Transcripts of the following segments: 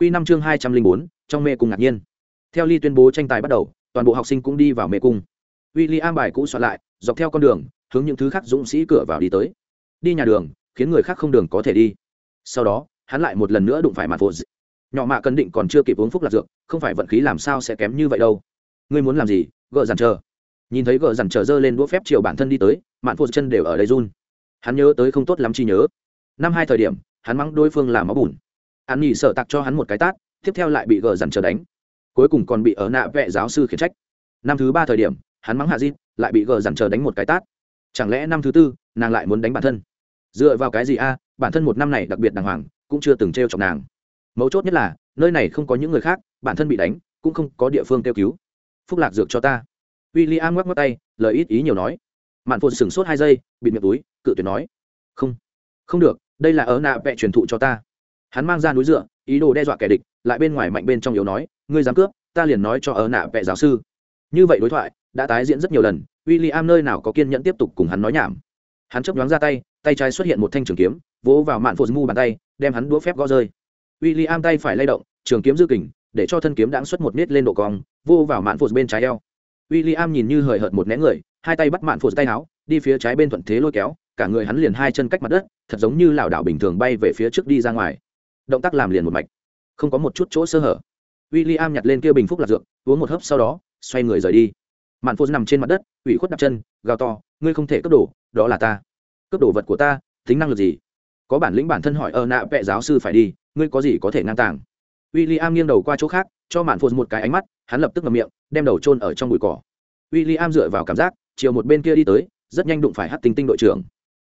Quy năm chương hai trăm linh bốn, trong mê cung ngạc nhiên. Theo ly tuyên bố tranh tài bắt đầu, toàn bộ học sinh cũng đi vào mê cung. William bài cũ soạn lại, dọc theo con đường, hướng những thứ khác dũng sĩ cửa vào đi tới. Đi nhà đường, khiến người khác không đường có thể đi. Sau đó, hắn lại một lần nữa đụng phải mặt phô nhỏ mạ cân định còn chưa kịp uống phúc lạc dược, không phải vận khí làm sao sẽ kém như vậy đâu. Ngươi muốn làm gì? Gỡ giản chờ. Nhìn thấy gỡ giản chờ dơ lên đũa phép chiều bản thân đi tới, mạn phụ chân đều ở đây run. Hắn nhớ tới không tốt lắm chi nhớ. Năm hai thời điểm, hắn mắng đối phương là máu bùn hắn nhỉ sợ tặc cho hắn một cái tát, tiếp theo lại bị gờ dằn chờ đánh. Cuối cùng còn bị ở nạ vệ giáo sư khiển trách. Năm thứ ba thời điểm, hắn mắng hạ di lại bị gờ dằn chờ đánh một cái tát. Chẳng lẽ năm thứ tư, nàng lại muốn đánh bản thân? Dựa vào cái gì a, bản thân một năm này đặc biệt đàng hoàng, cũng chưa từng t r e o chọc nàng. Mấu chốt nhất là, nơi này không có những người khác, bản thân bị đánh, cũng không có địa phương kêu cứu. Phúc lạc dược cho ta. W i l l i am ngoắc ngoắc tay, lời ít ý nhiều nói. Mạn phồn sửng sốt hai giây, bịt miệng túi, cự tuyệt nói. Không không được, đây là ớ nạ vẹ truyền thụ cho ta hắn mang ra núi dựa, ý đồ đe dọa kẻ địch, lại bên ngoài mạnh bên trong yếu nói, ngươi dám cướp, ta liền nói cho ở nạ vệ giáo sư. Như vậy đối thoại, đã tái diễn rất nhiều lần w i l l i am nơi nào có kiên nhẫn tiếp tục cùng hắn nói nhảm. Hắn chấp nhoáng ra tay tay trái xuất hiện một thanh trường kiếm, vỗ vào mạn phô mu bàn tay, đem hắn đũa phép gõ rơi. W i l l i am tay phải lay động, trường kiếm dư kình, để cho thân kiếm đãng xuất một nết lên độ cong, vô vào mạn phô bên trái eo. W i l l i am nhìn như hời hợt một nén người, hai tay bắt mạn phô tay áo, đi phía trái bên thuận thế lôi kéo, cả người hắn liền hai chân cách mặt đất, thật giống như lảo đảo bình thường bay về phía trước đi ra ngoài động tác làm liền một mạch. Không có một chút chỗ sơ hở. W i l l i am nhặt lên kia bình phúc lạc dược, uống một hớp sau đó, xoay người rời đi. Mạn phô nằm trên mặt đất, ủy khuất đặt chân, gào to, ngươi không thể cướp đồ, đó là ta. Cướp đồ vật của ta, tính năng lực gì? Có bản lĩnh bản thân hỏi ơ nạ vệ giáo sư phải đi, ngươi có gì có thể ngang tàng? W i l l i am nghiêng đầu qua chỗ khác, cho mạn phô một cái ánh mắt, hắn lập tức ngậm miệng, đem đầu trôn ở trong bụi cỏ. W i l l i am dựa vào cảm giác, chiều một bên kia đi tới, rất nhanh đụng phải hát tinh tinh đội trưởng.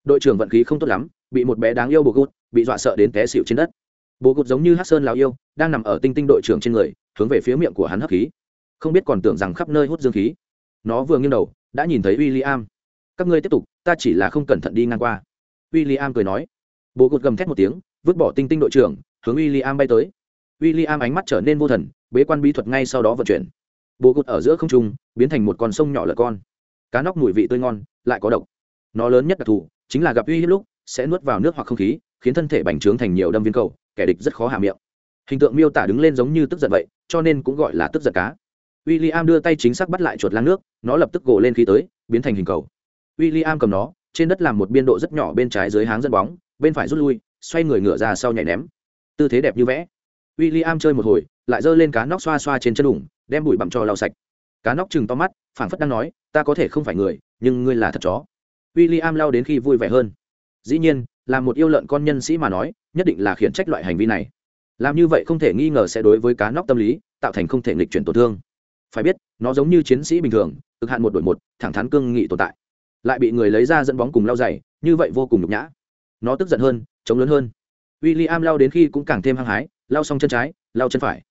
Đội trưởng vận khí không tốt lắm, bị một bé đáng yêu bồ gút, bị dọa sợ đến té xịu trên đất bố cụt giống như hát sơn lào yêu, đang nằm ở tinh tinh đội trưởng trên người, hướng về phía miệng của hắn hấp khí. Không biết còn tưởng rằng khắp nơi hút dương khí. Nó vừa nghiêng đầu, đã nhìn thấy w i l l i am các ngươi tiếp tục, ta chỉ là không cẩn thận đi ngang qua. W i l l i am cười nói. Bố cụt gầm thét một tiếng, vứt bỏ tinh tinh đội trưởng, hướng w i l l i am bay tới. W i l l i am ánh mắt trở nên vô thần, bế quan bí thuật ngay sau đó vận chuyển. Bố cụt ở giữa không trung, biến thành một con sông nhỏ lợn con. Cá nóc mùi vị tươi ngon, lại có độc. Nó lớn nhất đặc thù, chính là gặp uy hiếp lúc, sẽ nuốt vào nước hoặc không khí, khiến thân thể bành trướng thành nhiều đâm viên cầu kẻ địch rất khó hạ miệng. Hình tượng miêu tả đứng lên giống như tức giận vậy, cho nên cũng gọi là tức giận cá. W i l l i am đưa tay chính xác bắt lại chuột lang nước, nó lập tức gồ lên khí tới, biến thành hình cầu. W i l l i am cầm nó, trên đất làm một biên độ rất nhỏ bên trái dưới háng dẫn bóng, bên phải rút lui, xoay người ngửa ra sau nhảy ném. Tư thế đẹp như vẽ. W i l l i am chơi một hồi, lại giơ lên cá nóc xoa xoa trên chân đủng đem bụi bặm cho lau sạch. Cá nóc chừng to mắt, phảng phất đang nói, ta có thể không phải người, nhưng ngươi là thật chó. W i l l i am lao đến khi vui vẻ hơn. Dĩ nhiên là một yêu lợn con nhân sĩ mà nói, nhất định là khiển trách loại hành vi này. Làm như vậy không thể nghi ngờ sẽ đối với cá nóc tâm lý, tạo thành không thể nghịch chuyển tổn thương. Phải biết, nó giống như chiến sĩ bình thường, cực hạn một đội một, thẳng thắn cương nghị tồn tại. Lại bị người lấy ra dẫn bóng cùng lao dày, như vậy vô cùng nhục nhã. Nó tức giận hơn, chống lớn hơn. W i l l i am lao đến khi cũng càng thêm hăng hái lao xong chân trái lao chân phải.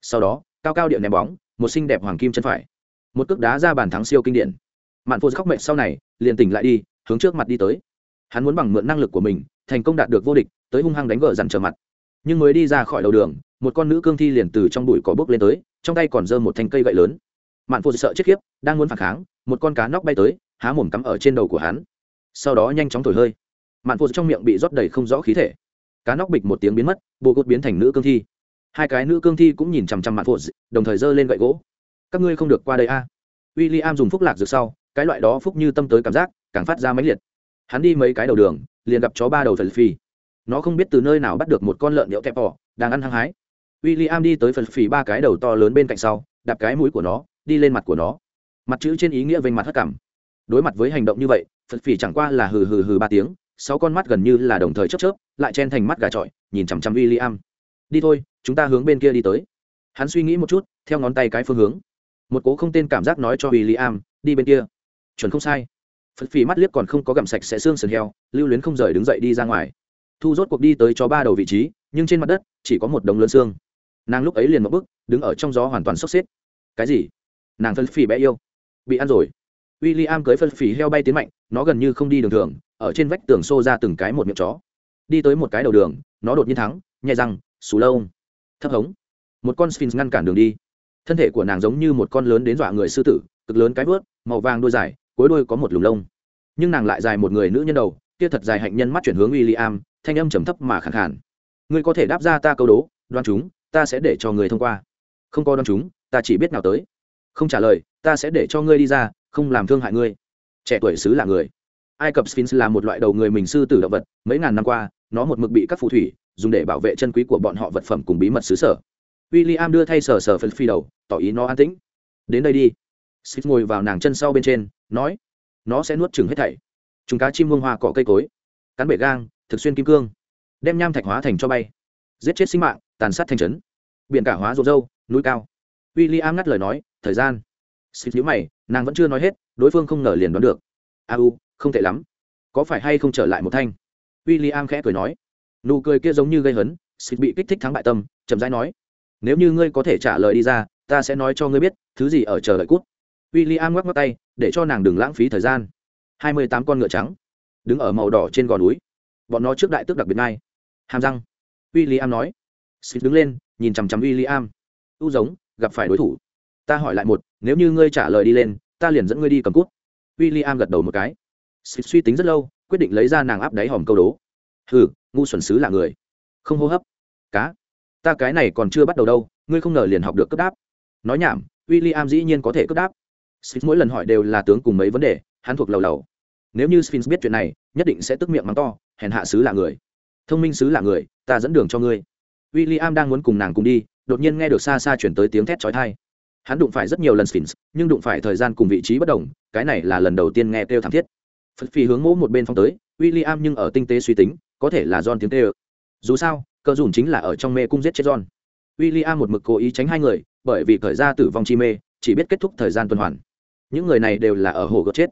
Sau đó, cao cao điện ném bóng, một xinh đẹp hoàng kim chân phải. Một cước đá ra bàn thắng siêu kinh điển. Mạn phô khóc mệt sau này, liền tỉnh lại đi, hướng trước mặt đi tới hắn muốn bằng mượn năng lực của mình, thành công đạt được vô địch, tới hung hăng đánh vợ dằn trở mặt. Nhưng mới đi ra khỏi đầu đường, một con nữ cương thi liền từ trong bụi cỏ bước lên tới, trong tay còn giơ một thanh cây gậy lớn. Mạn phụ sợ chết khiếp, đang muốn phản kháng, một con cá nóc bay tới, há mồm cắm ở trên đầu của hắn. Sau đó nhanh chóng thổi hơi. Mạn phụ trong miệng bị rót đầy không rõ khí thể. Cá nóc bịch một tiếng biến mất, bộ cốt biến thành nữ cương thi. Hai cái nữ cương thi cũng nhìn chằm chằm mạn phụ đồng thời giơ lên gậy gỗ. Các ngươi không được qua đây a. À. w i l l i am dùng phúc lạc dược sau, cái loại đó phúc như tâm tới cảm giác, càng phát ra mãnh liệt hắn đi mấy cái đầu đường, liền gặp chó ba đầu phần phi nó không biết từ nơi nào bắt được một con lợn nhậu tẹp bỏ đang ăn hăng hái. W i l l i am đi tới phần phì ba cái đầu to lớn bên cạnh sau, đạp cái mũi của nó, đi lên mặt của nó. Mặt chữ trên ý nghĩa vênh mặt hất cảm đối mặt với hành động như vậy, phật phì chẳng qua là hừ hừ hừ ba tiếng, sáu con mắt gần như là đồng thời chớp chớp, lại chen thành mắt gà trọi, nhìn chằm chằm w i l l i am đi thôi, chúng ta hướng bên kia đi tới. Hắn suy nghĩ một chút, theo ngón tay cái phương hướng. Một cố không tên cảm giác nói cho w i l l i am đi bên kia. Chuẩn không sai phật phì mắt liếc còn không có gặm sạch sẽ xương sườn heo, lưu luyến không rời đứng dậy đi ra ngoài. Thu rốt cuộc đi tới cho ba đầu vị trí, nhưng trên mặt đất chỉ có một đống lớn xương. Nàng lúc ấy liền một bức đứng ở trong gió hoàn toàn sốc xếp. Cái gì? Nàng phân phì bé yêu. Bị ăn rồi. W i l l i am cưới phân phì heo bay tiến mạnh, nó gần như không đi đường thường, ở trên vách tường xô ra từng cái một miệng chó. Đi tới một cái đầu đường, nó đột nhiên thắng, nhẹ răng, xù lâu thấp hống. Một con sphinx ngăn cản đường đi. Thân thể của nàng giống như một con lớn đến dọa người sư tử, cực lớn cái vớt, màu vàng đôi dài cuối đôi có một lùm lông. Nhưng nàng lại dài một người nữ nhân đầu, kia thật dài hạnh nhân mắt chuyển hướng w i l l i am thanh âm trầm thấp mà khẳng khản ngươi có thể đáp ra ta câu đố đoan chúng, ta sẽ để cho người thông qua. Không có đoan chúng, ta chỉ biết nào tới. Không trả lời, ta sẽ để cho ngươi đi ra, không làm thương hại ngươi. Trẻ tuổi xứ là người. Ai cập sphinx là một loại đầu người mình sư tử động vật, mấy ngàn năm qua, nó một mực bị các phù thủy dùng để bảo vệ chân quý của bọn họ vật phẩm cùng bí mật xứ sở. W i l l i am đưa thay sờ sờ phân phi đầu, tỏ ý nó an tĩnh. Đến đây đi sphinx ngồi vào nàng chân sau bên trên, nói, nó sẽ nuốt chừng hết thảy. Chúng cá chim hương hoa cỏ cây cối, cắn bể gang, thực xuyên kim cương, đem nham thạch hóa thành cho bay. Giết chết sinh mạng, tàn sát thành trấn. Biển cả hóa rộp râu núi cao. W i l l i am ngắt lời nói, thời gian. Xịt nhữ mày, nàng vẫn chưa nói hết, đối phương không ngờ liền đoán được. A u, không tệ lắm. Có phải hay không trở lại một thanh? W i l l i am khẽ cười nói. Nụ cười kia giống như gây hấn xịt bị kích thích thắng bại tâm, chậm rãi nói, nếu như ngươi có thể trả lời đi ra, ta sẽ nói cho ngươi biết, thứ gì ở chờ đợi cút w i l l i am ngoắc ngoắc tay, để cho nàng đừng lãng phí thời gian. Hai mươi tám con ngựa trắng, đứng ở màu đỏ trên gò núi. Bọn nó trước đại tước đặc biệt ngay. Hàm răng. W i l l i am nói. Xịt đứng lên, nhìn chằm chằm w i l l i am u giống, gặp phải đối thủ. Ta hỏi lại một, nếu như ngươi trả lời đi lên, ta liền dẫn ngươi đi cầm cút. W i l l i am gật đầu một cái. Xịt suy tính rất lâu, quyết định lấy ra nàng áp đáy hòm câu đố. Hừ, ngu xuẩn xứ là người. Không hô hấp. Cá, ta cái này còn chưa bắt đầu đâu, ngươi không ngờ liền học được cấp đáp. Nói nhảm w i l l i am dĩ nhiên có thể cấp đáp. Sphinx mỗi lần hỏi đều là tướng cùng mấy vấn đề, hắn thuộc lầu lầu. Nếu như Sphinx biết chuyện này, nhất định sẽ tức miệng mắng to, hèn hạ sứ là người, thông minh sứ là người, ta dẫn đường cho ngươi. William đang muốn cùng nàng cùng đi, đột nhiên nghe được xa xa chuyển tới tiếng thét chói tai. Hắn đụng phải rất nhiều lần Sphinx, nhưng đụng phải thời gian cùng vị trí bất đồng, cái này là lần đầu tiên nghe kêu thảm thiết. Phật phi hướng mỗ một bên phong tới, William nhưng ở tinh tế suy tính, có thể là John tiếng kêu. Dù sao, cơ dùn chính là ở trong mê cung giết chết John. William một mực cố ý tránh hai người, bởi vì thời ra tử vong chi mê, chỉ biết kết thúc thời gian tuần hoàn những người này đều là ở hồ gợt chết.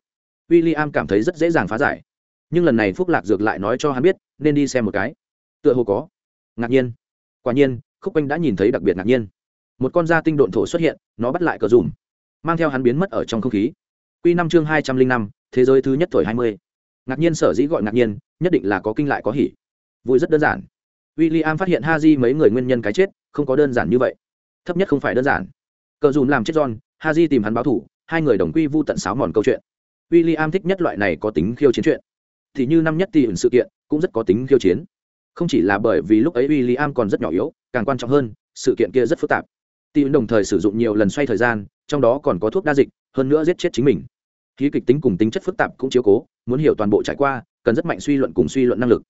W i l l i am cảm thấy rất dễ dàng phá giải. Nhưng lần này phúc lạc dược lại nói cho hắn biết, nên đi xem một cái. Tựa hồ có. Ngạc nhiên. Quả nhiên, khúc quanh đã nhìn thấy đặc biệt ngạc nhiên. Một con da tinh độn thổ xuất hiện, nó bắt lại cờ dùm. Mang theo hắn biến mất ở trong không khí. Q năm chương hai trăm linh năm, thế giới thứ nhất tuổi hai mươi. Ngạc nhiên sở dĩ gọi ngạc nhiên, nhất định là có kinh lại có hỉ. Vui rất đơn giản. W i l l i am phát hiện ha di mấy người nguyên nhân cái chết, không có đơn giản như vậy. Thấp nhất không phải đơn giản. Cờ dùm làm chết john ha di tìm hắn báo thủ hai người đồng quy vu tận sáo mòn câu chuyện. W i l l i am thích nhất loại này có tính khiêu chiến chuyện. Thì như năm nhất thì ẩn sự kiện cũng rất có tính khiêu chiến. Không chỉ là bởi vì lúc ấy w i l l i am còn rất nhỏ yếu, càng quan trọng hơn, sự kiện kia rất phức tạp. Tiễn ẩn đồng thời sử dụng nhiều lần xoay thời gian, trong đó còn có thuốc đa dịch, hơn nữa giết chết chính mình. Khí kịch tính cùng tính chất phức tạp cũng chiếu cố, muốn hiểu toàn bộ trải qua, cần rất mạnh suy luận cùng suy luận năng lực.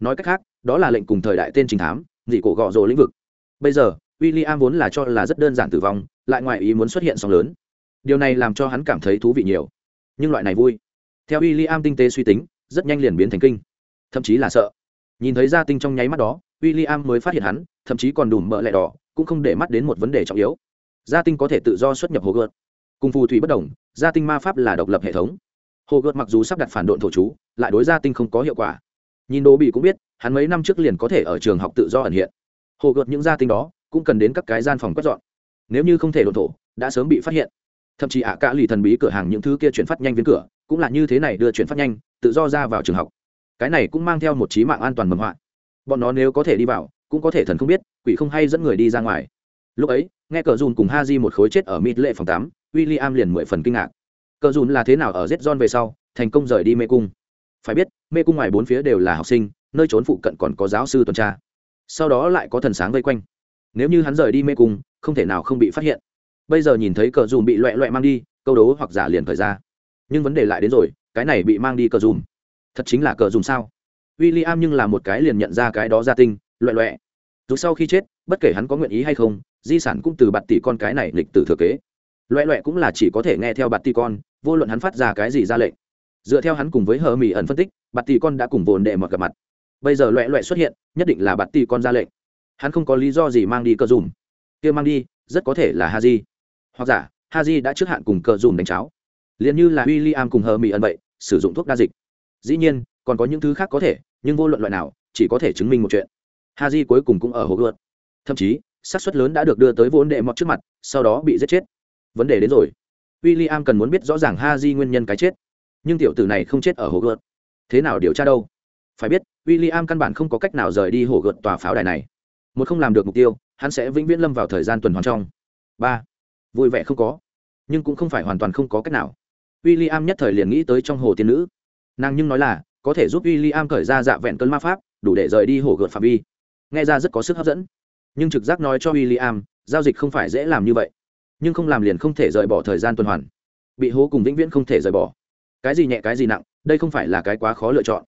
Nói cách khác, đó là lệnh cùng thời đại tên trình thám, dị cổ gọ rồ lĩnh vực. Bây giờ w i l l i am vốn là cho là rất đơn giản tử vong, lại ngoài ý muốn xuất hiện sóng lớn điều này làm cho hắn cảm thấy thú vị nhiều. Nhưng loại này vui. Theo w i l l i am tinh tế suy tính, rất nhanh liền biến thành kinh. Thậm chí là sợ. Nhìn thấy gia tinh trong nháy mắt đó w i l l i am mới phát hiện hắn, thậm chí còn đùm mỡ lẹ đỏ, cũng không để mắt đến một vấn đề trọng yếu. Gia tinh có thể tự do xuất nhập hồ gợt cùng phù thủy bất đồng gia tinh ma pháp là độc lập hệ thống. Hồ gợt mặc dù sắp đặt phản độn thổ chú, lại đối gia tinh không có hiệu quả. Nhìn đồ bị cũng biết, hắn mấy năm trước liền có thể ở trường học tự do ẩn hiện. Hồ gợt những gia tinh đó, cũng cần đến các cái gian phòng quét dọn. Nếu như không thể đồn thổ, đã sớm bị phát hiện thậm chí ạ cả lì thần bí cửa hàng những thứ kia chuyển phát nhanh viên cửa, cũng là như thế này đưa chuyển phát nhanh, tự do ra vào trường học. Cái này cũng mang theo một trí mạng an toàn mầm họa. Bọn nó nếu có thể đi vào, cũng có thể thần không biết, quỷ không hay dẫn người đi ra ngoài. Lúc ấy, nghe cờ dùn cùng ha di một khối chết ở mít lệ phòng tám w i l l i am liền mười phần kinh ngạc. Cờ dùn là thế nào ở z john về sau, thành công rời đi mê cung? Phải biết, mê cung ngoài bốn phía đều là học sinh, nơi trốn phụ cận còn có giáo sư tuần tra. Sau đó lại có thần sáng vây quanh. Nếu như hắn rời đi mê cung, không thể nào không bị phát hiện bây giờ nhìn thấy cờ dùm bị loẹ loẹ mang đi, câu đố hoặc giả liền thời ra. Nhưng vấn đề lại đến rồi, cái này bị mang đi cờ dùm. Thật chính là cờ dùm sao? W i l l i am nhưng là một cái liền nhận ra cái đó gia tinh, loẹ loẹ. Dù sau khi chết, bất kể hắn có nguyện ý hay không, di sản cũng từ bạt tỷ con cái này lịch tử thừa kế. Loẹ loẹ cũng là chỉ có thể nghe theo bạt tỷ con, vô luận hắn phát ra cái gì ra lệnh. Dựa theo hắn cùng với hờ mỹ ẩn phân tích, bạt tỷ con đã cùng vồn đệ mọt gặp mặt. Bây giờ loẹ loẹ xuất hiện, nhất định là bạt tỷ con ra lệnh. Hắn không có lý do gì mang đi cờ dùm. Kia mang đi, rất có thể là ha di hoặc giả, haji đã trước hạn cùng cờ dùm đánh cháo. Liền như là w i l l i am cùng hờ mỹ ẩn vậy, sử dụng thuốc đa dịch. Dĩ nhiên, còn có những thứ khác có thể, nhưng vô luận loại nào, chỉ có thể chứng minh một chuyện. Haji cuối cùng cũng ở hồ gợt thậm chí, xác suất lớn đã được đưa tới vốn đệ mọt trước mặt, sau đó bị giết chết. Vấn đề đến rồi. W i l l i am cần muốn biết rõ ràng haji nguyên nhân cái chết. Nhưng tiểu tử này không chết ở hồ gợt thế nào điều tra đâu? Phải biết w i l l i am căn bản không có cách nào rời đi hồ gợt tòa pháo đài này. Một không làm được mục tiêu, hắn sẽ vĩnh viễn lâm vào thời gian tuần hoàn trong. Ba vui vẻ không có, nhưng cũng không phải hoàn toàn không có cách nào. W i l l i am nhất thời liền nghĩ tới trong hồ tiên nữ. Nàng nhưng nói là, có thể giúp w i l l i am khởi ra dạ vẹn cơn ma pháp, đủ để rời đi hồ gợt phạm vi. Nghe ra rất có sức hấp dẫn. Nhưng trực giác nói cho w i l l i am giao dịch không phải dễ làm như vậy. Nhưng không làm liền không thể rời bỏ thời gian tuần hoàn. Bị hố cùng vĩnh viễn không thể rời bỏ. Cái gì nhẹ, cái gì nặng, đây không phải là cái quá khó lựa chọn.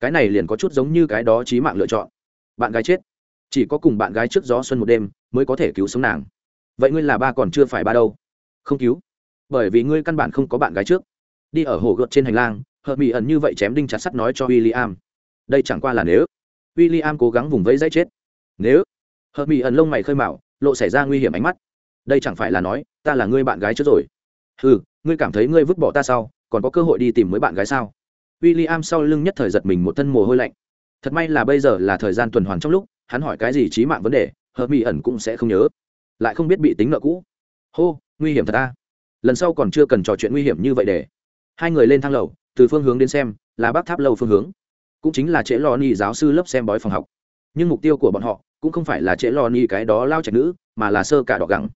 Cái này liền có chút giống như cái đó trí mạng lựa chọn. Bạn gái chết. Chỉ có cùng bạn gái trước gió xuân một đêm mới có thể cứu sống nàng vậy ngươi là ba còn chưa phải ba đâu? Không cứu. Bởi vì ngươi căn bản không có bạn gái trước. Đi ở hồ gợt trên hành lang, hợp mỹ ẩn như vậy chém đinh chặt sắt nói cho w i l l i am đây chẳng qua là nếu. W i l l i am cố gắng vùng vẫy dãy chết. Nếu. Hợp mỹ ẩn lông mày khơi mạo lộ xảy ra nguy hiểm ánh mắt. Đây chẳng phải là nói, ta là ngươi bạn gái trước rồi. Ừ ngươi cảm thấy ngươi vứt bỏ ta sau, còn có cơ hội đi tìm mới bạn gái sao? W i l l i am sau lưng nhất thời giật mình một thân mồ hôi lạnh. Thật may là bây giờ là thời gian tuần hoàn trong lúc, hắn hỏi cái gì trí mạng vấn đề, hợp mỹ ẩn cũng sẽ không nhớ lại không biết bị tính nợ cũ. Hô, nguy hiểm thật ta lần sau còn chưa cần trò chuyện nguy hiểm như vậy để. Hai người lên thang lầu, từ phương hướng đến xem, là bác tháp lầu phương hướng. Cũng chính là trễ lo ni giáo sư lớp xem bói phòng học. Nhưng mục tiêu của bọn họ cũng không phải là trễ lo ni cái đó lao trạch nữ, mà là sơ cả đỏ gẳng.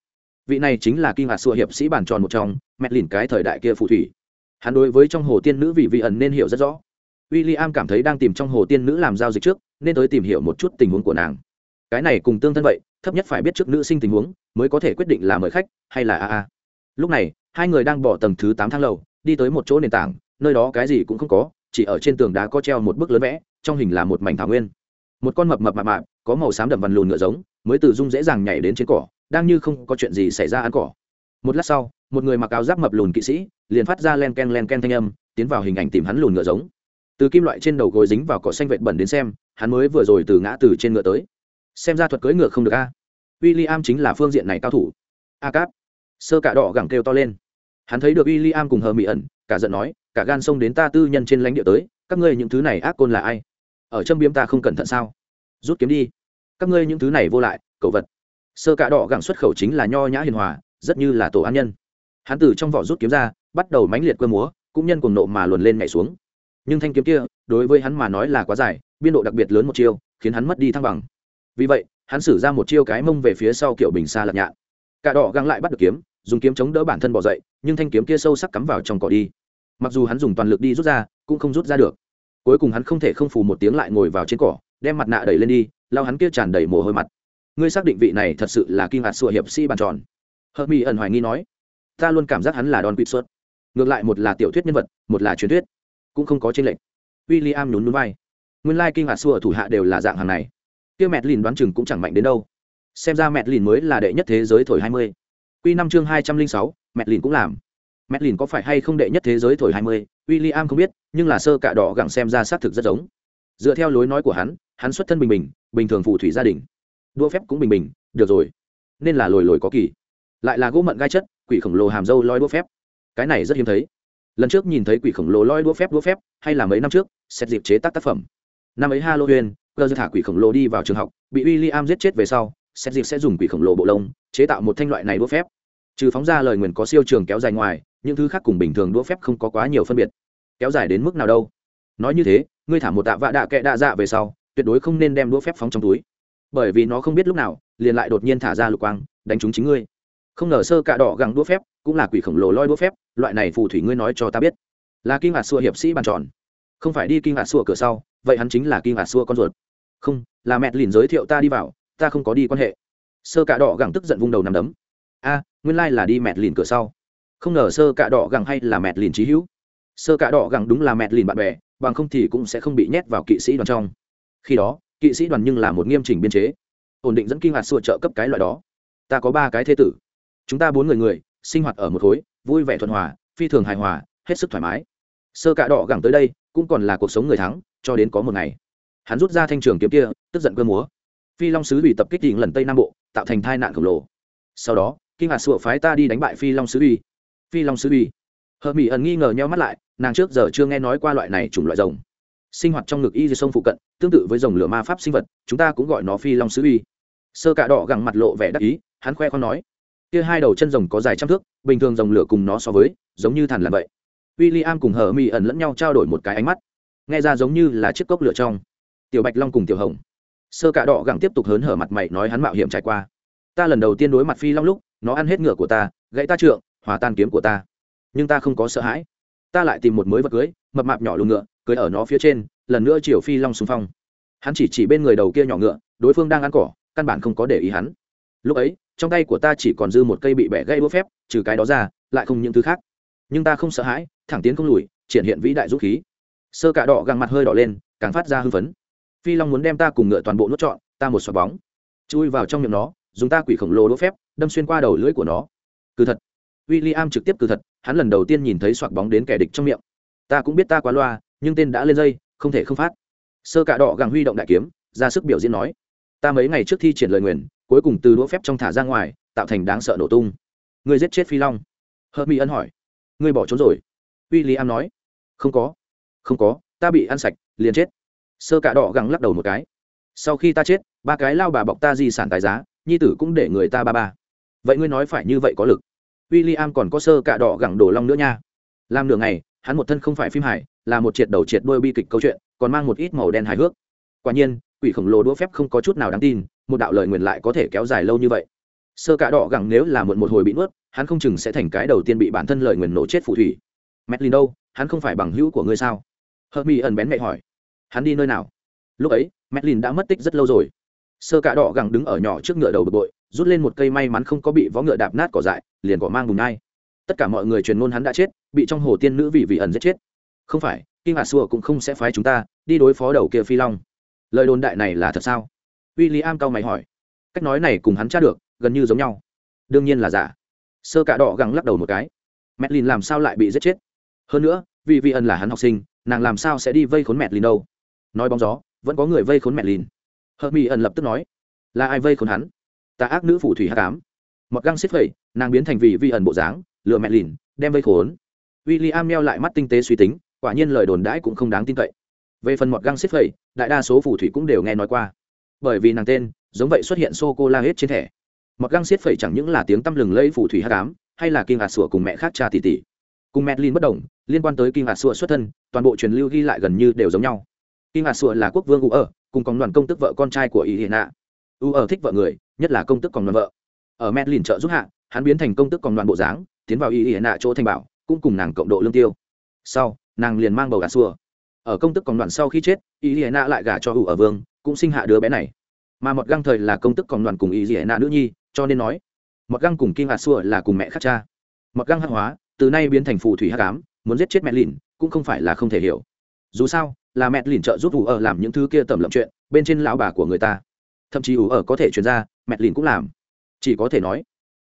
Vị này chính là kinh ngạc xua hiệp sĩ bản tròn một trong mẹ lìn cái thời đại kia phù thủy. Hắn đối với trong hồ tiên nữ vị vị ẩn nên hiểu rất rõ. W i l l i am cảm thấy đang tìm trong hồ tiên nữ làm giao dịch trước, nên tới tìm hiểu một chút tình huống của nàng cái này cùng tương thân vậy, thấp nhất phải biết trước nữ sinh tình huống, mới có thể quyết định là mời khách hay là a a. Lúc này, hai người đang bỏ tầng thứ tám thang lầu, đi tới một chỗ nền tảng, nơi đó cái gì cũng không có, chỉ ở trên tường đá có treo một bức lớn vẽ, trong hình là một mảnh thảo nguyên. Một con mập mập mạp mạp, có màu xám đậm vằn lùn ngựa giống, mới từ dung dễ dàng nhảy đến trên cỏ, đang như không có chuyện gì xảy ra ăn cỏ. Một lát sau, một người mặc áo giáp mập lùn kỵ sĩ, liền phát ra len ken len ken thanh âm, tiến vào hình ảnh tìm hắn lùn ngựa giống. Từ kim loại trên đầu gối dính vào cỏ xanh vệt bẩn đến xem, hắn mới vừa rồi từ ngã từ trên ngựa tới xem ra thuật cưỡi ngựa không được a. W i l l i am chính là phương diện này cao thủ. A cáp. Sơ cả đỏ gẳng kêu to lên. Hắn thấy được w i l l i am cùng hờ mỹ ẩn, cả giận nói, cả gan xông đến ta tư nhân trên lãnh địa tới, các ngươi những thứ này ác côn là ai? Ở châm biếm ta không cẩn thận sao? Rút kiếm đi. Các ngươi những thứ này vô lại cậu vật. Sơ cả đỏ gẳng xuất khẩu chính là nho nhã hiền hòa, rất như là tổ an nhân. Hắn từ trong vỏ rút kiếm ra, bắt đầu mãnh liệt cơ múa, cũng nhân cùng nộ mà luồn lên nhảy xuống. Nhưng thanh kiếm kia, đối với hắn mà nói là quá dài, biên độ đặc biệt lớn một chiêu, khiến hắn mất đi thăng bằng vì vậy, hắn sử ra một chiêu cái mông về phía sau kiểu bình xa lật nhạn. Cả đỏ găng lại bắt được kiếm, dùng kiếm chống đỡ bản thân bỏ dậy, nhưng thanh kiếm kia sâu sắc cắm vào trong cỏ đi. Mặc dù hắn dùng toàn lực đi rút ra, cũng không rút ra được. Cuối cùng hắn không thể không phù một tiếng lại ngồi vào trên cỏ, đem mặt nạ đẩy lên đi, lao hắn kia tràn đầy mồ hôi mặt. Ngươi xác định vị này thật sự là kinh hạt sủa hiệp sĩ bàn tròn. Hợp mỹ ẩn hoài nghi nói, ta luôn cảm giác hắn là đòn quỵt xuất ngược lại một là tiểu thuyết nhân vật, một là truyền thuyết, cũng không có trên lệnh w i l l i am nhún núi vai. Nguyên lai kinh hạt sủa thủ hạ đều là dạng hàng này kia mẹt lìn đoán chừng cũng chẳng mạnh đến đâu. Xem ra mẹt lìn mới là đệ nhất thế giới thổi hai mươi. Q năm chương hai trăm linh sáu, mẹt lìn cũng làm. Mẹt lìn có phải hay không đệ nhất thế giới thổi hai mươi? W i l l i am không biết, nhưng là sơ cạ đỏ gẳng xem ra xác thực rất giống. Dựa theo lối nói của hắn hắn xuất thân bình bình bình thường phù thủy gia đình. Đua phép cũng bình bình, được rồi. Nên là lồi lồi có kỳ. Lại là gỗ mận gai chất, quỷ khổng lồ hàm dâu loi đua phép. Cái này rất hiếm thấy. Lần trước nhìn thấy quỷ khổng lồ loi đua phép đua phép, hay là mấy năm trước, xét dịp chế tác tác phẩm. Năm ấy halloween cơ thả quỷ khổng lồ đi vào trường học, bị w i l l i am giết chết về sau xét dịp sẽ dùng quỷ khổng lồ bộ lông, chế tạo một thanh loại này đũa phép. Trừ phóng ra lời nguyền có siêu trường kéo dài ngoài, những thứ khác cùng bình thường đũa phép không có quá nhiều phân biệt. Kéo dài đến mức nào đâu? Nói như thế, ngươi thả một tạ vạ đạ kệ đạ dạ về sau, tuyệt đối không nên đem đũa phép phóng trong túi. Bởi vì nó không biết lúc nào, liền lại đột nhiên thả ra lục quang, đánh trúng chính ngươi. Không ngờ sơ cạ đỏ găng đũa phép, cũng là quỷ khổng lồ loi đũa phép, loại này phù thủy ngươi nói cho ta biết. Là kinh ngạc xua hiệp sĩ bàn tròn. Không phải đi kinh ngạc xua cửa sau, vậy hắn chính là kinh ngạc xua con ruột không, là mẹ lìn giới thiệu ta đi vào, ta không có đi quan hệ. Sơ cạ đỏ gẳng tức giận vung đầu nằm đấm. A, nguyên lai là đi mẹ lìn cửa sau. Không ngờ sơ cạ đỏ gẳng hay là mẹ lìn trí hữu. Sơ cạ đỏ gẳng đúng là mẹ lìn bạn bè, bằng không thì cũng sẽ không bị nhét vào kỵ sĩ đoàn trong. Khi đó, kỵ sĩ đoàn nhưng là một nghiêm chỉnh biên chế. Ổn định dẫn kinh hoạt sửa trợ cấp cái loại đó. Ta có ba cái thế tử. Chúng ta bốn người người, sinh hoạt ở một khối, vui vẻ thuận hòa, phi thường hài hòa, hết sức thoải mái. Sơ cạ đỏ gẳng tới đây, cũng còn là cuộc sống người thắng, cho đến có một ngày hắn rút ra thanh trường kiếm kia, tức giận cơ múa. Phi long sứ bị tập kích đỉnh lần tây nam bộ, tạo thành tai nạn khổng lồ. Sau đó, kinh hạt sụa phái ta đi đánh bại phi long sứ uy. Phi long sứ uy. Hờ mỹ ẩn nghi ngờ nhau mắt lại, nàng trước giờ chưa nghe nói qua loại này chủng loại rồng. Sinh hoạt trong ngực y dưới sông phụ cận, tương tự với rồng lửa ma pháp sinh vật, chúng ta cũng gọi nó phi long sứ uy. Sơ cạ đỏ gẳng mặt lộ vẻ đắc ý, hắn khoe con nói, kia hai đầu chân rồng có dài trăm thước, bình thường rồng lửa cùng nó so với, giống như thằn làm vậy. W i l l i am cùng hờ mỹ ẩn lẫn nhau trao đổi một cái ánh mắt. Nghe ra giống như là chiếc cốc lửa trong tiểu bạch long cùng tiểu hồng. Sơ cạ đỏ gẳng tiếp tục hớn hở mặt mày nói hắn mạo hiểm trải qua. Ta lần đầu tiên đối mặt phi long lúc, nó ăn hết ngựa của ta, gãy ta trượng, hòa tan kiếm của ta. Nhưng ta không có sợ hãi. Ta lại tìm một mới vật cưới, mập mạp nhỏ lùn ngựa, cưới ở nó phía trên, lần nữa chiều phi long xung phong. Hắn chỉ chỉ bên người đầu kia nhỏ ngựa, đối phương đang ăn cỏ, căn bản không có để ý hắn. Lúc ấy, trong tay của ta chỉ còn dư một cây bị bẻ gãy đũa phép, trừ cái đó ra, lại không những thứ khác. Nhưng ta không sợ hãi, thẳng tiến không lùi, triển hiện vĩ đại dũng khí. Sơ cả đỏ găng mặt hơi đỏ lên, càng phát ra hưng phấn phi long muốn đem ta cùng ngựa toàn bộ nuốt trọn, ta một xoạt bóng. Chui vào trong miệng nó, dùng ta quỷ khổng lồ đũa phép, đâm xuyên qua đầu lưỡi của nó. Cứ thật. W i l l i am trực tiếp cứ thật, hắn lần đầu tiên nhìn thấy soạt bóng đến kẻ địch trong miệng. Ta cũng biết ta quá loa, nhưng tên đã lên dây, không thể không phát. Sơ cả đỏ gàng huy động đại kiếm, ra sức biểu diễn nói, ta mấy ngày trước thi triển lời nguyền, cuối cùng từ đũa phép trong thả ra ngoài, tạo thành đáng sợ nổ tung. Người giết chết phi long. Hớt mỹ ân hỏi người bỏ trốn rồi? W i l l i am nói, không có không có, ta bị ăn sạch, liền chết sơ cả đỏ gắng lắc đầu một cái. Sau khi ta chết, ba cái lao bà bọc ta di sản tài giá, nhi tử cũng để người ta ba ba. Vậy ngươi nói phải như vậy có lực. W i l l i am còn có sơ cả đỏ gẳng đổ long nữa nha. Làm nửa ngày, hắn một thân không phải phim hài, là một triệt đầu triệt đôi bi kịch câu chuyện, còn mang một ít màu đen hài hước. Quả nhiên, quỷ khổng lồ đũa phép không có chút nào đáng tin, một đạo lời nguyền lại có thể kéo dài lâu như vậy. Sơ cả đỏ gẳng nếu là một một hồi bị nuốt, hắn không chừng sẽ thành cái đầu tiên bị bản thân lời nguyền nổ chết phù thủy. Medlin đâu? Hắn không phải bằng hữu của ngươi sao? Hợp mi ẩn bén mẹ hỏi hắn đi nơi nào? Lúc ấy medlin đã mất tích rất lâu rồi. Sơ cả đỏ gẳng đứng ở nhỏ trước ngựa đầu bực bội, rút lên một cây may mắn không có bị vó ngựa đạp nát cỏ dại, liền cỏ mang bùn nai tất cả mọi người truyền ngôn hắn đã chết, bị trong hồ tiên nữ vị vị ẩn giết chết. Không phải, Kim hà xua cũng không sẽ phái chúng ta đi đối phó đầu kia phi long. Lời đồn đại này là thật sao? W i l l i am cao mày hỏi. Cách nói này cùng hắn tra được, gần như giống nhau. Đương nhiên là giả. Sơ cả đỏ gắng lắc đầu một cái. Mẹ lìn làm sao lại bị giết chết? Hơn nữa vì vị ẩn là hắn học sinh, nàng làm sao sẽ đi vây khốn mẹ lìn đâu? Nói bóng gió, vẫn có người vây khốn mẹ lìn. Hợp mỹ ẩn lập tức nói, là ai vây khốn hắn? Ta ác nữ phủ thủy hát cám mọt găng xếp phẩy, nàng biến thành vị vi ẩn bộ dáng, lừa mẹ lìn, đem vây khốn. W i l l i am neo lại mắt tinh tế suy tính, quả nhiên lời đồn đãi cũng không đáng tin cậy. Về phần mọt găng xếp phẩy, đại đa số phù thủy cũng đều nghe nói qua. Bởi vì nàng tên, giống vậy xuất hiện sô cô la hết trên thẻ. Mọt găng xếp phẩy chẳng những là tiếng tăm lừng lẫy phù thủy hát cám hay là kinh hạt sủa cùng mẹ khác cha tỷ tỷ. Cùng mẹ lìn bất đồng, liên quan tới kinh hạt sủa xuất thân, toàn bộ truyền lưu ghi lại gần như đều giống nhau. Kim hạt sủa là quốc vương u ở, cùng còn đoàn công tức vợ con trai của ý hiền nạ. U ở thích vợ người, nhất là công tức còn đoàn vợ. Ở mẹ lìn trợ giúp hạ, hắn biến thành công tức còn đoàn bộ dáng, tiến vào ý hiền nạ chỗ thành bảo, cũng cùng nàng cộng độ lương tiêu. Sau, nàng liền mang bầu gà xua ở công tức còn đoàn sau khi chết ý hiền nạ lại gả cho u ở vương, cũng sinh hạ đứa bé này. Mà một găng thời là công tức còn đoàn cùng ý hiền nạ nữ nhi, cho nên nói một găng cùng Kim hạt xua là cùng mẹ khác cha. Một găng hắc hóa, từ nay biến thành phù thủy hắc ám, muốn giết chết mẹ lìn cũng không phải là không thể hiểu dù sao, là mẹ lìn trợ giúp ủ ở làm những thứ kia tầm lậm chuyện bên trên lão bà của người ta. Thậm chí ủ ở có thể chuyển ra, mẹ lìn cũng làm. Chỉ có thể nói,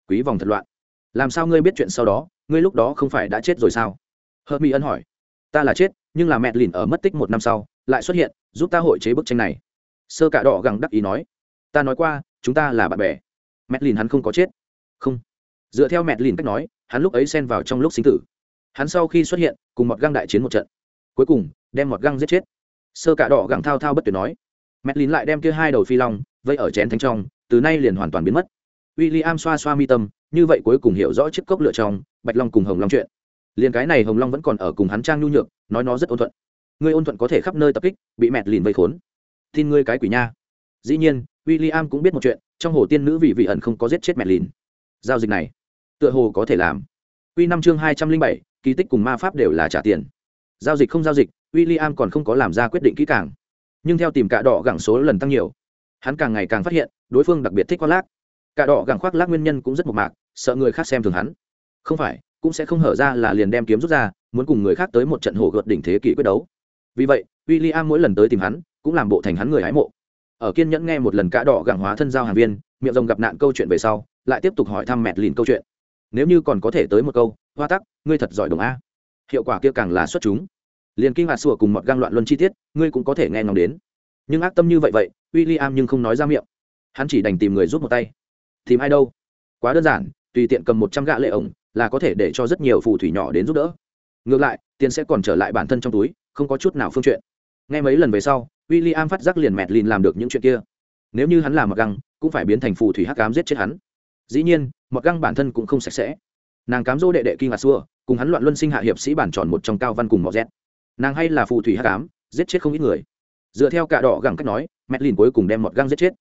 quý vòng thật loạn. Làm sao ngươi biết chuyện sau đó, ngươi lúc đó không phải đã chết rồi sao? Hớt mỹ ân hỏi. Ta là chết, nhưng là mẹ lìn ở mất tích một năm sau, lại xuất hiện, giúp ta hội chế bức tranh này. Sơ cả đỏ gẳng đắc ý nói. Ta nói qua, chúng ta là bạn bè. Mẹ lìn hắn không có chết. Không. Dựa theo mẹ lìn cách nói, hắn lúc ấy xen vào trong lúc sinh tử. Hắn sau khi xuất hiện, cùng một găng đại chiến một trận. Cuối cùng đem một găng giết chết. Sơ cả đỏ gẳng thao thao bất tuyệt nói, mẹt lìn lại đem kia hai đầu phi long vây ở chén thánh trong, từ nay liền hoàn toàn biến mất. W i l l i am xoa xoa mi tâm, như vậy cuối cùng hiểu rõ chiếc cốc lựa trong, bạch long cùng hồng long chuyện. Liền cái này hồng long vẫn còn ở cùng hắn trang nhu nhược, nói nó rất ôn thuận. Ngươi ôn thuận có thể khắp nơi tập kích, bị mẹt lìn vây khốn. Tin ngươi cái quỷ nha. Dĩ nhiên w i l l i am cũng biết một chuyện, trong hồ tiên nữ vị vị ẩn không có giết chết mẹt lìn. Giao dịch này, tựa hồ có thể làm. Q năm chương hai trăm linh bảy, kỳ tích cùng ma pháp đều là trả tiền giao dịch không giao dịch w i l l i am còn không có làm ra quyết định kỹ càng. Nhưng theo tìm cả đỏ gẳng số lần tăng nhiều, hắn càng ngày càng phát hiện, đối phương đặc biệt thích khoác lác. Cả đỏ gẳng khoác lác nguyên nhân cũng rất mộc mạc, sợ người khác xem thường hắn. Không phải, cũng sẽ không hở ra là liền đem kiếm rút ra, muốn cùng người khác tới một trận hổ gợt đỉnh thế kỷ quyết đấu. Vì vậy w i l l i am mỗi lần tới tìm hắn, cũng làm bộ thành hắn người hái mộ. Ở kiên nhẫn nghe một lần cả đỏ gẳng hóa thân giao hàng viên, miệng rồng gặp nạn câu chuyện về sau, lại tiếp tục hỏi thăm mẹt lìn câu chuyện. Nếu như còn có thể tới một câu, hoa tắc, ngươi thật giỏi đồng a hiệu quả kia càng là xuất chúng. Liền kinh hạt sủa cùng một gang loạn luân chi tiết, ngươi cũng có thể nghe ngóng đến. Nhưng ác tâm như vậy vậy w i l l i am nhưng không nói ra miệng. Hắn chỉ đành tìm người giúp một tay. Tìm ai đâu? Quá đơn giản, tùy tiện cầm một trăm gạ lệ ổng là có thể để cho rất nhiều phù thủy nhỏ đến giúp đỡ. Ngược lại, tiền sẽ còn trở lại bản thân trong túi, không có chút nào phương chuyện. Ngay mấy lần về sau w i l l i am phát giác liền mẹt lìn làm được những chuyện kia. Nếu như hắn làm mặc găng cũng phải biến thành phù thủy hắc cám giết chết hắn. Dĩ nhiên mặc găng bản thân cũng không sạch sẽ. Nàng cám dỗ đệ đệ kinh ngạc xua cùng hắn loạn luân sinh hạ hiệp sĩ bản tròn một trong cao văn cùng mọ rét. Nàng hay là phù thủy hắc cám giết chết không ít người. Dựa theo cả đỏ gẳng cách nói mẹt lìn cuối cùng đem một găng giết chết.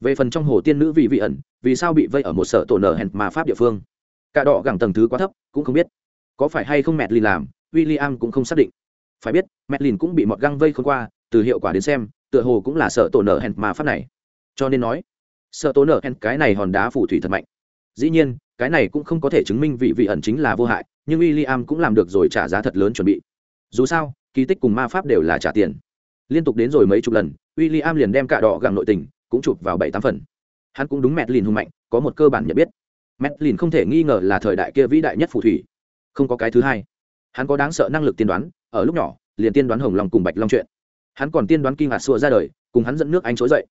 Về phần trong hồ tiên nữ vị vị ẩn, vì sao bị vây ở một sở tổ nở hẹn mà pháp địa phương? Cả đỏ gẳng tầng thứ quá thấp, cũng không biết. Có phải hay không mẹt lìn làm w i l l i am cũng không xác định. Phải biết mẹt lìn cũng bị một găng vây không qua, từ hiệu quả đến xem, tựa hồ cũng là sở tổ nở hẹn mà pháp này. Cho nên nói, sở tổ nở hẹn cái này hòn đá phù thủy thật mạnh. Dĩ nhiên cái này cũng không có thể chứng minh vị vị ẩn chính là vô hại, nhưng w i l l i am cũng làm được rồi trả giá thật lớn chuẩn bị. Dù sao, kỳ tích cùng ma pháp đều là trả tiền. Liên tục đến rồi mấy chục lần w i l l i am liền đem cả đỏ gặng nội tình cũng chụp vào bảy tám phần. Hắn cũng đúng mẹt lìn hùng mạnh, có một cơ bản nhận biết. Mẹt lìn không thể nghi ngờ là thời đại kia vĩ đại nhất phù thủy. Không có cái thứ hai. Hắn có đáng sợ năng lực tiên đoán, ở lúc nhỏ, liền tiên đoán hồng long cùng bạch long chuyện. Hắn còn tiên đoán kinh hạt xua ra đời, cùng hắn dẫn nước anh trỗi dậy.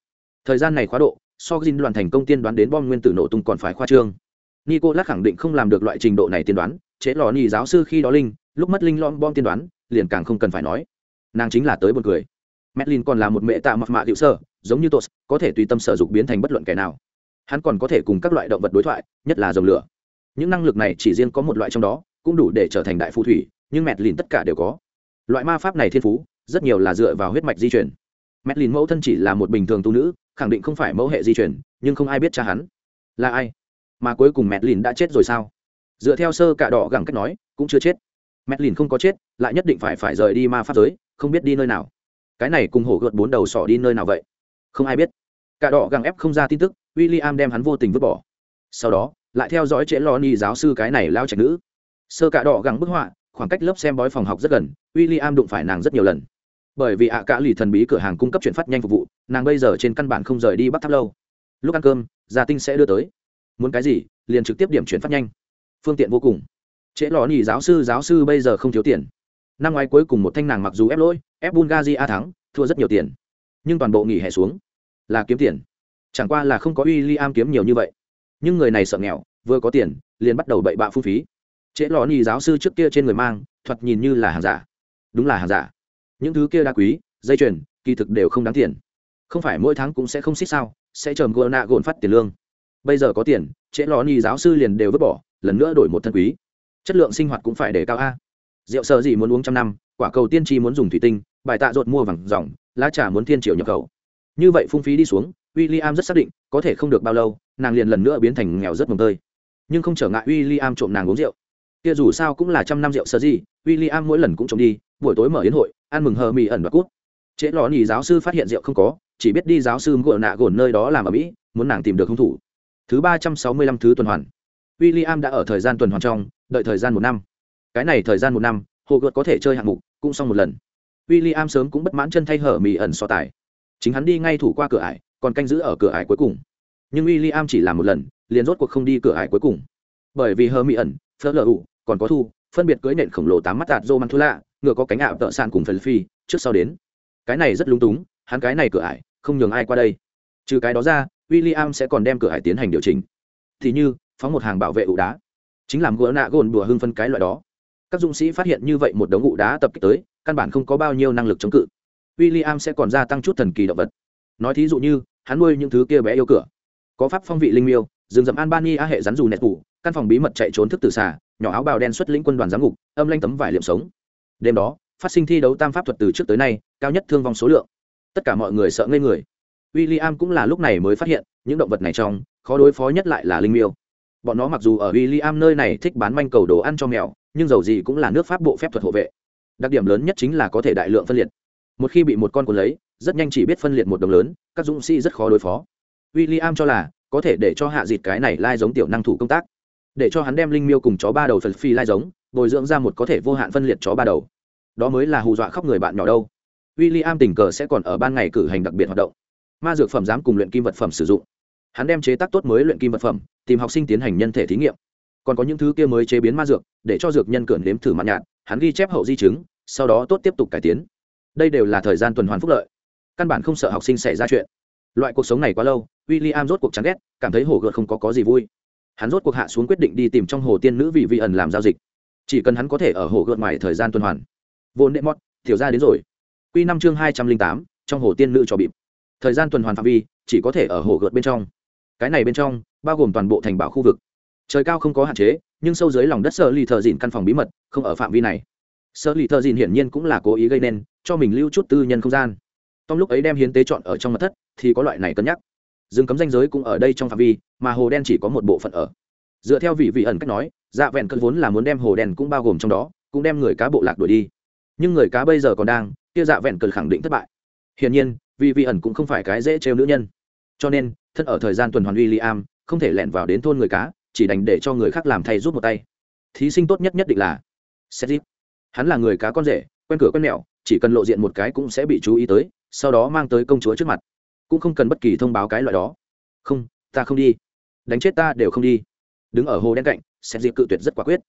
Thời gian này khóa độ, so dinh đoàn thành công tiên đoán đến bom nguyên tử nổ tung còn phải khoa trương nico lát khẳng định không làm được loại trình độ này tiên đoán, chế lò nhì giáo sư khi đó linh, lúc mất linh lom bom tiên đoán, liền càng không cần phải nói. Nàng chính là tới buồn cười. Madeline còn là một mẹ tạ mặc mạ dịu sơ giống như tos, có thể tùy tâm sở dục biến thành bất luận kẻ nào. Hắn còn có thể cùng các loại động vật đối thoại, nhất là dòng lửa. Những năng lực này chỉ riêng có một loại trong đó, cũng đủ để trở thành đại phù thủy, nhưng Madeline tất cả đều có. Loại ma pháp này thiên phú, rất nhiều là dựa vào huyết mạch di truyền. Madeline mẫu thân chỉ là một bình thường tu nữ, khẳng định không phải mẫu hệ di truyền, nhưng không ai biết cha hắn. Là ai? Mà cuối cùng Medlin đã chết rồi sao? Dựa theo sơ cả đỏ gẳng cách nói, cũng chưa chết. Medlin không có chết, lại nhất định phải phải rời đi ma pháp giới, không biết đi nơi nào. Cái này cùng hổ gợt bốn đầu sỏ đi nơi nào vậy? Không ai biết. Cả đỏ gẳng ép không ra tin tức w i l l i am đem hắn vô tình vứt bỏ. Sau đó, lại theo dõi trễ lo ni giáo sư cái này lao trạch nữ. Sơ cả đỏ gẳng bức họa, khoảng cách lớp xem bói phòng học rất gần w i l l i am đụng phải nàng rất nhiều lần. Bởi vì ạ cả lì thần bí cửa hàng cung cấp chuyển phát nhanh phục vụ, nàng bây giờ trên căn bản không rời đi bắt tháp lâu. Lúc ăn cơm, gia tinh sẽ đưa tới muốn cái gì, liền trực tiếp điểm chuyển phát nhanh. Phương tiện vô cùng. Trễ lò nhì giáo sư giáo sư bây giờ không thiếu tiền. Năm ngoái cuối cùng một thanh nàng mặc dù ép lỗi, ép bungazi a thắng, thua rất nhiều tiền. Nhưng toàn bộ nghỉ hè xuống, là kiếm tiền. Chẳng qua là không có uy li am kiếm nhiều như vậy. Nhưng người này sợ nghèo, vừa có tiền, liền bắt đầu bậy bạ phung phí. Trễ lò nhì giáo sư trước kia trên người mang, thoạt nhìn như là hàng giả. Đúng là hàng giả. Những thứ kia đa quý, dây chuyền, kỳ thực đều không đáng tiền. Không phải mỗi tháng cũng sẽ không xích sao, sẽ chờm gỡ nạ gồn phát tiền lương bây giờ có tiền, trễ lò nhì giáo sư liền đều vứt bỏ, lần nữa đổi một thân quý. Chất lượng sinh hoạt cũng phải để cao a. Rượu sợ gì muốn uống trăm năm, quả cầu tiên tri muốn dùng thủy tinh, bài tạ rột mua vàng dòng, lá trà muốn thiên triệu nhập khẩu. Như vậy phung phí đi xuống w i l l i am rất xác định, có thể không được bao lâu, nàng liền lần nữa biến thành nghèo rất mồm tơi. Nhưng không trở ngại w i l l i am trộm nàng uống rượu. Kia dù sao cũng là trăm năm rượu sợ gì w i l l i am mỗi lần cũng trộm đi, buổi tối mở yến hội, ăn mừng hờ mì ẩn và cút. Trễ lò nhì giáo sư phát hiện rượu không có, chỉ biết đi giáo sư ngựa nạ gồn nơi đó làm ở mỹ, muốn nàng tìm được hung thủ thứ ba trăm sáu mươi lăm thứ tuần hoàn. W i l l i am đã ở thời gian tuần hoàn trong, đợi thời gian một năm. Cái này thời gian một năm hồ gợt có thể chơi hạng mục, cũng xong một lần. W i l l i am sớm cũng bất mãn chân thay hở mì ẩn so tài. Chính hắn đi ngay thủ qua cửa ải, còn canh giữ ở cửa ải cuối cùng. Nhưng w i l l i am chỉ làm một lần, liền rốt cuộc không đi cửa ải cuối cùng. Bởi vì hờ mì ẩn phớt lờ ủ còn có thu, phân biệt cưỡi nện khổng lồ tám mắt tạt dô măng thu lạ ngựa có cánh ảo tợ sàn cùng phần phi trước sau đến. Cái này rất lúng túng, hắn cái này cửa ải, không nhường ai qua đây. Trừ cái đó ra William sẽ còn đem cửa hải tiến hành điều chỉnh. Thì như, phóng một hàng bảo vệ ụ đá. Chính làm gỡ nạ gồn đùa hưng phân cái loại đó. Các dũng sĩ phát hiện như vậy một đống ụ đá tập kích tới, căn bản không có bao nhiêu năng lực chống cự. William sẽ còn gia tăng chút thần kỳ động vật. Nói thí dụ như, hắn nuôi những thứ kia bé yêu cửa. Có pháp phong vị linh miêu, rừng rậm albania hệ rắn dù nẹt phủ căn phòng bí mật chạy trốn thức tử xà, nhỏ áo bào đen xuất lĩnh quân đoàn giám ngục, âm lanh tấm vải liệm sống. Đêm đó, phát sinh thi đấu tam pháp thuật từ trước tới nay, cao nhất thương vong số lượng. Tất cả mọi người sợ ngây người w i l l i am cũng là lúc này mới phát hiện, những động vật này trong, khó đối phó nhất lại là linh miêu. Bọn nó mặc dù ở w i l l i am nơi này thích bán manh cầu đồ ăn cho mèo, nhưng dầu gì cũng là nước pháp bộ phép thuật hộ vệ. Đặc điểm lớn nhất chính là có thể đại lượng phân liệt. Một khi bị một con cuốn lấy, rất nhanh chỉ biết phân liệt một đồng lớn, các dũng sĩ rất khó đối phó. W i l l i am cho là, có thể để cho hạ dịt cái này lai giống tiểu năng thủ công tác. Để cho hắn đem linh miêu cùng chó ba đầu phật phi lai giống, bồi dưỡng ra một có thể vô hạn phân liệt chó ba đầu. Đó mới là hù dọa khóc người bạn nhỏ đâu. W i l l i am tình cờ sẽ còn ở ban ngày cử hành đặc biệt hoạt động ma dược phẩm dám cùng luyện kim vật phẩm sử dụng. Hắn đem chế tác tốt mới luyện kim vật phẩm, tìm học sinh tiến hành nhân thể thí nghiệm. Còn có những thứ kia mới chế biến ma dược, để cho dược nhân cường nếm thử mặn nhạt, hắn ghi chép hậu di chứng, sau đó tốt tiếp tục cải tiến. Đây đều là thời gian tuần hoàn phúc lợi. Căn bản không sợ học sinh xảy ra chuyện. Loại cuộc sống này quá lâu w i l l i am rốt cuộc chán ghét, cảm thấy hồ gợt không có có gì vui. Hắn rốt cuộc hạ xuống quyết định đi tìm trong hồ tiên nữ vị vị ẩn làm giao dịch. Chỉ cần hắn có thể ở hồ gợt ngoài thời gian tuần hoàn. Vốn đệ mót thiểu ra đến rồi. Q năm chương hai trăm linh tám, trong hồ tiên nữ cho bịp thời gian tuần hoàn phạm vi chỉ có thể ở hồ gợt bên trong. Cái này bên trong bao gồm toàn bộ thành bảo khu vực. Trời cao không có hạn chế, nhưng sâu dưới lòng đất sơ lì thợ dìn căn phòng bí mật không ở phạm vi này. Sơ lì thợ dìn hiển nhiên cũng là cố ý gây nên, cho mình lưu chút tư nhân không gian. Trong lúc ấy đem hiến tế chọn ở trong mặt thất, thì có loại này cân nhắc. Rừng cấm danh giới cũng ở đây trong phạm vi, mà hồ đen chỉ có một bộ phận ở. Dựa theo vị vị ẩn cách nói dạ vẹn cơn vốn là muốn đem hồ đen cũng bao gồm trong đó, cũng đem người cá bộ lạc đuổi đi. Nhưng người cá bây giờ còn đang, kia dạ vẹn cơn khẳng định thất bại. Hiển nhiên vì vị ẩn cũng không phải cái dễ trêu nữ nhân. Cho nên, thân ở thời gian tuần hoàn William, không thể lẻn vào đến thôn người cá, chỉ đành để cho người khác làm thay giúp một tay. Thí sinh tốt nhất nhất định là Seth hắn là người cá con rể, quen cửa quen mẹo, chỉ cần lộ diện một cái cũng sẽ bị chú ý tới, sau đó mang tới công chúa trước mặt. Cũng không cần bất kỳ thông báo cái loại đó. Không, ta không đi. Đánh chết ta đều không đi. Đứng ở hồ đen cạnh Seth cự tuyệt rất quả quyết.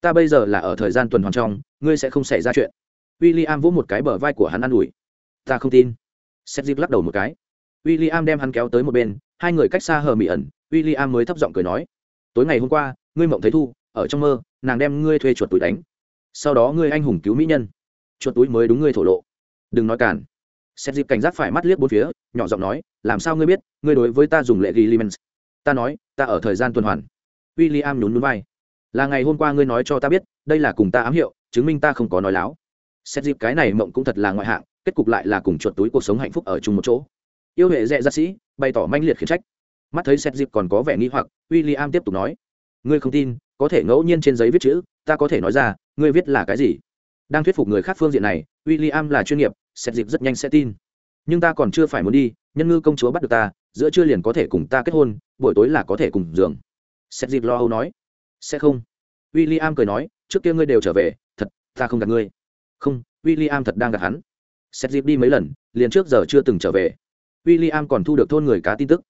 Ta bây giờ là ở thời gian tuần hoàn trong, ngươi sẽ không xảy ra chuyện. William vỗ một cái bờ vai của hắn an ủi. Ta không tin. Seth lắc đầu một cái. William đem hắn kéo tới một bên, hai người cách xa hờ mị ẩn, William mới thấp giọng cười nói, tối ngày hôm qua, ngươi mộng thấy thu, ở trong mơ, nàng đem ngươi thuê chuột túi đánh. Sau đó ngươi anh hùng cứu mỹ nhân. Chuột túi mới đúng ngươi thổ lộ. Đừng nói cản Sét dịp cảnh giác phải mắt liếc bốn phía, nhỏ giọng nói, làm sao ngươi biết, ngươi đối với ta dùng lệ Gilimens?" ta nói, ta ở thời gian tuần hoàn. William nhún nhún vai. Là ngày hôm qua ngươi nói cho ta biết, đây là cùng ta ám hiệu, chứng minh ta không có nói láo. Xét dịp cái này mộng cũng thật là ngoại hạng kết cục lại là cùng chuột túi cuộc sống hạnh phúc ở chung một chỗ. Yêu hệ dẹ gia sĩ, bày tỏ manh liệt khiển trách. Mắt thấy xét dịp còn có vẻ nghi hoặc w i l l i am tiếp tục nói, ngươi không tin, có thể ngẫu nhiên trên giấy viết chữ, ta có thể nói ra, ngươi viết là cái gì? Đang thuyết phục người khác phương diện này w i l l i am là chuyên nghiệp xét dịp rất nhanh sẽ tin. Nhưng ta còn chưa phải muốn đi, nhân ngư công chúa bắt được ta, giữa trưa liền có thể cùng ta kết hôn, buổi tối là có thể cùng giường. Xét dịp lo âu nói, sẽ không. W i l l i am cười nói, trước kia ngươi đều trở về, thật, ta không gạt ngươi. Không w i l l i am thật đang gạt hắn xét dịp đi mấy lần liền trước giờ chưa từng trở về. W i l l i am còn thu được thôn người cá tin tức.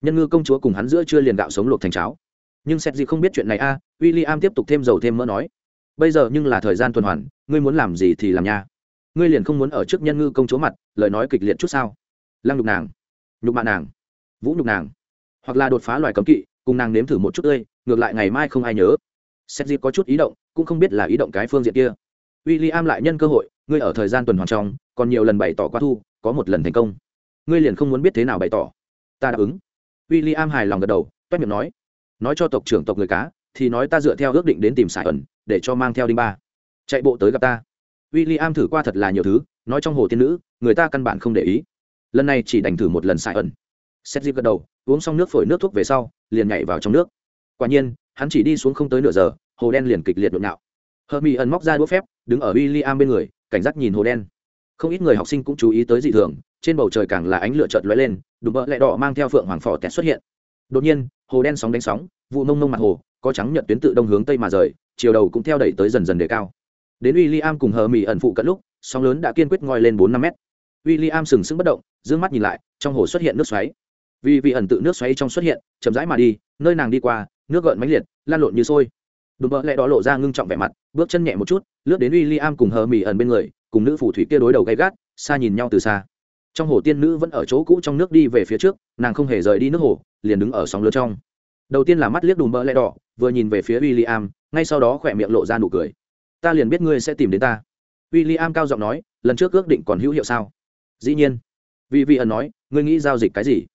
Nhân ngư công chúa cùng hắn giữa chưa liền gạo sống luộc thành cháo. Nhưng xét dịp không biết chuyện này a à, w i l l i am tiếp tục thêm dầu thêm mỡ nói. Bây giờ nhưng là thời gian tuần hoàn ngươi muốn làm gì thì làm nha. Ngươi liền không muốn ở trước nhân ngư công chúa mặt lời nói kịch liệt chút sao? Lăng nhục nàng. Nhục mạ nàng. Vũ nhục nàng. Hoặc là đột phá loài cấm kỵ cùng nàng nếm thử một chút tươi ngược lại ngày mai không ai nhớ. Xét dịp có chút ý động cũng không biết là ý động cái phương diện kia. W i l l i am lại nhân cơ hội ngươi ở thời gian tuần hoàn trong, còn nhiều lần bày tỏ qua thu, có một lần thành công. Ngươi liền không muốn biết thế nào bày tỏ. Ta đáp ứng. W i l l i am hài lòng gật đầu, toét miệng nói. Nói cho tộc trưởng tộc người cá, thì nói ta dựa theo ước định đến tìm sải ẩn, để cho mang theo đinh ba. Chạy bộ tới gặp ta. W i l l i am thử qua thật là nhiều thứ, nói trong hồ tiên nữ, người ta căn bản không để ý. Lần này chỉ đành thử một lần sải ẩn. Xét dịp gật đầu, uống xong nước phổi nước thuốc về sau, liền nhảy vào trong nước. Quả nhiên, hắn chỉ đi xuống không tới nửa giờ, hồ đen liền kịch liệt nhộn nhạo. Hờ mỹ ẩn móc ra đũa phép, đứng ở w i l l i am bên người cảnh giác nhìn hồ đen. Không ít người học sinh cũng chú ý tới dị thường, trên bầu trời càng là ánh lửa chợt lóe lên, đùm bỡ lẹ đỏ mang theo phượng hoàng phò tẹt xuất hiện. Đột nhiên, hồ đen sóng đánh sóng, vụ mông mông mặt hồ, có trắng nhận tuyến tự đông hướng tây mà rời, chiều đầu cũng theo đẩy tới dần dần đề cao. Đến w i l l i am cùng hờ mỹ ẩn phụ cận lúc, sóng lớn đã kiên quyết ngoi lên bốn năm mét. W i l l i am sừng sững bất động d ư ơ n g mắt nhìn lại, trong hồ xuất hiện nước xoáy. Vì vị ẩn tự nước xoáy trong xuất hiện, chậm rãi mà đi, nơi nàng đi qua, nước gợn mãnh liệt, lan lộn như sôi đùm bợ lẹ đó lộ ra ngưng trọng vẻ mặt, bước chân nhẹ một chút, lướt đến w i l l i am cùng hờ mỹ ẩn bên người, cùng nữ phù thủy kia đối đầu gay gắt, xa nhìn nhau từ xa. Trong hồ tiên nữ vẫn ở chỗ cũ trong nước đi về phía trước, nàng không hề rời đi nước hồ, liền đứng ở sóng lớn trong. Đầu tiên là mắt liếc đùm bợ lẽ đỏ, vừa nhìn về phía w i l l i am ngay sau đó khỏe miệng lộ ra nụ cười. Ta liền biết ngươi sẽ tìm đến ta. W i l l i am cao giọng nói, lần trước ước định còn hữu hiệu sao? Dĩ nhiên. Vì vị ẩn nói, ngươi nghĩ giao dịch cái gì?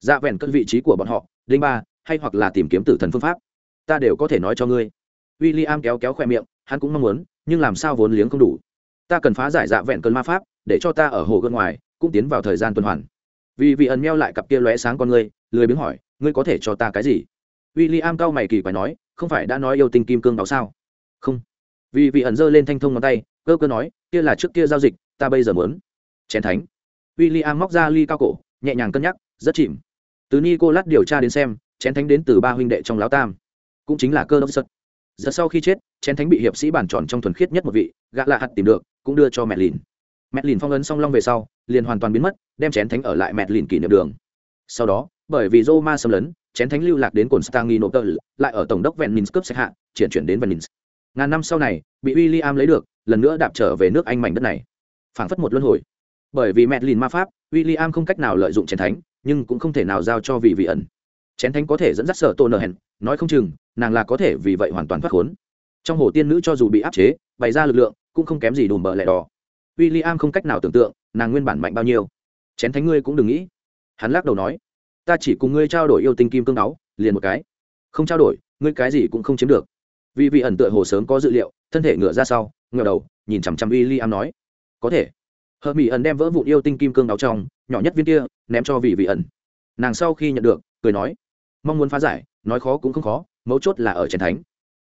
Dạ vẹn cân vị trí của bọn họ, đinh ba, hay hoặc là tìm kiếm tử thần phương pháp? Ta đều có thể nói cho ngươi w i l l i am kéo kéo khoe miệng, hắn cũng mong muốn, nhưng làm sao vốn liếng không đủ. Ta cần phá giải dạ vẹn cơn ma pháp, để cho ta ở hồ gân ngoài, cũng tiến vào thời gian tuần hoàn. Vì vị ẩn meo lại cặp kia lóe sáng con ngươi, lười biếng hỏi, ngươi có thể cho ta cái gì? W i l l i am cao mày kỳ quái nói, không phải đã nói yêu tinh kim cương báo sao? Không. Vì vị ẩn giơ lên thanh thông ngón tay, cơ cơ nói, kia là trước kia giao dịch, ta bây giờ muốn. Chén thánh. W i l l i am móc ra ly cao cổ, nhẹ nhàng cân nhắc, rất chìm. Từ ni cô lát điều tra đến xem, chén thánh đến từ ba huynh đệ trong lão tam. Cũng chính là cơ đốc sật giờ sau khi chết, chén thánh bị hiệp sĩ bản tròn trong thuần khiết nhất một vị, gã lạ hạt tìm được, cũng đưa cho mẹ lìn. Mẹ lìn phong ấn song long về sau, liền hoàn toàn biến mất, đem chén thánh ở lại mẹ lìn kỷ niệm đường. Sau đó, bởi vì roma xâm lấn, chén thánh lưu lạc đến cồn stangi nộp lại ở tổng đốc vẹn minsk cướp sạch hạ, chuyển chuyển đến venice. Ngàn năm sau này, bị w i l l i am lấy được, lần nữa đạp trở về nước anh mảnh đất này. Phảng phất một luân hồi. Bởi vì mẹ lìn ma pháp w i l l i am không cách nào lợi dụng chén thánh, nhưng cũng không thể nào giao cho vị vị ẩn chén thánh có thể dẫn dắt sở tôn nở hẹn, nói không chừng, nàng là có thể vì vậy hoàn toàn thoát khốn. Trong hồ tiên nữ cho dù bị áp chế, bày ra lực lượng, cũng không kém gì đùm bờ lẹ đỏ. W i l l i am không cách nào tưởng tượng, nàng nguyên bản mạnh bao nhiêu. Chén thánh ngươi cũng đừng nghĩ. Hắn lắc đầu nói, ta chỉ cùng ngươi trao đổi yêu tinh kim cương áo, liền một cái. Không trao đổi, ngươi cái gì cũng không chiếm được. Vì vị ẩn tựa hồ sớm có dự liệu, thân thể ngựa ra sau ngựa đầu, nhìn chằm chằm w i l l i am nói, có thể. Hờ mỹ ẩn đem vỡ vụn yêu tinh kim cương áo trong, nhỏ nhất viên kia, ném cho vị vị ẩn. Nàng sau khi nhận được, cười nói mong muốn phá giải, nói khó cũng không khó, mấu chốt là ở chén thánh.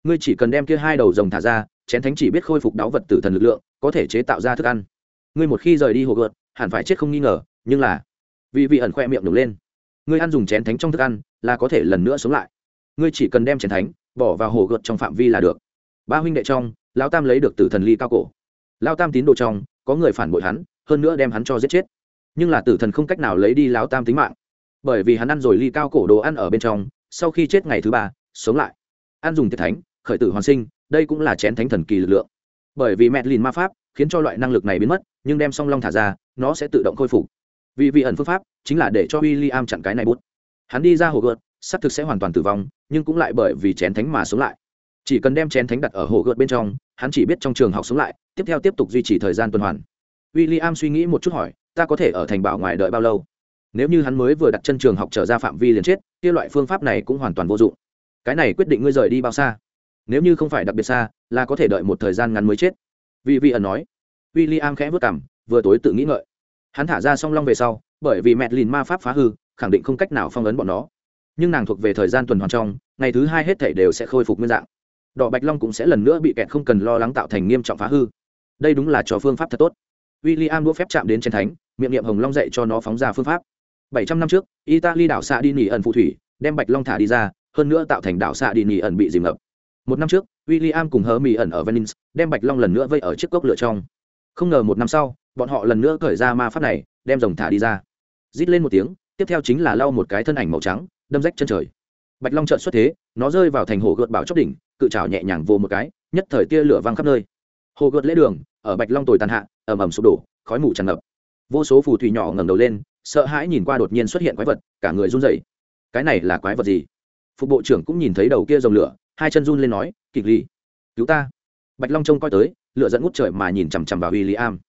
Ngươi chỉ cần đem kia hai đầu rồng thả ra, chén thánh chỉ biết khôi phục đáo vật tử thần lực lượng, có thể chế tạo ra thức ăn. Ngươi một khi rời đi hồ gợt, hẳn phải chết không nghi ngờ, nhưng là vì vị ẩn khoe miệng nổi lên. Ngươi ăn dùng chén thánh trong thức ăn, là có thể lần nữa sống lại. Ngươi chỉ cần đem chén thánh, bỏ vào hồ gợt trong phạm vi là được. Ba huynh đệ trong, lão tam lấy được tử thần ly cao cổ. Lao tam tín đồ trong, có người phản bội hắn, hơn nữa đem hắn cho giết chết. Nhưng là tử thần không cách nào lấy đi lão tam tính mạng bởi vì hắn ăn rồi ly cao cổ đồ ăn ở bên trong, sau khi chết ngày thứ ba, sống lại. Ăn dùng tiệt thánh, khởi tử hoàn sinh, đây cũng là chén thánh thần kỳ lực lượng. Bởi vì mẹ lìn ma pháp, khiến cho loại năng lực này biến mất, nhưng đem song long thả ra, nó sẽ tự động khôi phục. Vì vị ẩn phương pháp, chính là để cho w i l l i am chặn cái này bút. Hắn đi ra hồ gợt, xác thực sẽ hoàn toàn tử vong, nhưng cũng lại bởi vì chén thánh mà sống lại. Chỉ cần đem chén thánh đặt ở hồ gợt bên trong, hắn chỉ biết trong trường học sống lại, tiếp theo tiếp tục duy trì thời gian tuần hoàn. W i l l i am suy nghĩ một chút hỏi, ta có thể ở thành bảo ngoài đợi bao lâu? Nếu như hắn mới vừa đặt chân trường học trở ra phạm vi liền chết, kia loại phương pháp này cũng hoàn toàn vô dụng. Cái này quyết định ngươi rời đi bao xa? Nếu như không phải đặc biệt xa, là có thể đợi một thời gian ngắn mới chết. Vì vị ẩn nói w i l l i am khẽ vất cảm vừa tối tự nghĩ ngợi. Hắn thả ra song long về sau, bởi vì mẹ lìn ma pháp phá hư, khẳng định không cách nào phong ấn bọn nó. Nhưng nàng thuộc về thời gian tuần hoàn trong, ngày thứ hai hết thể đều sẽ khôi phục nguyên dạng. Đỏ bạch long cũng sẽ lần nữa bị kẹt không cần lo lắng tạo thành nghiêm trọng phá hư. Đây đúng là cho phương pháp thật tốt. W i l l i am đũa phép chạm đến trên thánh, miệng niệm hồng long dạy cho nó phóng ra phương pháp bảy trăm năm trước, italy đảo xạ đi nỉ ẩn phù thủy, đem bạch long thả đi ra, hơn nữa tạo thành đảo xạ đi nỉ ẩn bị dìm ngập. Một năm trước, William cùng hớ mì ẩn ở venice, đem bạch long lần nữa vây ở chiếc cốc lửa trong. Không ngờ một năm sau, bọn họ lần nữa cởi ra ma pháp này, đem rồng thả đi ra. Rít lên một tiếng, tiếp theo chính là lau một cái thân ảnh màu trắng, đâm rách chân trời. Bạch long trợn xuất thế, nó rơi vào thành hồ gợt bảo chóp đỉnh, cự trảo nhẹ nhàng vô một cái, nhất thời tia lửa vang khắp nơi. Hồ gợt lễ đường, ở bạch long tồi tàn hạ, ầm ầm sụp đổ, khói mù tràn ngập. Vô số phù thủy nhỏ ngẩng đầu lên sợ hãi nhìn qua đột nhiên xuất hiện quái vật, cả người run rẩy. Cái này là quái vật gì? Phục bộ trưởng cũng nhìn thấy đầu kia dòng lửa, hai chân run lên nói, kịch ly, cứu ta. Bạch long trông coi tới lựa dẫn ngút trời mà nhìn chằm chằm vào w i l l i am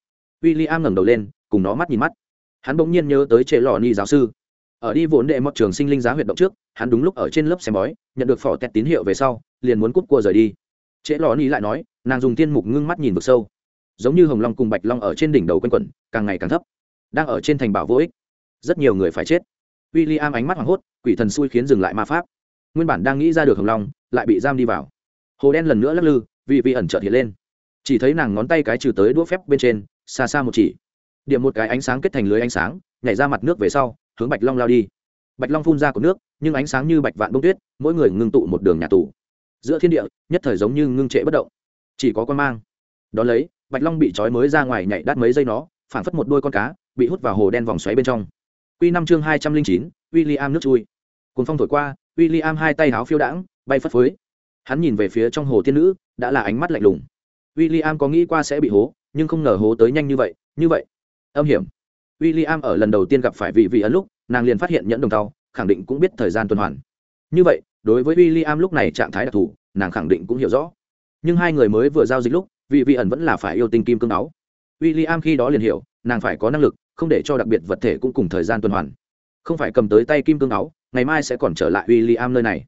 w i l l i am ngẩng đầu lên, cùng nó mắt nhìn mắt. Hắn bỗng nhiên nhớ tới chế lò ni giáo sư. Ở đi vốn đệ mọt trường sinh linh giá huyệt động trước, hắn đúng lúc ở trên lớp xem bói, nhận được phỏ tét tín hiệu về sau, liền muốn cút cua rời đi. Trễ lò ni lại nói, nàng dùng tiên mục ngưng mắt nhìn vực sâu. Giống như hồng long cùng bạch long ở trên đỉnh đầu quanh quẩn, càng ngày càng thấp. Đang ở trên thành bảo vô ích rất nhiều người phải chết. W i l l i am ánh mắt hoảng hốt, quỷ thần xui khiến dừng lại ma pháp. Nguyên bản đang nghĩ ra được hồng long, lại bị giam đi vào. Hồ đen lần nữa lắc lư vị vị ẩn trợt hiện lên. Chỉ thấy nàng ngón tay cái trừ tới đũa phép bên trên, xa xa một chỉ. Điểm một cái ánh sáng kết thành lưới ánh sáng, nhảy ra mặt nước về sau, hướng bạch long lao đi. Bạch long phun ra của nước, nhưng ánh sáng như bạch vạn bông tuyết, mỗi người ngưng tụ một đường nhà tù. Giữa thiên địa, nhất thời giống như ngưng trệ bất động. Chỉ có con mang. Đón lấy, bạch long bị trói mới ra ngoài nhảy đắt mấy giây nó, phảng phất một đôi con cá, bị hút vào hồ đen vòng xoáy bên trong. Quy năm chương hai trăm linh chín, William nước chui. Cuồng phong thổi qua, William hai tay háo phiêu đãng, bay phất phới. Hắn nhìn về phía trong hồ tiên nữ, đã là ánh mắt lạnh lùng. William có nghĩ qua sẽ bị hố, nhưng không ngờ hố tới nhanh như vậy như vậy. Âm hiểm. William ở lần đầu tiên gặp phải vị vị ấn lúc, nàng liền phát hiện nhẫn đồng tàu khẳng định cũng biết thời gian tuần hoàn. Như vậy, đối với William lúc này trạng thái đặc thù, nàng khẳng định cũng hiểu rõ. Nhưng hai người mới vừa giao dịch lúc, vị vị ẩn vẫn là phải yêu tinh kim cương áo. William khi đó liền hiểu, nàng phải có năng lực không để cho đặc biệt vật thể cũng cùng thời gian tuần hoàn. Không phải cầm tới tay kim cương áo, ngày mai sẽ còn trở lại w i l l i am nơi này.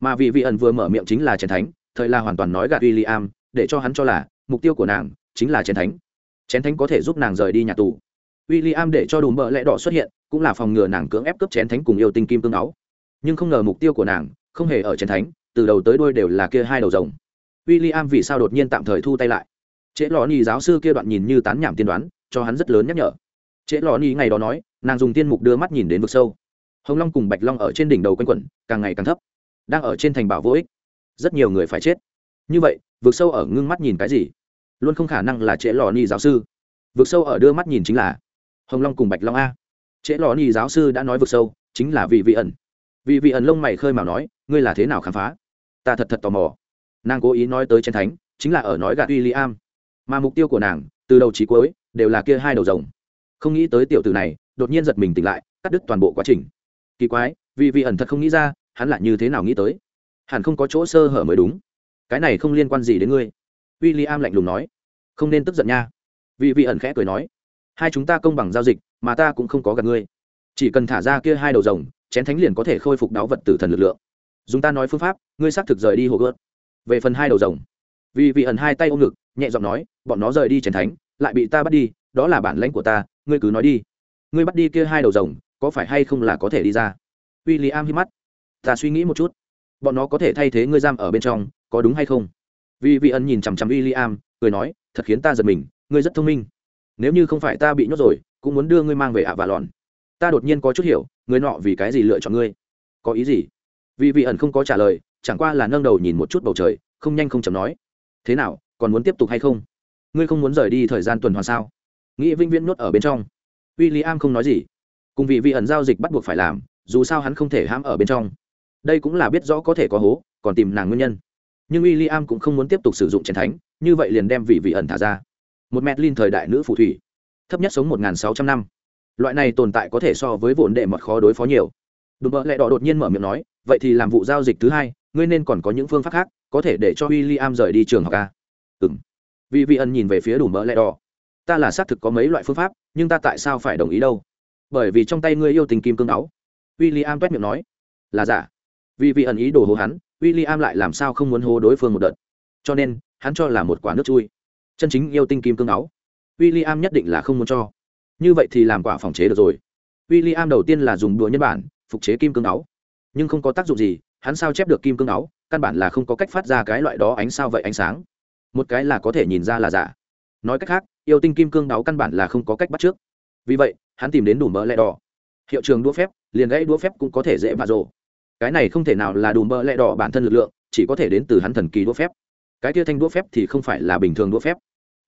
Mà vì vị ẩn vừa mở miệng chính là chén thánh, thời là hoàn toàn nói gạt w i l l i am để cho hắn cho là mục tiêu của nàng chính là chén thánh. Chén thánh có thể giúp nàng rời đi nhà tù. W i l l i am để cho đùm bợ lẽ đỏ xuất hiện, cũng là phòng ngừa nàng cưỡng ép cướp chén thánh cùng yêu tinh kim cương áo. Nhưng không ngờ mục tiêu của nàng không hề ở chén thánh, từ đầu tới đuôi đều là kia hai đầu rồng. W i l l i am vì sao đột nhiên tạm thời thu tay lại? Trễ lò ni giáo sư kia đoạn nhìn như tán nhảm tiên đoán, cho hắn rất lớn nhắc nhở trễ lò ni ngày đó nói, nàng dùng tiên mục đưa mắt nhìn đến vực sâu. Hồng long cùng bạch long ở trên đỉnh đầu quanh quẩn, càng ngày càng thấp. Đang ở trên thành bảo vô ích. Rất nhiều người phải chết. Như vậy, vực sâu ở ngưng mắt nhìn cái gì? Luôn không khả năng là trễ lò ni giáo sư. Vực sâu ở đưa mắt nhìn chính là hồng long cùng bạch long a. Trễ lò ni giáo sư đã nói vực sâu, chính là vì vị ẩn. Vì vị ẩn lông mày khơi mà nói, ngươi là thế nào khám phá? Ta thật thật tò mò. Nàng cố ý nói tới chiến thánh, chính là ở nói gạt w i i am mà mục tiêu của nàng, từ đầu trí cuối, đều là kia hai đầu rồng không nghĩ tới tiểu tử này, đột nhiên giật mình tỉnh lại, cắt đứt toàn bộ quá trình. Kỳ quái, vì vị ẩn thật không nghĩ ra, hắn lại như thế nào nghĩ tới? Hẳn không có chỗ sơ hở mới đúng. Cái này không liên quan gì đến ngươi. W i l l i am lạnh lùng nói. Không nên tức giận nha. Vì vị ẩn khẽ cười nói. Hai chúng ta công bằng giao dịch, mà ta cũng không có gặp ngươi. Chỉ cần thả ra kia hai đầu rồng, chén thánh liền có thể khôi phục đáo vật tử thần lực lượng. Dùng ta nói phương pháp, ngươi xác thực rời đi hồ gớt về phần hai đầu rồng. Vì vị ẩn hai tay ôm ngực, nhẹ giọng nói, bọn nó rời đi chén thánh, lại bị ta bắt đi, đó là bản lãnh của ta ngươi cứ nói đi. Ngươi bắt đi kia hai đầu rồng, có phải hay không là có thể đi ra? W i l l i am hít mắt. Ta suy nghĩ một chút. Bọn nó có thể thay thế ngươi giam ở bên trong, có đúng hay không? Vì vị ẩn nhìn chằm chằm w i l l i am cười nói, thật khiến ta giật mình, ngươi rất thông minh. Nếu như không phải ta bị nhốt rồi, cũng muốn đưa ngươi mang về ạ và lòn ta đột nhiên có chút hiểu người nọ vì cái gì lựa chọn ngươi? Có ý gì? Vì vị ẩn không có trả lời, chẳng qua là nâng đầu nhìn một chút bầu trời, không nhanh không chậm nói, thế nào, còn muốn tiếp tục hay không? Ngươi không muốn rời đi thời gian tuần hoàn sao? Nghĩ vĩnh viễn nuốt ở bên trong. W i l l i am không nói gì. Cùng vị vị ẩn giao dịch bắt buộc phải làm, dù sao hắn không thể hãm ở bên trong. Đây cũng là biết rõ có thể có hố, còn tìm nàng nguyên nhân. Nhưng w i l l i am cũng không muốn tiếp tục sử dụng chén thánh, như vậy liền đem vị vị ẩn thả ra. Một mét linh thời đại nữ phù thủy. Thấp nhất sống một sáu trăm năm. Loại này tồn tại có thể so với vốn đệ mật khó đối phó nhiều. Đùm bợ lẹ đỏ đột nhiên mở miệng nói, vậy thì làm vụ giao dịch thứ hai, ngươi nên còn có những phương pháp khác, có thể để cho w i l l i am rời đi trường học a. Ừ m vì vị ẩn nhìn về phía đùm bợ lẹ đỏ ta là xác thực có mấy loại phương pháp, nhưng ta tại sao phải đồng ý đâu? Bởi vì trong tay ngươi yêu tình kim cương áo. W i l l i am t miệng nói. Là giả. Vì vị ẩn ý đồ hồ hắn w i l l i am lại làm sao không muốn hô đối phương một đợt. Cho nên, hắn cho là một quả nước chui. Chân chính yêu tinh kim cương áo. W i l l i am nhất định là không muốn cho. Như vậy thì làm quả phòng chế được rồi. W i l l i am đầu tiên là dùng đùa nhân bản, phục chế kim cương áo. Nhưng không có tác dụng gì, hắn sao chép được kim cương áo, căn bản là không có cách phát ra cái loại đó ánh sao vậy ánh sáng. Một cái là có thể nhìn ra là giả. Nói cách khác yêu tinh kim cương đáo căn bản là không có cách bắt trước. Vì vậy, hắn tìm đến đủ mỡ lẹ đỏ. Hiệu trường đũa phép, liền gãy đũa phép cũng có thể dễ vạ rộ cái này không thể nào là đủ mỡ lẹ đỏ bản thân lực lượng, chỉ có thể đến từ hắn thần kỳ đũa phép. Cái kia thanh đũa phép thì không phải là bình thường đũa phép.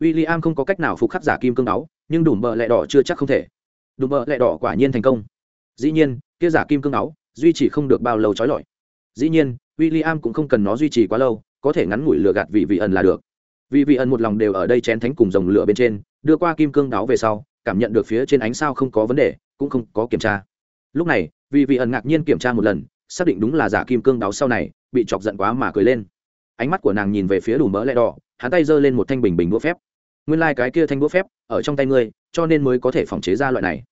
W i l l i am không có cách nào phục khắc giả kim cương đáo, nhưng đủ mỡ lẹ đỏ chưa chắc không thể. Đủ mỡ lẹ đỏ quả nhiên thành công. Dĩ nhiên, kia giả kim cương đáo, duy trì không được bao lâu trói lọi. Dĩ nhiên w i l l i am cũng không cần nó duy trì quá lâu, có thể ngắn ngủi lừa gạt vị vị ẩn là được vì vị ẩn một lòng đều ở đây chén thánh cùng dòng lửa bên trên, đưa qua kim cương đáo về sau, cảm nhận được phía trên ánh sao không có vấn đề, cũng không có kiểm tra. Lúc này, vì vị ẩn ngạc nhiên kiểm tra một lần, xác định đúng là giả kim cương đáo sau này, bị chọc giận quá mà cười lên. Ánh mắt của nàng nhìn về phía đủ mỡ lẹ đỏ, hắn tay giơ lên một thanh bình bình đũa phép. Nguyên lai、like、cái kia thanh đũa phép, ở trong tay ngươi, cho nên mới có thể phòng chế ra loại này.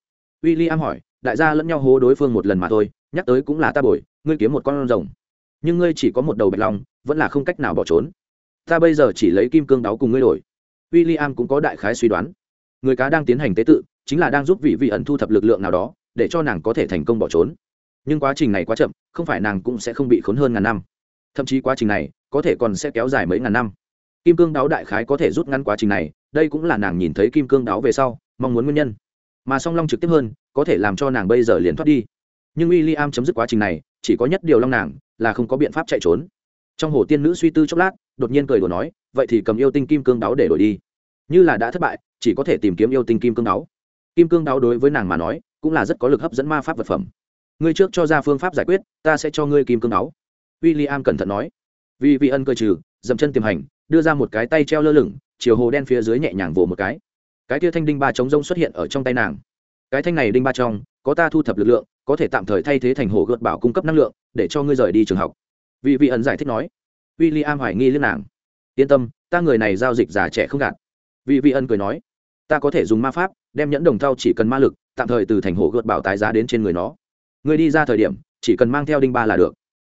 W i l l i am hỏi, đại gia lẫn nhau hố đối phương một lần mà thôi, nhắc tới cũng là ta bồi, ngươi kiếm một con rồng. Nhưng ngươi chỉ có một đầu bạch long, vẫn là không cách nào bỏ trốn ta bây giờ chỉ lấy kim cương đáo cùng ngươi đổi. W i l l i am cũng có đại khái suy đoán. Người cá đang tiến hành tế tự, chính là đang giúp vị vị ẩn thu thập lực lượng nào đó, để cho nàng có thể thành công bỏ trốn. Nhưng quá trình này quá chậm, không phải nàng cũng sẽ không bị khốn hơn ngàn năm. Thậm chí quá trình này, có thể còn sẽ kéo dài mấy ngàn năm. Kim cương đáo đại khái có thể rút ngắn quá trình này, đây cũng là nàng nhìn thấy kim cương đáo về sau, mong muốn nguyên nhân. Mà song long trực tiếp hơn, có thể làm cho nàng bây giờ liền thoát đi. Nhưng w i l l i am chấm dứt quá trình này, chỉ có nhất điều long nàng, là không có biện pháp chạy trốn. Trong hồ tiên nữ suy tư chốc lát đột nhiên cười đùa nói, vậy thì cầm yêu tinh kim cương đáo để đổi đi. Như là đã thất bại, chỉ có thể tìm kiếm yêu tinh kim cương đáo. Kim cương đáo đối với nàng mà nói, cũng là rất có lực hấp dẫn ma pháp vật phẩm. Ngươi trước cho ra phương pháp giải quyết, ta sẽ cho ngươi kim cương đáo. W i l l i am cẩn thận nói. Vì vị ân cơ trừ, dậm chân tiềm hành, đưa ra một cái tay treo lơ lửng, chiều hồ đen phía dưới nhẹ nhàng vồ một cái. Cái tia thanh đinh ba chống rông xuất hiện ở trong tay nàng. Cái thanh này đinh ba trong có ta thu thập lực lượng, có thể tạm thời thay thế thành hồ gợt bảo cung cấp năng lượng, để cho ngươi rời đi trường học. Vị vị ẩn giải thích nói w i l l i am hoài nghi lên nàng. Yên tâm, ta người này giao dịch già trẻ không gạt. Vị vị ân cười nói, ta có thể dùng ma pháp, đem nhẫn đồng thau chỉ cần ma lực, tạm thời từ thành hồ gợt bảo tái giá đến trên người nó. Người đi ra thời điểm, chỉ cần mang theo đinh ba là được.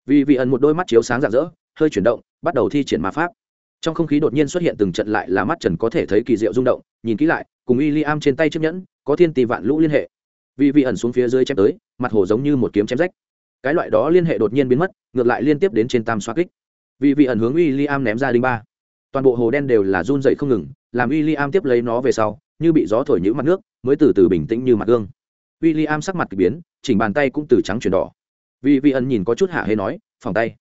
Vì vị ẩn một đôi mắt chiếu sáng rạng rỡ, hơi chuyển động, bắt đầu thi triển ma pháp. Trong không khí đột nhiên xuất hiện từng trận lại là mắt trần có thể thấy kỳ diệu rung động, nhìn kỹ lại, cùng y li am trên tay chiếc nhẫn, có thiên tỷ vạn lũ liên hệ. Vì vị ẩn xuống phía dưới chém tới, mặt hồ giống như một kiếm chém rách. Cái loại đó liên hệ đột nhiên biến mất, ngược lại liên tiếp đến trên tam xoa kích vì vị ẩn hướng w i l l i am ném ra đinh ba. Toàn bộ hồ đen đều là run dậy không ngừng, làm w i l l i am tiếp lấy nó về sau, như bị gió thổi nhữ mặt nước, mới từ từ bình tĩnh như mặt gương. W i l l i am sắc mặt k ỳ biến, chỉnh bàn tay cũng từ trắng chuyển đỏ. Vì vị ẩn nhìn có chút hạ hay nói phòng tay.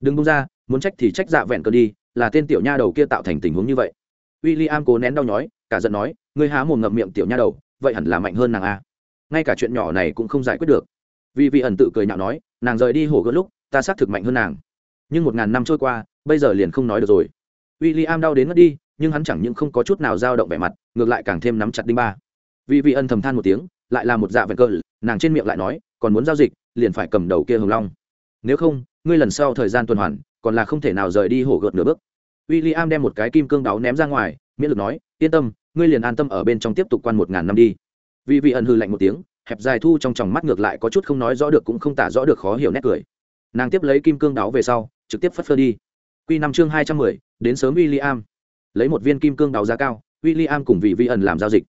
Đừng bung ra, muốn trách thì trách dạ vẹn cờ đi, là tên tiểu nha đầu kia tạo thành tình huống như vậy. W i l l i am cố nén đau nhói, cả giận nói người há mồm ngậm miệng tiểu nha đầu, vậy hẳn là mạnh hơn nàng a. Ngay cả chuyện nhỏ này cũng không giải quyết được. Vì vị ẩn tự cười nhạo nói, nàng rời đi hồ gỡ lúc, ta xác thực mạnh hơn nàng nhưng một ngàn năm trôi qua, bây giờ liền không nói được rồi. W i l l i am đau đến mất đi, nhưng hắn chẳng những không có chút nào dao động vẻ mặt, ngược lại càng thêm nắm chặt đinh ba. Vì vị ân thầm than một tiếng, lại là một dạ vẹn cơ, nàng trên miệng lại nói, còn muốn giao dịch, liền phải cầm đầu kia hồng long. Nếu không, ngươi lần sau thời gian tuần hoàn, còn là không thể nào rời đi hổ gợt nửa bước. W i l l i am đem một cái kim cương đáo ném ra ngoài, miễn lực nói, yên tâm, ngươi liền an tâm ở bên trong tiếp tục quan một ngàn năm đi. Vì vị ẩn hư lạnh một tiếng, hẹp dài thu trong tròng mắt ngược lại có chút không nói rõ được cũng không tả rõ được khó hiểu nét cười. Nàng tiếp lấy kim cương đáo về sau trực tiếp phất phơ đi. Q năm chương hai trăm mười, đến sớm w i l l i am lấy một viên kim cương đào giá cao w i l l i am cùng vị vi ẩn làm giao dịch.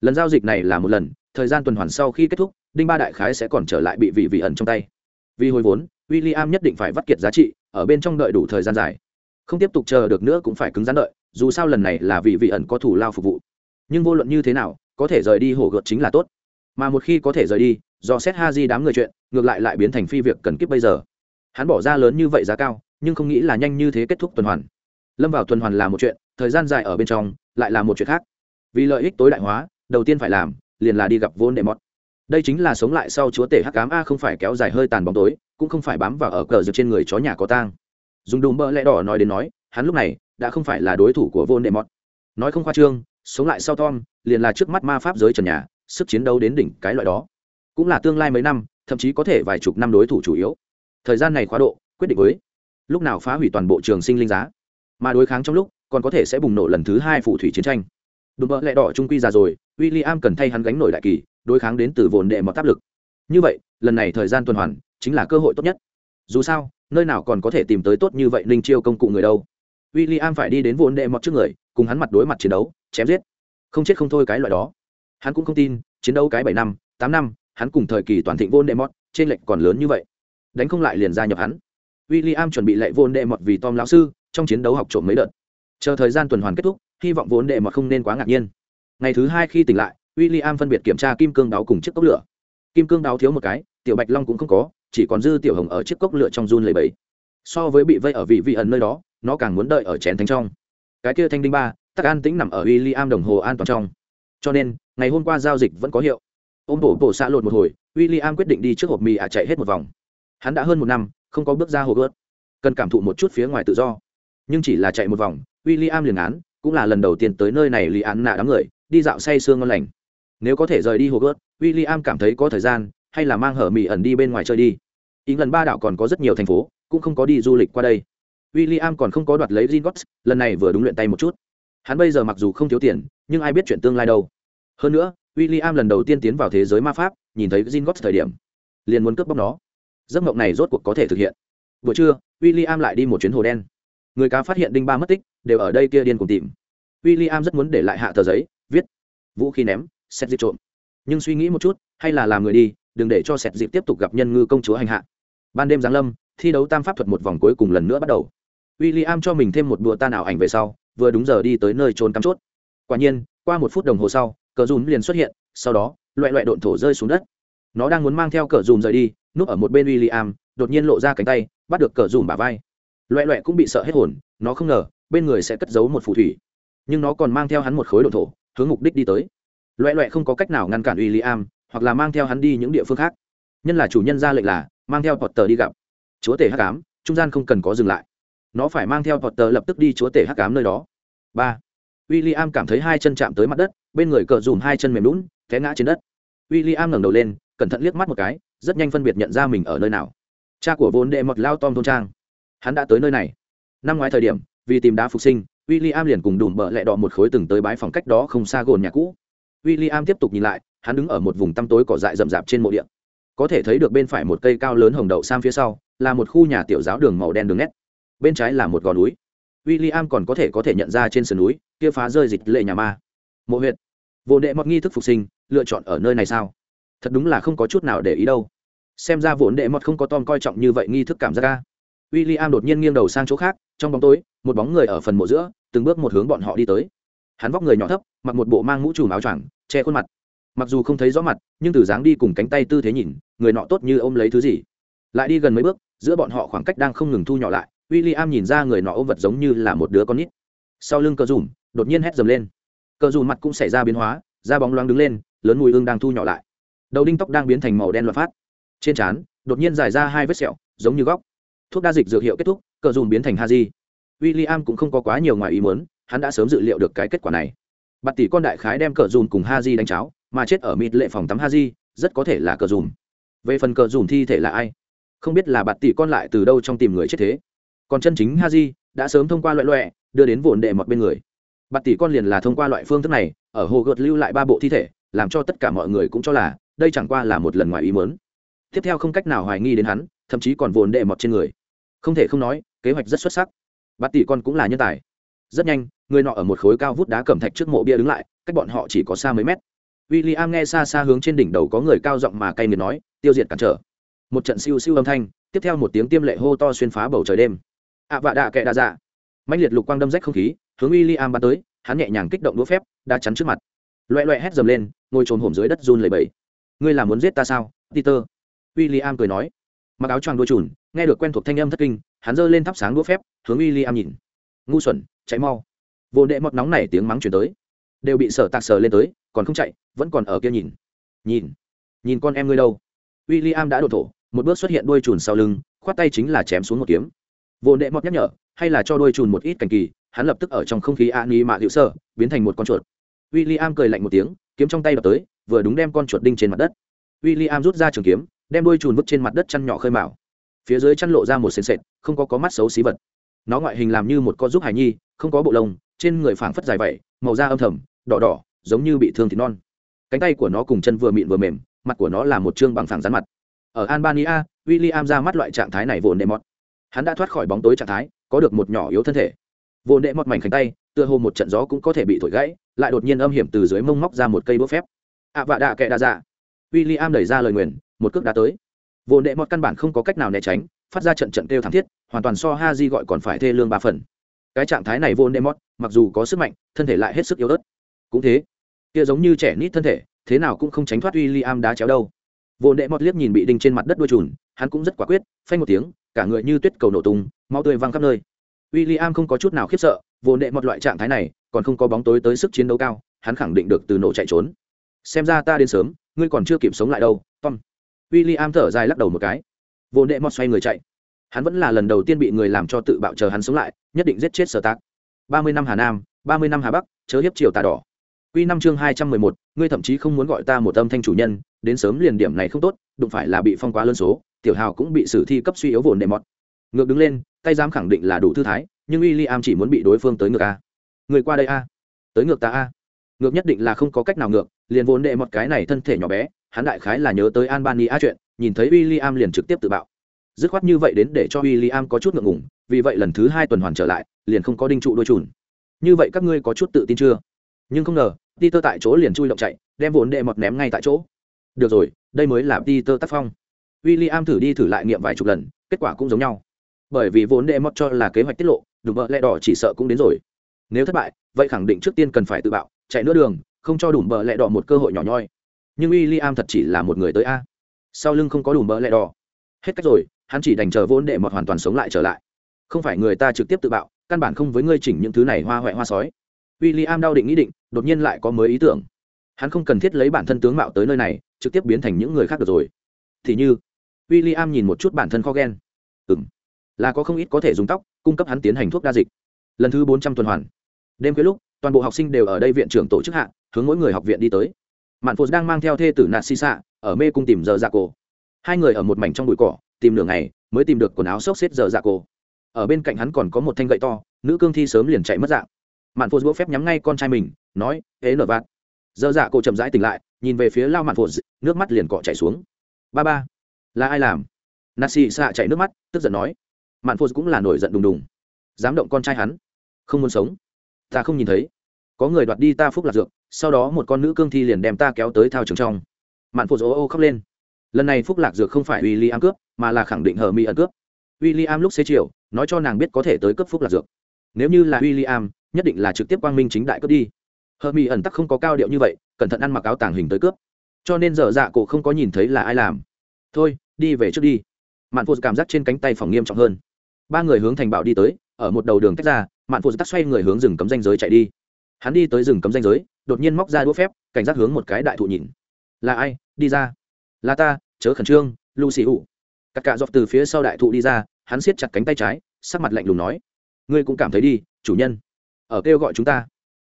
Lần giao dịch này là một lần, thời gian tuần hoàn sau khi kết thúc, đinh ba đại khái sẽ còn trở lại bị vị vị ẩn trong tay. Vì hồi vốn w i l l i am nhất định phải vắt kiệt giá trị, ở bên trong đợi đủ thời gian dài. Không tiếp tục chờ được nữa cũng phải cứng rắn đợi, dù sao lần này là vị vị ẩn có thủ lao phục vụ. Nhưng vô luận như thế nào, có thể rời đi hổ gợt chính là tốt. Mà một khi có thể rời đi, do xét ha di đám người chuyện, ngược lại lại biến thành phi việc cần kiếp bây giờ hắn bỏ ra lớn như vậy giá cao, nhưng không nghĩ là nhanh như thế kết thúc tuần hoàn. Lâm vào tuần hoàn là một chuyện, thời gian dài ở bên trong, lại là một chuyện khác. Vì lợi ích tối đại hóa, đầu tiên phải làm, liền là đi gặp vốn đệ mọt. Đây chính là sống lại sau chúa tể hắc cám a không phải kéo dài hơi tàn bóng tối, cũng không phải bám vào ở cờ rực trên người chó nhà có tang. Dùng đùm bơ lẽ đỏ nói đến nói, hắn lúc này đã không phải là đối thủ của vốn đệ mọt. Nói không khoa trương, sống lại sau tom, liền là trước mắt ma pháp giới trần nhà, sức chiến đấu đến đỉnh cái loại đó. Cũng là tương lai mấy năm, thậm chí có thể vài chục năm đối thủ chủ yếu thời gian này khóa độ, quyết định với lúc nào phá hủy toàn bộ trường sinh linh giá. Mà đối kháng trong lúc, còn có thể sẽ bùng nổ lần thứ hai phù thủy chiến tranh. Đùm bợ lẹ đỏ trung quy già rồi w i l l i am cần thay hắn gánh nổi đại kỳ, đối kháng đến từ vồn đệ mọt áp lực. Như vậy, lần này thời gian tuần hoàn, chính là cơ hội tốt nhất. Dù sao, nơi nào còn có thể tìm tới tốt như vậy linh chiêu công cụ người đâu. W i l l i am phải đi đến vồn đệ mọt trước người, cùng hắn mặt đối mặt chiến đấu, chém giết. Không chết không thôi cái loại đó. Hắn cũng không tin, chiến đấu cái bảy năm, tám năm, hắn cùng thời kỳ toàn thịnh vồn đệ mọt, trên lệnh còn lớn như vậy đánh không lại liền gia nhập hắn. W i l l i am chuẩn bị lệ vốn đệ mọt vì tom lão sư, trong chiến đấu học trộm mấy đợt. Chờ thời gian tuần hoàn kết thúc, hy vọng vốn đệ mọt không nên quá ngạc nhiên. Ngày thứ hai khi tỉnh lại w i l l i am phân biệt kiểm tra kim cương đáo cùng chiếc cốc lửa. Kim cương đáo thiếu một cái, tiểu bạch long cũng không có, chỉ còn dư tiểu hồng ở chiếc cốc lửa trong run lầy bẫy so với bị vây ở vị vị ẩn nơi đó, nó càng muốn đợi ở chén thánh trong. Cái kia thanh đinh ba, tắc an tĩnh nằm ở w i l l i am đồng hồ an toàn trong. Cho nên, ngày hôm qua giao dịch vẫn có hiệu. Ôm bổ bổ xạ lột một hồi, William am quyết định đi trước hộp mì ạ chạy hết một vòng hắn đã hơn một năm không có bước ra hồ gớt cần cảm thụ một chút phía ngoài tự do. Nhưng chỉ là chạy một vòng w i l l i am liền án cũng là lần đầu tiên tới nơi này lì án nạ đám người đi dạo say sương ngon lành. Nếu có thể rời đi hồ gớt w i l l i am cảm thấy có thời gian hay là mang hở mỹ ẩn đi bên ngoài chơi đi. Ý lần ba đảo còn có rất nhiều thành phố cũng không có đi du lịch qua đây. W i l l i am còn không có đoạt lấy Gingotts, lần này vừa đúng luyện tay một chút. Hắn bây giờ mặc dù không thiếu tiền nhưng ai biết chuyện tương lai đâu. Hơn nữa w i l l i am lần đầu tiên tiến vào thế giới ma pháp nhìn thấy Gingotts thời điểm liền muốn cướp bóc nó giấc mộng này rốt cuộc có thể thực hiện. Buổi trưa w i l l i am lại đi một chuyến hồ đen. Người cá phát hiện đinh ba mất tích, đều ở đây kia điên cùng tìm. W i l l i am rất muốn để lại hạ tờ giấy, viết. Vũ khí ném, xét dịp trộm. Nhưng suy nghĩ một chút, hay là làm người đi, đừng để cho xét dịp tiếp tục gặp nhân ngư công chúa hành hạ. Ban đêm giáng lâm, thi đấu tam pháp thuật một vòng cuối cùng lần nữa bắt đầu. W i l l i am cho mình thêm một đùa tan ảo ảnh về sau, vừa đúng giờ đi tới nơi trốn cắm chốt. Quả nhiên, qua một phút đồng hồ sau, cờ dùm liền xuất hiện, sau đó loại loại độn thổ rơi xuống đất nó đang muốn mang theo cờ dùm rời đi, núp ở một bên w i l l i am đột nhiên lộ ra cánh tay, bắt được cờ dùm bả vai. Loẹ loẹ cũng bị sợ hết hồn, nó không ngờ, bên người sẽ cất giấu một phù thủy. Nhưng nó còn mang theo hắn một khối đồ thổ, hướng mục đích đi tới. Loẹ loẹ không có cách nào ngăn cản w i l l i am hoặc là mang theo hắn đi những địa phương khác. Nhân là chủ nhân ra lệnh là, mang theo potter đi gặp. Chúa tể hắc ám, trung gian không cần có dừng lại. Nó phải mang theo potter lập tức đi chúa tể hắc ám nơi đó. Ba. W i l l i am cảm thấy hai chân chạm tới mặt đất, bên người cờ dùm hai chân mềm lún, té ngã trên đất. W i l l i am ngẩng đầu lên cẩn thận liếc mắt một cái, rất nhanh phân biệt nhận ra mình ở nơi nào. Cha của vốn đệ mọt lao tom thôn trang. Hắn đã tới nơi này. Năm ngoái thời điểm, vì tìm đá phục sinh w i l l i am liền cùng đùm bợ lẹ đỏ một khối từng tới bãi phòng cách đó không xa gồn nhà cũ. W i l l i am tiếp tục nhìn lại, hắn đứng ở một vùng tăm tối cỏ dại rậm rạp trên mộ điện có thể thấy được bên phải một cây cao lớn hồng đậu sang phía sau, là một khu nhà tiểu giáo đường màu đen đường nét. Bên trái là một gò núi. W i l l i am còn có thể có thể nhận ra trên sườn núi, kia phá rơi dịch lệ nhà ma. Mộ huyện vô đệ mọt nghi thức phục sinh, lựa chọn ở nơi này sao? Thật đúng là không có chút nào để ý đâu. Xem ra vốn đệ mọt không có tom coi trọng như vậy nghi thức cảm giác ca w i l l i am đột nhiên nghiêng đầu sang chỗ khác, trong bóng tối, một bóng người ở phần mộ giữa, từng bước một hướng bọn họ đi tới. Hắn vóc người nhỏ thấp, mặc một bộ mang mũ trùm áo choàng, che khuôn mặt. Mặc dù không thấy rõ mặt, nhưng từ dáng đi cùng cánh tay tư thế nhìn, người nọ tốt như ôm lấy thứ gì. Lại đi gần mấy bước, giữa bọn họ khoảng cách đang không ngừng thu nhỏ lại w i l l i am nhìn ra người nọ ôm vật giống như là một đứa con nít. Sau lưng cờ dùm, đột nhiên hét dầm lên. Cờ dùm mặt cũng xảy ra biến hóa, da bóng loáng đứng lên, lớn mùi ương đang thu nhỏ lại đầu đinh tóc đang biến thành màu đen loạt phát. Trên trán, đột nhiên dài ra hai vết sẹo, giống như góc. Thuốc đa dịch dược hiệu kết thúc, cờ dùm biến thành ha di. W i l l i am cũng không có quá nhiều ngoài ý muốn, hắn đã sớm dự liệu được cái kết quả này. Bạt tỷ con đại khái đem cờ dùm cùng ha di đánh cháo, mà chết ở mịt lệ phòng tắm ha di, rất có thể là cờ dùm về phần cờ dùm thi thể là ai? Không biết là bạt tỷ con lại từ đâu trong tìm người chết thế. Còn chân chính ha di đã sớm thông qua loại loẹ, đưa đến vồn đệ mọt bên người. Bạt tỷ con liền là thông qua loại phương thức này, ở hồ gợt lưu lại ba bộ thi thể, làm cho tất cả mọi người cũng cho là đây chẳng qua là một lần ngoài ý mớn tiếp theo không cách nào hoài nghi đến hắn, thậm chí còn vồn đệ mọt trên người. Không thể không nói, kế hoạch rất xuất sắc. Bát tỷ con cũng là nhân tài. Rất nhanh, người nọ ở một khối cao vút đá cẩm thạch trước mộ bia đứng lại, cách bọn họ chỉ có xa mấy mét. W i l l i am nghe xa xa hướng trên đỉnh đầu có người cao giọng mà cay nghiệt nói, tiêu diệt cản trở. Một trận siêu siêu âm thanh, tiếp theo một tiếng tiêm lệ hô to xuyên phá bầu trời đêm. Ạ vạ đạ kệ đạ dạ. Mạnh liệt lục quang đâm rách không khí, hướng w i l l i am bắn tới, hắn nhẹ nhàng kích động đũa phép đã chắn trước mặt. Loẹ loẹ hét dầm lên, ngồi trồn hổm dưới đất run lầy bẫy ngươi là muốn giết ta sao? Peter. W i l l i am cười nói. Mặc áo choàng đuôi trùn nghe được quen thuộc thanh âm thất kinh, hắn giơ lên thắp sáng đũa phép, hướng w i l l i am nhìn. Ngu xuẩn, chạy mau. Vô đệ mọt nóng này tiếng mắng chuyển tới. Đều bị sở tạc sờ lên tới, còn không chạy, vẫn còn ở kia nhìn. Nhìn. Nhìn con em ngươi đâu? W i l l i am đã đổ thổ, một bước xuất hiện đuôi trùn sau lưng, khoát tay chính là chém xuống một kiếm. Vô đệ mọt nhắc nhở, hay là cho đuôi trùn một ít cành kỳ, hắn lập tức ở trong không khí a ni mạ hữu sơ, biến thành một con chuột. W i l l i am cười lạnh một tiếng, kiếm trong tay đập tới vừa đúng đem con chuột đinh trên mặt đất. W i l l i am rút ra trường kiếm, đem đuôi trùn vứt trên mặt đất chăn nhỏ khơi mạo phía dưới chăn lộ ra một sền sệt, không có có mắt xấu xí vật. Nó ngoại hình làm như một con giúp hải nhi, không có bộ lông, trên người phảng phất dài vẩy màu da âm thầm, đỏ đỏ, giống như bị thương thịt non. Cánh tay của nó cùng chân vừa mịn vừa mềm, mặt của nó là một chương bằng phẳng rán mặt. Ở albania w i l l i am ra mắt loại trạng thái này vồn đệ mọt. Hắn đã thoát khỏi bóng tối trạng thái, có được một nhỏ yếu thân thể. Vồn đệ mọt mảnh cánh tay, tựa hồ một trận gió cũng có thể bị thổi gãy, lại đột nhiên âm hiểm từ dưới mông móc ra một cây đũa phép ạ vạ đạ kệ đa dạ. W i l l i am đẩy ra lời nguyền, một cước đá tới. Vô đệ mọt căn bản không có cách nào né tránh, phát ra trận trận kêu thảm thiết, hoàn toàn so ha di gọi còn phải thê lương ba phần. Cái trạng thái này vô đệ mọt, mặc dù có sức mạnh, thân thể lại hết sức yếu ớt. Cũng thế, kia giống như trẻ nít thân thể, thế nào cũng không tránh thoát w i l l i am đá chéo đâu. Vô đệ mọt liếc nhìn bị đinh trên mặt đất đuôi trùn hắn cũng rất quả quyết, phanh một tiếng, cả người như tuyết cầu nổ tung mau tươi văng khắp nơi. W i l l i am không có chút nào khiếp sợ, vô đệ mọt loại trạng thái này, còn không có bóng tối tới sức chiến đấu cao, hắn khẳng định được từ nổ chạy trốn xem ra ta đến sớm ngươi còn chưa kịp sống lại đâu tom w i l l i am thở dài lắc đầu một cái vô đệ mọt xoay người chạy hắn vẫn là lần đầu tiên bị người làm cho tự bạo chờ hắn sống lại nhất định giết chết sở tác ba mươi năm hà nam ba mươi năm hà bắc chớ hiếp triều tà đỏ Quy năm chương hai trăm mười một, ngươi thậm chí không muốn gọi ta một âm thanh chủ nhân, đến sớm liền điểm này không tốt, đụng phải là bị phong quá lớn số, tiểu hào cũng bị sử thi cấp suy yếu vồn đệ mọt. Ngược đứng lên, tay giám khẳng định là đủ thư thái, nhưng William chỉ muốn bị đối phương tới ngược a. Người qua đây a. Tới ngược ta a. Ngược nhất định là không có cách nào ngược, liền vốn đệ một cái này thân thể nhỏ bé, hắn đại khái là nhớ tới Albania chuyện, nhìn thấy William liền trực tiếp tự bạo. Dứt khoát như vậy đến để cho William có chút ngượng ngùng, vì vậy lần thứ hai tuần hoàn trở lại, liền không có đinh trụ đôi trùn Như vậy các ngươi có chút tự tin chưa? nhưng không ngờ peter tại chỗ liền chui động chạy đem vốn đệ mọt ném ngay tại chỗ. Được rồi đây mới là peter tác phong. W i l l i am thử đi thử lại nghiệm vài chục lần kết quả cũng giống nhau. Bởi vì vốn đệ mọt cho là kế hoạch tiết lộ đùm bợ lẹ đỏ chỉ sợ cũng đến rồi. Nếu thất bại vậy khẳng định trước tiên cần phải tự bạo chạy nữa đường không cho đủ bờ lẹ đỏ một cơ hội nhỏ nhoi nhưng w i l l i am thật chỉ là một người tới a sau lưng không có đủ bờ lẹ đỏ hết cách rồi hắn chỉ đành chờ vốn đệ mọt hoàn toàn sống lại trở lại không phải người ta trực tiếp tự bạo căn bản không với ngươi chỉnh những thứ này hoa huệ hoa sói William đau định nghĩ định, đột nhiên lại có mới ý tưởng. Hắn không cần thiết lấy bản thân tướng mạo tới nơi này, trực tiếp biến thành những người khác được rồi. Thì như, William nhìn một chút bản thân kho. Ừm, là có không ít có thể dùng tóc, cung cấp hắn tiến hành thuốc đa dịch. Lần thứ bốn trăm tuần hoàn. Đêm khuya lúc, toàn bộ học sinh đều ở đây viện trưởng tổ chức hạ, hướng mỗi người học viện đi tới. Mạn phụ đang mang theo thê tử Narcissa, ở mê cung tìm giờ dạ cổ. Hai người ở một mảnh trong bụi cỏ, tìm nửa ngày, mới tìm được quần áo xốc xếp giờ dạ cổ. Ở bên cạnh hắn còn có một thanh gậy to, nữ cương thi sớm liền chạy mất dạng. Mạn phụ gỗ phép nhắm ngay con trai mình nói ế nở vạt. Giờ dạ cổ chậm rãi tỉnh lại nhìn về phía lao mạn phụ nước mắt liền cọ chảy xuống. Ba ba là ai làm? Nasi xạ chạy nước mắt tức giận nói. Mạn phụ cũng là nổi giận đùng đùng. Dám động con trai hắn không muốn sống ta không nhìn thấy. Có người đoạt đi ta phúc lạc dược, sau đó một con nữ cương thi liền đem ta kéo tới thao trường trong. Mạn phụ dỗ ô khóc lên. Lần này phúc lạc dược không phải w i l l i am cướp, mà là khẳng định hờ mỹ ẩn cướp. W i l l i am lúc xế chiều, nói cho nàng biết có thể tới cướp phúc lạc dược. Nếu như là w i l l i am nhất định là trực tiếp quang minh chính đại cướp đi. Hờ mỹ ẩn tắc không có cao điệu như vậy, cẩn thận ăn mặc áo tàng hình tới cướp. Cho nên dở dạ cổ không có nhìn thấy là ai làm. Thôi, đi về trước đi. Mạn phụ cảm giác trên cánh tay phòng nghiêm trọng hơn. Ba người hướng thành bảo đi tới, ở một đầu đường tách ra mạn phụ tắc xoay người hướng rừng cấm danh giới chạy đi. Hắn đi tới rừng cấm danh giới, đột nhiên móc ra đũa phép, cảnh giác hướng một cái đại thụ nhìn. Là ai? Đi ra. Là ta, chớ khẩn trương, lucy ủ cắt cạ dọc từ phía sau đại thụ đi ra, hắn siết chặt cánh tay trái, sắc mặt lạnh lùng nói. Ngươi cũng cảm thấy đi, chủ nhân. Ở kêu gọi chúng ta.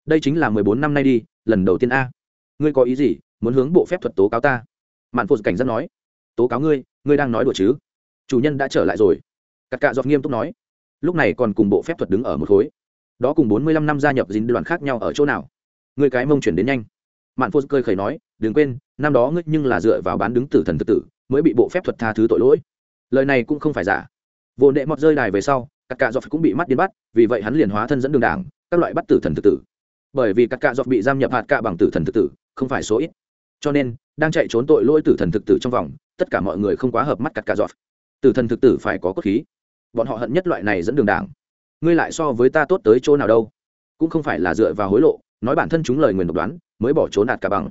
Đây chính là mười bốn năm nay đi, lần đầu tiên a. Ngươi có ý gì, muốn hướng bộ phép thuật tố cáo ta? Mạn phụ cảnh giác nói. Tố cáo ngươi ngươi đang nói đùa chứ? Chủ nhân đã trở lại rồi. Cắt cạ dọc nghiêm túc nói lúc này còn cùng bộ phép thuật đứng ở một khối. Đó cùng bốn mươi lăm năm gia nhập dính đoàn khác nhau ở chỗ nào? Người cái mông chuyển đến nhanh. Mạn phô cười khẩy nói, đừng quên, năm đó ngươi nhưng là dựa vào bán đứng tử thần tự tử, mới bị bộ phép thuật tha thứ tội lỗi. Lời này cũng không phải giả. Vô đệ mọt rơi đài về sau các cạ dọc cũng bị mắt điên bắt, vì vậy hắn liền hóa thân dẫn đường đảng, các loại bắt tử thần thực tử. Bởi vì các cạ dọc bị giam nhập hạt cạ bằng tử thần thực tử, không phải số ít. Cho nên, đang chạy trốn tội lỗi tử thần thực tử trong vòng, tất cả mọi người không quá hợp mắt cắt cạ giọt tử thần thực tử phải có cốt khí bọn họ hận nhất loại này dẫn đường đảng. Ngươi lại so với ta tốt tới chỗ nào đâu? Cũng không phải là dựa vào hối lộ, nói bản thân chúng lời nguyền độc đoán, mới bỏ trốn đạt cả bằng.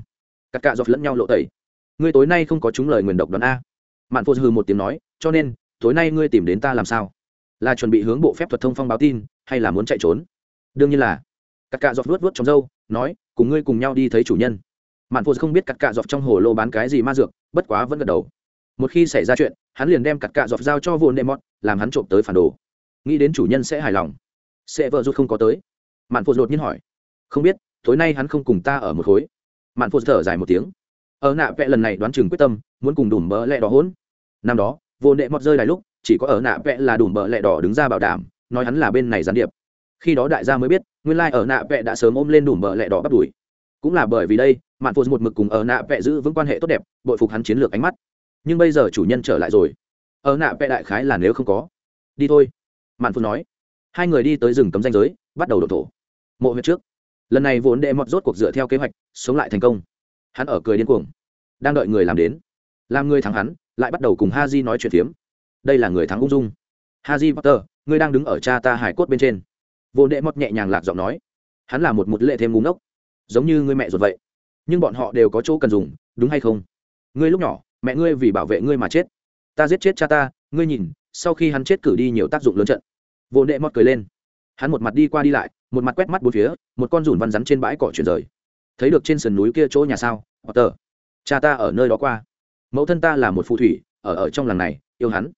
Cắt cạ dọc lẫn nhau lộ tẩy. Ngươi tối nay không có chúng lời nguyền độc đoán a. Mạn phô hừ một tiếng nói, cho nên, tối nay ngươi tìm đến ta làm sao? Là chuẩn bị hướng bộ phép thuật thông phong báo tin, hay là muốn chạy trốn? Đương nhiên là. Cắt cạ dọc luốt vớt trong dâu nói, cùng ngươi cùng nhau đi thấy chủ nhân. Mạn phô không biết cắt cạ dọc trong hồ lô bán cái gì ma dược, bất quá vẫn gật đầu một khi xảy ra chuyện, hắn liền đem cặt cạ dọc dao cho vồn đệ mọt làm hắn trộm tới phản đồ. Nghĩ đến chủ nhân sẽ hài lòng. Sẽ vợ rút không có tới. Mạn phụ đột nhiên hỏi. Không biết, tối nay hắn không cùng ta ở một khối. Mạn phụ thở dài một tiếng. Ở nạ vẽ lần này đoán chừng quyết tâm, muốn cùng đùm bỡ lẹ đỏ hỗn năm đó vô nệ mọt rơi đài lúc, chỉ có ở nạ vẽ là đùm bỡ lẹ đỏ đứng ra bảo đảm, nói hắn là bên này gián điệp. Khi đó đại gia mới biết, nguyên lai ở nạ vẽ đã sớm ôm lên đùm bỡ lẹ đỏ bắt đuổi. Cũng là bởi vì đây, mạn phụ một mực cùng ở nạ vẽ giữ vững quan hệ tốt đẹp, bội phục hắn chiến lược ánh mắt nhưng bây giờ chủ nhân trở lại rồi. Ở nạ vẽ đại khái là nếu không có. Đi thôi. Mạn phụ nói. Hai người đi tới rừng cấm danh giới, bắt đầu đổ thổ. Mộ huyệt trước. Lần này vốn đệ mọt rốt cuộc dựa theo kế hoạch, sống lại thành công. Hắn ở cười điên cuồng. Đang đợi người làm đến. Làm người thắng hắn, lại bắt đầu cùng ha di nói chuyện phiếm. Đây là người thắng ung dung. Ha di potter, ngươi đang đứng ở cha ta hải cốt bên trên. Vô đệ mọt nhẹ nhàng lạc giọng nói. Hắn là một một lệ thêm ngu ngốc. Giống như ngươi mẹ ruột vậy. Nhưng bọn họ đều có chỗ cần dùng, đúng hay không? Ngươi lúc nhỏ mẹ ngươi vì bảo vệ ngươi mà chết. Ta giết chết cha ta, ngươi nhìn, sau khi hắn chết cử đi nhiều tác dụng lớn trận. Vô đệ mọt cười lên. Hắn một mặt đi qua đi lại, một mặt quét mắt bốn phía, một con rủn văn rắn trên bãi cỏ chuyển rời. Thấy được trên sườn núi kia chỗ nhà sao, potter, cha ta ở nơi đó qua. Mẫu thân ta là một phù thủy, ở ở trong làng này, yêu hắn.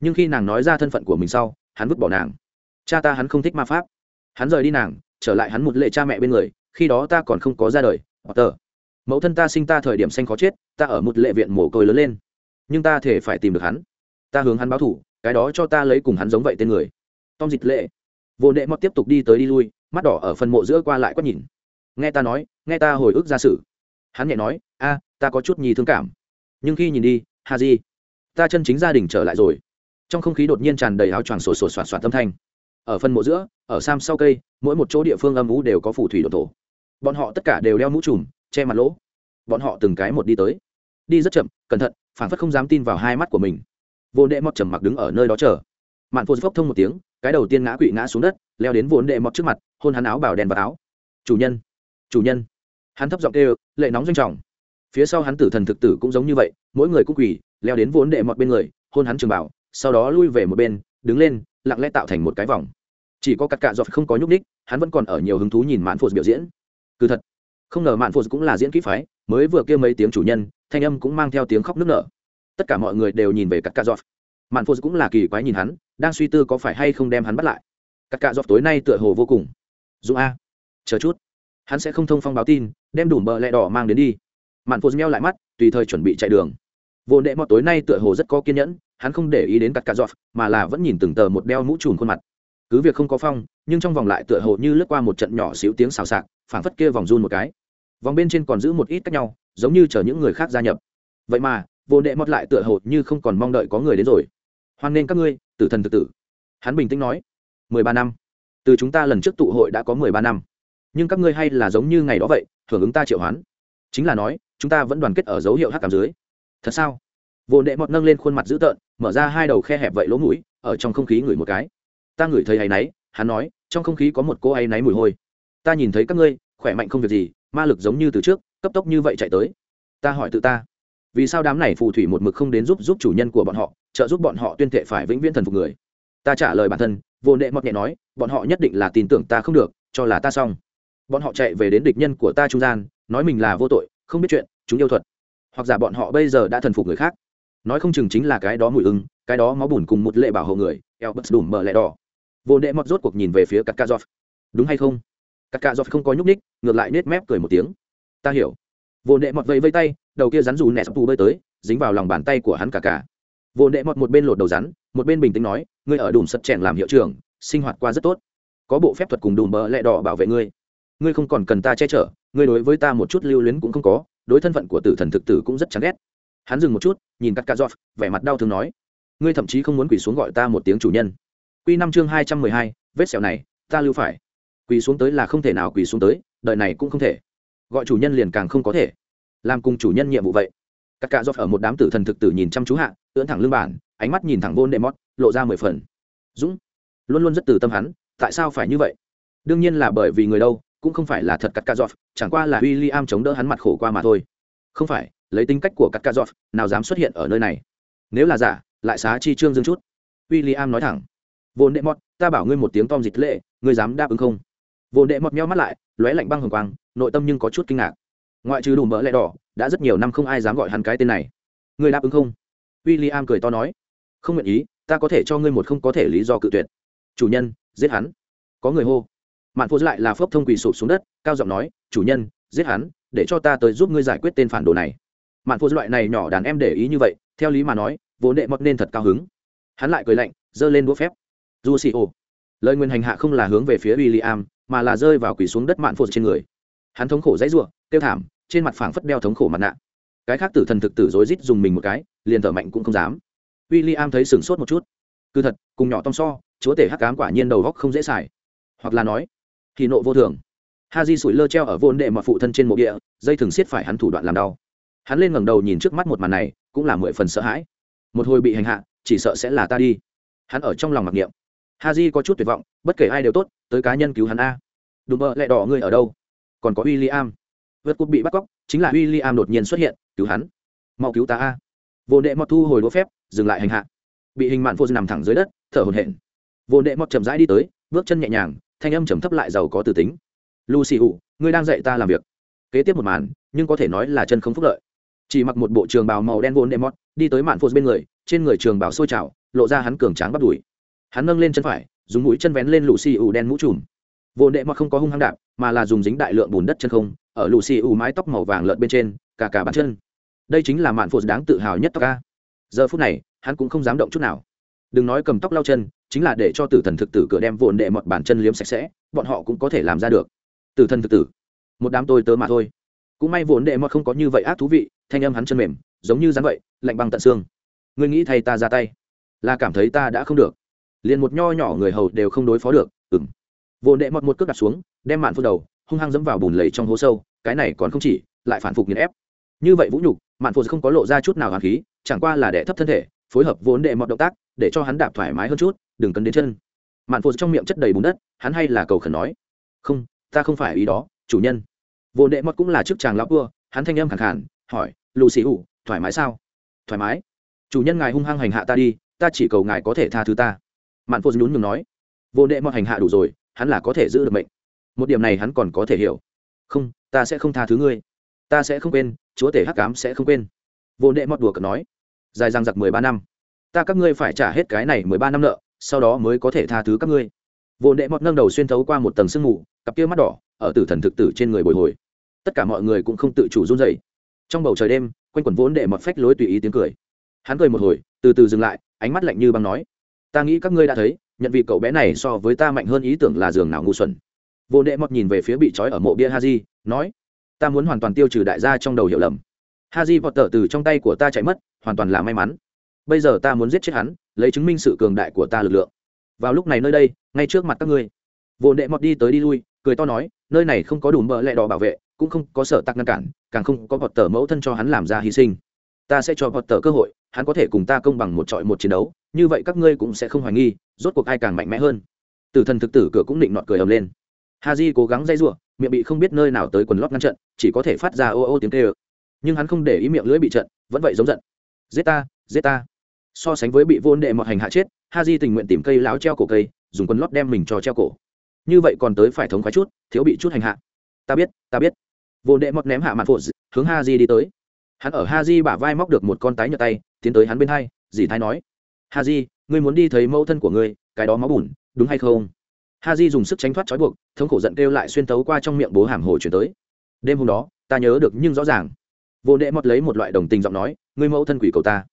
Nhưng khi nàng nói ra thân phận của mình sau, hắn vứt bỏ nàng. Cha ta hắn không thích ma pháp. Hắn rời đi nàng, trở lại hắn một lệ cha mẹ bên người, khi đó ta còn không có ra đời, potter mẫu thân ta sinh ta thời điểm xanh khó chết, ta ở một lệ viện mồ côi lớn lên. Nhưng ta thể phải tìm được hắn. Ta hướng hắn báo thủ, cái đó cho ta lấy cùng hắn giống vậy tên người. Tom dịch lệ. Vô đệ mọt tiếp tục đi tới đi lui, mắt đỏ ở phần mộ giữa qua lại quát nhìn. Nghe ta nói, nghe ta hồi ức ra sự. Hắn nhẹ nói, a, ta có chút nhì thương cảm. Nhưng khi nhìn đi hà di, ta chân chính gia đình trở lại rồi. Trong không khí đột nhiên tràn đầy áo choàng sổ sổ soạt soạt tâm thanh. Ở phần mộ giữa, ở sam sau cây, mỗi một chỗ địa phương âm ú đều có phù thủy đột thổ. Bọn họ tất cả đều đeo mũ trùm che mặt lỗ. Bọn họ từng cái một đi tới. Đi rất chậm, cẩn thận phản phất không dám tin vào hai mắt của mình. Vô đệ mọt trầm mặc đứng ở nơi đó chờ. Mạn phô phốc thông một tiếng, cái đầu tiên ngã quỵ ngã xuống đất, leo đến vốn đệ mọt trước mặt, hôn hắn áo bảo đèn vào áo. Chủ nhân chủ nhân. Hắn thấp giọng kêu, lệ nóng doanh trọng. Phía sau hắn tử thần thực tử cũng giống như vậy, mỗi người cũng quỳ, leo đến vốn đệ mọt bên người, hôn hắn trường bảo sau đó lui về một bên, đứng lên, lặng lẽ tạo thành một cái vòng. Chỉ có cắt cạ giọt không có nhúc ních hắn vẫn còn ở nhiều hứng thú nhìn mạn phô biểu diễn. Cứ thật không ngờ mạn phụ cũng là diễn kỹ phái, mới vừa kêu mấy tiếng chủ nhân, thanh âm cũng mang theo tiếng khóc nức nở. Tất cả mọi người đều nhìn về cắt cà giọt mạn phụ cũng là kỳ quái nhìn hắn, đang suy tư có phải hay không đem hắn bắt lại. Cắt cà giọt tối nay tựa hồ vô cùng. Dũng a, chờ chút. Hắn sẽ không thông phong báo tin, đem đủ bờ lẹ đỏ mang đến đi. Mạn phụ meo lại mắt, tùy thời chuẩn bị chạy đường. Vô đệ mọt tối nay tựa hồ rất có kiên nhẫn, hắn không để ý đến cắt cà giọt mà là vẫn nhìn từng tờ một đeo mũ trùn khuôn mặt cứ việc không có phong, nhưng trong vòng lại tựa hồ như lướt qua một trận nhỏ xíu tiếng xào xạc, phảng phất kia vòng run một cái. Vòng bên trên còn giữ một ít cách nhau, giống như chờ những người khác gia nhập. Vậy mà, vô đệ mọt lại tựa hồ như không còn mong đợi có người đến rồi. Hoan nghênh các ngươi, tử thần tự tử. Hắn bình tĩnh nói, mười ba năm. Từ chúng ta lần trước tụ hội đã có mười ba năm. Nhưng các ngươi hay là giống như ngày đó vậy, hưởng ứng ta triệu hoán. Chính là nói, chúng ta vẫn đoàn kết ở dấu hiệu hát cảm dưới. Thật sao? Vô đệ mọt nâng lên khuôn mặt dữ tợn, mở ra hai đầu khe hẹp vậy lỗ mũi, ở trong không khí ngửi một cái ta ngửi thấy hay náy, hắn nói, trong không khí có một cô ấy náy mùi hôi. Ta nhìn thấy các ngươi, khỏe mạnh không việc gì, ma lực giống như từ trước, cấp tốc như vậy chạy tới. Ta hỏi tự ta, vì sao đám này phù thủy một mực không đến giúp giúp chủ nhân của bọn họ, trợ giúp bọn họ tuyên thệ phải vĩnh viễn thần phục người? Ta trả lời bản thân, vô nệ mọt nhẹ nói, bọn họ nhất định là tin tưởng ta không được, cho là ta xong. Bọn họ chạy về đến địch nhân của ta trung gian, nói mình là vô tội, không biết chuyện, chúng yêu thuật. Hoặc giả bọn họ bây giờ đã thần phục người khác. Nói không chừng chính là cái đó mùi ưng cái đó máu bùn cùng một lệ bảo hộ người eo bất đùm mở lẹ đỏ vô đệ mọt rốt cuộc nhìn về phía cắt ca giọt đúng hay không? Cắt ca giọt không có nhúc ních ngược lại nết mép cười một tiếng. Ta hiểu. Vô đệ mọt vẫy vây tay, đầu kia rắn dù nẹ sắp tù bơi tới, dính vào lòng bàn tay của hắn cả cả. Vô đệ mọt một bên lột đầu rắn, một bên bình tĩnh nói, ngươi ở đùm sật chèn làm hiệu trưởng, sinh hoạt qua rất tốt. Có bộ phép thuật cùng đùm bờ lẹ đỏ bảo vệ ngươi. Ngươi không còn cần ta che chở, ngươi đối với ta một chút lưu luyến cũng không có, đối thân phận của tử thần thực tử cũng rất chán ghét. Hắn dừng một chút, nhìn cắt cà giọt vẻ mặt đau thương nói, ngươi thậm chí không muốn quỳ xuống gọi ta một tiếng chủ nhân. Quy năm chương hai trăm mười hai, vết sẹo này, ta lưu phải. Quỳ xuống tới là không thể nào quỳ xuống tới, đời này cũng không thể. Gọi chủ nhân liền càng không có thể. Làm cùng chủ nhân nhiệm vụ vậy. Các cạ dọc ở một đám tử thần thực tử nhìn chăm chú hạ, ưỡn thẳng lưng bản ánh mắt nhìn thẳng vôn đệ mót lộ ra mười phần. Dũng. Luôn luôn rất từ tâm hắn, tại sao phải như vậy? Đương nhiên là bởi vì người đâu, cũng không phải là thật cắt cạ dọc chẳng qua là William chống đỡ hắn mặt khổ qua mà thôi. Không phải, lấy tính cách của cắt cạ giọt nào dám xuất hiện ở nơi này. Nếu là giả, lại xá chi trương dương chút. William nói thẳng vô đệ mọt, ta bảo ngươi một tiếng tom dịch lệ, ngươi dám đáp ứng không? Vô đệ mọt meo mắt lại, lóe lạnh băng hồng quang, nội tâm nhưng có chút kinh ngạc. Ngoại trừ đủ mỡ lẹ đỏ, đã rất nhiều năm không ai dám gọi hắn cái tên này. Ngươi đáp ứng không? W i l l i am cười to nói. Không nguyện ý, ta có thể cho ngươi một không có thể lý do cự tuyệt. Chủ nhân, giết hắn. Có người hô. Mạn phô lại là phốc thông quỳ sụp xuống đất, cao giọng nói, chủ nhân, giết hắn, để cho ta tới giúp ngươi giải quyết tên phản đồ này. Mạn phô loại này nhỏ đàn em để ý như vậy, theo lý mà nói vốn đệ mọt nên thật cao hứng. Hắn lại cười lạnh, giơ lên đũa phép du xì ô lời nguyên hành hạ không là hướng về phía w i l l i am mà là rơi vào quỳ xuống đất mạn phụt trên người. Hắn thống khổ dãy ruộng tiêu thảm, trên mặt phảng phất đeo thống khổ mặt nạ. Cái khác tử thần thực tử rối rít dùng mình một cái, liền thở mạnh cũng không dám. W i l l i am thấy sửng sốt một chút. Cứ thật, cùng nhỏ tom so, chúa tể hắc cám quả nhiên đầu góc không dễ xài. Hoặc là nói thì nộ vô thường. Ha di sủi lơ treo ở vô đệ mà phụ thân trên mộ địa, dây thường xiết phải hắn thủ đoạn làm đau. Hắn lên ngẩng đầu nhìn trước mắt một màn này, cũng là mười phần sợ hãi. Một hồi bị hành hạ, chỉ sợ sẽ là ta đi. Hắn ở trong lòng mặc niệm ha có chút tuyệt vọng, bất kể ai đều tốt, tới cá nhân cứu hắn a. Đùm bợ lẹ đỏ ngươi ở đâu? Còn có w i l l i am vượt cúp bị bắt cóc, chính là w i l l i am đột nhiên xuất hiện, cứu hắn. Mau cứu ta a. Vô đệ mọt thu hồi đũa phép, dừng lại hành hạ. Bị hình mạn phô nằm thẳng dưới đất, thở hồn hển. Vô đệ mọt chậm rãi đi tới, bước chân nhẹ nhàng, thanh âm trầm thấp lại giàu có từ tính. Lucy ủ ngươi đang dạy ta làm việc. Kế tiếp một màn, nhưng có thể nói là chân không phúc lợi. Chỉ mặc một bộ trường bào màu đen vốn đệ mọt, đi tới mạn phô bên người, trên người trường bào sôi trào, lộ ra hắn cường tráng bắt đùi hắn nâng lên chân phải, dùng mũi chân vén lên lù xì ủ đen mũ trùm. Vốn đệ mọt không có hung hăng đạp, mà là dùng dính đại lượng bùn đất chân không, ở lù xì ủ mái tóc màu vàng lợn bên trên cả cả bàn chân. Đây chính là mạn phụ đáng tự hào nhất tóc ca giờ phút này, hắn cũng không dám động chút nào. Đừng nói cầm tóc lau chân, chính là để cho tử thần thực tử cửa đem vồn đệ mọt bàn chân liếm sạch sẽ, bọn họ cũng có thể làm ra được. Tử thần thực tử, một đám tôi tớ mà thôi. Cũng may vồn đệ mọt không có như vậy ác thú vị, thanh âm hắn chân mềm, giống như rắn vậy, lạnh băng tận xương. Ngươi nghĩ thay ta ra tay, là cảm thấy ta đã không được liền một nho nhỏ người hầu đều không đối phó được ừng Vô đệ mọt một cước đặt xuống, đem mạn phút đầu, hung hăng dẫm vào bùn lầy trong hố sâu, cái này còn không chỉ, lại phản phục nghiền ép. Như vậy vũ nhục, mạn phù không có lộ ra chút nào hàn khí, chẳng qua là đẻ thấp thân thể, phối hợp vốn đệ mọt động tác, để cho hắn đạp thoải mái hơn chút, đừng cấn đến chân. Mạn phù trong miệng chất đầy bùn đất, hắn hay là cầu khẩn nói, không, ta không phải ý đó, chủ nhân. Vô đệ mọt cũng là chức chàng lão cua hắn thanh âm khẳng khản hỏi lù xì ủ thoải mái sao? Thoải mái. Chủ nhân ngài hung hăng hành hạ ta đi, ta chỉ cầu ngài có thể tha thứ ta mạn phô nhún nhường nói, vô đệ mọt hành hạ đủ rồi, hắn là có thể giữ được mệnh. Một điểm này hắn còn có thể hiểu. Không, ta sẽ không tha thứ ngươi. Ta sẽ không quên, chúa tể hắc cám sẽ không quên. Vô đệ mọt đùa cợt nói, dài răng giặc mười ba năm. Ta các ngươi phải trả hết cái này mười ba năm nợ, sau đó mới có thể tha thứ các ngươi. Vô đệ mọt nâng đầu xuyên thấu qua một tầng sương mù, cặp kia mắt đỏ ở tử thần thực tử trên người bồi hồi. Tất cả mọi người cũng không tự chủ run dậy trong bầu trời đêm, quanh quẩn vốn đệ mọt phách lối tùy ý tiếng cười. Hắn cười một hồi, từ từ dừng lại, ánh mắt lạnh như băng nói ta nghĩ các ngươi đã thấy, nhận vị cậu bé này so với ta mạnh hơn ý tưởng là giường nào ngu xuẩn. Vô đệ mọt nhìn về phía bị trói ở mộ bia haji, nói, ta muốn hoàn toàn tiêu trừ đại gia trong đầu hiểu lầm. Haji vọt tờ từ trong tay của ta chạy mất, hoàn toàn là may mắn. Bây giờ ta muốn giết chết hắn, lấy chứng minh sự cường đại của ta lực lượng. Vào lúc này nơi đây, ngay trước mặt các ngươi. Vô đệ mọt đi tới đi lui, cười to nói, nơi này không có đủ mỡ lẹ đỏ bảo vệ, cũng không có sở tắc ngăn cản, càng không có vọt tờ mẫu thân cho hắn làm ra hy sinh. Ta sẽ cho vọt tờ cơ hội, hắn có thể cùng ta công bằng một trọi một chiến đấu như vậy các ngươi cũng sẽ không hoài nghi, rốt cuộc ai càng mạnh mẽ hơn. Tử thần thực tử cửa cũng định nọt cười ầm lên. Ha j cố gắng dây r u ộ miệng bị không biết nơi nào tới quần lót ngăn trận, chỉ có thể phát ra ô ô tiếng tê ơ nhưng hắn không để ý miệng lưỡi bị trận, vẫn vậy giống giận. Giết ta giết ta. So sánh với bị vô đệ mọt hành hạ chết ha di tình nguyện tìm cây láo treo cổ cây, dùng quần lót đem mình cho treo cổ. Như vậy còn tới phải thống khoái chút, thiếu bị chút hành hạ. Ta biết ta biết. Vô đệ mọt ném hạ mặt phụ hướng ha di đi tới. Hắn ở ha di bả vai móc được một con tái nhựa tay, tiến tới hắn bên hai, dì thái nói ha di ngươi muốn đi thấy mẫu thân của ngươi, cái đó máu bùn, đúng hay không? Ha di dùng sức tránh thoát trói buộc, thống khổ giận kêu lại xuyên tấu qua trong miệng bố hàm hồ chuyển tới. Đêm hôm đó, ta nhớ được nhưng rõ ràng. Vô đệ mọt lấy một loại đồng tình giọng nói, ngươi mẫu thân quỷ cầu ta.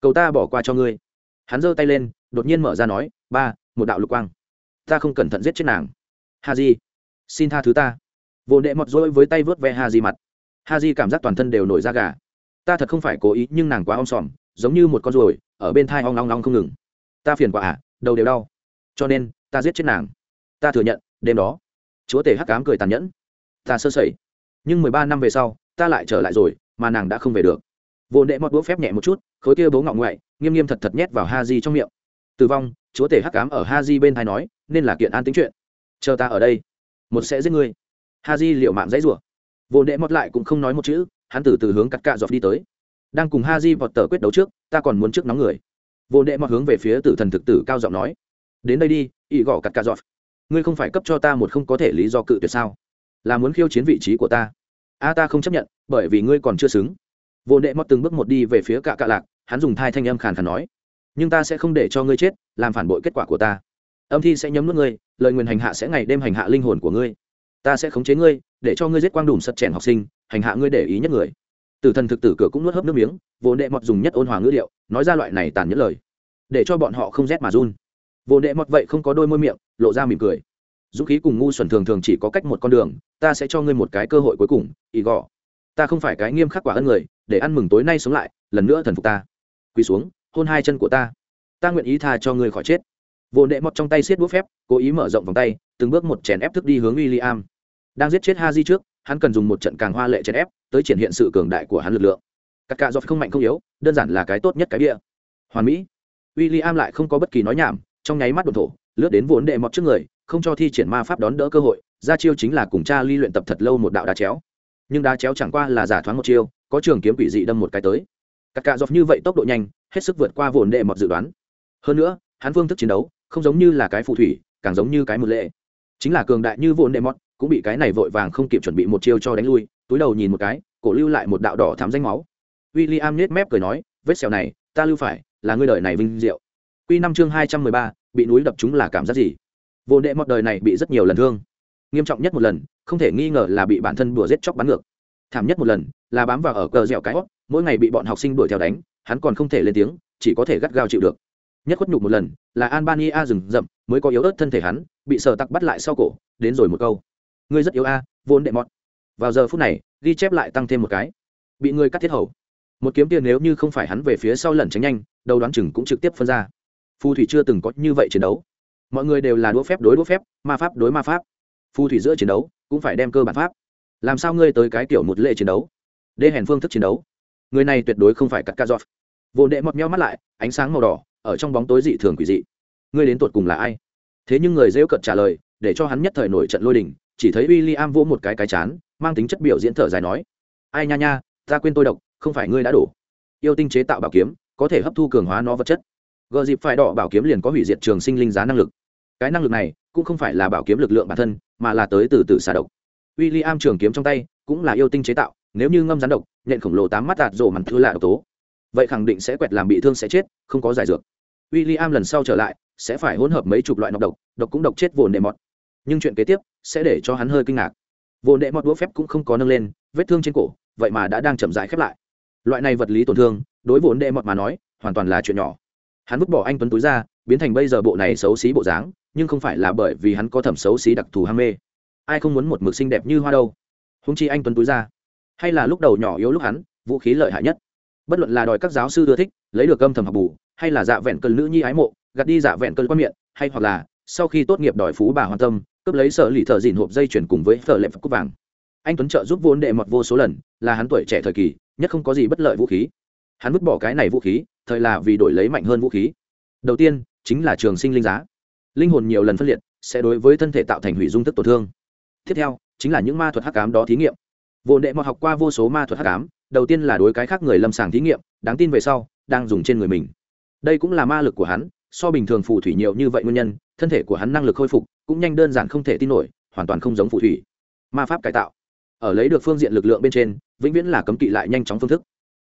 Cầu ta bỏ qua cho ngươi. Hắn giơ tay lên, đột nhiên mở ra nói, ba, một đạo lục quang. Ta không cẩn thận giết chết nàng. Ha di xin tha thứ ta. Vô đệ mọt dỗi với tay vớt ve ha di mặt. Ha di cảm giác toàn thân đều nổi da gà. Ta thật không phải cố ý, nhưng nàng quá om sòm giống như một con ruồi, ở bên thai ong long long không ngừng. Ta phiền quả à đầu đều đau. Cho nên, ta giết chết nàng. Ta thừa nhận, đêm đó, chúa tể hắc cám cười tàn nhẫn. Ta sơ sẩy. Nhưng mười ba năm về sau, ta lại trở lại rồi, mà nàng đã không về được. Vô nệ mọt đũa phép nhẹ một chút, khối kia bố ngọng ngoại, nghiêm nghiêm thật thật nhét vào ha di trong miệng. Tử vong, chúa tể hắc cám ở ha di bên thai nói, nên là kiện an tính chuyện. Chờ ta ở đây, một sẽ giết ngươi. Ha di liệu mạng dãy rủa. Vô nệ mọt lại cũng không nói một chữ, hắn từ từ hướng cắt cạ dọc đi tới đang cùng ha vọt tờ quyết đấu trước, ta còn muốn trước nóng người. Vô đệ mọt hướng về phía tử thần thực tử cao giọng nói. Đến đây đi y gõ cắt cả giọt. ngươi không phải cấp cho ta một không có thể lý do cự tuyệt sao? Là muốn khiêu chiến vị trí của ta. A, ta không chấp nhận, bởi vì ngươi còn chưa xứng. Vô đệ mọt từng bước một đi về phía cạ cạ lạc, hắn dùng thai thanh âm khàn khàn nói. Nhưng ta sẽ không để cho ngươi chết, làm phản bội kết quả của ta. Âm thi sẽ nhấm nuốt ngươi, lời nguyền hành hạ sẽ ngày đêm hành hạ linh hồn của ngươi. Ta sẽ khống chế ngươi, để cho ngươi giết quang đủm sật chèn học sinh, hành hạ ngươi để ý nhất người tử thần thực tử cửa cũng nuốt hớp nước miếng, vô đệ mọt dùng nhất ôn hòa ngữ điệu, nói ra loại này tàn nhẫn lời, để cho bọn họ không rét mà run. Vô đệ mọt vậy không có đôi môi miệng, lộ ra mỉm cười. Dũng khí cùng ngu xuẩn thường thường chỉ có cách một con đường, ta sẽ cho ngươi một cái cơ hội cuối cùng, ý gò. Ta không phải cái nghiêm khắc quả ân người, để ăn mừng tối nay sống lại, lần nữa thần phục ta. Quỳ xuống, hôn hai chân của ta. Ta nguyện ý tha cho ngươi khỏi chết. Vô đệ mọt trong tay xiết búa phép, cố ý mở rộng vòng tay, từng bước một chèn ép thức đi hướng w i l l i am đang giết chết ha di trước hắn cần dùng một trận càng hoa lệ chèn ép tới triển hiện sự cường đại của hắn lực lượng. Các cạ dọc không mạnh không yếu, đơn giản là cái tốt nhất cái địa hoàn mỹ. W i l l i am lại không có bất kỳ nói nhảm, trong nháy mắt đồn thổ, lướt đến vốn đệ mọt trước người, không cho thi triển ma pháp đón đỡ cơ hội, ra chiêu chính là cùng cha ly luyện tập thật lâu một đạo đá chéo. Nhưng đá chéo chẳng qua là giả thoáng một chiêu, có trường kiếm quỷ dị đâm một cái tới. Các cạ dọc như vậy tốc độ nhanh, hết sức vượt qua vốn đệ mọt dự đoán. Hơn nữa, hắn phương thức chiến đấu không giống như là cái phù thủy, càng giống như cái một lệ. Chính là cường đại như vốn đệ mọt cũng bị cái này vội vàng không kịp chuẩn bị một chiêu cho đánh lui, túi đầu nhìn một cái, cổ lưu lại một đạo đỏ thám danh máu. W i l l i am nết mép cười nói, vết sẹo này, ta lưu phải, là ngươi đời này vinh diệu. Q năm chương hai trăm mười ba, bị núi đập chúng là cảm giác gì? Vô đệ mọt đời này bị rất nhiều lần thương. Nghiêm trọng nhất một lần, không thể nghi ngờ là bị bản thân đùa giết chóc bắn ngược. Thảm nhất một lần, là bám vào ở cờ dẻo cái hót mỗi ngày bị bọn học sinh đuổi theo đánh, hắn còn không thể lên tiếng, chỉ có thể gắt gao chịu được. Nhất khuất nhục một lần, là albania rừng rậm, mới có yếu ớt thân thể hắn, bị sờ tặc bắt lại sau cổ, đến rồi một câu ngươi rất yếu a, vốn đệ mọt. Vào giờ phút này, ghi chép lại tăng thêm một cái. Bị ngươi cắt thiết hầu. Một kiếm tiền nếu như không phải hắn về phía sau lần tránh nhanh, đầu đoán chừng cũng trực tiếp phân ra. Phù thủy chưa từng có như vậy chiến đấu. Mọi người đều là đũa phép đối đũa phép, ma pháp đối ma pháp. Phù thủy giữa chiến đấu, cũng phải đem cơ bản pháp. Làm sao ngươi tới cái kiểu một lệ chiến đấu? Đê hèn phương thức chiến đấu. Người này tuyệt đối không phải cắt ca giọt. Vô đệ mọt meo mắt lại, ánh sáng màu đỏ, ở trong bóng tối dị thường quỷ dị. Ngươi đến tột cùng là ai? Thế nhưng người rêu cận trả lời, để cho hắn nhất thời nổi trận lôi đình chỉ thấy w i l l i am vỗ một cái cái chán, mang tính chất biểu diễn thở dài nói, ai nha nha, ta quên tôi độc, không phải ngươi đã đổ. Yêu tinh chế tạo bảo kiếm, có thể hấp thu cường hóa nó vật chất. Gợ dịp phải đỏ bảo kiếm liền có hủy diệt trường sinh linh giá năng lực. Cái năng lực này cũng không phải là bảo kiếm lực lượng bản thân, mà là tới từ từ xả độc. W i l l i am trường kiếm trong tay cũng là yêu tinh chế tạo, nếu như ngâm rắn độc, nhện khổng lồ tám mắt đạt rổ mặn thư lạ độc tố. Vậy khẳng định sẽ quẹt làm bị thương sẽ chết, không có giải dược. W i l l i am lần sau trở lại, sẽ phải hỗn hợp mấy chục loại nọc độc độc cũng độc chết vồn đệ mọt nhưng chuyện kế tiếp sẽ để cho hắn hơi kinh ngạc. Vồn đệ mọt đũa phép cũng không có nâng lên, vết thương trên cổ, vậy mà đã đang chậm rãi khép lại. Loại này vật lý tổn thương, đối vồn đệ mọt mà nói, hoàn toàn là chuyện nhỏ. Hắn vứt bỏ anh tuấn túi ra, biến thành bây giờ bộ này xấu xí bộ dáng, nhưng không phải là bởi vì hắn có thẩm xấu xí đặc thù ham mê. Ai không muốn một mực xinh đẹp như hoa đâu? Húng chi anh tuấn túi ra, hay là lúc đầu nhỏ yếu lúc hắn, vũ khí lợi hại nhất. Bất luận là đòi các giáo sư ưa thích, lấy được âm thầm học bù, hay là dạ vẹn cơn nữ nhi ái mộ, gạt đi dạ vẹn cơn quan miệng, hay hoặc là sau khi tốt nghiệp đòi phú bà hoàn tâm cướp lấy sở lì thợ dìn hộp dây chuyển cùng với phở lệ phật cúp vàng. Anh tuấn trợ giúp vốn đệ mọt vô số lần, là hắn tuổi trẻ thời kỳ, nhất không có gì bất lợi vũ khí. Hắn vứt bỏ cái này vũ khí, thời là vì đổi lấy mạnh hơn vũ khí. Đầu tiên, chính là trường sinh linh giá. Linh hồn nhiều lần phân liệt, sẽ đối với thân thể tạo thành hủy dung tức tổn thương. Tiếp theo, chính là những ma thuật hắc cám đó thí nghiệm. Vô đệ mọt học qua vô số ma thuật hắc cám đầu tiên là đối cái khác người lâm sàng thí nghiệm, đáng tin về sau, đang dùng trên người mình. Đây cũng là ma lực của hắn, so bình thường phù thủy nhiều như vậy nguyên nhân thân thể của hắn năng lực khôi phục cũng nhanh đơn giản không thể tin nổi, hoàn toàn không giống phù thủy. Ma pháp cải tạo. Ở lấy được phương diện lực lượng bên trên, vĩnh viễn là cấm kỵ lại nhanh chóng phương thức.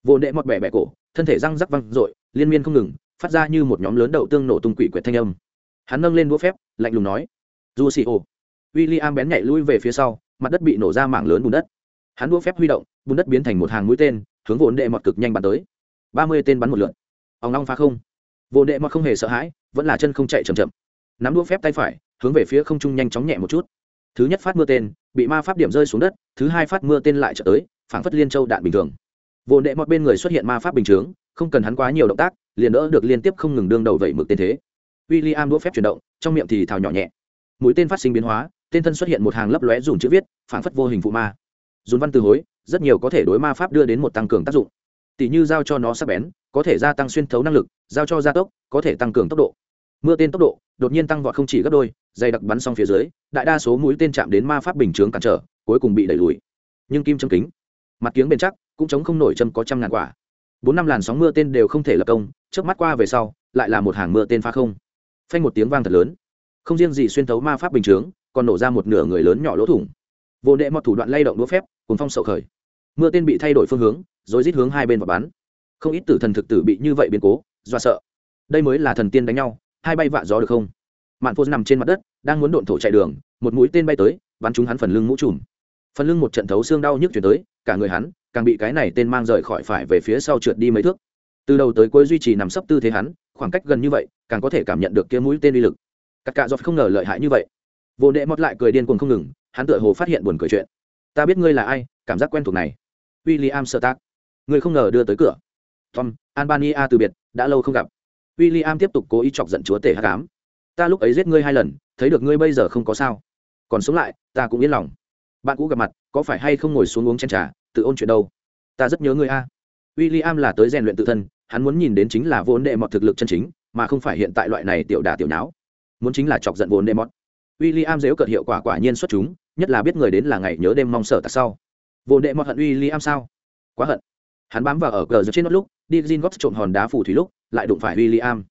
Vô đệ mọt bẻ bẻ cổ, thân thể răng rắc văng r liên miên không ngừng, phát ra như một nhóm lớn đậu tương nổ tung quỷ quyệt thanh âm. Hắn nâng lên đũa phép, lạnh lùng nói du xì ô w i l l i am bén nhảy lui về phía sau, mặt đất bị nổ ra mảng lớn bùn đất. Hắn đũa phép huy động, bùn đất biến thành một hàng mũi tên, hướng vô đệ mọt cực nhanh bắn tới. Ba mươi tên bắn một lượn ông long phá không. Vô đệ mọt không hề sợ hãi, vẫn là chân không chạy chậm chậm nắm đũa phép tay phải, hướng về phía không trung nhanh chóng nhẹ một chút. Thứ nhất phát mưa tên, bị ma pháp điểm rơi xuống đất, thứ hai phát mưa tên lại trở tới, phảng phất liên châu đạn bình thường. Vô đệ mọt bên người xuất hiện ma pháp bình chướng, không cần hắn quá nhiều động tác, liền đỡ được liên tiếp không ngừng đương đầu vẩy mực tên thế. W i l l i am đũa phép chuyển động, trong miệng thì thào nhỏ nhẹ. Mũi tên phát sinh biến hóa, tên thân xuất hiện một hàng lấp lóe dùng chữ viết, phảng phất vô hình phụ ma. Dùn văn từ hối, rất nhiều có thể đối ma pháp đưa đến một tăng cường tác dụng. Tỷ như giao cho nó sắc bén, có thể gia tăng xuyên thấu năng lực, giao cho gia tốc, có thể tăng cường tốc độ mưa tên tốc độ, đột nhiên tăng vọt không chỉ gấp đôi, dày đặc bắn xong phía dưới, đại đa số mũi tên chạm đến ma pháp bình chướng cản trở, cuối cùng bị đẩy lùi. Nhưng kim châm kính, mặt kiếng bền chắc, cũng chống không nổi châm có trăm ngàn quả. Bốn năm làn sóng mưa tên đều không thể lập công trước mắt qua về sau, lại là một hàng mưa tên pha không. Phanh một tiếng vang thật lớn. Không riêng gì xuyên thấu ma pháp bình chướng, còn nổ ra một nửa người lớn nhỏ lỗ thủng. Vô đệ mọt thủ đoạn lay động đũa phép cùng phong sậu khởi. Mưa tên bị thay đổi phương hướng, rồi rít hướng hai bên và bắn. Không ít tử thần thực tử bị như vậy biến cố do sợ. Đây mới là thần tiên đánh nhau hai bay vạ gió được không? Mạn phô nằm trên mặt đất, đang muốn độn thổ chạy đường, một mũi tên bay tới, bắn trúng hắn phần lưng mũ trùm. Phần lưng một trận thấu xương đau nhức chuyển tới, cả người hắn càng bị cái này tên mang rời khỏi phải về phía sau trượt đi mấy thước. Từ đầu tới cuối duy trì nằm sấp tư thế hắn, khoảng cách gần như vậy, càng có thể cảm nhận được kia mũi tên uy lực. Các cạ do không ngờ lợi hại như vậy. Vô đệ mót lại cười điên cuồng không ngừng, hắn tựa hồ phát hiện buồn cười chuyện. Ta biết ngươi là ai, cảm giác quen thuộc này. W i l l i am sợ tác ngươi không ngờ đưa tới cửa. Tom, albania từ biệt, đã lâu không gặp w i l l i am tiếp tục cố ý chọc giận chúa tể hát cám ta lúc ấy giết ngươi hai lần, thấy được ngươi bây giờ không có sao. Còn sống lại, ta cũng yên lòng. Bạn cũ gặp mặt, có phải hay không ngồi xuống uống chen trà, tự ôn chuyện đâu? Ta rất nhớ ngươi a. W i l l i am là tới rèn luyện tự thân, hắn muốn nhìn đến chính là vốn đệ mọt thực lực chân chính, mà không phải hiện tại loại này tiểu đà tiểu não muốn chính là chọc giận vốn đệ mọt. W i l l i am dếu cợt hiệu quả quả nhiên xuất chúng, nhất là biết người đến là ngày nhớ đêm mong sợ tại sau. Vốn đệ mọt hận w i l l i am sao? Quá hận. Hắn bám vào ở cờ trên nốt lúc, đi gin gót trộm hòn đá phù thủy lúc lại đụng phải w i l l i am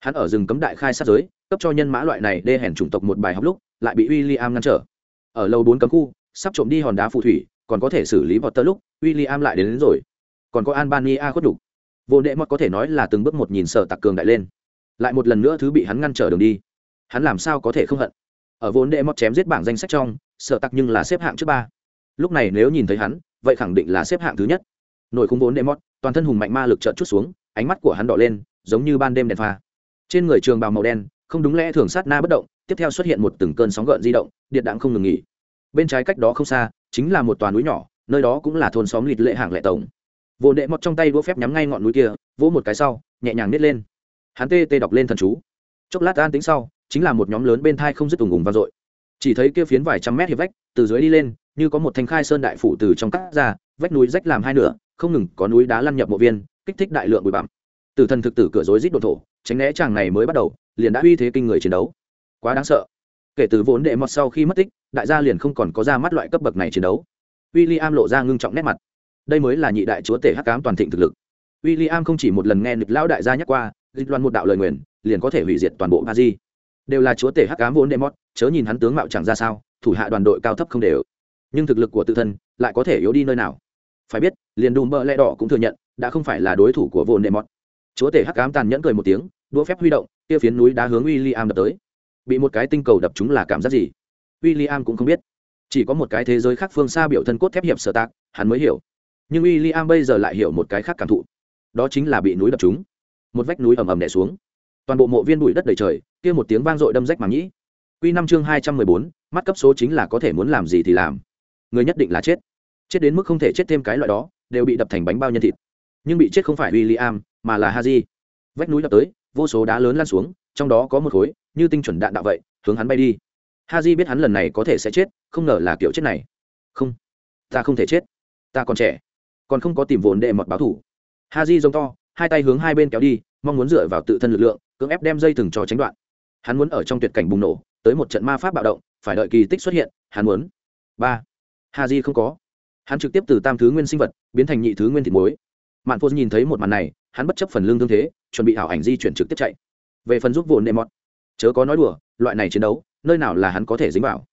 hắn ở rừng cấm đại khai sát giới cấp cho nhân mã loại này đê hèn chủng tộc một bài học lúc lại bị w i l l i am ngăn trở. Ở lâu bốn cấm khu sắp trộm đi hòn đá phù thủy còn có thể xử lý vọt tơ lúc w i l l i am lại đến, đến rồi. Còn có albania khuất đục. Vô đệ mọt có thể nói là từng bước một nhìn sở tặc cường đại lên. Lại một lần nữa thứ bị hắn ngăn trở đường đi. Hắn làm sao có thể không hận? Ở vốn đệ mọt chém giết bảng danh sách trong sở tặc nhưng là xếp hạng trước ba. Lúc này nếu nhìn thấy hắn vậy khẳng định là xếp hạng thứ nhất. Nội khung vốn đệ mọt toàn thân hùng mạnh ma lực trợn chút xuống ánh mắt của hắn đỏ lên giống như ban đêm đèn pha. Trên người trường bào màu đen, không đúng lẽ thường sát na bất động, tiếp theo xuất hiện một từng cơn sóng gợn di động, điện đạn không ngừng nghỉ. Bên trái cách đó không xa, chính là một toàn núi nhỏ, nơi đó cũng là thôn xóm lịt lệ hàng lệ tổng. Vô đệ mọt trong tay đũa phép nhắm ngay ngọn núi kia, vỗ một cái sau, nhẹ nhàng nít lên. Hắn tê tê đọc lên thần chú. Chốc lát an tính sau, chính là một nhóm lớn bên thai không dứt ùng ùng vang dội. Chỉ thấy kia phiến vài trăm mét hiệp vách, từ dưới đi lên, như có một thanh khai sơn đại phủ từ trong cắt ra, vách núi rách làm hai nửa, không ngừng có núi đá lăn nhập mộ viên, kích thích đại lượng bụi bặm. Tử thần thực tử cửa rối rít đột thổ, tránh né chàng này mới bắt đầu, liền đã uy thế kinh người chiến đấu. Quá đáng sợ. Kể từ vốn đệ mọt sau khi mất tích, đại gia liền không còn có ra mắt loại cấp bậc này chiến đấu. W i l l i am lộ ra ngưng trọng nét mặt. Đây mới là nhị đại chúa tể hắc cám toàn thịnh thực lực. W i l l i am không chỉ một lần nghe nịch lão đại gia nhắc qua dịch loan một đạo lời nguyền, liền có thể hủy diệt toàn bộ ba di. Đều là chúa tể hắc cám vốn đệ mọt, chớ nhìn hắn tướng mạo chẳng ra sao, thủ hạ đoàn đội cao thấp không đều. Nhưng thực lực của tự thân, lại có thể yếu đi nơi nào? Phải biết, liền đùm bơ lẽ đỏ cũng thừa nhận, đã không phải là đối thủ của vốn đệ mọt chúa tể hắc ám tàn nhẫn cười một tiếng đũa phép huy động kia phiến núi đá hướng w i l l i am đập tới. Bị một cái tinh cầu đập chúng là cảm giác gì? W i l l i am cũng không biết. Chỉ có một cái thế giới khác phương xa biểu thân cốt thép hiệp sở tạc, hắn mới hiểu. Nhưng w i l l i am bây giờ lại hiểu một cái khác cảm thụ. Đó chính là bị núi đập chúng. Một vách núi ầm ầm đẻ xuống. Toàn bộ mộ viên bụi đất đầy trời kia một tiếng vang dội đâm rách màng nhĩ. Q năm chương hai trăm mười bốn mắt cấp số chính là có thể muốn làm gì thì làm. Người nhất định là chết. Chết đến mức không thể chết thêm cái loại đó đều bị đập thành bánh bao nhân thịt. Nhưng bị chết không phải w i l l i am mà là ha di vách núi đập tới, vô số đá lớn lan xuống, trong đó có một khối, như tinh chuẩn đạn đạo vậy, hướng hắn bay đi. Ha di biết hắn lần này có thể sẽ chết, không ngờ là kiểu chết này. Không, ta không thể chết. Ta còn trẻ, còn không có tìm vốn để mọt báo thủ. Ha di giống to, hai tay hướng hai bên kéo đi, mong muốn dựa vào tự thân lực lượng, cưỡng ép đem dây thừng cho tránh đoạn. Hắn muốn ở trong tuyệt cảnh bùng nổ, tới một trận ma pháp bạo động, phải đợi kỳ tích xuất hiện, hắn muốn. Ba ha di không có. Hắn trực tiếp từ tam thứ nguyên sinh vật, biến thành nhị thứ nguyên thịt muối. Mạn phô nhìn thấy một màn này hắn bất chấp phần lương thương thế, chuẩn bị ảo ảnh di chuyển trực tiếp chạy. Về phần giúp vồn nệ mọt chớ có nói đùa, loại này chiến đấu, nơi nào là hắn có thể dính vào.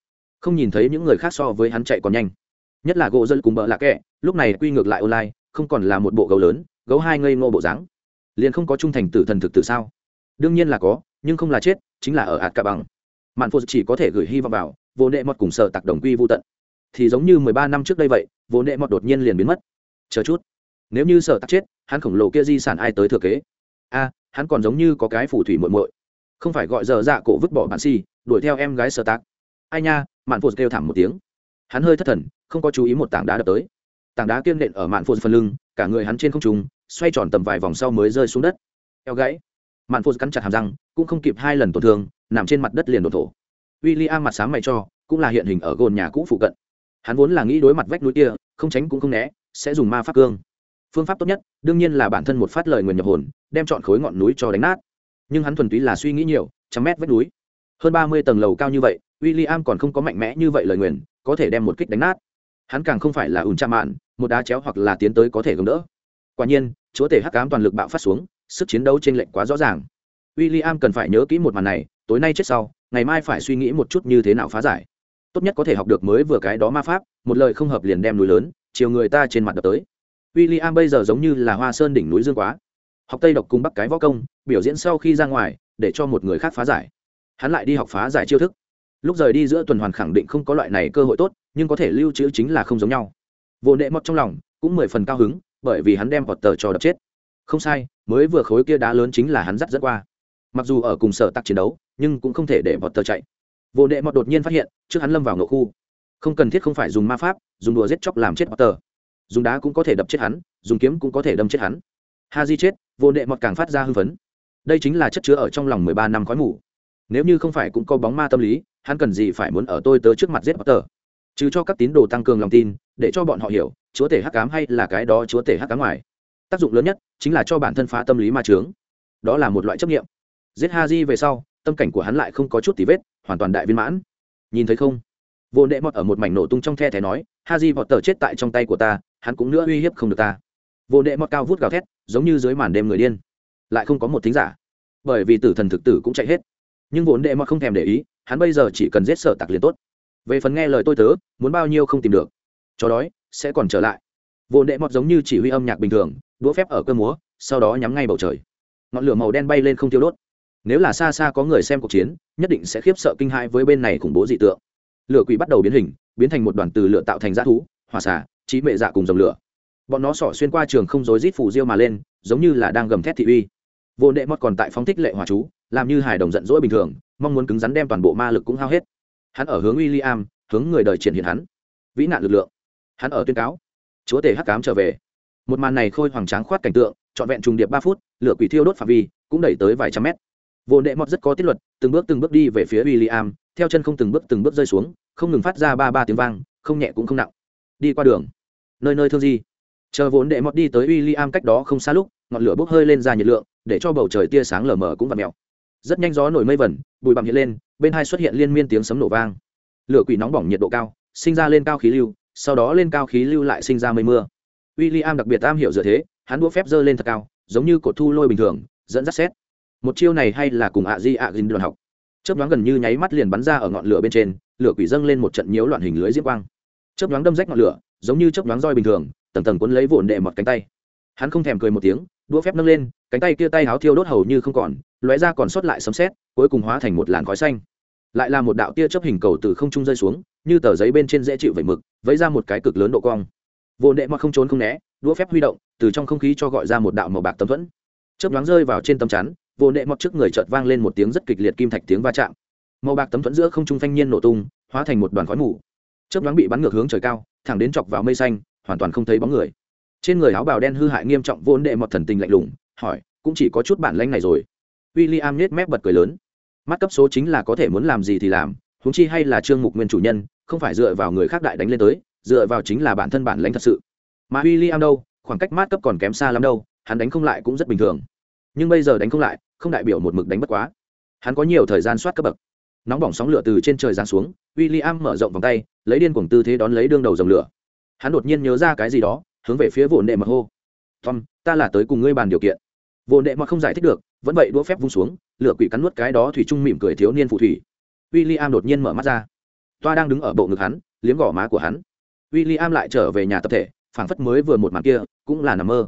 Không nhìn thấy những người khác so với hắn chạy còn nhanh. Nhất là gỗ dân cùng bợ lạc kẹ lúc này quy ngược lại online, không còn là một bộ gấu lớn, gấu hai ngây ngô bộ dáng. Liền không có trung thành tử thần thực tử sao? Đương nhiên là có, nhưng không là chết, chính là ở ạt cả bằng. Mạn phô chỉ có thể gửi hy vọng vào vô nệ mọt cùng sợ tặc đồng quy vô tận. Thì giống như mười ba năm trước đây vậy vô nệ mọt đột nhiên liền biến mất. Chờ chút. Nếu như sợ tặc chết hắn khổng lồ kia di sản ai tới thừa kế? A, hắn còn giống như có cái phù thủy muội muội. Không phải gọi giờ dạ cổ vứt bỏ bạn si, đuổi theo em gái sợ tặc ai nha, mạn phụt kêu thảm một tiếng. Hắn hơi thất thần, không có chú ý một tảng đá đập tới. Tảng đá kiên nện ở mạn phụt phần lưng, cả người hắn trên không trung, xoay tròn tầm vài vòng sau mới rơi xuống đất. Eo gãy. Mạn phụt cắn chặt hàm răng, cũng không kịp hai lần tổn thương, nằm trên mặt đất liền đổ thổ. W i l l i am mặt sáng mày cho, cũng là hiện hình ở gồn nhà cũ phụ cận. Hắn vốn là nghĩ đối mặt vách núi kia, không tránh cũng không né, sẽ dùng ma pháp cương phương pháp tốt nhất, đương nhiên là bản thân một phát lời nguyền nhập hồn, đem chọn khối ngọn núi cho đánh nát. Nhưng hắn thuần túy là suy nghĩ nhiều, trăm mét vách núi. Hơn ba mươi tầng lầu cao như vậy w i l l i am còn không có mạnh mẽ như vậy lời nguyền, có thể đem một kích đánh nát. Hắn càng không phải là ủn cha mạn, một đá chéo hoặc là tiến tới có thể gồng đỡ. Quả nhiên, chúa tể hắc cám toàn lực bạo phát xuống, sức chiến đấu trên lệnh quá rõ ràng. W i l l i am cần phải nhớ kỹ một màn này, tối nay chết sau, ngày mai phải suy nghĩ một chút như thế nào phá giải. Tốt nhất có thể học được mới vừa cái đó ma pháp, một lời không hợp liền đem núi lớn, chiều người ta trên mặt đập tới w i l l i am bây giờ giống như là hoa sơn đỉnh núi dương quá. Học tây độc cùng bắc cái võ công, biểu diễn sau khi ra ngoài, để cho một người khác phá giải. Hắn lại đi học phá giải chiêu thức. Lúc rời đi giữa tuần hoàn khẳng định không có loại này cơ hội tốt, nhưng có thể lưu trữ chính là không giống nhau. Vô nệ mọt trong lòng, cũng mười phần cao hứng, bởi vì hắn đem vọt tờ cho đập chết. Không sai, mới vừa khối kia đá lớn chính là hắn dắt dẫn qua. Mặc dù ở cùng sở tắc chiến đấu, nhưng cũng không thể để vọt tờ chạy. Vô nệ mọt đột nhiên phát hiện, trước hắn lâm vào ngộ khu. Không cần thiết không phải dùng ma pháp, dùng đùa giết chóc làm chết vọt tờ dùng đá cũng có thể đập chết hắn, dùng kiếm cũng có thể đâm chết hắn. Ha di chết, vô nệ mọt càng phát ra hưng phấn. Đây chính là chất chứa ở trong lòng mười ba năm khói mù. Nếu như không phải cũng có bóng ma tâm lý, hắn cần gì phải muốn ở tôi tớ trước mặt giết bắt tờ chứ cho các tín đồ tăng cường lòng tin, để cho bọn họ hiểu, chúa tể hắc cám hay là cái đó chúa tể hắc cám ngoài. Tác dụng lớn nhất chính là cho bản thân phá tâm lý ma trướng đó là một loại chấp nghiệm giết ha di về sau, tâm cảnh của hắn lại không có chút tí vết, hoàn toàn đại viên mãn. Nhìn thấy không? Vô nệ mọt ở một mảnh nổ tung trong the thẻ nói, ha di vọt tờ chết tại trong tay của ta hắn cũng nữa uy hiếp không được ta. Vô nệ mọt cao vút gào thét, giống như dưới màn đêm người điên. Lại không có một thính giả. Bởi vì tử thần thực tử cũng chạy hết. Nhưng vốn đệ mọt không thèm để ý, hắn bây giờ chỉ cần giết sở tặc liền tốt. Về phần nghe lời tôi tớ, muốn bao nhiêu không tìm được. Cho đói, sẽ còn trở lại. Vốn đệ mọt giống như chỉ huy âm nhạc bình thường, đũa phép ở cơ múa, sau đó nhắm ngay bầu trời. Ngọn lửa màu đen bay lên không tiêu đốt. Nếu là xa xa có người xem cuộc chiến, nhất định sẽ khiếp sợ kinh hãi với bên này khủng bố dị tượng. Lửa quỷ bắt đầu biến hình, biến thành một đoàn từ lửa tạo thành g thú, hỏa xà trí mệ dạ cùng dòng lửa. Bọn nó xỏ xuyên qua trường không rối rít phủ riêu mà lên, giống như là đang gầm thét thị uy. Vô đệ mọt còn tại phóng thích lệ hòa chú, làm như hài đồng giận dỗi bình thường, mong muốn cứng rắn đem toàn bộ ma lực cũng hao hết. Hắn ở hướng w i l l i am hướng người đời triển hiện hắn. Vĩ nạn lực lượng. Hắn ở tuyên cáo. Chúa tể hắc cám trở về. Một màn này khôi hoàng tráng khoát cảnh tượng, trọn vẹn trùng điệp ba phút, lửa quỷ thiêu đốt phạm vi, cũng đẩy tới vài trăm mét. Vô đệ mọt rất có tiết luật, từng bước từng bước đi về phía w i l l i am theo chân không từng bước từng bước rơi xuống, không ngừng phát ra ba ba tiếng vang, không nhẹ cũng không nặng. Đi qua đường nơi nơi thương di. Chờ vốn đệ mọt đi tới w i l l i am cách đó không xa lúc, ngọn lửa bốc hơi lên ra nhiệt lượng, để cho bầu trời tia sáng lờ mờ cũng vặt mèo. Rất nhanh gió nổi mây vẩn, bụi bặm hiện lên, bên hai xuất hiện liên miên tiếng sấm nổ vang. Lửa quỷ nóng bỏng nhiệt độ cao, sinh ra lên cao khí lưu, sau đó lên cao khí lưu lại sinh ra mây mưa. W i l l i am đặc biệt am hiểu dựa thế, hắn đũa phép dơ lên thật cao, giống như cột thu lôi bình thường, dẫn dắt xét một chiêu này hay là cùng ạ di ạ gin đoàn học. Chớp nhoáng gần như nháy mắt liền bắn ra ở ngọn lửa bên trên, lửa quỷ dâng lên một trận nhiễu loạn hình lưới diễm quang. Chớp nhoáng đâm rách ngọn lửa giống như chớp nhoáng roi bình thường, tầng tầng cuốn lấy vụn đệ một cánh tay. Hắn không thèm cười một tiếng, đũa phép nâng lên, cánh tay kia tay háo thiêu đốt hầu như không còn, lóe ra còn sót lại sấm sét, cuối cùng hóa thành một làn khói xanh. Lại là một đạo tia chớp hình cầu từ không trung rơi xuống, như tờ giấy bên trên dễ chịu vẩy mực, vẫy ra một cái cực lớn độ cong. Vô đệ mọt không trốn không né, đũa phép huy động, từ trong không khí cho gọi ra một đạo màu bạc tấm thuẫn. Chớp nhoáng rơi vào trên tấm chắn vô đệ mọt trước người chợt vang lên một tiếng rất kịch liệt kim thạch tiếng va chạm. Màu bạc tấm thuẫn giữa không trung phanh nhiên nổ tung, hóa thành một đoàn khói mù. Chớp nhoáng bị bắn ngược hướng trời cao thẳng đến chọc vào mây xanh, hoàn toàn không thấy bóng người. Trên người áo bào đen hư hại nghiêm trọng vô đệ mọt thần tình lạnh lùng, hỏi, cũng chỉ có chút bản lanh này rồi? W i l l i am nết mép bật cười lớn. Mắt cấp số chính là có thể muốn làm gì thì làm húng chi hay là trương mục nguyên chủ nhân, không phải dựa vào người khác đại đánh lên tới, dựa vào chính là bản thân bản lãnh thật sự. Mà w i l l i am đâu, khoảng cách mát cấp còn kém xa lắm đâu, hắn đánh không lại cũng rất bình thường. Nhưng bây giờ đánh không lại, không đại biểu một mực đánh bất quá. Hắn có nhiều thời gian soát cấp bậc nóng bỏng sóng lửa từ trên trời giáng xuống, William mở rộng vòng tay, lấy điên cuồng tư thế đón lấy đương đầu dòng lửa. Hắn đột nhiên nhớ ra cái gì đó, hướng về phía vồn đệ mật hô. Tom, ta là tới cùng ngươi bàn điều kiện. Vồn đệ mật không giải thích được, vẫn vậy đũa phép vung xuống, lửa quỷ cắn nuốt cái đó thủy trung mỉm cười thiếu niên phù thủy. William đột nhiên mở mắt ra. Toa đang đứng ở bộ ngực hắn, liếm gò má của hắn. William lại trở về nhà tập thể, phảng phất mới vừa một màn kia, cũng là nằm mơ.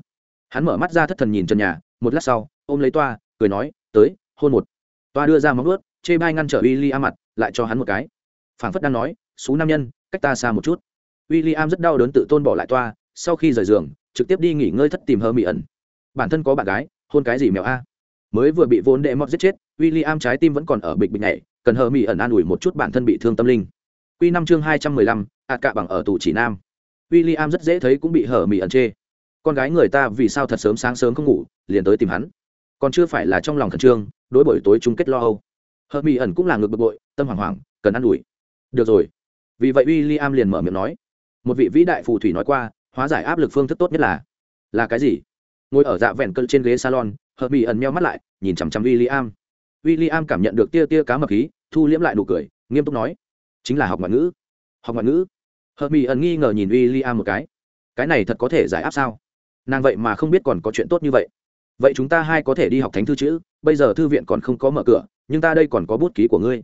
Hắn mở mắt ra thất thần nhìn trần nhà, một lát sau, ôm lấy toa, cười nói, tới, hôn một. Toa đưa ra móng ướt chê bai ngăn trở w i l l i am mặt, lại cho hắn một cái. Phảng phất đang nói, xú nam nhân, cách ta xa một chút. W i l l i am rất đau đớn tự tôn bỏ lại toa, sau khi rời giường, trực tiếp đi nghỉ ngơi thất tìm hơ mỹ ẩn. Bản thân có bạn gái, hôn cái gì mèo a? Mới vừa bị vốn đệ mọt giết chết w i l l i am trái tim vẫn còn ở bịch bịch nhảy, cần hờ mỹ ẩn an ủi một chút bản thân bị thương tâm linh. Q năm chương hai trăm mười lăm ạ cạ bằng ở tù chỉ nam. W i l l i am rất dễ thấy cũng bị hờ mỹ ẩn chê. Con gái người ta vì sao thật sớm sáng sớm không ngủ, liền tới tìm hắn. Còn chưa phải là trong lòng khẩn trương, đối buổi tối chung kết lo âu hờ mỹ ẩn cũng là ngược bực bội, tâm hoảng hoảng, cần an ủi. Được rồi. Vì vậy w i l l i am liền mở miệng nói. Một vị vĩ đại phù thủy nói qua, hóa giải áp lực phương thức tốt nhất là là cái gì? Ngồi ở dạ vẹn cơn trên ghế salon hờ mỹ ẩn meo mắt lại, nhìn chằm chằm w i l l i am w i l l i am cảm nhận được tia tia cá mập khí, thu liễm lại nụ cười, nghiêm túc nói. Chính là học ngoại ngữ. Học ngoại ngữ. Hờ mỹ ẩn nghi ngờ nhìn w i l l i am một cái. Cái này thật có thể giải áp sao? Nàng vậy mà không biết còn có chuyện tốt như vậy. Vậy chúng ta hai có thể đi học thánh thư chữ, bây giờ thư viện còn không có mở cửa nhưng ta đây còn có bút ký của ngươi.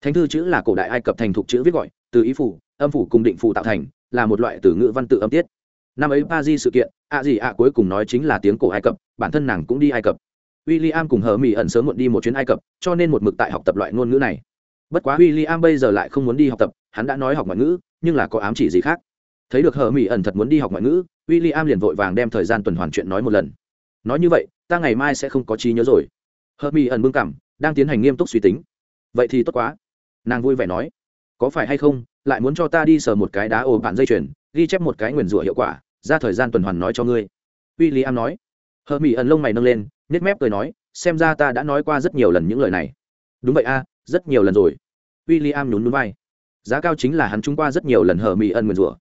Thánh thư chữ là cổ đại ai cập thành thục chữ viết gọi, từ ý phủ, âm phủ cùng định phủ tạo thành, là một loại từ ngữ văn tự âm tiết. Năm ấy pa di sự kiện, ạ gì ạ cuối cùng nói chính là tiếng cổ ai cập, bản thân nàng cũng đi ai cập. W i l l i am cùng hờ mỹ ẩn sớm muộn đi một chuyến ai cập, cho nên một mực tại học tập loại ngôn ngữ này. Bất quá w i l l i am bây giờ lại không muốn đi học tập, hắn đã nói học ngoại ngữ, nhưng là có ám chỉ gì khác. Thấy được hờ mỹ ẩn thật muốn đi học ngoại ngữ w i l l i am liền vội vàng đem thời gian tuần hoàn chuyện nói một lần. Nói như vậy, ta ngày mai sẽ không có trí nhớ rồi. Hờ mỹ ẩn bưng cảm đang tiến hành nghiêm túc suy tính. Vậy thì tốt quá. Nàng vui vẻ nói. Có phải hay không, lại muốn cho ta đi sờ một cái đá ồ bạn dây chuyền, ghi chép một cái nguyền rủa hiệu quả, ra thời gian tuần hoàn nói cho ngươi. W i l l i am nói. Hờ mỹ ẩn lông mày nâng lên nếp mép cười nói, xem ra ta đã nói qua rất nhiều lần những lời này. Đúng vậy a, rất nhiều lần rồi. W i l l i am nhún núi vai. Giá cao chính là hắn trúng qua rất nhiều lần hờ mỹ ẩn nguyền rủa.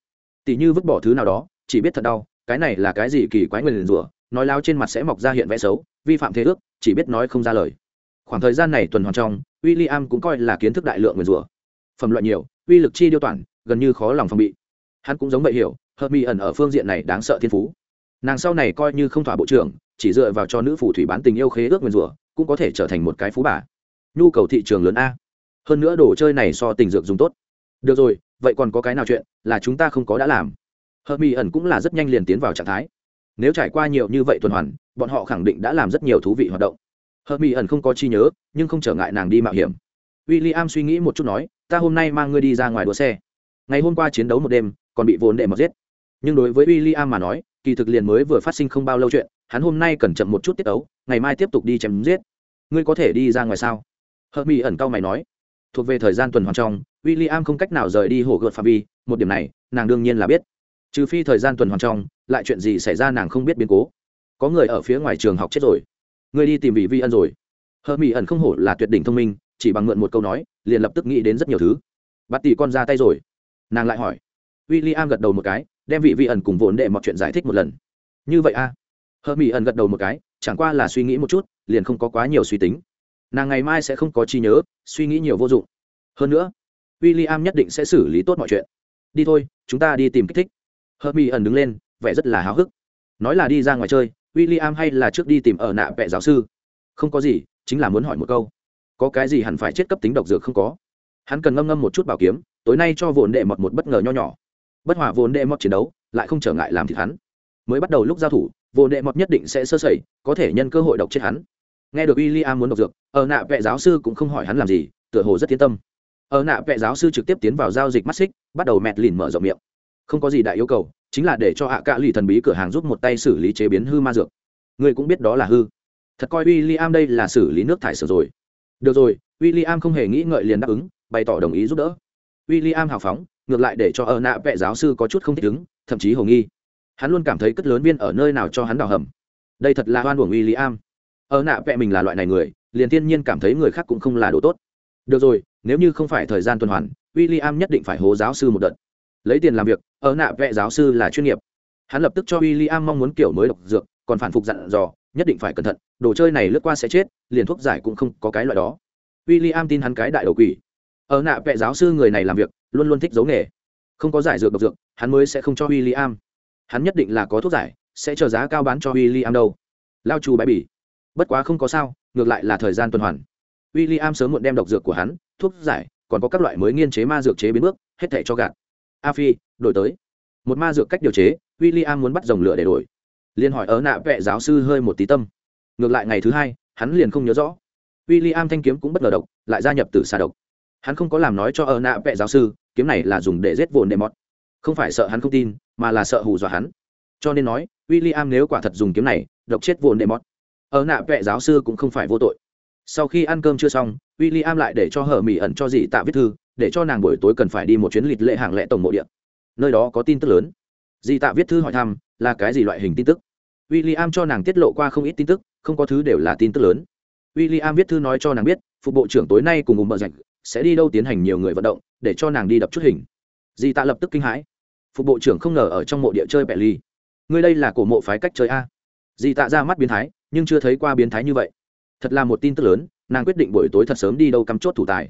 Tỷ như vứt bỏ thứ nào đó, chỉ biết thật đau, cái này là cái gì kỳ quái nguyền rủa, nói láo trên mặt sẽ mọc ra hiện vẽ xấu, vi phạm thế ước, chỉ biết nói không ra lời khoảng thời gian này tuần hoàn trong w i l l i am cũng coi là kiến thức đại lượng nguyền rủa. Phẩm loại nhiều, uy lực chi điêu toàn, gần như khó lòng phòng bị. Hắn cũng giống vậy hiểu hợp mỹ ẩn ở phương diện này đáng sợ thiên phú. Nàng sau này coi như không thỏa bộ trưởng, chỉ dựa vào cho nữ phù thủy bán tình yêu khế ước nguyền rủa, cũng có thể trở thành một cái phú bà. Nhu cầu thị trường lớn a. Hơn nữa đồ chơi này so tình dược dùng tốt. Được rồi, vậy còn có cái nào chuyện là chúng ta không có đã làm? Hợp mỹ ẩn cũng là rất nhanh liền tiến vào trạng thái. Nếu trải qua nhiều như vậy tuần hoàn, bọn họ khẳng định đã làm rất nhiều thú vị hoạt động hợp mỹ ẩn không có chi nhớ, nhưng không trở ngại nàng đi mạo hiểm. W i l l i am suy nghĩ một chút nói, ta hôm nay mang ngươi đi ra ngoài đua xe. Ngày hôm qua chiến đấu một đêm, còn bị vốn đệ mật giết. Nhưng đối với w i l l i am mà nói, kỳ thực liền mới vừa phát sinh không bao lâu chuyện, hắn hôm nay cẩn chậm một chút tiết ấu, ngày mai tiếp tục đi chém giết. Ngươi có thể đi ra ngoài sao? Hợp mỹ ẩn cao mày nói. Thuộc về thời gian tuần hoàn trong w i l l i am không cách nào rời đi hồ gợt phạm vi, một điểm này, nàng đương nhiên là biết. Trừ phi thời gian tuần hoàn trong, lại chuyện gì xảy ra nàng không biết biến cố. Có người ở phía ngoài trường học chết rồi ngươi đi tìm vị vi ân rồi. Hờ mỹ ẩn không hổ là tuyệt đỉnh thông minh, chỉ bằng mượn một câu nói, liền lập tức nghĩ đến rất nhiều thứ. Bắt tỷ con ra tay rồi. Nàng lại hỏi. W i l l i am gật đầu một cái, đem vị vi ẩn cùng vốn để mọi chuyện giải thích một lần. Như vậy a à? hờ mỹ ẩn gật đầu một cái, chẳng qua là suy nghĩ một chút, liền không có quá nhiều suy tính. Nàng ngày mai sẽ không có chi nhớ, suy nghĩ nhiều vô dụng. Hơn nữa w i l l i am nhất định sẽ xử lý tốt mọi chuyện. Đi thôi, chúng ta đi tìm kích thích. Hờ mỹ ẩn đứng lên, vẻ rất là háo hức. Nói là đi ra ngoài chơi w i l l i am hay là trước đi tìm ở nạ vẹ giáo sư? Không có gì, chính là muốn hỏi một câu. Có cái gì hẳn phải chết cấp tính độc dược không có? Hắn cần ngâm ngâm một chút bảo kiếm, tối nay cho vồn đệ mọt một bất ngờ nho nhỏ. Bất hòa vồn đệ mọt chiến đấu, lại không trở ngại làm thịt hắn. Mới bắt đầu lúc giao thủ vồn đệ mọt nhất định sẽ sơ sẩy, có thể nhân cơ hội độc chết hắn. Nghe được w i l l i am muốn độc dược, ở nạ vệ giáo sư cũng không hỏi hắn làm gì, tựa hồ rất yên tâm. Ở nạ vệ giáo sư trực tiếp tiến vào giao dịch mắt xích, bắt đầu mẹt lìn mở rộng miệng không có gì đại yêu cầu, chính là để cho hạ cạ lì thần bí cửa hàng giúp một tay xử lý chế biến hư ma dược. Người cũng biết đó là hư. Thật coi w i l l i am đây là xử lý nước thải sửa rồi. Được rồi w i l l i am không hề nghĩ ngợi liền đáp ứng, bày tỏ đồng ý giúp đỡ. W i l l i am hào phóng, ngược lại để cho ở nạ vệ giáo sư có chút không thích ứng, thậm chí hồ nghi. Hắn luôn cảm thấy cất lớn viên ở nơi nào cho hắn đào hầm. Đây thật là hoan của w i l l i am ở nạ vệ mình là loại này người, liền thiên nhiên cảm thấy người khác cũng không là đồ tốt. Được rồi, nếu như không phải thời gian tuần hoàn w i l l i am nhất định phải hố giáo sư một đợt lấy tiền làm việc, ở nạ vệ giáo sư là chuyên nghiệp. Hắn lập tức cho w i l l i am mong muốn kiểu mới độc dược, còn phản phục dặn dò, nhất định phải cẩn thận, đồ chơi này lướt qua sẽ chết, liền thuốc giải cũng không có cái loại đó. W i l l i am tin hắn cái đại đầu quỷ. Ở nạ vệ giáo sư người này làm việc, luôn luôn thích giấu nghề. Không có giải dược độc dược, hắn mới sẽ không cho w i l l i am hắn nhất định là có thuốc giải, sẽ chờ giá cao bán cho w i l l i am đâu. Lao trù bãi bỉ. Bất quá không có sao, ngược lại là thời gian tuần hoàn. W i l l i am sớm muộn đem độc dược của hắn, thuốc giải, còn có các loại mới nghiên chế ma dược chế biến bước, hết thể cho gạt a phi, đổi tới. Một ma dược cách điều chế w i l l i am muốn bắt dòng lửa để đổi. Liền hỏi ở nạ vệ giáo sư hơi một tí tâm. Ngược lại ngày thứ hai, hắn liền không nhớ rõ. W i l l i am thanh kiếm cũng bất ngờ độc, lại gia nhập từ xà độc. Hắn không có làm nói cho ở nạ vệ giáo sư, kiếm này là dùng để giết vồn đệ mọt. Không phải sợ hắn không tin, mà là sợ hù dọa hắn. Cho nên nói w i l l i am nếu quả thật dùng kiếm này, độc chết vồn đệ mọt ở nạ vệ giáo sư cũng không phải vô tội. Sau khi ăn cơm chưa xong w i l l i am lại để cho hở mỹ ẩn cho dì tạ viết thư để cho nàng buổi tối cần phải đi một chuyến lịch lệ hàng lệ tổng mộ điện nơi đó có tin tức lớn. Dì tạ viết thư hỏi thăm, là cái gì loại hình tin tức? W i l l i am cho nàng tiết lộ qua không ít tin tức, không có thứ đều là tin tức lớn. W i l l i am viết thư nói cho nàng biết phụ bộ trưởng tối nay cùng ủng bờ rạch sẽ đi đâu tiến hành nhiều người vận động, để cho nàng đi đập chút hình. Dì tạ lập tức kinh hãi. Phụ bộ trưởng không ngờ ở trong mộ địa chơi bẹ ly. Ngươi đây là cổ mộ phái cách chơi a. Dì tạ ra mắt biến thái, nhưng chưa thấy qua biến thái như vậy. Thật là một tin tức lớn, nàng quyết định buổi tối thật sớm đi đâu cắm chốt thủ tài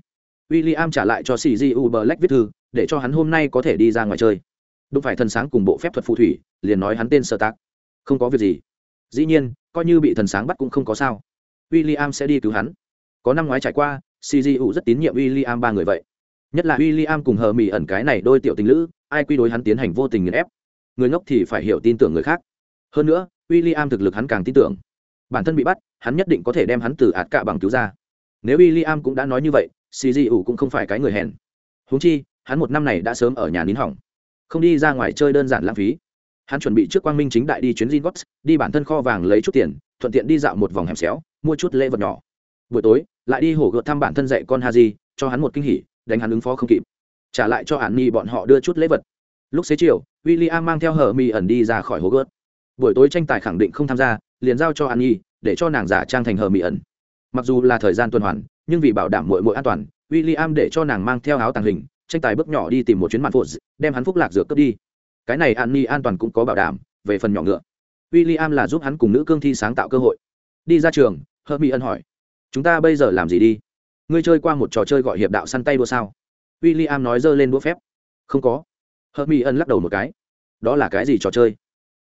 w i l l i am trả lại cho cg u black viết thư, để cho hắn hôm nay có thể đi ra ngoài chơi. Đúng phải thần sáng cùng bộ phép thuật phù thủy, liền nói hắn tên sở tác không có việc gì. Dĩ nhiên, coi như bị thần sáng bắt cũng không có sao. W i l l i am sẽ đi cứu hắn. Có năm ngoái trải qua cgu rất tín nhiệm w i l l i am ba người vậy. Nhất là w i l l i am cùng hờ mỹ ẩn cái này đôi tiểu tình lữ, ai quy đối hắn tiến hành vô tình nghiền ép. Người ngốc thì phải hiểu tin tưởng người khác. Hơn nữa w i l l i am thực lực hắn càng tin tưởng. Bản thân bị bắt, hắn nhất định có thể đem hắn từ ạt cạ bằng cứu ra. Nếu w i l l i am cũng đã nói như vậy cgu cũng không phải cái người hèn. Húng chi hắn một năm này đã sớm ở nhà nín hỏng. Không đi ra ngoài chơi đơn giản lãng phí. Hắn chuẩn bị trước quang minh chính đại đi chuyến Zingots, đi bản thân kho vàng lấy chút tiền thuận tiện đi dạo một vòng hẻm xéo mua chút lễ vật nhỏ. Buổi tối lại đi hổ gợt thăm bản thân dạy con haji cho hắn một kinh hỉ đánh hắn ứng phó không kịp. Trả lại cho hạn ni bọn họ đưa chút lễ vật. Lúc xế chiều w i l l i am mang theo hờ mi ẩn đi ra khỏi hố gớt buổi tối tranh tài khẳng định không tham gia liền giao cho an nhi để cho nàng giả trang thành hờ mi ẩn. Mặc dù là thời gian tuần hoàn nhưng vì bảo đảm mội mội an toàn w i l l i am để cho nàng mang theo áo tàng hình, tranh tài bước nhỏ đi tìm một chuyến mặt phụ đem hắn phúc lạc dược cướp đi. Cái này an ni an toàn cũng có bảo đảm, về phần nhỏ ngựa. W i l l i am là giúp hắn cùng nữ cương thi sáng tạo cơ hội. Đi ra trường hờ mi Ân hỏi, chúng ta bây giờ làm gì đi? Ngươi chơi qua một trò chơi gọi hiệp đạo săn tay đua sao? W i l l i am nói dơ lên đũa phép, không có. Hờ mi Ân lắc đầu một cái, đó là cái gì trò chơi?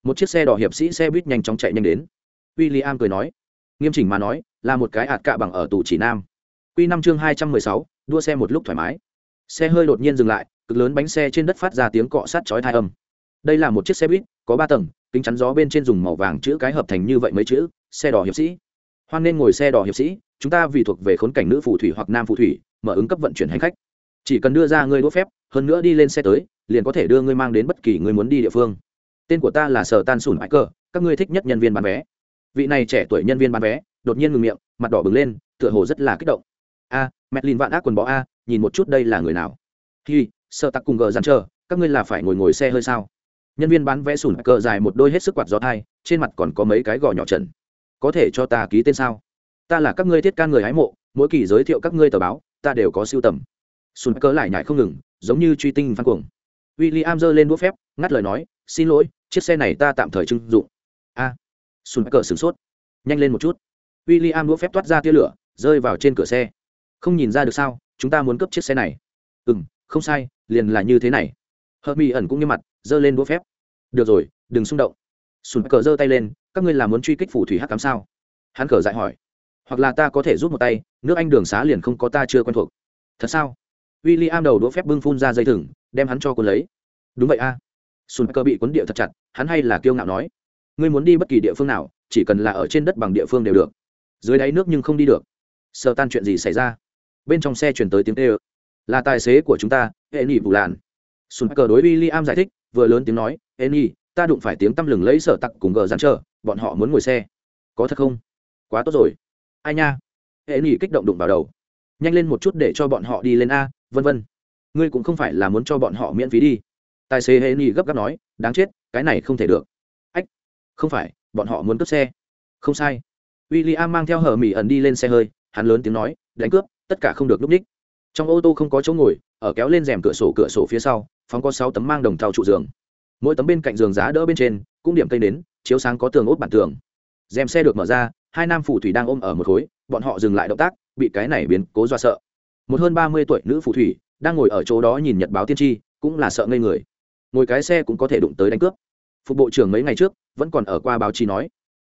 Một chiếc xe đỏ hiệp sĩ xe buýt nhanh chóng chạy nhanh đến. W i l l i am cười nói, nghiêm chỉnh mà nói, là một cái ạt cạ bằng ở tù chỉ nam. Quy năm chương hai trăm mười sáu, đua xe một lúc thoải mái. Xe hơi đột nhiên dừng lại, cực lớn bánh xe trên đất phát ra tiếng cọ sát chói tai âm. Đây là một chiếc xe buýt, có ba tầng, kính chắn gió bên trên dùng màu vàng chữ cái hợp thành như vậy mấy chữ, xe đỏ hiệp sĩ. Hoan nên ngồi xe đỏ hiệp sĩ, chúng ta vì thuộc về khốn cảnh nữ phù thủy hoặc nam phù thủy, mở ứng cấp vận chuyển hành khách. Chỉ cần đưa ra ngươi đỗ phép, hơn nữa đi lên xe tới, liền có thể đưa ngươi mang đến bất kỳ người muốn đi địa phương. Tên của ta là sở tan sùn bãi cơ, các ngươi thích nhất nhân viên bán vé. Vị này trẻ tuổi nhân viên bán vé, đột nhiên ngừng miệng, mặt đỏ bừng lên, tựa hồ rất là kích động a à, mẹt lìn vạn ác quần bó a nhìn một chút đây là người nào. Hi sợ tặc cùng gờ dàn chờ các ngươi là phải ngồi ngồi xe hơi sao? Nhân viên bán vé sùn cờ dài một đôi hết sức quạt gió thai trên mặt còn có mấy cái gò nhỏ trần. Có thể cho ta ký tên sao? Ta là các ngươi thiết can người hái mộ mỗi kỳ giới thiệu các ngươi tờ báo ta đều có siêu tầm. Sùn cờ lại nhải không ngừng giống như truy tinh phan cuồng. W i l l i am giơ lên đũa phép ngắt lời nói xin lỗi chiếc xe này ta tạm thời trưng dụng. A. À, sùn cờ sửng sốt nhanh lên một chút. W i l l i am đũa phép toát ra tia lửa rơi vào trên cửa xe không nhìn ra được sao, chúng ta muốn cướp chiếc xe này. Ừ m không sai, liền là như thế này. Hờ mỹ ẩn cũng như mặt, giơ lên đũa phép. Được rồi, đừng xung động. Sùn cờ giơ tay lên, các ngươi là muốn truy kích phủ thủy hắc cám sao? Hắn cờ dại hỏi. Hoặc là ta có thể rút một tay, nước anh đường xá liền không có ta chưa quen thuộc. Thật sao? W i l l i am đầu đũa phép bưng phun ra dây thừng, đem hắn cho quân lấy. Đúng vậy a. À. sùn cơ bị cuốn địa thật chặt, hắn hay là kiêu ngạo nói. Ngươi muốn đi bất kỳ địa phương nào, chỉ cần là ở trên đất bằng địa phương đều được. Dưới đáy nước nhưng không đi được. Sợ tan chuyện gì xảy ra? Bên trong xe chuyển tới tiếng tê ơ. Là tài xế của chúng ta hệ nỉ vụ làn sùn cờ đối w i l l i am giải thích, vừa lớn tiếng nói hệ nỉ ta đụng phải tiếng tăm lừng lấy sở tặc cùng gờ dán chờ, bọn họ muốn ngồi xe. Có thật không? Quá tốt rồi. Ai nha? Hệ nỉ kích động đụng vào đầu. Nhanh lên một chút để cho bọn họ đi lên a, vân vân. Ngươi cũng không phải là muốn cho bọn họ miễn phí đi. Tài xế hệ nỉ gấp gáp nói, đáng chết, cái này không thể được. Ách, không phải, bọn họ muốn cướp xe. Không sai. W i l l i am mang theo hờ mỹ ẩn đi lên xe hơi, hắn lớn tiếng nói, đánh cướp tất cả không được núp ních. Trong ô tô không có chỗ ngồi ở kéo lên rèm cửa sổ cửa sổ phía sau phóng có sáu tấm mang đồng thau trụ giường. Mỗi tấm bên cạnh giường giá đỡ bên trên cũng điểm cây nến, chiếu sáng có tường ốt bản tường. Rèm xe được mở ra hai nam phù thủy đang ôm ở một khối bọn họ dừng lại động tác bị cái này biến cố do sợ. Một hơn ba mươi tuổi nữ phù thủy đang ngồi ở chỗ đó nhìn nhật báo tiên tri cũng là sợ ngây người. Ngồi cái xe cũng có thể đụng tới đánh cướp. Phục bộ trưởng mấy ngày trước vẫn còn ở qua báo chí nói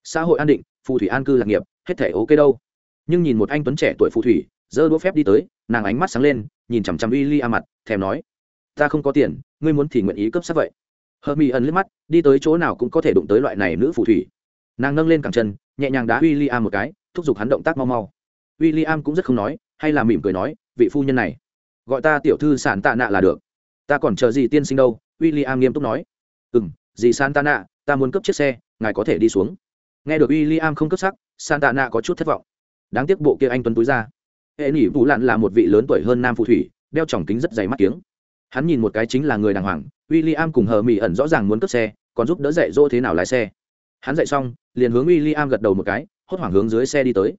xã hội an định phù thủy an cư lạc nghiệp hết thể ok đâu. Nhưng nhìn một anh tuấn trẻ tuổi phù thủy giơ đũa phép đi tới, nàng ánh mắt sáng lên, nhìn chằm chằm w i mặt, thèm nói, ta không có tiền, ngươi muốn thì nguyện ý cấp sắc vậy. Hờ mỹ ẩn liếc mắt, đi tới chỗ nào cũng có thể đụng tới loại này nữ phù thủy. Nàng nâng lên cẳng chân, nhẹ nhàng đá w i một cái, thúc giục hắn động tác mau mau. W i am cũng rất không nói, hay là mỉm cười nói, vị phu nhân này, gọi ta tiểu thư sản tạ nạ là được. Ta còn chờ gì tiên sinh đâu? W i am nghiêm túc nói. Ừ m dì san tạ nạ, ta muốn cấp chiếc xe, ngài có thể đi xuống. Nghe được w i am không cấp sắc san tạ nạ có chút thất vọng. Đáng tiếc bộ kia anh tuấn túi ra hệ nỉ vũ lặn là một vị lớn tuổi hơn nam phù thủy, đeo tròng kính rất dày mắt kiếng. Hắn nhìn một cái chính là người đàng hoàng w i l l i am cùng hờ mỹ ẩn rõ ràng muốn cướp xe, còn giúp đỡ dạy dỗ thế nào lái xe. Hắn dạy xong, liền hướng w i l l i am gật đầu một cái, hốt hoảng hướng dưới xe đi tới.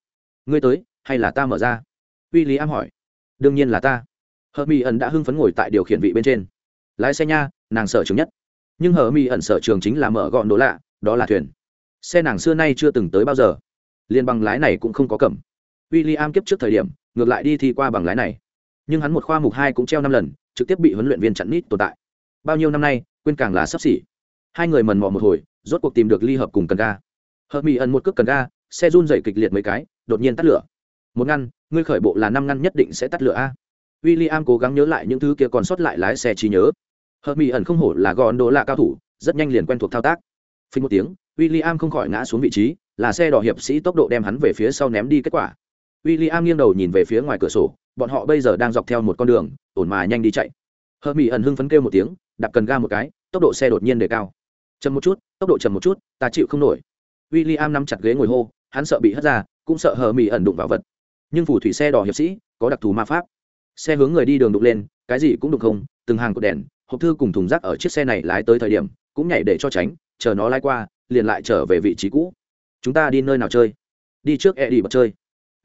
Ngươi tới, hay là ta mở ra? W i l l i am hỏi. Đương nhiên là ta. Hờ mỹ ẩn đã hưng phấn ngồi tại điều khiển vị bên trên. Lái xe nha, nàng sở trường nhất. Nhưng hờ mỹ ẩn sở trường chính là mở gọn đồ lạ, đó là thuyền. Xe nàng xưa nay chưa từng tới bao giờ. Liền bằng lái này cũng không có cầm. W i l l i am kiếp trước thời điểm ngược lại đi thi qua bằng lái này. Nhưng hắn một khoa mục hai cũng treo năm lần, trực tiếp bị huấn luyện viên chặn nít tồn tại. Bao nhiêu năm nay, quên càng là sắp xỉ. Hai người mần mò một hồi, rốt cuộc tìm được ly hợp cùng cần ga. Hợp mỹ ẩn một cước cần ga, xe run dày kịch liệt mấy cái, đột nhiên tắt lửa. Một ngăn, ngươi khởi bộ là năm ngăn nhất định sẽ tắt lửa a. W i l l i am cố gắng nhớ lại những thứ kia còn sót lại lái xe trí nhớ. Hợp mỹ ẩn không hổ là gòn đồ lạ cao thủ, rất nhanh liền quen thuộc thao tác. Phình một tiếng w i l l i am không khỏi ngã xuống vị trí, là xe đỏ hiệp sĩ tốc độ đem hắn về phía sau ném đi kết quả w i l l i am nghiêng đầu nhìn về phía ngoài cửa sổ, bọn họ bây giờ đang dọc theo một con đường, ổn mà nhanh đi chạy. Hơ mỹ ẩn hưng phấn kêu một tiếng, đạp cần ga một cái, tốc độ xe đột nhiên đề cao. Chậm một chút, tốc độ chậm một chút, ta chịu không nổi. W i l l i am nắm chặt ghế ngồi hô, hắn sợ bị hất ra, cũng sợ hờ mỹ ẩn đụng vào vật. Nhưng phù thủy xe đỏ hiệp sĩ, có đặc thù ma pháp. Xe hướng người đi đường đụng lên, cái gì cũng đụng không, từng hàng cột đèn, hộp thư cùng thùng rác ở chiếc xe này lái tới thời điểm, cũng nhảy để cho tránh, chờ nó lái qua, liền lại trở về vị trí cũ. Chúng ta đi nơi nào chơi? Đi trước e đi bật chơi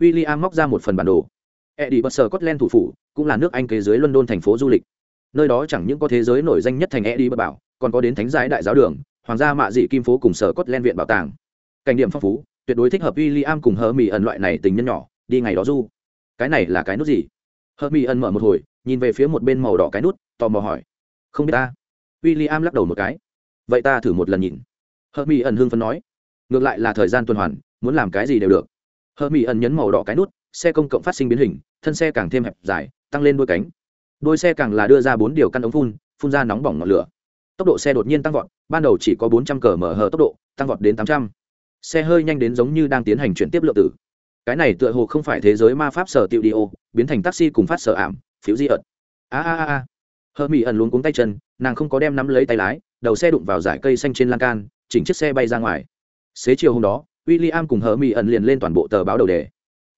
w i l l i am móc ra một phần bản đồ. E bật sở scotland thủ phủ, cũng là nước anh kế dưới london thành phố du lịch. Nơi đó chẳng những có thế giới nổi danh nhất thành e bật bảo, còn có đến thánh giái đại giáo đường, hoàng gia mạ dị kim phố cùng sở scotland viện bảo tàng. Cảnh điểm phong phú, tuyệt đối thích hợp w i l l i am cùng hờ mỹ ẩn loại này tình nhân nhỏ, đi ngày đó du. Cái này là cái nút gì? Hờ mỹ ẩn mở một hồi, nhìn về phía một bên màu đỏ cái nút, tò mò hỏi. Không biết ta. W i l l i am lắc đầu một cái. Vậy ta thử một lần nhìn. Hờ mỹ ẩn hưng phấn nói. Ngược lại là thời gian tuần hoàn, muốn làm cái gì đều được hờ mỹ ẩn nhấn màu đỏ cái nút, xe công cộng phát sinh biến hình, thân xe càng thêm hẹp dài, tăng lên đôi cánh. Đôi xe càng là đưa ra bốn điều căn ống phun phun ra nóng bỏng ngọn lửa. Tốc độ xe đột nhiên tăng vọt, ban đầu chỉ có bốn trăm cờ mở hờ tốc độ, tăng vọt đến tám trăm. Xe hơi nhanh đến giống như đang tiến hành chuyển tiếp lượng tử. Cái này tựa hồ không phải thế giới ma pháp sở tiệu đi ô, biến thành taxi cùng phát sở ảm, phiếu di ợt a a a a. Hơ mỹ ẩn luống cuống tay chân, nàng không có đem nắm lấy tay lái, đầu xe đụng vào dải cây xanh trên lan can, chỉnh chiếc xe bay ra ngoài. Xế chiều hôm đó w i l l i am cùng hờ mỹ ẩn liền lên toàn bộ tờ báo đầu đề.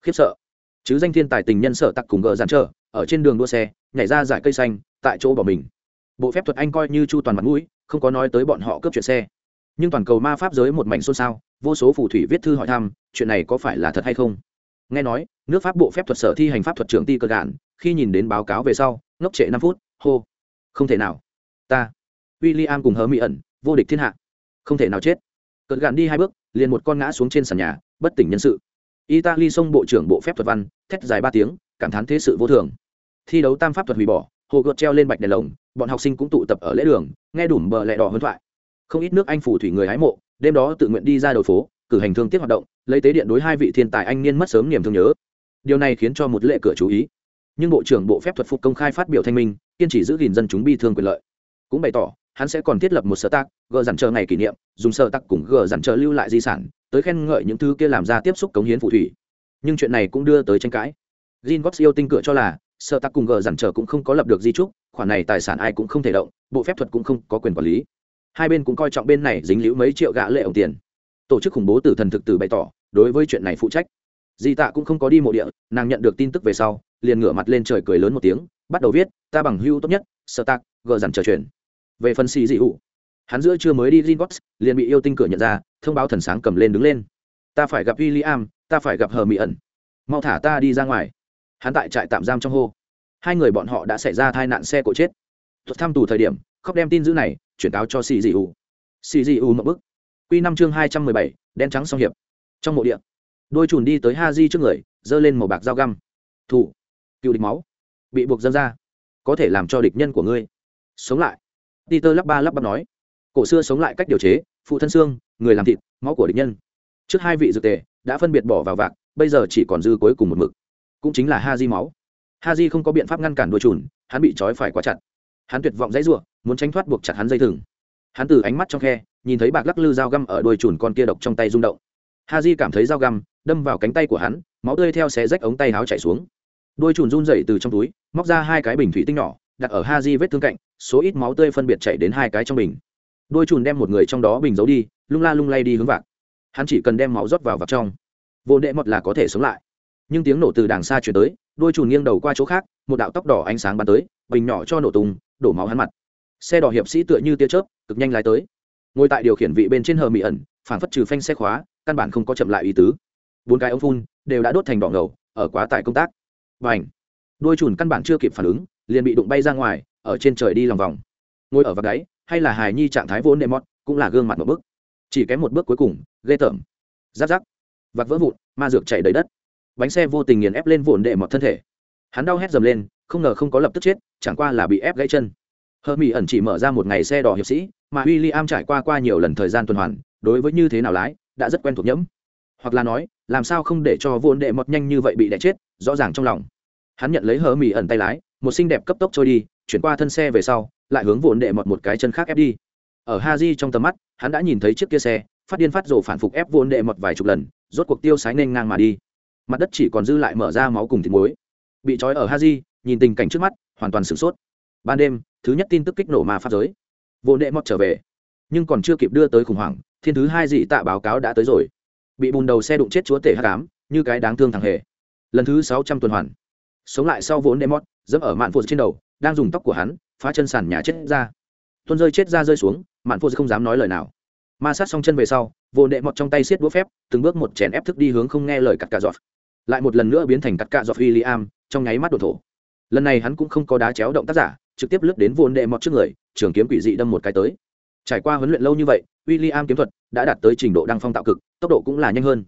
Khiếp sợ. Chứ danh thiên tài tình nhân sợ tặc cùng gờ dàn trở, ở trên đường đua xe, nhảy ra giải cây xanh, tại chỗ bỏ mình. Bộ phép thuật anh coi như chu toàn mặt mũi, không có nói tới bọn họ cướp chuyện xe. Nhưng toàn cầu ma pháp giới một mảnh xôn xao, vô số phù thủy viết thư hỏi thăm, chuyện này có phải là thật hay không? Nghe nói, nước pháp bộ phép thuật sở thi hành pháp thuật trưởng ti cơ gạn, khi nhìn đến báo cáo về sau, ngốc trệ năm phút, hô. Không thể nào. Ta. W i l l i am cùng hớ mỹ ẩn, vô địch thiên hạ. Không thể nào chết. Cợt gạn đi hai bước liền một con ngã xuống trên sàn nhà, bất tỉnh nhân sự. Italy xông bộ trưởng bộ phép thuật văn, thét dài ba tiếng, cảm thán thế sự vô thường. Thi đấu tam pháp thuật hủy bỏ, hồ gợt treo lên bạch đèn lồng, bọn học sinh cũng tụ tập ở lễ đường, nghe đủ bờ lẹ đỏ hơn thoại. Không ít nước anh phù thủy người hái mộ, đêm đó tự nguyện đi ra đầu phố, cử hành thương tiếc hoạt động, lấy tế điện đối hai vị thiên tài anh niên mất sớm niềm thương nhớ. Điều này khiến cho một lệ cửa chú ý. Nhưng bộ trưởng bộ phép thuật phục công khai phát biểu thanh minh, kiên trì giữ gìn dân chúng bi thương quyền lợi. Cũng bày tỏ hắn sẽ còn thiết lập một sở tác gờ dằn chờ ngày kỷ niệm, dùng sở tác cùng gờ dằn chờ lưu lại di sản, tới khen ngợi những thứ kia làm ra tiếp xúc cống hiến phù thủy. Nhưng chuyện này cũng đưa tới tranh cãi. Gin Gox yêu tinh cửa cho là, sở tác cùng gờ dằn chờ cũng không có lập được di trúc, khoản này tài sản ai cũng không thể động, bộ phép thuật cũng không có quyền quản lý. Hai bên cũng coi trọng bên này dính liễu mấy triệu gã lệ ổng tiền. Tổ chức khủng bố tử thần thực tử bày tỏ, đối với chuyện này phụ trách. Di tạ cũng không có đi mộ địa, nàng nhận được tin tức về sau, liền ngửa mặt lên trời cười lớn một tiếng, bắt đầu viết, ta bằng hưu tốt nhất, sở tạc, gờ dằn chờ chuyển về phần xì dị ủ. Hắn giữa chưa mới đi Gringotts, liền bị yêu tinh cửa nhận ra thông báo thần sáng cầm lên đứng lên. Ta phải gặp William, ta phải gặp hờ mỹ ẩn mau thả ta đi ra ngoài. Hắn tại trại tạm giam trong hô. Hai người bọn họ đã xảy ra tai nạn xe cộ chết. Thuật thăm tù thời điểm khóc đem tin dữ này chuyển cáo cho xì dị ủ. Xì dị ủ mậu bức. Q năm chương hai trăm mười bảy đen trắng song hiệp. Trong mộ địa đôi chùn đi tới ha di trước người giơ lên màu bạc dao găm. Thủ. Cựu địch máu. Bị buộc dân ra. Có thể làm cho địch nhân của ngươi. Sống lại peter lắp ba lắp bắp nói. Cổ xưa sống lại cách điều chế, phụ thân xương, người làm thịt, máu của địch nhân. Trước hai vị dược tề đã phân biệt bỏ vào vạc, bây giờ chỉ còn dư cuối cùng một mực. Cũng chính là ha di máu. Ha di không có biện pháp ngăn cản đôi chùn, hắn bị trói phải quá chặt. Hắn tuyệt vọng dãy r u ộ muốn tránh thoát buộc chặt hắn dây thừng. Hắn từ ánh mắt trong khe, nhìn thấy bạc lắc lư dao găm ở đôi chùn con kia độc trong tay rung động. Ha di cảm thấy dao găm đâm vào cánh tay của hắn, máu tươi theo xé rách ống tay áo chảy xuống. Đôi chùn run dậy từ trong túi, móc ra hai cái bình thủy tinh nhỏ đặt ở ha di vết thương cạnh, số ít máu tươi phân biệt chảy đến hai cái trong bình. Đôi chùn đem một người trong đó bình giấu đi, lung la lung lay đi hướng vạc. Hắn chỉ cần đem máu rót vào vạc trong. Vô đệ mọt là có thể sống lại. Nhưng tiếng nổ từ đàng xa chuyển tới, đôi chùn nghiêng đầu qua chỗ khác, một đạo tóc đỏ ánh sáng bắn tới, bình nhỏ cho nổ tung, đổ máu hắn mặt. Xe đỏ hiệp sĩ tựa như tia chớp, cực nhanh lái tới. Ngồi tại điều khiển vị bên trên hờ mỹ ẩn phản phất trừ phanh xe khóa, căn bản không có chậm lại ý tứ. Bốn cái ống phun đều đã đốt thành đỏ ngầu, ở quá tải công tác. Và ảnh đôi chùn căn bản chưa kịp phản ứng liền bị đụng bay ra ngoài, ở trên trời đi lòng vòng. Ngồi ở vạc đáy, hay là hài nhi trạng thái vốn đệm mót cũng là gương mặt một bước. Chỉ kém một bước cuối cùng, ghê tởm. Giáp giáp. Vạc vỡ vụn, ma dược chảy đầy đất. Bánh xe vô tình nghiền ép lên vụn đệ mọt thân thể. Hắn đau hét dầm lên, không ngờ không có lập tức chết, chẳng qua là bị ép gãy chân. Hơ mỹ ẩn chỉ mở ra một ngày xe đỏ hiệp sĩ, mà w i l l i am trải qua qua nhiều lần thời gian tuần hoàn, đối với như thế nào lái, đã rất quen thuộc nhẫm. Hoặc là nói, làm sao không để cho vốn đệ mọt nhanh như vậy bị đẻ chết, rõ ràng trong lòng. Hắn nhận lấy hơ mỹ ẩn tay lái một xinh đẹp cấp tốc trôi đi, chuyển qua thân xe về sau, lại hướng vốn đệ mọt một cái chân khác ép đi. Ở ha di trong tầm mắt, hắn đã nhìn thấy chiếc kia xe, phát điên phát rồ phản phục ép vốn đệ mọt vài chục lần, rốt cuộc tiêu sái nên ngang mà đi. Mặt đất chỉ còn dư lại mở ra máu cùng thịt muối. Bị trói ở ha di nhìn tình cảnh trước mắt, hoàn toàn sửng sốt. Ban đêm, thứ nhất tin tức kích nổ mà pháp giới. Vụn đệ mọt trở về. Nhưng còn chưa kịp đưa tới khủng hoảng, thiên thứ hai dị tạ báo cáo đã tới rồi. Bị bùn đầu xe đụng chết chúa tể hát như cái đáng thương thằng hề. Lần thứ sáu trăm tuần hoàn. Sống lại sau vốn đệ mọt dẫm ở mạn phụ trên đầu, đang dùng tóc của hắn phá chân sàn nhà chết ra. Tuôn rơi chết ra rơi xuống, mạn phụ không dám nói lời nào. Ma sát xong chân về sau, vô đệ mọt trong tay xiết đũa phép, từng bước một chèn ép thức đi hướng không nghe lời cắt cà giọt. Lại một lần nữa biến thành cắt cà giọt William, trong nháy mắt đồ thổ. Lần này hắn cũng không có đá chéo động tác giả, trực tiếp lướt đến vô đệ mọt trước người, trường kiếm quỷ dị đâm một cái tới. Trải qua huấn luyện lâu như vậy, William kiếm thuật đã đạt tới trình độ đăng phong tạo cực, tốc độ cũng là nhanh hơn.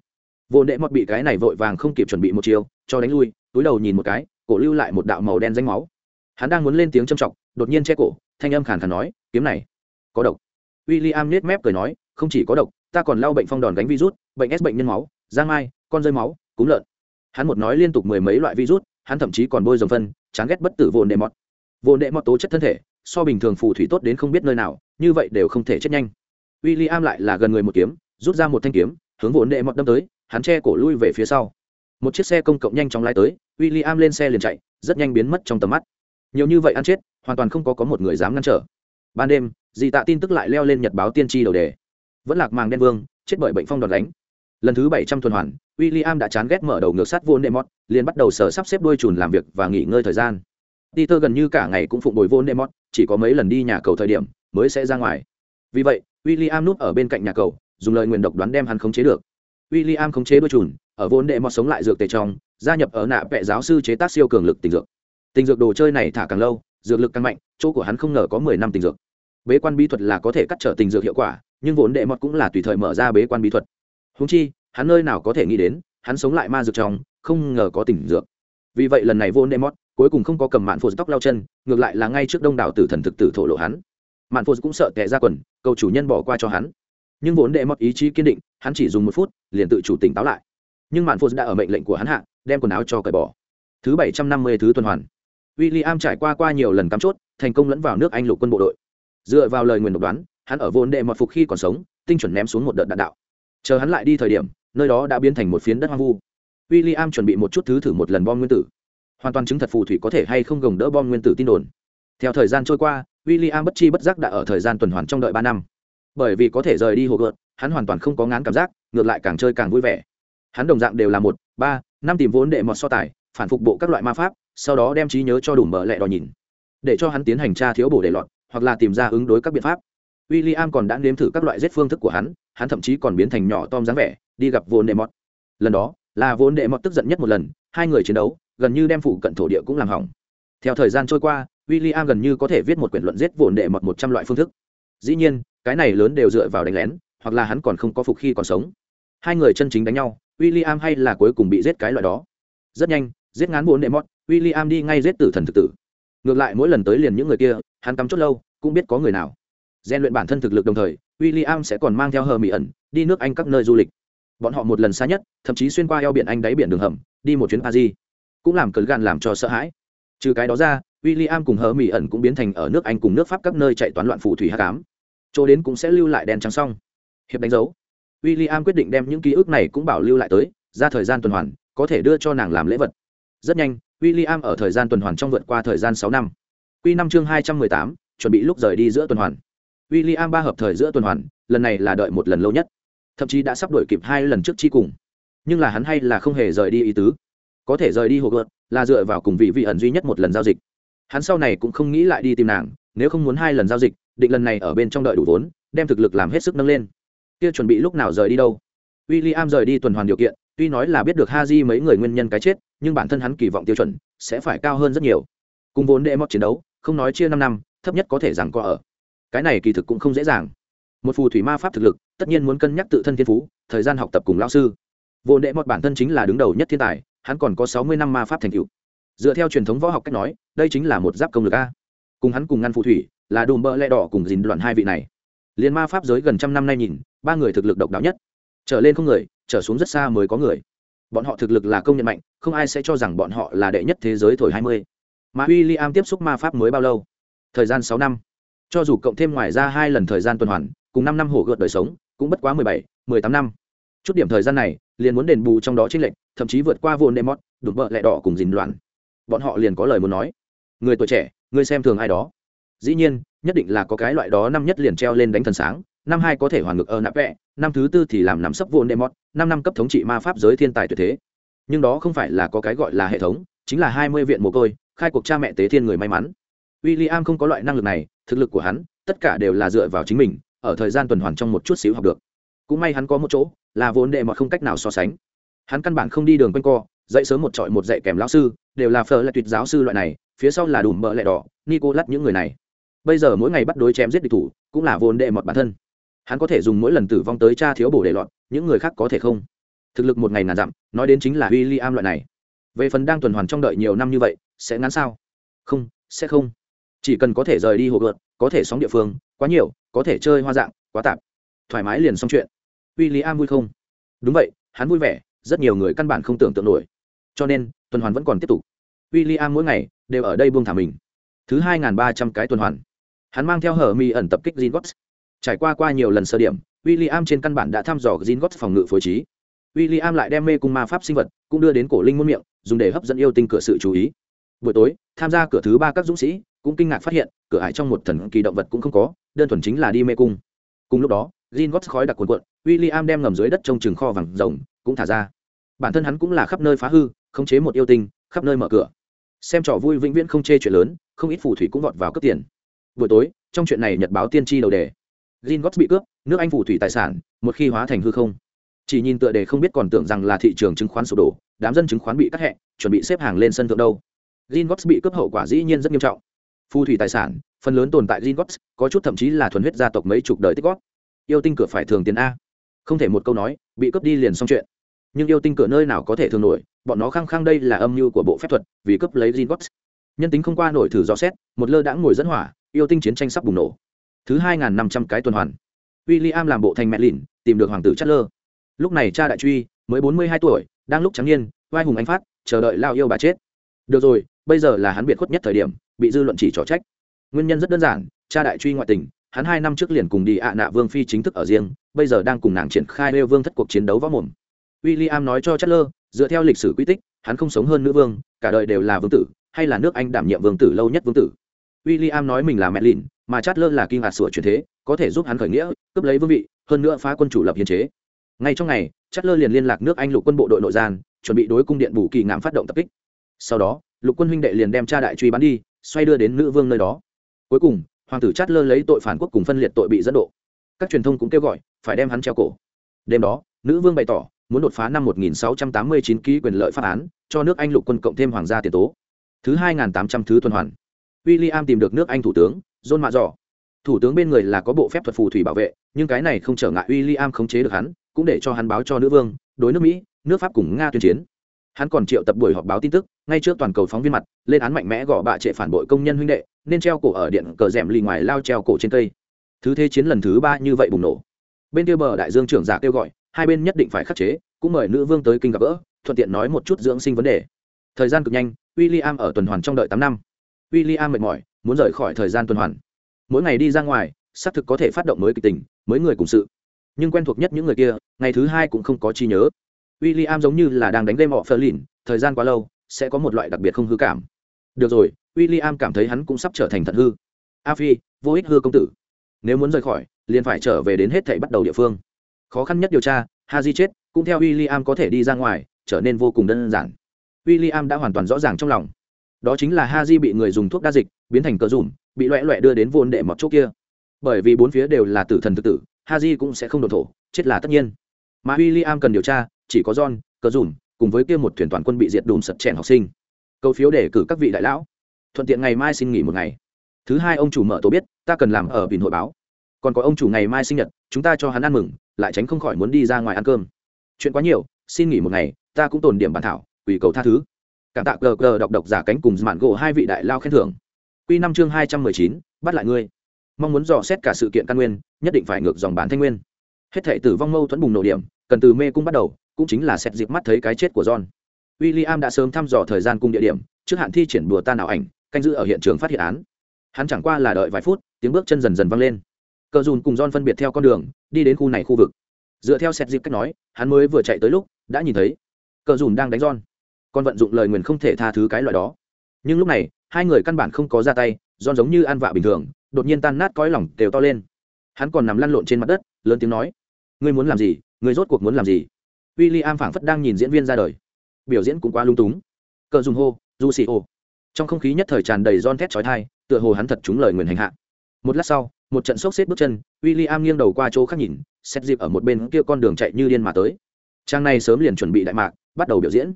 Vô đệ mọt bị cái này vội vàng không kịp chuẩn bị một chiều cho đánh lui, túi đầu nhìn một cái cổ lưu lại một đạo màu đen danh máu. Hắn đang muốn lên tiếng châm trọng đột nhiên che cổ, thanh âm khàn khàn nói, kiếm này, có độc. William nết mép cười nói, không chỉ có độc, ta còn lau bệnh phong đòn gánh virus, bệnh s, bệnh nhân máu, giang mai, con rơi máu, cúm lợn. Hắn một nói liên tục mười mấy loại virus, hắn thậm chí còn bôi dòng phân, chán ghét bất tử vồn đệ mọt. Vồn đệ mọt tố chất thân thể, so bình thường phù thủy tốt đến không biết nơi nào, như vậy đều không thể chết nhanh. W i l l i am lại là gần người một kiếm, rút ra một thanh kiếm, hướng vồn đệ mọt đâm tới, hắn che cổ lui về phía sau một chiếc xe công cộng nhanh chóng lái tới w i l l i am lên xe liền chạy, rất nhanh biến mất trong tầm mắt. Nhiều như vậy ăn chết, hoàn toàn không có có một người dám ngăn trở. Ban đêm, dì tạ tin tức lại leo lên nhật báo tiên tri đầu đề. Vẫn lạc màng đen vương, chết bởi bệnh phong đòn đánh. Lần thứ bảy trăm tuần hoàn w i l l i am đã chán ghét mở đầu ngược sát vô nệm mót liền bắt đầu sở sắp xếp đôi chùn làm việc và nghỉ ngơi thời gian. Peter gần như cả ngày cũng phụng bồi vô nệm mót chỉ có mấy lần đi nhà cầu thời điểm mới sẽ ra ngoài. Vì vậy w i l l i am núp ở bên cạnh nhà cầu, dùng lời nguyền độc đoán đem hắn khống chế được. W i l l i am khống chế đôi chùn ở vốn đệ mọt sống lại dược tề trong, gia nhập ở nạ vệ giáo sư chế tác siêu cường lực tình dược. Tình dược đồ chơi này thả càng lâu, dược lực càng mạnh, chỗ của hắn không ngờ có mười năm tình dược. Bế quan bí thuật là có thể cắt trở tình dược hiệu quả, nhưng vốn đệ mọt cũng là tùy thời mở ra bế quan bí thuật. Húng chi, hắn nơi nào có thể nghĩ đến, hắn sống lại ma dược trong, không ngờ có tình dược. Vì vậy lần này vốn đệ mọt, cuối cùng không có cầm mạn phô tóc lao chân, ngược lại là ngay trước đông đảo tử thần thực tử thổ lộ hắn. Mạn phô cũng sợ tệ ra quần, cầu chủ nhân bỏ qua cho hắn. Nhưng vốn đệ mọt ý chí kiên định, hắn chỉ dùng một phút, liền tự chủ tỉnh táo lại nhưng mạn phô đã ở mệnh lệnh của hắn hạ, đem quần áo cho cởi bỏ. Thứ bảy trăm năm mươi thứ tuần hoàn. W i l l i am trải qua qua nhiều lần cắm chốt, thành công lẫn vào nước anh lục quân bộ đội. Dựa vào lời nguyền độc đoán, hắn ở vốn đệ mật phục khi còn sống, tinh chuẩn ném xuống một đợt đạn đạo. Chờ hắn lại đi thời điểm, nơi đó đã biến thành một phiến đất hoang vu. W i l l i am chuẩn bị một chút thứ thử một lần bom nguyên tử. Hoàn toàn chứng thật phù thủy có thể hay không gồng đỡ bom nguyên tử tin đồn. Theo thời gian trôi qua w i l l i am bất chi bất giác đã ở thời gian tuần hoàn trong đợi ba năm. Bởi vì có thể rời đi hồ gợt, hắn hoàn toàn không có ngán cảm giác, ngược lại càng chơi càng vui vẻ hắn đồng dạng đều là một ba năm tìm vốn đệ mọt so tài phản phục bộ các loại ma pháp sau đó đem trí nhớ cho đủ mở lẹ đòi nhìn để cho hắn tiến hành tra thiếu bổ để lọt hoặc là tìm ra ứng đối các biện pháp William còn đã nếm thử các loại giết phương thức của hắn, hắn thậm chí còn biến thành nhỏ Tom dáng vẻ, đi gặp Vốn Đệ Mọt. Lần đó, là Vốn Đệ Mọt tức giận nhất một lần, hai người chiến đấu, gần như đem phụ cận thổ địa cũng làm hỏng. Theo thời gian trôi qua, William gần như có thể viết một quyển luận giết Vốn Đệ Mọt một trăm loại phương thức. Dĩ nhiên, cái này lớn đều dựa vào đánh lén, hoặc là hắn còn không có phục khi còn sống. Hai người chân chính đánh nhau, William hay là cuối cùng bị giết cái loại đó. Rất nhanh, giết ngán Vốn Đệ i William đi ngay giết tử thần thực tử. Ngược lại mỗi lần tới liền những người kia, hắn cắm chốt lâu, cũng biết có người nào. Gian luyện bản thân thực lực đồng thời William sẽ còn mang theo hờ mỹ ẩn đi nước anh các nơi du lịch. Bọn họ một lần xa nhất thậm chí xuyên qua eo biển anh đáy biển đường hầm đi một chuyến paris. Cũng làm cấn gan làm cho sợ hãi. Trừ cái đó ra William cùng hờ mỹ ẩn cũng biến thành ở nước anh cùng nước pháp các nơi chạy toán loạn phù thủy h tám chỗ đến cũng sẽ lưu lại đèn trắng xong hiệp đánh dấu. William quyết định đem những ký ức này cũng bảo lưu lại tới ra thời gian tuần hoàn có thể đưa cho nàng làm lễ vật rất nhanh William ở thời gian tuần hoàn trong vượt qua thời gian sáu năm Quy năm chương hai trăm mười tám chuẩn bị lúc rời đi giữa tuần hoàn William ba hợp thời giữa tuần hoàn, lần này là đợi một lần lâu nhất. Thậm chí đã sắp đuổi kịp hai lần trước chi cùng. Nhưng là hắn hay là không hề rời đi ý tứ. Có thể rời đi hồ gợt, là dựa vào cùng vị vị ẩn duy nhất một lần giao dịch. Hắn sau này cũng không nghĩ lại đi tìm nàng, nếu không muốn hai lần giao dịch, định lần này ở bên trong đợi đủ vốn, đem thực lực làm hết sức nâng lên. Kia chuẩn bị lúc nào rời đi đâu? William rời đi tuần hoàn điều kiện, tuy nói là biết được Ha Haji mấy người nguyên nhân cái chết, nhưng bản thân hắn kỳ vọng tiêu chuẩn sẽ phải cao hơn rất nhiều. Cùng vốn đệ mót chiến đấu, không nói chia năm năm, thấp nhất có thể rằng có ở. Cái này kỳ thực cũng không dễ dàng. Một phù thủy ma pháp thực lực tất nhiên muốn cân nhắc tự thân thiên phú thời gian học tập cùng lao sư. Vốn đệ mọt bản thân chính là đứng đầu nhất thiên tài hắn còn có sáu mươi năm ma pháp thành cựu dựa theo truyền thống võ học cách nói đây chính là một giáp công lực a. Cùng hắn cùng ngăn phù thủy là đùm bơ lẹ đỏ cùng dìn đoạn hai vị này liên ma pháp giới gần trăm năm nay nhìn, ba người thực lực độc đáo nhất. Trở lên không người, trở xuống rất xa mới có người. Bọn họ thực lực là công nhận mạnh, không ai sẽ cho rằng bọn họ là đệ nhất thế giới thổi hai mươi. Mà w i l l i am tiếp xúc ma pháp mới bao lâu? Thời gian sáu năm. Cho dù cộng thêm ngoài ra hai lần thời gian tuần hoàn, cùng năm năm hổ gợt đời sống, cũng bất quá mười bảy, mười tám năm. Chút điểm thời gian này, liền muốn đền bù trong đó tranh lệch, thậm chí vượt qua vô nệm mót đục vợ lẹ đỏ cùng dình loạn. Bọn họ liền có lời muốn nói. Người tuổi trẻ, người xem thường ai đó dĩ nhiên, nhất định là có cái loại đó năm nhất liền treo lên đánh thần sáng, năm hai có thể hoàn ngược ở nạp vẽ năm thứ tư thì làm nắm sấp vô nệm mót năm năm cấp thống trị ma pháp giới thiên tài tuyệt thế. Nhưng đó không phải là có cái gọi là hệ thống, chính là hai mươi viện mồ côi, khai cuộc cha mẹ tế thiên người may mắn. W i l l i am không có loại năng lực này, thực lực của hắn, tất cả đều là dựa vào chính mình, ở thời gian tuần hoàn trong một chút xíu học được. Cũng may hắn có một chỗ, là vốn đệ mà không cách nào so sánh. Hắn căn bản không đi đường quanh co dạy sớm một trọi một dạy kèm lão sư, đều là phờ là tuyệt giáo sư loại này, phía sau là đùm bợ lẹ đỏ nico lắt những người này bây giờ mỗi ngày bắt đối chém giết địch thủ, cũng là vốn đệ mọt bản thân. Hắn có thể dùng mỗi lần tử vong tới cha thiếu bổ để lọt, những người khác có thể không? Thực lực một ngày ngàn dặm, nói đến chính là w i l l i am loại này. Về phần đang tuần hoàn trong đợi nhiều năm như vậy, sẽ ngắn sao? Không, sẽ không. Chỉ cần có thể rời đi hồ gợt, có thể sóng địa phương, quá nhiều, có thể chơi hoa dạng, quá tạp. Thoải mái liền xong chuyện. W i l l i am vui không? Đúng vậy, hắn vui vẻ, rất nhiều người căn bản không tưởng tượng nổi. Cho nên, tuần hoàn vẫn còn tiếp tục. W i l l i am mỗi ngày đều ở đây buông thả mình. Thứ hai ba trăm cái tuần hoàn hắn mang theo hở mi ẩn tập kích gin gots trải qua qua nhiều lần sơ điểm w i l l i am trên căn bản đã thăm dò gin gots phòng ngự phối trí. W i l l i am lại đem mê cung ma pháp sinh vật cũng đưa đến cổ linh muôn miệng, dùng để hấp dẫn yêu tinh cửa sự chú ý. Buổi tối, tham gia cửa thứ ba các dũng sĩ cũng kinh ngạc phát hiện, cửa ải trong một thần kỳ động vật cũng không có, đơn thuần chính là đi mê cung. Cùng lúc đó gin khói đặc cuồn cuộn w i l l i am đem ngầm dưới đất trong trường kho vàng rồng cũng thả ra. Bản thân hắn cũng là khắp nơi phá hư, khống chế một yêu tinh, khắp nơi mở cửa. Xem trò vui vĩnh viễn không chê chuyện lớn, không ít phù thủy cũng vọt vào cướp tiền buổi tối, trong chuyện này nhật báo tiên tri đầu đề. Gin gót bị cướp, nước anh phủ thủy tài sản, một khi hóa thành hư không. Chỉ nhìn tựa đề không biết còn tưởng rằng là thị trường chứng khoán sụp đổ, đám dân chứng khoán bị cắt hẹn chuẩn bị xếp hàng lên sân thượng đâu. Gin gót bị cướp hậu quả dĩ nhiên rất nghiêm trọng. Phù thủy tài sản, phần lớn tồn tại gin gót có chút thậm chí là thuần huyết gia tộc mấy chục đời tích gót yêu tinh cửa phải thường tiền a. Không thể một câu nói, bị cướp đi liền xong chuyện. Nhưng yêu tinh cửa nơi nào có thể thường nổi, bọn nó khăng khăng đây là âm mưu của bộ phép thuật, vì cướp lấy gin gót nhân tính không qua nổi thử dò xét, một lơ đãng ngồi dẫn hỏa yêu tinh chiến tranh sắp bùng nổ. Thứ hai n năm trăm cái tuần hoàn. W i l l i am làm bộ thành mẹ lìn tìm được hoàng tử chất lơ lúc này cha đại truy, mới bốn mươi hai tuổi, đang lúc trắng niên, vai hùng anh phát, chờ đợi lao yêu bà chết. Được rồi, bây giờ là hắn biệt khuất nhất thời điểm, bị dư luận chỉ trỏ trách. Nguyên nhân rất đơn giản, cha đại truy ngoại tình, hắn hai năm trước liền cùng đi ạ nạ vương phi chính thức ở riêng, bây giờ đang cùng nàng triển khai lêu vương thất cuộc chiến đấu võ mồm. W i l l i am nói cho chất lơ dựa theo lịch sử quy tích, hắn không sống hơn nữ vương, cả đời đều là vương tử, hay là nước anh đảm nhiệm vương tử lâu nhất vương tử w i l l i am nói mình là mẹ lìn, mà chát lơ là kinh hạt sửa chuyển thế, có thể giúp hắn khởi nghĩa, cướp lấy vương vị, hơn nữa phá quân chủ lập hiến chế. Ngay trong ngày chát lơ liền liên lạc nước anh lục quân bộ đội nội gian, chuẩn bị đối cung điện bù kỳ ngạm phát động tập kích. Sau đó, lục quân huynh đệ liền đem cha đại truy bắn đi, xoay đưa đến nữ vương nơi đó. Cuối cùng, hoàng tử chát lơ lấy tội phản quốc cùng phân liệt tội bị dẫn độ. Các truyền thông cũng kêu gọi, phải đem hắn treo cổ. Đêm đó, nữ vương bày tỏ muốn đột phá năm 1689 ký quyền lợi pháp án, cho nước anh lục quân cộng thêm hoàng gia tiền tố. Thứ 2.800 thứ tuần hoàn. William tìm được nước anh thủ tướng, john mạ dò thủ tướng bên người là có bộ phép thuật phù thủy bảo vệ, nhưng cái này không trở ngại William khống chế được hắn, cũng để cho hắn báo cho nữ vương, đối nước mỹ, nước pháp cùng nga tuyên chiến. Hắn còn triệu tập buổi họp báo tin tức, ngay trước toàn cầu phóng viên mặt, lên án mạnh mẽ gõ bạ trệ phản bội công nhân huynh đệ, nên treo cổ ở điện cờ rèm lì ngoài lao treo cổ trên cây. Thứ thế chiến lần thứ ba như vậy bùng nổ. Bên kia bờ đại dương trưởng giả kêu gọi, hai bên nhất định phải khắc chế, cũng mời nữ vương tới kinh gặp gỡ, thuận tiện nói một chút dưỡng sinh vấn đề. Thời gian cực nhanh, William ở tuần hoàn trong đợi tám năm w i l l i am mệt mỏi, muốn rời khỏi thời gian tuần hoàn. Mỗi ngày đi ra ngoài, xác thực có thể phát động mới kịch tình, mới người cùng sự. Nhưng quen thuộc nhất những người kia, ngày thứ hai cũng không có chi nhớ. W i l l i am giống như là đang đánh game họ phơ lìn thời gian quá lâu, sẽ có một loại đặc biệt không hư cảm. Được rồi w i l l i am cảm thấy hắn cũng sắp trở thành thật hư. A phi, vô ích hư công tử. Nếu muốn rời khỏi, liền phải trở về đến hết thảy bắt đầu địa phương. Khó khăn nhất điều tra ha di chết, cũng theo w i l l i am có thể đi ra ngoài, trở nên vô cùng đơn giản. W i l l i am đã hoàn toàn rõ ràng trong lòng đó chính là ha di bị người dùng thuốc đa dịch, biến thành cờ dùm, bị loẹ loẹ đưa đến vốn đệ mọt chỗ kia. Bởi vì bốn phía đều là tử thần tự tử ha di cũng sẽ không đồn thổ, chết là tất nhiên. Mà w i l l i am cần điều tra, chỉ có john, cờ dùm, cùng với kia một thuyền toàn quân bị diệt đùm sật chèn học sinh. Câu phiếu để cử các vị đại lão. Thuận tiện ngày mai xin nghỉ một ngày. Thứ hai ông chủ mở tổ biết, ta cần làm ở bình hội báo. Còn có ông chủ ngày mai sinh nhật, chúng ta cho hắn ăn mừng, lại tránh không khỏi muốn đi ra ngoài ăn cơm. Chuyện quá nhiều, xin nghỉ một ngày, ta cũng tồn điểm bàn thảo quỷ cầu tha thứ cảm tạ cờ cờ đọc độc giả cánh cùng mạn gỗ hai vị đại lao khen thưởng. Q năm chương hai trăm mười chín, bắt lại ngươi. Mong muốn dò xét cả sự kiện căn nguyên, nhất định phải ngược dòng bản thanh nguyên. Hết thể tử vong mâu thuẫn bùng nổ điểm, cần từ mê cung bắt đầu, cũng chính là xét dịp mắt thấy cái chết của john. William đã sớm thăm dò thời gian cung địa điểm, trước hạn thi triển bùa tan ảo ảnh, canh giữ ở hiện trường phát hiện án. Hắn chẳng qua là đợi vài phút, tiếng bước chân dần dần vang lên. Cờ dùn cùng john phân biệt theo con đường, đi đến khu này khu vực. Dựa theo xét dịp cách nói, hắn mới vừa chạy tới lúc, đã nhìn thấy, cờ dùn đang đánh john còn vận dụng lời nguyền không thể tha thứ cái loại đó. Nhưng lúc này, hai người căn bản không có ra tay, john giống như ăn vạ bình thường, đột nhiên tan nát cõi lỏng đều to lên. Hắn còn nằm lăn lộn trên mặt đất, lớn tiếng nói, ngươi muốn làm gì? Ngươi rốt cuộc muốn làm gì? W i l l i am phảng phất đang nhìn diễn viên ra đời. Biểu diễn cũng quá lung túng. Cờ dùng hô du xì ô trong không khí nhất thời tràn đầy don thét trói thai tựa hồ hắn thật trúng lời nguyền hành hạ. Một lát sau, một trận sốc xếp bước chân w i l l i am nghiêng đầu qua chỗ khác nhìn, xét dịp ở một bên kia con đường chạy như điên mà tới. Trang này sớm liền chuẩn bị đại mạc, bắt đầu biểu diễn.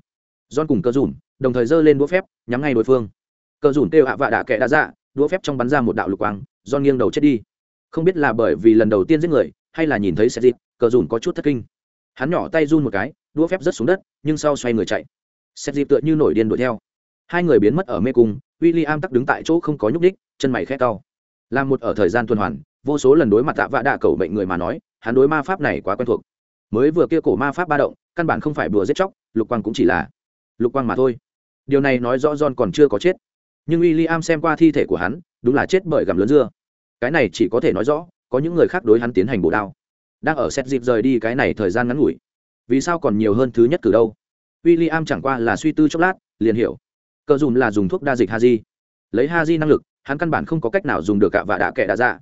John cùng cơ Dùn, đồng thời giơ lên đũa phép, nhắm ngay đối phương. Cơ Dùn kêu hạ vạ đạ kệ đã dạ đũa phép trong bắn ra một đạo lục quang, John nghiêng đầu chết đi. Không biết là bởi vì lần đầu tiên giết người, hay là nhìn thấy sẽ dịp, cơ dùn có chút thất kinh. Hắn nhỏ tay run một cái, đũa phép rớt xuống đất, nhưng sau xoay người chạy. Xét dịp tựa như nổi điên đuổi theo. Hai người biến mất ở mê cung, William tắc đứng tại chỗ không có nhúc đích chân mày khẽ cao là một ở thời gian tuần hoàn, vô số lần đối mặt tạ vạ đạ cầu bệnh người mà nói, hắn đối ma pháp này quá quen thuộc. Mới vừa kia cổ ma pháp ba động, căn bản không phải bùa giết chóc, lục quang cũng chỉ là lục quang mà thôi. Điều này nói rõ john còn chưa có chết. Nhưng w i l l i am xem qua thi thể của hắn, đúng là chết bởi gặm lớn dưa. Cái này chỉ có thể nói rõ, có những người khác đối hắn tiến hành bổ đao. Đang ở xét dịp rời đi cái này thời gian ngắn ngủi. Vì sao còn nhiều hơn thứ nhất cử đâu? W i l l i am chẳng qua là suy tư chốc lát, liền hiểu. Cờ dùm là dùng thuốc đa dịch haji. Lấy haji năng lực, hắn căn bản không có cách nào dùng được cả và đạ kệ đã ra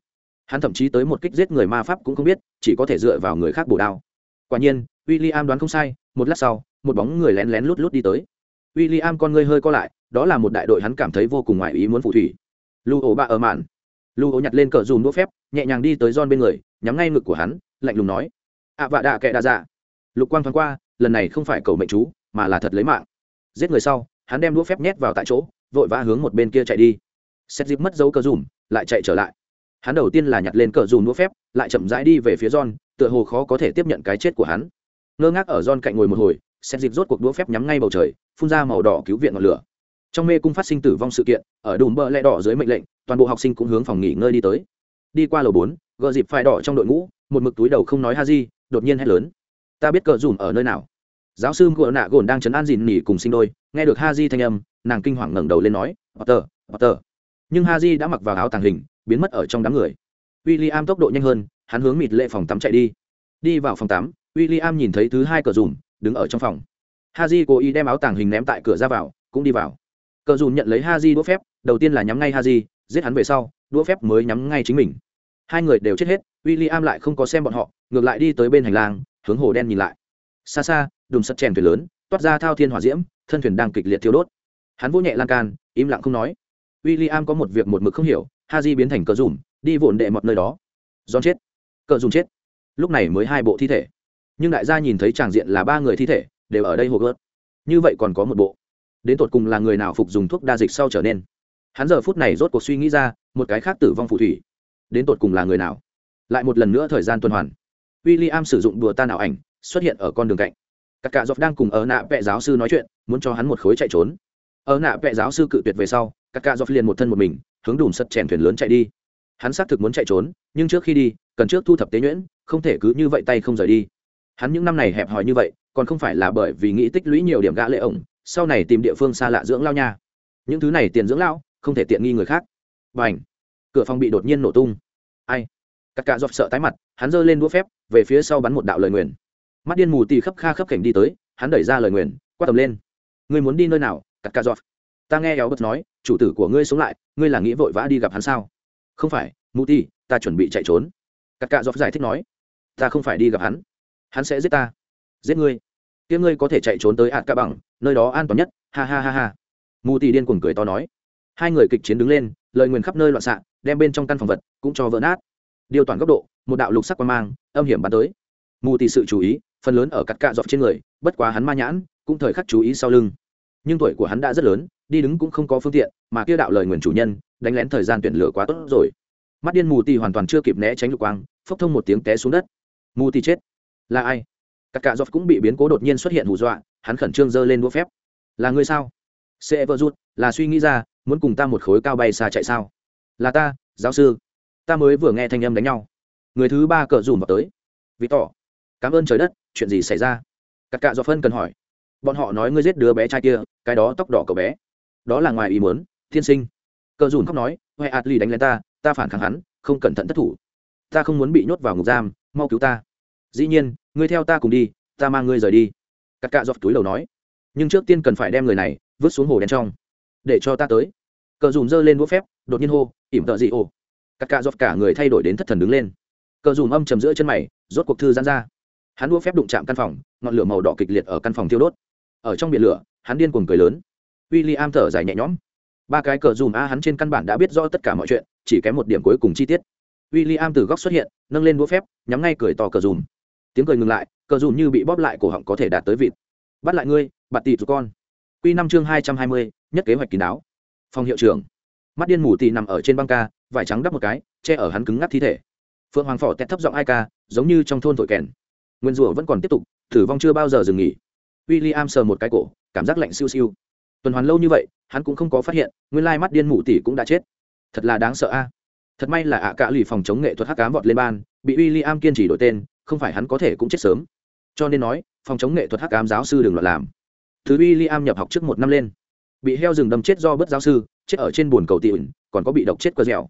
hắn thậm chí tới một kích giết người ma pháp cũng không biết, chỉ có thể dựa vào người khác bổ đao. Quả nhiên w i l l i am đoán không sai, một lát sau, một bóng người lén lén lút lút đi tới w i l l i am con ngươi hơi co lại, đó là một đại đội hắn cảm thấy vô cùng ngoại ý muốn phù thủy. Lưu ổ bạ ở mạn. Lưu ổ nhặt lên cờ dùm đũa phép, nhẹ nhàng đi tới John bên người, nhắm ngay ngực của hắn, lạnh lùng nói, ạ vạ đạ kệ đa dạ. Lục quang thoáng qua, lần này không phải cầu mệnh chú, mà là thật lấy mạng. Giết người sau, hắn đem đũa phép nhét vào tại chỗ, vội vã hướng một bên kia chạy đi. Xét dịp mất dấu cờ dùm lại chạy trở lại. Hắn đầu tiên là nhặt lên cờ dùm đũa phép, lại chậm rãi đi về phía john, tựa hồ khó có thể tiếp nhận cái chết của hắn. Ngơ ngác ở john cạnh ngồi một hồi xét dịp rốt cuộc đũa phép nhắm ngay bầu trời phun ra màu đỏ cứu viện ngọn lửa. Trong mê cung phát sinh tử vong sự kiện, ở đùm bờ lẽ đỏ dưới mệnh lệnh, toàn bộ học sinh cũng hướng phòng nghỉ ngơi đi tới. Đi qua lầu bốn gợ dịp phai đỏ trong đội ngũ, một mực túi đầu không nói ha di, đột nhiên hét lớn. Ta biết cờ dùm ở nơi nào. Giáo sư ngựa nạ gồn đang chấn an dìn nỉ cùng sinh đôi, nghe được ha di thanh âm, nàng kinh hoàng ngẩng đầu lên nói, potter potter. Nhưng ha di đã mặc vào áo tàng hình, biến mất ở trong đám người. W i l l i am tốc độ nhanh hơn, hắn hướng mịt lệ phòng tắm chạy đi. Đi vào phòng tắm w i l l i am nhìn thấy thứ hai cờ dùm, đứng ở trong phòng ha cố ý đem áo tàng hình ném tại cửa ra vào, cũng đi vào. Cờ dùm nhận lấy ha di đũa phép, đầu tiên là nhắm ngay ha giết hắn về sau, đũa phép mới nhắm ngay chính mình. Hai người đều chết hết w i l l i am lại không có xem bọn họ, ngược lại đi tới bên hành lang, hướng hồ đen nhìn lại. Xa xa, đùm sắt chèn thuyền lớn, toát ra thao thiên hỏa diễm, thân thuyền đang kịch liệt thiêu đốt. Hắn vỗ nhẹ lan can, im lặng không nói. W i l l i am có một việc một mực không hiểu ha di biến thành cờ dùm đi vụn đệ mọt nơi đó. Giòn chết. Cờ dùm chết. Lúc này mới hai bộ thi thể. Nhưng đại gia nhìn thấy tràng diện là ba người thi thể đều ở đây hồ gớt. Như vậy còn có một bộ. Đến tột cùng là người nào phục dùng thuốc đa dịch sau trở nên? Hắn giờ phút này rốt cuộc suy nghĩ ra, một cái khác tử vong phù thủy. Đến tột cùng là người nào? Lại một lần nữa thời gian tuần hoàn. W i l l i am sử dụng đùa tan ảo ảnh, xuất hiện ở con đường cạnh. Các cạ dọc đang cùng ở nạ vệ giáo sư nói chuyện, muốn cho hắn một khối chạy trốn. Ở nạ vệ giáo sư cự tuyệt về sau, các cạ dọc liền một thân một mình, hướng đùm sật chèn thuyền lớn chạy đi. Hắn xác thực muốn chạy trốn, nhưng trước khi đi, cần trước thu thập tế nhuyễn, không thể cứ như vậy tay không rời đi. Hắn những năm này hẹp hòi như vậy còn không phải là bởi vì nghĩ tích lũy nhiều điểm gã lệ ổng, sau này tìm địa phương xa lạ dưỡng lao nha. Những thứ này tiền dưỡng lao, không thể tiện nghi người khác. Và ảnh cửa phòng bị đột nhiên nổ tung. Ai? Các cạ dọc sợ tái mặt, hắn giơ lên đũa phép, về phía sau bắn một đạo lời nguyền. Mắt điên mù tì khắp kha khắp cảnh đi tới, hắn đẩy ra lời nguyền, quát tầm lên. Ngươi muốn đi nơi nào, cắt cạ giọt? Ta nghe éo bật nói, chủ tử của ngươi sống lại, ngươi là nghĩ vội vã đi gặp hắn sao? Không phải mù tì, ta chuẩn bị chạy trốn. Cắt cạ giọt giải thích nói. Ta không phải đi gặp hắn. Hắn sẽ giết ta giết ngươi. Kia ngươi có thể chạy trốn tới ạt ca bằng, nơi đó an toàn nhất. Ha ha ha ha. Mù tì điên cuồng cười to nói. Hai người kịch chiến đứng lên, lời nguyền khắp nơi loạn xạ, đem bên trong căn phòng vật cũng cho vỡ nát. Điều toàn góc độ, một đạo lục sắc quan mang, âm hiểm bắn tới. Mù tì sự chú ý, phần lớn ở cắt cạ dọc trên người, bất quá hắn ma nhãn, cũng thời khắc chú ý sau lưng. Nhưng tuổi của hắn đã rất lớn, đi đứng cũng không có phương tiện, mà kia đạo lời nguyền chủ nhân, đánh lén thời gian tuyển lửa quá tốt rồi. Mắt điên mù tì hoàn toàn chưa kịp né tránh lục quang, phốc thông một tiếng té xuống đất. Mù tì chết. Là ai? Các cạ dọc cũng bị biến cố đột nhiên xuất hiện hù dọa, hắn khẩn trương giơ lên đũa phép. Là người sao? Sẽ vợ rút là suy nghĩ ra, muốn cùng ta một khối cao bay xa chạy sao? Là ta, giáo sư. Ta mới vừa nghe thanh âm đánh nhau. Người thứ ba cờ dùm vào tới. Vì tỏ cảm ơn trời đất, chuyện gì xảy ra? Cắt cạ do phân cần hỏi. Bọn họ nói ngươi giết đứa bé trai kia, cái đó tóc đỏ cậu bé. Đó là ngoài ý muốn, thiên sinh. Cờ dùm khóc nói huệ ạt lì đánh lên ta ta phản kháng hắn, không cẩn thận thất thủ. Ta không muốn bị nhốt vào ngục giam, mau cứu ta dĩ nhiên, ngươi theo ta cùng đi, ta mang ngươi rời đi. Cắt cạ dọc túi đầu nói. Nhưng trước tiên cần phải đem người này vứt xuống hồ đen trong. Để cho ta tới. Cờ dùm giơ lên đũa phép, đột nhiên hô, ỉm tợ dị ồ cắt cạ dọc cả người thay đổi đến thất thần đứng lên. Cờ dùm âm chầm giữa chân mày, rốt cuộc thư giãn ra. Hắn đũa phép đụng chạm căn phòng, ngọn lửa màu đỏ kịch liệt ở căn phòng thiêu đốt. Ở trong biển lửa, hắn điên cuồng cười lớn. W i l l i am thở dài nhẹ nhõm. Ba cái cờ dùm a hắn trên căn bản đã biết rõ tất cả mọi chuyện, chỉ kém một điểm cuối cùng chi tiết. W i l l i am từ góc xuất hiện, nâng lên đũa phép, nhắm ngay cười to cờ dùm tiếng cười ngừng lại, cờ dùm như bị bóp lại cổ họng có thể đạt tới vịt. Bắt lại ngươi bạt tỷ tụi con. Q năm chương hai trăm hai mươi, nhất kế hoạch kín đáo. Phòng hiệu trưởng. Mắt điên mù tì nằm ở trên băng ca, vải trắng đắp một cái, che ở hắn cứng ngắc thi thể. Phượng hoàng phỏ tẹt thấp giọng ai ca, giống như trong thôn thổi kèn. Nguyên rủa vẫn còn tiếp tục thử vong chưa bao giờ dừng nghỉ. W i l l i am sờ một cái cổ, cảm giác lạnh siêu siêu. Tuần hoàn lâu như vậy, hắn cũng không có phát hiện, nguyên lai mắt điên mù tỷ cũng đã chết. Thật là đáng sợ a. Thật may là ạ à cả lì phòng chống nghệ thuật hắc cám vọt lên ban, bị w i l l i am kiên trì đổi tên không phải hắn có thể cũng chết sớm. Cho nên nói, phòng chống nghệ thuật hắc ám giáo sư đừng loạn làm. Thứ uy liam am nhập học trước một năm lên. Bị heo rừng đâm chết do bất giáo sư, chết ở trên bồn cầu tị còn có bị độc chết cơ dẻo.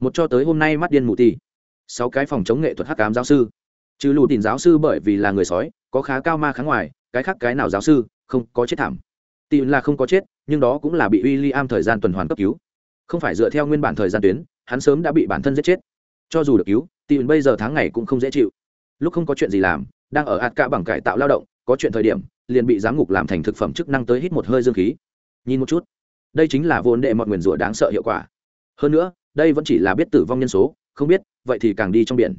Một cho tới hôm nay mắt điên mù ti sáu cái phòng chống nghệ thuật hắc ám giáo sư. Trừ lù tìm giáo sư bởi vì là người sói, có khá cao ma kháng ngoài, cái khác cái nào giáo sư, không có chết thảm. Tị là không có chết, nhưng đó cũng là bị w i l l i am thời gian tuần hoàn cấp cứu. Không phải dựa theo nguyên bản thời gian tuyến, hắn sớm đã bị bản thân giết chết. Cho dù được cứu, tị bây giờ tháng ngày cũng không dễ chịu lúc không có chuyện gì làm, đang ở hạt cả bằng cải tạo lao động, có chuyện thời điểm, liền bị giám ngục làm thành thực phẩm chức năng tới hít một hơi dương khí. Nhìn một chút, đây chính là vốn đệ mọi nguyền rủa đáng sợ hiệu quả. Hơn nữa, đây vẫn chỉ là biết tử vong nhân số, không biết, vậy thì càng đi trong biển.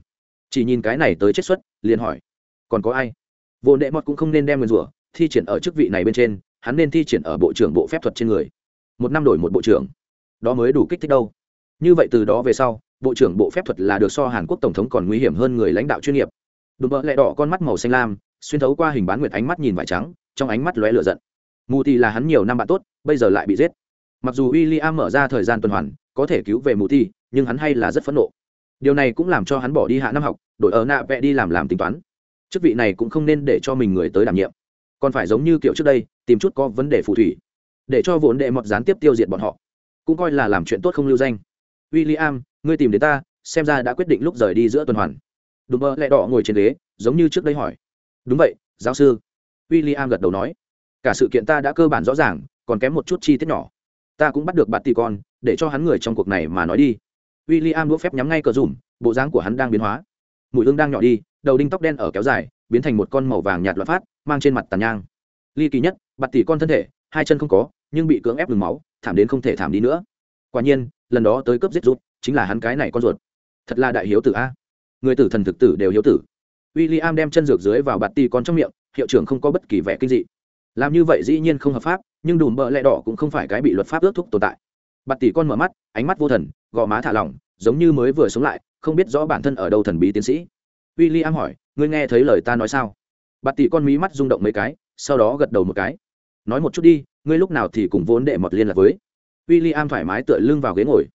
Chỉ nhìn cái này tới chết xuất, liền hỏi, còn có ai? Vốn đệ mọt cũng không nên đem nguyền rủa thi triển ở chức vị này bên trên, hắn nên thi triển ở bộ trưởng bộ phép thuật trên người. Một năm đổi một bộ trưởng, đó mới đủ kích thích đâu. Như vậy từ đó về sau, bộ trưởng bộ phép thuật là được so hàn quốc tổng thống còn nguy hiểm hơn người lãnh đạo chuyên nghiệp đùm bợ lẹ đỏ con mắt màu xanh lam, xuyên thấu qua hình bán nguyệt ánh mắt nhìn vải trắng, trong ánh mắt lóe lửa giận. Mù thì là hắn nhiều năm bạn tốt, bây giờ lại bị giết. Mặc dù w i l l i am mở ra thời gian tuần hoàn, có thể cứu về mù thi nhưng hắn hay là rất phẫn nộ. Điều này cũng làm cho hắn bỏ đi hạ năm học, đổi ở nạ vẽ đi làm làm tính toán. Chức vị này cũng không nên để cho mình người tới đảm nhiệm. Còn phải giống như kiểu trước đây, tìm chút có vấn đề phù thủy, để cho vốn đệ mọt gián tiếp tiêu diệt bọn họ. Cũng coi là làm chuyện tốt không lưu danh. W i l l i am ngươi tìm đến ta, xem ra đã quyết định lúc rời đi giữa tuần hoàn đùm bơ lẹ đỏ ngồi trên ghế, giống như trước đây hỏi. Đúng vậy, giáo sư. W i l l i am gật đầu nói. Cả sự kiện ta đã cơ bản rõ ràng, còn kém một chút chi tiết nhỏ. Ta cũng bắt được bạt tì con, để cho hắn người trong cuộc này mà nói đi. W i l l i am đũa phép nhắm ngay cờ dùm bộ dáng của hắn đang biến hóa. Mùi hương đang nhỏ đi, đầu đinh tóc đen ở kéo dài, biến thành một con màu vàng nhạt loạn phát, mang trên mặt tàn nhang. Ly kỳ nhất bạt tỷ con thân thể, hai chân không có, nhưng bị cưỡng ép đường máu, thảm đến không thể thảm đi nữa. Quả nhiên, lần đó tới cướp giết rút, chính là hắn cái này con ruột. Thật là đại hiếu tử a người tử thần thực tử đều hiếu tử. W i l l i am đem chân dược dưới vào bạt ti con trong miệng, hiệu trưởng không có bất kỳ vẻ kinh dị. Làm như vậy dĩ nhiên không hợp pháp, nhưng đùm bợ lẹ đỏ cũng không phải cái bị luật pháp ước thúc tồn tại. Bạt tỷ con mở mắt, ánh mắt vô thần, gò má thả lỏng, giống như mới vừa sống lại, không biết rõ bản thân ở đâu thần bí tiến sĩ. W i l l i am hỏi, ngươi nghe thấy lời ta nói sao? Bạt tỷ con mí mắt rung động mấy cái, sau đó gật đầu một cái. Nói một chút đi, ngươi lúc nào thì cùng vốn đệ mọt liên lạc với? W i l l i am thoải mái tựa lưng vào ghế ngồi.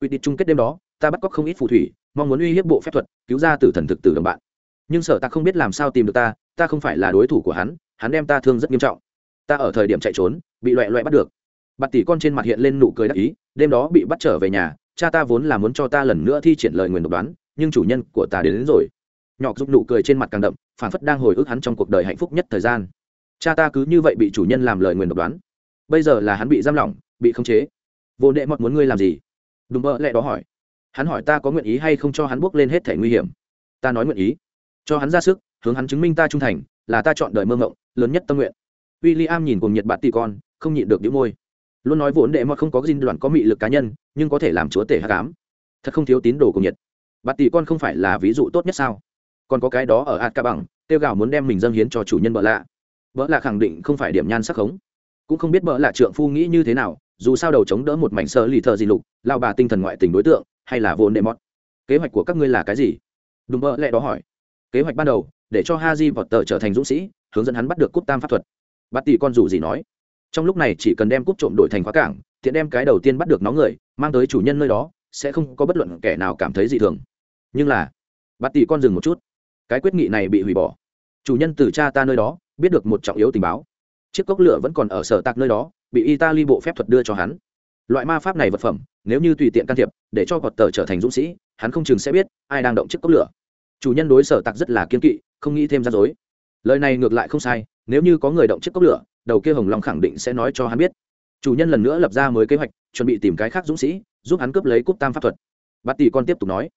Uy tín chung kết đêm đó ta bắt cóc không ít phù thủy mong muốn uy hiếp bộ phép thuật cứu ra từ thần thực từ đồng bạn. Nhưng sở ta không biết làm sao tìm được ta ta không phải là đối thủ của hắn hắn đem ta thương rất nghiêm trọng. Ta ở thời điểm chạy trốn bị loẹ loẹ bắt được. Bạt tỷ con trên mặt hiện lên nụ cười đắc ý đêm đó bị bắt trở về nhà cha ta vốn là muốn cho ta lần nữa thi triển lời nguyền độc đoán nhưng chủ nhân của ta đến, đến rồi. Nhọc giúp nụ cười trên mặt càng đậm phản phất đang hồi ức hắn trong cuộc đời hạnh phúc nhất thời gian. Cha ta cứ như vậy bị chủ nhân làm lời nguyền độc đoán. Bây giờ là hắn bị giam lỏng bị khống chế. Vô đệ mọt muốn ngươi làm gì? Đùm bơ lẹ đó hỏi hắn hỏi ta có nguyện ý hay không cho hắn bước lên hết thể nguy hiểm. Ta nói nguyện ý. Cho hắn ra sức, hướng hắn chứng minh ta trung thành, là ta chọn đời mơ ngộng lớn nhất tâm nguyện. W i l l i am nhìn cùng nhiệt bạn tỷ con, không nhịn được đĩu môi. Luôn nói vốn đệ mọt không có dinh đoạn có mị lực cá nhân, nhưng có thể làm chúa tể hạ cám thật không thiếu tín đồ cùng nhiệt. Bạn tỷ con không phải là ví dụ tốt nhất sao? Còn có cái đó ở ạt ca bằng tiêu gạo muốn đem mình dâng hiến cho chủ nhân vợ lạ. Vợ lạ khẳng định không phải điểm nhan sắc khống cũng không biết bỡ là trượng phu nghĩ như thế nào, dù sao đầu chống đỡ một mảnh sơ lì thợ gì lục, lao bà tinh thần ngoại tình đối tượng, hay là vốn đệ mót kế hoạch của các ngươi là cái gì? Đúng bỡ lẹ đó hỏi. Kế hoạch ban đầu, để cho ha di vọt tờ trở thành dũng sĩ, hướng dẫn hắn bắt được cúp tam pháp thuật. Bắt tỷ con dù gì nói. Trong lúc này chỉ cần đem cúp trộm đổi thành khóa cảng thiện đem cái đầu tiên bắt được nó người, mang tới chủ nhân nơi đó, sẽ không có bất luận kẻ nào cảm thấy dị thường. Nhưng là bắt tỷ con dừng một chút. Cái quyết nghị này bị hủy bỏ. Chủ nhân từ cha ta nơi đó, biết được một trọng yếu tình báo chiếc cốc lửa vẫn còn ở sở tạc nơi đó, bị italy bộ phép thuật đưa cho hắn. Loại ma pháp này vật phẩm, nếu như tùy tiện can thiệp, để cho cọt tờ trở thành dũng sĩ, hắn không chừng sẽ biết ai đang động chiếc cốc lửa. Chủ nhân đối sở tạc rất là kiên kỵ, không nghĩ thêm ra dối lời này ngược lại không sai, nếu như có người động chiếc cốc lửa, đầu kia hồng long khẳng định sẽ nói cho hắn biết. Chủ nhân lần nữa lập ra mới kế hoạch, chuẩn bị tìm cái khác dũng sĩ, giúp hắn cướp lấy cúp tam pháp thuật. Bát tỷ con tiếp tục nói,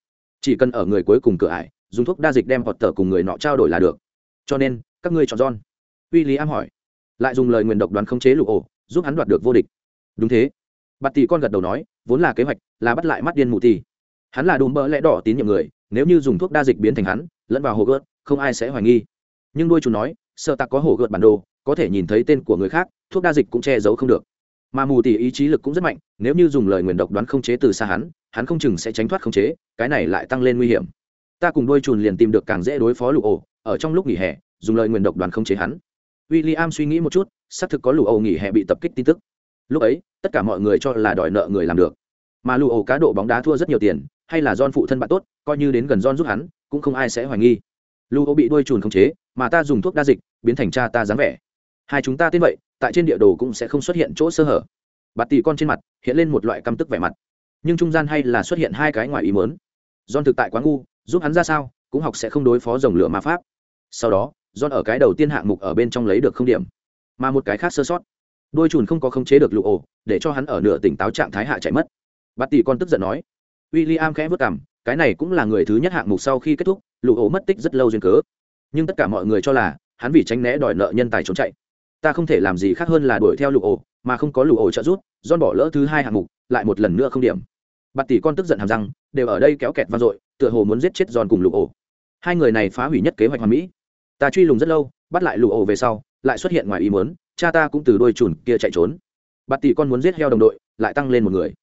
chỉ cần ở người cuối cùng cửa ải, dùng thuốc đa dịch đem hoặc tờ cùng người nọ trao đổi là được. Cho nên, các ngươi chọn john. Uy lý am hỏi lại dùng lời nguyền độc đoán khống chế lục ổ, giúp hắn đoạt được vô địch. Đúng thế. Bát tỷ con gật đầu nói, vốn là kế hoạch là bắt lại mắt điên mù tỷ. hắn là đùm bỡ lẽ đỏ tín nhiệm người, nếu như dùng thuốc đa dịch biến thành hắn, lẫn vào hồ gợt, không ai sẽ hoài nghi. Nhưng đuôi chúng nói, sợ tặc có hồ gợt bản đồ, có thể nhìn thấy tên của người khác, thuốc đa dịch cũng che giấu không được. Mà mù tỷ ý chí lực cũng rất mạnh, nếu như dùng lời nguyền độc đoán không chế từ xa hắn hắn không chừng sẽ tránh thoát không chế, cái này lại tăng lên nguy hiểm. Ta cùng đôi chùn liền tìm được càng dễ đối phó lục ổ, ở trong lúc nghỉ hè, dùng lời nguyền độc đoán không chế hắn w i l l i am suy nghĩ một chút, xác thực có lũ âu nghỉ hè bị tập kích tin tức. Lúc ấy, tất cả mọi người cho là đòi nợ người làm được. Mà lũ âu cá độ bóng đá thua rất nhiều tiền, hay là don phụ thân bạn tốt, coi như đến gần don giúp hắn, cũng không ai sẽ hoài nghi. Lũ âu bị đuôi trùn không chế, mà ta dùng thuốc đa dịch, biến thành cha ta dáng vẻ. Hai chúng ta tên vậy, tại trên địa đồ cũng sẽ không xuất hiện chỗ sơ hở. Bạt tỷ con trên mặt, hiện lên một loại căm tức vẻ mặt. Nhưng trung gian hay là xuất hiện hai cái ngoài ý mớn don thực tại quá ngu, giúp hắn ra sao, cũng học sẽ không đối phó dòng lửa ma pháp. Sau đó don ở cái đầu tiên hạng mục ở bên trong lấy được không điểm, mà một cái khác sơ sót. Đôi chùn không có khống chế được lụ ổ, để cho hắn ở nửa tỉnh táo trạng thái hạ chạy mất. Bát tỷ con tức giận nói. W i l l i am khẽ vất cảm cái này cũng là người thứ nhất hạng mục sau khi kết thúc lụ ổ mất tích rất lâu duyên cớ. Nhưng tất cả mọi người cho là, hắn vì tránh né đòi nợ nhân tài trốn chạy. Ta không thể làm gì khác hơn là đuổi theo lụ ổ, mà không có lụ ổ trợ giúp don bỏ lỡ thứ hai hạng mục, lại một lần nữa không điểm. Bạt tỷ con tức giận hàm răng, đều ở đây kéo kẹt vang dội, tựa hồ muốn giết chết giòn cùng lụ ổ. Hai người này phá hủy nhất kế hoạch hoàn mỹ ta truy lùng rất lâu, bắt lại lụ ổ về sau, lại xuất hiện ngoài ý muốn, cha ta cũng từ đôi chùn kia chạy trốn. Bạt tỷ con muốn giết heo đồng đội, lại tăng lên một người.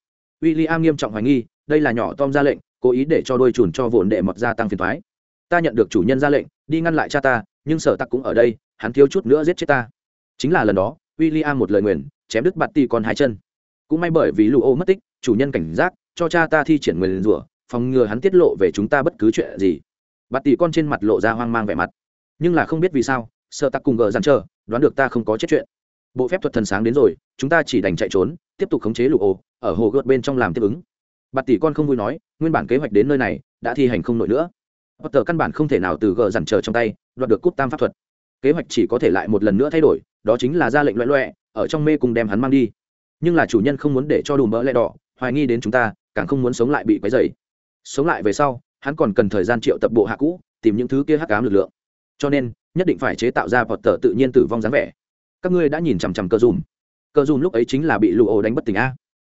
W i l l i am nghiêm trọng hoài nghi, đây là nhỏ tom ra lệnh, cố ý để cho đôi chùn cho vồn đệ mọt gia tăng phiền thoái ta nhận được chủ nhân ra lệnh, đi ngăn lại cha ta, nhưng sở tặc cũng ở đây, hắn thiếu chút nữa giết chết ta. Chính là lần đó w i l l i am một lời nguyền, chém đứt bạt tỷ con hai chân. Cũng may bởi vì lụ ô mất tích, chủ nhân cảnh giác, cho cha ta thi triển nguyền rủa, phòng ngừa hắn tiết lộ về chúng ta bất cứ chuyện gì. Bạt tỷ con trên mặt lộ ra hoang mang vẻ mặt nhưng là không biết vì sao, sợ tặc cùng gờ dằn chờ, đoán được ta không có chết chuyện. Bộ phép thuật thần sáng đến rồi, chúng ta chỉ đành chạy trốn, tiếp tục khống chế lụ ồ ở hồ gợt bên trong làm tiếp ứng. Bạt tỷ con không vui nói, nguyên bản kế hoạch đến nơi này, đã thi hành không nổi nữa. Tờ căn bản không thể nào từ gờ dằn chờ trong tay, đoạt được cúp tam pháp thuật. Kế hoạch chỉ có thể lại một lần nữa thay đổi, đó chính là ra lệnh loẹ loẹ, ở trong mê cùng đem hắn mang đi. Nhưng là chủ nhân không muốn để cho đùm mỡ lẹ đỏ, hoài nghi đến chúng ta, càng không muốn sống lại bị quấy dày sống lại về sau, hắn còn cần thời gian triệu tập bộ hạ cũ, tìm những thứ kia hắc cám lực lượng cho nên, nhất định phải chế tạo ra vọt tờ tự nhiên tử vong dáng vẻ. Các ngươi đã nhìn chằm chằm cơ dùm. Cơ dùm lúc ấy chính là bị lụ ổ đánh bất tỉnh a.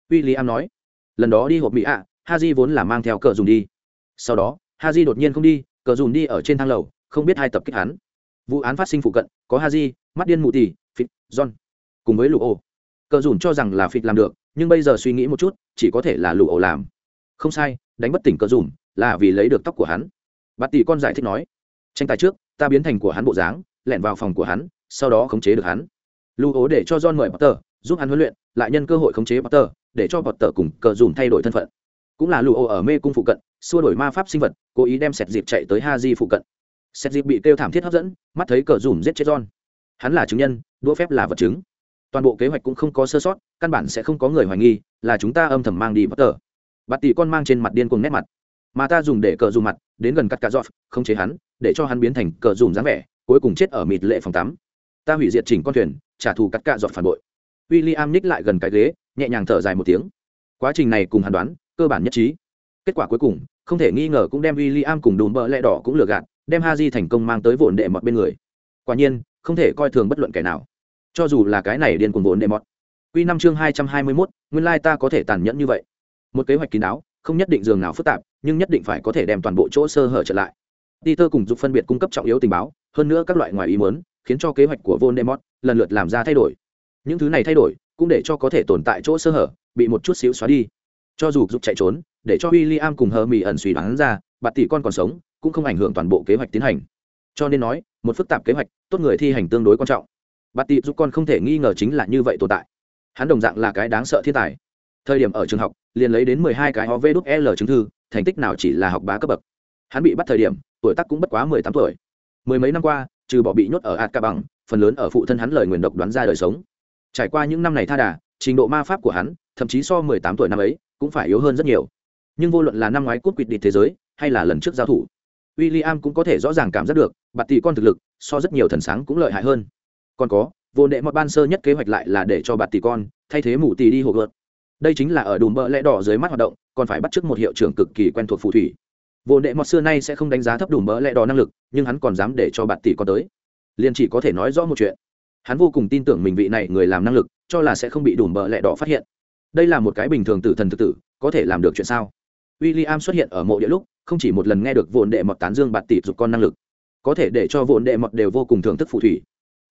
W i l l i am nói, lần đó đi hộp mỹ ạ ha di vốn là mang theo cờ dùm đi. Sau đó ha di đột nhiên không đi cờ dùm đi ở trên thang lầu, không biết hai tập kích hắn. Vụ án phát sinh phụ cận, có ha di mắt điên mụ tì phịt john cùng với lụ ổ cờ dùm cho rằng là phịt làm được, nhưng bây giờ suy nghĩ một chút, chỉ có thể là lụ ổ làm. Không sai, đánh bất tỉnh cờ dùm là vì lấy được tóc của hắn. Bà tỷ con giải thích nói, tranh tài trước ta biến thành của hắn bộ dáng, lẻn vào phòng của hắn, sau đó khống chế được hắn. Lưu ố để cho john mời potter, giúp hắn huấn luyện, lại nhân cơ hội khống chế potter, để cho potter cùng cờ dùm thay đổi thân phận. Cũng là Lưu ố ở mê cung phụ cận, xua đổi ma pháp sinh vật, cố ý đem sẹt dịp chạy tới ha di phụ cận. Sẹt dịp bị kêu thảm thiết hấp dẫn, mắt thấy cờ dùm giết chết john. Hắn là chứng nhân, đũa phép là vật chứng. Toàn bộ kế hoạch cũng không có sơ sót, căn bản sẽ không có người hoài nghi, là chúng ta âm thầm mang đi potter. Tờ bạt tỷ con mang trên mặt điên cùng nét mặt. Mà ta dùng để cờ dùm mặt, đến gần cắt cà giọt không chế hắn để cho hắn biến thành cờ dùm dáng vẻ, cuối cùng chết ở mịt lệ phòng tắm. Ta hủy diệt chỉnh con thuyền, trả thù cắt cạ giọt phản bội. W i l l i am ních lại gần cái ghế, nhẹ nhàng thở dài một tiếng. Quá trình này cùng hắn đoán, cơ bản nhất trí. Kết quả cuối cùng, không thể nghi ngờ cũng đem w i l l i am cùng đùm bợ lẹ đỏ cũng lừa gạt, đem ha di thành công mang tới vồn đệ mọt bên người. Quả nhiên, không thể coi thường bất luận kẻ nào. Cho dù là cái này điên cuồng vồn đệ mọt. Q năm chương hai trăm hai mươi mốt, nguyên lai ta có thể tàn nhẫn như vậy. Một kế hoạch kín đáo, không nhất định giường nào phức tạp, nhưng nhất định phải có thể đem toàn bộ chỗ sơ hở trở lại peter cùng giúp phân biệt cung cấp trọng yếu tình báo, hơn nữa các loại ngoài ý muốn, khiến cho kế hoạch của von demot lần lượt làm ra thay đổi. Những thứ này thay đổi cũng để cho có thể tồn tại chỗ sơ hở, bị một chút xíu xóa đi. Cho dù giúp chạy trốn, để cho William cùng Hermione ẩn suy đoán ra bạt tỷ con còn sống, cũng không ảnh hưởng toàn bộ kế hoạch tiến hành. Cho nên nói, một phức tạp kế hoạch, tốt người thi hành tương đối quan trọng. Bạt tỷ giúp con không thể nghi ngờ chính là như vậy tồn tại. Hắn đồng dạng là cái đáng sợ thiên tài. Thời điểm ở trường học, liền lấy đến mười hai cái ov chứng thư, thành tích nào chỉ là học bá cấp bậc. Hắn bị bắt thời điểm tuổi tác cũng bất quá mười tám tuổi. Mười mấy năm qua, trừ bỏ bị nhốt ở ạt ca bằng, phần lớn ở phụ thân hắn lời nguyền độc đoán ra đời sống. Trải qua những năm này tha đà, trình độ ma pháp của hắn, thậm chí so mười tám tuổi năm ấy, cũng phải yếu hơn rất nhiều. Nhưng vô luận là năm ngoái cút quỵt địch thế giới, hay là lần trước giao thủ w i l l i am cũng có thể rõ ràng cảm giác được, bạt tỷ con thực lực, so rất nhiều thần sáng cũng lợi hại hơn. Còn có, vô đệ mọt ban sơ nhất kế hoạch lại là để cho bạt tỷ con thay thế mù tỷ đi hồ gợt. Đây chính là ở đùm bợ lẽ đỏ dưới mắt hoạt động, còn phải bắt t một hiệu trưởng cực kỳ quen thuộc phù thủy vô đệ mọt xưa nay sẽ không đánh giá thấp đùm bỡ lẹ đỏ năng lực, nhưng hắn còn dám để cho bạt tỷ con tới. Liền chỉ có thể nói rõ một chuyện. Hắn vô cùng tin tưởng mình vị này người làm năng lực, cho là sẽ không bị đùm bỡ lẹ đỏ phát hiện. Đây là một cái bình thường tử thần thực tử, có thể làm được chuyện sao? W i l l i am xuất hiện ở mộ địa lúc, không chỉ một lần nghe được vồn đệ mọt tán dương bạt tỷ dục con năng lực, có thể để cho vồn đệ mọt đều vô cùng thưởng thức phù thủy.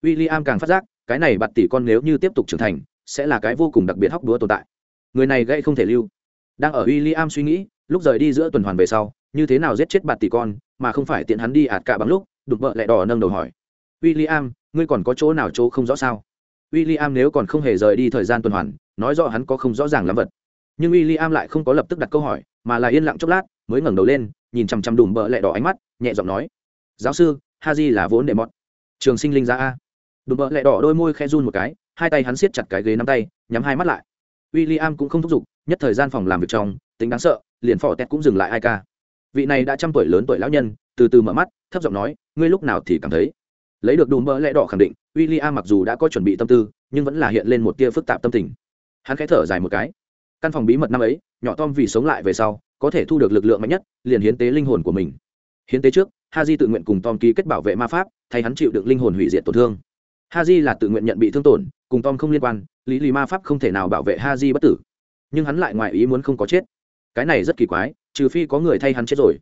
W i l l i am càng phát giác, cái này bạt tỷ con nếu như tiếp tục trưởng thành, sẽ là cái vô cùng đặc biệt hóc đúa tồn tại. Người này gây không thể lưu. Đang ở w i l l i am suy nghĩ, lúc rời đi giữa tuần hoàn về sau như thế nào giết chết bạt tỷ con, mà không phải tiện hắn đi ạt cả bằng lúc, đục vợ lại đỏ nâng đầu hỏi. W i l l i am ngươi còn có chỗ nào chỗ không rõ sao? W i l l i am nếu còn không hề rời đi thời gian tuần hoàn, nói rõ hắn có không rõ ràng lắm vật. Nhưng w i l l i am lại không có lập tức đặt câu hỏi, mà là yên lặng chốc lát, mới ngẩng đầu lên, nhìn chằm chằm đùm bợ lẹ đỏ ánh mắt, nhẹ giọng nói. Giáo sư ha di là vốn đệ mọt. Trường sinh linh ra a. Đùm bợ lẹ đỏ đôi môi khe run một cái, hai tay hắn siết chặt cái ghế nắm tay, nhắm hai mắt lại. W i l l i am cũng không thúc giục, nhất thời gian phòng làm việc trong, tính đáng sợ, liền phỏ tét cũng dừng lại ai ca vị này đã trăm tuổi lớn tuổi lão nhân, từ từ mở mắt, thấp giọng nói, ngươi lúc nào thì cảm thấy? Lấy được đùm bỡ lẽ đỏ khẳng định w i l l i a mặc dù đã có chuẩn bị tâm tư, nhưng vẫn là hiện lên một tia phức tạp tâm tình. Hắn khẽ thở dài một cái. Căn phòng bí mật năm ấy, nhỏ tom vì sống lại về sau, có thể thu được lực lượng mạnh nhất, liền hiến tế linh hồn của mình. Hiến tế trước ha di tự nguyện cùng tom ký kết bảo vệ ma pháp, thay hắn chịu được linh hồn hủy diệt tổn thương. Ha di là tự nguyện nhận bị thương tổn, cùng tom không liên quan, lý lý ma pháp không thể nào bảo vệ ha di bất tử. Nhưng hắn lại ngoài ý muốn không có chết. Cái này rất kỳ quái trừ phi có người thay hắn chết rồi.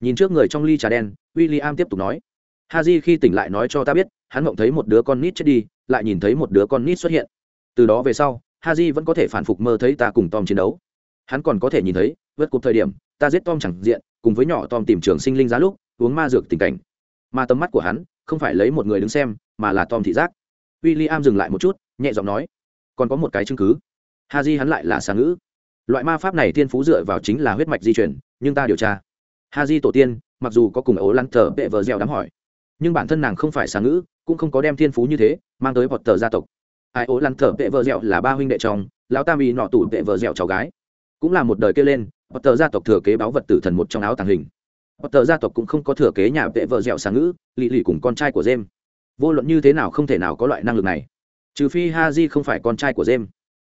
Nhìn trước người trong ly trà đen w i l l i am tiếp tục nói. Ha khi tỉnh lại nói cho ta biết, hắn mộng thấy một đứa con nít chết đi, lại nhìn thấy một đứa con nít xuất hiện. Từ đó về sau ha vẫn có thể phản phục mơ thấy ta cùng tom chiến đấu. Hắn còn có thể nhìn thấy, vượt cục thời điểm, ta giết tom chẳng diện, cùng với nhỏ tom tìm trường sinh linh giá lúc, uống ma dược tình cảnh. Mà tầm mắt của hắn, không phải lấy một người đứng xem, mà là tom thị giác. W i l l i am dừng lại một chút, nhẹ giọng nói. Còn có một cái chứng cứ. Ha hắn lại là xà ngữ loại ma pháp này Thiên phú dựa vào chính là huyết mạch di chuyển, nhưng ta điều tra. Ha di tổ tiên, mặc dù có cùng ấu lăn thờ bệ vợ dẻo đám hỏi, nhưng bản thân nàng không phải xà ngữ, cũng không có đem thiên phú như thế, mang tới vọt tờ gia tộc. Ai ố lăn thờ bệ vợ dẻo là ba huynh đệ chồng, lão tam y nọ tủ bệ vợ dẻo cháu gái. Cũng là một đời kêu lên vọt tờ gia tộc thừa kế báo vật tử thần một trong áo tàng hình. Vọt tờ gia tộc cũng không có thừa kế nhà bệ vợ dẻo xà ngữ, lì lì cùng con trai của jem. Vô luận như thế nào không thể nào có loại năng lực này. Trừ phi ha di không phải con trai của jem.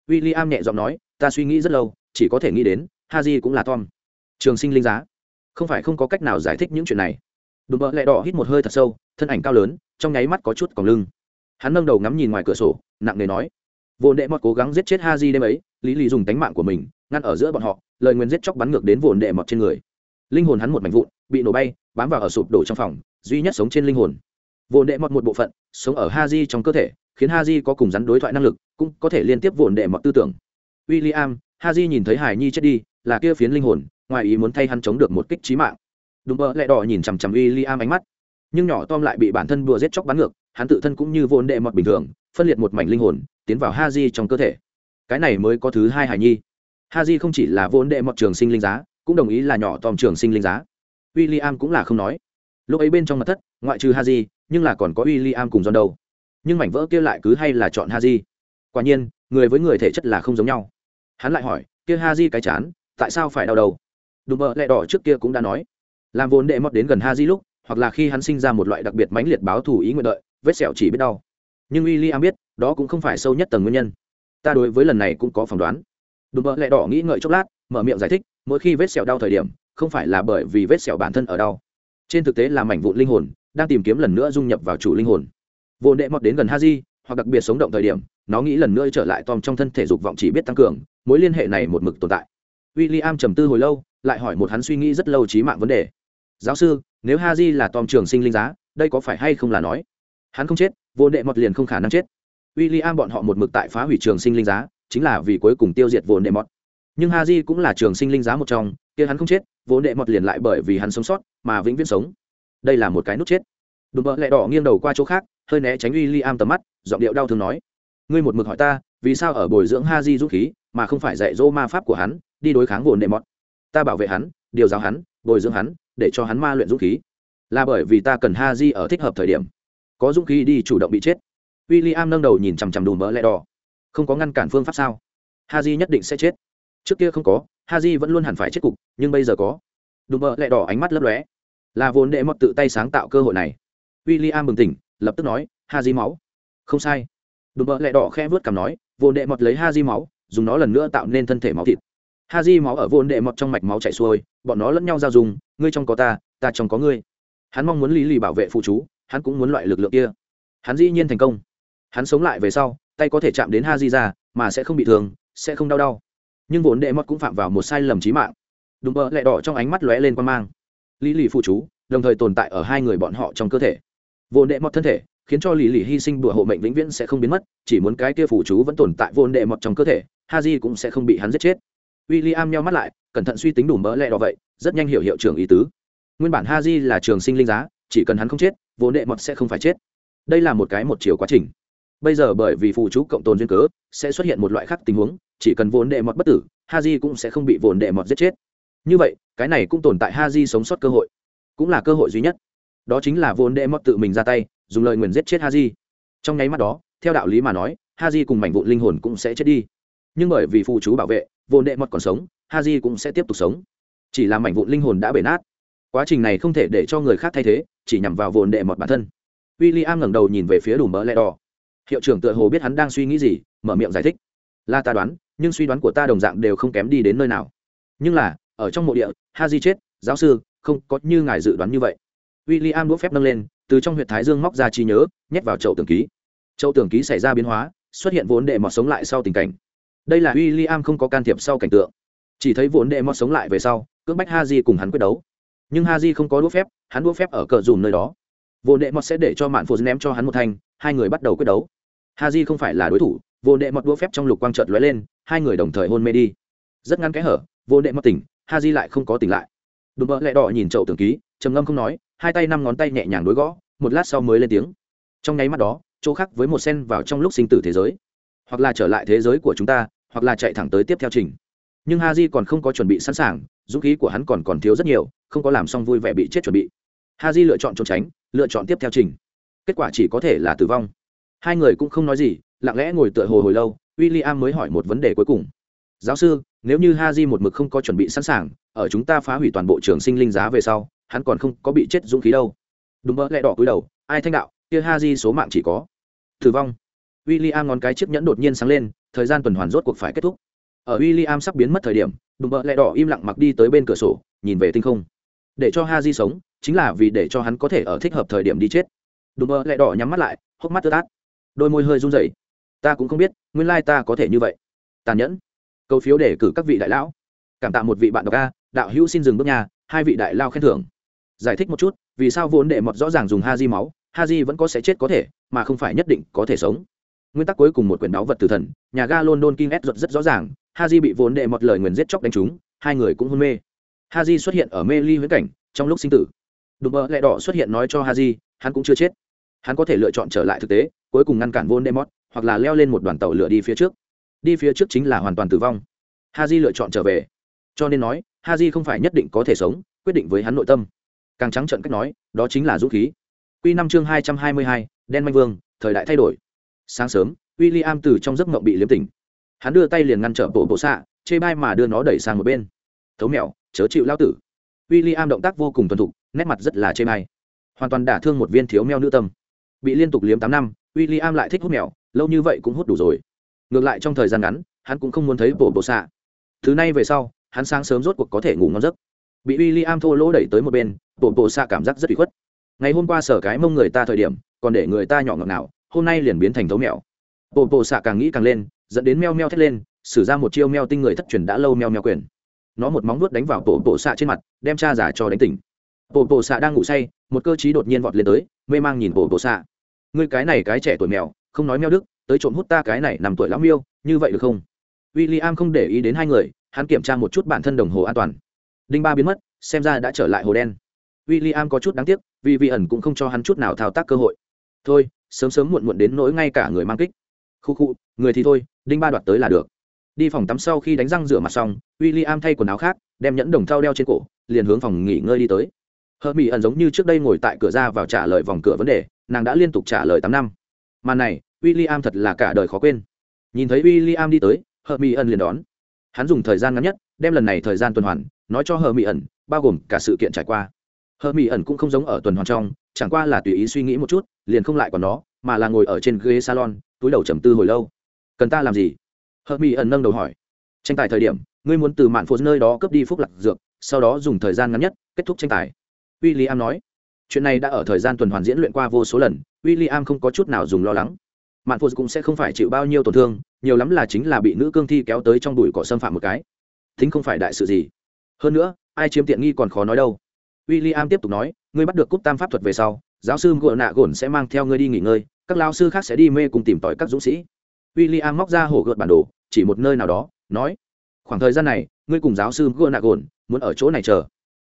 W i l l i am nhẹ giọng nói, ta suy nghĩ rất lâu chỉ có thể nghĩ đến ha di cũng là tom. Trường sinh linh giá. Không phải không có cách nào giải thích những chuyện này. Đùm bợ lẹ đỏ hít một hơi thật sâu, thân ảnh cao lớn, trong nháy mắt có chút còng lưng. Hắn nâng đầu ngắm nhìn ngoài cửa sổ, nặng nề nói, vô đệ mọt cố gắng giết chết ha di đêm ấy, lý lý dùng tánh mạng của mình, ngăn ở giữa bọn họ, lời nguyên giết chóc bắn ngược đến vồn đệ mọt trên người. Linh hồn hắn một mảnh vụn, bị nổ bay, bám vào ở sụp đổ trong phòng, duy nhất sống trên linh hồn. Vồn đệ mọt một bộ phận, sống ở ha di trong cơ thể, khiến ha di có cùng rắn đối thoại năng lực, cũng có thể liên tiếp vồn đệ mọt tư tưởng. W i l l i am ha di nhìn thấy hải nhi chết đi, là kia phiến linh hồn, ngoài ý muốn thay hắn chống được một kích trí mạng. Đúng bơ lẹ đỏ nhìn chằm chằm uy li am ánh mắt. Nhưng nhỏ tom lại bị bản thân đùa giết chóc bắn ngược, hắn tự thân cũng như vô đệ mọt bình thường, phân liệt một mảnh linh hồn, tiến vào ha di trong cơ thể. Cái này mới có thứ hai hải nhi. Ha di không chỉ là vô đệ mọt trường sinh linh giá, cũng đồng ý là nhỏ Tom trường sinh linh giá. W i l l i am cũng là không nói. Lúc ấy bên trong mặt thất, ngoại trừ ha di nhưng là còn có w i l l i am cùng giòn đâu. Nhưng mảnh vỡ kia lại cứ hay là chọn ha di quả nhiên, người với người thể chất là không giống nhau hắn lại hỏi, kia ha di cái chán, tại sao phải đau đầu? Đùm bợ lẹ đỏ trước kia cũng đã nói, làm vốn đệ mọt đến gần ha di lúc, hoặc là khi hắn sinh ra một loại đặc biệt mãnh liệt báo thù ý nguyện đợi, vết sẹo chỉ biết đau. Nhưng w i l l i am biết, đó cũng không phải sâu nhất tầng nguyên nhân. Ta đối với lần này cũng có phỏng đoán. Đùm bợ lẹ đỏ nghĩ ngợi chốc lát, mở miệng giải thích, mỗi khi vết sẹo đau thời điểm, không phải là bởi vì vết sẹo bản thân ở đau. Trên thực tế là mảnh vụn linh hồn, đang tìm kiếm lần nữa dung nhập vào chủ linh hồn. Vốn đệ mọt đến gần ha di hoặc đặc biệt sống động thời điểm, nó nghĩ lần nữa trở lại tom trong thân thể dục vọng chỉ biết tăng cường, mối liên hệ này một mực tồn tại. W i l l i am trầm tư hồi lâu, lại hỏi một hắn suy nghĩ rất lâu trí mạng vấn đề. Giáo sư, nếu ha di là tom trường sinh linh giá, đây có phải hay không là nói? Hắn không chết, vô đệ mọt liền không khả năng chết. W i l l i am bọn họ một mực tại phá hủy trường sinh linh giá, chính là vì cuối cùng tiêu diệt vốn đệ mọt. Nhưng ha di cũng là trường sinh linh giá một trong, kia hắn không chết vốn đệ mọt liền lại bởi vì hắn sống sót, mà vĩnh viễn sống. Đây là một cái nút chết đùm bợ lẹ đỏ nghiêng đầu qua chỗ khác, hơi né tránh uy li am tầm mắt, giọng điệu đau thương nói, ngươi một mực hỏi ta, vì sao ở bồi dưỡng ha di dũng khí, mà không phải dạy dỗ ma pháp của hắn, đi đối kháng vồn nệ mọt? Ta bảo vệ hắn, điều giáo hắn, bồi dưỡng hắn, để cho hắn ma luyện dũng khí. Là bởi vì ta cần ha di ở thích hợp thời điểm. Có dũng khí đi chủ động bị chết. W i l l i am nâng đầu nhìn chằm chằm đùm bỡ lẹ đỏ. Không có ngăn cản phương pháp sao? Ha di nhất định sẽ chết. Trước kia không có ha di vẫn luôn hẳn phải chết cục, nhưng bây giờ có. Đùm bỡ lẹ đỏ ánh mắt lấp lóe. Là vốn đệ mọt tự tay sáng tạo cơ hội này w i am bừng tỉnh, lập tức nói, ha di máu. Không sai. Đùm bợ lẹ đỏ khe vớt cằm nói, vô đệ mọt lấy ha di máu, dùng nó lần nữa tạo nên thân thể máu thịt. Ha di máu ở vô đệ mọt trong mạch máu chảy xuôi, bọn nó lẫn nhau giao dùng ngươi trong có ta ta trong có ngươi. Hắn mong muốn lý lì bảo vệ phụ chú, hắn cũng muốn loại lực lượng kia. Hắn dĩ nhiên thành công. Hắn sống lại về sau, tay có thể chạm đến ha di ra, mà sẽ không bị thương, sẽ không đau đau. Nhưng vốn đệ mọt cũng phạm vào một sai lầm trí mạng. Đùm bợ lẹ đỏ trong ánh mắt lóe lên quan mang. Lý lì phụ chú, đồng thời tồn tại ở hai người bọn họ trong cơ thể vốn đệ mọt thân thể, khiến cho lì lì hy sinh bùa hộ mệnh vĩnh viễn sẽ không biến mất, chỉ muốn cái kia phủ chú vẫn tồn tại vốn đệ mọt trong cơ thể, ha di cũng sẽ không bị hắn giết chết. W i l l i am nhau mắt lại, cẩn thận suy tính đủ mỡ lẹ đỏ vậy, rất nhanh hiểu hiệu trưởng ý tứ. Nguyên bản ha di là trường sinh linh giá, chỉ cần hắn không chết vốn đệ mọt sẽ không phải chết. Đây là một cái một chiều quá trình. Bây giờ bởi vì phụ chú cộng tồn duyên cớ, sẽ xuất hiện một loại khác tình huống, chỉ cần vốn đệ mọt bất tử, ha di cũng sẽ không bị vốn đệ mọt giết chết. Như vậy, cái này cũng tồn tại ha di sống sót cơ hội, cũng là cơ hội duy nhất đó chính là vốn đệ mất tự mình ra tay, dùng lời nguyền giết chết Haji. trong nháy mắt đó, theo đạo lý mà nói, Haji cùng mảnh vụn linh hồn cũng sẽ chết đi. Nhưng bởi vì phụ chú bảo vệ vốn đệ mọt còn sống, Haji cũng sẽ tiếp tục sống. Chỉ là mảnh vụn linh hồn đã bể nát. Quá trình này không thể để cho người khác thay thế, chỉ nhằm vào vốn đệ mọt bản thân. W i l l i am ngẩng đầu nhìn về phía đủ mỡ lẹ đỏ. Hiệu trưởng tựa hồ biết hắn đang suy nghĩ gì, mở miệng giải thích. Là ta đoán, nhưng suy đoán của ta đồng dạng đều không kém đi đến nơi nào. Nhưng là, ở trong mộ địa ha di chết, giáo sư, không có như ngài dự đoán như vậy w i l l i am đũa phép nâng lên, từ trong huyện thái dương móc ra trí nhớ, nhét vào chậu tường ký. Chậu tường ký xảy ra biến hóa, xuất hiện vốn đệ mọt sống lại sau tình cảnh. Đây là w i l l i am không có can thiệp sau cảnh tượng. Chỉ thấy vốn đệ mọt sống lại về sau, cưỡng bách ha di cùng hắn quyết đấu. Nhưng ha di không có đũa phép, hắn đũa phép ở cờ dùm nơi đó. Vốn đệ mọt sẽ để cho mạn phụ ném cho hắn một thanh, hai người bắt đầu quyết đấu. Ha di không phải là đối thủ, vốn đệ mọt đũa phép trong lục quang trợt lóe lên, hai người đồng thời hôn mê đi. Rất ngắn cái hở, vốn đệ mọt tỉnh ha di lại không có tỉnh lại. Đùm bỡ lẹ đỏ nhìn chậu tường ký, trầm ngâm không nói hai tay năm ngón tay nhẹ nhàng đối gõ, một lát sau mới lên tiếng. Trong nháy mắt đó, chỗ khác với một sen vào trong lúc sinh tử thế giới. Hoặc là trở lại thế giới của chúng ta, hoặc là chạy thẳng tới tiếp theo trình. Nhưng ha j còn không có chuẩn bị sẵn sàng, dũng khí của hắn còn còn thiếu rất nhiều, không có làm xong vui vẻ bị chết chuẩn bị. Ha j lựa chọn trốn tránh, lựa chọn tiếp theo trình. Kết quả chỉ có thể là tử vong. Hai người cũng không nói gì, lặng lẽ ngồi tựa hồ hồi lâu w i l l i am mới hỏi một vấn đề cuối cùng. Giáo sư, nếu như ha j một mực không có chuẩn bị sẵn sàng, ở chúng ta phá hủy toàn bộ trường sinh linh giá về sau hắn còn không có bị chết dũng khí đâu. Đúng mỡ lẽ đỏ cúi đầu, ai thanh đạo, kia ha di số mạng chỉ có. Tử vong. W i l l i am ngón cái chiếc nhẫn đột nhiên sáng lên, thời gian tuần hoàn rốt cuộc phải kết thúc. Ở w i l l i am sắp biến mất thời điểm đùm bợ lẹ đỏ im lặng mặc đi tới bên cửa sổ, nhìn về tinh không. Để cho ha di sống, chính là vì để cho hắn có thể ở thích hợp thời điểm đi chết. Đùm bợ lẹ đỏ nhắm mắt lại, hốc mắt tơ tát. Đôi môi hơi run rẩy. Ta cũng không biết, nguyên lai ta có thể như vậy. Tàn nhẫn. Câu phiếu để cử các vị đại lão. Cảm tạ một vị bạn đọc ca đạo hữu xin dừng bước nhà, hai vị đại lao khen thưởng giải thích một chút vì sao vốn đệ mọt rõ ràng dùng ha di máu ha di vẫn có sẽ chết có thể mà không phải nhất định có thể sống. Nguyên tắc cuối cùng một quyển đáo vật tử thần nhà ga london king s rất rõ ràng Haji bị vốn đệ Mọt lời nguyền giết chóc đánh trúng hai người cũng hôn mê. Haji xuất hiện ở mê ly huyễn cảnh trong lúc sinh tử. Đùm bơ lẹ đỏ xuất hiện nói cho Haji, hắn cũng chưa chết. Hắn có thể lựa chọn trở lại thực tế cuối cùng ngăn cản vốn đệ Mọt, hoặc là leo lên một đoàn tàu lửa đi phía trước. Đi phía trước chính là hoàn toàn tử vong. Haji lựa chọn trở về. Cho nên nói Haji không phải nhất định có thể sống quyết định với hắn nội tâm càng trắng trợn cách nói, đó chính là dũng khí. Quy năm chương hai trăm hai mươi hai, đen manh vương, thời đại thay đổi. Sáng sớm, William từ trong giấc mộng bị liếm tỉnh. Hắn đưa tay liền ngăn trở bộ bộ xạ, chê bai mà đưa nó đẩy sang một bên. Thấu mèo, chớ chịu lao tử. W i l l i am động tác vô cùng thuần thục, nét mặt rất là chê bai. Hoàn toàn đả thương một viên thiếu mèo nữ tâm. Bị liên tục liếm tám năm w i l l i am lại thích hút mèo, lâu như vậy cũng hút đủ rồi. Ngược lại trong thời gian ngắn, hắn cũng không muốn thấy bộ bộ xạ. Thứ này về sau, hắn sáng sớm rốt cuộc có thể ngủ ngon giấc. Bị w i l l i am thô lỗ đẩy tới một bên bộ bộ xạ cảm giác rất bị khuất. Ngày hôm qua sở cái mông người ta thời điểm, còn để người ta nhỏ ngọt nào hôm nay liền biến thành thấu mèo. Bộ bộ xạ càng nghĩ càng lên, dẫn đến meo meo thét lên, sử ra một chiêu meo tinh người thất truyền đã lâu meo meo quyền. Nó một móng vuốt đánh vào bộ bộ xạ trên mặt, đem cha giả cho đánh tỉnh. Bộ bộ xạ đang ngủ say, một cơ chí đột nhiên vọt lên tới, mê mang nhìn bộ bộ xạ. Ngươi cái này cái trẻ tuổi mèo, không nói meo đức, tới trộm hút ta cái này nằm tuổi lão miêu, như vậy được không? W i l l i am không để ý đến hai người, hắn kiểm tra một chút bản thân đồng hồ an toàn. Đinh ba biến mất, xem ra đã trở lại hồ đen w i l l i am có chút đáng tiếc, vì vị ẩn cũng không cho hắn chút nào thao tác cơ hội. Thôi, sớm sớm muộn muộn đến nỗi ngay cả người mang kích. Khu khu, người thì thôi, đinh ba đoạt tới là được. Đi phòng tắm sau khi đánh răng rửa mặt xong w i l l i am thay quần áo khác, đem nhẫn đồng thau đeo trên cổ, liền hướng phòng nghỉ ngơi đi tới. Hờ mỹ ẩn giống như trước đây ngồi tại cửa ra vào trả lời vòng cửa vấn đề, nàng đã liên tục trả lời tám năm. Màn này w i l l i am thật là cả đời khó quên. Nhìn thấy w i l l i am đi tới hờ mỹ ẩn liền đón. Hắn dùng thời gian ngắn nhất, đem lần này thời gian tuần hoàn, nói cho hờ mỹ ẩn, bao gồm cả sự kiện trải qua hờ mỹ ẩn cũng không giống ở tuần hoàn trong, chẳng qua là tùy ý suy nghĩ một chút, liền không lại còn nó, mà là ngồi ở trên ghế salon, túi đầu trầm tư hồi lâu. Cần ta làm gì? Hờ mỹ ẩn nâng đầu hỏi. Tranh tài thời điểm, ngươi muốn từ mạn phố nơi đó cướp đi phúc lạc dược, sau đó dùng thời gian ngắn nhất kết thúc tranh tài. W i l l i am nói. Chuyện này đã ở thời gian tuần hoàn diễn luyện qua vô số lần w i l l i am không có chút nào dùng lo lắng. Mạn phố cũng sẽ không phải chịu bao nhiêu tổn thương, nhiều lắm là chính là bị nữ cương thi kéo tới trong đùi cỏ xâm phạm một cái. Thính không phải đại sự gì. Hơn nữa, ai chiếm tiện nghi còn khó nói đâu w i l l i am tiếp tục nói, ngươi bắt được cúp tam pháp thuật về sau, giáo sư gội nạ gồn sẽ mang theo ngươi đi nghỉ ngơi, các lao sư khác sẽ đi mê cùng tìm tỏi các dũng sĩ. W i l l i am móc ra hổ gợt bản đồ, chỉ một nơi nào đó, nói, khoảng thời gian này, ngươi cùng giáo sư gội nạ gồn muốn ở chỗ này chờ.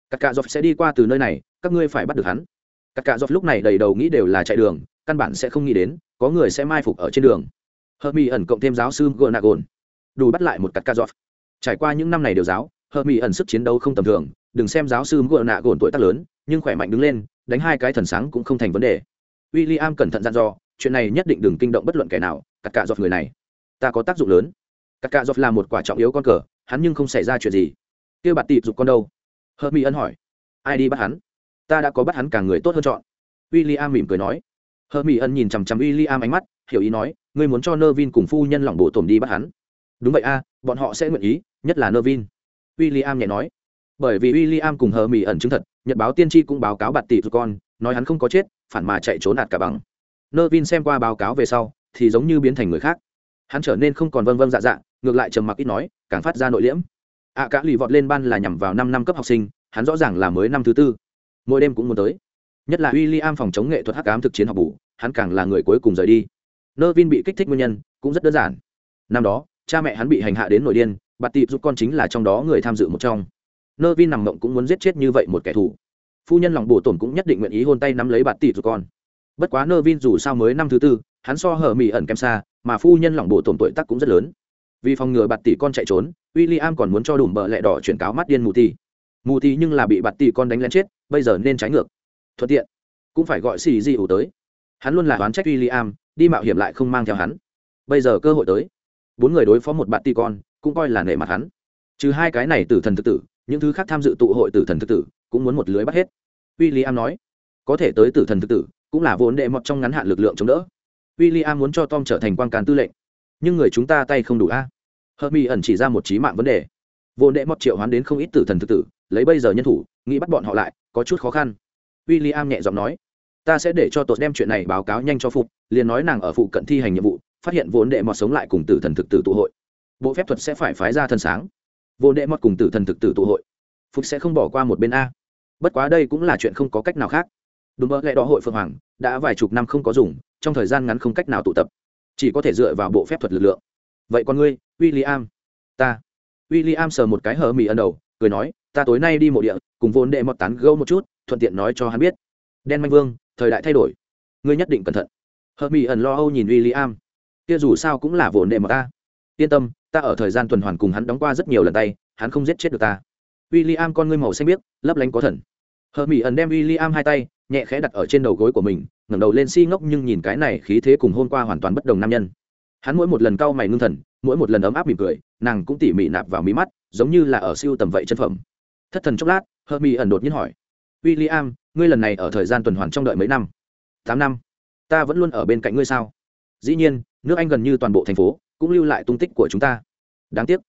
Các cạ dọc sẽ đi qua từ nơi này, các ngươi phải bắt được hắn. Các cạ dọc lúc này đầy đầu nghĩ đều là chạy đường, căn bản sẽ không nghĩ đến, có người sẽ mai phục ở trên đường. Hermione mỹ ẩn cộng thêm giáo sư gội nạ gồn đủ bắt lại một cắt cạ dọc trải qua những năm này đều giáo, Hermione mỹ ẩn sức chiến đấu không tầm thường đừng xem giáo sư ngựa nạ gồn tuổi tác lớn, nhưng khỏe mạnh đứng lên, đánh hai cái thần sáng cũng không thành vấn đề. W i l l i am cẩn thận dặn dò, chuyện này nhất định đừng kinh động bất luận kẻ nào, cắt cạ dọc người này. Ta có tác dụng lớn. Cắt cạ dọc là một quả trọng yếu con cờ, hắn nhưng không xảy ra chuyện gì. Kêu bạt tịp dục con đâu? Hớt mỹ ân hỏi. Ai đi bắt hắn? Ta đã có bắt hắn cả người tốt hơn chọn. W i l l i am mỉm cười nói. Hớt mỹ ân nhìn chằm chằm w i l l i am ánh mắt, hiểu ý nói, ngươi muốn cho nơ vin cùng phu nhân lỏng bộ tổm đi bắt hắn. Đúng vậy a, bọn họ sẽ nguyện ý, nhất là nơ vin w i l l i am nhẹ nói bởi vì w i l l i am cùng hờ mỹ ẩn chứng thật nhật báo tiên tri cũng báo cáo bạt tỷ dục con nói hắn không có chết phản mà chạy trốn đạt cả bằng. Nơ vin xem qua báo cáo về sau thì giống như biến thành người khác. Hắn trở nên không còn vâng vâng dạ dạ ngược lại trầm mặc ít nói càng phát ra nội liễm. Ạ à, cả lì vọt lên ban là nhằm vào năm năm cấp học sinh hắn rõ ràng là mới năm thứ tư. Mỗi đêm cũng muốn tới. Nhất là w i l l i am phòng chống nghệ thuật hắc ám thực chiến học bù hắn càng là người cuối cùng rời đi. Nơ vin bị kích thích nguyên nhân cũng rất đơn giản. Năm đó cha mẹ hắn bị hành hạ đến nội điên bạt tịp giúp con chính là trong đó người tham dự một trong nơ vin nằm mộng cũng muốn giết chết như vậy một kẻ thù. Phu nhân lòng bổ tổn cũng nhất định nguyện ý hôn tay nắm lấy bạt tỷ giúp con. Bất quá nơ vin dù sao mới năm thứ tư, hắn so hở mỹ ẩn kem xa, mà phu nhân lòng bổ tổn tuổi tắc cũng rất lớn. Vì phòng ngừa bạt tỷ con chạy trốn w i l l i am còn muốn cho đủ bờ lẹ đỏ chuyển cáo mắt điên mù ti mù ti nhưng là bị bạt tỷ con đánh lén chết, bây giờ nên trái ngược. Thuận tiện, cũng phải gọi xì di ủ tới. Hắn luôn là đoán trách w i l l i am đi mạo hiểm lại không mang theo hắn. Bây giờ cơ hội tới. Bốn người đối phó một bạt tỷ con, cũng coi là nể mặt hắn. Trừ hai cái này tử thần thực tử những thứ khác tham dự tụ hội tử thần thực tử cũng muốn một lưới bắt hết. W i l l i am nói, có thể tới tử thần thực tử cũng là vốn đệ mọt trong ngắn hạn lực lượng chống đỡ. W i l l i am muốn cho tom trở thành quan càn tư lệnh. Nhưng người chúng ta tay không đủ a. Hợp mỹ ẩn chỉ ra một trí mạng vấn đề. Vô đệ mọt triệu hoán đến không ít tử thần thực tử, lấy bây giờ nhân thủ, nghĩ bắt bọn họ lại, có chút khó khăn. W i l l i am nhẹ giọng nói, ta sẽ để cho tột đem chuyện này báo cáo nhanh cho phục liền nói nàng ở phụ cận thi hành nhiệm vụ, phát hiện vốn đệ mọt sống lại cùng tử thần thực tử tụ hội. Bộ phép thuật sẽ phải phái ra thần sáng vô đệ mọt cùng tử thần thực tử tụ hội. Phục sẽ không bỏ qua một bên a. Bất quá đây cũng là chuyện không có cách nào khác. Đúng mơ lẽ đó hội phượng hoàng đã vài chục năm không có dùng, trong thời gian ngắn không cách nào tụ tập. Chỉ có thể dựa vào bộ phép thuật lực lượng. Vậy con ngươi w i l l i am ta. W i l l i am sờ một cái hờ mì ẩn đầu, cười nói, ta tối nay đi mộ địa, cùng vốn đệ mọt tán gâu một chút, thuận tiện nói cho hắn biết. Đen manh vương, thời đại thay đổi. Ngươi nhất định cẩn thận. Hờ mì ẩn lo âu nhìn w i l l i am kia dù sao cũng là vốn đệ mọt ta. Yên tâm ta ở thời gian tuần hoàn cùng hắn đóng qua rất nhiều lần tay, hắn không giết chết được ta. W i l l i am con ngươi màu xanh biếc, lấp lánh có thần. Hờ mỹ ẩn đem w i l l i am hai tay, nhẹ khẽ đặt ở trên đầu gối của mình, ngẩng đầu lên si ngốc nhưng nhìn cái này khí thế cùng hôm qua hoàn toàn bất đồng nam nhân. Hắn mỗi một lần cau mày ngưng thần, mỗi một lần ấm áp mỉm cười, nàng cũng tỉ mỉ nạp vào mí mắt, giống như là ở siêu tầm vậy chân phẩm. Thất thần chốc lát hơ ẩn đột nhiên hỏi w i l l i am ngươi lần này ở thời gian tuần hoàn trong đợi mấy năm? Tám năm. Ta vẫn luôn ở bên cạnh ngươi sao? Dĩ nhiên, nước anh gần như toàn bộ thành phố cũng lưu lại tung tích của chúng ta. Đáng tiếc.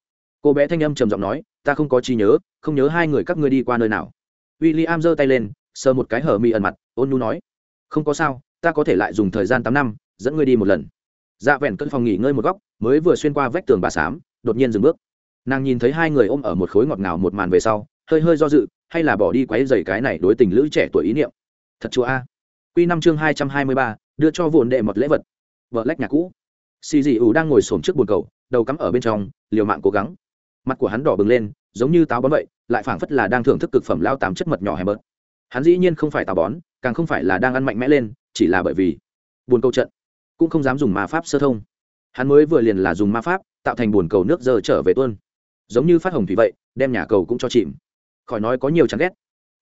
Cô bé thanh âm trầm giọng nói, ta không có trí nhớ, không nhớ hai người các ngươi đi qua nơi nào. W i l l i am giơ tay lên, sờ một cái hở mi ẩn mặt, ôn nu nói, không có sao, ta có thể lại dùng thời gian tám năm, dẫn ngươi đi một lần. Dạ vẹn cân phòng nghỉ ngơi một góc, mới vừa xuyên qua vách tường bà xám đột nhiên dừng bước. Nàng nhìn thấy hai người ôm ở một khối ngọt ngào một màn về sau, hơi hơi do dự, hay là bỏ đi quáy dày cái này đối tình lữ trẻ tuổi ý niệm. Thật chúa a. Q năm chương hai trăm hai mươi ba, đưa cho vồn đệ một lễ vật. Vợ lách nhà cũ xì dị ủ đang ngồi xổm trước bồn cầu, đầu cắm ở bên trong, liều mạng cố gắng. Mặt của hắn đỏ bừng lên, giống như táo bón vậy, lại phảng phất là đang thưởng thức cực phẩm lao tám chất mật nhỏ hẹp bớt hắn dĩ nhiên không phải táo bón, càng không phải là đang ăn mạnh mẽ lên, chỉ là bởi vì buồn cầu trận cũng không dám dùng ma pháp sơ thông. Hắn mới vừa liền là dùng ma pháp, tạo thành bồn cầu nước dơ trở về tuôn. Giống như phát hồng thủy vậy, đem nhà cầu cũng cho chìm. Khỏi nói có nhiều chán ghét.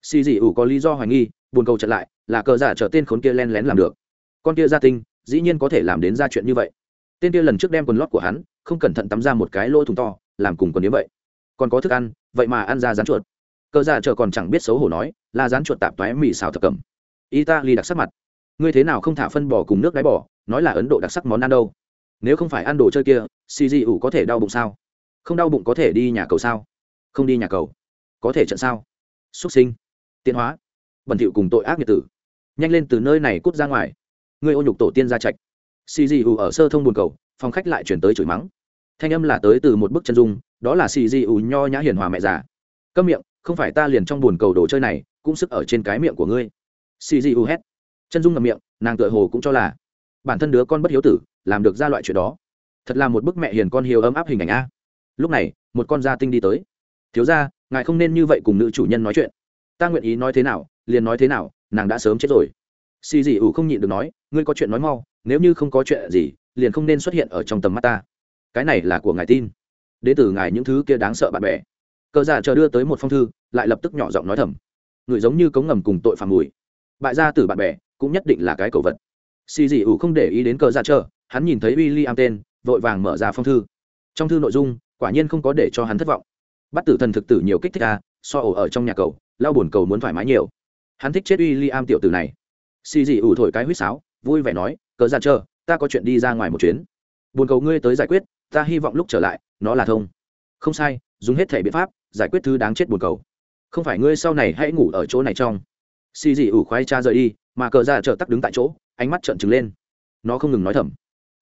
Xì dị ủ có lý do hoài nghi, bồn cầu trận lại là cờ giả trở tên khốn kia len lén làm được. Con kia gia tinh, dĩ nhiên có thể làm đến ra chuyện như vậy tên kia lần trước đem quần lót của hắn, không cẩn thận tắm ra một cái lỗ thùng to, làm cùng quần như vậy. Còn có thức ăn, vậy mà ăn ra rán chuột. Cờ già trở còn chẳng biết xấu hổ nói, là rán chuột tạp toái mì xào thập cẩm. Italy đặc sắc mặt. Ngươi thế nào không thả phân bò cùng nước đáy bò, nói là ấn độ đặc sắc món ăn đâu? Nếu không phải ăn đồ chơi kia xì dị ủ có thể đau bụng sao? Không đau bụng có thể đi nhà cầu sao? Không đi nhà cầu. Có thể trận sao? Xuất sinh. Tiến hóa. Bẩn thỉu cùng tội ác nhiệt tử. Nhanh lên từ nơi này cút ra ngoài. Ngươi ô nhục tổ tiên ra trạch xì dị ủ ở sơ thông buồn cầu, phòng khách lại chuyển tới chửi mắng. Thanh âm là tới từ một bức chân dung, đó là xì dị ủ nho nhã hiền hòa mẹ già. Câm miệng, không phải ta liền trong buồn cầu đồ chơi này, cũng sức ở trên cái miệng của ngươi. Xì dị ủ hét. Chân dung ngậm miệng, nàng tựa hồ cũng cho là bản thân đứa con bất hiếu tử, làm được ra loại chuyện đó. Thật là một bức mẹ hiền con hiếu ấm áp hình ảnh a. Lúc này, một con gia tinh đi tới. Thiếu ra ngài không nên như vậy cùng nữ chủ nhân nói chuyện. Ta nguyện ý nói thế nào, liền nói thế nào, nàng đã sớm chết rồi xì dị ủ không nhịn được nói, ngươi có chuyện nói mau, nếu như không có chuyện gì, liền không nên xuất hiện ở trong tầm mắt ta. Cái này là của ngài tin. Đến từ ngài những thứ kia đáng sợ bạn bè. Cờ giả chờ đưa tới một phong thư, lại lập tức nhỏ giọng nói thầm. Người giống như cống ngầm cùng tội phạm mùi. Bại gia tử bạn bè, cũng nhất định là cái cầu vật. Xì dị ủ không để ý đến cờ giả chờ, hắn nhìn thấy w i l am tên, vội vàng mở ra phong thư. Trong thư nội dung, quả nhiên không có để cho hắn thất vọng. Bắt tử thần thực tử nhiều kích thích a so ổ ở trong nhà cầu lao buồn cầu muốn thoải mái nhiều. Hắn thích chết w i l am tiểu tử này xì dị ủ thổi cái huýt sáo, vui vẻ nói, cờ ra chờ, ta có chuyện đi ra ngoài một chuyến. Buồn cầu ngươi tới giải quyết, ta hy vọng lúc trở lại, nó là thông. Không sai, dùng hết thể biện pháp, giải quyết thứ đáng chết buồn cầu. Không phải ngươi sau này hãy ngủ ở chỗ này trong. Xì dị ủ khoái cha rời đi, mà cờ ra chờ tắc đứng tại chỗ, ánh mắt trợn trừng lên. Nó không ngừng nói thầm,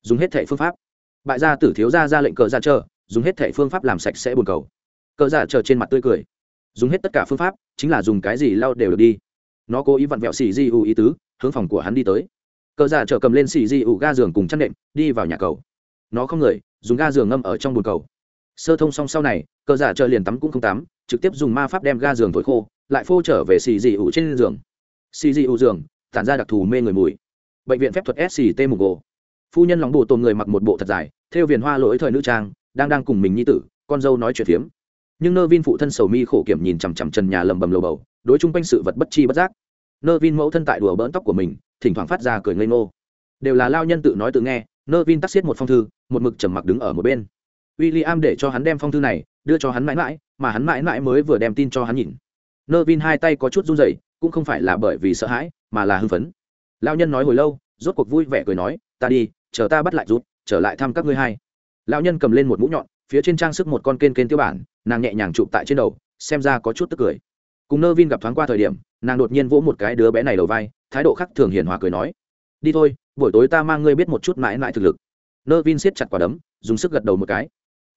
dùng hết thể phương pháp. Bại gia tử thiếu gia ra lệnh cờ ra chờ, dùng hết thể phương pháp làm sạch sẽ buồn cầu. Cờ ra chờ trên mặt tươi cười, dùng hết tất cả phương pháp, chính là dùng cái gì lau đều được đi. Nó cố ý vặn vẹo xì di ủ ý tứ hướng phòng của hắn đi tới. Cờ giả chờ cầm lên xì di ủ ga giường cùng chăn nệm, đi vào nhà cầu. Nó không người, dùng ga giường ngâm ở trong bồn cầu. Sơ thông xong sau này, cờ giả chờ liền tắm cũng không tắm, trực tiếp dùng ma pháp đem ga giường thổi khô, lại phô trở về xì di ủ trên giường. Xì di ủ giường, tản ra đặc thù mê người mùi. Bệnh viện phép thuật sct mục gồ phu nhân lòng bộ tồn người mặc một bộ thật dài, theo viền hoa lỗi thời nữ trang, đang đang cùng mình nhi tử, con dâu nói chuyện phiếm. Nhưng nơ vin phụ thân sầu mi khổ kiểm nhìn chằm chằm trần nhà lầm bầm lầu bầu, đối chung quanh sự vật bất chi bất giác nơ vin mẫu thân tại đùa bỡn tóc của mình, thỉnh thoảng phát ra cười ngây ngô. Đều là lao nhân tự nói tự nghe nơ vin tắt xiết một phong thư, một mực trầm mặc đứng ở một bên. W i l l i am để cho hắn đem phong thư này, đưa cho hắn mãi mãi, mà hắn mãi mãi mới vừa đem tin cho hắn nhìn. Nơ vin hai tay có chút run rẩy, cũng không phải là bởi vì sợ hãi, mà là hưng phấn. Lao nhân nói hồi lâu, rốt cuộc vui vẻ cười nói, ta đi, chờ ta bắt lại rút, trở lại thăm các ngươi hai. Lao nhân cầm lên một mũ nhọn, phía trên trang sức một con kên kên tiêu bản, nàng nhẹ nhàng chụp tại trên đầu, xem ra có chút tức cười cùng nơ vin gặp thoáng qua thời điểm, nàng đột nhiên vỗ một cái đứa bé này đầu vai, thái độ khác thường hiền hòa cười nói, đi thôi, buổi tối ta mang ngươi biết một chút mãi mãi thực lực. Nơ vin siết chặt quả đấm, dùng sức gật đầu một cái.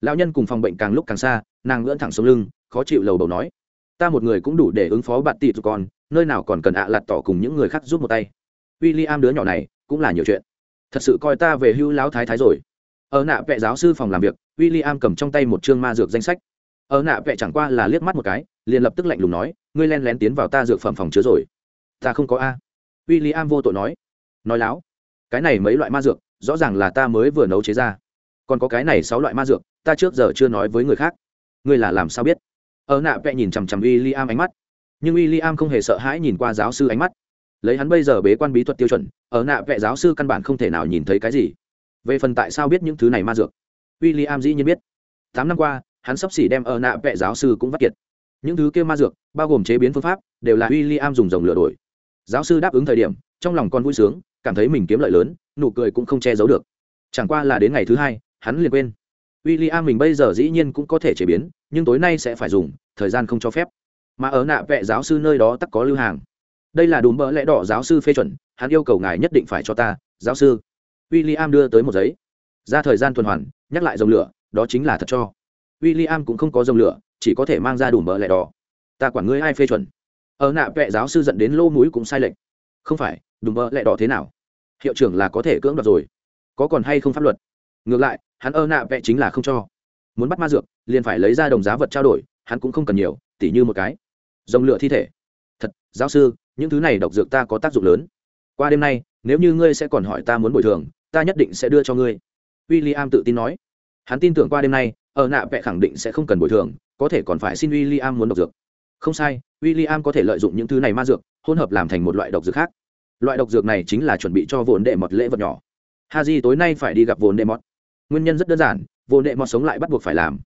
Lão nhân cùng phòng bệnh càng lúc càng xa, nàng lưỡn thẳng xuống lưng, khó chịu lầu đầu nói, ta một người cũng đủ để ứng phó bạn tị tụi con, nơi nào còn cần ạ lặt tỏ cùng những người khác giúp một tay. W i l l i am đứa nhỏ này cũng là nhiều chuyện. Thật sự coi ta về hưu lão thái thái rồi. Ở nạ vệ giáo sư phòng làm việc w i l l i am cầm trong tay một chương ma dược danh sách. Ở nạ vệ chẳng qua là liếc mắt một cái, liền lập tức lạnh lùng nói ngươi len lén tiến vào ta dược phẩm phòng chứa rồi. Ta không có a. W i l l i am vô tội nói. Nói láo. Cái này mấy loại ma dược, rõ ràng là ta mới vừa nấu chế ra. Còn có cái này sáu loại ma dược, ta trước giờ chưa nói với người khác. Ngươi là làm sao biết? Ở nạ vẹ nhìn chằm chằm w i l l i am ánh mắt. Nhưng w i l l i am không hề sợ hãi nhìn qua giáo sư ánh mắt. Lấy hắn bây giờ bế quan bí thuật tiêu chuẩn, ở nạ vẹ giáo sư căn bản không thể nào nhìn thấy cái gì. Về phần tại sao biết những thứ này ma dược? W i l l i am dĩ nhiên biết. Tám năm qua, hắn sắp xỉ đem ở nạ vẹ giáo sư cũng vắt kiệt những thứ kia ma dược, bao gồm chế biến phương pháp, đều là w i l l i am dùng dòng lửa đổi. Giáo sư đáp ứng thời điểm, trong lòng con vui sướng, cảm thấy mình kiếm lợi lớn, nụ cười cũng không che giấu được. Chẳng qua là đến ngày thứ hai, hắn liền quên. W i l l i am mình bây giờ dĩ nhiên cũng có thể chế biến, nhưng tối nay sẽ phải dùng, thời gian không cho phép. Mà ở nạ vẽ giáo sư nơi đó tắc có lưu hàng. Đây là đùm bỡ lẽ đỏ giáo sư phê chuẩn, hắn yêu cầu ngài nhất định phải cho ta, giáo sư. W i l l i am đưa tới một giấy. Ra thời gian tuần hoàn, nhắc lại dòng lửa, đó chính là thật cho. W i l l i am cũng không có dòng lửa chỉ có thể mang ra đủ mỡ lẻ đỏ. Ta quản ngươi ai phê chuẩn. Ở nạ vệ giáo sư dẫn đến lô mũi cũng sai lệch. Không phải đùm mỡ lẻ đỏ thế nào? Hiệu trưởng là có thể cưỡng đoạt rồi. Có còn hay không pháp luật? Ngược lại, hắn ơ nạ vẽ chính là không cho. Muốn bắt ma dược, liền phải lấy ra đồng giá vật trao đổi, hắn cũng không cần nhiều, tỉ như một cái. Dòng lửa thi thể. Thật, giáo sư, những thứ này độc dược ta có tác dụng lớn. Qua đêm nay, nếu như ngươi sẽ còn hỏi ta muốn bồi thường, ta nhất định sẽ đưa cho ngươi. W i l l i am tự tin nói. Hắn tin tưởng qua đêm nay ở nạ vẽ khẳng định sẽ không cần bồi thường, có thể còn phải xin w i l l i am muốn độc dược. Không sai w i l l i am có thể lợi dụng những thứ này ma dược, hỗn hợp làm thành một loại độc dược khác. Loại độc dược này chính là chuẩn bị cho vốn đệ mọt lễ vật nhỏ. Ha di tối nay phải đi gặp vốn đệ mọt. Nguyên nhân rất đơn giản, vốn đệ mọt sống lại bắt buộc phải làm.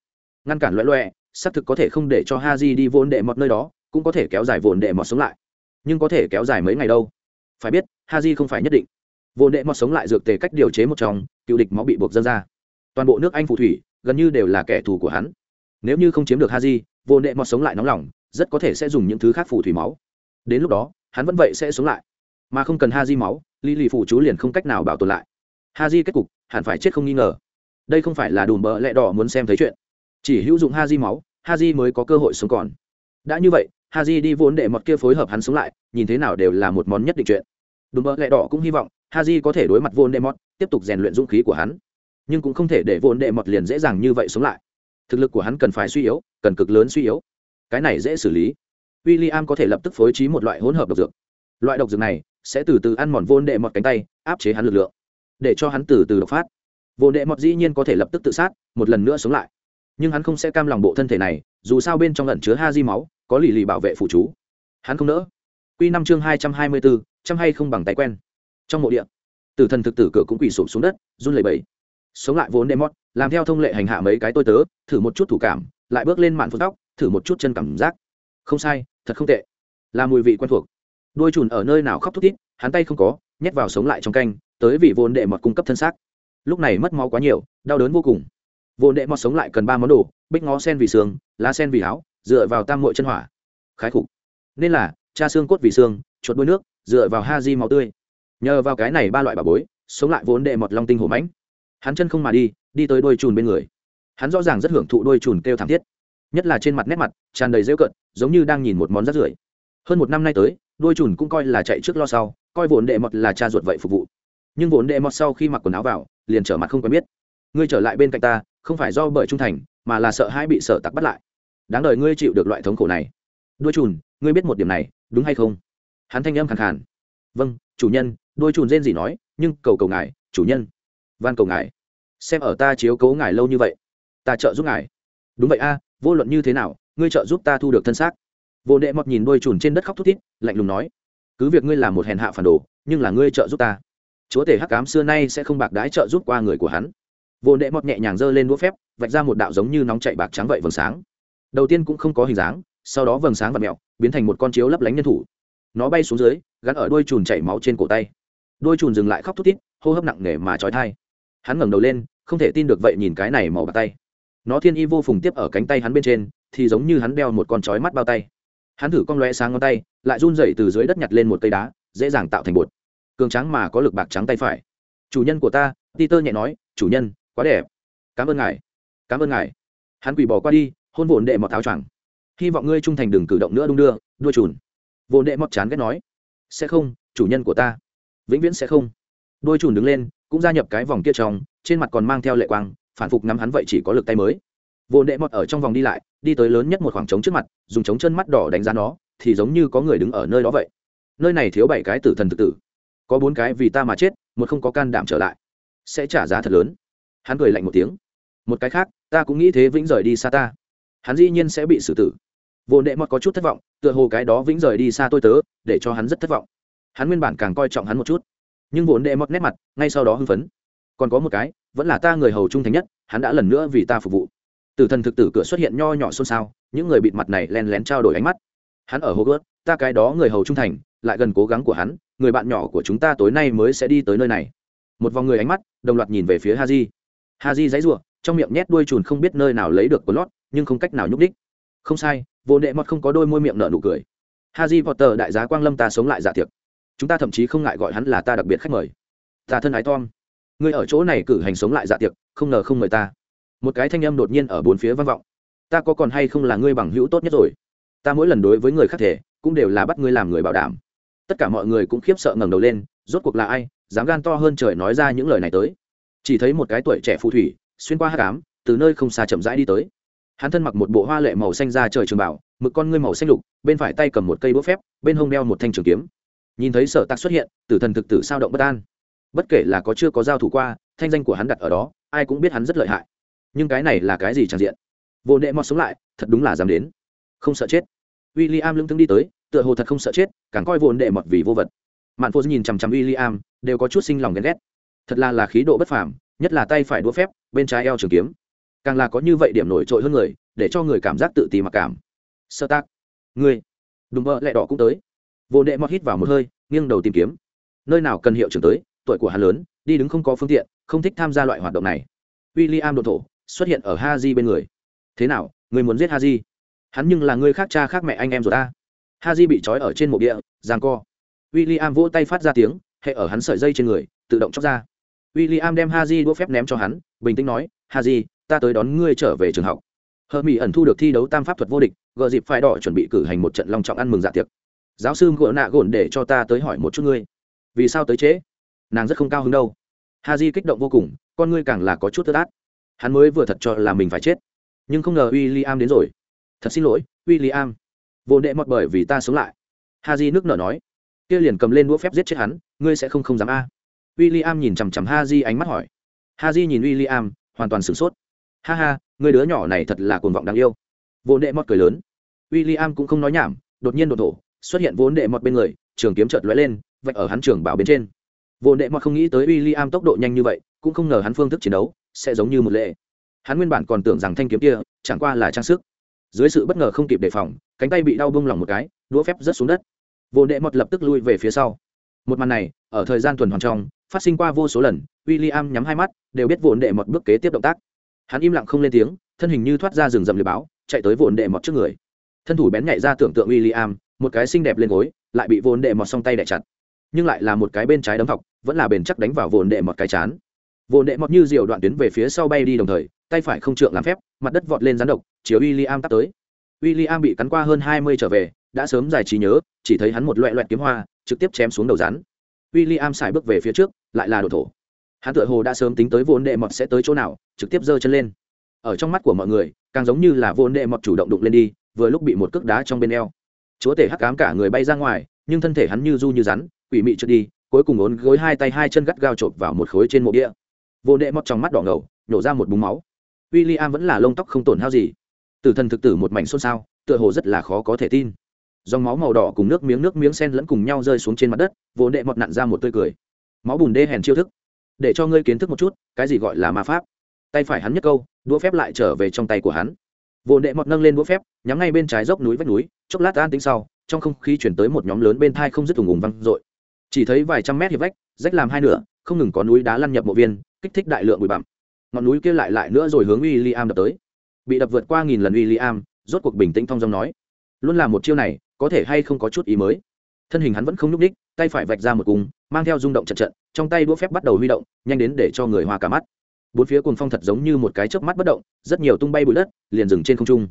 Ngăn cản loẹ loẹ, xác thực có thể không để cho ha di đi vốn đệ mọt nơi đó, cũng có thể kéo dài vốn đệ mọt sống lại. Nhưng có thể kéo dài mấy ngày đâu? Phải biết ha di không phải nhất định. Vốn đệ mọt sống lại dược tề cách điều chế một trong, cựu địch máu bị buộc dân ra. Toàn bộ nước anh phù thủy gần như đều là kẻ thù của hắn. Nếu như không chiếm được ha di Vô Nệ mọt sống lại nóng lòng, rất có thể sẽ dùng những thứ khác phù thủy máu. Đến lúc đó, hắn vẫn vậy sẽ sống lại. Mà không cần ha di máu, lý lì phụ chú liền không cách nào bảo tồn lại. Ha di kết cục, hẳn phải chết không nghi ngờ. Đây không phải là đùm bợ lẹ đỏ muốn xem thấy chuyện. Chỉ hữu dụng ha di máu ha di mới có cơ hội sống còn. Đã như vậy ha di đi vốn đệ mọt kia phối hợp hắn sống lại, nhìn thế nào đều là một món nhất định chuyện. Đùm bợ lẹ đỏ cũng hy vọng ha di có thể đối mặt vốn đệ mọt, tiếp tục rèn luyện dũng khí của hắn nhưng cũng không thể để vốn đệ mọt liền dễ dàng như vậy sống lại. Thực lực của hắn cần phải suy yếu, cần cực lớn suy yếu. Cái này dễ xử lý. W i l l i am có thể lập tức phối trí một loại hỗn hợp độc dược. Loại độc dược này sẽ từ từ ăn mòn vốn đệ mọt cánh tay, áp chế hắn lực lượng, để cho hắn từ từ độc phát. Vốn đệ mọt dĩ nhiên có thể lập tức tự sát, một lần nữa sống lại. Nhưng hắn không sẽ cam lòng bộ thân thể này, dù sao bên trong lẩn chứa ha di máu, có lì lì bảo vệ phụ chú. Hắn không nỡ. Q năm chương hai trăm hai mươi bốn trăm hay không bằng tay quen. Trong mộ địa, tử thần thực tử cửa cũng quỳ sụp xuống đất, run lẩy bẩy sống lại vốn đệ mọt làm theo thông lệ hành hạ mấy cái tôi tớ, thử một chút thủ cảm, lại bước lên mạn phút tóc, thử một chút chân cảm giác. Không sai, thật không tệ. Là mùi vị quen thuộc. Đuôi chùn ở nơi nào khóc thút thít, hắn tay không có, nhét vào sống lại trong canh, tới vị vốn đệ mọt cung cấp thân xác. Lúc này mất máu quá nhiều, đau đớn vô cùng. Vốn đệ mọt sống lại cần ba món đồ, bích ngó sen vì xương, lá sen vì áo, dựa vào tam mội chân hỏa. Khái khục. Nên là, cha xương cốt vì xương, chuột đuôi nước, dựa vào ha di máu tươi. Nhờ vào cái này ba loại bà bối, sống lại vốn đệ mọt long tinh hổ mãnh hắn chân không mà đi đi tới đôi chùn bên người. Hắn rõ ràng rất hưởng thụ đôi chùn kêu thảm thiết. Nhất là trên mặt nét mặt, tràn đầy rêu cận giống như đang nhìn một món rác rưởi. Hơn một năm nay tới, đôi chùn cũng coi là chạy trước lo sau, coi vốn đệ mọt là cha ruột vậy phục vụ. Nhưng vốn đệ mọt sau khi mặc quần áo vào, liền trở mặt không quen biết. Ngươi trở lại bên cạnh ta, không phải do bởi trung thành, mà là sợ hãi bị sợ tặc bắt lại. Đáng đời ngươi chịu được loại thống khổ này. Đôi chùn, ngươi biết một điểm này, đúng hay không? Hắn thanh âm khàn khàn. Vâng chủ nhân, đôi chùn rên gì nói, nhưng cầu cầu ngài, chủ nhân van cầu ngài. Xem ở ta chiếu cố ngài lâu như vậy, ta trợ giúp ngài. Đúng vậy a, vô luận như thế nào, ngươi trợ giúp ta thu được thân xác. Vô đệ mọt nhìn đôi chùn trên đất khóc thút thít, lạnh lùng nói, cứ việc ngươi là một hèn hạ phản đồ, nhưng là ngươi trợ giúp ta. Chúa tể hắc cám xưa nay sẽ không bạc đái trợ giúp qua người của hắn. Vô đệ mọt nhẹ nhàng giơ lên đũa phép, vạch ra một đạo giống như nóng chạy bạc trắng vậy vầng sáng. Đầu tiên cũng không có hình dáng, sau đó vầng sáng và mẹo, biến thành một con chiếu lấp lánh nhân thủ. Nó bay xuống dưới, gắn ở đôi chùn chảy máu trên cổ tay. Đôi chùn dừng lại khóc thút thít, hô hấp nặng nề mà trói thai hắn ngẩng đầu lên, không thể tin được vậy nhìn cái này màu bạc tay. Nó thiên y vô phùng tiếp ở cánh tay hắn bên trên, thì giống như hắn đeo một con chói mắt bao tay. Hắn thử con loe sáng ngón tay, lại run dậy từ dưới đất nhặt lên một cây đá, dễ dàng tạo thành bột. Cường trắng mà có lực bạc trắng tay phải. Chủ nhân của ta, peter nhẹ nói, chủ nhân, quá đẹp. Cảm ơn ngài. Cảm ơn ngài. Hắn quỳ bỏ qua đi, hôn vồn đệ mọt áo choàng. Hy vọng ngươi trung thành đừng cử động nữa đung đưa, đua trùn vồn đệ mọt chán ghét nói, sẽ không, chủ nhân của ta. Vĩnh viễn sẽ không. Đôi trùn đứng lên cũng gia nhập cái vòng kia trong, trên mặt còn mang theo lệ quang, phản phục ngắm hắn vậy chỉ có lực tay mới. Vô đệ mọt ở trong vòng đi lại, đi tới lớn nhất một khoảng trống trước mặt, dùng trống chân mắt đỏ đánh giá nó, thì giống như có người đứng ở nơi đó vậy. Nơi này thiếu bảy cái tử thần thực tử. Có bốn cái vì ta mà chết, một không có can đảm trở lại. Sẽ trả giá thật lớn. Hắn cười lạnh một tiếng. Một cái khác, ta cũng nghĩ thế vĩnh rời đi xa ta. Hắn dĩ nhiên sẽ bị xử tử. Vô đệ mọt có chút thất vọng, tựa hồ cái đó vĩnh rời đi xa tôi tớ, để cho hắn rất thất vọng. Hắn nguyên bản càng coi trọng hắn một chút nhưng vốn đệ mọt nét mặt, ngay sau đó hưng phấn. Còn có một cái, vẫn là ta người hầu trung thành nhất, hắn đã lần nữa vì ta phục vụ. Tử thần thực tử cửa xuất hiện nho nhỏ xôn xao, những người bịt mặt này len lén trao đổi ánh mắt. Hắn ở hogwarts, ta cái đó người hầu trung thành, lại gần cố gắng của hắn, người bạn nhỏ của chúng ta tối nay mới sẽ đi tới nơi này. Một vòng người ánh mắt, đồng loạt nhìn về phía haji. Haji dãy ruộng trong miệng nhét đuôi chùn không biết nơi nào lấy được của lót, nhưng không cách nào nhúc đích không sai, vô đệ mọt không có đôi môi miệng nợ nụ cười. Haji potter đại giá quang lâm ta sống lại giả thiệt chúng ta thậm chí không ngại gọi hắn là ta đặc biệt khách mời. Ta thân ái tom. Ngươi ở chỗ này cử hành sống lại dạ tiệc, không ngờ không mời ta. Một cái thanh âm đột nhiên ở bốn phía vang vọng. Ta có còn hay không là ngươi bằng hữu tốt nhất rồi? Ta mỗi lần đối với người khác thể cũng đều là bắt ngươi làm người bảo đảm. Tất cả mọi người cũng khiếp sợ ngẩng đầu lên, rốt cuộc là ai, dám gan to hơn trời nói ra những lời này tới. Chỉ thấy một cái tuổi trẻ phù thủy, xuyên qua hát cám từ nơi không xa chậm rãi đi tới. Hắn thân mặc một bộ hoa lệ màu xanh ra trời trường bảo, mực con ngươi màu xanh lục, bên phải tay cầm một cây búa phép, bên hông đeo một thanh trường kiếm nhìn thấy sở tạc xuất hiện, tử thần thực tử sao động bất an. Bất kể là có chưa có giao thủ qua, thanh danh của hắn đặt ở đó, ai cũng biết hắn rất lợi hại. Nhưng cái này là cái gì tràn diện? Vô đệ mọt sống lại, thật đúng là dám đến. Không sợ chết. W i l l i am lưng thương đi tới, tựa hồ thật không sợ chết, càng coi vô đệ mọt vì vô vật. Mạn phô nhìn chằm chằm w i l l i am đều có chút sinh lòng ghen ghét. Thật là là khí độ bất phàm, nhất là tay phải đũa phép, bên trái eo trường kiếm. Càng là có như vậy điểm nổi trội hơn người, để cho người cảm giác tự ti mặc cảm. Sơ tác người đùm bơ lẹ đỏ cũng tới vô đệ mọt hít vào một hơi, nghiêng đầu tìm kiếm. Nơi nào cần hiệu trưởng tới, tuổi của hắn lớn, đi đứng không có phương tiện, không thích tham gia loại hoạt động này. W i l l i am độ thổ, xuất hiện ở ha di bên người. Thế nào, người muốn giết ha di hắn nhưng là người khác cha khác mẹ anh em rồi ta. Ha di bị trói ở trên mộ địa giang co. W i l l i am vỗ tay phát ra tiếng, hệ ở hắn sợi dây trên người, tự động chóc ra. W i l l i am đem ha di đỗ phép ném cho hắn, bình tĩnh nói ha di ta tới đón ngươi trở về trường học. Hờ mỹ ẩn thu được thi đấu tam pháp thuật vô địch gợ dịp phải đỏ chuẩn bị cử hành một trận long trọng ăn mừng dạ tiệc giáo sư gỡ nạ gồn để cho ta tới hỏi một chút ngươi. Vì sao tới trễ? Nàng rất không cao hứng đâu. Ha di kích động vô cùng, con ngươi càng là có chút tơ át hắn mới vừa thật cho là mình phải chết. Nhưng không ngờ w i l l i am đến rồi. Thật xin lỗi w i l l i am vô đệ mọt bởi vì ta sống lại. Ha di nước nở nói. Kia liền cầm lên đũa phép giết chết hắn, ngươi sẽ không không dám a. W i l l i am nhìn chằm chằm ha di ánh mắt hỏi. Ha di nhìn w i l l i am hoàn toàn sửng sốt. Ha ha, người đứa nhỏ này thật là cuồng vọng đáng yêu. Vô đệ mọt cười lớn. W i l l i am cũng không nói nhảm, đột nhiên đột thổ xuất hiện vốn đệ mọt bên người, trường kiếm chợt lóe lên, vạch ở hắn trường bảo bên trên. Vốn đệ mọt không nghĩ tới w i l l i am tốc độ nhanh như vậy, cũng không ngờ hắn phương thức chiến đấu sẽ giống như một lệ. Hắn nguyên bản còn tưởng rằng thanh kiếm kia chẳng qua là trang sức. Dưới sự bất ngờ không kịp đề phòng, cánh tay bị đau bông lỏng một cái, đũa phép rớt xuống đất. Vốn đệ mọt lập tức lui về phía sau. Một màn này, ở thời gian tuần hoàn trong, phát sinh qua vô số lần w i l l i am nhắm hai mắt, đều biết vốn đệ mọt bước kế tiếp động tác. Hắn im lặng không lên tiếng, thân hình như thoát ra rừng rậm liệt báo, chạy tới vốn đệ mọt trước người. Thân thủ bén nhạy ra tưởng tượng w i l l i am một cái xinh đẹp lên gối, lại bị vồn đệ mọt song tay đẻ chặt. Nhưng lại là một cái bên trái đấm thọc vẫn là bền chắc đánh vào vồn đệ mọt cái chán. Vồn đệ mọt như diều đoạn tuyến về phía sau bay đi đồng thời, tay phải không trượng làm phép, mặt đất vọt lên rắn độc, chiếu w i l l i am tắt tới. W i l l i am bị cắn qua hơn hai mươi trở về, đã sớm giải trí nhớ, chỉ thấy hắn một loẹ loẹt kiếm hoa, trực tiếp chém xuống đầu rắn. W i l l i am xài bước về phía trước, lại là đồ thổ. Hắn tựa hồ đã sớm tính tới vồn đệ mọt sẽ tới chỗ nào, trực tiếp giơ chân lên. Ở trong mắt của mọi người, càng giống như là vồn đệ mọt chủ động đụng lên đi, vừa lúc bị một cước đá trong bên eo chúa tể hắc cám cả người bay ra ngoài, nhưng thân thể hắn như du như rắn, quỷ mị trượt đi, cuối cùng ốn gối hai tay hai chân gắt gao chộp vào một khối trên mộ đĩa. vô đệ mọt trong mắt đỏ ngầu, nhổ ra một búng máu. W i l l i am vẫn là lông tóc không tổn hao gì. Tử thần thực tử một mảnh xôn xao, tựa hồ rất là khó có thể tin. Dòng máu màu đỏ cùng nước miếng nước miếng sen lẫn cùng nhau rơi xuống trên mặt đất, vô đệ mọt nặn ra một tươi cười. Máu bùn đê hèn chiêu thức. Để cho ngươi kiến thức một chút, cái gì gọi là ma pháp? Tay phải hắn nhất câu, đũa phép lại trở về trong tay của hắn vô đệ mọt nâng lên đũa phép, nhắm ngay bên trái dốc núi vách núi, chốc lát an tính sau, trong không khí chuyển tới một nhóm lớn bên thai không dứt thùng ùng văng r chỉ thấy vài trăm mét hiệp vách, rách làm hai nửa, không ngừng có núi đá lăn nhập mộ viên, kích thích đại lượng bụi bặm. Ngọn núi kia lại lại nữa rồi hướng w i l l i am đập tới. Bị đập vượt qua nghìn lần w i l l i am rốt cuộc bình tĩnh thong dong nói, luôn là một chiêu này, có thể hay không có chút ý mới? Thân hình hắn vẫn không nhúc ních tay phải vạch ra một cung, mang theo rung động trận trận, trong tay đũa phép bắt đầu huy động, nhanh đến để cho người hoa cả mắt bốn phía cuồng phong thật giống như một cái chớp mắt bất động, rất nhiều tung bay bụi đất liền dừng trên không trung.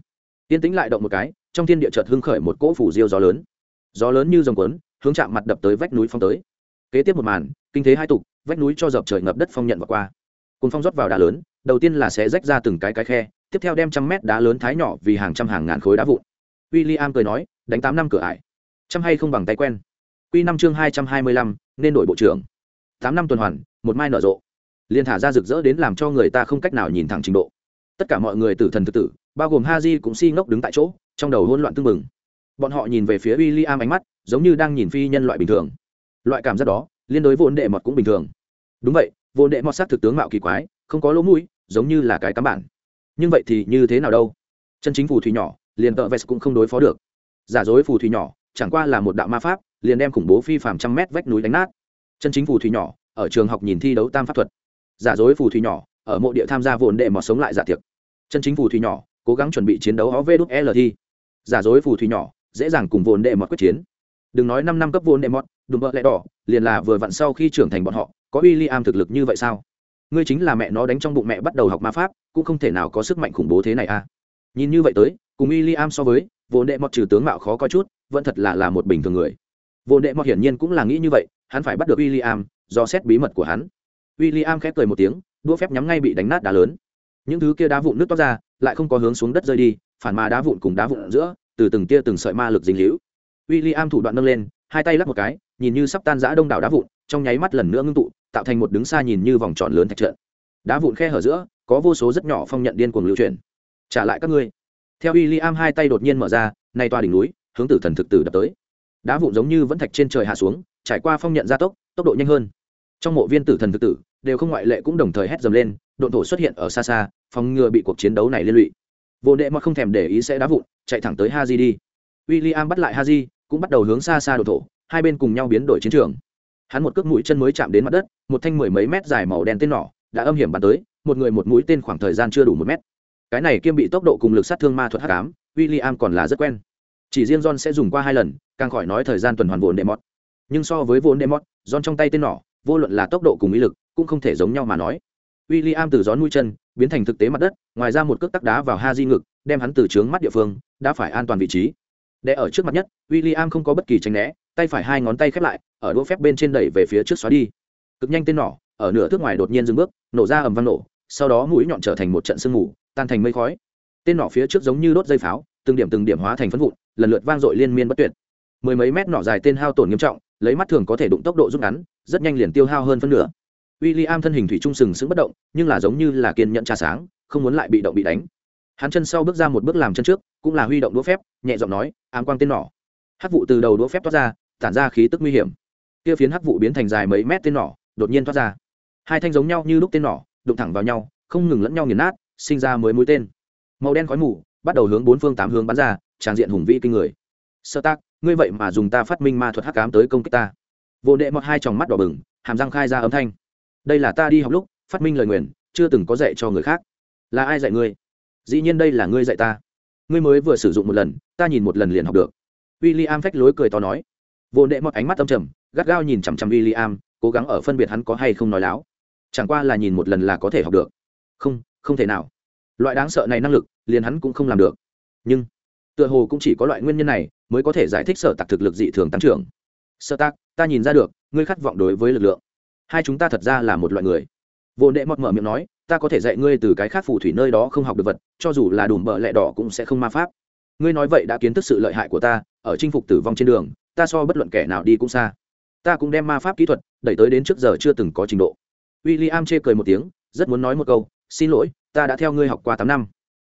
Tiên tĩnh lại động một cái, trong thiên địa chợt hưng khởi một cỗ phủ diêu gió lớn. Gió lớn như dòng cuốn, hướng chạm mặt đập tới vách núi phong tới. Kế tiếp một màn, kinh thế hai tục, vách núi cho dập trời ngập đất phong nhận và qua. Cùng phong rót vào đá lớn, đầu tiên là sẽ rách ra từng cái cái khe, tiếp theo đem trăm mét đá lớn thái nhỏ vì hàng trăm hàng ngàn khối đá vụn. W i l l i am cười nói, đánh tám năm cửa ải. Trăm hay không bằng tay quen. Q năm chương hai trăm hai mươi lăm, nên đổi bộ trưởng. Tám năm tuần hoàn, một mai nở rộ liền thả ra rực rỡ đến làm cho người ta không cách nào nhìn thẳng trình độ. Tất cả mọi người tử thần tự tử, bao gồm ha di cũng si ngốc đứng tại chỗ, trong đầu hôn loạn tưng bừng. Bọn họ nhìn về phía w i l l i am ánh mắt, giống như đang nhìn phi nhân loại bình thường. Loại cảm giác đó, liên đối vốn đệ mọt cũng bình thường. Đúng vậy, vốn đệ mọt s á t thực tướng mạo kỳ quái, không có lỗ mũi, giống như là cái cắm bản. Nhưng vậy thì như thế nào đâu? Chân chính phù thủy nhỏ, liền tợ vest cũng không đối phó được. Giả dối phù thủy nhỏ, chẳng qua là một đạo ma pháp, liền đem khủng bố phi phàm trăm mét vách núi đánh nát. Chân chính phù thủy nhỏ, ở trường học nhìn thi đấu tam pháp thuật giả dối phù thủy nhỏ, ở mộ địa tham gia vồn đệ mọt sống lại giả tiệc chân chính phù thủy nhỏ, cố gắng chuẩn bị chiến đấu ó vê đúc e l thi. Giả dối phù thủy nhỏ, dễ dàng cùng vồn đệ mọt quyết chiến. Đừng nói năm năm cấp vồn đệ mọt, đùm bợ lẹ đỏ, liền là vừa vặn sau khi trưởng thành bọn họ, có w i l l i am thực lực như vậy sao? Ngươi chính là mẹ nó đánh trong bụng mẹ bắt đầu học ma pháp, cũng không thể nào có sức mạnh khủng bố thế này à. Nhìn như vậy tới, cùng w i l l i am so với, vồn đệ mọt trừ tướng mạo khó coi chút, vẫn thật là là một bình thường người. Vồn đệ mọt hiển nhiên cũng là nghĩ như vậy, hắn phải bắt được w i l l i am do xét bí mật của hắn w i l l i am khép cười một tiếng, đũa phép nhắm ngay bị đánh nát đá lớn. Những thứ kia đá vụn nước toát ra, lại không có hướng xuống đất rơi đi, phản mà đá vụn cùng đá vụn giữa, từ từng tia từng sợi ma lực dính hữu w i l l i am thủ đoạn nâng lên, hai tay lắp một cái, nhìn như sắp tan rã đông đảo đá vụn, trong nháy mắt lần nữa ngưng tụ, tạo thành một đứng xa nhìn như vòng tròn lớn thạch trận. Đá vụn khe hở giữa, có vô số rất nhỏ phong nhận điên cuồng lưu chuyển. Trả lại các ngươi. Theo William am hai tay đột nhiên mở ra, nay toa đỉnh núi, hướng tử thần thực tử đập tới. Đá vụn giống như vẫn thạch trên trời hạ xuống, trải qua phong nhận gia tốc tốc độ nhanh hơn. Trong mộ viên tử thần thực tử đều không ngoại lệ cũng đồng thời hét dầm lên độn thổ xuất hiện ở xa xa phòng ngừa bị cuộc chiến đấu này liên lụy. Vô đệ mà không thèm để ý sẽ đá vụn chạy thẳng tới Haji đi. W i l l i am bắt lại Haji, cũng bắt đầu hướng xa xa độn thổ hai bên cùng nhau biến đổi chiến trường. Hắn một cước mũi chân mới chạm đến mặt đất một thanh mười mấy mét dài màu đen tên nỏ đã âm hiểm bắn tới một người một mũi tên khoảng thời gian chưa đủ một mét. Cái này kiêm bị tốc độ cùng lực sát thương ma thuật h tám w i l l i am còn là rất quen. Chỉ riêng john sẽ dùng qua hai lần càng khỏi nói thời gian tuần hoàn vốn đệ mọt. nhưng so với vốn đệ mọt, john trong tay tên nỏ vô luận là tốc độ cùng ý lực cũng không thể giống nhau mà nói. W i l l i am từ gió nuôi chân, biến thành thực tế mặt đất, ngoài ra một cước tắc đá vào ha di ngực, đem hắn từ trướng mắt địa phương, đã phải an toàn vị trí. Để ở trước mặt nhất w i l l i am không có bất kỳ tranh né, tay phải hai ngón tay khép lại, ở đũa phép bên trên đẩy về phía trước xóa đi. Cực nhanh tên nỏ, ở nửa thước ngoài đột nhiên dừng bước, nổ ra ầm vang nổ, sau đó mũi nhọn trở thành một trận sương mù, tan thành mây khói. Tên nỏ phía trước giống như đốt dây pháo, từng điểm từng điểm hóa thành phân vụn, lần lượt vang dội liên miên bất tuyệt. Mười mấy mét nỏ dài tên hao tổn nghiêm trọng, lấy mắt thường có thể đụng tốc độ rút ngắn, rất nhanh liền tiêu hao hơn phân nửa w i l l i am thân hình thủy trung sừng sững bất động, nhưng là giống như là kiên nhận trà sáng, không muốn lại bị động bị đánh. Hắn chân sau bước ra một bước làm chân trước, cũng là huy động đũa phép, nhẹ giọng nói, ám quang tên nỏ. Hát vụ từ đầu đũa phép toát ra, tản ra khí tức nguy hiểm. Kia phiến hát vụ biến thành dài mấy mét tên nỏ, đột nhiên thoát ra. Hai thanh giống nhau như lúc tên nỏ, đụng thẳng vào nhau, không ngừng lẫn nhau nghiền nát, sinh ra mới mũi tên. Màu đen khói mù, bắt đầu hướng bốn phương tám hướng bắn ra, tràn diện hùng vĩ kinh người. Sơ tác, ngươi vậy mà dùng ta phát minh ma thuật hắc cám tới công kích ta. Vô đệ mọt hai tròng mắt đỏ bừng, hàm răng khai ra âm thanh đây là ta đi học lúc, phát minh lời nguyền, chưa từng có dạy cho người khác. Là ai dạy ngươi? Dĩ nhiên đây là ngươi dạy ta. Ngươi mới vừa sử dụng một lần, ta nhìn một lần liền học được. W i l l i am phách lối cười to nói. Vô đệ mọt ánh mắt âm trầm, gắt gao nhìn chằm chằm w i l l i am cố gắng ở phân biệt hắn có hay không nói láo. Chẳng qua là nhìn một lần là có thể học được. Không không thể nào. Loại đáng sợ này năng lực, liền hắn cũng không làm được. Nhưng, tựa hồ cũng chỉ có loại nguyên nhân này mới có thể giải thích sở tặc thực lực dị thường tăng trưởng. Sợ tặc ta nhìn ra được, ngươi khát vọng đối với lực lượng hai chúng ta thật ra là một loại người. Vô đệ mọt mở miệng nói, ta có thể dạy ngươi từ cái khác phù thủy nơi đó không học được vật, cho dù là đủ bợ lẹ đỏ cũng sẽ không ma pháp. Ngươi nói vậy đã kiến thức sự lợi hại của ta, ở chinh phục tử vong trên đường, ta so bất luận kẻ nào đi cũng xa. Ta cũng đem ma pháp kỹ thuật đẩy tới đến trước giờ chưa từng có trình độ. W i l l i am chê cười một tiếng, rất muốn nói một câu, xin lỗi, ta đã theo ngươi học qua tám năm.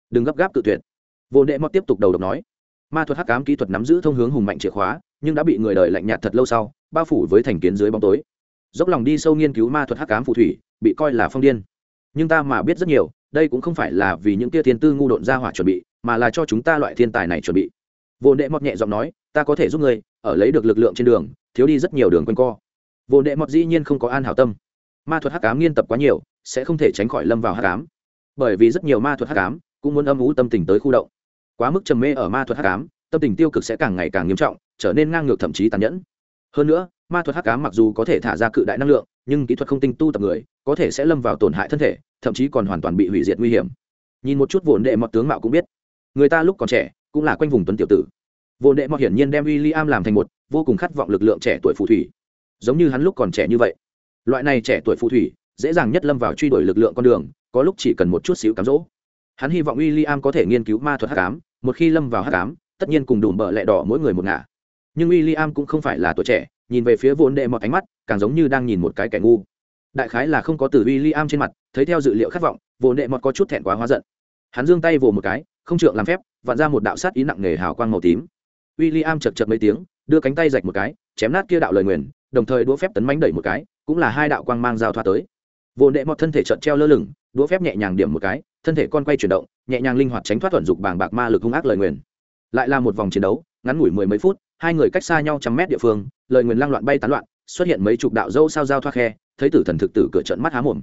Đừng gấp gáp tự tuyệt. Vô đệ mọt tiếp tục đầu độc nói, ma thuật hắc ám kỹ thuật nắm giữ thông hướng hùng mạnh chìa khóa, nhưng đã bị người đời lạnh nhạt thật lâu sau, bao phủ với thành kiến dưới bóng tối dốc lòng đi sâu nghiên cứu ma thuật hắc ám phù thủy, bị coi là phong điên. Nhưng ta mà biết rất nhiều, đây cũng không phải là vì những tia thiên tư ngu độn ra hỏa chuẩn bị, mà là cho chúng ta loại thiên tài này chuẩn bị. Vô đệ mọt nhẹ giọng nói, ta có thể giúp ngươi, ở lấy được lực lượng trên đường, thiếu đi rất nhiều đường quanh co. Vô đệ mọt dĩ nhiên không có an hảo tâm. Ma thuật hắc ám nghiên tập quá nhiều, sẽ không thể tránh khỏi lâm vào hắc ám. Bởi vì rất nhiều ma thuật hắc ám cũng muốn âm ú tâm tình tới khu động. Quá mức trầm mê ở ma thuật hắc ám, tâm tình tiêu cực sẽ càng ngày càng nghiêm trọng, trở nên ngang ngược thậm chí tàn nhẫn. Hơn nữa ma thuật hắc ám mặc dù có thể thả ra cự đại năng lượng, nhưng kỹ thuật không tinh tu tập người, có thể sẽ lâm vào tổn hại thân thể, thậm chí còn hoàn toàn bị hủy diệt nguy hiểm. Nhìn một chút vồn đệ mọt tướng mạo cũng biết. Người ta lúc còn trẻ, cũng là quanh vùng tuấn tiểu tử. Vồn đệ mọt hiển nhiên đem w i l l i am làm thành một vô cùng khát vọng lực lượng trẻ tuổi phù thủy. Giống như hắn lúc còn trẻ như vậy. Loại này trẻ tuổi phù thủy, dễ dàng nhất lâm vào truy đuổi lực lượng con đường, có lúc chỉ cần một chút xíu cám dỗ. Hắn hy vọng w i l l i am có thể nghiên cứu ma thuật hắc ám, một khi lâm vào hắc ám, tất nhiên cùng đùm bợ lẹ đỏ mỗi người một ngả. Nhưng w i l l i am cũng không phải là tuổi trẻ nhìn về phía vốn đệ mọt ánh mắt, càng giống như đang nhìn một cái kẻ ngu. Đại khái là không có từ w i l l i am trên mặt, thấy theo dự liệu khát vọng, vốn đệ mọt có chút thẹn quá hóa giận. Hắn giương tay vồ một cái, không trượng làm phép, vặn ra một đạo sát ý nặng nề hào quang màu tím. W i l l i am chật chật mấy tiếng, đưa cánh tay rạch một cái, chém nát kia đạo lời nguyền, đồng thời đũa phép tấn mánh đẩy một cái, cũng là hai đạo quang mang giao thoa tới. Vồn đệ mọt thân thể trợn treo lơ lửng, đũa phép nhẹ nhàng điểm một cái, thân thể con quay chuyển động, nhẹ nhàng linh hoạt tránh thoát thuận dục bàng bạc ma lực hung ác lời nguyền. Lại là một vòng chiến đấu, ngắn ngủi mười mấy phút hai người cách xa nhau trăm mét địa phương, lời nguyền lang loạn bay tán loạn, xuất hiện mấy chục đạo dâu sao giao thoa khe, thấy tử thần thực tử cửa trận mắt há mồm.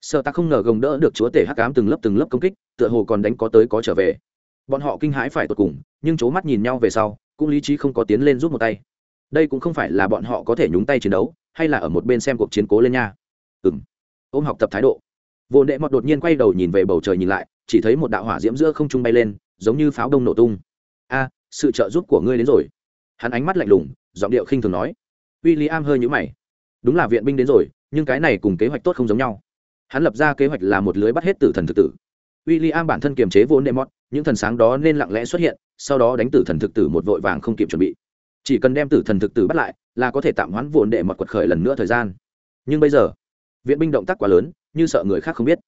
Sợ ta không ngờ gồng đỡ được chúa tể hắc ám từng lớp từng lớp công kích, tựa hồ còn đánh có tới có trở về. Bọn họ kinh hãi phải tột cùng, nhưng c mắt nhìn nhau về sau, cũng lý trí không có tiến lên giúp một tay. Đây cũng không phải là bọn họ có thể nhúng tay chiến đấu, hay là ở một bên xem cuộc chiến cố lên nha. Ừng ôm học tập thái độ. Vô đệ mọt đột nhiên quay đầu nhìn về bầu trời nhìn lại, chỉ thấy một đạo hỏa diễm giữa không trung bay lên, giống như pháo đông nổ tung. A, sự trợ giúp của ngươi đến rồi hắn ánh mắt lạnh lùng giọng điệu khinh thường nói. W i l l i am hơi nhũ mày. Đúng là viện binh đến rồi nhưng cái này cùng kế hoạch tốt không giống nhau. Hắn lập ra kế hoạch là một lưới bắt hết tử thần thực tử. W i l l i am bản thân kiềm chế vốn đệ mót những thần sáng đó nên lặng lẽ xuất hiện sau đó đánh tử thần thực tử một vội vàng không kịp chuẩn bị. Chỉ cần đem tử thần thực tử bắt lại là có thể tạm hoãn vốn đệ mọt quật khởi lần nữa thời gian. Nhưng bây giờ viện binh động tác quá lớn như sợ người khác không biết.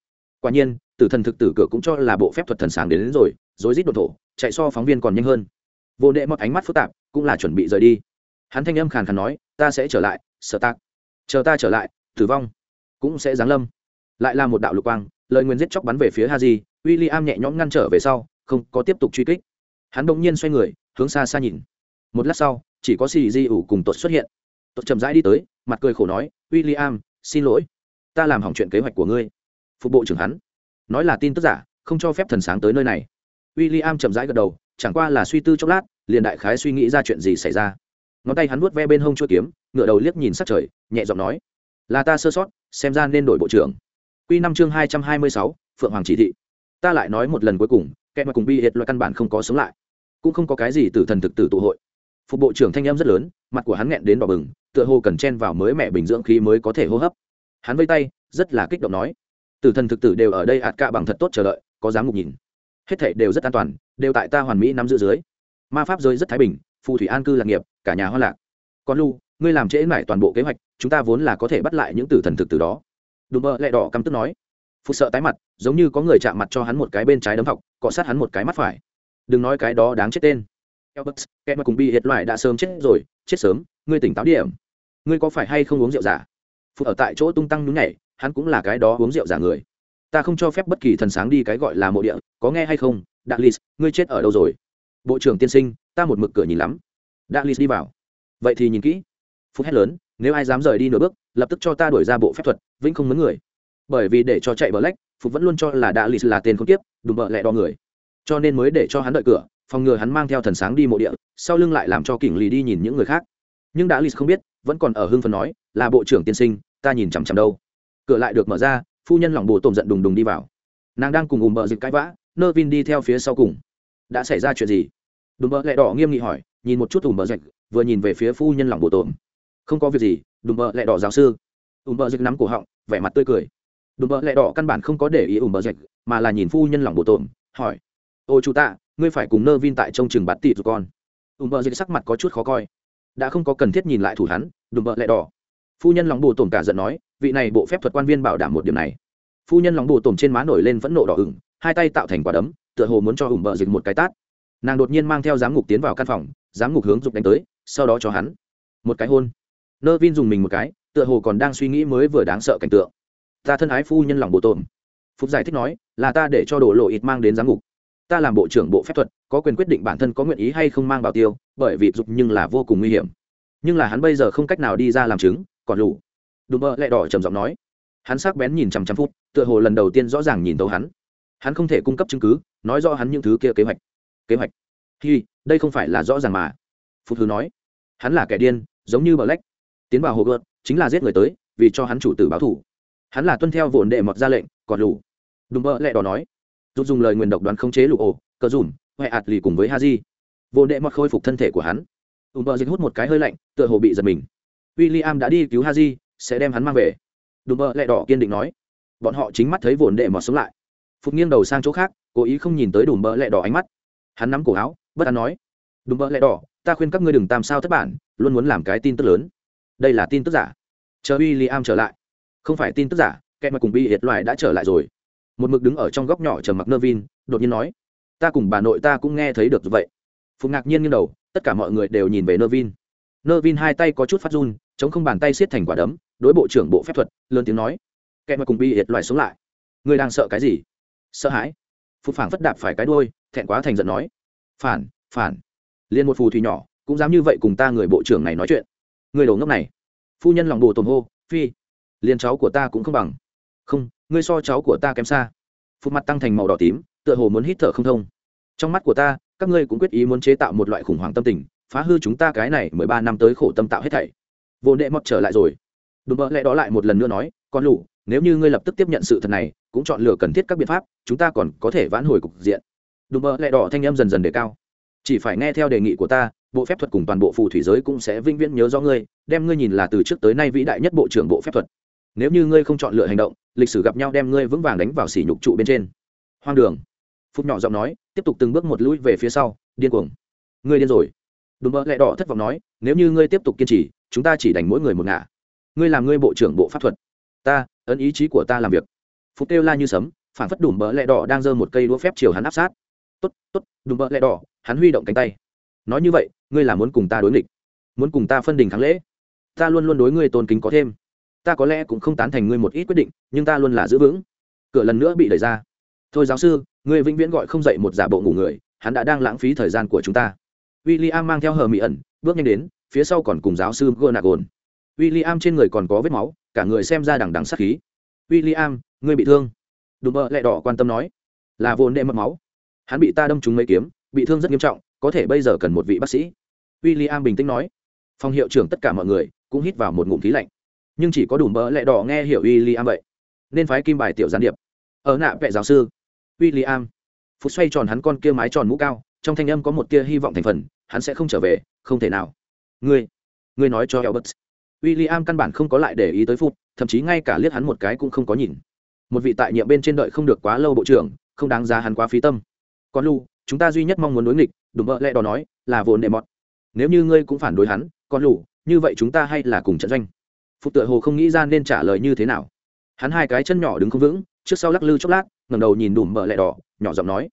Quả nhiên tử thần thực tử cửa cũng cho là bộ phép thuật thần sáng đến, đến rồi rối rít đột thổ chạy so phóng viên còn nhanh hơn vô đệ mọt ánh mắt phức tạp, cũng là chuẩn bị rời đi. Hắn thanh âm khàn khàn nói, ta sẽ trở lại, sợ tạc chờ ta trở lại, tử vong cũng sẽ giáng lâm. Lại là một đạo lục quang, lời nguyên giết chóc bắn về phía haji w i l l i am nhẹ nhõm ngăn trở về sau, không có tiếp tục truy kích. Hắn bỗng nhiên xoay người, hướng xa xa nhìn. Một lát sau, chỉ có xì di ủ cùng tuột xuất hiện. Tuột chậm rãi đi tới, mặt cười khổ nói w i l l i am xin lỗi. Ta làm hỏng chuyện kế hoạch của ngươi. Phục bộ trưởng hắn. Nói là tin tức giả, không cho phép thần sáng tới nơi này. W i l l i am chậm rãi gật đầu chẳng qua là suy tư chốc lát, liền đại khái suy nghĩ ra chuyện gì xảy ra. Ngón tay hắn vuốt ve bên hông chua kiếm ngựa đầu liếc nhìn sắc trời, nhẹ giọng nói, là ta sơ sót, xem ra nên đổi bộ trưởng. Q năm chương hai trăm hai mươi sáu, phượng hoàng chỉ thị. Ta lại nói một lần cuối cùng, kẻ mà cùng bi hiệt loại căn bản không có sống lại, cũng không có cái gì từ thần thực tử tụ hội. Phục bộ trưởng thanh em rất lớn, mặt của hắn nghẹn đến đỏ bừng, tựa hồ cần chen vào mới mẹ bình dưỡng khí mới có thể hô hấp. Hắn vây tay, rất là kích động nói, tử thần thực tử đều ở đây ạt cạ bằng thật tốt chờ đợi, có dám ngục nhìn. Hết thảy đều rất an toàn đều tại ta hoàn mỹ nắm giữ dưới. Ma pháp giới rất thái bình phù thủy an cư lạc nghiệp cả nhà hoa lạc. Con lu ngươi làm trễ mải toàn bộ kế hoạch chúng ta vốn là có thể bắt lại những tử thần thực từ đó. Đùm bơ lẹ đỏ căm tức nói. Phụ sợ tái mặt giống như có người chạm mặt cho hắn một cái bên trái đấm học cọ sát hắn một cái mắt phải. Đừng nói cái đó đáng chết tên. Elbert, kẻ mà cùng bị hiệt loại đã sớm chết rồi chết sớm ngươi tỉnh táo điểm. Ngươi có phải hay không uống rượu giả? Phụ ở tại chỗ tung tăng nhún nhảy hắn cũng là cái đó uống rượu giả người. Ta không cho phép bất kỳ thần sáng đi cái gọi là mộ địa có nghe hay không? Đặng lì ngươi chết ở đâu rồi? Bộ trưởng tiên sinh, ta một mực cửa nhìn lắm. Đặng lì đi vào. Vậy thì nhìn kỹ. Phút hét lớn, nếu ai dám rời đi nửa bước, lập tức cho ta đuổi ra bộ phép thuật, vĩnh không mấn người. Bởi vì để cho chạy bờ lách, phục vẫn luôn cho là đạ lì là tên không tiếp đùm bợ lẹ đo người. Cho nên mới để cho hắn đợi cửa, phòng ngừa hắn mang theo thần sáng đi mộ địa, sau lưng lại làm cho kỉnh lì đi nhìn những người khác. Nhưng đạ lì không biết, vẫn còn ở hưng phần nói, là bộ trưởng tiên sinh, ta nhìn chằm chằm đâu. Cửa lại được mở ra, phu nhân lòng bồ tổm giận đùng đùng đi vào. Nàng đang cùng ùm bờ dịch cãi vã nơ vin đi theo phía sau cùng. Đã xảy ra chuyện gì? Đùm bợ lẹ đỏ nghiêm nghị hỏi, nhìn một chút ùm bợ dạch vừa nhìn về phía phu nhân lòng bồ tổm. Không có việc gì, đùm bợ lẹ đỏ giáo sư. Ùm bợ dạch nắm cổ họng, vẻ mặt tươi cười. Đùm bợ lẹ đỏ căn bản không có để ý ùm bợ dạch mà là nhìn phu nhân lòng bồ tổm, hỏi, ô chú tạ, ngươi phải cùng nơ vin tại trong trường bạt tị rồi con. Ùm bờ dạch sắc mặt có chút khó coi. Đã không có cần thiết nhìn lại thủ hắn, đùm bợ lẹ đỏ. Phu nhân lòng bồ tổn cả giận nói, vị này bộ phép thuật quan viên bảo đảm một điểm này. Phu nhân lòng bồ tổn trên má nổi lên phẫn nộ đỏ ửng hai tay tạo thành quả đấm tựa hồ muốn cho ủng bờ dịch một cái tát. Nàng đột nhiên mang theo giám ngục tiến vào căn phòng giám ngục hướng dục đánh tới sau đó cho hắn một cái hôn. Nơ vin dùng mình một cái tựa hồ còn đang suy nghĩ mới vừa đáng sợ cảnh tượng. Ta thân ái phu nhân lòng bộ tổn, phúc giải thích nói là ta để cho đổ lộ ít mang đến giám ngục. Ta làm bộ trưởng bộ phép thuật có quyền quyết định bản thân có nguyện ý hay không mang bảo tiêu bởi vì dục nhưng là vô cùng nguy hiểm. Nhưng là hắn bây giờ không cách nào đi ra làm chứng còn lù. Đùm bơ lẹ đỏ trầm giọng nói. Hắn sắc bén nhìn chằm chằm phút tựa hồ lần đầu tiên rõ ràng nhìn tấu hắn hắn không thể cung cấp chứng cứ, nói rõ hắn những thứ kia kế hoạch. Kế hoạch? Hi, đây không phải là rõ ràng mà. Phụ thư nói. Hắn là kẻ điên, giống như bờ lách. Tiến vào hồ gợt, chính là giết người tới, vì cho hắn chủ tử báo thủ hắn là tuân theo vồn đệ mọt ra lệnh, còn lù. Đùm bơ lẹ đỏ nói. Giúp dùng lời nguyền độc đoán khống chế lụ ổ, cờ dùm huệ ạt lì cùng với ha di. Vồn đệ mọt khôi phục thân thể của hắn. Đùm bơ dịch hút một cái hơi lạnh, tựa hồ bị giật mình. W i l l i am đã đi cứu ha di, sẽ đem hắn mang về. Đùm bơ lẹ đỏ kiên định nói. Bọn họ chính mắt thấy vồn đệ mọt sống lại phục nghiêng đầu sang chỗ khác, cố ý không nhìn tới đùm bỡ lẹ đỏ ánh mắt. Hắn nắm cổ áo, bất an nói, đùm bỡ lẹ đỏ, ta khuyên các ngươi đừng tam sao thất bản, luôn muốn làm cái tin tức lớn. Đây là tin tức giả. Chờ uy li am trở lại. Không phải tin tức giả, kẻ mà cùng bị hiệt loại đã trở lại rồi. Một mực đứng ở trong góc nhỏ chờ mặc nơ vin đột nhiên nói, ta cùng bà nội ta cũng nghe thấy được vậy. Phục ngạc nhiên nghiêng đầu, tất cả mọi người đều nhìn về nơ vin nơ vin hai tay có chút phát run, chống không bàn tay siết thành quả đấm, đối bộ trưởng bộ phép thuật, lớn tiếng nói, kẻ mà cùng bị hiệt loại xuống lại. Người đang sợ cái gì? Sợ hãi. Phục phảng phất đạp phải cái đôi thẹn quá thành giận nói, phản phản. Liên một phù thủy nhỏ, cũng dám như vậy cùng ta người bộ trưởng này nói chuyện. Người đầu ngốc này. Phu nhân lòng bồ tồn hô, phi, liền cháu của ta cũng không bằng. Không, ngươi so cháu của ta kém xa. Phụt mặt tăng thành màu đỏ tím, tựa hồ muốn hít thở không thông. Trong mắt của ta, các ngươi cũng quyết ý muốn chế tạo một loại khủng hoảng tâm tình, phá hư chúng ta cái này mười ba năm tới khổ tâm tạo hết thảy. Vô đệ mọt trở lại rồi. Đùm bỡ lẽ đó lại một lần nữa nói, con lũ, nếu như ngươi lập tức tiếp nhận sự thật này cũng chọn lựa cần thiết các biện pháp, chúng ta còn có thể vãn hồi cục diện. Đùm bỡ lẽ đỏ thanh em dần dần đề cao. Chỉ phải nghe theo đề nghị của ta, bộ phép thuật cùng toàn bộ phù thủy giới cũng sẽ vĩnh viễn nhớ rõ ngươi, đem ngươi nhìn là từ trước tới nay vĩ đại nhất bộ trưởng bộ phép thuật. Nếu như ngươi không chọn lựa hành động, lịch sử gặp nhau đem ngươi vững vàng đánh vào sỉ nhục trụ bên trên. Hoang đường. Phúc nhỏ giọng nói, tiếp tục từng bước một lũi về phía sau, điên cuồng. Ngươi điên rồi. Đùm bỡ lẹ đỏ thất vọng nói, nếu như ngươi tiếp tục kiên trì, chúng ta chỉ đánh mỗi người một ngả. Ngươi làm ngươi bộ trưởng bộ pháp thuật. Ta, ấn ý chí của ta làm việc phúc kêu la như sấm phản phất đùm bỡ lẹ đỏ đang giơ một cây đũa phép chiều hắn áp sát. Tốt tốt, đùm bỡ lẹ đỏ. Hắn huy động cánh tay. Nói như vậy, ngươi là muốn cùng ta đối nghịch, muốn cùng ta phân đình kháng lễ? Ta luôn luôn đối ngươi tôn kính có thêm. Ta có lẽ cũng không tán thành ngươi một ít quyết định, nhưng ta luôn là giữ vững. Cửa lần nữa bị đẩy ra. Thôi giáo sư, ngươi vĩnh viễn gọi không dậy một giả bộ ngủ người, hắn đã đang lãng phí thời gian của chúng ta. W i l l i am mang theo hờ mỹ ẩn, bước nhanh đến, phía sau còn cùng giáo sư gonagon w i l l i am trên người còn có vết máu, cả người xem ra đằng đằng sắc khí. W i l l i am ngươi bị thương. Đùm bợ lẹ đỏ quan tâm nói. Là vồn đệ mất máu. Hắn bị ta đâm trúng mấy kiếm bị thương rất nghiêm trọng có thể bây giờ cần một vị bác sĩ. W i l l i am bình tĩnh nói. Phòng hiệu trưởng tất cả mọi người cũng hít vào một ngụm khí lạnh. Nhưng chỉ có đủ mỡ lẹ đỏ nghe hiểu w i l l i am vậy nên phái kim bài tiểu gián điệp. Ở nạ vệ giáo sư w i l l i am phút xoay tròn hắn con kia mái tròn mũ cao trong thanh âm có một tia hy vọng thành phần hắn sẽ không trở về không thể nào. Ngươi ngươi nói cho Albert. William căn bản không có lại để ý tới Phút, thậm chí ngay cả liếc hắn một cái cũng không có nhìn. Một vị tại nhiệm bên trên đợi không được quá lâu bộ trưởng, không đáng giá hắn quá phí tâm. Còn Lu, chúng ta duy nhất mong muốn đối nghịch, đúng vợ lẽ đó nói, là vốn đệ mọt. Nếu như ngươi cũng phản đối hắn, còn Lu, như vậy chúng ta hay là cùng trận doanh. phục tựa hồ không nghĩ ra nên trả lời như thế nào. Hắn hai cái chân nhỏ đứng không vững, trước sau lắc lư chốc lát, ngẩng đầu nhìn đùm bợ lẹ đỏ, nhỏ giọng nói: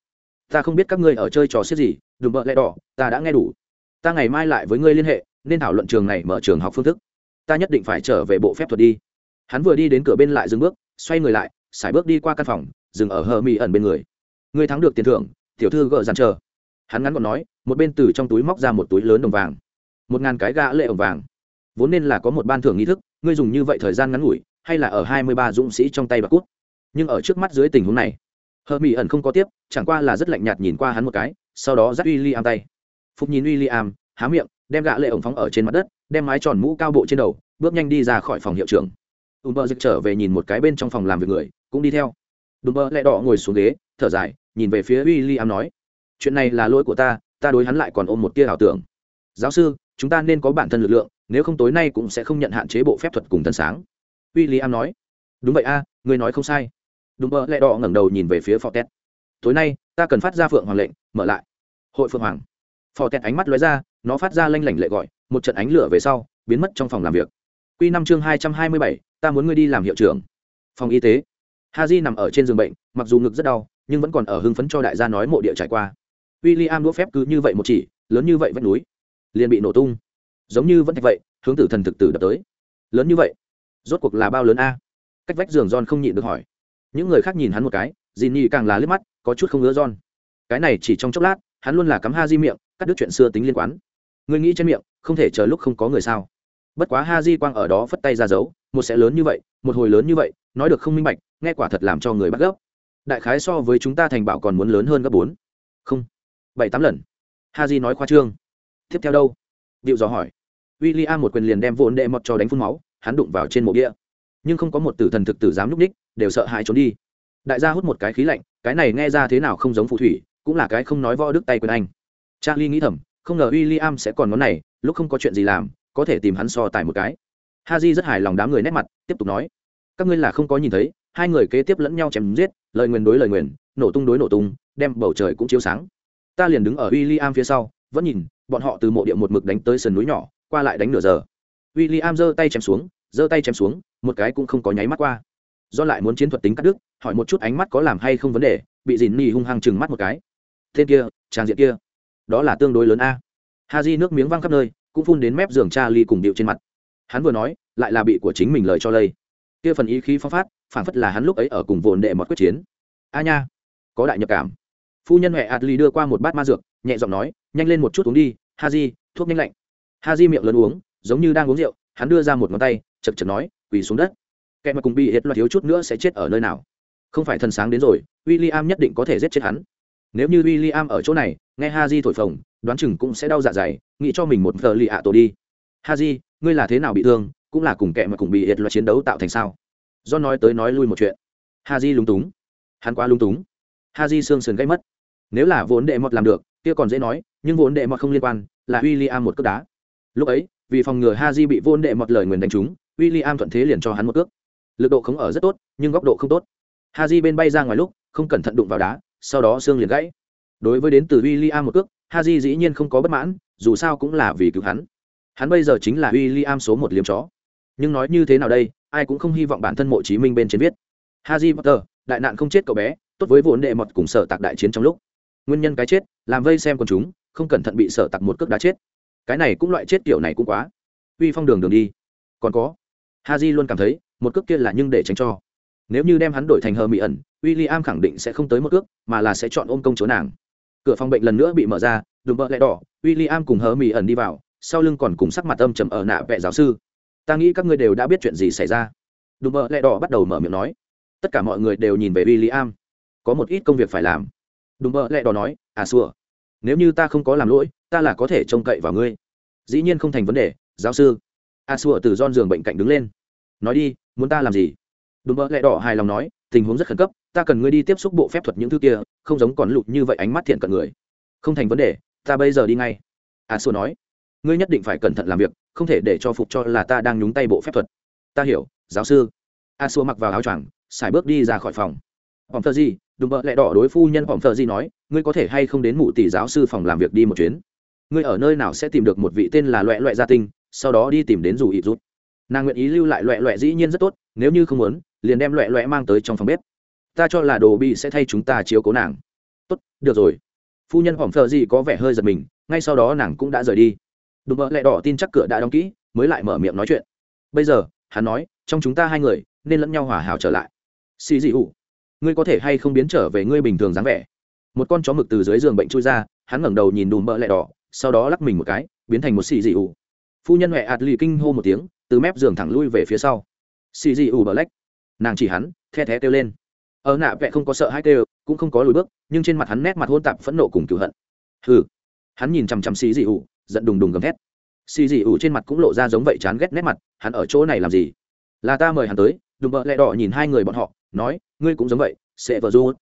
"Ta không biết các ngươi ở chơi trò xiết gì, đùm bợ lẹ đỏ, ta đã nghe đủ. Ta ngày mai lại với ngươi liên hệ, nên thảo luận trường này mở trường học phương thức ta nhất định phải trở về bộ phép thuật đi hắn vừa đi đến cửa bên lại dừng bước xoay người lại sải bước đi qua căn phòng, dừng ở hờ mỹ ẩn bên người. Người thắng được tiền thưởng, tiểu thư gợ dàn chờ. Hắn ngắn còn nói, một bên từ trong túi móc ra một túi lớn đồng vàng. Một ngàn cái gã lệ ổng vàng. Vốn nên là có một ban thưởng nghi thức, ngươi dùng như vậy thời gian ngắn ngủi, hay là ở hai mươi ba dũng sĩ trong tay bạc cút? Nhưng ở trước mắt dưới tình huống này, hờ mỹ ẩn không có tiếp, chẳng qua là rất lạnh nhạt nhìn qua hắn một cái, sau đó dắt uy ly am tay. Phúc nhìn uy ly am há miệng, đem gã lệ ổng phóng ở trên mặt đất, đem mái tròn mũ cao bộ trên đầu, bước nhanh đi ra khỏi phòng hiệu trưởng. Ùm bơ dịch trở về nhìn một cái bên trong phòng làm việc người cũng đi theo. Đùm bơ lẹ đỏ ngồi xuống ghế, thở dài, nhìn về phía w i l l i am nói, chuyện này là lỗi của ta ta đối hắn lại còn ôm một tia ảo tưởng. Giáo sư, chúng ta nên có bản thân lực lượng, nếu không tối nay cũng sẽ không nhận hạn chế bộ phép thuật cùng tân sáng. W i l l i am nói, đúng vậy a người nói không sai. Đùm bơ lẹ đỏ ngẩng đầu nhìn về phía phò tét. Tối nay, ta cần phát ra phượng hoàng lệnh, mở lại. Hội phượng hoàng. Phò tét ánh mắt lóe ra, nó phát ra lanh lảnh lệ gọi, một trận ánh lửa về sau, biến mất trong phòng làm việc. Q năm chương hai trăm hai mươi bảy, ta muốn ngươi đi làm hiệu trưởng. Phòng y tế ha j nằm ở trên giường bệnh, mặc dù ngực rất đau, nhưng vẫn còn ở hưng phấn cho đại gia nói mộ địa trải qua. W i l l i am đũa phép cứ như vậy một chỉ, lớn như vậy vách núi, liền bị nổ tung. Giống như vẫn thạch vậy, hướng tử thần thực tử đập tới. Lớn như vậy? Rốt cuộc là bao lớn a? Cách vách giường john không nhịn được hỏi. Những người khác nhìn hắn một cái dì nhi càng là liếc mắt, có chút không ngứa john. Cái này chỉ trong chốc lát, hắn luôn là cắm ha di miệng, cắt đứt chuyện xưa tính liên quan. Người nghĩ trên miệng, không thể chờ lúc không có người sao. Bất quá ha di quang ở đó phất tay ra giấu một sẽ lớn như vậy một hồi lớn như vậy nói được không minh bạch nghe quả thật làm cho người bắt gấp đại khái so với chúng ta thành bảo còn muốn lớn hơn gấp bốn. Không bảy tám lần. Ha di nói khoa trương. Tiếp theo đâu? Điệu dò hỏi. W i l l i am một quyền liền đem vốn đệ mọt cho đánh phun máu hắn đụng vào trên mộ bia, nhưng không có một tử thần thực tử dám núp ních đều sợ hãi trốn đi. Đại gia hút một cái khí lạnh cái này nghe ra thế nào không giống phù thủy cũng là cái không nói võ đức tay quyền anh. Charlie nghĩ thầm không ngờ w i l l i am sẽ còn món này lúc không có chuyện gì làm có thể tìm hắn so tài một cái ha j rất hài lòng đám người nét mặt, tiếp tục nói, các ngươi là không có nhìn thấy, hai người kế tiếp lẫn nhau chém giết, lời nguyền đối lời nguyền, nổ tung đối nổ tung, đem bầu trời cũng chiếu sáng. Ta liền đứng ở w i l l i am phía sau, vẫn nhìn, bọn họ từ mộ địa một mực đánh tới sườn núi nhỏ, qua lại đánh nửa giờ. W i l l i am giơ tay chém xuống, giơ tay chém xuống, một cái cũng không có nháy mắt qua. Do lại muốn chiến thuật tính cắt đứt, hỏi một chút ánh mắt có làm hay không vấn đề, bị dìn nỉ hung hăng chừng mắt một cái. Tên kia trang diện kia, đó là tương đối lớn a. Ha di nước miếng văng khắp nơi, cũng phun đến mép giường cha ly cùng điệu trên mặt hắn vừa nói, lại là bị của chính mình lời cho lây. Kia phần ý khí phong phát phản phất là hắn lúc ấy ở cùng vồn đệ mọt quyết chiến. A nha, có đại nhập cảm. Phu nhân huệ adli đưa qua một bát ma dược, nhẹ giọng nói, nhanh lên một chút uống đi, ha di, thuốc nhanh lạnh. Ha di miệng lớn uống, giống như đang uống rượu, hắn đưa ra một ngón tay, chật chật nói, quỳ xuống đất. Kẻ mà cùng bị hết loạt thiếu chút nữa sẽ chết ở nơi nào? Không phải thần sáng đến rồi w i l l i am nhất định có thể giết chết hắn. Nếu như w i l l i am ở chỗ này, nghe ha di thổi phồng, đoán chừng cũng sẽ đau dạ dày, nghĩ cho mình một vợ lì ạ tổ đi. Ha di ngươi là thế nào bị thương, cũng là cùng kẻ mà cùng bị hiệt loại chiến đấu tạo thành sao? Do nói tới nói lui một chuyện. Ha di lúng túng. Hắn quá lúng túng. Ha di xương sườn gây mất. Nếu là vốn đệ mọt làm được, kia còn dễ nói, nhưng vốn đệ mọt không liên quan, là w i l l i am một cước đá. Lúc ấy, vì phòng ngừa ha di bị vốn đệ mọt lời nguyền đánh trúng w i l l i am thuận thế liền cho hắn một cước. Lực độ không ở rất tốt, nhưng góc độ không tốt. Ha di bên bay ra ngoài lúc, không cẩn thận đụng vào đá, sau đó xương liền gãy. Đối với đến từ w i l l i am một cước, ha di dĩ nhiên không có bất mãn, dù sao cũng là vì cứu hắn hắn bây giờ chính là w i l l i am số một liếm chó. Nhưng nói như thế nào đây, ai cũng không hy vọng bản thân mộ chí minh bên trên viết. Haji potter, đại nạn không chết cậu bé, tốt với vốn đệ mọt cùng sở tạc đại chiến trong lúc. Nguyên nhân cái chết, làm vây xem con chúng, không cẩn thận bị sở tặc một cước đá chết. Cái này cũng loại chết kiểu này cũng quá. Uy phong đường đường đi. Còn có ha j luôn cảm thấy, một cước kia là nhưng để tránh cho. Nếu như đem hắn đổi thành hờ mỹ ẩn w i l l i am khẳng định sẽ không tới một cước, mà là sẽ chọn ôm công chúa nàng. Cửa phòng bệnh lần nữa bị mở ra, đùm bợ lẹ đỏ w i l l i am cùng hờ mỹ ẩn đi vào sau lưng còn cùng sắc mặt âm trầm ở nạ vệ giáo sư. Ta nghĩ các ngươi đều đã biết chuyện gì xảy ra. Đùm bợ lẹ đỏ bắt đầu mở miệng nói. Tất cả mọi người đều nhìn về w i l l i am có một ít công việc phải làm. Đùm bợ lẹ đỏ nói à xua, nếu như ta không có làm lỗi, ta là có thể trông cậy vào ngươi. Dĩ nhiên không thành vấn đề, giáo sư. A xua từ don giường bệnh cạnh đứng lên. Nói đi, muốn ta làm gì? Đùm bợ lẹ đỏ hài lòng nói, tình huống rất khẩn cấp, ta cần ngươi đi tiếp xúc bộ phép thuật những thứ kia, không giống còn lụt như vậy ánh mắt thiện cận người. Không thành vấn đề, ta bây giờ đi ngay. A xua nói ngươi nhất định phải cẩn thận làm việc, không thể để cho phục cho là ta đang nhúng tay bộ phép thuật. Ta hiểu, giáo sư. A xua mặc vào áo choàng xài bước đi ra khỏi phòng. Phòng thơ gì? Đùm bợ lẹ đỏ đối phu nhân phòng thơ gì nói, ngươi có thể hay không đến mụ tỷ giáo sư phòng làm việc đi một chuyến? Ngươi ở nơi nào sẽ tìm được một vị tên là loẹ loẹ gia tinh, sau đó đi tìm đến dù ít rút. Nàng nguyện ý lưu lại loẹ loẹ dĩ nhiên rất tốt, nếu như không muốn, liền đem loẹ loẹ mang tới trong phòng bếp. Ta cho là đồ bị sẽ thay chúng ta chiếu cố nàng. Tốt, được rồi. Phu nhân phòng thợ gì có vẻ hơi giật mình, ngay sau đó nàng cũng đã rời đi đùm bợ lẹ đỏ tin chắc cửa đã đóng kỹ, mới lại mở miệng nói chuyện. Bây giờ, hắn nói, trong chúng ta hai người, nên lẫn nhau hòa hảo trở lại. Xì dị ủ, ngươi có thể hay không biến trở về ngươi bình thường dáng vẻ? Một con chó mực từ dưới giường bệnh chui ra, hắn ngẩng đầu nhìn đùm bợ lẹ đỏ, sau đó lắc mình một cái, biến thành một xì dị ủ. Phu nhân huệ ạt lì kinh hô một tiếng, từ mép giường thẳng lui về phía sau. Xì dị ủ bờ lách. Nàng chỉ hắn, the thé kêu lên. Ở nạ vẹ không có sợ hai kêu, cũng không có lùi bước, nhưng trên mặt hắn nét mặt hôn tạp phẫn nộ cùng cựu hận. Hừ. Hắn nhìn chằm chằm xì dị ủ giận đùng đùng gầm thét. Xì dị ủ trên mặt cũng lộ ra giống vậy chán ghét nét mặt, hắn ở chỗ này làm gì? Là ta mời hắn tới đùm bợ lẹ đỏ nhìn hai người bọn họ, nói, ngươi cũng giống vậy, sẽ vợ du.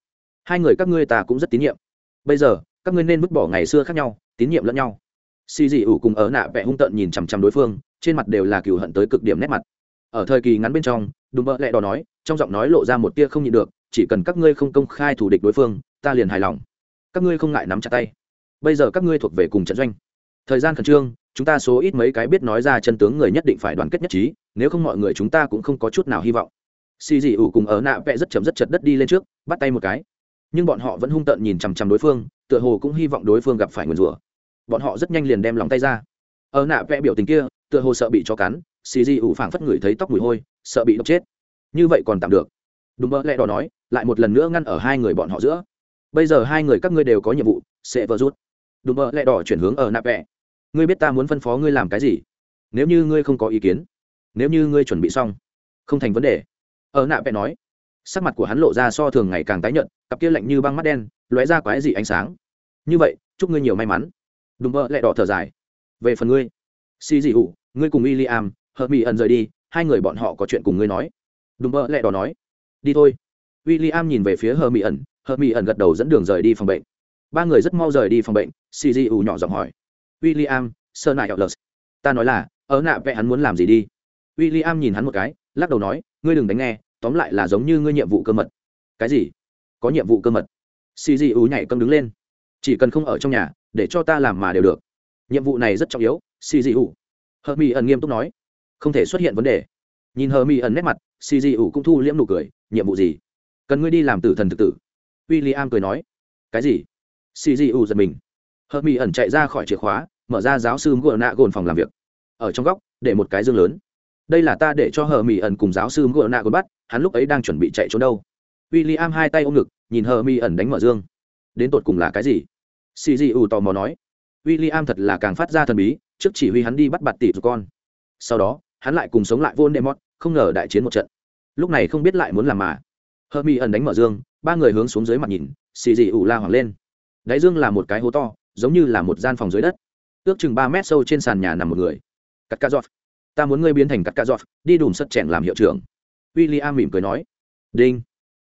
Hai người các ngươi ta cũng rất tín nhiệm. Bây giờ, các ngươi nên vứt bỏ ngày xưa khác nhau, tín nhiệm lẫn nhau. Xì dị ủ cùng ở nạ vẽ hung tợn nhìn chằm chằm đối phương, trên mặt đều là cừu hận tới cực điểm nét mặt. Ở thời kỳ ngắn bên trong đùm bợ lẹ đỏ nói, trong giọng nói lộ ra một tia không nhịn được, chỉ cần các ngươi không công khai thủ địch đối phương, ta liền hài lòng. Các ngươi không ngại nắm chặt tay. Bây giờ các ngươi thuộc về cùng trận doanh thời gian khẩn trương, chúng ta số ít mấy cái biết nói ra chân tướng người nhất định phải đoàn kết nhất trí, nếu không mọi người chúng ta cũng không có chút nào hy vọng. Xì dị ủ cùng ở nạ vẽ rất chấm rất chật đất đi lên trước, bắt tay một cái. Nhưng bọn họ vẫn hung tợn nhìn chằm chằm đối phương, tựa hồ cũng hy vọng đối phương gặp phải nguyền rủa. Bọn họ rất nhanh liền đem lòng tay ra. Ở nạ vẽ biểu tình kia, tựa hồ sợ bị cho cắn, xì dị ủ phảng phất ngửi thấy tóc mùi hôi, sợ bị độc chết. Như vậy còn tạm được. Đúng mơ lẽ đỏ nói, lại một lần nữa ngăn ở hai người bọn họ giữa. Bây giờ hai người các ngươi đều có nhiệm vụ, sẽ vỡ rút đúng bợ lẹ đỏ chuyển hướng ở nạp vẹ. Ngươi biết ta muốn phân phó ngươi làm cái gì? Nếu như ngươi không có ý kiến nếu như ngươi chuẩn bị xong không thành vấn đề. Ở nạ vẹ nói sắc mặt của hắn lộ ra so thường ngày càng tái nhợt cặp kia lạnh như băng mắt đen lóe ra quái dị ánh sáng. Như vậy chúc ngươi nhiều may mắn. Đùm bợ lẹ đỏ thở dài. Về phần ngươi xì dị ủ, ngươi cùng William, am hợp mỹ ẩn rời đi hai người bọn họ có chuyện cùng ngươi nói. Đùm bợ lẹ đỏ nói đi thôi. W i l l i am nhìn về phía hờ mỹ ẩn hờ mỹ ẩn gật đầu dẫn đường rời đi phòng bệnh ba người rất mau rời đi phòng bệnh xì di hụ nhỏ giọng hỏi. W i l l i am sơ nại lợt ta nói là, ở nạ vẽ hắn muốn làm gì đi. W i l l i am nhìn hắn một cái, lắc đầu nói, ngươi đừng đánh nghe, tóm lại là giống như ngươi nhiệm vụ cơ mật. Cái gì? Có nhiệm vụ cơ mật? Xì di ú nhảy câm đứng lên. Chỉ cần không ở trong nhà, để cho ta làm mà đều được. Nhiệm vụ này rất trọng yếu xì di ú hờ mỹ ẩn nghiêm túc nói. Không thể xuất hiện vấn đề. Nhìn hờ mỹ ẩn nét mặt xì di ú cũng thu liễm nụ cười, nhiệm vụ gì? Cần ngươi đi làm tử thần thực tử. W i l l i am cười nói. Cái gì? Xì dị ú giật mình. Hợp mỹ ẩn chạy ra khỏi chìa khóa, mở ra giáo sư ngựa nạ gồn phòng làm việc. Ở trong góc, để một cái dương lớn. Đây là ta để cho hờ mỹ ẩn cùng giáo sư ngựa nạ gồn bắt, hắn lúc ấy đang chuẩn bị chạy trốn đâu. W i l l i am hai tay ôm ngực, nhìn hờ mỹ ẩn đánh mở dương. Đến tột cùng là cái gì? Xì dị ủ tò mò nói. W i l l i am thật là càng phát ra thần bí, trước chỉ huy hắn đi bắt bạt tỷ của con. Sau đó, hắn lại cùng sống lại vô nệm mót không ngờ đại chiến một trận. Lúc này không biết lại muốn làm mà. Hờ mỹ ẩn đánh mở dương, ba người hướng xuống dưới mặt nhìn, xì dị ủ la hoàng lên đáy dương là một cái hố to, giống như là một gian phòng dưới đất. Ước chừng ba mét sâu trên sàn nhà nằm một người. Cắt ca giọt ta muốn ngươi biến thành cắt ca giọt đi đùm sất chèn làm hiệu trưởng. W i l l i am mỉm cười nói. Đinh.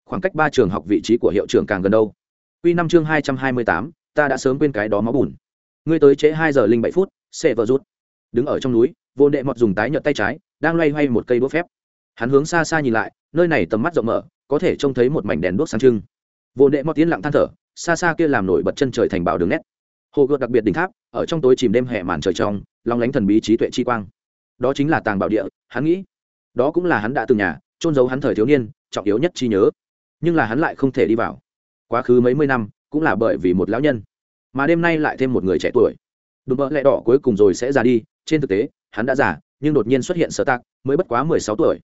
Khoảng cách ba trường học vị trí của hiệu trưởng càng gần đâu? Q năm chương hai trăm hai mươi tám, ta đã sớm quên cái đó máu bùn. Ngươi tới trễ hai giờ linh bảy phút xe vợ rút. Đứng ở trong núi, vô đệ mọt dùng tái nhợt tay trái, đang loay hoay một cây đuốc phép. Hắn hướng xa xa nhìn lại, nơi này tầm mắt rộng mở, có thể trông thấy một mảnh đèn đuốc sáng trưng. Vô đệ mọt tiến lặng than thở xa xa kia làm nổi bật chân trời thành bảo đường nét. Hồ gợt đặc biệt đỉnh tháp, ở trong tối chìm đêm hè màn trời trong, long lánh thần bí trí tuệ chi quang. Đó chính là tàng bảo địa, hắn nghĩ. Đó cũng là hắn đã từng nhà trôn giấu hắn thời thiếu niên, trọng yếu nhất chi nhớ. Nhưng là hắn lại không thể đi vào. Quá khứ mấy mươi năm, cũng là bởi vì một lão nhân. Mà đêm nay lại thêm một người trẻ tuổi. Đùm bỡ lẹ đỏ cuối cùng rồi sẽ ra đi, trên thực tế, hắn đã già, nhưng đột nhiên xuất hiện sở tạc, mới bất quá mười sáu tuổi.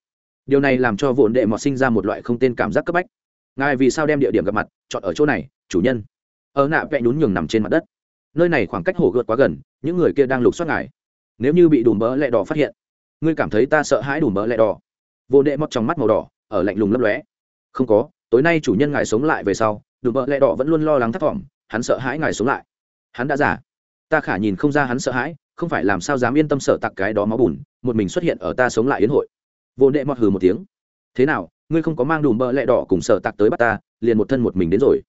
Điều này làm cho vụn đệ mọt sinh ra một loại không tên cảm giác cấp bách. Ngài vì sao đem địa điểm gặp mặt, chọn ở chỗ này? Chủ nhân. Ở nạ vẽ nhún nhường nằm trên mặt đất. Nơi này khoảng cách hồ gợt quá gần, những người kia đang lục soát ngài. Nếu như bị đùm bỡ lẹ đỏ phát hiện, ngươi cảm thấy ta sợ hãi đùm bỡ lẹ đỏ. Vô đệ mọt trong mắt màu đỏ, ở lạnh lùng lấp lóe. Không có, tối nay chủ nhân ngài sống lại về sau, đùm bỡ lẹ đỏ vẫn luôn lo lắng thất vọng, hắn sợ hãi ngài sống lại. Hắn đã giả ta khả nhìn không ra hắn sợ hãi, không phải làm sao dám yên tâm sợ tặc cái đó máu bùn, một mình xuất hiện ở ta sống lại yến hội. Vô đệ mọt hừ một tiếng. Thế nào, ngươi không có mang đùm bỡ lẹ đỏ cùng sợ tặc tới bắt ta, liền một thân một mình đến rồi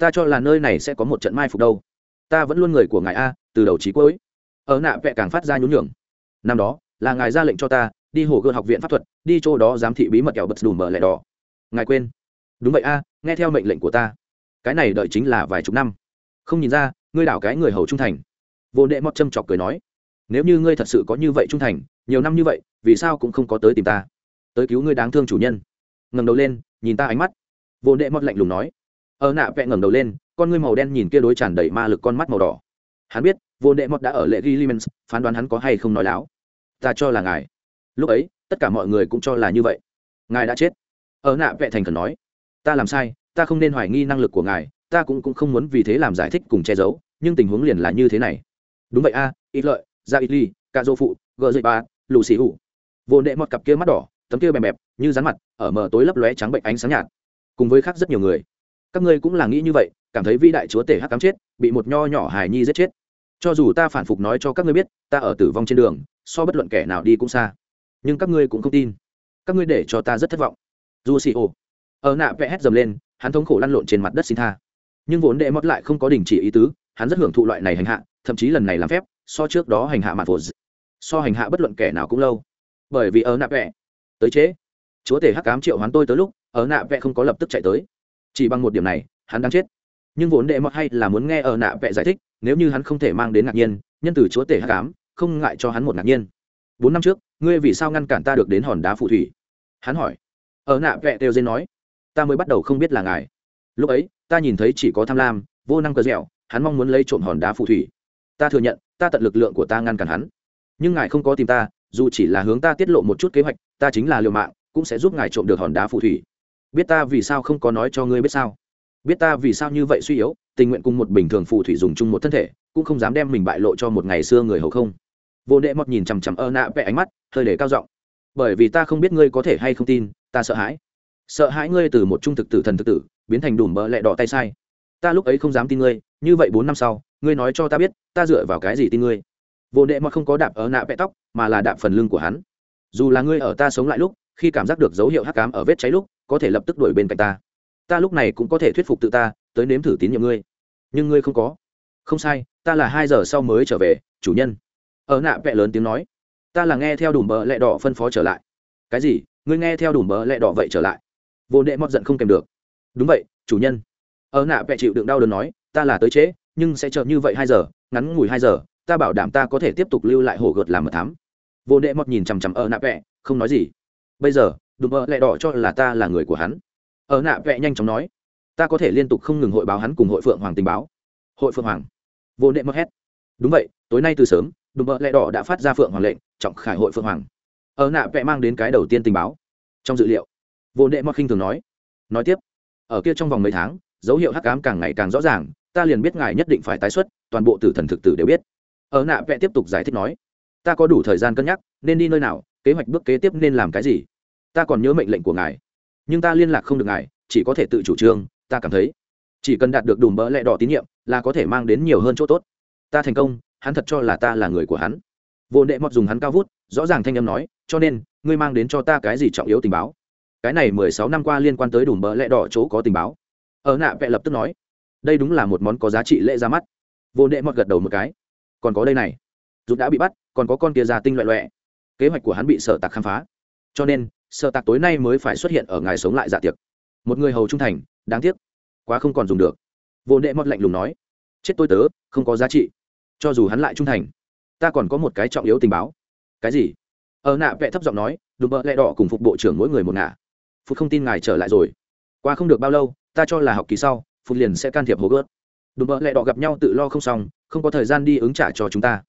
ta cho là nơi này sẽ có một trận mai phục đâu. Ta vẫn luôn người của ngài a, từ đầu trí cuối. Ở nạ vẹ càng phát ra nhún nhường. Năm đó, là ngài ra lệnh cho ta, đi hồ gươm học viện pháp thuật, đi chỗ đó giám thị bí mật kẹo bật đủ mở lẻ đỏ. Ngài quên. Đúng vậy a, nghe theo mệnh lệnh của ta. Cái này đợi chính là vài chục năm. Không nhìn ra, ngươi đảo cái người hầu trung thành. Vô đệ mọt châm chọc cười nói. Nếu như ngươi thật sự có như vậy trung thành, nhiều năm như vậy, vì sao cũng không có tới tìm ta? Tới cứu ngươi đáng thương chủ nhân. Ngẩng đầu lên, nhìn ta ánh mắt. Vô đệ mọt lạnh lùng nói ở nạ vẽ ngẩng đầu lên con ngươi màu đen nhìn kia đối tràn đầy ma lực con mắt màu đỏ. Hắn biết vô đệ mọt đã ở lệ ghi limens phán đoán hắn có hay không nói láo. Ta cho là ngài. Lúc ấy tất cả mọi người cũng cho là như vậy. Ngài đã chết. Ở nạ vẽ thành khẩn nói. Ta làm sai ta không nên hoài nghi năng lực của ngài ta cũng, cũng không muốn vì thế làm giải thích cùng che giấu nhưng tình huống liền là như thế này. Đúng vậy a ít lợi ra ít ly ca dô phụ gờ dậy ba lù xì hủ. Vô đệ mọt cặp kia mắt đỏ tấm kia bèm bẹp như rán mặt ở mờ tối lấp lóe trắng bệnh ánh sáng nhạt. Cùng với khác rất nhiều người các ngươi cũng là nghĩ như vậy cảm thấy vĩ đại chúa tể hắc cám chết bị một nho nhỏ hài nhi giết chết. Cho dù ta phản phục nói cho các ngươi biết ta ở tử vong trên đường so bất luận kẻ nào đi cũng xa. Nhưng các ngươi cũng không tin. Các ngươi để cho ta rất thất vọng. Dù xì ô ở nạ vẽ hét dầm lên hắn thống khổ lăn lộn trên mặt đất xin tha. Nhưng vốn đệ mót lại không có đình chỉ ý tứ hắn rất hưởng thụ loại này hành hạ thậm chí lần này làm phép so trước đó hành hạ mặt vô, so hành hạ bất luận kẻ nào cũng lâu. Bởi vì ở nạ vẽ tới chế chúa tể hắc cám triệu hoán tôi tới lúc ở nạ vẽ không có lập tức chạy tới chỉ bằng một điểm này, hắn đang chết. Nhưng vốn đệ mọt hay là muốn nghe ở nạ vẽ giải thích, nếu như hắn không thể mang đến ngạc nhiên, nhân từ chúa tể hát cám không ngại cho hắn một ngạc nhiên. Bốn năm trước, ngươi vì sao ngăn cản ta được đến hòn đá phù thủy? Hắn hỏi. Ở nạ vẽ đều dên nói. Ta mới bắt đầu không biết là ngài. Lúc ấy, ta nhìn thấy chỉ có tham lam, vô năng cờ dẻo, hắn mong muốn lấy trộm hòn đá phù thủy. Ta thừa nhận, ta tận lực lượng của ta ngăn cản hắn. Nhưng ngài không có tìm ta, dù chỉ là hướng ta tiết lộ một chút kế hoạch, ta chính là liều mạng, cũng sẽ giúp ngài trộm được hòn đá phù thủy biết ta vì sao không có nói cho ngươi biết sao? Biết ta vì sao như vậy suy yếu, tình nguyện cùng một bình thường phù thủy dùng chung một thân thể, cũng không dám đem mình bại lộ cho một ngày xưa người hầu không? Vô đệ mọt nhìn chằm chằm ơ nạ vẽ ánh mắt, hơi để cao giọng. Bởi vì ta không biết ngươi có thể hay không tin, ta sợ hãi. Sợ hãi ngươi từ một trung thực tử thần thực tử, biến thành đùm bỡ lẹ đỏ tay sai. Ta lúc ấy không dám tin ngươi, như vậy bốn năm sau, ngươi nói cho ta biết, ta dựa vào cái gì tin ngươi? Vô đệ mọt không có đạp ở nạ vẽ tóc, mà là đạp phần lưng của hắn. Dù là ngươi ở ta sống lại lúc khi cảm giác được dấu hiệu hắc cám ở vết cháy lúc, có thể lập tức đuổi bên cạnh ta. Ta lúc này cũng có thể thuyết phục tự ta, tới nếm thử tín nhiệm ngươi. Nhưng ngươi không có. Không sai, ta là hai giờ sau mới trở về, chủ nhân. Ở nạ vẽ lớn tiếng nói. Ta là nghe theo đủ bờ lẹ đỏ phân phó trở lại. Cái gì? Ngươi nghe theo đủ bờ lẹ đỏ vậy trở lại? Vô đệ mót giận không kèm được. Đúng vậy, chủ nhân. Ở nạ vẽ chịu đựng đau đớn nói. Ta là tới trễ, nhưng sẽ chờ như vậy hai giờ, ngắn ngủi hai giờ, ta bảo đảm ta có thể tiếp tục lưu lại hổ gợt làm mật thám. Vô đệ mót nhìn chằm chằm ở nạ vẽ không nói gì bây giờ, đùm bờ lẹ đỏ cho là ta là người của hắn. Ở nạ vẽ nhanh chóng nói, ta có thể liên tục không ngừng hội báo hắn cùng hội phượng hoàng tình báo. Hội phượng hoàng. Vô đệ mất hét. Đúng vậy, tối nay từ sớm, đùm bợ lẹ đỏ đã phát ra phượng hoàng lệnh, trọng khải hội phượng hoàng. Ở nạ vẽ mang đến cái đầu tiên tình báo. Trong dự liệu, vô đệ mất khinh thường nói nói tiếp, ở kia trong vòng mấy tháng, dấu hiệu hắc ám càng ngày càng rõ ràng, ta liền biết ngài nhất định phải tái xuất, toàn bộ tử thần thực tử đều biết. Ở nạ vẽ tiếp tục giải thích nói, ta có đủ thời gian cân nhắc, nên đi nơi nào, kế hoạch bước kế tiếp nên làm cái gì ta còn nhớ mệnh lệnh của ngài. Nhưng ta liên lạc không được ngài, chỉ có thể tự chủ trương, ta cảm thấy. Chỉ cần đạt được đùm bỡ lẹ đỏ tín nhiệm, là có thể mang đến nhiều hơn chỗ tốt. Ta thành công, hắn thật cho là ta là người của hắn. Vô đệ mọt dùng hắn cao vút, rõ ràng thanh âm nói, cho nên, ngươi mang đến cho ta cái gì trọng yếu tình báo? Cái này mười sáu năm qua liên quan tới đùm bỡ lẹ đỏ chỗ có tình báo. Ở nạ vẹ lập tức nói, đây đúng là một món có giá trị lễ ra mắt. Vô đệ mọt gật đầu một cái, còn có đây này. Dù đã bị bắt, còn có con kia già tinh loại loẹ. Kế hoạch của hắn bị sở tạc khám phá. Cho nên sợ tạc tối nay mới phải xuất hiện ở ngài sống lại dạ tiệc. Một người hầu trung thành, đáng tiếc, quá không còn dùng được. Vô đệ mọt lạnh lùng nói, chết tôi tớ, không có giá trị. Cho dù hắn lại trung thành, ta còn có một cái trọng yếu tình báo. Cái gì? Ở nạ vẽ thấp giọng nói đùm bợ lẹ đỏ cùng phục bộ trưởng mỗi người một ngả. Phút không tin ngài trở lại rồi. Qua không được bao lâu, ta cho là học kỳ sau phút liền sẽ can thiệp hố gớt. Đùm bợ lẹ đỏ gặp nhau tự lo không xong, không có thời gian đi ứng trả cho chúng ta.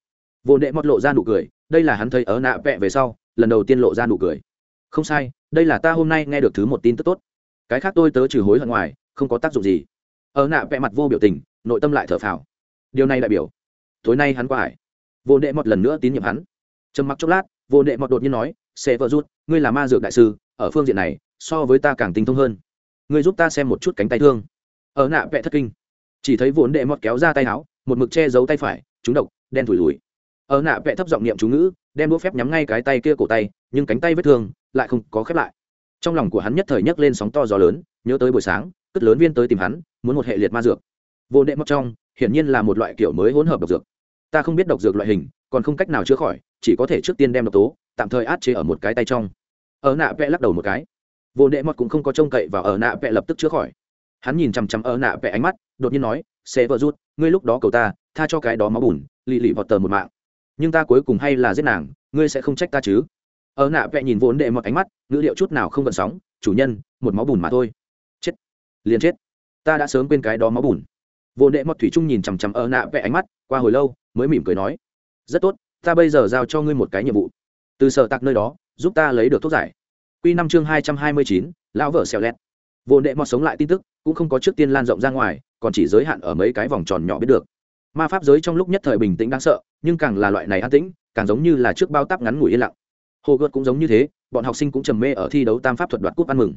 Vô đệ mót lộ ra nụ cười, đây là hắn thấy ở nạ vẽ về sau, lần đầu tiên lộ ra nụ cười không sai, đây là ta hôm nay nghe được thứ một tin tức tốt. Cái khác tôi tớ trừ hối hận ngoài, không có tác dụng gì. Ở nạ vẽ mặt vô biểu tình, nội tâm lại thở phào. Điều này đại biểu, tối nay hắn qua hải. Vô đệ một lần nữa tín nhiệm hắn. Trầm mặc chốc lát, vô đệ một đột nhiên nói sẽ vợ rút ngươi là ma dược đại sư, ở phương diện này, so với ta càng tinh thông hơn. Ngươi giúp ta xem một chút cánh tay thương. Ở nạ vẽ thất kinh. Chỉ thấy vốn đệ mọt kéo ra tay áo, một mực che giấu tay phải trúng độc, đen thủi lùi ở nạ vẽ thấp giọng niệm chú ngữ, đem đũa phép nhắm ngay cái tay kia cổ tay, nhưng cánh tay vết thương lại không có khép lại. Trong lòng của hắn nhất thời nhấc lên sóng to gió lớn, nhớ tới buổi sáng, cất lớn viên tới tìm hắn, muốn một hệ liệt ma dược. Vô đệ mọt trong, hiển nhiên là một loại kiểu mới hỗn hợp độc dược. Ta không biết độc dược loại hình, còn không cách nào chữa khỏi, chỉ có thể trước tiên đem độc tố, tạm thời át chế ở một cái tay trong. Ở nạ vẽ lắc đầu một cái. Vô đệ mọt cũng không có trông cậy vào ở nạ vẽ lập tức chữa khỏi. Hắn nhìn chằm chằm ở nạ vẽ ánh mắt, đột nhiên nói sẽ vợ rút, ngươi lúc đó cầu ta, tha cho cái đó máu bùn, lì lì vọt tờ một mạng. Nhưng ta cuối cùng hay là giết nàng, ngươi sẽ không trách ta chứ? Ở nạ vẽ nhìn vốn đệ một ánh mắt, ngữ liệu chút nào không gợn sóng, chủ nhân, một máu bùn mà thôi. Chết, liền chết. Ta đã sớm quên cái đó máu bùn. Vốn đệ mọt thủy trung nhìn chằm chằm ở nạ vẽ ánh mắt, qua hồi lâu, mới mỉm cười nói, rất tốt, ta bây giờ giao cho ngươi một cái nhiệm vụ. Từ sở tạc nơi đó, giúp ta lấy được thuốc giải. Q năm chương hai trăm hai mươi chín, lão vở xèo lét vốn đệ mọt sống lại tin tức, cũng không có trước tiên lan rộng ra ngoài, còn chỉ giới hạn ở mấy cái vòng tròn nhỏ biết được. Ma pháp giới trong lúc nhất thời bình tĩnh đáng sợ, nhưng càng là loại này an tĩnh, càng giống như là trước bao tắp ngắn ngủi yên lặng hồ gợt cũng giống như thế, bọn học sinh cũng trầm mê ở thi đấu tam pháp thuật đoạt cúp ăn mừng.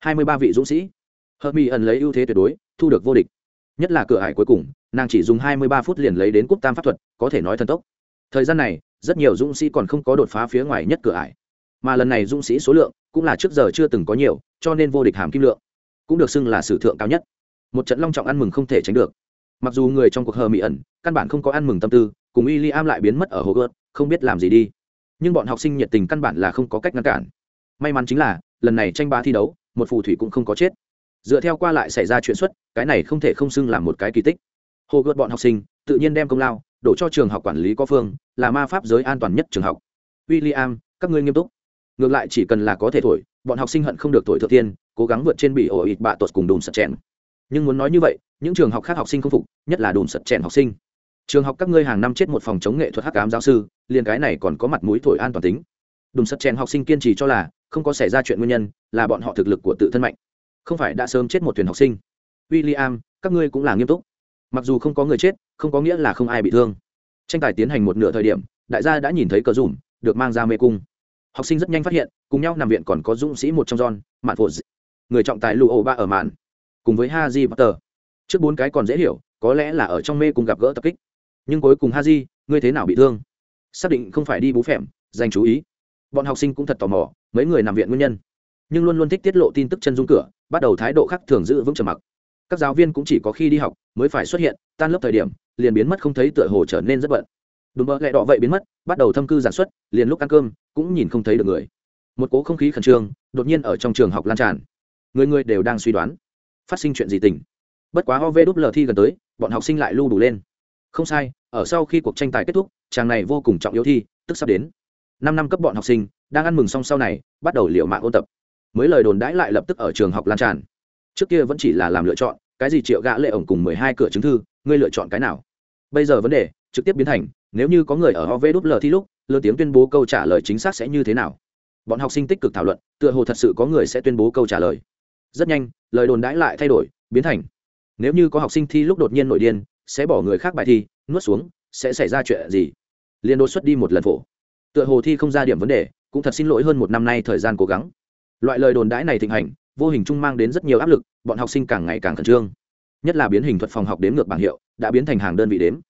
Hai mươi ba vị dũng sĩ hợp mỹ ẩn lấy ưu thế tuyệt đối, thu được vô địch. Nhất là cửa hải cuối cùng, nàng chỉ dùng hai mươi ba phút liền lấy đến cúp tam pháp thuật, có thể nói thần tốc. Thời gian này, rất nhiều dũng sĩ còn không có đột phá phía ngoài nhất cửa ải. Mà lần này dũng sĩ số lượng cũng là trước giờ chưa từng có nhiều, cho nên vô địch hàm kim lượng cũng được xưng là sử thượng cao nhất. Một trận long trọng ăn mừng không thể tránh được. Mặc dù người trong cuộc hờ mỹ ẩn căn bản không có ăn mừng tâm tư, cùng y am lại biến mất ở hồ gợt không biết làm gì đi nhưng bọn học sinh nhiệt tình căn bản là không có cách ngăn cản. May mắn chính là, lần này tranh ba thi đấu, một phù thủy cũng không có chết. Dựa theo qua lại xảy ra chuyện xuất, cái này không thể không xưng là một cái kỳ tích. Hồ gợt bọn học sinh, tự nhiên đem công lao, đổ cho trường học quản lý có phương, là ma pháp giới an toàn nhất trường học. W i l l i am các ngươi nghiêm túc. Ngược lại chỉ cần là có thể thổi, bọn học sinh hận không được thổi thượng tiên, cố gắng vượt trên bị ổ ịt bạ tuột cùng đùm sật chèn. Nhưng muốn nói như vậy, những trường học khác học sinh không phục, nhất là đùm sật chèn học sinh trường học các ngươi hàng năm chết một phòng chống nghệ thuật hắc ám giáo sư, liền cái này còn có mặt mũi thổi an toàn tính. Đùng sắt chèn học sinh kiên trì cho là, không có xảy ra chuyện nguyên nhân, là bọn họ thực lực của tự thân mạnh. Không phải đã sớm chết một thuyền học sinh. W i l l i am các ngươi cũng là nghiêm túc. Mặc dù không có người chết, không có nghĩa là không ai bị thương. Tranh tài tiến hành một nửa thời điểm, đại gia đã nhìn thấy cờ dùm, được mang ra mê cung. Học sinh rất nhanh phát hiện, cùng nhau nằm viện còn có dũng sĩ một trong giòn mạn phổ người trọng tài lụ ổ ba ở mạn, cùng với haji potter. Trước bốn cái còn dễ hiểu, có lẽ là ở trong mê cùng gặp gỡ tập kích nhưng cuối cùng haji, ngươi thế nào bị thương? Xác định không phải đi bú phèm, dành chú ý. Bọn học sinh cũng thật tò mò, mấy người nằm viện nguyên nhân. Nhưng luôn luôn thích tiết lộ tin tức chân dung cửa, bắt đầu thái độ khác thường giữ vững trầm mặc. Các giáo viên cũng chỉ có khi đi học mới phải xuất hiện, tan lớp thời điểm, liền biến mất không thấy tựa hồ trở nên rất bận. Đúng mơ lẹ đỏ vậy biến mất, bắt đầu thâm cư giản xuất liền lúc ăn cơm, cũng nhìn không thấy được người. Một cố không khí khẩn trương, đột nhiên ở trong trường học lan tràn. Người người đều đang suy đoán, phát sinh chuyện gì tình. Bất quá ov đúp lờ thi gần tới, bọn học sinh lại lưu đủ lên không sai, ở sau khi cuộc tranh tài kết thúc, chàng này vô cùng trọng yếu thi, tức sắp đến. Năm năm cấp bọn học sinh, đang ăn mừng xong sau này, bắt đầu liệu mạng ôn tập. Mới lời đồn đãi lại lập tức ở trường học lan tràn. Trước kia vẫn chỉ là làm lựa chọn, cái gì triệu gã lệ ổng cùng mười hai cửa chứng thư, ngươi lựa chọn cái nào? Bây giờ vấn đề trực tiếp biến thành, nếu như có người ở ovl thi lúc lớn tiếng tuyên bố câu trả lời chính xác sẽ như thế nào? Bọn học sinh tích cực thảo luận, tựa hồ thật sự có người sẽ tuyên bố câu trả lời. Rất nhanh, lời đồn đãi lại thay đổi, biến thành, nếu như có học sinh thi lúc đột nhiên nội điên sẽ bỏ người khác bài thi, nuốt xuống, sẽ xảy ra chuyện gì? Liên đột xuất đi một lần phổ. Tựa hồ thi không ra điểm vấn đề, cũng thật xin lỗi hơn một năm nay thời gian cố gắng. Loại lời đồn đãi này thịnh hành, vô hình chung mang đến rất nhiều áp lực, bọn học sinh càng ngày càng khẩn trương. Nhất là biến hình thuật phòng học đếm ngược bảng hiệu, đã biến thành hàng đơn vị đếm.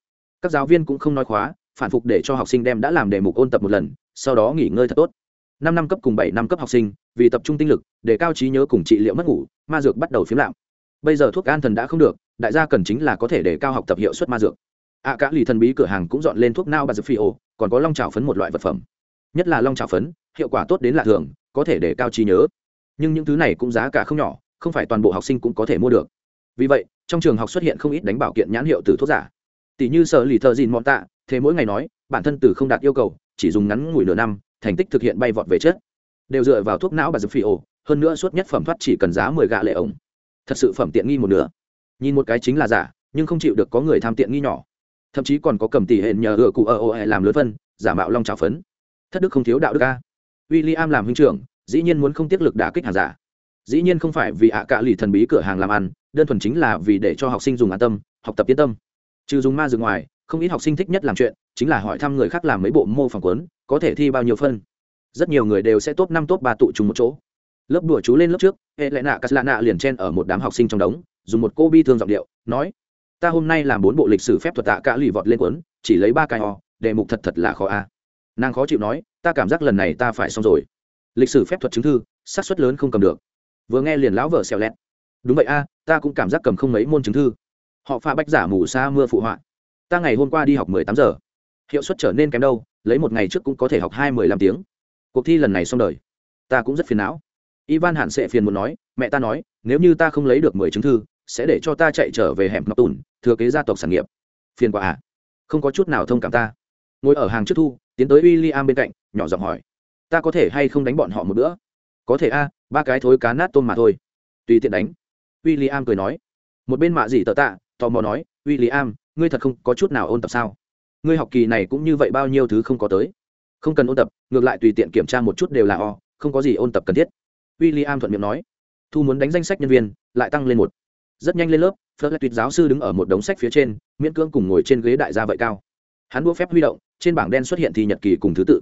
Các giáo viên cũng không nói khóa, phản phục để cho học sinh đem đã làm đề mục ôn tập một lần, sau đó nghỉ ngơi thật tốt. Năm năm cấp cùng bảy năm cấp học sinh, vì tập trung tinh lực, để cao trí nhớ cùng trị liệu mất ngủ, ma dược bắt đầu phiếm lạm. Bây giờ thuốc an thần đã không được đại gia cần chính là có thể để cao học tập hiệu suất ma dược. Ạ à, cả lì thần bí cửa hàng cũng dọn lên thuốc nao bà dược phi ô còn có long trào phấn một loại vật phẩm. Nhất là long trào phấn hiệu quả tốt đến lạ thường có thể để cao trí nhớ. Nhưng những thứ này cũng giá cả không nhỏ không phải toàn bộ học sinh cũng có thể mua được. Vì vậy trong trường học xuất hiện không ít đánh bảo kiện nhãn hiệu từ thuốc giả. Tỷ như sở lì thợ dìn mọn tạ thế mỗi ngày nói bản thân từ không đạt yêu cầu chỉ dùng ngắn ngủi nửa năm thành tích thực hiện bay vọt về chết đều dựa vào thuốc não bà dược phi ổ hơn nữa suốt nhất phẩm thoát chỉ cần giá mười gạ lệ ổng. Thật sự phẩm tiện nghi một nửa nhìn một cái chính là giả, nhưng không chịu được có người tham tiện nghi nhỏ. Thậm chí còn có cầm tỷ hẹn nhờ gựa cụ ở ô làm lớn phân, giả mạo long trào phấn. Thất đức không thiếu đạo đức ca w i l l i am làm huynh trưởng, dĩ nhiên muốn không tiết lực đả kích hàng giả. Dĩ nhiên không phải vì ạ cạ lì thần bí cửa hàng làm ăn, đơn thuần chính là vì để cho học sinh dùng an tâm, học tập yên tâm. Trừ dùng ma dừng ngoài, không ít học sinh thích nhất làm chuyện, chính là hỏi thăm người khác làm mấy bộ mô phỏng quấn có thể thi bao nhiêu phân. Rất nhiều người đều sẽ top năm, top ba tụ trùng một chỗ. Lớp đùa chú lên lớp trước, hệ lại nạ cắt lạ nạ liền chen ở một đám học sinh trong đống dùng một cô bi thương giọng điệu, nói, ta hôm nay làm bốn bộ lịch sử phép thuật tạ cả lì vọt lên quấn chỉ lấy ba cái ho đề mục thật thật là khó a. Nàng khó chịu nói, ta cảm giác lần này ta phải xong rồi. Lịch sử phép thuật chứng thư, xác suất lớn không cầm được. Vừa nghe liền lão vợ xèo lẹt đúng vậy a, ta cũng cảm giác cầm không mấy môn chứng thư. Họ pha bách giả mù xa mưa phụ họa. Ta ngày hôm qua đi học mười tám giờ. Hiệu suất trở nên kém đâu, lấy một ngày trước cũng có thể học hai mười lăm tiếng. Cuộc thi lần này xong đời. Ta cũng rất phiền não. Ivan hạn sệ phiền muốn nói, mẹ ta nói, nếu như ta không lấy được mười chứng thư sẽ để cho ta chạy trở về hẻm ngọc tùn, thừa kế gia tộc sản nghiệp. Phiền quả à. Không có chút nào thông cảm ta. Ngồi ở hàng trước thu, tiến tới w i l l i am bên cạnh, nhỏ giọng hỏi. Ta có thể hay không đánh bọn họ một bữa? Có thể a, ba cái thối cá nát tôm mà thôi. Tùy tiện đánh. W i l l i am cười nói. Một bên mạ gì tờ tạ, tò mò nói w i l l i am ngươi thật không có chút nào ôn tập sao? Ngươi học kỳ này cũng như vậy bao nhiêu thứ không có tới? Không cần ôn tập, ngược lại tùy tiện kiểm tra một chút đều là o, không có gì ôn tập cần thiết. W i l l i am thuận miệng nói. Thu muốn đánh danh sách nhân viên, lại tăng lên một rất nhanh lên lớp, phật tuyệt giáo sư đứng ở một đống sách phía trên, miễn cưỡng cùng ngồi trên ghế đại gia vậy cao. Hắn đua phép huy động, trên bảng đen xuất hiện thi nhật kỳ cùng thứ tự.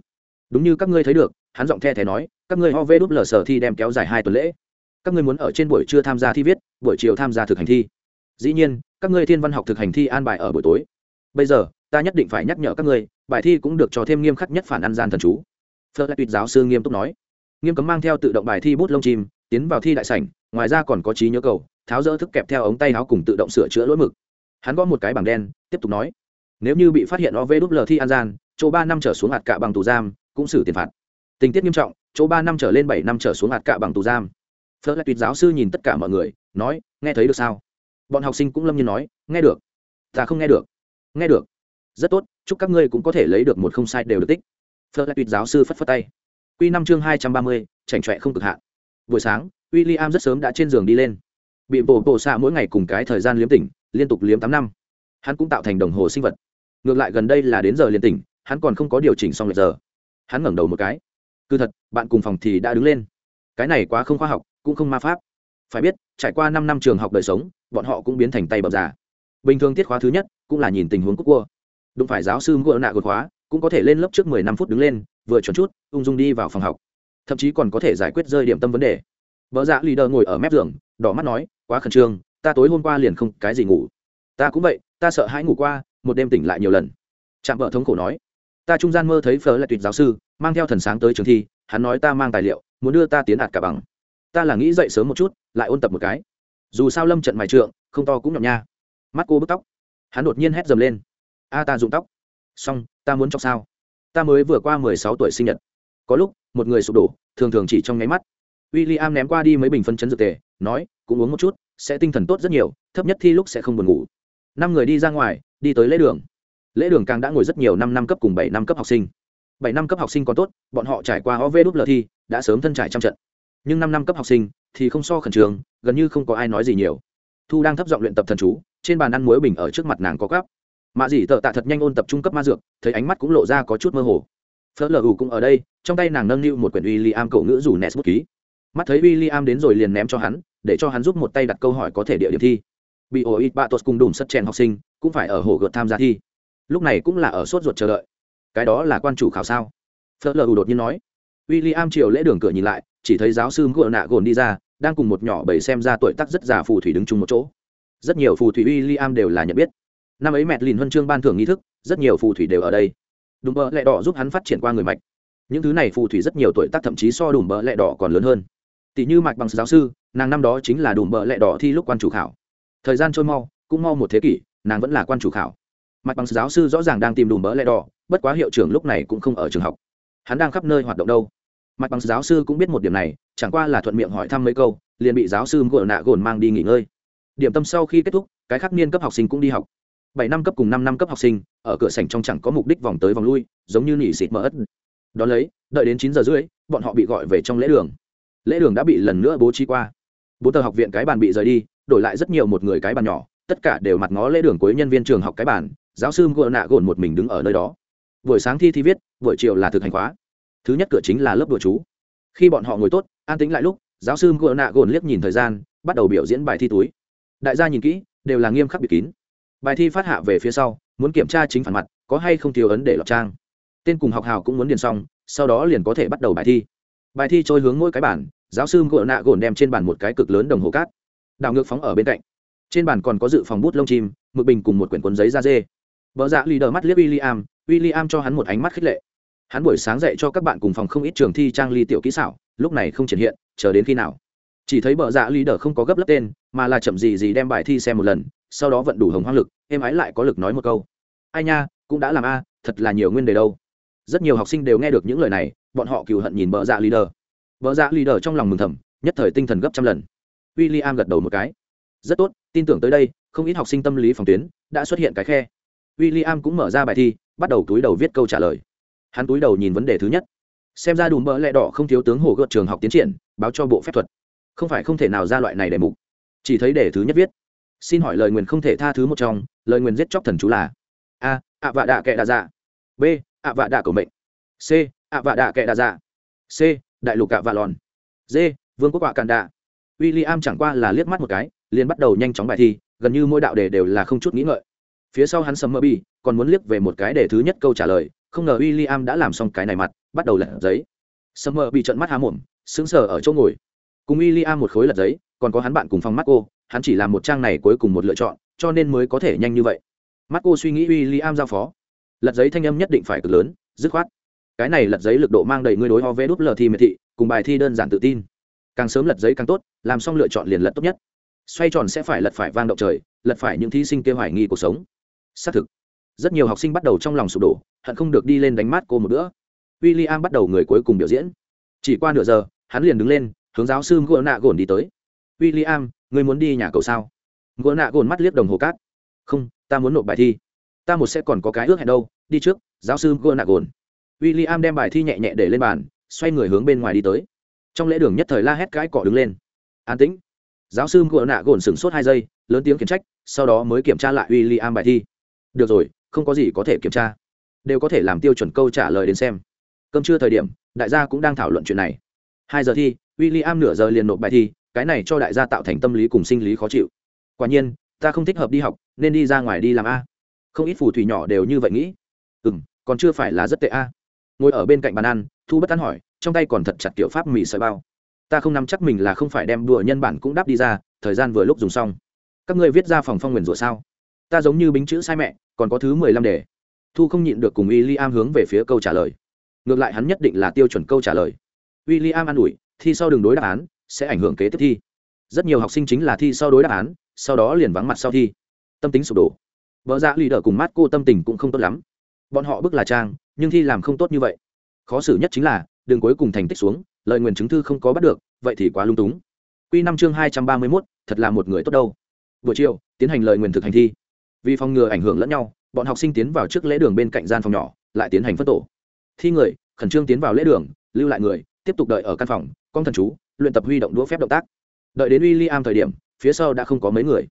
Đúng như các ngươi thấy được, hắn giọng the thé nói, các ngươi ho vê đúp lờ sở thi đem kéo dài hai tuần lễ. Các ngươi muốn ở trên buổi trưa tham gia thi viết, buổi chiều tham gia thực hành thi. Dĩ nhiên, các ngươi thiên văn học thực hành thi an bài ở buổi tối. Bây giờ, ta nhất định phải nhắc nhở các ngươi, bài thi cũng được cho thêm nghiêm khắc nhất phản ăn gian thần chú. Phật tuyệt giáo sư nghiêm túc nói. Nghiêm cấm mang theo tự động bài thi bút lông chim tiến vào thi đại sảnh, ngoài ra còn có trí nhớ cầu, tháo rỡ thức kẹp theo ống tay áo cùng tự động sửa chữa lỗi mực. Hắn gõ một cái bảng đen, tiếp tục nói, nếu như bị phát hiện ov đúp l thi an gian, chỗ ba năm trở xuống hạt cạ bằng tù giam, cũng xử tiền phạt. Tình tiết nghiêm trọng, chỗ ba năm trở lên bảy năm trở xuống hạt cạ bằng tù giam. Phớt lại tuyệt giáo sư nhìn tất cả mọi người, nói, nghe thấy được sao? Bọn học sinh cũng lâm nhiên nói, nghe được. Ta không nghe được. Nghe được. Rất tốt, chúc các ngươi cũng có thể lấy được một không sai đều được tích. Phớt lại tuyệt giáo sư phất phất tay. Q năm chương hai trăm ba mươi, chảnh chọe không cực hạn buổi sáng w i l l i am rất sớm đã trên giường đi lên. Bị bổ bổ xạ mỗi ngày cùng cái thời gian liếm tỉnh, liên tục liếm tám năm. Hắn cũng tạo thành đồng hồ sinh vật. Ngược lại gần đây là đến giờ liên tỉnh, hắn còn không có điều chỉnh xong lệch giờ. Hắn ngẩng đầu một cái. Cứ thật, bạn cùng phòng thì đã đứng lên. Cái này quá không khoa học, cũng không ma pháp. Phải biết, trải qua năm năm trường học đời sống, bọn họ cũng biến thành tay bập già. Bình thường tiết khóa thứ nhất, cũng là nhìn tình huống cúc cua. Đụng phải giáo sư ngựa nạ gột khóa, cũng có thể lên lớp trước mười năm phút đứng lên, vừa chuẩn chút, ung dung đi vào phòng học thậm chí còn có thể giải quyết rơi điểm tâm vấn đề. Vợ dạ lì đờ ngồi ở mép giường, đỏ mắt nói, quá khẩn trương, ta tối hôm qua liền không cái gì ngủ. Ta cũng vậy, ta sợ hãi ngủ qua, một đêm tỉnh lại nhiều lần. Trạm vợ thống khổ nói, ta trung gian mơ thấy phở lại tuyệt giáo sư, mang theo thần sáng tới trường thi, hắn nói ta mang tài liệu, muốn đưa ta tiến đạt cả bằng. Ta là nghĩ dậy sớm một chút, lại ôn tập một cái. Dù sao lâm trận mài trượng, không to cũng nhọc nha. Mắt cô bức tóc. Hắn đột nhiên hét dầm lên, a ta dụng tóc. Xong, ta muốn chọc sao? Ta mới vừa qua mười sáu tuổi sinh nhật có lúc một người sụp đổ thường thường chỉ trong nháy mắt. W i l l i am ném qua đi mấy bình phân chấn dược tề nói cũng uống một chút sẽ tinh thần tốt rất nhiều thấp nhất thi lúc sẽ không buồn ngủ. Năm người đi ra ngoài đi tới lễ đường. Lễ đường càng đã ngồi rất nhiều năm năm cấp cùng bảy năm cấp học sinh. Bảy năm cấp học sinh còn tốt bọn họ trải qua ov đúc lờ thi đã sớm thân trải trăm trận. Nhưng năm năm cấp học sinh thì không so khẩn trường, gần như không có ai nói gì nhiều. Thu đang thấp giọng luyện tập thần chú trên bàn ăn muối bình ở trước mặt nàng có gắp. Mạ dì tợ tạ thật nhanh ôn tập trung cấp ma dược thấy ánh mắt cũng lộ ra có chút mơ hồ phớt lờ ủ cũng ở đây, trong tay nàng nâng niu một quyển William li am cậu ngữ rủ nes bút ký. Mắt thấy w i l l i am đến rồi liền ném cho hắn, để cho hắn giúp một tay đặt câu hỏi có thể địa điểm thi. Bị ổ ít bạ tuột cùng đùm sất chèn học sinh, cũng phải ở hồ gợt tham gia thi. Lúc này cũng là ở sốt ruột chờ đợi. Cái đó là quan chủ khảo sao? Phớt lờ đột nhiên nói. W i l l i am chiều lễ đường cửa nhìn lại, chỉ thấy giáo sư ngựa nạ gồn đi ra, đang cùng một nhỏ bầy xem ra tuổi tác rất già phù thủy đứng chung một chỗ. Rất nhiều phù thủy w i l l i am đều là nhận biết. Năm ấy mẹ lìn huân chương ban thưởng nghi thức, rất nhiều phù thủy đều ở đây đùm bơ lẹ đỏ giúp hắn phát triển qua người mạch. Những thứ này phù thủy rất nhiều tuổi tác thậm chí so đùm bơ lẹ đỏ còn lớn hơn. Tỷ như mạch bằng giáo sư, nàng năm đó chính là đùm bợ lẹ đỏ thi lúc quan chủ khảo. Thời gian trôi mau, cũng mau một thế kỷ, nàng vẫn là quan chủ khảo. Mạch bằng giáo sư rõ ràng đang tìm đùm bợ lẹ đỏ, bất quá hiệu trưởng lúc này cũng không ở trường học. Hắn đang khắp nơi hoạt động đâu. Mạch bằng giáo sư cũng biết một điểm này, chẳng qua là thuận miệng hỏi thăm mấy câu, liền bị giáo sư gồn nạ gồn mang đi nghỉ ngơi. Điểm tâm sau khi kết thúc, cái khác niên cấp học sinh cũng đi học bảy năm cấp cùng năm năm cấp học sinh, ở cửa sảnh trong chẳng có mục đích vòng tới vòng lui, giống như nỉ xịt mỡ ất đón lấy, đợi đến chín giờ rưỡi, bọn họ bị gọi về trong lễ đường. Lễ đường đã bị lần nữa bố trí qua. Bốn tờ học viện cái bàn bị rời đi, đổi lại rất nhiều một người cái bàn nhỏ, tất cả đều mặt ngó lễ đường cuối nhân viên trường học cái bàn, giáo sư ngựa nạ gồn một mình đứng ở nơi đó. Buổi sáng thi thi viết, buổi chiều là thực hành khóa. Thứ nhất cửa chính là lớp đùa chú. Khi bọn họ ngồi tốt, an tính lại lúc, giáo sư ngựa nạ gồn liếc nhìn thời gian, bắt đầu biểu diễn bài thi túi. Đại gia nhìn kỹ, đều là nghiêm khắc biệt kín bài thi phát hạ về phía sau, muốn kiểm tra chính phản mặt, có hay không thiếu ấn để lọt trang. Tên cùng học hào cũng muốn điền xong, sau đó liền có thể bắt đầu bài thi. Bài thi trôi hướng mỗi cái bản giáo sư gợ nạ gồn đem trên bàn một cái cực lớn đồng hồ cát. Đảo ngược phóng ở bên cạnh. Trên bàn còn có dự phòng bút lông chim, mực bình cùng một quyển cuốn giấy da dê. Vợ dạ lì đờ mắt liếc w i l l i am w i l l i am cho hắn một ánh mắt khích lệ. Hắn buổi sáng dạy cho các bạn cùng phòng không ít trường thi trang ly tiểu kỹ xảo, lúc này không triển hiện, chờ đến khi nào. Chỉ thấy bờ dạ lì đờ không có gấp lấp tên, mà là chậm gì gì đem bài thi xem một lần sau đó vận đủ hồng hoang lực em ái lại có lực nói một câu. Ai nha, cũng đã làm a, thật là nhiều nguyên đề đâu. Rất nhiều học sinh đều nghe được những lời này, bọn họ cừu hận nhìn bờ dạ leader. Đờ bờ dạ leader trong lòng mừng thầm, nhất thời tinh thần gấp trăm lần. W i l l i am gật đầu một cái. Rất tốt, tin tưởng tới đây, không ít học sinh tâm lý phòng tuyến, đã xuất hiện cái khe. W i l l i am cũng mở ra bài thi, bắt đầu túi đầu viết câu trả lời. Hắn túi đầu nhìn vấn đề thứ nhất. Xem ra đùm bỡ lẹ đỏ không thiếu tướng hồ gợt trường học tiến triển, báo cho bộ phép thuật. Không phải không thể nào ra loại này để mục. Chỉ thấy đề thứ nhất viết xin hỏi lời nguyền không thể tha thứ một trong, lời nguyền giết chóc thần chú là? A, ạ vạ đạ kệ đa dạ. B, ạ vạ đạ cầu mệnh. C, ạ vạ đạ kệ đa dạ. C, đại lục ạ vạ lòn. D, vương quốc quạ càn đạ. W i l l i am chẳng qua là liếc mắt một cái, liền bắt đầu nhanh chóng bài thi, gần như mỗi đạo đề đều là không chút nghĩ ngợi. Phía sau hắn sầm mơ bi, còn muốn liếc về một cái đề thứ nhất câu trả lời, không ngờ w i l l i am đã làm xong cái này mặt, bắt đầu lật giấy. Sầm mơ bị trận mắt há mồm, sững sờ ở chỗ ngồi. Cùng w i l l i am một khối lật giấy, còn có hắn bạn cùng phòng mắt cô hắn chỉ làm một trang này cuối cùng một lựa chọn, cho nên mới có thể nhanh như vậy. Mắt cô suy nghĩ w i l l i am giao phó. Lật giấy thanh âm nhất định phải cực lớn, dứt khoát. Cái này lật giấy lực độ mang đầy ngươi đối ho vê đúp lờ thi miệt thị, cùng bài thi đơn giản tự tin. Càng sớm lật giấy càng tốt, làm xong lựa chọn liền lật tốt nhất. Xoay tròn sẽ phải lật phải vang động trời, lật phải những thí sinh kêu hoài nghi cuộc sống. Xác thực, rất nhiều học sinh bắt đầu trong lòng sụp đổ, hận không được đi lên đánh mát cô một bữa. W i l l i am bắt đầu người cuối cùng biểu diễn. Chỉ qua nửa giờ, hắn liền đứng lên, hướng giáo sư ngựa nạ gồn đi tới. W i l l i am Ngươi muốn đi nhà cậu sao? Ngựa nạ gồn mắt liếc đồng hồ cát. Không, ta muốn nộp bài thi. Ta một sẽ còn có cái ước hẹn đâu, đi trước, giáo sư ngựa nạ gồn. W i l l i am đem bài thi nhẹ nhẹ để lên bàn, xoay người hướng bên ngoài đi tới. Trong lễ đường nhất thời la hét cãi cọ đứng lên. An tĩnh. Giáo sư ngựa nạ gồn sửng sốt hai giây, lớn tiếng khiển trách, sau đó mới kiểm tra lại w i l l i am bài thi. Được rồi, không có gì có thể kiểm tra. Đều có thể làm tiêu chuẩn câu trả lời đến xem. Cơm trưa thời điểm, đại gia cũng đang thảo luận chuyện này. Hai giờ thi w i l l i am nửa giờ liền nộp bài thi cái này cho đại gia tạo thành tâm lý cùng sinh lý khó chịu. Quả nhiên, ta không thích hợp đi học, nên đi ra ngoài đi làm a. Không ít phù thủy nhỏ đều như vậy nghĩ. Ừ m còn chưa phải là rất tệ a. Ngồi ở bên cạnh bàn ăn, thu bất tán hỏi, trong tay còn thật chặt kiểu pháp mì sợi bao. Ta không nắm chắc mình là không phải đem đùa nhân bản cũng đáp đi ra, thời gian vừa lúc dùng xong. Các ngươi viết ra phòng phong nguyền rủa sao? Ta giống như bính chữ sai mẹ, còn có thứ mười lăm đề thu không nhịn được cùng w i l l i am hướng về phía câu trả lời. Ngược lại hắn nhất định là tiêu chuẩn câu trả lời. W i l l i am an ủi, thi sau đường đối đáp án sẽ ảnh hưởng kế tiếp thi. Rất nhiều học sinh chính là thi sau đối đáp án, sau đó liền vắng mặt sau thi. Tâm tính sụp đổ. Vợ dạ lì đỡ cùng mát cô tâm tình cũng không tốt lắm. Bọn họ bức là trang, nhưng thi làm không tốt như vậy. Khó xử nhất chính là, đường cuối cùng thành tích xuống, lời nguyền chứng thư không có bắt được, vậy thì quá lung túng. Q năm chương hai trăm ba mươi mốt, thật là một người tốt đâu. Buổi chiều, tiến hành lời nguyền thực hành thi. Vì phòng ngừa ảnh hưởng lẫn nhau, bọn học sinh tiến vào trước lễ đường bên cạnh gian phòng nhỏ, lại tiến hành phân tổ. Thi người, khẩn trương tiến vào lễ đường, lưu lại người, tiếp tục đợi ở căn phòng, con thần chú luyện tập huy động đũa phép động tác. Đợi đến w i l l i am thời điểm, phía sau đã không có mấy người.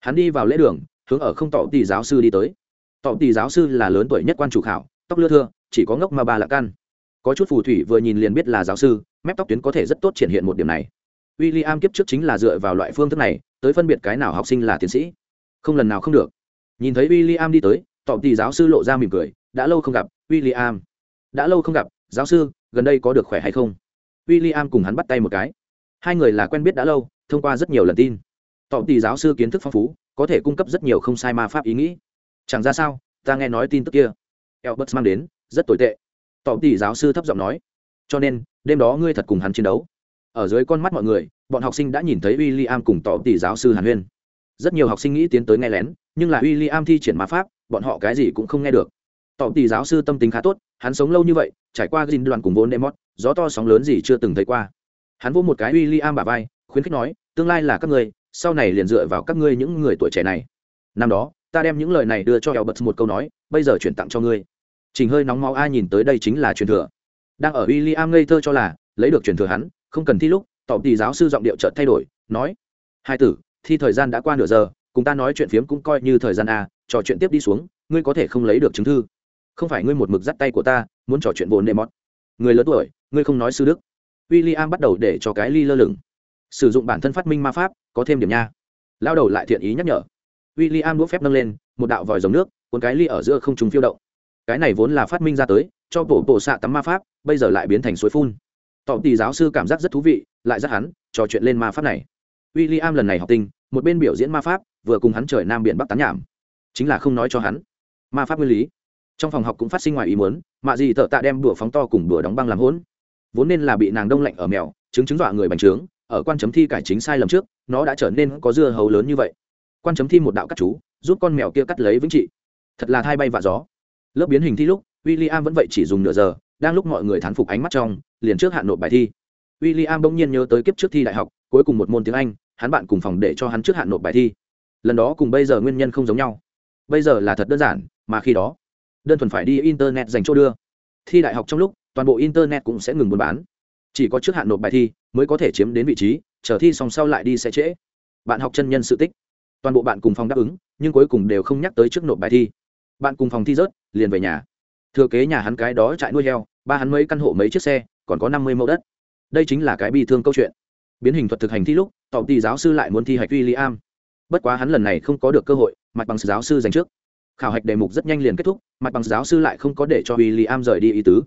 Hắn đi vào lễ đường, hướng ở không tỏ tỷ giáo sư đi tới. Tỏ tỷ giáo sư là lớn tuổi nhất quan chủ khảo, tóc lưa thưa, chỉ có ngốc mà bà là căn. Có chút phù thủy vừa nhìn liền biết là giáo sư, mép tóc tuyến có thể rất tốt triển hiện một điểm này. W i l l i am kiếp trước chính là dựa vào loại phương thức này, tới phân biệt cái nào học sinh là tiến sĩ. Không lần nào không được. Nhìn thấy w i l l i am đi tới tỏ tỷ giáo sư lộ ra mỉm cười, đã lâu không gặp w i l l i am đã lâu không gặp, giáo sư, gần đây có được khỏe hay không? W i l l i am cùng hắn bắt tay một cái. Hai người là quen biết đã lâu, thông qua rất nhiều lần tin. Tỏ tỷ giáo sư kiến thức phong phú, có thể cung cấp rất nhiều không sai ma pháp ý nghĩ. Chẳng ra sao, ta nghe nói tin tức kia. Elbert mang đến, rất tồi tệ. Tỏ tỷ giáo sư thấp giọng nói. Cho nên, đêm đó ngươi thật cùng hắn chiến đấu. Ở dưới con mắt mọi người, bọn học sinh đã nhìn thấy w i l l i am cùng tỏ tỷ giáo sư hàn huyên. Rất nhiều học sinh nghĩ tiến tới nghe lén, nhưng là w i l l i am thi triển ma pháp, bọn họ cái gì cũng không nghe được. Tỏ tỷ giáo sư tâm tính khá tốt, hắn sống lâu như vậy, trải qua gìn đoàn cùng vốn demot gió to sóng lớn gì chưa từng thấy qua. Hắn vỗ một cái w i l l i am bà vai, khuyến khích nói, tương lai là các ngươi, sau này liền dựa vào các ngươi những người tuổi trẻ này. Năm đó, ta đem những lời này đưa cho eo bật một câu nói, bây giờ chuyển tặng cho ngươi. Trình hơi nóng máu ai nhìn tới đây chính là truyền thừa. Đang ở w i l l i am ngây thơ cho là, lấy được truyền thừa hắn, không cần thi lúc tỏ tỷ giáo sư giọng điệu chợt thay đổi, nói, hai tử, thi thời gian đã qua nửa giờ, cùng ta nói chuyện phiếm cũng coi như thời gian a trò chuyện tiếp đi xuống, ngươi có thể không lấy được chứng thư. Không phải ngươi một mực dắt tay của ta, muốn trò chuyện vốn nệ mót người lớn tuổi ngươi không nói sư đức. W i l l i am bắt đầu để cho cái ly lơ lửng. Sử dụng bản thân phát minh ma pháp, có thêm điểm nha. Lao đầu lại thiện ý nhắc nhở. W i l l i am đũa phép nâng lên, một đạo vòi dòng nước, cuốn cái ly ở giữa không trùng phiêu động. Cái này vốn là phát minh ra tới, cho bộ bộ xạ tắm ma pháp, bây giờ lại biến thành suối phun. Tỏ tỷ giáo sư cảm giác rất thú vị, lại dắt hắn, trò chuyện lên ma pháp này. W i l l i am lần này học tinh, một bên biểu diễn ma pháp, vừa cùng hắn trời nam biển bắc tán nhảm. Chính là không nói cho hắn. Ma pháp nguyên lý. Trong phòng học cũng phát sinh ngoài ý muốn, mạ gì tợ tạ đem đùa phóng to cùng đùa đóng băng làm hỗn vốn nên là bị nàng đông lạnh ở mèo chứng chứng dọa người bành trướng, ở quan chấm thi cải chính sai lầm trước, nó đã trở nên có dưa hấu lớn như vậy. Quan chấm thi một đạo cắt chú, giúp con mèo kia cắt lấy vĩnh trị. Thật là thai bay và gió. Lớp biến hình thi lúc w i l l i am vẫn vậy chỉ dùng nửa giờ, đang lúc mọi người thán phục ánh mắt trong, liền trước hạn nộp bài thi. W i l l i am bỗng nhiên nhớ tới kiếp trước thi đại học, cuối cùng một môn tiếng anh, hắn bạn cùng phòng để cho hắn trước hạn nộp bài thi. Lần đó cùng bây giờ nguyên nhân không giống nhau. Bây giờ là thật đơn giản, mà khi đó, đơn thuần phải đi internet dành chỗ đưa. Thi đại học trong lúc toàn bộ internet cũng sẽ ngừng buôn bán. Chỉ có trước hạn nộp bài thi mới có thể chiếm đến vị trí, chờ thi xong sau lại đi sẽ trễ. Bạn học chân nhân sự tích. Toàn bộ bạn cùng phòng đáp ứng, nhưng cuối cùng đều không nhắc tới trước nộp bài thi. Bạn cùng phòng thi rớt, liền về nhà. Thừa kế nhà hắn cái đó trại nuôi heo, ba hắn mấy căn hộ mấy chiếc xe, còn có năm mươi mẫu đất. Đây chính là cái bi thương câu chuyện. Biến hình thuật thực hành thi lúc tỏ tỷ giáo sư lại muốn thi hạch w i am bất quá hắn lần này không có được cơ hội mặt bằng giáo sư dành trước. Khảo hạch đề mục rất nhanh liền kết thúc mặt bằng giáo sư lại không có để cho w i am rời đi ý tứ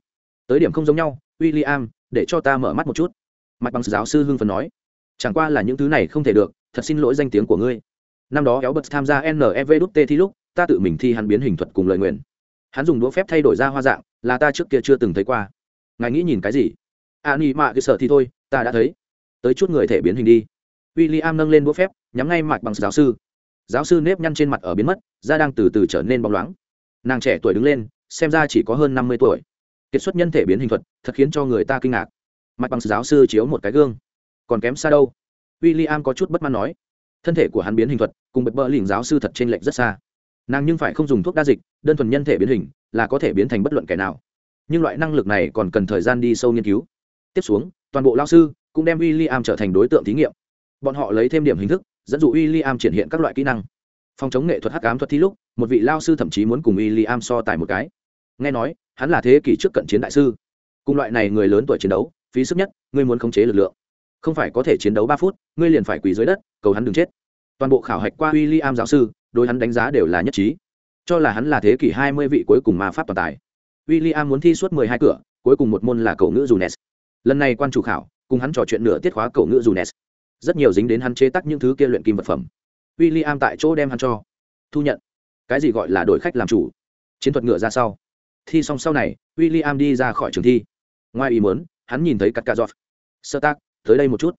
tới điểm không giống nhau w i l l i am để cho ta mở mắt một chút. Mạch bằng giáo sư hưng phần nói, chẳng qua là những thứ này không thể được, thật xin lỗi danh tiếng của ngươi. Năm đó kéo bật tham gia nevt t thi lúc, ta tự mình thi hắn biến hình thuật cùng lời nguyện. Hắn dùng đũa phép thay đổi ra hoa dạng, là ta trước kia chưa từng thấy qua. Ngài nghĩ nhìn cái gì? À, A ni mạ cái sợ thì thôi, ta đã thấy. Tới chút người thể biến hình đi. W i l l i am nâng lên đũa phép, nhắm ngay mạch bằng giáo sư. Giáo sư nếp nhăn trên mặt ở biến mất, da đang từ từ trở nên bóng loáng. Nàng trẻ tuổi đứng lên, xem ra chỉ có hơn năm mươi tuổi kiệt xuất nhân thể biến hình thuật, thật khiến cho người ta kinh ngạc. Mặt bằng giáo sư chiếu một cái gương. Còn kém xa đâu? W i l l i am có chút bất mãn nói. Thân thể của hắn biến hình thuật cùng bật bỡ lỉnh giáo sư thật t r ê n lệch rất xa. Nàng nhưng phải không dùng thuốc đa dịch, đơn thuần nhân thể biến hình là có thể biến thành bất luận kẻ nào. Nhưng loại năng lực này còn cần thời gian đi sâu nghiên cứu. Tiếp xuống, toàn bộ lao sư cũng đem w i l l i am trở thành đối tượng thí nghiệm. Bọn họ lấy thêm điểm hình thức, dẫn dụ w i l l i am triển hiện các loại kỹ năng. Phòng chống nghệ thuật hắc ám thuật thi lúc, một vị lao sư thậm chí muốn cùng w i l l i am so tài một cái. Nghe nói hắn là thế kỷ trước cận chiến đại sư. Cùng loại này người lớn tuổi chiến đấu, phí sức nhất, ngươi muốn khống chế lực lượng. Không phải có thể chiến đấu ba phút, ngươi liền phải quỳ dưới đất, cầu hắn đừng chết. Toàn bộ khảo hạch qua w i l l i am giáo sư, đối hắn đánh giá đều là nhất trí. Cho là hắn là thế kỷ hai mươi vị cuối cùng ma pháp toàn tài. W i l l i am muốn thi suốt mười hai cửa, cuối cùng một môn là cầu ngữ dù nes lần này quan chủ khảo, cùng hắn trò chuyện nửa tiết khóa cầu ngữ dù nes rất nhiều dính đến hắn chế tắc những thứ kia luyện kim vật phẩm. W i l l i am tại chỗ đem hắn cho. Thu nhận. Cái gì gọi là đổi khách làm chủ? Chiến thuật ngựa ra sau thi xong sau này w i l l i am đi ra khỏi trường thi. Ngoài ý muốn, hắn nhìn thấy cắt cà giọt sơ tác, tới đây một chút.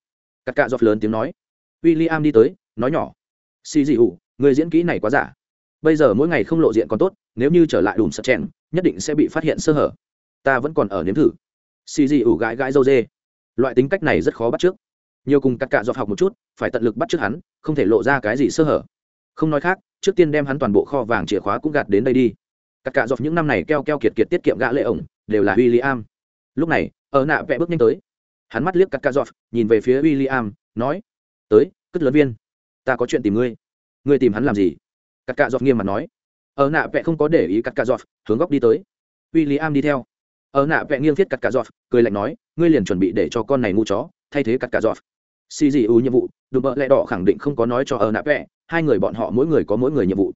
Cắt cà giọt lớn tiếng nói. W i l l i am đi tới, nói nhỏ. Xì dị ủ người diễn kỹ này quá giả. Bây giờ mỗi ngày không lộ diện còn tốt, nếu như trở lại đùm sật chèn, nhất định sẽ bị phát hiện sơ hở. Ta vẫn còn ở nếm thử. Xì dị ủ gãi gãi dâu dê. Loại tính cách này rất khó bắt trước. Nhiều cùng cắt cạ dọc học một chút, phải tận lực bắt trước hắn, không thể lộ ra cái gì sơ hở. Không nói khác, trước tiên đem hắn toàn bộ kho vàng chìa khóa cũng gạt đến đây đi cắt cạ dọc những năm này keo keo kiệt kiệt tiết kiệm gã lệ ổng, đều là w i l l i am lúc này, ở nạ vẽ bước nhanh tới. Hắn mắt liếc cắt cạ dọc, nhìn về phía w i l l i am nói, tới, cất lớn viên. Ta có chuyện tìm ngươi. Ngươi tìm hắn làm gì? Cắt cạ dọc nghiêm mặt nói. Ở nạ vẽ không có để ý cắt cạ dọc, hướng góc đi tới. W i l l i am đi theo. Ở nạ vẽ nghiêng thiết cắt cạ dọc, cười lạnh nói, ngươi liền chuẩn bị để cho con này ngu chó, thay thế cắt cạ dọc. Xì dị ưu nhiệm vụ, đùm bợ lẹ đỏ khẳng định không có nói cho ở nạ vẽ, hai người bọn họ mỗi người có mỗi người nhiệm vụ.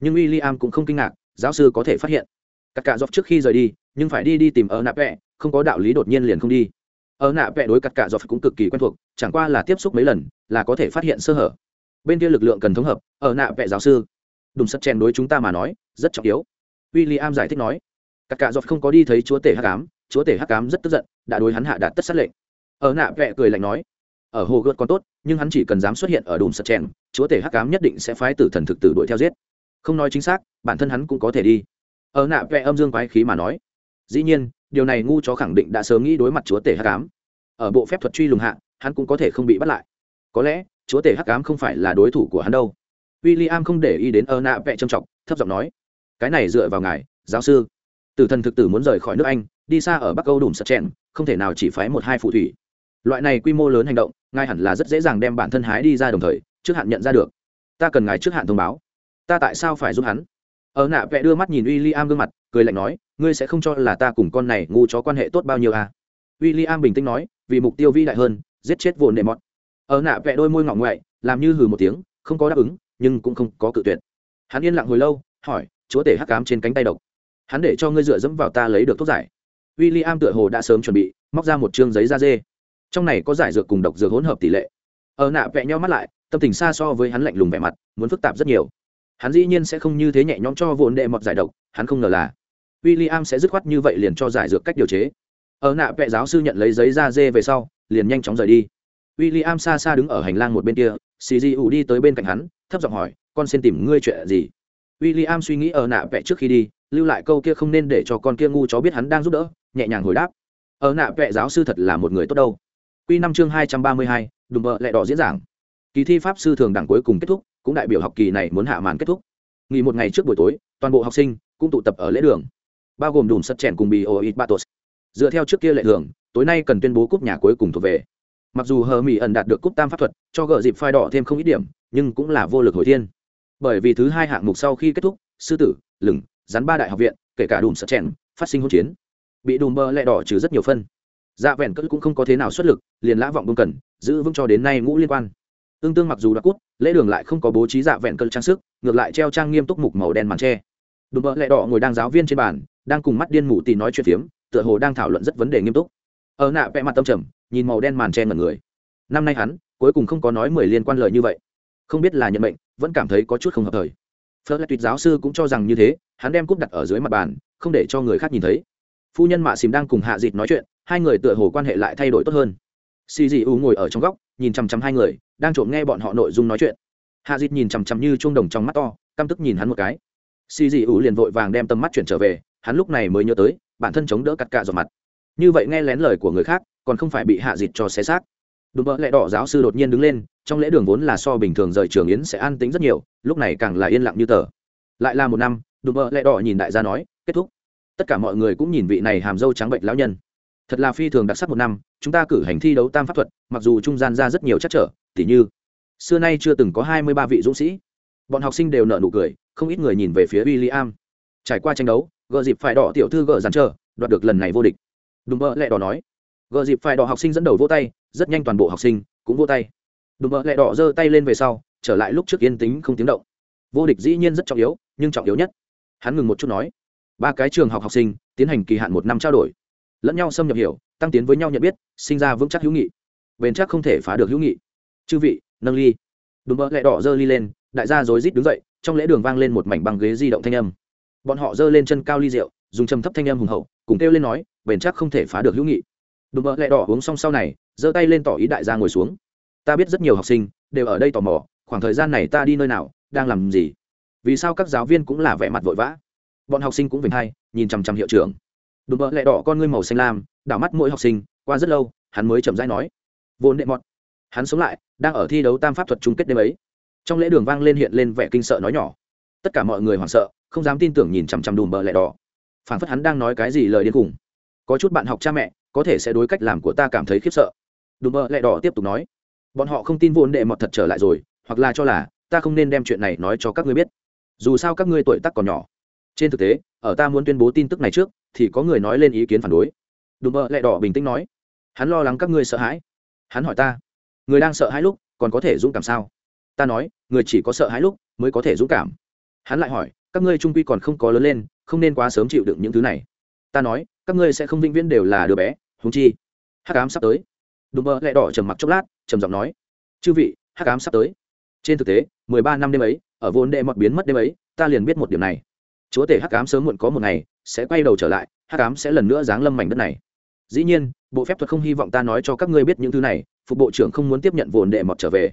Nhưng w i l l i am cũng không kinh ngạc giáo sư có thể phát hiện. Các cạ dọc trước khi rời đi, nhưng phải đi đi tìm ở nạ vẽ không có đạo lý đột nhiên liền không đi. Ở nạ vẽ đối cắt cạ dọc cũng cực kỳ quen thuộc, chẳng qua là tiếp xúc mấy lần, là có thể phát hiện sơ hở. Bên kia lực lượng cần thống hợp, ở nạ vẽ giáo sư. Đùm sắt chen đối chúng ta mà nói, rất trọng yếu. W i l l i am giải thích nói. Các cạ dọc không có đi thấy chúa tể hắc cám chúa tể hắc cám rất tức giận, đã đối hắn hạ đạt tất sát lệnh. Ở nạ vẽ cười lạnh nói. Ở hồ gợt còn tốt, nhưng hắn chỉ cần dám xuất hiện ở đùm sắt chen chúa tể hắc cám nhất định sẽ phái tử thần thực tử đuổi theo giết không nói chính xác, bản thân hắn cũng có thể đi. Ở nạ vẽ âm dương quái khí mà nói, dĩ nhiên, điều này ngu chó khẳng định đã sớm nghĩ đối mặt chúa tể hắc ám. ở bộ phép thuật truy lùng hạ, hắn cũng có thể không bị bắt lại. Có lẽ, chúa tể hắc ám không phải là đối thủ của hắn đâu. W i l l i am không để ý đến ơ nạ vẽ trầm trọng, thấp giọng nói, cái này dựa vào ngài, giáo sư. Tử thần thực tử muốn rời khỏi nước anh, đi xa ở bắc âu đùm sật trẹn không thể nào chỉ phái một hai phụ thủy. Loại này quy mô lớn hành động, ngài hẳn là rất dễ dàng đem bản thân hái đi ra đồng thời, trước hạn nhận ra được. Ta cần ngài trước hạn thông báo ta tại sao phải giúp hắn? Ở nạ vẽ đưa mắt nhìn w i l l i am gương mặt, cười lạnh nói, ngươi sẽ không cho là ta cùng con này ngu chó quan hệ tốt bao nhiêu à. w i l l i am bình tĩnh nói, vì mục tiêu vĩ đại hơn, giết chết vồn nệ mọt. Ở nạ vẽ đôi môi ngọng ngoại, làm như hừ một tiếng, không có đáp ứng, nhưng cũng không có cự tuyệt. Hắn yên lặng hồi lâu, hỏi, chúa tể hắc cám trên cánh tay độc. Hắn để cho ngươi dựa dẫm vào ta lấy được thuốc giải. W i l l i am tựa hồ đã sớm chuẩn bị, móc ra một chương giấy da dê. Trong này có giải dược cùng độc dược hỗn hợp tỷ lệ. Ở nạ vẽ nhau mắt lại, tâm tình xa so với hắn lạnh lùng vẻ mặt, muốn phức tạp rất nhiều hắn dĩ nhiên sẽ không như thế nhẹ nhõm cho vốn đệ mọt giải độc, hắn không ngờ là w i l l i am sẽ dứt khoát như vậy liền cho giải dược cách điều chế. Ở nạ vẽ giáo sư nhận lấy giấy da dê về sau, liền nhanh chóng rời đi. W i l l i am xa xa đứng ở hành lang một bên kia xì di ủ đi tới bên cạnh hắn, thấp giọng hỏi, con xin tìm ngươi chuyện gì? W i l l i am suy nghĩ ở nạ vẽ trước khi đi, lưu lại câu kia không nên để cho con kia ngu chó biết hắn đang giúp đỡ, nhẹ nhàng hồi đáp, ở nạ vẽ giáo sư thật là một người tốt đâu. Q năm chương hai trăm ba mươi hai, đùm bợ lẹ đỏ diễn giảng. Kỳ thi pháp sư thường đẳng cuối cùng kết thúc cũng đại biểu học kỳ này muốn hạ màn kết thúc. Nghỉ một ngày trước buổi tối, toàn bộ học sinh cũng tụ tập ở lễ đường, bao gồm đùm sắt chèn cùng bì ô ít batos dựa theo trước kia lệ thường, tối nay cần tuyên bố cúp nhà cuối cùng thuộc về. Mặc dù hờ mỹ ẩn đạt được cúp tam pháp thuật, cho gỡ dịp phai đỏ thêm không ít điểm, nhưng cũng là vô lực hồi thiên. Bởi vì thứ hai hạng mục sau khi kết thúc, sư tử, lửng, rắn ba đại học viện, kể cả đùm sắt chèn, phát sinh hỗn chiến. Bị đùm bơ lẹ đỏ trừ rất nhiều phân. Dạ vẹn cỡ cũng không có thế nào xuất lực, liền lã vọng bông cần, giữ vững cho đến nay ngũ liên quan tương tương mặc dù đã cút lễ đường lại không có bố trí dạ vẹn cân trang sức, ngược lại treo trang nghiêm túc mục màu đen màn tre đùm bơ lẹ đỏ ngồi đang giáo viên trên bàn, đang cùng mắt điên mù tì nói chuyện phiếm, tựa hồ đang thảo luận rất vấn đề nghiêm túc. Ở nạ vẽ mặt tâm trầm, nhìn màu đen màn tre ngẩn người. Năm nay hắn, cuối cùng không có nói mười liên quan lời như vậy. Không biết là nhận mệnh, vẫn cảm thấy có chút không hợp thời. Phớt lại tuyệt giáo sư cũng cho rằng như thế, hắn đem cúp đặt ở dưới mặt bàn, không để cho người khác nhìn thấy. Phu nhân mạ xìm đang cùng hạ dịt nói chuyện, hai người tựa hồ quan hệ lại thay đổi tốt hơn. Xì dị u ngồi ở trong góc nhìn chằm chằm hai người, đang trộm nghe bọn họ nội dung nói chuyện. Hạ dịt nhìn chằm chằm như chuông đồng trong mắt to, căm tức nhìn hắn một cái. Xì dị ủ liền vội vàng đem tầm mắt chuyển trở về, hắn lúc này mới nhớ tới, bản thân chống đỡ cắt cạ giọt mặt. Như vậy nghe lén lời của người khác, còn không phải bị hạ dịt cho xé xác. Đùm bỡ lẽ đỏ giáo sư đột nhiên đứng lên, trong lễ đường vốn là so bình thường rời trường yến sẽ an tính rất nhiều, lúc này càng là yên lặng như tờ. Lại là một năm đùm bỡ lẽ đỏ nhìn đại gia nói, kết thúc. Tất cả mọi người cũng nhìn vị này hàm dâu trắng bệnh lão nhân thật là phi thường đặc sắc một năm, chúng ta cử hành thi đấu tam pháp thuật, mặc dù trung gian ra rất nhiều chắc trở, tỉ như, xưa nay chưa từng có hai mươi ba vị dũng sĩ. Bọn học sinh đều nợ nụ cười, không ít người nhìn về phía w i l l i am trải qua tranh đấu gợ dịp phải đỏ tiểu thư gợ dàn trở đoạt được lần này vô địch. Đùm bỡ lẹ đỏ nói gợ dịp phải đỏ học sinh dẫn đầu vô tay, rất nhanh toàn bộ học sinh cũng vô tay. Đùm bỡ lẹ đỏ giơ tay lên về sau, trở lại lúc trước yên tính không tiếng động. Vô địch dĩ nhiên rất trọng yếu, nhưng trọng yếu nhất. Hắn ngừng một chút nói, ba cái trường học học sinh tiến hành kỳ hạn một năm trao đổi lẫn nhau xâm nhập hiểu, tăng tiến với nhau nhận biết, sinh ra vững chắc hữu nghị. Bền chắc không thể phá được hữu nghị. Chư vị, nâng ly. Đùm bỡ gậy đỏ dơ ly lên, đại gia rối rít đứng dậy, trong lễ đường vang lên một mảnh băng ghế di động thanh âm. Bọn họ dơ lên chân cao ly rượu, dùng trầm thấp thanh âm hùng hậu, cùng kêu lên nói, bền chắc không thể phá được hữu nghị. Đùm bỡ gậy đỏ uống xong sau này, giơ tay lên tỏ ý đại gia ngồi xuống. Ta biết rất nhiều học sinh, đều ở đây tò mò, khoảng thời gian này ta đi nơi nào, đang làm gì? Vì sao các giáo viên cũng là vẻ mặt vội vã? Bọn học sinh cũng vinh hay nhìn chằm chằm hiệu trưởng đùm bợ lẹ đỏ con ngươi màu xanh lam, đảo mắt mỗi học sinh, qua rất lâu, hắn mới chậm rãi nói. Vốn đệ mọt. Hắn sống lại, đang ở thi đấu tam pháp thuật chung kết đêm ấy. Trong lễ đường vang lên hiện lên vẻ kinh sợ nói nhỏ. Tất cả mọi người hoảng sợ, không dám tin tưởng nhìn chằm chằm đùm bợ lẹ đỏ. Phản phất hắn đang nói cái gì lời điên khùng có chút bạn học cha mẹ, có thể sẽ đối cách làm của ta cảm thấy khiếp sợ. Đùm bợ lẹ đỏ tiếp tục nói. Bọn họ không tin vốn đệ mọt thật trở lại rồi, hoặc là cho là, ta không nên đem chuyện này nói cho các ngươi biết. Dù sao các ngươi tuổi tác còn nhỏ. Trên thực tế ở ta muốn tuyên bố tin tức này trước, thì có người nói lên ý kiến phản đối. Đùm bợ lẹ đỏ bình tĩnh nói. Hắn lo lắng các ngươi sợ hãi. Hắn hỏi ta, người đang sợ hãi lúc còn có thể dũng cảm sao? Ta nói, người chỉ có sợ hãi lúc mới có thể dũng cảm. Hắn lại hỏi, các ngươi trung quy còn không có lớn lên, không nên quá sớm chịu đựng những thứ này. Ta nói, các ngươi sẽ không vĩnh viễn đều là đứa bé húng chi. Hát cám sắp tới. Đùm bợ lẹ đỏ trầm mặc chốc lát, trầm giọng nói. Chư vị hát cám sắp tới. Trên thực tế, mười ba năm đêm ấy, ở vốn đệ mọt biến mất đêm ấy, ta liền biết một điểm này chúa tể hắc ám sớm muộn có một ngày sẽ quay đầu trở lại, hắc ám sẽ lần nữa giáng lâm mảnh đất này. Dĩ nhiên, bộ phép thuật không hy vọng ta nói cho các ngươi biết những thứ này, phục bộ trưởng không muốn tiếp nhận vồn đệ mọt trở về.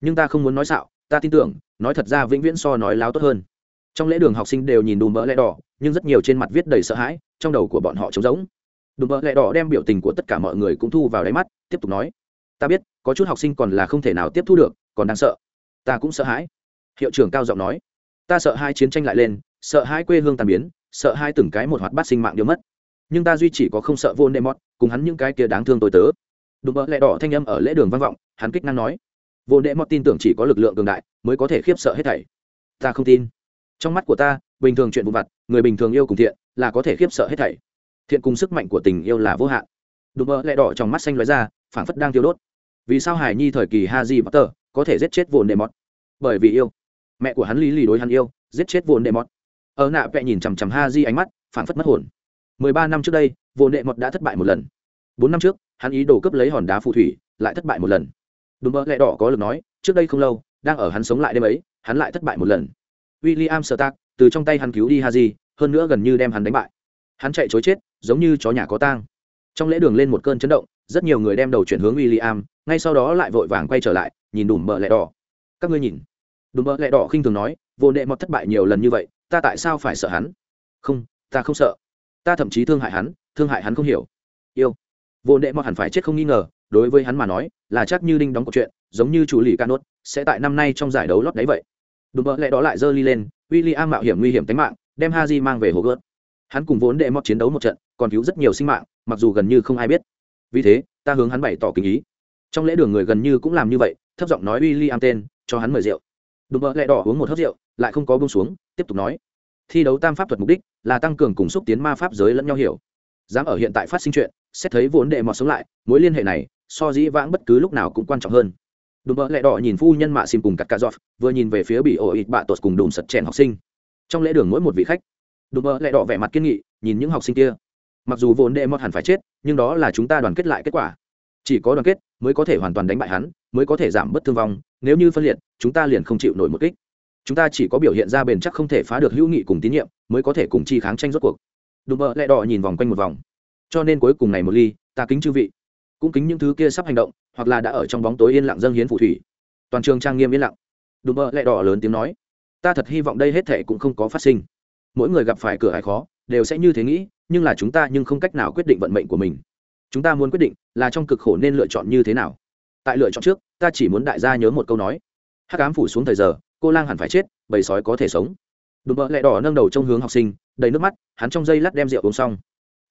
Nhưng ta không muốn nói xạo, ta tin tưởng, nói thật ra vĩnh viễn so nói láo tốt hơn. Trong lễ đường học sinh đều nhìn đùm mỡ lẽ đỏ, nhưng rất nhiều trên mặt viết đầy sợ hãi, trong đầu của bọn họ trống rỗng. Đùm mỡ lẽ đỏ đem biểu tình của tất cả mọi người cũng thu vào đáy mắt, tiếp tục nói. Ta biết, có chút học sinh còn là không thể nào tiếp thu được, còn đang sợ. Ta cũng sợ hãi. Hiệu trưởng cao giọng nói. Ta sợ hai chiến tranh lại lên sợ hai quê hương tàn biến, sợ hai từng cái một hoạt bát sinh mạng điêu mất. Nhưng ta duy chỉ có không sợ vô nệm mót cùng hắn những cái kia đáng thương tôi tớ. Đùm bợ lẹ đỏ thanh âm ở lễ đường vang vọng, hắn kích năng nói. Vô đệ mọt tin tưởng chỉ có lực lượng cường đại mới có thể khiếp sợ hết thảy. Ta không tin. Trong mắt của ta, bình thường chuyện vụ vặt, người bình thường yêu cùng thiện là có thể khiếp sợ hết thảy. Thiện cùng sức mạnh của tình yêu là vô hạn. Đùm bợ lẹ đỏ trong mắt xanh lóe ra, phảng phất đang tiêu đốt. Vì sao hải nhi thời kỳ ha di potter có thể giết chết Vô đệ mọt bởi vì yêu. Mẹ của hắn lý lì đối hắn yêu, giết chết Vô đệ mọt ở nạ vẽ nhìn chằm chằm ha di ánh mắt, phảng phất mất hồn. Mười ba năm trước đây, Vô đệ mọt đã thất bại một lần. Bốn năm trước, hắn ý đồ cướp lấy hòn đá phù thủy, lại thất bại một lần. Đúng mơ lẹ đỏ có lực nói, trước đây không lâu, đang ở hắn sống lại đêm ấy, hắn lại thất bại một lần. W i l l i am sơ tác từ trong tay hắn cứu đi ha di hơn nữa gần như đem hắn đánh bại. Hắn chạy chối chết, giống như chó nhà có tang. Trong lễ đường lên một cơn chấn động, rất nhiều người đem đầu chuyển hướng w i l l i am ngay sau đó lại vội vàng quay trở lại, nhìn đùm bờ lẹ đỏ. Các ngươi nhìn. Đùm bờ lẹ đỏ khinh thường nói, vô nệ mọt thất bại nhiều lần như vậy ta tại sao phải sợ hắn? Không, ta không sợ. Ta thậm chí thương hại hắn, thương hại hắn không hiểu. Yêu. Vô nệ mọt hẳn phải chết không nghi ngờ, đối với hắn mà nói, là chắc như đinh đóng câu chuyện, giống như chủ lì ca nốt, sẽ tại năm nay trong giải đấu lót đấy vậy. Đùm bợ lẽ đó lại dơ ly lên w i l l i am mạo hiểm nguy hiểm tính mạng, đem ha di mang về hồ gớt hắn cùng vốn đệ mọt chiến đấu một trận, còn cứu rất nhiều sinh mạng, mặc dù gần như không ai biết. Vì thế, ta hướng hắn bày tỏ kinh ý. Trong lễ đường người gần như cũng làm như vậy, thấp giọng nói w i l l i am tên, cho hắn mời rượu. Đùm bợ lẽ đỏ uống một hớp rượu, lại không có bông xuống tiếp tục nói. Thi đấu tam pháp thuật mục đích là tăng cường cùng xúc tiến ma pháp giới lẫn nhau hiểu. Dám ở hiện tại phát sinh chuyện, xét thấy vốn đệ mọt sống lại, mối liên hệ này, so dĩ vãng bất cứ lúc nào cũng quan trọng hơn. Đùm bỡ lẹ đỏ nhìn phu nhân mạ xìm cùng cắt cà giọt, vừa nhìn về phía bị ổ ịt bạ tột cùng đùm sật chèn học sinh. Trong lễ đường mỗi một vị khách, đùm bỡ lẹ đỏ vẻ mặt kiên nghị, nhìn những học sinh kia. Mặc dù vốn đệ mọt hẳn phải chết, nhưng đó là chúng ta đoàn kết lại kết quả. Chỉ có đoàn kết mới có thể hoàn toàn đánh bại hắn, mới có thể giảm bớt thương vong, nếu như phân liệt, chúng ta liền không chịu nổi một kích chúng ta chỉ có biểu hiện ra bền chắc không thể phá được hữu nghị cùng tín nhiệm, mới có thể cùng chi kháng tranh rốt cuộc. Đùm bợ lẹ đỏ nhìn vòng quanh một vòng. Cho nên cuối cùng này một ly, ta kính chư vị. Cũng kính những thứ kia sắp hành động, hoặc là đã ở trong bóng tối yên lặng dâng hiến phù thủy. Toàn trường trang nghiêm yên lặng. Đùm bợ lẹ đỏ lớn tiếng nói, ta thật hy vọng đây hết thể cũng không có phát sinh. Mỗi người gặp phải cửa hải khó, đều sẽ như thế nghĩ, nhưng là chúng ta nhưng không cách nào quyết định vận mệnh của mình. Chúng ta muốn quyết định là trong cực khổ nên lựa chọn như thế nào. Tại lựa chọn trước, ta chỉ muốn đại gia nhớ một câu nói. Hắc ám phủ xuống thời giờ cô lang hẳn phải chết bầy sói có thể sống đùm bợ lẹ đỏ nâng đầu trong hướng học sinh đầy nước mắt hắn trong dây lát đem rượu uống xong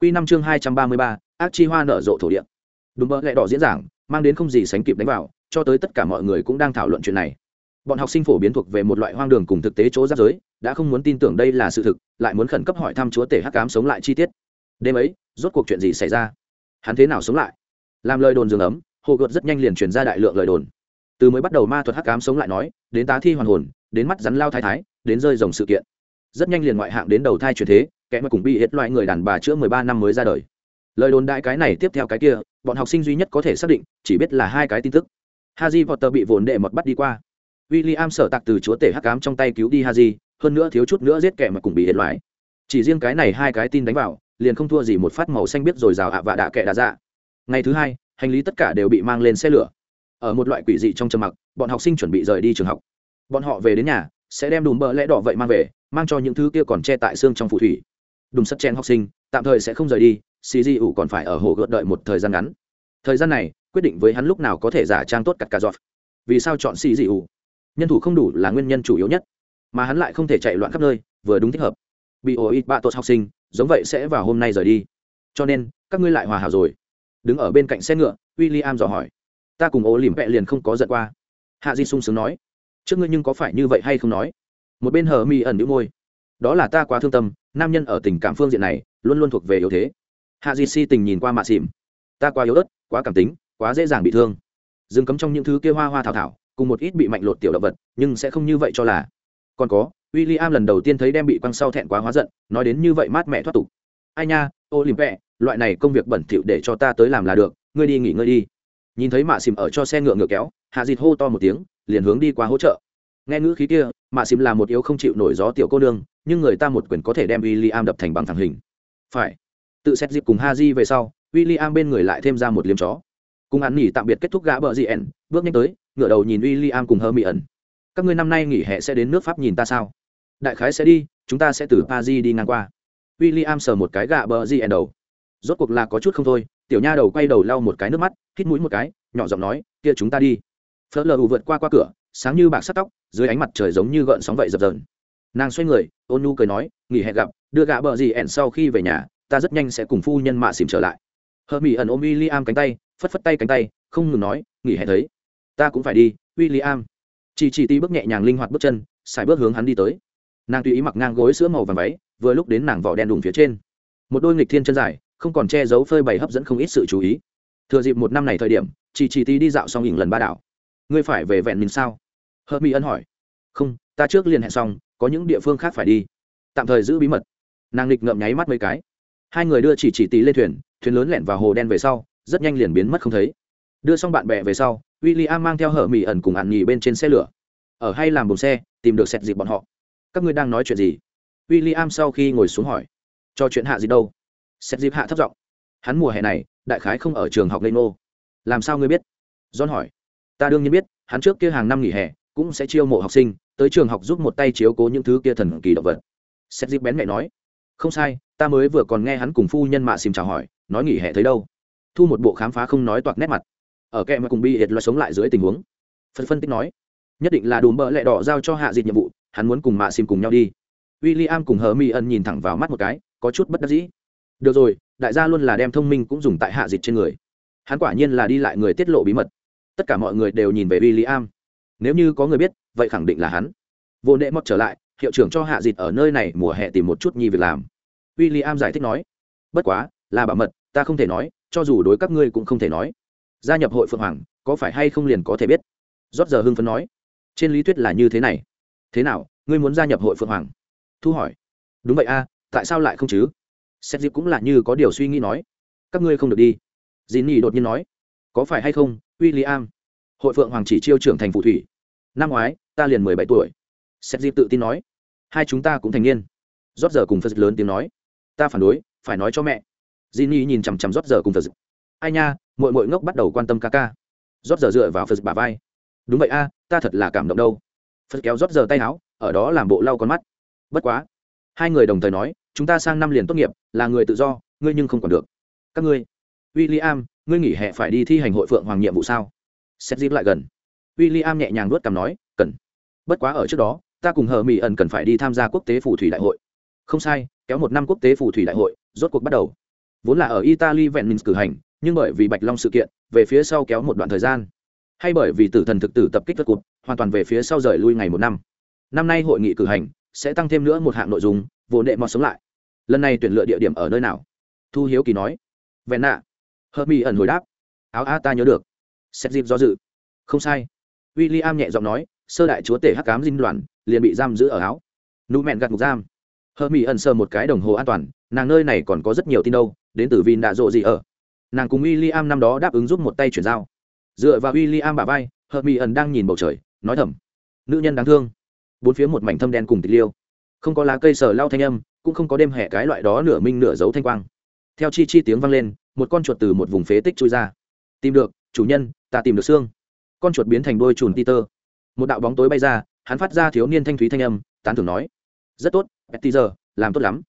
Quy năm chương hai trăm ba mươi ba, ác chi hoa nở rộ thổ địa. Đúng bợ lẹ đỏ diễn giảng, mang đến không gì sánh kịp đánh vào, cho tới tất cả mọi người cũng đang thảo luận chuyện này. Bọn học sinh phổ biến thuộc về một loại hoang đường cùng thực tế chỗ giáp giới, đã không muốn tin tưởng đây là sự thực, lại muốn khẩn cấp hỏi thăm chúa tể hắc cám sống lại chi tiết. Đêm ấy, rốt cuộc chuyện gì xảy ra? Hắn thế nào sống lại? Làm lời đồn dường ấm, hồ gợt rất nhanh liền truyền ra đại lượng lời đồn. Từ mới bắt đầu ma thuật hắc ám sống lại nói, đến tá thi hoàn hồn, đến mắt rắn lao thái thái, đến rơi rồng sự kiện. Rất nhanh liền ngoại hạng đến đầu thai chuyển thế, kẻ mà cùng bị hết loại người đàn bà chữa mười ba năm mới ra đời. Lời đồn đại cái này tiếp theo cái kia bọn học sinh duy nhất có thể xác định chỉ biết là hai cái tin tức. Haji potter bị vồn đệ mọt bắt đi qua. William sở tạc từ chúa tể hắc ám trong tay cứu đi haji hơn nữa thiếu chút nữa giết kẻ mà cùng bị hết loại. Chỉ riêng cái này hai cái tin đánh vào liền không thua gì một phát màu xanh biết rồi rào ạ và đạ kẻ đà dạ. Ngày thứ hai hành lý tất cả đều bị mang lên xe lửa ở một loại quỷ dị trong trầm mặc, bọn học sinh chuẩn bị rời đi trường học. Bọn họ về đến nhà, sẽ đem đùm bờ lẽ đỏ vậy mang về, mang cho những thứ kia còn che tại xương trong phù thủy. Đùm sắt chen học sinh, tạm thời sẽ không rời đi, xì di ủ còn phải ở hồ gợt đợi một thời gian ngắn. Thời gian này, quyết định với hắn lúc nào có thể giả trang tốt cặt cà giọt. Vì sao chọn xì di ủ? Nhân thủ không đủ là nguyên nhân chủ yếu nhất. Mà hắn lại không thể chạy loạn khắp nơi, vừa đúng thích hợp. Bị ổ ít bạ tốt học sinh, giống vậy sẽ vào hôm nay rời đi. Cho nên, các ngươi lại hòa hảo rồi. Đứng ở bên cạnh xe ngựa w i l l i am dò hỏi ta cùng ô lìm vẹ liền không có giận qua. Hạ di sung sướng nói, trước ngươi nhưng có phải như vậy hay không nói? Một bên hờ mi ẩn đĩu môi, đó là ta quá thương tâm, nam nhân ở tình cảm phương diện này, luôn luôn thuộc về yếu thế. Hạ di si tình nhìn qua mạ xìm ta quá yếu ớt, quá cảm tính, quá dễ dàng bị thương. Dừng cấm trong những thứ kia hoa hoa thảo thảo, cùng một ít bị mạnh lột tiểu động vật, nhưng sẽ không như vậy cho là. Còn có w i l l i am lần đầu tiên thấy đem bị quăng sau thẹn quá hóa giận, nói đến như vậy mát mẹ thoát tục. Ai nha, ô lìm vẹ, loại này công việc bẩn thỉu để cho ta tới làm là được, ngươi đi nghỉ ngơi đi nhìn thấy mạ xìm ở cho xe ngựa ngựa kéo, hạ dịt hô to một tiếng, liền hướng đi qua hỗ trợ. Nghe ngữ khí kia, mạ xìm là một yếu không chịu nổi gió tiểu cô nương, nhưng người ta một quyền có thể đem w i l l i am đập thành bằng thẳng hình. Phải. Tự xét dịp cùng ha di về sau w i l l i am bên người lại thêm ra một liếm chó. Cùng hắn nghỉ tạm biệt kết thúc gã bờ dị ẩn, bước nhanh tới, ngửa đầu nhìn w i l l i am cùng hơ mỹ ẩn. Các ngươi năm nay nghỉ hè sẽ đến nước pháp nhìn ta sao? Đại khái sẽ đi, chúng ta sẽ từ pa di đi ngang qua. W i l l i am sờ một cái gạ bờ dị ẩn đầu rốt cuộc là có chút không thôi, tiểu nha đầu quay đầu lau một cái nước mắt, hít mũi một cái, nhỏ giọng nói, kia chúng ta đi. Phớt lờ vượt qua qua cửa, sáng như bạc sắt tóc, dưới ánh mặt trời giống như gợn sóng vậy dập dờn. Nàng xoay người, ôn nu cười nói, nghỉ hẹn gặp, đưa gã bờ gì ẻn sau khi về nhà, ta rất nhanh sẽ cùng phu nhân mạ xỉm trở lại. Hờ mỹ ẩn ôm w i l l i am cánh tay, phất phất tay cánh tay, không ngừng nói, nghỉ hẹn thấy, ta cũng phải đi w i l l i am chỉ chỉ ti bước nhẹ nhàng linh hoạt bước chân, xài bước hướng hắn đi tới. Nàng tùy ý mặc ngang gối sữa màu vàng váy, vừa lúc đến nàng vỏ đen đùng phía trên. Một đôi nghịch thiên chân dài không còn che giấu phơi bày hấp dẫn không ít sự chú ý. Thừa dịp một năm này thời điểm chỉ chỉ ti đi dạo xong ỉng lần ba đảo. Ngươi phải về vẹn mình sao? Hớt mỹ ân hỏi. Không, ta trước liền hẹn xong, có những địa phương khác phải đi. Tạm thời giữ bí mật. Nàng lịch ngậm nháy mắt mấy cái. Hai người đưa chỉ chỉ tí lên thuyền thuyền lớn lẹn vào hồ đen về sau, rất nhanh liền biến mất không thấy. Đưa xong bạn bè về sau w i l l i am mang theo hở mỹ ẩn cùng ạn nhì bên trên xe lửa. Ở hay làm bồn xe, tìm được xét dịp bọn họ. Các ngươi đang nói chuyện gì? W i l l i am sau khi ngồi xuống hỏi. Cho chuyện hạ gì đâu? Xét dịp hạ thấp giọng. Hắn mùa hè này, đại khái không ở trường học lê nô làm sao ngươi biết? John hỏi. Ta đương nhiên biết, hắn trước kia hàng năm nghỉ hè, cũng sẽ chiêu mộ học sinh, tới trường học giúp một tay chiếu cố những thứ kia thần kỳ động vật. Xét dịp bén mẹ nói. Không sai, ta mới vừa còn nghe hắn cùng phu nhân mạ xìm chào hỏi, nói nghỉ hè thấy đâu. Thu một bộ khám phá không nói toạc nét mặt. Ở kẹ mà cùng bi hiệt loại sống lại dưới tình huống. Phân phân tích nói. Nhất định là đùm bỡ lẹ đỏ giao cho hạ dịch nhiệm vụ, hắn muốn cùng mạ xìm cùng nhau đi. W i l l i am cùng hờ mi ân nhìn thẳng vào mắt một cái, có chút bất đắc dĩ được rồi, đại gia luôn là đem thông minh cũng dùng tại hạ dịch trên người. Hắn quả nhiên là đi lại người tiết lộ bí mật. Tất cả mọi người đều nhìn về w i l l i am nếu như có người biết, vậy khẳng định là hắn. Vô nệ mọt trở lại, hiệu trưởng cho hạ dịch ở nơi này mùa hè tìm một chút nhi việc làm. W i l l i am giải thích nói, bất quá, là bảo mật, ta không thể nói, cho dù đối các ngươi cũng không thể nói. Gia nhập hội phượng hoàng, có phải hay không liền có thể biết? Rót giờ hưng phấn nói, trên lý thuyết là như thế này. Thế nào, ngươi muốn gia nhập hội phượng hoàng? Thu hỏi, đúng vậy a, tại sao lại không chứ? Xét dịp cũng là như có điều suy nghĩ nói. Các ngươi không được đi. Dì nỉ đột nhiên nói. Có phải hay không w i l l i am hội phượng hoàng chỉ chiêu trưởng thành phụ thủy. Năm ngoái, ta liền mười bảy tuổi. Xét dịp tự tin nói. Hai chúng ta cũng thành niên. Rót giờ cùng phật lớn tiếng nói. Ta phản đối, phải nói cho mẹ. J Nhi nhìn chằm chằm rót giờ cùng phật ai nha mội mội ngốc bắt đầu quan tâm ca ca. Rót giờ dựa vào phật bà vai. Đúng vậy a, ta thật là cảm động đâu. Phật kéo rót giờ tay áo, ở đó làm bộ lau con mắt. Bất quá. Hai người đồng thời nói chúng ta sang năm liền tốt nghiệp, là người tự do, ngươi nhưng không còn được. Các ngươi w i l l i am ngươi nghỉ hè phải đi thi hành hội phượng hoàng nhiệm vụ sao? Xét dịp lại gần. W i l l i am nhẹ nhàng nuốt cằm nói, cần. Bất quá ở trước đó, ta cùng hờ mỹ ẩn cần phải đi tham gia quốc tế phù thủy đại hội. Không sai, kéo một năm quốc tế phù thủy đại hội, rốt cuộc bắt đầu. Vốn là ở italy vẹn mình cử hành, nhưng bởi vì bạch long sự kiện, về phía sau kéo một đoạn thời gian. Hay bởi vì tử thần thực tử tập kích tất cụt hoàn toàn về phía sau rời lui ngày một năm. Năm nay hội nghị cử hành, sẽ tăng thêm nữa một hạng nội dung, vốn đệ mọt sống lại lần này tuyển lựa địa điểm ở nơi nào? Thu hiếu kỳ nói. Vẹn nạ. Hơ mi ẩn hồi đáp. Áo a ta nhớ được. Xét dịp do dự. Không sai. W i l l i am nhẹ giọng nói, sơ đại chúa tể hắc cám dinh đoàn liền bị giam giữ ở áo. Nụ mẹn gặt ngục giam. Hơ mi ẩn sơ một cái đồng hồ an toàn, nàng nơi này còn có rất nhiều tin đâu, đến từ vin đạ rộ gì ở? Nàng cùng w i l l i am năm đó đáp ứng giúp một tay chuyển giao. Dựa vào w i l l i am bà vai hơ mi ẩn đang nhìn bầu trời, nói thầm. Nữ nhân đáng thương. Bốn phía một mảnh thâm đen cùng tịch liêu. Không có lá cây sờ lau thanh âm cũng không có đêm hè cái loại đó nửa minh nửa dấu thanh quang. Theo chi chi tiếng vang lên, một con chuột từ một vùng phế tích trôi ra. Tìm được, chủ nhân, ta tìm được xương. Con chuột biến thành đôi chùn peter. Tơ một đạo bóng tối bay ra, hắn phát ra thiếu niên thanh thúy thanh âm, tán thưởng nói, rất tốt, peter, làm tốt lắm.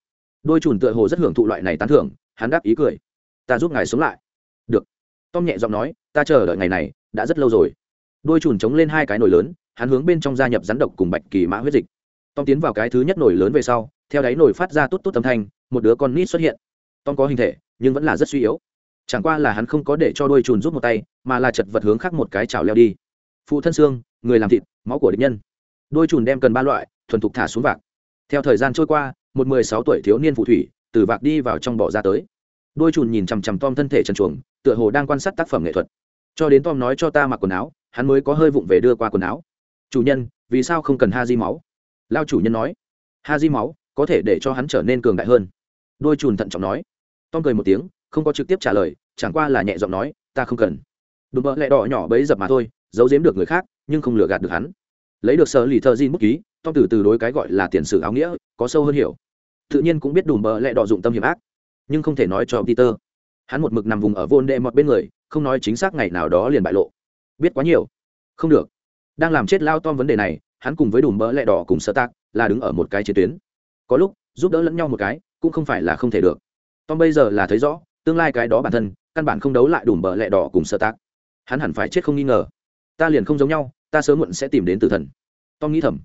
Đôi chùn tựa hồ rất hưởng thụ loại này tán thưởng, hắn đáp ý cười, ta giúp ngài sống lại. Được. Tom nhẹ giọng nói, ta chờ đợi ngày này, đã rất lâu rồi. Đôi chùn chống lên hai cái nồi lớn, hắn hướng bên trong gia nhập rắn độc cùng bạch kỳ mã huyết dịch. Tom tiến vào cái thứ nhất nồi lớn về sau theo đáy nổi phát ra tốt tốt âm thanh, một đứa con nít xuất hiện. Tom có hình thể, nhưng vẫn là rất suy yếu. Chẳng qua là hắn không có để cho đôi chùn giúp một tay, mà là chật vật hướng khác một cái chảo leo đi. Phụ thân xương, người làm thịt, máu của địch nhân. Đôi chùn đem cần ba loại, thuần thục thả xuống vạc. Theo thời gian trôi qua, một mười sáu tuổi thiếu niên phù thủy, từ vạc đi vào trong bỏ ra tới. Đôi chùn nhìn chằm chằm tom thân thể trần chuồng tựa hồ đang quan sát tác phẩm nghệ thuật. Cho đến tom nói cho ta mặc quần áo, hắn mới có hơi vụng về đưa qua quần áo. Chủ nhân, vì sao không cần ha di máu? Lao chủ nhân nói. Ha di máu có thể để cho hắn trở nên cường đại hơn. Đôi chùn thận trọng nói. Tom cười một tiếng, không có trực tiếp trả lời, chẳng qua là nhẹ giọng nói, ta không cần. Đùm bợ lẹ đỏ nhỏ bấy dập mà thôi, giấu giếm được người khác, nhưng không lừa gạt được hắn. Lấy được sở lì thơ di bút ký, tom từ từ đối cái gọi là tiền sử áo nghĩa, có sâu hơn hiểu. Tự nhiên cũng biết đùm bợ lẹ đỏ dụng tâm hiểm ác, nhưng không thể nói cho peter. Hắn một mực nằm vùng ở vôn đệ mọt bên người, không nói chính xác ngày nào đó liền bại lộ. Biết quá nhiều. Không được. Đang làm chết lao tom vấn đề này, hắn cùng với đùm bỡ lẹ đỏ cùng sơ tác là đứng ở một cái chiến tuyến có lúc giúp đỡ lẫn nhau một cái cũng không phải là không thể được. Tom bây giờ là thấy rõ, tương lai cái đó bản thân, căn bản không đấu lại đủ bỡ lẹ đỏ cùng sơ tác. Hắn hẳn phải chết không nghi ngờ. Ta liền không giống nhau, ta sớm muộn sẽ tìm đến tử thần. Tom nghĩ thầm.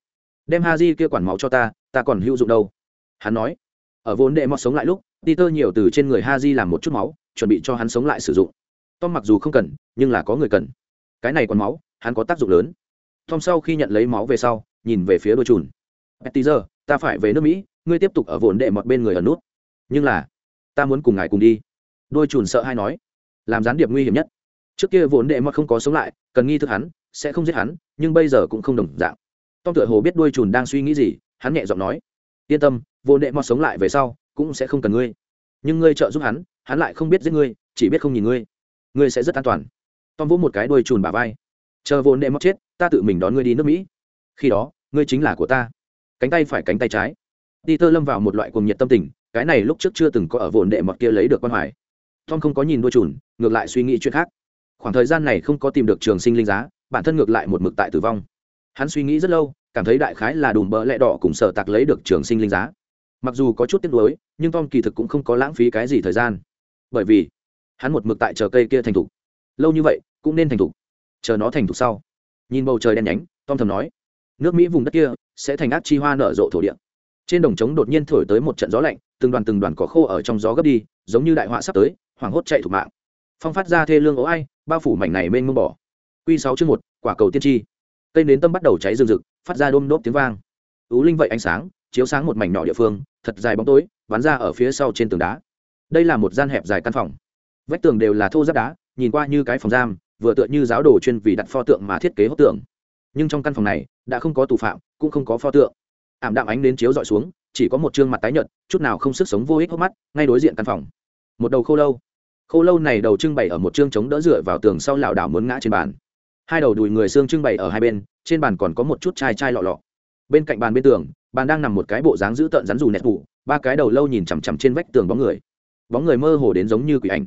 Đem ha di kia quản máu cho ta ta còn hữu dụng đâu. Hắn nói. Ở vốn đệ mọt sống lại lúc, peter nhiều từ trên người ha di làm một chút máu, chuẩn bị cho hắn sống lại sử dụng. Tom mặc dù không cần, nhưng là có người cần. Cái này còn máu, hắn có tác dụng lớn. Tom sau khi nhận lấy máu về sau, nhìn về phía đôi chùn. Bây giờ ta phải về nước mỹ ngươi tiếp tục ở vồn đệ mọt bên người ở nút. Nhưng là, ta muốn cùng ngài cùng đi. Đôi chùn sợ hay nói, làm gián điệp nguy hiểm nhất. Trước kia vốn đệ mọt không có sống lại, cần nghi thức hắn, sẽ không giết hắn, nhưng bây giờ cũng không đồng dạng. Tom tựa hồ biết đôi chùn đang suy nghĩ gì, hắn nhẹ giọng nói, yên tâm vốn đệ mọt sống lại về sau, cũng sẽ không cần ngươi. Nhưng ngươi trợ giúp hắn hắn lại không biết giết ngươi, chỉ biết không nhìn ngươi. Ngươi sẽ rất an toàn. Tom vỗ một cái đuôi chùn bà vai. Chờ vốn đệ mọt chết, ta tự mình đón ngươi đi nước mỹ. Khi đó, ngươi chính là của ta. Cánh tay phải cánh tay trái ti tơ lâm vào một loại cuồng nhiệt tâm tình, cái này lúc trước chưa từng có ở vồn đệ mọt kia lấy được quan hoài. Tom không có nhìn đuôi chùn, ngược lại suy nghĩ chuyện khác. Khoảng thời gian này không có tìm được trường sinh linh giá, bản thân ngược lại một mực tại tử vong. Hắn suy nghĩ rất lâu, cảm thấy đại khái là đùm bỡ lẹ đỏ cùng sở tạc lấy được trường sinh linh giá. Mặc dù có chút tiếc nuối, nhưng tom kỳ thực cũng không có lãng phí cái gì thời gian. Bởi vì, hắn một mực tại chờ cây kia thành thục. Lâu như vậy, cũng nên thành thục. Chờ nó thành thục sau. Nhìn bầu trời đen nhánh, tom thầm nói, nước mỹ vùng đất kia sẽ thành ác chi hoa nở rộ thổ địa trên đồng trống đột nhiên thổi tới một trận gió lạnh, từng đoàn từng đoàn cỏ khô ở trong gió gấp đi, giống như đại họa sắp tới, hoảng hốt chạy thủ mạng. Phong phát ra thê lương ố ai, bao phủ mảnh này mênh mông bỏ. Q sáu chương một, quả cầu tiên tri. Cây nến tâm bắt đầu cháy rừng rực, phát ra đôm đốp tiếng vang. Ú linh vậy ánh sáng, chiếu sáng một mảnh nhỏ địa phương, thật dài bóng tối, bắn ra ở phía sau trên tường đá. Đây là một gian hẹp dài căn phòng. Vách tường đều là thô giáp đá, nhìn qua như cái phòng giam, vừa tựa như giáo đồ chuyên vì đặt pho tượng mà thiết kế hốt tượng nhưng trong căn phòng này, đã không có tù phạm, cũng không có pho tượng ảm đạm ánh đến chiếu dọi xuống, chỉ có một chương mặt tái nhợt, chút nào không sức sống vô ích hốc mắt, ngay đối diện căn phòng. Một đầu khô lâu. Khô lâu này đầu trưng bày ở một chương chống đỡ dựa vào tường sau lảo đảo muốn ngã trên bàn. Hai đầu đùi người xương trưng bày ở hai bên, trên bàn còn có một chút chai chai lọ lọ. Bên cạnh bàn bên tường, bàn đang nằm một cái bộ dáng dữ tợn rắn dù nẹt vụ ba cái đầu lâu nhìn chằm chằm trên vách tường bóng người. Bóng người mơ hồ đến giống như quỷ ảnh.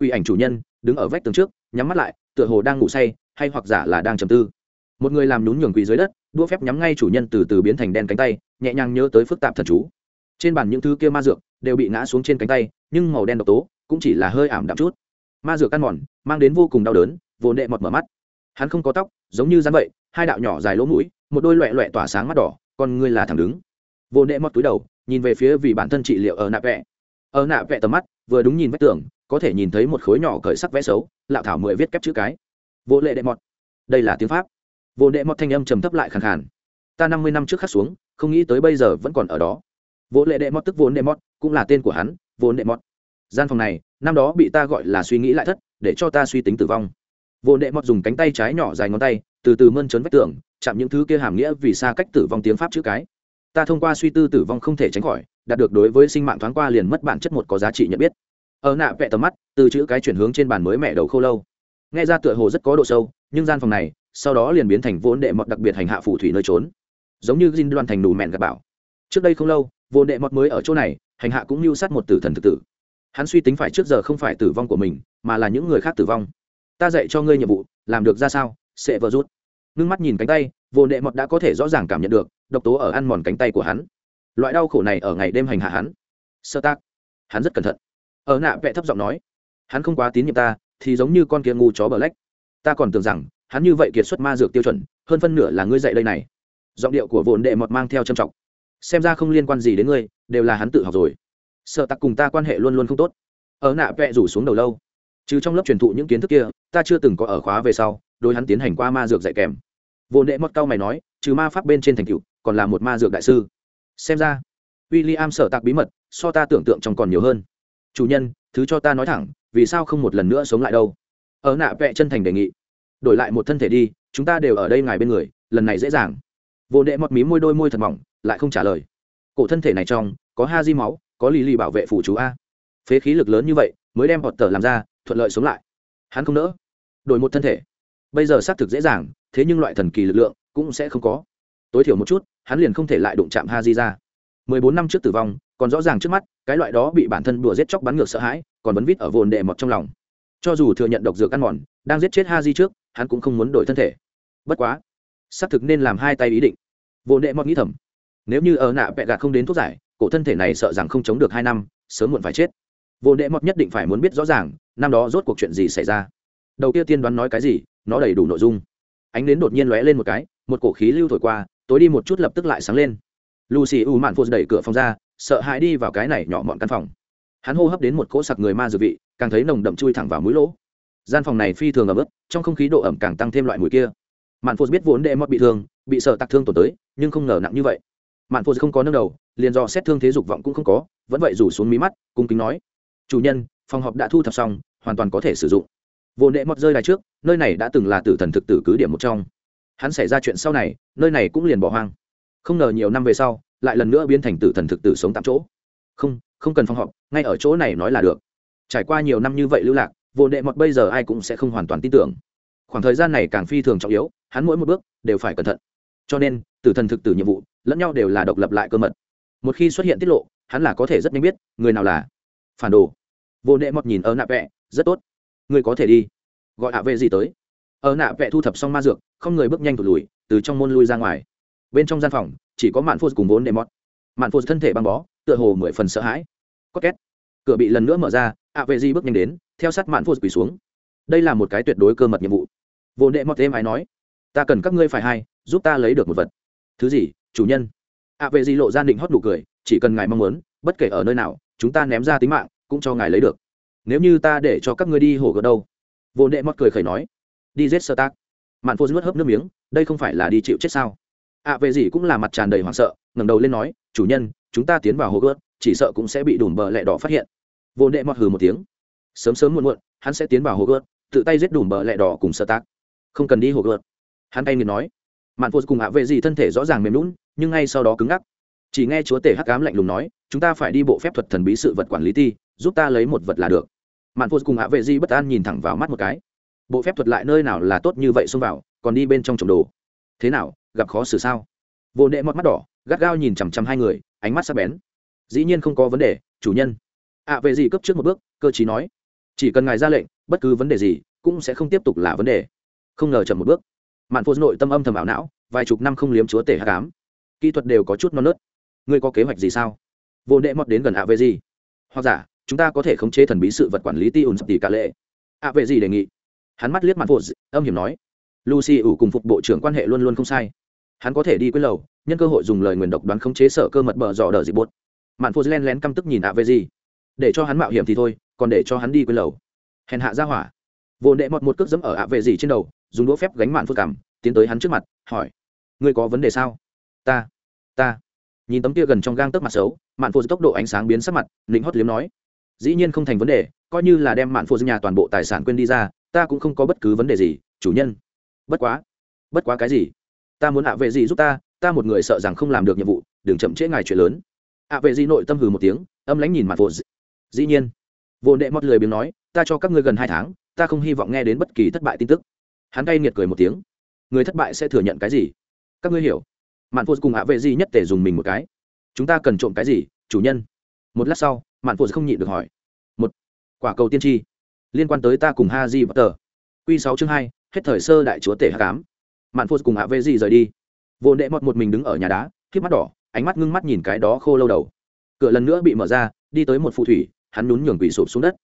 Quỷ ảnh chủ nhân, đứng ở vách tường trước, nhắm mắt lại, tựa hồ đang ngủ say, hay hoặc giả là đang trầm tư một người làm nhún nhường quỳ dưới đất đua phép nhắm ngay chủ nhân từ từ biến thành đen cánh tay, nhẹ nhàng nhớ tới phức tạp thần chú. Trên bàn những thứ kia ma dược đều bị ngã xuống trên cánh tay, nhưng màu đen độc tố cũng chỉ là hơi ảm đạm chút. Ma dược ăn mòn, mang đến vô cùng đau đớn vồn đệ mọt mở mắt. Hắn không có tóc, giống như rắn vậy, hai đạo nhỏ dài lỗ mũi, một đôi loẹ loẹ tỏa sáng mắt đỏ còn ngươi là thẳng đứng. Vồn đệ mọt túi đầu, nhìn về phía vì bản thân trị liệu ở nạ vẹ. Ở nạ vẹ tầm mắt, vừa đúng nhìn vách tường, có thể nhìn thấy một khối nhỏ cởi sắc vẽ xấu, lạo thảo mười viết kép chữ cái. Vô lệ đệ mọt. Đây là tiếng pháp vô đệ mọt thanh âm trầm thấp lại khàn khàn. Ta năm mươi năm trước khắc xuống, không nghĩ tới bây giờ vẫn còn ở đó. Vô lệ đệ mọt tức vốn đệ mọt, cũng là tên của hắn vốn đệ mọt. Gian phòng này, năm đó bị ta gọi là suy nghĩ lại thất, để cho ta suy tính tử vong. Vô đệ mọt dùng cánh tay trái nhỏ dài ngón tay, từ từ mơn trớn vách tường, chạm những thứ kia hàm nghĩa vì xa cách tử vong tiếng pháp chữ cái. Ta thông qua suy tư tử vong không thể tránh khỏi, đạt được đối với sinh mạng thoáng qua liền mất bản chất một có giá trị nhận biết. Ở nạ vẹ tầm mắt, từ chữ cái chuyển hướng trên bàn mới mẹ đầu khô lâu. Nghe ra tựa hồ rất có độ sâu, nhưng gian phòng này sau đó liền biến thành vốn đệ mọt đặc biệt hành hạ phù thủy nơi trốn. Giống như dinh đoan thành đủ mẹn gặp bảo. Trước đây không lâu vốn đệ mọt mới ở chỗ này, hành hạ cũng mưu sát một tử thần thực tử. Hắn suy tính phải trước giờ không phải tử vong của mình, mà là những người khác tử vong. Ta dạy cho ngươi nhiệm vụ, làm được ra sao, sẽ vỡ rút. Ngưng mắt nhìn cánh tay vốn đệ mọt đã có thể rõ ràng cảm nhận được, độc tố ở ăn mòn cánh tay của hắn. Loại đau khổ này ở ngày đêm hành hạ hắn. Sơ tác. Hắn rất cẩn thận. Ở nạ vẽ thấp giọng nói, hắn không quá tín nhiệm ta, thì giống như con kia ngu chó bờ lách. Ta còn tưởng rằng hắn như vậy kiệt xuất ma dược tiêu chuẩn, hơn phân nửa là ngươi dạy đây này. Giọng điệu của vồn đệ mọt mang theo trầm trọng. Xem ra không liên quan gì đến ngươi, đều là hắn tự học rồi. Sợ tặc cùng ta quan hệ luôn luôn không tốt. Ở nạ vẹ rủ xuống đầu lâu. Chứ trong lớp truyền thụ những kiến thức kia, ta chưa từng có ở khóa về sau, đối hắn tiến hành qua ma dược dạy kèm. Vồn đệ mọt cao mày nói, trừ ma pháp bên trên thành cựu còn là một ma dược đại sư. Xem ra w i l l i am sợ tặc bí mật, so ta tưởng tượng trong còn nhiều hơn. Chủ nhân, thứ cho ta nói thẳng, vì sao không một lần nữa sống lại đâu? Ở nạ vẹ chân thành đề nghị đổi lại một thân thể đi, chúng ta đều ở đây ngài bên người, lần này dễ dàng. Vô đệ mọt mí môi đôi môi thật mỏng, lại không trả lời. Cổ thân thể này trong, có ha di máu, có lì lì bảo vệ phủ chú a. Phế khí lực lớn như vậy, mới đem bọt tờ làm ra, thuận lợi sống lại. Hắn không nỡ. Đổi một thân thể. Bây giờ xác thực dễ dàng, thế nhưng loại thần kỳ lực lượng, cũng sẽ không có. Tối thiểu một chút, hắn liền không thể lại đụng chạm ha di ra. Mười bốn năm trước tử vong, còn rõ ràng trước mắt, cái loại đó bị bản thân đùa giết chóc bắn ngược sợ hãi, còn vẫn vít ở vồn đệ mọt trong lòng. Cho dù thừa nhận độc dược ăn mòn đang giết chết ha di trước, hắn cũng không muốn đổi thân thể. Bất quá, xác thực nên làm hai tay ý định. Vô đệ mọt nghĩ thầm, nếu như ở nạ vẹ gạt không đến thuốc giải, cổ thân thể này sợ rằng không chống được hai năm, sớm muộn phải chết. Vô đệ mọt nhất định phải muốn biết rõ ràng, năm đó rốt cuộc chuyện gì xảy ra. Đầu kia tiên đoán nói cái gì, nó đầy đủ nội dung. Ánh đến đột nhiên lóe lên một cái, một cổ khí lưu thổi qua, tối đi một chút lập tức lại sáng lên. Lucy u mạn phô đẩy cửa phòng ra, sợ hãi đi vào cái này nhỏ mọn căn phòng. Hắn hô hấp đến một cỗ sặc người ma dược vị, càng thấy nồng đậm chui thẳng vào mũi lỗ gian phòng này phi thường ẩm ướt, trong không khí độ ẩm càng tăng thêm loại mùi kia. Mạn phô biết vốn đệ mọt bị thương, bị sợ tặc thương tổn tới, nhưng không ngờ nặng như vậy. Mạn phô không có nâng đầu, liền do xét thương thế dục vọng cũng không có, vẫn vậy rủ xuống mí mắt, cung kính nói, chủ nhân, phòng họp đã thu thập xong, hoàn toàn có thể sử dụng. Vốn đệ mọt rơi đài trước, nơi này đã từng là tử thần thực tử cứ điểm một trong. Hắn xảy ra chuyện sau này, nơi này cũng liền bỏ hoang. Không ngờ nhiều năm về sau, lại lần nữa biến thành tử thần thực tử sống tạm chỗ. Không không cần phòng họp, ngay ở chỗ này nói là được. Trải qua nhiều năm như vậy lưu lạc vô đệ mọt bây giờ ai cũng sẽ không hoàn toàn tin tưởng. Khoảng thời gian này càng phi thường trọng yếu, hắn mỗi một bước đều phải cẩn thận. Cho nên, tử thần thực tử nhiệm vụ, lẫn nhau đều là độc lập lại cơ mật. Một khi xuất hiện tiết lộ, hắn là có thể rất nhanh biết người nào là phản đồ. Vô đệ mọt nhìn ở nạ vẹ rất tốt. Người có thể đi. Gọi hạ à vệ gì tới. Ở nạ vẹ thu thập xong ma dược, không người bước nhanh thụt lùi, từ trong môn lui ra ngoài. Bên trong gian phòng, chỉ có mạn phô cùng vốn đệ mọt. Mạn phô thân thể băng bó, tựa hồ mười phần sợ hãi. Có két. Cửa bị lần nữa mở ra ạ vệ di bước nhanh đến, theo sát mạn phô quỳ xuống. Đây là một cái tuyệt đối cơ mật nhiệm vụ. Vô đệ mọt êm ái nói, ta cần các ngươi phải hay giúp ta lấy được một vật. Thứ gì, chủ nhân? Ạ vệ di lộ ra định hót nụ cười, chỉ cần ngài mong muốn, bất kể ở nơi nào, chúng ta ném ra tính mạng, cũng cho ngài lấy được. Nếu như ta để cho các ngươi đi hổ gợt đâu? Vô đệ mọt cười khẩy nói, đi giết sơ tác. Mạn phô nuốt hớp nước miếng, đây không phải là đi chịu chết sao? Ạ vệ gì cũng là mặt tràn đầy hoảng sợ, ngẩng đầu lên nói, chủ nhân, chúng ta tiến vào hố gớt chỉ sợ cũng sẽ bị đùm bờ lẹ đỏ phát hiện vô đệ mọt hừ một tiếng. Sớm sớm muộn muộn, hắn sẽ tiến vào hồ gợt, tự tay giết đủ bờ lẹ đỏ cùng sơ tác. Không cần đi hồ gợt. Hắn tay nghiền nói. Mạn phô cùng ạ vệ gì thân thể rõ ràng mềm lún nhưng ngay sau đó cứng ngắc. Chỉ nghe chúa tể hắc ám lạnh lùng nói, chúng ta phải đi bộ phép thuật thần bí sự vật quản lý ti, giúp ta lấy một vật là được. Mạn phô cùng ạ vệ di bất an nhìn thẳng vào mắt một cái. Bộ phép thuật lại nơi nào là tốt như vậy xông vào, còn đi bên trong trồng đồ. Thế nào, gặp khó xử sao? Vô nệ mọt mắt đỏ, gắt gao nhìn chằm chằm hai người, ánh mắt sắc bén. Dĩ nhiên không có vấn đề, chủ nhân ạ à, về gì cấp trước một bước cơ chí nói chỉ cần ngài ra lệnh bất cứ vấn đề gì cũng sẽ không tiếp tục là vấn đề. Không ngờ chậm một bước mạn phô nội tâm âm thầm ảo não vài chục năm không liếm chúa tể hạ cám kỹ thuật đều có chút non nớt. Ngươi có kế hoạch gì sao? Vô đệ mọt đến gần ạ về gì? Hoặc giả chúng ta có thể khống chế thần bí sự vật quản lý ti ùn tỷ cả lệ. Ạ về gì đề nghị? Hắn mắt liếc mạn phô âm hiểm nói lucy ủ cùng phục bộ trưởng quan hệ luôn luôn không sai. Hắn có thể đi quên lầu nhân cơ hội dùng lời nguyền độc đoán khống chế sở cơ mật bờ dò đờ dịp bốt mạn phô len lén căm tức nhìn ạ về gì để cho hắn mạo hiểm thì thôi, còn để cho hắn đi quên lầu. Hèn hạ ra hỏa. Vô đệ mọt một cước dẫm ở ạ vệ gì trên đầu, dùng đũa phép gánh mạn phước cảm, tiến tới hắn trước mặt, hỏi, ngươi có vấn đề sao? Ta ta. Nhìn tấm kia gần trong gang tấc mặt xấu, mạn phô tốc độ ánh sáng biến sắc mặt lĩnh hót liếm nói, dĩ nhiên không thành vấn đề, coi như là đem mạn phô nhà toàn bộ tài sản quên đi ra, ta cũng không có bất cứ vấn đề gì, chủ nhân. Bất quá bất quá cái gì? Ta muốn ạ vệ gì giúp ta ta một người sợ rằng không làm được nhiệm vụ, đừng chậm trễ ngài chuyện lớn. ạ vệ gì nội tâm hừ một tiếng, âm lãnh nhìn mặt vô dĩ nhiên. Vô đệ mót lười biếng nói, ta cho các ngươi gần hai tháng, ta không hy vọng nghe đến bất kỳ thất bại tin tức. Hắn cay nghiệt cười một tiếng. Người thất bại sẽ thừa nhận cái gì? Các ngươi hiểu. Mạn phụ cùng ạ vệ gì nhất thể dùng mình một cái. Chúng ta cần trộm cái gì, chủ nhân? Một lát sau, mạn phụ không nhịn được hỏi. Một quả cầu tiên tri, liên quan tới ta cùng ha di và tờ. Q sáu chương hai, hết thời sơ đại chúa tể h tám mạn phụ cùng hạ vệ gì rời đi. Vô đệ mọt một mình đứng ở nhà đá khiếp mắt đỏ, ánh mắt ngưng mắt nhìn cái đó khô lâu đầu. Cửa lần nữa bị mở ra, đi tới một phù thủy hắn nhún nhường quỷ sụp xuống đất.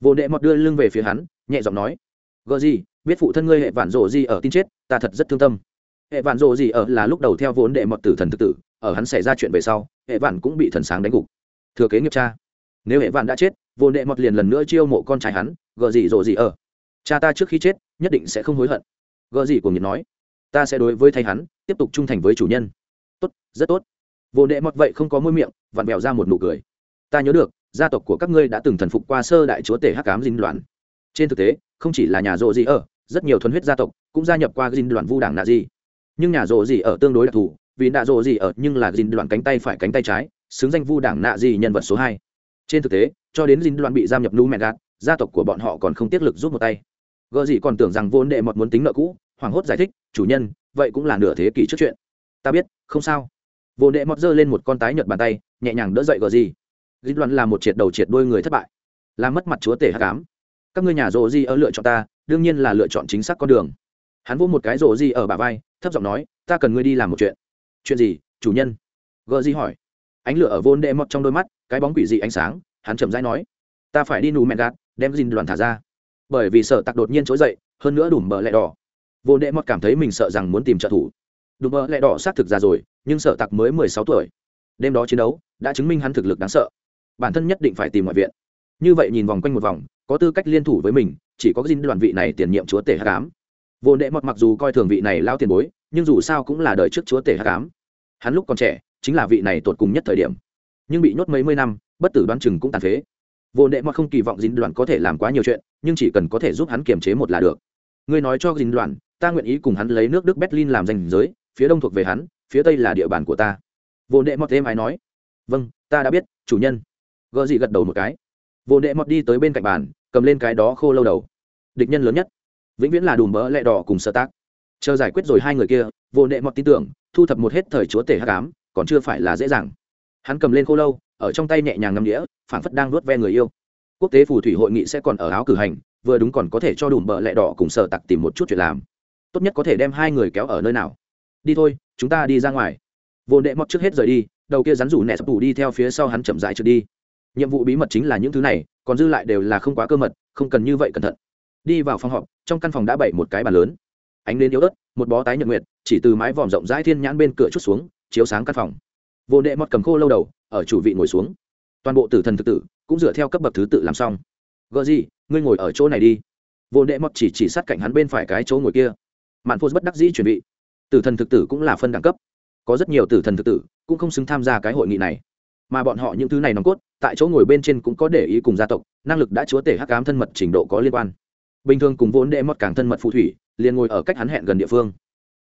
Vô đệ mọt đưa lưng về phía hắn, nhẹ giọng nói gợ gì, biết phụ thân ngươi hệ vạn rộ gì ở tin chết, ta thật rất thương tâm. Hệ vạn rộ gì ở là lúc đầu theo vốn đệ mọt tử thần tự tử, ở hắn xảy ra chuyện về sau, hệ vạn cũng bị thần sáng đánh gục. Thừa kế nghiệp cha. Nếu hệ vạn đã chết, vô đệ mọt liền lần nữa chiêu mộ con trai hắn gợ gì rộ gì ở? Cha ta trước khi chết, nhất định sẽ không hối hận. Gợ gì cùng nhiệt nói, ta sẽ đối với thay hắn, tiếp tục trung thành với chủ nhân. Tốt, rất tốt. Vô đệ mọt vậy không có môi miệng, vặn vẹo ra một nụ cười. Ta nhớ được gia tộc của các ngươi đã từng thần phục qua sơ đại chúa tể hắc cám dinh đoàn trên thực tế, không chỉ là nhà rộ gì ở, rất nhiều thuần huyết gia tộc cũng gia nhập qua dinh đoàn vu đảng nạ gì nhưng nhà rộ gì ở tương đối đặc thù, vì nạ rộ gì ở nhưng là dinh đoàn cánh tay phải cánh tay trái, xứng danh vu đảng nạ gì nhân vật số hai. Trên thực tế, cho đến dinh đoàn bị giam nhập nu mẹ gạt, gia tộc của bọn họ còn không tiết lực rút một tay. Gợ gì còn tưởng rằng vô đệ mọt muốn tính nợ cũ hoảng hốt giải thích, chủ nhân, vậy cũng là nửa thế kỷ trước chuyện. Ta biết, không sao. Vô đệ mọt giơ lên một con tái nhợt bàn tay, nhẹ nhàng đỡ dậy gờ gì dinh loạn là một triệt đầu triệt đôi người thất bại. Làm mất mặt chúa tể hát cám các ngươi nhà rộ di ở lựa chọn ta, đương nhiên là lựa chọn chính xác con đường. Hắn vô một cái rộ di ở bà vai, thấp giọng nói, ta cần ngươi đi làm một chuyện. Chuyện gì, chủ nhân? Gờ di hỏi. Ánh lửa ở vôn đệ mọt trong đôi mắt, cái bóng quỷ dị ánh sáng, hắn chậm rãi nói, ta phải đi nù mẹ gạt, đem dinh đoàn thả ra. Bởi vì sợ tặc đột nhiên trỗi dậy, hơn nữa đủ mờ lẹ đỏ. Vô đệ mọt cảm thấy mình sợ rằng muốn tìm trợ thủ. Đủ mờ lẹ đỏ xác thực ra rồi, nhưng sợ tặc mới mười sáu tuổi. Đêm đó chiến đấu, đã chứng minh hắn thực lực đáng sợ bản thân nhất định phải tìm ngoại viện. Như vậy nhìn vòng quanh một vòng, có tư cách liên thủ với mình, chỉ có dinh đoàn vị này tiền nhiệm chúa tể hắc ám. Vô đệ mọt mặc dù coi thường vị này lao tiền bối, nhưng dù sao cũng là đời trước chúa tể hắc ám. Hắn lúc còn trẻ, chính là vị này tột cùng nhất thời điểm. Nhưng bị nhốt mấy mươi năm, bất tử đoán chừng cũng tàn phế. Vô đệ mọt không kỳ vọng dinh đoàn có thể làm quá nhiều chuyện, nhưng chỉ cần có thể giúp hắn kiềm chế một là được. Ngươi nói cho dinh đoàn, ta nguyện ý cùng hắn lấy nước đức berlin làm danh giới, phía đông thuộc về hắn, phía tây là địa bàn của ta. Vô đệ mọt thêm ai nói. Vâng ta đã biết, chủ nhân gợ gì gật đầu một cái. Vô đệ mọt đi tới bên cạnh bàn, cầm lên cái đó khô lâu đầu. Địch nhân lớn nhất. Vĩnh viễn là đùm bỡ lẹ đỏ cùng sơ tác chờ giải quyết rồi hai người kia, vô đệ mọt tin tưởng, thu thập một hết thời chúa tể hát cám còn chưa phải là dễ dàng. Hắn cầm lên khô lâu, ở trong tay nhẹ nhàng ngâm đĩa, phảng phất đang nuốt ve người yêu. Quốc tế phù thủy hội nghị sẽ còn ở áo cử hành, vừa đúng còn có thể cho đùm bợ lẹ đỏ cùng sở tặc tìm một chút chuyện làm. Tốt nhất có thể đem hai người kéo ở nơi nào. Đi thôi, chúng ta đi ra ngoài. Vô đệ mọt trước hết rời đi, đầu kia rắn rủ nẹ sập tủ đi theo phía sau hắn chậm rãi trượt đi nhiệm vụ bí mật chính là những thứ này, còn dư lại đều là không quá cơ mật, không cần như vậy cẩn thận. Đi vào phòng họp, trong căn phòng đã bày một cái bàn lớn. Ánh đến yếu ớt, một bó tái nhật nguyệt, chỉ từ mái vòm rộng rãi thiên nhãn bên cửa chút xuống, chiếu sáng căn phòng. Vô đệ mọt cầm khô lâu đầu, ở chủ vị ngồi xuống. Toàn bộ tử thần thực tử, cũng dựa theo cấp bậc thứ tự làm xong. Gợ gì, ngươi ngồi ở chỗ này đi. Vô đệ mọt chỉ chỉ sát cạnh hắn bên phải cái chỗ ngồi kia. Mạn phô bất đắc dĩ chuẩn bị. Tử thần thực tử cũng là phân đẳng cấp. Có rất nhiều tử thần thực tử, cũng không xứng tham gia cái hội nghị này mà bọn họ những thứ này nòng cốt, tại chỗ ngồi bên trên cũng có để ý cùng gia tộc, năng lực đã chúa tể hắc cám thân mật trình độ có liên quan. Bình thường cùng vốn đệ mất càng thân mật phù thủy, liền ngồi ở cách hắn hẹn gần địa phương.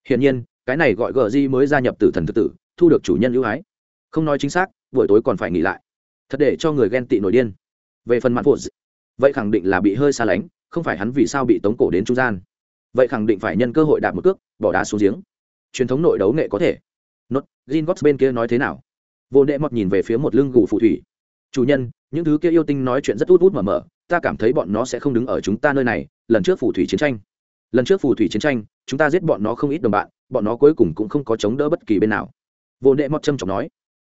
Hiển nhiên, cái này gọi gờ di mới gia nhập tử thần thực tử, thu được chủ nhân ưu ái. Không nói chính xác, buổi tối còn phải nghỉ lại. Thật để cho người ghen tị nổi điên. Về phần mặt phụ vậy khẳng định là bị hơi xa lánh, không phải hắn vì sao bị tống cổ đến trung gian. Vậy khẳng định phải nhân cơ hội đạp một cước, bỏ đá xuống giếng. Truyền thống nội đấu nghệ có thể. Nốt gin gots bên kia nói thế nào? Vô đệ mọt nhìn về phía một lưng gù phù thủy. Chủ nhân, những thứ kia yêu tinh nói chuyện rất út út mở mở, ta cảm thấy bọn nó sẽ không đứng ở chúng ta nơi này, lần trước phù thủy chiến tranh. Lần trước phù thủy chiến tranh, chúng ta giết bọn nó không ít đồng bạn, bọn nó cuối cùng cũng không có chống đỡ bất kỳ bên nào. Vô đệ mọt trầm trọng nói,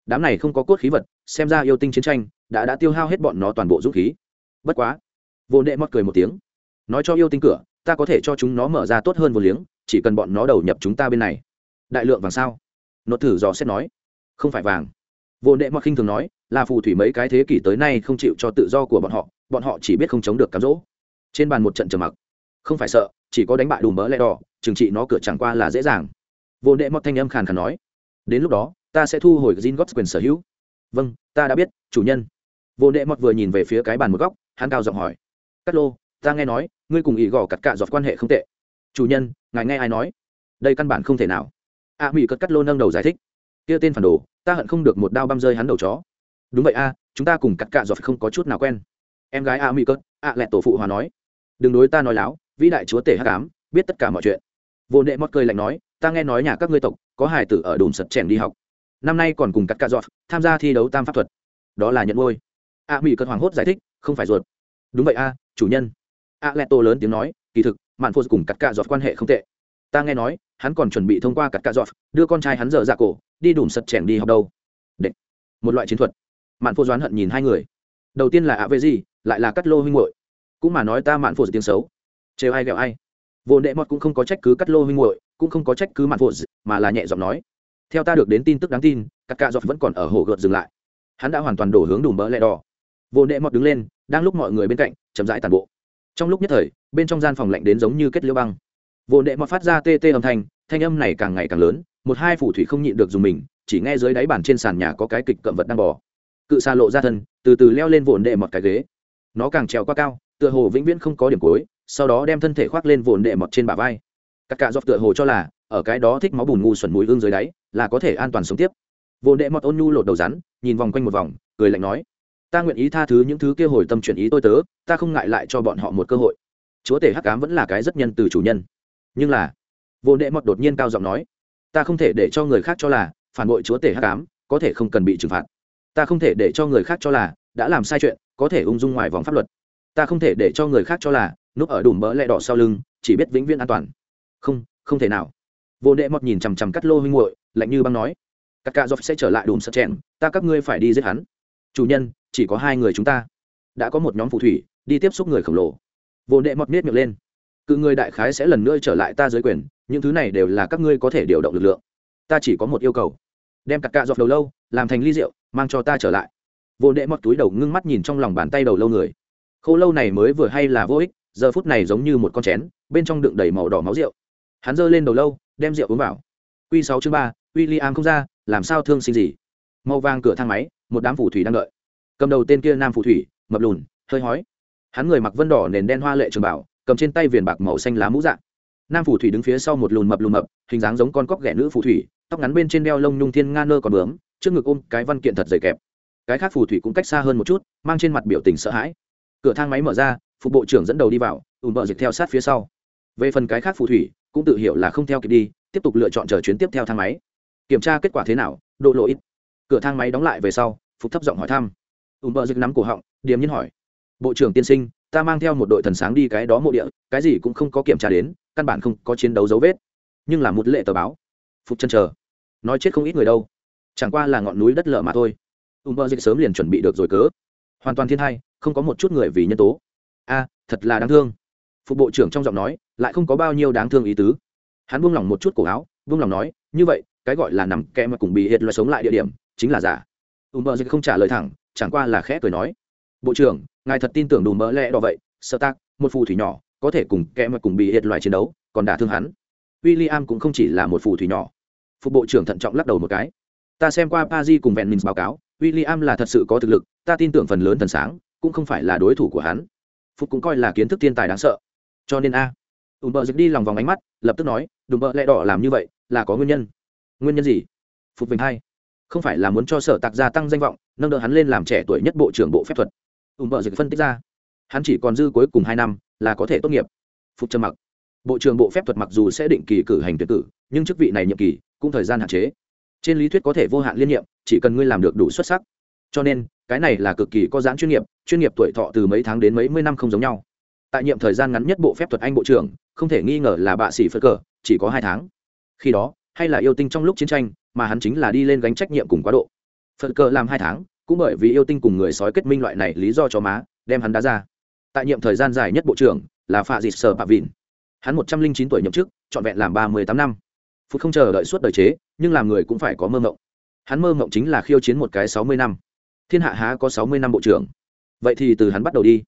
đám này không có cốt khí vật, xem ra yêu tinh chiến tranh đã đã tiêu hao hết bọn nó toàn bộ dũng khí. Bất quá, vô đệ mọt cười một tiếng, nói cho yêu tinh cửa, ta có thể cho chúng nó mở ra tốt hơn vô liếng, chỉ cần bọn nó đầu nhập chúng ta bên này. Đại lượng vàng sao? Nó thử dò xét nói, không phải vàng vô đệ mọt khinh thường nói là phù thủy mấy cái thế kỷ tới nay không chịu cho tự do của bọn họ bọn họ chỉ biết không chống được cám dỗ. Trên bàn một trận trầm mặc. Không phải sợ chỉ có đánh bại đùm mỡ lẽ đỏ trừng trị nó cửa chẳng qua là dễ dàng. Vô đệ mọt thanh âm khàn khàn nói đến lúc đó ta sẽ thu hồi gin gót quyền sở hữu. Vâng ta đã biết chủ nhân. Vô đệ mọt vừa nhìn về phía cái bàn một góc hắn cao giọng hỏi Cát lô ta nghe nói ngươi cùng ý gò cắt cạ giọt quan hệ không tệ. Chủ nhân ngài nghe ai nói? Đây căn bản không thể nào. A à, mỹ cất cắt lô nâng đầu giải thích kia tên phản đồ ta hận không được một đao băm rơi hắn đầu chó. Đúng vậy a, chúng ta cùng cắt cạ giọt không có chút nào quen. Em gái a mỹ cớt a lẹ tổ phụ hòa nói. Đừng đối ta nói láo, vĩ đại chúa tể hắc ám, biết tất cả mọi chuyện. Vô nệ mót cười lạnh nói, ta nghe nói nhà các ngươi tộc, có hài tử ở đùm sật chèn đi học. Năm nay còn cùng cắt cạ giọt, tham gia thi đấu tam pháp thuật. Đó là nhận ngôi. A mỹ cớt hoảng hốt giải thích, không phải ruột. Đúng vậy a, chủ nhân. A lẹ tổ lớn tiếng nói, kỳ thực, mạn phô cùng cắt cạ giọt quan hệ không tệ. Ta nghe nói, hắn còn chuẩn bị thông qua cắt cạ giọt, đưa con trai hắn dở ra cổ đi đùm sật chèn đi học đâu. Đệ. một loại chiến thuật. Mạn phô doán hận nhìn hai người. Đầu tiên là ạ vệ gì lại là cắt lô huynh hội cũng mà nói ta mạn phô tiếng xấu. Trêu ai ghẹo ai. Vô đệ mọt cũng không có trách cứ cắt lô huynh hội cũng không có trách cứ mạn phô mà là nhẹ giọng nói. Theo ta được đến tin tức đáng tin các cạ dọc vẫn còn ở hồ gợt dừng lại. Hắn đã hoàn toàn đổ hướng đùm bỡ lẹ đỏ. Vô đệ mọt đứng lên, đang lúc mọi người bên cạnh, chậm rãi tàn bộ. Trong lúc nhất thời, bên trong gian phòng lạnh đến giống như kết liêu băng. Vô đệ mọt phát ra tê tê âm thanh thanh âm này càng ngày càng lớn một hai phủ thủy không nhịn được dùng mình, chỉ nghe dưới đáy bàn trên sàn nhà có cái kịch cậm vật đang bò. Cự xa lộ ra thân, từ từ leo lên vồn đệ mọt cái ghế. Nó càng trèo qua cao, tựa hồ vĩnh viễn không có điểm cuối, sau đó đem thân thể khoác lên vồn đệ mọt trên bả vai. Các cạ dọc tựa hồ cho là, ở cái đó thích máu bùn ngu xuẩn mùi hương dưới đáy, là có thể an toàn sống tiếp. Vồn đệ mọt ôn nhu lột đầu rắn, nhìn vòng quanh một vòng, cười lạnh nói, ta nguyện ý tha thứ những thứ kia hồi tâm chuyển ý tôi tớ, ta không ngại lại cho bọn họ một cơ hội. Chúa tể hắc cám vẫn là cái rất nhân từ chủ nhân. Nhưng là vô đệ mọt đột nhiên cao giọng nói ta không thể để cho người khác cho là, phản bội chúa tể hắc cám có thể không cần bị trừng phạt. Ta không thể để cho người khác cho là, đã làm sai chuyện, có thể ung dung ngoài vòng pháp luật. Ta không thể để cho người khác cho là, núp ở đùm bỡ lẹ đỏ sau lưng, chỉ biết vĩnh viễn an toàn. Không không thể nào. Vô đệ mọt nhìn chằm chằm cắt lô huynh hội lạnh như băng nói. Các cạ dọc sẽ trở lại đùm sợ chèn, ta các ngươi phải đi giết hắn. Chủ nhân, chỉ có hai người chúng ta. Đã có một nhóm phù thủy, đi tiếp xúc người khổng lồ. Vô đệ mọt miết miệng lên cự người đại khái sẽ lần nữa trở lại ta dưới quyền, những thứ này đều là các ngươi có thể điều động lực lượng. Ta chỉ có một yêu cầu. Đem cặp cạ dọc đầu lâu, làm thành ly rượu, mang cho ta trở lại. Vô đệ mọt túi đầu ngưng mắt nhìn trong lòng bàn tay đầu lâu người. Khô lâu này mới vừa hay là vô ích, giờ phút này giống như một con chén, bên trong đựng đầy màu đỏ máu rượu. Hắn giơ lên đầu lâu, đem rượu uống vào. Q sáu chương ba w i l l i am không ra, làm sao thương sinh gì? Màu vàng cửa thang máy, một đám phù thủy đang đợi. Cầm đầu tên kia nam phù thủy, mập lùn, hơi hói. Hắn người mặc vân đỏ nền đen hoa lệ trường bảo cầm trên tay viền bạc màu xanh lá mũ dạng. Nam phù thủy đứng phía sau một lùn mập lùn mập, hình dáng giống con cóc ghẻ nữ phù thủy, tóc ngắn bên trên đeo lông nhung thiên nga nơ còn bướm, trước ngực ôm cái văn kiện thật dày kẹp. Cái khác phù thủy cũng cách xa hơn một chút, mang trên mặt biểu tình sợ hãi. Cửa thang máy mở ra, phục bộ trưởng dẫn đầu đi vào ùm bờ dịch theo sát phía sau. Về phần cái khác phù thủy, cũng tự hiểu là không theo kịp đi, tiếp tục lựa chọn chờ chuyến tiếp theo thang máy. Kiểm tra kết quả thế nào, độ lỗi ít. Cửa thang máy đóng lại về sau, phục thấp giọng hỏi thăm. Ùm bờ dịch nắm cổ họng, điềm nhiên hỏi. Bộ trưởng tiên sinh ta mang theo một đội thần sáng đi cái đó mộ địa, cái gì cũng không có kiểm tra đến, căn bản không có chiến đấu dấu vết. Nhưng là một lệ tờ báo. Phục chân chờ. Nói chết không ít người đâu. Chẳng qua là ngọn núi đất lở mà thôi. Ùm bơ dịch sớm liền chuẩn bị được rồi cớ. Hoàn toàn thiên hai, không có một chút người vì nhân tố. A, thật là đáng thương. Phục bộ trưởng trong giọng nói, lại không có bao nhiêu đáng thương ý tứ. Hắn buông lỏng một chút cổ áo, buông lỏng nói, như vậy, cái gọi là nằm kẽ mà cùng bị hiệt loại sống lại địa điểm, chính là giả. Ùm bơ dịch không trả lời thẳng, chẳng qua là khẽ cười nói bộ trưởng, ngài thật tin tưởng đủ mỡ lẽ đỏ vậy sơ tác một phù thủy nhỏ, có thể cùng kẽ mà cùng bị hiệt loại chiến đấu, còn đả thương hắn. W i l l i am cũng không chỉ là một phù thủy nhỏ. Phục bộ trưởng thận trọng lắc đầu một cái. Ta xem qua pa di cùng vẹn mình báo cáo w i l l i am là thật sự có thực lực, ta tin tưởng phần lớn thần sáng, cũng không phải là đối thủ của hắn. Phục cũng coi là kiến thức thiên tài đáng sợ. Cho nên a ùm bợ dịch đi lòng vòng ánh mắt, lập tức nói, đùm bợ lẹ đỏ làm như vậy, là có nguyên nhân. Nguyên nhân gì? Phục vinh hai. Không phải là muốn cho sở tạc gia tăng danh vọng, nâng đỡ hắn lên làm trẻ tuổi nhất bộ trưởng bộ phép thuật ùm bợ dịch phân tích ra. Hắn chỉ còn dư cuối cùng hai năm là có thể tốt nghiệp. Phục trầm mặc. Bộ trưởng bộ phép thuật mặc dù sẽ định kỳ cử hành tuyển cử, nhưng chức vị này nhiệm kỳ cũng thời gian hạn chế. Trên lý thuyết có thể vô hạn liên nhiệm, chỉ cần ngươi làm được đủ xuất sắc. Cho nên, cái này là cực kỳ có giãn chuyên nghiệp chuyên nghiệp tuổi thọ từ mấy tháng đến mấy mươi năm không giống nhau. Tại nhiệm thời gian ngắn nhất bộ phép thuật anh bộ trưởng, không thể nghi ngờ là bạ sĩ phật cờ, chỉ có hai tháng. Khi đó, hay là yêu tinh trong lúc chiến tranh, mà hắn chính là đi lên gánh trách nhiệm cùng quá độ. Phật cờ làm hai tháng cũng bởi vì yêu tinh cùng người sói kết minh loại này lý do cho má, đem hắn đá ra. Tại nhiệm thời gian dài nhất bộ trưởng là phạ dịt sờ bạ vịn. Hắn một trăm linh chín tuổi nhậm chức, trọn vẹn làm ba mươi tám năm. Phút không chờ đợi suốt đời chế, nhưng làm người cũng phải có mơ mộng. Hắn mơ mộng chính là khiêu chiến một cái sáu mươi năm. Thiên hạ há có sáu mươi năm bộ trưởng? Vậy thì từ hắn bắt đầu đi.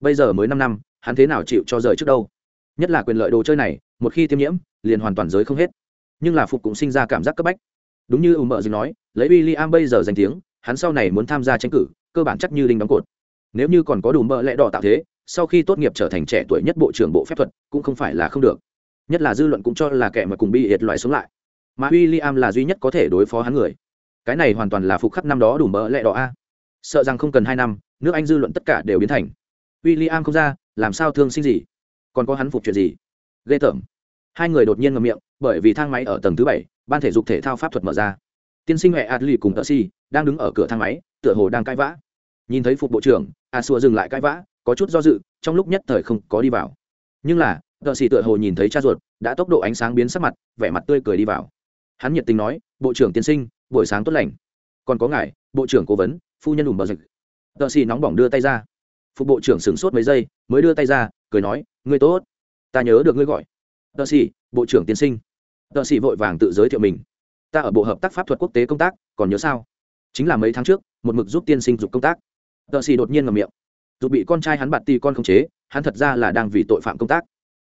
Bây giờ mới năm năm, hắn thế nào chịu cho rời trước đâu? Nhất là quyền lợi đồ chơi này, một khi tiêm nhiễm, liền hoàn toàn giới không hết. Nhưng là phục cũng sinh ra cảm giác cấp bách. Đúng như ùm mợ dừng nói, lấy w i l l i am bây giờ danh tiếng hắn sau này muốn tham gia tranh cử, cơ bản chắc như đinh đóng cột. Nếu như còn có đủ mỡ lẽ đỏ tạo thế, sau khi tốt nghiệp trở thành trẻ tuổi nhất bộ trưởng bộ phép thuật, cũng không phải là không được. Nhất là dư luận cũng cho là kẻ mà cùng bị hiệt loại sống lại. Mà w i l l i am là duy nhất có thể đối phó hắn người. Cái này hoàn toàn là phục khắc năm đó đủ mỡ lẽ đỏ a. Sợ rằng không cần hai năm, nước anh dư luận tất cả đều biến thành. W i l l i am không ra, làm sao thương sinh gì? Còn có hắn phục chuyện gì? Ghê tởm. Hai người đột nhiên ngầm miệng, bởi vì thang máy ở tầng thứ bảy, ban thể dục thể thao pháp thuật mở ra tiên sinh huệ adli cùng tợ si đang đứng ở cửa thang máy, tựa hồ đang cãi vã. Nhìn thấy phục bộ trưởng, a xua dừng lại cãi vã, có chút do dự, trong lúc nhất thời không có đi vào. Nhưng là, tợ si tựa hồ nhìn thấy cha ruột, đã tốc độ ánh sáng biến sắc mặt, vẻ mặt tươi cười đi vào. Hắn nhiệt tình nói, bộ trưởng tiên sinh, buổi sáng tốt lành. Còn có ngài, bộ trưởng cố vấn, phu nhân ủng bờ dịch tợ si nóng bỏng đưa tay ra. Phục bộ trưởng sửng sốt mấy giây, mới đưa tay ra, cười nói, ngươi tốt, ta nhớ được ngươi gọi. Tợ sĩ bộ trưởng tiên sinh. Tợ sĩ vội vàng tự giới thiệu mình ta ở bộ hợp tác pháp thuật quốc tế công tác, còn nhớ sao? Chính là mấy tháng trước, một mực giúp tiên sinh dục công tác. Tợ sĩ đột nhiên ngầm miệng. Dù bị con trai hắn bạt ti con không chế, hắn thật ra là đang vì tội phạm công tác.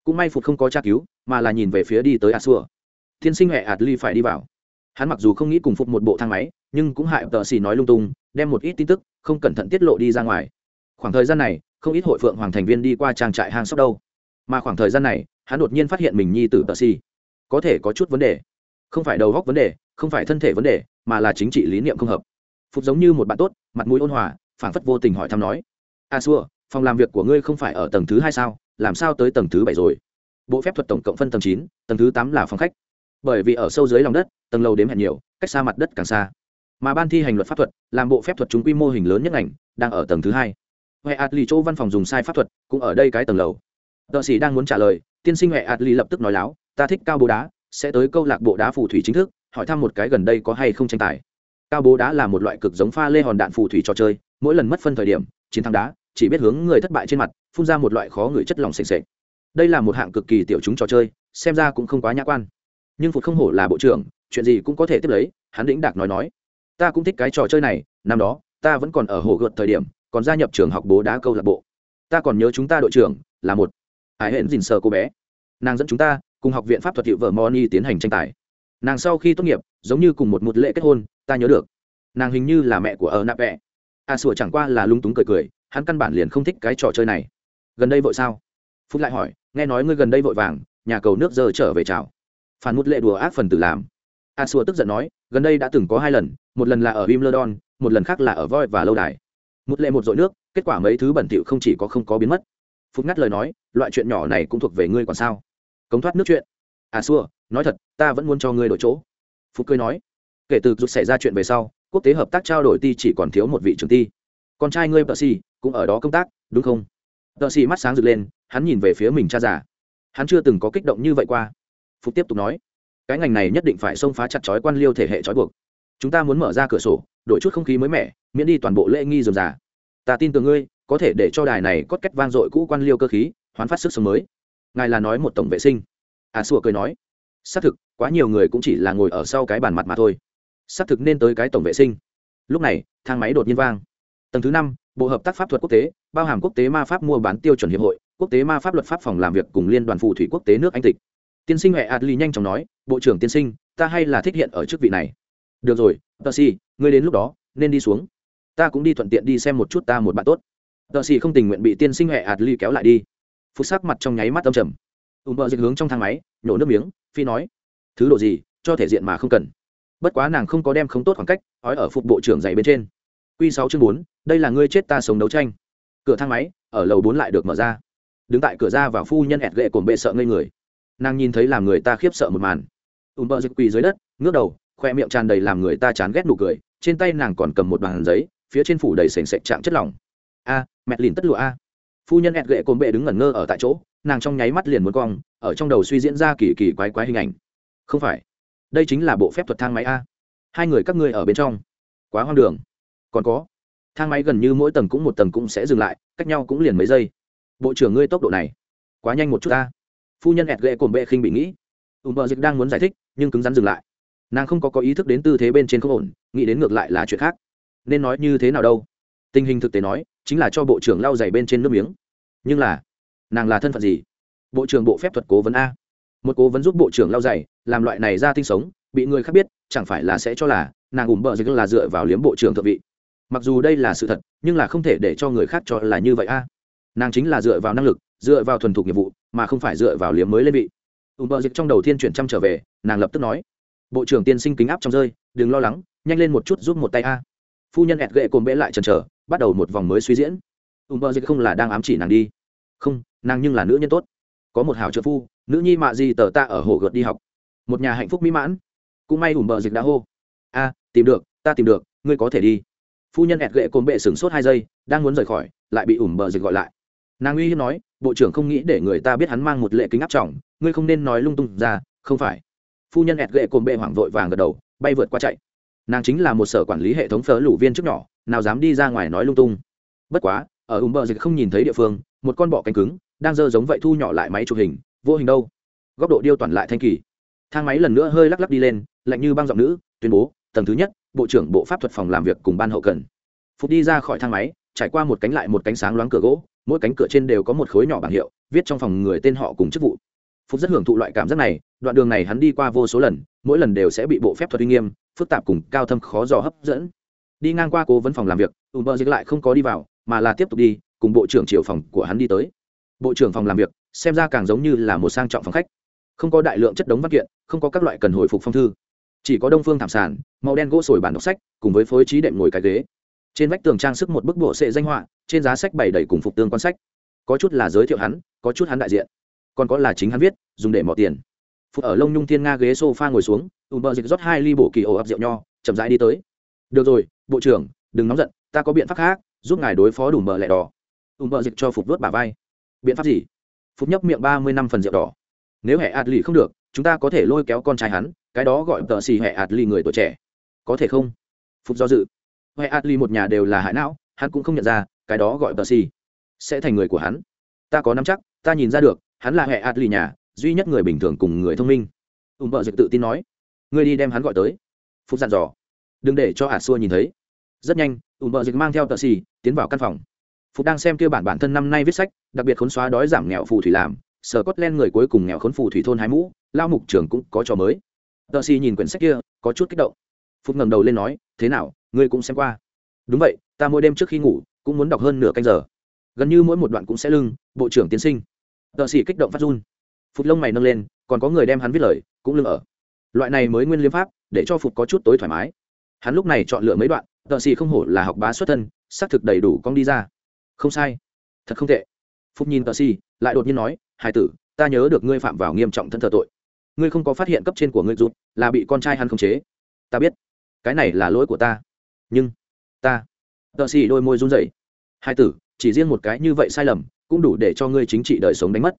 Cũng may phục không có tra cứu, mà là nhìn về phía đi tới a xua tiên sinh huệ ạt ly phải đi vào. Hắn mặc dù không nghĩ cùng phục một bộ thang máy, nhưng cũng hại tợ xì nói lung tung, đem một ít tin tức, không cẩn thận tiết lộ đi ra ngoài. Khoảng thời gian này, không ít hội phượng hoàng thành viên đi qua trang trại hang sóc đâu. Mà khoảng thời gian này, hắn đột nhiên phát hiện mình nhi tử tờ xì. Có thể có chút vấn đề không phải đầu góc vấn đề, không phải thân thể vấn đề, mà là chính trị lý niệm không hợp. Phục giống như một bạn tốt, mặt mũi ôn hòa phản phất vô tình hỏi thăm nói, a xua, phòng làm việc của ngươi không phải ở tầng thứ hai sao? Làm sao tới tầng thứ bảy rồi? Bộ phép thuật tổng cộng phân tầng chín, tầng thứ tám là phòng khách. Bởi vì ở sâu dưới lòng đất, tầng lầu đếm hẹn nhiều, cách xa mặt đất càng xa. Mà ban thi hành luật pháp thuật, làm bộ phép thuật chúng quy mô hình lớn nhất ngành, đang ở tầng thứ hai. Huệ ạt lì chỗ văn phòng dùng sai pháp thuật, cũng ở đây cái tầng lầu. Tợ sĩ đang muốn trả lời, tiên sinh huệ ạt lì lập tức nói láo, ta thích cao bố đá sẽ tới câu lạc bộ đá phù thủy chính thức, hỏi thăm một cái gần đây có hay không tranh tài. Cao bố đá là một loại cực giống pha lê hòn đạn phù thủy trò chơi, mỗi lần mất phân thời điểm, chiến thắng đá, chỉ biết hướng người thất bại trên mặt, phun ra một loại khó người chất lỏng s ề đây là một hạng cực kỳ tiểu chúng trò chơi, xem ra cũng không quá nhã quan. Nhưng phụt không hổ là bộ trưởng, chuyện gì cũng có thể tiếp lấy, hắn đĩnh đạc nói nói. Ta cũng thích cái trò chơi này, năm đó, ta vẫn còn ở hồ gợt thời điểm, còn gia nhập trường học bố đá câu lạc bộ. Ta còn nhớ chúng ta đội trưởng, là một. Ải hẹn dình sờ cô bé. Nàng dẫn chúng ta cùng học viện pháp thuật hiệu vợ moni tiến hành tranh tài. Nàng sau khi tốt nghiệp, giống như cùng một một lễ kết hôn, ta nhớ được. Nàng hình như là mẹ của ở nạp vẹ. A sủa chẳng qua là lung túng cười cười, hắn căn bản liền không thích cái trò chơi này. Gần đây vội sao? Phúc lại hỏi, nghe nói ngươi gần đây vội vàng, nhà cầu nước giờ trở về chào. Phản một lệ đùa ác phần tử làm. A sủa tức giận nói, gần đây đã từng có hai lần, một lần là ở wimbledon, một lần khác là ở voi và lâu đài. Một lệ một dội nước, kết quả mấy thứ bẩn thỉu không chỉ có không có biến mất. Phúc ngắt lời nói, loại chuyện nhỏ này cũng thuộc về ngươi còn sao? Cống thoát nước chuyện. À xua, nói thật, ta vẫn muốn cho ngươi đổi chỗ. Phúc cười nói, kể từ rút xảy ra chuyện về sau, quốc tế hợp tác trao đổi ti chỉ còn thiếu một vị trưởng ti. Con trai ngươi bờ xì cũng ở đó công tác, đúng không? Bờ xì mắt sáng rực lên, hắn nhìn về phía mình cha già. Hắn chưa từng có kích động như vậy qua. Phúc tiếp tục nói, cái ngành này nhất định phải xông phá chặt chói quan liêu thể hệ trói buộc. Chúng ta muốn mở ra cửa sổ, đổi chút không khí mới mẻ, miễn đi toàn bộ lễ nghi dườm già. Ta tin tưởng ngươi, có thể để cho đài này cốt cách vang dội cũ quan liêu cơ khí, hoán phát sức sống mới ngài là nói một tổng vệ sinh. À sủa cười nói, xác thực, quá nhiều người cũng chỉ là ngồi ở sau cái bàn mặt mà thôi. Xác thực nên tới cái tổng vệ sinh. Lúc này, thang máy đột nhiên vang. Tầng thứ năm, bộ hợp tác pháp thuật quốc tế, bao hàm quốc tế ma pháp mua bán tiêu chuẩn hiệp hội, quốc tế ma pháp luật pháp phòng làm việc cùng liên đoàn phù thủy quốc tế nước anh tịch. Tiên sinh huệ adli nhanh chóng nói, bộ trưởng tiên sinh, ta hay là thích hiện ở chức vị này. Được rồi, tờ xì, ngươi đến lúc đó, nên đi xuống. Ta cũng đi thuận tiện đi xem một chút ta một bạn tốt. Tờ xì không tình nguyện bị tiên sinh huệ adli kéo lại đi phút sắc mặt trong nháy mắt âm trầm. Ùm bờ dịch hướng trong thang máy, nhổ nước miếng, phi nói, thứ độ gì, cho thể diện mà không cần. Bất quá nàng không có đem không tốt khoảng cách, ói ở phục bộ trưởng dày bên trên. Q sáu chương bốn, đây là ngươi chết ta sống đấu tranh. Cửa thang máy, ở lầu bốn lại được mở ra. Đứng tại cửa ra và phu nhân ẹt gệ cồn bệ sợ ngây người. Nàng nhìn thấy làm người ta khiếp sợ một màn. Ùm bờ dịch quỳ dưới đất, ngước đầu, khoe miệng tràn đầy làm người ta chán ghét nụ cười, trên tay nàng còn cầm một bàn giấy, phía trên phủ đầy sành sạch chạm chất lỏng. A, mẹ lìn tất lụa a phu nhân ẹt gệ cồn bệ đứng ngẩn ngơ ở tại chỗ, nàng trong nháy mắt liền muốn cong, ở trong đầu suy diễn ra kỳ kỳ quái quái hình ảnh. Không phải, đây chính là bộ phép thuật thang máy a. Hai người các ngươi ở bên trong. Quá hoang đường. Còn có, thang máy gần như mỗi tầng cũng một tầng cũng sẽ dừng lại, cách nhau cũng liền mấy giây. Bộ trưởng ngươi tốc độ này, quá nhanh một chút ta. Phu nhân ẹt ghệ cồn bệ khinh bị nghĩ. Ùm bờ dịch đang muốn giải thích, nhưng cứng rắn dừng lại. Nàng không có có ý thức đến tư thế bên trên không ổn, nghĩ đến ngược lại là chuyện khác. Nên nói như thế nào đâu? Tình hình thực tế nói, chính là cho bộ trưởng lau dày bên trên nước miếng. Nhưng là, nàng là thân phận gì? Bộ trưởng bộ phép thuật cố vấn a. Một cố vấn giúp bộ trưởng lau dày làm loại này ra tinh sống, bị người khác biết, chẳng phải là sẽ cho là, nàng ủng bợ dịch là dựa vào liếm bộ trưởng thượng vị. Mặc dù đây là sự thật, nhưng là không thể để cho người khác cho là như vậy a. Nàng chính là dựa vào năng lực, dựa vào thuần thục nghiệp vụ, mà không phải dựa vào liếm mới lên vị. Ủng bợ dịch trong đầu tiên chuyển trăm trở về, nàng lập tức nói, bộ trưởng tiên sinh kính áp trong rơi, đừng lo lắng, nhanh lên một chút giúp một tay a. Phu nhân ẹt gệ cồn bẽ lại chần chờ bắt đầu một vòng mới suy diễn. Ùm bơ dịch không là đang ám chỉ nàng đi. Không, nàng nhưng là nữ nhân tốt. Có một hảo trợ phu, nữ nhi mạ gì tờ ta ở hồ gợt đi học. Một nhà hạnh phúc mỹ mãn. Cũng may ủm bờ dịch đã hô. A, tìm được, ta tìm được, ngươi có thể đi. Phu nhân ẹt gệ cồn bệ sửng sốt hai giây, đang muốn rời khỏi, lại bị ủm bờ dịch gọi lại. Nàng uy hiếp nói, bộ trưởng không nghĩ để người ta biết hắn mang một lệ kính áp trọng ngươi không nên nói lung tung ra, không phải. Phu nhân ẹt gệ cồn bệ hoảng vội vàng gật đầu, bay vượt qua chạy nàng chính là một sở quản lý hệ thống phở lủ viên trước nhỏ, nào dám đi ra ngoài nói lung tung. Bất quá, ở ủng bờ dịch không nhìn thấy địa phương, một con bọ cánh cứng, đang dơ giống vậy thu nhỏ lại máy chụp hình, vô hình đâu. Góc độ điêu toàn lại thanh kỳ. Thang máy lần nữa hơi lắc lắc đi lên, lạnh như băng giọng nữ, tuyên bố, tầng thứ nhất, bộ trưởng bộ pháp thuật phòng làm việc cùng ban hậu cần. Phục đi ra khỏi thang máy, trải qua một cánh lại một cánh sáng loáng cửa gỗ, mỗi cánh cửa trên đều có một khối nhỏ bảng hiệu, viết trong phòng người tên họ cùng chức vụ. Phục rất hưởng thụ loại cảm giác này, đoạn đường này hắn đi qua vô số lần, mỗi lần đều sẽ bị bộ phép thuật uy nghiêm phức tạp cùng cao thâm khó dò hấp dẫn. Đi ngang qua cố vấn phòng làm việc ùm bơ dịch lại không có đi vào, mà là tiếp tục đi, cùng bộ trưởng triệu phòng của hắn đi tới. Bộ trưởng phòng làm việc, xem ra càng giống như là một sang trọng phòng khách. Không có đại lượng chất đống văn kiện, không có các loại cần hồi phục phong thư. Chỉ có đông phương thảm sản màu đen gỗ sồi bản đọc sách, cùng với phối trí đệm ngồi cái ghế. Trên vách tường trang sức một bức bộ sệ danh họa, trên giá sách bày đầy cùng phục tương quan sách. Có chút là giới thiệu hắn, có chút hắn đại diện. Còn có là chính hắn viết, dùng để mỏ tiền phụ ở lông nhung thiên nga ghế sofa ngồi xuống, ùm bờ dịch rót hai ly bổ kỳ ổ ập rượu nho, chậm rãi đi tới. Được rồi, bộ trưởng, đừng nóng giận, ta có biện pháp khác, giúp ngài đối phó đủ mờ lẻ đỏ. Ùm bờ dịch cho phục vớt bà vai. Biện pháp gì? Phục nhấp miệng ba mươi năm phần rượu đỏ. Nếu hệ ạt lì không được, chúng ta có thể lôi kéo con trai hắn, cái đó gọi tờ xì hệ ạt lì người tuổi trẻ. Có thể không? Phục do dự. Hệ ạt lì một nhà đều là hại não, hắn cũng không nhận ra, cái đó gọi tờ xì sẽ thành người của hắn. Ta có nắm chắc, ta nhìn ra được, hắn là hệ ạt lì nhà duy nhất người bình thường cùng người thông minh. Ùm bợ dịch tự tin nói, ngươi đi đem hắn gọi tới. Phục dặn dò, đừng để cho ả xua nhìn thấy. Rất nhanh, ùm bợ dịch mang theo tờ xì tiến vào căn phòng. Phục đang xem kia bản bản thân năm nay viết sách, đặc biệt khốn xóa đói giảm nghèo phù thủy làm sở cốt len người cuối cùng nghèo khốn phù thủy thôn hai mũ lao mục trường cũng có trò mới. Tờ xì nhìn quyển sách kia, có chút kích động. Phút ngẩng đầu lên nói, thế nào, ngươi cũng xem qua. Đúng vậy, ta mỗi đêm trước khi ngủ, cũng muốn đọc hơn nửa canh giờ. Gần như mỗi một đoạn cũng sẽ lưng, bộ trưởng tiến sinh. Tờ xì kích động phát run phụt lông mày nâng lên, còn có người đem hắn viết lời, cũng lưng ở. Loại này mới nguyên liêm pháp, để cho phục có chút tối thoải mái. Hắn lúc này chọn lựa mấy đoạn, tợ xì không hổ là học bá xuất thân, xác thực đầy đủ con đi ra. Không sai. Thật không tệ. Phúc nhìn tợ xì, lại đột nhiên nói, hải tử, ta nhớ được ngươi phạm vào nghiêm trọng thân thờ tội. Ngươi không có phát hiện cấp trên của ngươi rút là bị con trai hắn khống chế. Ta biết. Cái này là lỗi của ta. Nhưng, ta. Tợ xì đôi môi run rẩy. Hai tử, chỉ riêng một cái như vậy sai lầm, cũng đủ để cho ngươi chính trị đời sống đánh mất.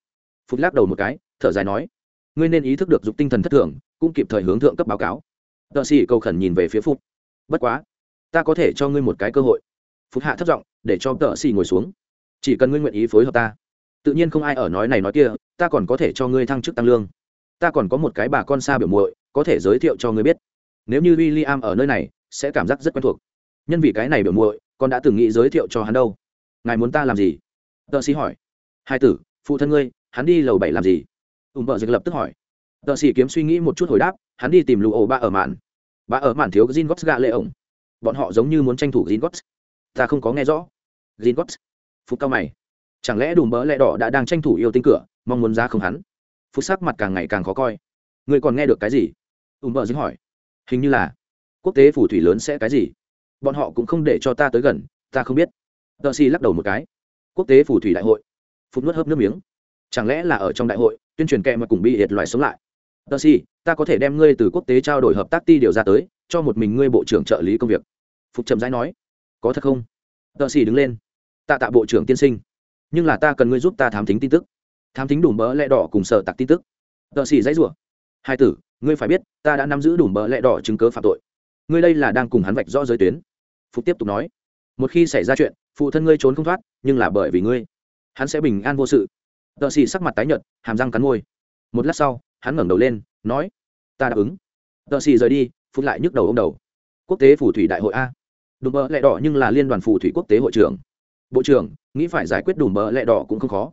Phúc lắc đầu một cái thở dài nói, ngươi nên ý thức được dục tinh thần thất thường, cũng kịp thời hướng thượng cấp báo cáo. Tợ xì cầu khẩn nhìn về phía phục bất quá, ta có thể cho ngươi một cái cơ hội. Phục hạ thất giọng, để cho tợ xì ngồi xuống. Chỉ cần ngươi nguyện ý phối hợp ta, tự nhiên không ai ở nói này nói kia, ta còn có thể cho ngươi thăng chức tăng lương. Ta còn có một cái bà con xa biểu muội, có thể giới thiệu cho ngươi biết. Nếu như w i l l i am ở nơi này, sẽ cảm giác rất quen thuộc. Nhân vì cái này biểu muội, con đã từng nghĩ giới thiệu cho hắn đâu. Ngài muốn ta làm gì? Tợ sĩ hỏi. Hai tử, phụ thân ngươi, hắn đi lầu bảy làm gì? Ùm bờ dịch lập tức hỏi. Tờ sĩ kiếm suy nghĩ một chút hồi đáp, hắn đi tìm lụ ổ ba ở mạn. Ba ở mạn thiếu gin gót gạ lệ ổng. Bọn họ giống như muốn tranh thủ gin gót ta không có nghe rõ. Gin gót phúc cao mày. Chẳng lẽ đùm bỡ lẹ đỏ đã đang tranh thủ yêu tinh cửa, mong muốn ra không hắn? Phúc sắc mặt càng ngày càng khó coi. Người còn nghe được cái gì? Ùm bỡ dính hỏi. Hình như là, quốc tế phù thủy lớn sẽ cái gì? Bọn họ cũng không để cho ta tới gần, ta không biết. Tờ si lắc đầu một cái. Quốc tế phù thủy đại hội. Phúc nuốt hớp nước miếng chẳng lẽ là ở trong đại hội, tuyên truyền kẹ mà cùng bị hiệt loại sống lại? Tờ si ta có thể đem ngươi từ quốc tế trao đổi hợp tác ti điều ra tới, cho một mình ngươi bộ trưởng trợ lý công việc. Phục trầm rãi nói. Có thật không? Tờ si đứng lên. Tạ tạ bộ trưởng tiên sinh. Nhưng là ta cần ngươi giúp ta thám thính tin tức. Thám thính đủ mỡ lẹ đỏ cùng sở tặc tin tức. Tờ xì dãy rủa. Hai tử, ngươi phải biết, ta đã nắm giữ đủ mỡ lẹ đỏ chứng cớ phạm tội. Ngươi đây là đang cùng hắn vạch rõ giới tuyến. Phục tiếp tục nói. Một khi xảy ra chuyện, phụ thân ngươi trốn không thoát, nhưng là bởi vì ngươi. Hắn sẽ bình an vô sự tờ xì sắc mặt tái nhợt, hàm răng cắn môi. Một lát sau, hắn ngẩng đầu lên, nói, ta đáp ứng. Tờ xì rời đi phút lại nhức đầu ông đầu. Quốc tế phù thủy đại hội a. Đùm bờ lẹ đỏ nhưng là liên đoàn phù thủy quốc tế hội trưởng. Bộ trưởng, nghĩ phải giải quyết đùm bờ lẹ đỏ cũng không khó.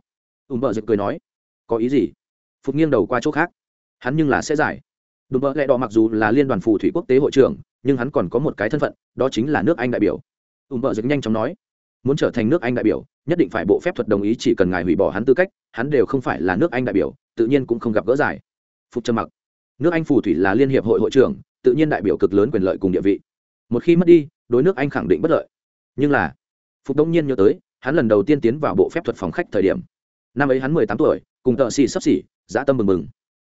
Đùm bờ giật cười nói, có ý gì? Phục nghiêng đầu qua chỗ khác. Hắn nhưng là sẽ giải. Đùm bờ lẹ đỏ mặc dù là liên đoàn phù thủy quốc tế hội trưởng, nhưng hắn còn có một cái thân phận, đó chính là nước anh đại biểu. Ùm bờ giật nhanh chóng nói muốn trở thành nước anh đại biểu, nhất định phải bộ phép thuật đồng ý chỉ cần ngài hủy bỏ hắn tư cách, hắn đều không phải là nước anh đại biểu, tự nhiên cũng không gặp gỡ giải. Phục trầm mặc, nước anh phù thủy là liên hiệp hội hội trưởng, tự nhiên đại biểu cực lớn quyền lợi cùng địa vị. Một khi mất đi, đối nước anh khẳng định bất lợi. Nhưng là, phục đông nhiên nhớ tới, hắn lần đầu tiên tiến vào bộ phép thuật phòng khách thời điểm. Năm ấy hắn mười tám tuổi, cùng tợ xì sắp xỉ, dã tâm mừng mừng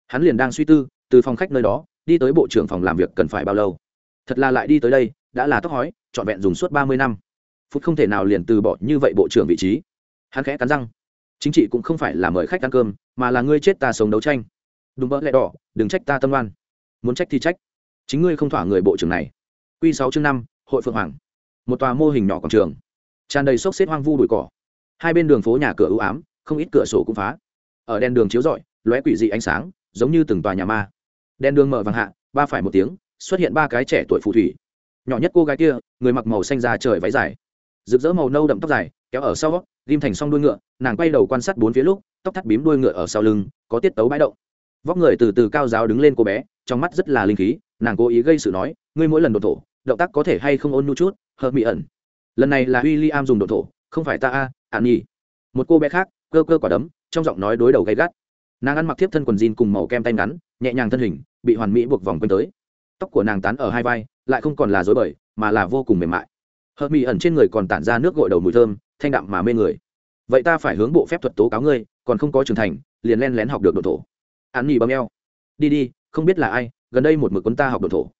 hắn liền đang suy tư, từ phòng khách nơi đó, đi tới bộ trưởng phòng làm việc cần phải bao lâu. Thật là lại đi tới đây, đã là tóc hói, trọn vẹn dùng suốt ba mươi năm phút không thể nào liền từ bỏ như vậy bộ trưởng vị trí. Hắn khẽ cắn răng. Chính trị cũng không phải là mời khách ăn cơm, mà là ngươi chết ta sống đấu tranh. Đúng bỡ lẽ đỏ, đừng trách ta tâm oan. Muốn trách thì trách. Chính ngươi không thỏa người bộ trưởng này. Q sáu chương năm, hội phượng hoàng. Một tòa mô hình nhỏ quảng trường. Tràn đầy xốc xếp hoang vu bụi cỏ. Hai bên đường phố nhà cửa ưu ám, không ít cửa sổ cũng phá. Ở đèn đường chiếu rọi, lóe quỷ dị ánh sáng, giống như từng tòa nhà ma. Đèn đường mở vàng hạ, ba phải một tiếng, xuất hiện ba cái trẻ tuổi phù thủy. Nhỏ nhất cô gái kia, người mặc màu xanh da trời váy dài rực rỡ màu nâu đậm tóc dài, kéo ở sau ghim thành s o n g đuôi ngựa, nàng quay đầu quan sát bốn phía lúc, tóc thắt bím đuôi ngựa ở sau lưng, có tiết tấu bãi động vóc người từ từ cao giáo đứng lên cô bé, trong mắt rất là linh khí, nàng cố ý gây sự nói, ngươi mỗi lần đột thổ, động tác có thể hay không ôn nu chút, hợp mị ẩn. Lần này là w i l l i am dùng độ thổ, không phải ta a ạn nhi một cô bé khác, cơ cơ quả đấm, trong giọng nói đối đầu gay gắt. Nàng ăn mặc thiếp thân quần jean cùng màu kem tay ngắn, nhẹ nhàng thân hình, bị hoàn mỹ buộc vòng quanh tới. Tóc của nàng tán ở hai vai, lại không còn là dối bời, mà là vô cùng mềm mại hợp mỹ ẩn trên người còn tản ra nước gội đầu mùi thơm, thanh đạm mà mê người. Vậy ta phải hướng bộ phép thuật tố cáo ngươi, còn không có trưởng thành, liền len lén học được đồ thổ. Hắn nhi bấm eo. Đi đi, không biết là ai, gần đây một mực quân ta học đồ thổ.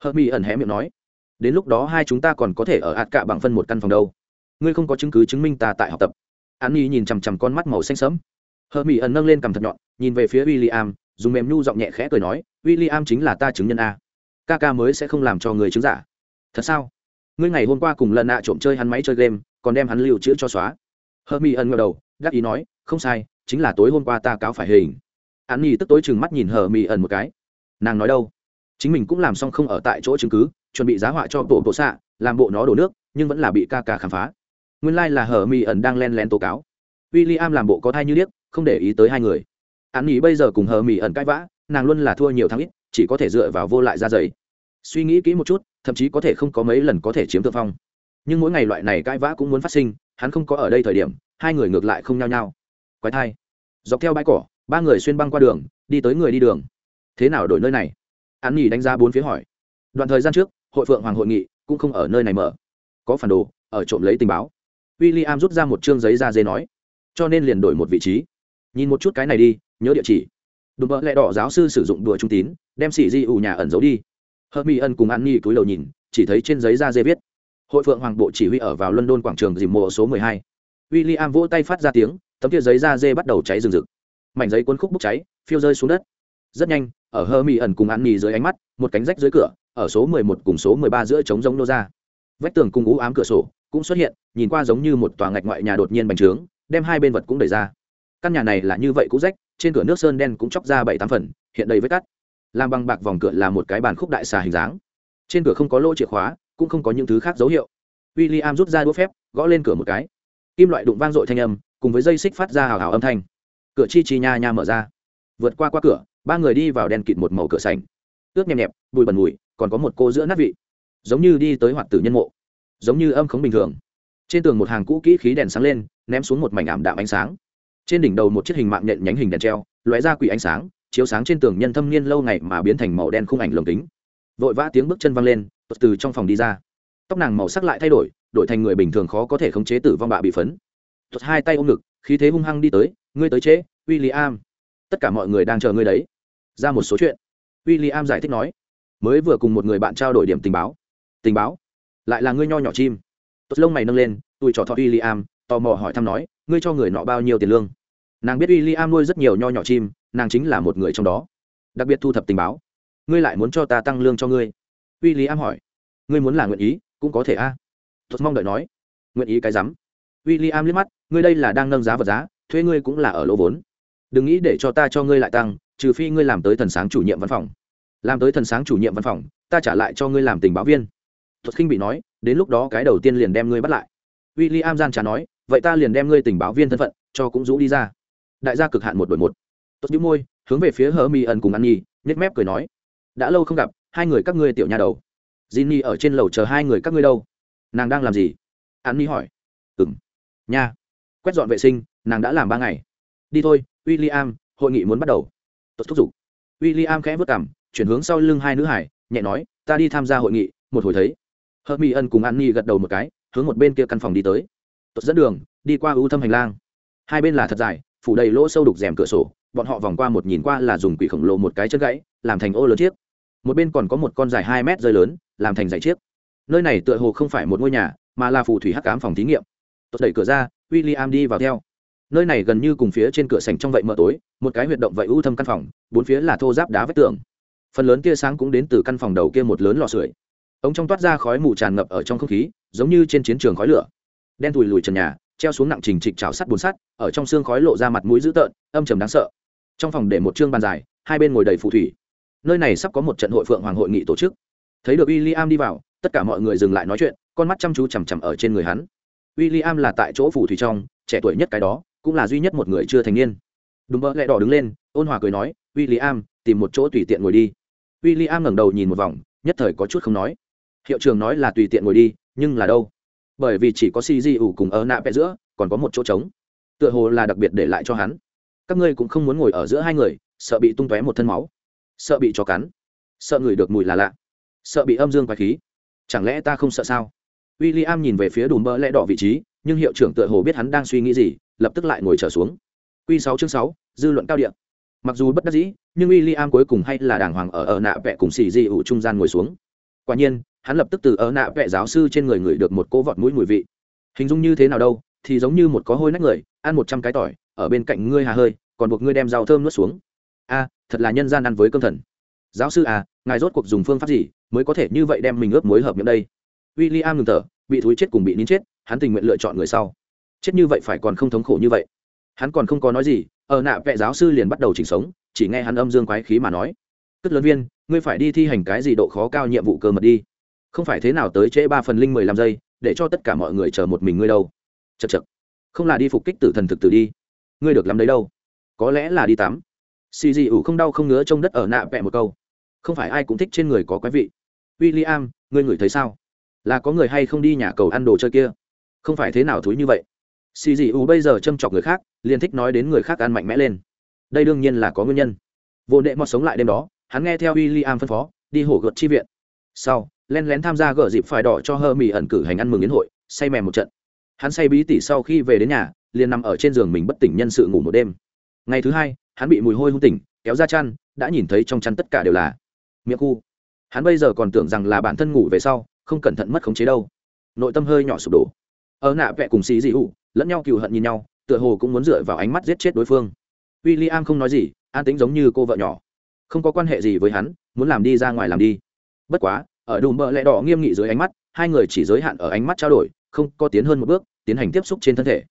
Hợp mỹ ẩn hé miệng nói. Đến lúc đó hai chúng ta còn có thể ở ạt cạ bằng phân một căn phòng đâu. Ngươi không có chứng cứ chứng minh ta tại học tập. Hắn nhi nhìn chằm chằm con mắt màu xanh sẫm. Hợp mỹ ẩn nâng lên cằm thật nhọn, nhìn về phía w i l l i am dùng mềm nhu giọng nhẹ khẽ cười nói w i l l i am chính là ta chứng nhân a. Ca ca mới sẽ không làm cho người chứng giả. Thật sao? Ngươi ngày hôm qua cùng lần nạ trộm chơi hắn máy chơi game, còn đem hắn lưu trữ cho xóa. Hơ mi ẩn ngờ đầu gác ý nói, không sai, chính là tối hôm qua ta cáo phải hình. An nhi tức tối chừng mắt nhìn hờ mi ẩn một cái. Nàng nói đâu? Chính mình cũng làm xong không ở tại chỗ chứng cứ, chuẩn bị giá họa cho bộ bộ xạ, làm bộ nó đổ nước, nhưng vẫn là bị ca ca khám phá. Nguyên lai、like、là hờ mi ẩn đang len lén tố cáo. W i l l i am làm bộ có thai như điếc, không để ý tới hai người. An Nhi bây giờ cùng hờ mi ẩn cãi vã, nàng luôn là thua nhiều thắng ít, chỉ có thể dựa vào vô lại ra giày suy nghĩ kỹ một chút, thậm chí có thể không có mấy lần có thể chiếm thượng phong. Nhưng mỗi ngày loại này cãi vã cũng muốn phát sinh, hắn không có ở đây thời điểm, hai người ngược lại không nhau nhau quái thai. Dọc theo bãi cỏ, ba người xuyên băng qua đường, đi tới người đi đường. Thế nào đổi nơi này? Hắn nghỉ đánh giá bốn phía hỏi. Đoạn thời gian trước, hội phượng hoàng hội nghị cũng không ở nơi này mở. Có phản đồ, ở trộm lấy tình báo. W i l l i am rút ra một chương giấy ra dê nói. Cho nên liền đổi một vị trí. Nhìn một chút cái này đi, nhớ địa chỉ. Đùm bỡ lẹ đỏ giáo sư sử dụng đùa trung tín, đem xỉ di ủ nhà ẩn giấu đi hơ mi ân cùng an nhi túi đầu nhìn, chỉ thấy trên giấy da dê viết, hội phượng hoàng bộ chỉ huy ở vào london quảng trường dìm mộ số mười hai. W i l l i am vỗ tay phát ra tiếng, tấm kia giấy da dê bắt đầu cháy rừng rực. Mảnh giấy cuốn khúc bốc cháy, phiêu rơi xuống đất. Rất nhanh, ở hơ mi ẩn cùng an nhi dưới ánh mắt, một cánh rách dưới cửa, ở số mười một cùng số mười ba giữa trống giống nô ra. Vách tường cùng ú ám cửa sổ cũng xuất hiện, nhìn qua giống như một tòa ngạch ngoại nhà đột nhiên bành trướng, đem hai bên vật cũng đẩy ra. Căn nhà này là như vậy cũ rách, trên cửa nước sơn đen cũng chóc ra bảy tám phần, hiện đầy vết cắt làm bằng bạc vòng cửa là một cái bàn khúc đại xà hình dáng. Trên cửa không có lỗ chìa khóa, cũng không có những thứ khác dấu hiệu. W i l l i am rút ra đũa phép, gõ lên cửa một cái. Kim loại đụng vang dội thanh âm, cùng với dây xích phát ra hào hào âm thanh. Cửa chi chi nha nha mở ra. Vượt qua qua cửa, ba người đi vào đèn kịt một màu cửa sành ướt nhẹp nhẹp, bụi bẩn mùi, còn có một cô giữa nát vị. Giống như đi tới hoạt tử nhân mộ. Giống như âm khống bình thường. Trên tường một hàng cũ kỹ khí đèn sáng lên, ném xuống một mảnh ảm đạm ánh sáng. Trên đỉnh đầu một chiếc hình mạng nhện nhánh hình đèn treo, lóe ra quỷ ánh sáng chiếu sáng trên tường nhân thâm niên lâu ngày mà biến thành màu đen khung ảnh lồng kính. Vội vã tiếng bước chân văng lên từ trong phòng đi ra. Tóc nàng màu sắc lại thay đổi đổi thành người bình thường khó có thể khống chế tử vong bạ bị phấn. Tuột hai tay ôm ngực khí thế hung hăng đi tới ngươi tới chế, w i l l i am tất cả mọi người đang chờ ngươi đấy. Ra một số chuyện. W i l l i am giải thích nói mới vừa cùng một người bạn trao đổi điểm tình báo. Tình báo? Lại là ngươi nho nhỏ chim. Tuột lông mày nâng lên tụi trò thọ w i l l i am tò mò hỏi thăm nói ngươi cho người nọ bao nhiêu tiền lương? Nàng biết w i l l i am nuôi rất nhiều nho nhỏ chim nàng chính là một người trong đó. Đặc biệt thu thập tình báo. Ngươi lại muốn cho ta tăng lương cho ngươi? W i l l i am hỏi. Ngươi muốn là nguyện ý, cũng có thể a. À? tốt, mong đợi nói. Nguyện ý cái rắm. W i l l i am liếc mắt, ngươi đây là đang nâng giá vật giá, thuê ngươi cũng là ở lỗ vốn. Đừng nghĩ để cho ta cho ngươi lại tăng, trừ phi ngươi làm tới thần sáng chủ nhiệm văn phòng. Làm tới thần sáng chủ nhiệm văn phòng, ta trả lại cho ngươi làm tình báo viên. Thuật khinh bị nói, đến lúc đó cái đầu tiên liền đem ngươi bắt lại. W i l l i am gian trả nói, vậy ta liền đem ngươi tình báo viên thân phận cho cũng rũ đi ra. Đại gia cực hạn một đổi một tốt những môi, hướng về phía hờ mi ẩn cùng ăn nhi nhếch mép cười nói. Đã lâu không gặp, hai người các ngươi tiểu nhà đầu. J ở trên lầu chờ hai người các ngươi đâu? Nàng đang làm gì? Ăn nhi hỏi. Ừ m nha. Quét dọn vệ sinh, nàng đã làm ba ngày. Đi thôi w i l l i am hội nghị muốn bắt đầu. Tốt thúc giục. W i l l i am khẽ vất cảm chuyển hướng sau lưng hai nữ hải, nhẹ nói, ta đi tham gia hội nghị, một hồi thấy. Hờ mi ân cùng an nhi gật đầu một cái, hướng một bên kia căn phòng đi tới. Tốt dẫn đường, đi qua ưu thâm hành lang. Hai bên là thật dài, phủ đầy lỗ sâu đục rèm cửa sổ bọn họ vòng qua một nhìn qua là dùng quỷ khổng lồ một cái chân gãy, làm thành ô lớn chiếc. Một bên còn có một con dài hai mét rơi lớn, làm thành dạy chiếc. Nơi này tựa hồ không phải một ngôi nhà, mà là phù thủy hắc cám phòng thí nghiệm. Tôi đẩy cửa ra w i l l i am đi vào theo. Nơi này gần như cùng phía trên cửa sành trong vậy mờ tối, một cái huyệt động vậy ưu thâm căn phòng, bốn phía là thô giáp đá vách tường. Phần lớn tia sáng cũng đến từ căn phòng đầu kia một lớn lò sưởi. Ống trong toát ra khói mù tràn ngập ở trong không khí, giống như trên chiến trường khói lửa. Đen thùi lùi trần nhà, treo xuống nặng trình trịch chảo sắt bùn sắt, ở trong xương khói lộ ra mặt mũi dữ tợn, âm trầm đáng sợ trong phòng để một chương bàn dài, hai bên ngồi đầy phù thủy. Nơi này sắp có một trận hội phượng hoàng hội nghị tổ chức. Thấy được w i l l i am đi vào, tất cả mọi người dừng lại nói chuyện, con mắt chăm chú chằm chằm ở trên người hắn. W i l l i am là tại chỗ phù thủy trong, trẻ tuổi nhất cái đó, cũng là duy nhất một người chưa thành niên. Đúng mơ lẹ đỏ đứng lên, ôn hòa cười nói w i l l i am tìm một chỗ tùy tiện ngồi đi. W i l l i am ngẩng đầu nhìn một vòng, nhất thời có chút không nói. Hiệu trường nói là tùy tiện ngồi đi, nhưng là đâu? Bởi vì chỉ có si di ủ cùng ở nạ vẽ giữa, còn có một chỗ trống. Tựa hồ là đặc biệt để lại cho hắn các ngươi cũng không muốn ngồi ở giữa hai người, sợ bị tung tóe một thân máu, sợ bị chó cắn, sợ người được mùi là lạ, sợ bị âm dương quái khí. Chẳng lẽ ta không sợ sao? W i l l i am nhìn về phía đùm bơ lẽ đỏ vị trí, nhưng hiệu trưởng tựa hồ biết hắn đang suy nghĩ gì, lập tức lại ngồi trở xuống. Q sáu chương sáu, dư luận cao điện mặc dù bất đắc dĩ, nhưng w i l l i am cuối cùng hay là đàng hoàng ở ở nạ vẽ cùng xì di ủ trung gian ngồi xuống. Quả nhiên, hắn lập tức từ ở nạ vẽ giáo sư trên người người được một cô vọt mũi mùi vị. Hình dung như thế nào đâu, thì giống như một có hôi nách người, ăn một trăm cái tỏi, ở bên cạnh ngươi hà hơi còn buộc ngươi đem rau thơm nuốt xuống. A, thật là nhân gian ăn với cơm thần. Giáo sư à ngài rốt cuộc dùng phương pháp gì mới có thể như vậy đem mình ướp muối hợp miệng đây? W i l l i am ngừng thở, bị thúi chết cùng bị nín chết, hắn tình nguyện lựa chọn người sau. Chết như vậy phải còn không thống khổ như vậy. Hắn còn không có nói gì, ở nạ vệ giáo sư liền bắt đầu chỉnh sống, chỉ nghe hắn âm dương quái khí mà nói. Cất lớn viên, ngươi phải đi thi hành cái gì độ khó cao nhiệm vụ cơ mật đi. Không phải thế nào tới trễ ba phần linh mười lăm giây, để cho tất cả mọi người chờ một mình ngươi đâu. Chật chật không là đi phục kích tử thần thực tử đi. Ngươi được làm đấy đâu có lẽ là đi tắm. Xì dị ủ không đau không ngứa trông đất ở nạ vẹ một câu. Không phải ai cũng thích trên người có quái vị. W i l l i am ngươi ngửi thấy sao? Là có người hay không đi nhà cầu ăn đồ chơi kia? Không phải thế nào thúi như vậy? Xì dị ủ bây giờ châm chọc người khác, liền thích nói đến người khác ăn mạnh mẽ lên. Đây đương nhiên là có nguyên nhân. Vô nệ mọt sống lại đêm đó, hắn nghe theo w i l l i am phân phó, đi hổ gợt chi viện. Sau, len lén tham gia gỡ dịp phải đỏ cho hơ mỹ ẩn cử hành ăn mừng yến hội, say mèm một trận. Hắn say bí tỉ sau khi về đến nhà, liền nằm ở trên giường mình bất tỉnh nhân sự ngủ một đêm ngày thứ hai hắn bị mùi hôi hung tỉnh kéo ra chăn đã nhìn thấy trong chăn tất cả đều là miệng khu. Hắn bây giờ còn tưởng rằng là bản thân ngủ về sau không cẩn thận mất khống chế đâu. Nội tâm hơi nhỏ sụp đổ. Ở nạ vẹ cùng xì dị ủ, lẫn nhau cựu hận nhìn nhau tựa hồ cũng muốn dựa vào ánh mắt giết chết đối phương. W i l l i am không nói gì an tính giống như cô vợ nhỏ. Không có quan hệ gì với hắn muốn làm đi ra ngoài làm đi. Bất quá ở đùm bợ lẹ đỏ nghiêm nghị dưới ánh mắt hai người chỉ giới hạn ở ánh mắt trao đổi không có tiến hơn một bước tiến hành tiếp xúc trên thân thể.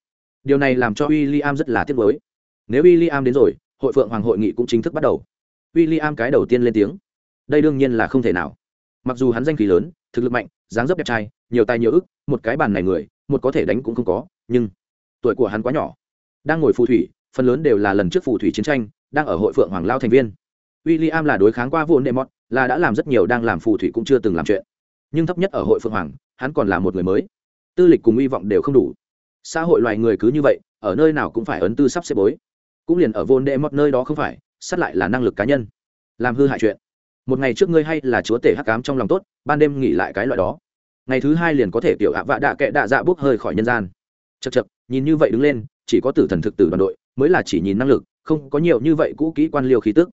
Điều này làm cho w i l l i am rất là tiếc nuối nếu w i l l i am đến rồi, hội phượng hoàng hội nghị cũng chính thức bắt đầu. W i l l i am cái đầu tiên lên tiếng. Đây đương nhiên là không thể nào. Mặc dù hắn danh khí lớn, thực lực mạnh, dáng dấp đẹp trai, nhiều tài nhiều ức, một cái bàn này người, một có thể đánh cũng không có, nhưng tuổi của hắn quá nhỏ. Đang ngồi phù thủy, phần lớn đều là lần trước phù thủy chiến tranh, đang ở hội phượng hoàng lao thành viên. W i l l i am là đối kháng qua vốn đệ mọt là đã làm rất nhiều, đang làm phù thủy cũng chưa từng làm chuyện. Nhưng thấp nhất ở hội phượng hoàng, hắn còn là một người mới. Tư lịch cùng hy vọng đều không đủ. Xã hội loài người cứ như vậy, ở nơi nào cũng phải ấn tư sắp xếp bối cũng liền ở vốn đệ mọt nơi đó không phải sát lại là năng lực cá nhân. Làm hư hại chuyện. Một ngày trước ngươi hay là chúa tể hắc cám trong lòng tốt, ban đêm nghỉ lại cái loại đó. Ngày thứ hai liền có thể tiểu ạ vạ đạ kệ đạ dạ bốc hơi khỏi nhân gian. Chật chật nhìn như vậy đứng lên, chỉ có tử thần thực tử đoàn đội, mới là chỉ nhìn năng lực, không có nhiều như vậy cũ kỹ quan liêu khí tức.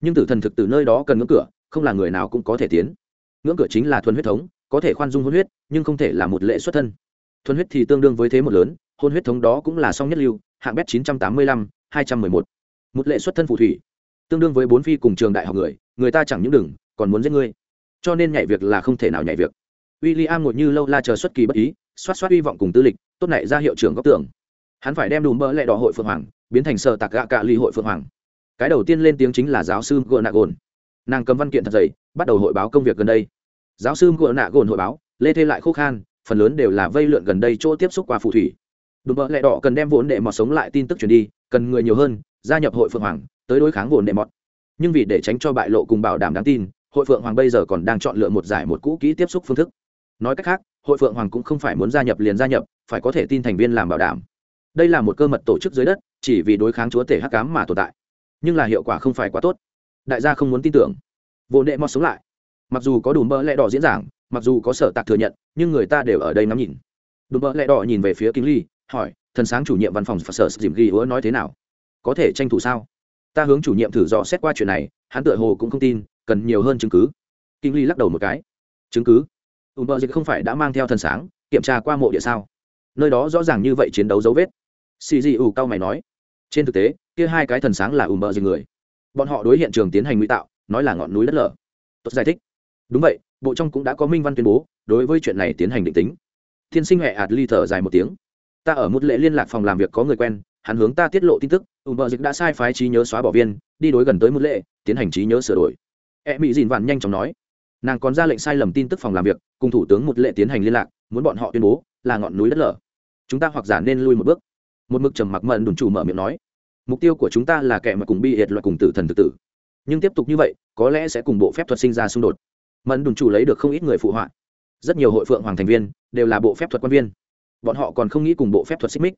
Nhưng tử thần thực tử nơi đó cần ngưỡng cửa, không là người nào cũng có thể tiến. Ngưỡng cửa chính là thuần huyết thống, có thể khoan dung hôn huyết, nhưng không thể là một lệ xuất thân. Thuần huyết thì tương đương với thế một lớn, hôn huyết thống đó cũng là song nhất lưu, hạng bét chín trăm tám mươi lăm hai trăm mười một. Một lệ xuất thân phù thủy, tương đương với bốn phi cùng trường đại học người người ta chẳng những đừng, còn muốn giết ngươi. Cho nên nhảy việc là không thể nào nhảy việc. W i l l i am ngồi như lâu la chờ xuất kỳ bất ý, xoát xoát hy vọng cùng tư lịch, tốt này ra hiệu trưởng góc tưởng hắn phải đem đùm bỡ lệ đỏ hội phượng hoàng, biến thành sợ tạc gạ cạ ly hội phượng hoàng. Cái đầu tiên lên tiếng chính là giáo sư gợ nạ gồn nàng cầm văn kiện thật dày, bắt đầu hội báo công việc gần đây. Giáo sư gợ nạ gồn hội báo, lê thê lại khô khan, phần lớn đều là vây lượn gần đây chỗ tiếp xúc qua phù thủy đùm bỡ lẹ đỏ cần đem vốn đệ mọt sống lại tin tức truyền đi, cần người nhiều hơn, gia nhập hội phượng hoàng, tới đối kháng vốn đệ mọt. Nhưng vì để tránh cho bại lộ cùng bảo đảm đáng tin, hội phượng hoàng bây giờ còn đang chọn lựa một giải một cũ kỹ tiếp xúc phương thức. Nói cách khác, hội phượng hoàng cũng không phải muốn gia nhập liền gia nhập, phải có thể tin thành viên làm bảo đảm. Đây là một cơ mật tổ chức dưới đất, chỉ vì đối kháng chúa tể hắc cám mà tồn tại. Nhưng là hiệu quả không phải quá tốt. Đại gia không muốn tin tưởng. Vô nệ mọt sống lại. Mặc dù có đủ mỡ lẽ đỏ diễn giảng, mặc dù có sở tạc thừa nhận, nhưng người ta đều ở đây ngắm nhìn. Đủ mỡ lẽ đỏ nhìn về phía kính ly hỏi, thần sáng chủ nhiệm văn phòng sở dìm ghi hứa nói thế nào? Có thể tranh thủ sao? Ta hướng chủ nhiệm thử dò xét qua chuyện này, hắn tựa hồ cũng không tin, cần nhiều hơn chứng cứ. Kinh ly lắc đầu một cái. Chứng cứ? Ùm bờ dịch không phải đã mang theo thần sáng, kiểm tra qua mộ địa sao? Nơi đó rõ ràng như vậy chiến đấu dấu vết. Xì dị ủ cao mày nói. Trên thực tế, kia hai cái thần sáng là ùm bờ dịch người. Bọn họ đối hiện trường tiến hành nguy tạo, nói là ngọn núi đất lở. Tốt giải thích. Đúng vậy, bộ trong cũng đã có minh văn tuyên bố, đối với chuyện này tiến hành định tính. Thiên sinh hệ ạt ly thở dài một tiếng ta ở một lệ liên lạc phòng làm việc có người quen, hắn hướng ta tiết lộ tin tức, ùm bờ dịch đã sai phái trí nhớ xóa bỏ viên, đi đối gần tới một lệ, tiến hành trí nhớ sửa đổi. E mỹ dìn vạn nhanh chóng nói, nàng còn ra lệnh sai lầm tin tức phòng làm việc, cùng thủ tướng một lệ tiến hành liên lạc, muốn bọn họ tuyên bố là ngọn núi đất lở. Chúng ta hoặc giả nên lui một bước. Một mực trầm mặc mận đùn chủ mở miệng nói, mục tiêu của chúng ta là kẻ mà cùng bi hiệt loại cùng tử thần tự tử. Nhưng tiếp tục như vậy, có lẽ sẽ cùng bộ phép thuật sinh ra xung đột. Mận đùn chủ lấy được không ít người phụ họa. Rất nhiều hội phượng hoàng thành viên đều là bộ phép thuật quan viên bọn họ còn không nghĩ cùng bộ phép thuật xích mích.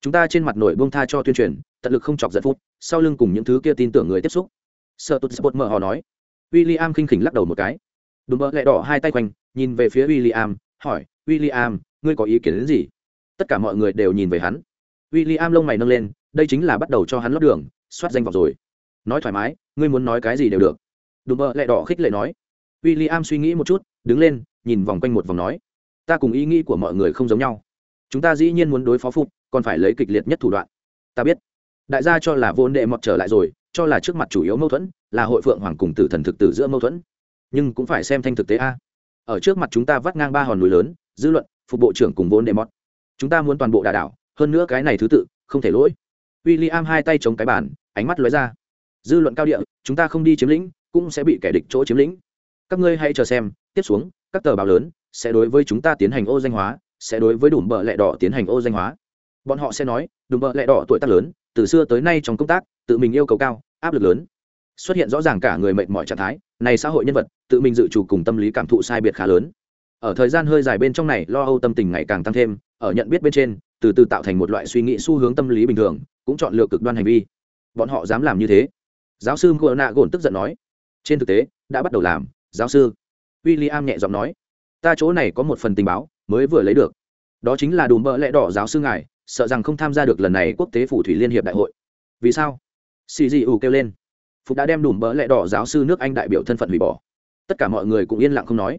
Chúng ta trên mặt nổi buông tha cho tuyên truyền, tận lực không chọc giận phút, sau lưng cùng những thứ kia tin tưởng người tiếp xúc. Sợ tụt bột mở họ nói. W i l l i am khinh khỉnh lắc đầu một cái. Đùm bỡ lẹ đỏ hai tay quanh, nhìn về phía w i l l i am hỏi w i l l i am ngươi có ý kiến đến gì? Tất cả mọi người đều nhìn về hắn. W i l l i am lông mày nâng lên, đây chính là bắt đầu cho hắn lót đường, soát danh vọng rồi. Nói thoải mái, ngươi muốn nói cái gì đều được. Đùm bỡ lẹ đỏ khích lệ nói. W i l l i am suy nghĩ một chút, đứng lên, nhìn vòng quanh một vòng nói. Ta cùng ý nghĩ của mọi người không giống nhau chúng ta dĩ nhiên muốn đối phó phục còn phải lấy kịch liệt nhất thủ đoạn. Ta biết. Đại gia cho là vô đệ mọt trở lại rồi, cho là trước mặt chủ yếu mâu thuẫn là hội phượng hoàng cùng tử thần thực tử giữa mâu thuẫn. Nhưng cũng phải xem thanh thực tế a. Ở trước mặt chúng ta vắt ngang ba hòn núi lớn, dư luận, phục bộ trưởng cùng vốn đệ mọt. Chúng ta muốn toàn bộ đà đảo, hơn nữa cái này thứ tự, không thể lỗi. W i l l i am hai tay chống cái bàn, ánh mắt lóe ra. Dư luận cao địa, chúng ta không đi chiếm lĩnh, cũng sẽ bị kẻ địch chỗ chiếm lĩnh. Các ngươi hãy chờ xem, tiếp xuống, các tờ báo lớn sẽ đối với chúng ta tiến hành ô danh hóa sẽ đối với đủ bợ lẹ đỏ tiến hành ô danh hóa. Bọn họ sẽ nói đủ bợ lẹ đỏ tuổi tác lớn, từ xưa tới nay trong công tác, tự mình yêu cầu cao, áp lực lớn. Xuất hiện rõ ràng cả người mệt mỏi trạng thái, này xã hội nhân vật, tự mình dự chủ cùng tâm lý cảm thụ sai biệt khá lớn. Ở thời gian hơi dài bên trong này, lo âu tâm tình ngày càng tăng thêm, ở nhận biết bên trên, từ từ tạo thành một loại suy nghĩ xu hướng tâm lý bình thường, cũng chọn lựa cực đoan hành vi. Bọn họ dám làm như thế. Giáo sư ngô nạ gồn tức giận nói, trên thực tế, đã bắt đầu làm, giáo sư. W i l l i am nhẹ giọng nói, ta chỗ này có một phần tình báo mới vừa lấy được. Đó chính là đùm bợ lẽ đỏ giáo sư ngài, sợ rằng không tham gia được lần này quốc tế phủ thủy liên hiệp đại hội. Vì sao? Xì dị ủ kêu lên. Phục đã đem đùm bợ lẽ đỏ giáo sư nước anh đại biểu thân phận hủy bỏ. Tất cả mọi người cũng yên lặng không nói.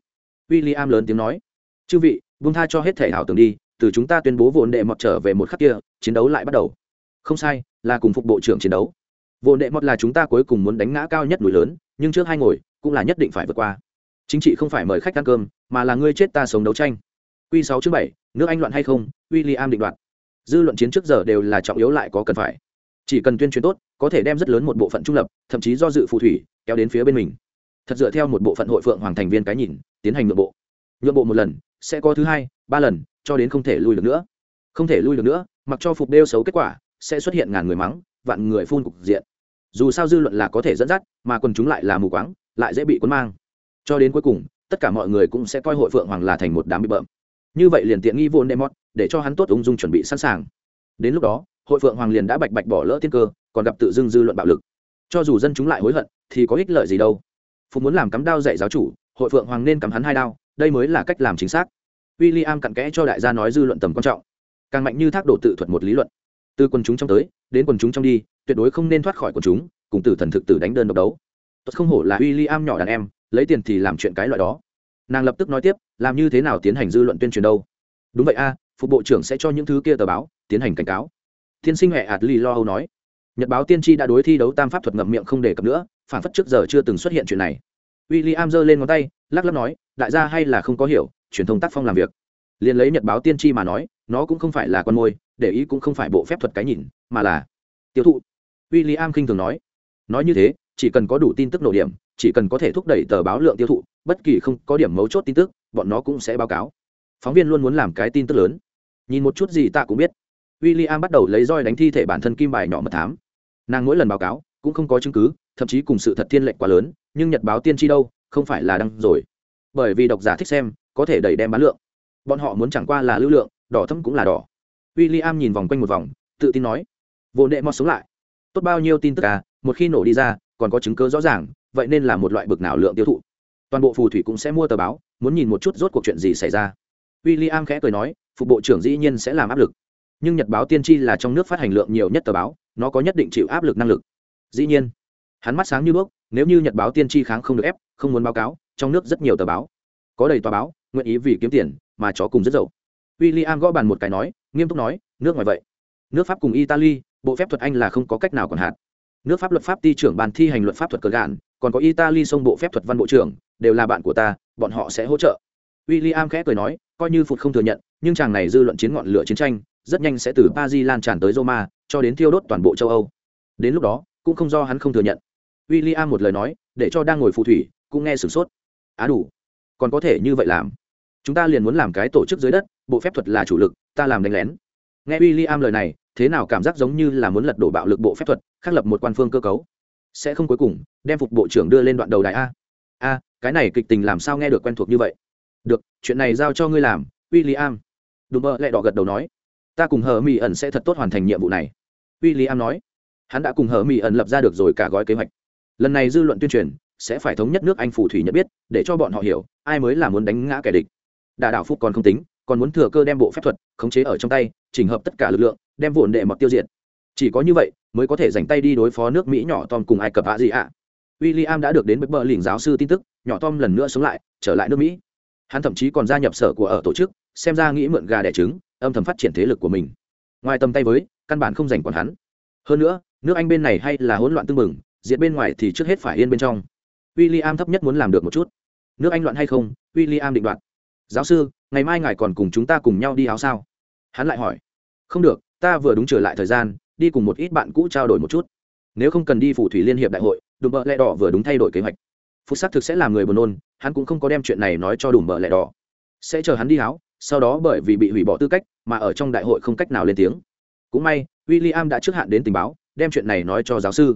W i l l i am lớn tiếng nói. Chư vị vung tha cho hết thể ảo tưởng đi, từ chúng ta tuyên bố vồn đệ mọt trở về một khắc kia, chiến đấu lại bắt đầu. Không sai, là cùng phục bộ trưởng chiến đấu. Vồn đệ mọt là chúng ta cuối cùng muốn đánh ngã cao nhất núi lớn, nhưng trước hai ngồi, cũng là nhất định phải vượt qua. Chính trị không phải mời khách ăn cơm, mà là ngươi chết ta sống đấu tranh q sáu chương bảy, nước anh loạn hay không w i l l i am định đoạt. Dư luận chiến trước giờ đều là trọng yếu lại có cần phải. Chỉ cần tuyên truyền tốt, có thể đem rất lớn một bộ phận trung lập, thậm chí do dự phù thủy, kéo đến phía bên mình. Thật dựa theo một bộ phận hội phượng hoàng thành viên cái nhìn, tiến hành nội bộ. Nhượng bộ một lần, sẽ có thứ hai, ba lần, cho đến không thể lui được nữa. Không thể lui được nữa, mặc cho phục đeo xấu kết quả, sẽ xuất hiện ngàn người mắng, vạn người phun cục diện. Dù sao dư luận là có thể dẫn dắt, mà quần chúng lại là mù quáng, lại dễ bị cuốn mang. Cho đến cuối cùng, tất cả mọi người cũng sẽ coi hội phượng hoàng là thành một đám bị bợm như vậy liền tiện nghi vốn demot để cho hắn tốt ung dung chuẩn bị sẵn sàng. Đến lúc đó, hội phượng hoàng liền đã bạch bạch bỏ lỡ tiên cơ, còn gặp tự dưng dư luận bạo lực. Cho dù dân chúng lại hối hận, thì có ích lợi gì đâu. Phục muốn làm cắm đao dạy giáo chủ, hội phượng hoàng nên cắm hắn hai đao, đây mới là cách làm chính xác. W i l l i am cặn kẽ cho đại gia nói dư luận tầm quan trọng. Càng mạnh như thác đổ tự thuật một lý luận. Từ quần chúng trong tới, đến quần chúng trong đi, tuyệt đối không nên thoát khỏi quần chúng, cùng tử thần thực tử đánh đơn độc đấu. Tốt không hổ là w i l l i am nhỏ đàn em, lấy tiền thì làm chuyện cái loại đó nàng lập tức nói tiếp, làm như thế nào tiến hành dư luận tuyên truyền đâu? Đúng vậy a, phục bộ trưởng sẽ cho những thứ kia tờ báo tiến hành cảnh cáo. Tiên sinh huệ ạt lì lo âu nói. Nhật báo tiên tri đã đối thi đấu tam pháp thuật ngậm miệng không đề cập nữa, phản phất trước giờ chưa từng xuất hiện chuyện này. W i l l i am giơ lên ngón tay, lắc lắc nói, đại gia hay là không có hiểu, truyền thông tác phong làm việc. Liền lấy nhật báo tiên tri mà nói, nó cũng không phải là con môi để ý cũng không phải bộ phép thuật cái nhìn, mà là tiêu thụ. W i l l i am khinh thường nói. Nói như thế, chỉ cần có đủ tin tức nổ điểm chỉ cần có thể thúc đẩy tờ báo lượng tiêu thụ, bất kỳ không có điểm mấu chốt tin tức, bọn nó cũng sẽ báo cáo. Phóng viên luôn muốn làm cái tin tức lớn. Nhìn một chút gì ta cũng biết. W i l l i am bắt đầu lấy roi đánh thi thể bản thân kim bài nhỏ mật thám. Nàng mỗi lần báo cáo, cũng không có chứng cứ, thậm chí cùng sự thật thiên lệch quá lớn, nhưng nhật báo tiên tri đâu, không phải là đăng rồi. Bởi vì độc giả thích xem, có thể đẩy đem bán lượng. Bọn họ muốn chẳng qua là lưu lượng, đỏ thâm cũng là đỏ. W i l l i am nhìn vòng quanh một vòng, tự tin nói, vô nệ mọt sống lại. Tốt bao nhiêu tin tức à một khi nổ đi ra, còn có chứng cứ rõ ràng vậy nên là một loại bực nào lượng tiêu thụ. Toàn bộ phù thủy cũng sẽ mua tờ báo, muốn nhìn một chút rốt cuộc chuyện gì xảy ra. W i l l i am khẽ cười nói, phục bộ trưởng dĩ nhiên sẽ làm áp lực. Nhưng nhật báo tiên tri là trong nước phát hành lượng nhiều nhất tờ báo, nó có nhất định chịu áp lực năng lực. Dĩ nhiên, hắn mắt sáng như bước nếu như nhật báo tiên tri kháng không được ép, không muốn báo cáo, trong nước rất nhiều tờ báo. Có đầy tòa báo, nguyện ý vì kiếm tiền, mà chó cùng rất dậu w i l l i am gõ bàn một cái nói, nghiêm túc nói, nước ngoài vậy. Nước pháp cùng italy, bộ phép thuật anh là không có cách nào còn hạn. Nước pháp luật pháp ti trưởng ban thi hành luật pháp thuật cờ gạn còn có italy sông bộ phép thuật văn bộ trưởng, đều là bạn của ta, bọn họ sẽ hỗ trợ. William khẽ cười nói, coi như phụt không thừa nhận, nhưng chàng này dư luận chiến ngọn lửa chiến tranh, rất nhanh sẽ từ paris lan tràn tới roma, cho đến thiêu đốt toàn bộ châu âu. Đến lúc đó, cũng không do hắn không thừa nhận. William một lời nói, để cho đang ngồi phù thủy, cũng nghe sửng sốt. Á đủ, còn có thể như vậy làm. Chúng ta liền muốn làm cái tổ chức dưới đất, bộ phép thuật là chủ lực, ta làm đánh lén. Nghe William lời này, thế nào cảm giác giống như là muốn lật đổ bạo lực bộ phép thuật khắc lập một quan phương cơ cấu sẽ không cuối cùng đem phục bộ trưởng đưa lên đoạn đầu đại a. A, cái này kịch tình làm sao nghe được quen thuộc như vậy? Được, chuyện này giao cho ngươi làm w i l l i am đùm bơ lại đỏ gật đầu nói. Ta cùng hờ mỹ ẩn sẽ thật tốt hoàn thành nhiệm vụ này. W i l l i am nói. Hắn đã cùng hờ mỹ ẩn lập ra được rồi cả gói kế hoạch. Lần này dư luận tuyên truyền, sẽ phải thống nhất nước anh phù thủy nhận biết, để cho bọn họ hiểu, ai mới là muốn đánh ngã kẻ địch. Đà đảo phúc còn không tính, còn muốn thừa cơ đem bộ phép thuật, khống chế ở trong tay, chỉnh hợp tất cả lực lượng, đem vụn đệ mọt tiêu diệt chỉ có như vậy, mới có thể dành tay đi đối phó nước mỹ nhỏ tom cùng ai cập ạ gì ạ. W i l l i am đã được đến bếp bờ lỉnh giáo sư tin tức, nhỏ tom lần nữa sống lại, trở lại nước mỹ. Hắn thậm chí còn gia nhập sở của ở tổ chức, xem ra nghĩ mượn gà đẻ trứng, âm thầm phát triển thế lực của mình. Ngoài tầm tay với, căn bản không dành còn hắn. Hơn nữa, nước anh bên này hay là hỗn loạn tưng bừng, diệt bên ngoài thì trước hết phải yên bên trong. W i l l i am thấp nhất muốn làm được một chút. Nước anh loạn hay không w i l l i am định đoạt. Giáo sư, ngày mai ngài còn cùng chúng ta cùng nhau đi áo sao? Hắn lại hỏi. Không được, ta vừa đúng trở lại thời gian đi cùng một ít bạn cũ trao đổi một chút. Nếu không cần đi phủ thủy liên hiệp đại hội đùm bợ lẹ đỏ vừa đúng thay đổi kế hoạch. Phút xác thực sẽ làm người buồn nôn hắn cũng không có đem chuyện này nói cho đùm bợ lẹ đỏ. Sẽ chờ hắn đi háo, sau đó bởi vì bị hủy bỏ tư cách mà ở trong đại hội không cách nào lên tiếng. Cũng may w i l l i am đã trước hạn đến tình báo đem chuyện này nói cho giáo sư.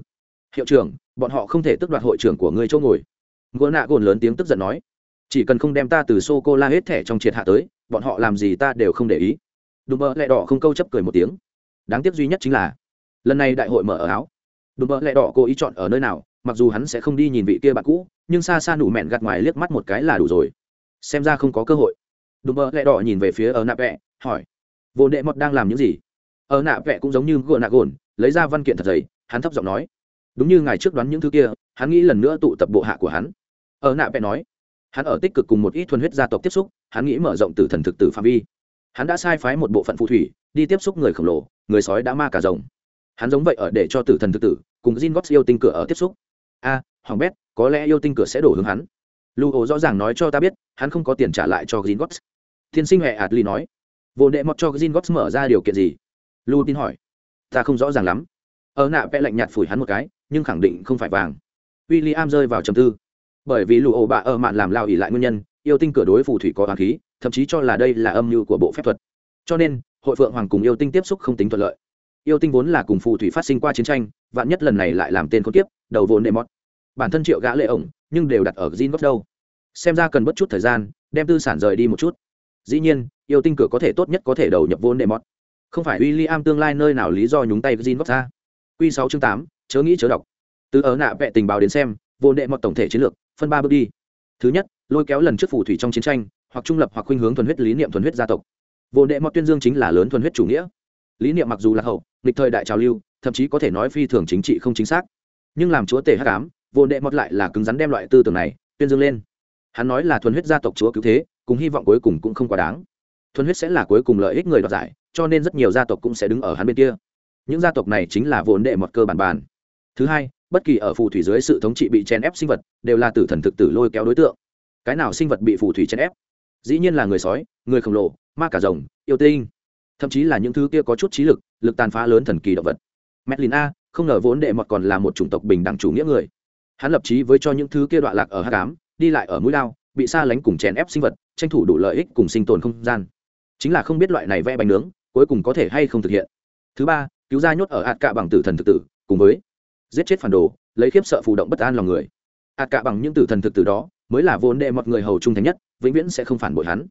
Hiệu trưởng bọn họ không thể tước đoạt hội trưởng của ngươi châu ngồi. Ngô nạ gồn lớn tiếng tức giận nói. Chỉ cần không đem ta từ sô cô la hết thẻ trong triệt hạ tới bọn họ làm gì ta đều không để ý. Đùm bơ lẹ đỏ không câu chấp cười một tiếng đáng tiếc duy nhất chính là, lần này đại hội mở ở áo. Đùm bợ lẹ đỏ cố ý chọn ở nơi nào, mặc dù hắn sẽ không đi nhìn vị kia bạn cũ, nhưng xa xa nụ mẹn gạt ngoài liếc mắt một cái là đủ rồi. Xem ra không có cơ hội. Đùm bợ lẹ đỏ nhìn về phía ở nạ vẹ, hỏi, vô đệ mọt đang làm những gì? Ở nạ vẹ cũng giống như gỗ nạ gồn, lấy ra văn kiện thật dày, hắn thấp giọng nói, đúng như ngài trước đoán những thứ kia, hắn nghĩ lần nữa tụ tập bộ hạ của hắn. Ở nạ vẹ nói, hắn ở tích cực cùng một ít thuần huyết gia tộc tiếp xúc, hắn nghĩ mở rộng từ thần thực tử phạm vi. Hắn đã sai phái một bộ phận phù thủy đi tiếp xúc người khổng lồ người sói đã ma cả rồng hắn giống vậy ở để cho tử thần thực tử cùng Jin Gots yêu tinh cửa ở tiếp xúc. A, Hoàng Bét, có lẽ yêu tinh cửa sẽ đổ hướng hắn. Lu Hồ rõ ràng nói cho ta biết, hắn không có tiền trả lại cho Jin Gots. Thiên sinh hệ ly nói, vô đệ mọt cho Jin Gots mở ra điều kiện gì? Lu tin hỏi, ta không rõ ràng lắm. Ở nạ vẽ lạnh nhạt phủi hắn một cái, nhưng khẳng định không phải vàng. William rơi vào trầm tư. Bởi vì Lu Hồ bạ ở mạn làm lao ỉ lại nguyên nhân, yêu tinh cửa đối phù thủy có hoàng khí, thậm chí cho là đây là âm mưu của bộ phép thuật. Cho nên, hội phượng hoàng cùng yêu tinh tiếp xúc không tính thuận lợi. Yêu tinh vốn là cùng phù thủy phát sinh qua chiến tranh, vạn nhất lần này lại làm tên khốn tiếp đầu vốn nệ mót bản thân triệu gã lệ ổng, nhưng đều đặt ở gin góc đâu xem ra cần bất chút thời gian, đem tư sản rời đi một chút. Dĩ nhiên, yêu tinh cửa có thể tốt nhất có thể đầu nhập vốn nệ mót không phải w i l l i am tương lai nơi nào lý do nhúng tay gin góc ra. Q sáu chương tám, chớ nghĩ chớ đọc. Từ ở nạ vẹ tình báo đến xem, vốn nệ mọt tổng thể chiến lược, phân ba bước đi. Thứ nhất, lôi kéo lần trước phù thủy trong chiến tranh, hoặc trung lập hoặc khuynh hướng thuần huyết lý niệm thuần huyết gia tộc. Vô đệ mót tuyên dương chính là lớn thuần huyết chủ nghĩa. Lý niệm mặc dù là hậu, nghịch thời đại trào lưu, thậm chí có thể nói phi thường chính trị không chính xác. Nhưng làm chúa tể hắc ám, vô đệ mọt lại là cứng rắn đem loại tư tưởng này tuyên dương lên. Hắn nói là thuần huyết gia tộc chúa cứu thế, cùng hy vọng cuối cùng cũng không quá đáng. Thuần huyết sẽ là cuối cùng lợi ích người đoạt giải, cho nên rất nhiều gia tộc cũng sẽ đứng ở hắn bên kia. Những gia tộc này chính là vốn đệ mọt cơ bản bàn. Thứ hai, bất kỳ ở phù thủy dưới sự thống trị bị chèn ép sinh vật, đều là tử thần thực tử lôi kéo đối tượng. Cái nào sinh vật bị phù thủy chèn ép? Dĩ nhiên là người sói, người khổng lồ ma cả rồng yêu tinh. Thậm chí là những thứ kia có chút trí lực lực tàn phá lớn thần kỳ động vật. Medlin a không ngờ vốn đệ mọt còn là một chủng tộc bình đẳng chủ nghĩa người. Hắn lập trí với cho những thứ kia đoạn lạc ở hắc ám, đi lại ở mũi lao bị xa lánh cùng chèn ép sinh vật tranh thủ đủ lợi ích cùng sinh tồn không gian. Chính là không biết loại này vẽ bánh nướng cuối cùng có thể hay không thực hiện. Thứ ba cứu ra nhốt ở hạt cạ bằng tử thần thực tử cùng với giết chết phản đồ lấy khiếp sợ phù động bất an lòng người. Hạt cạ bằng những tử thần thực tử đó mới là vốn đệ mọt người hầu trung thành nhất vĩnh viễn sẽ không phản bội hắn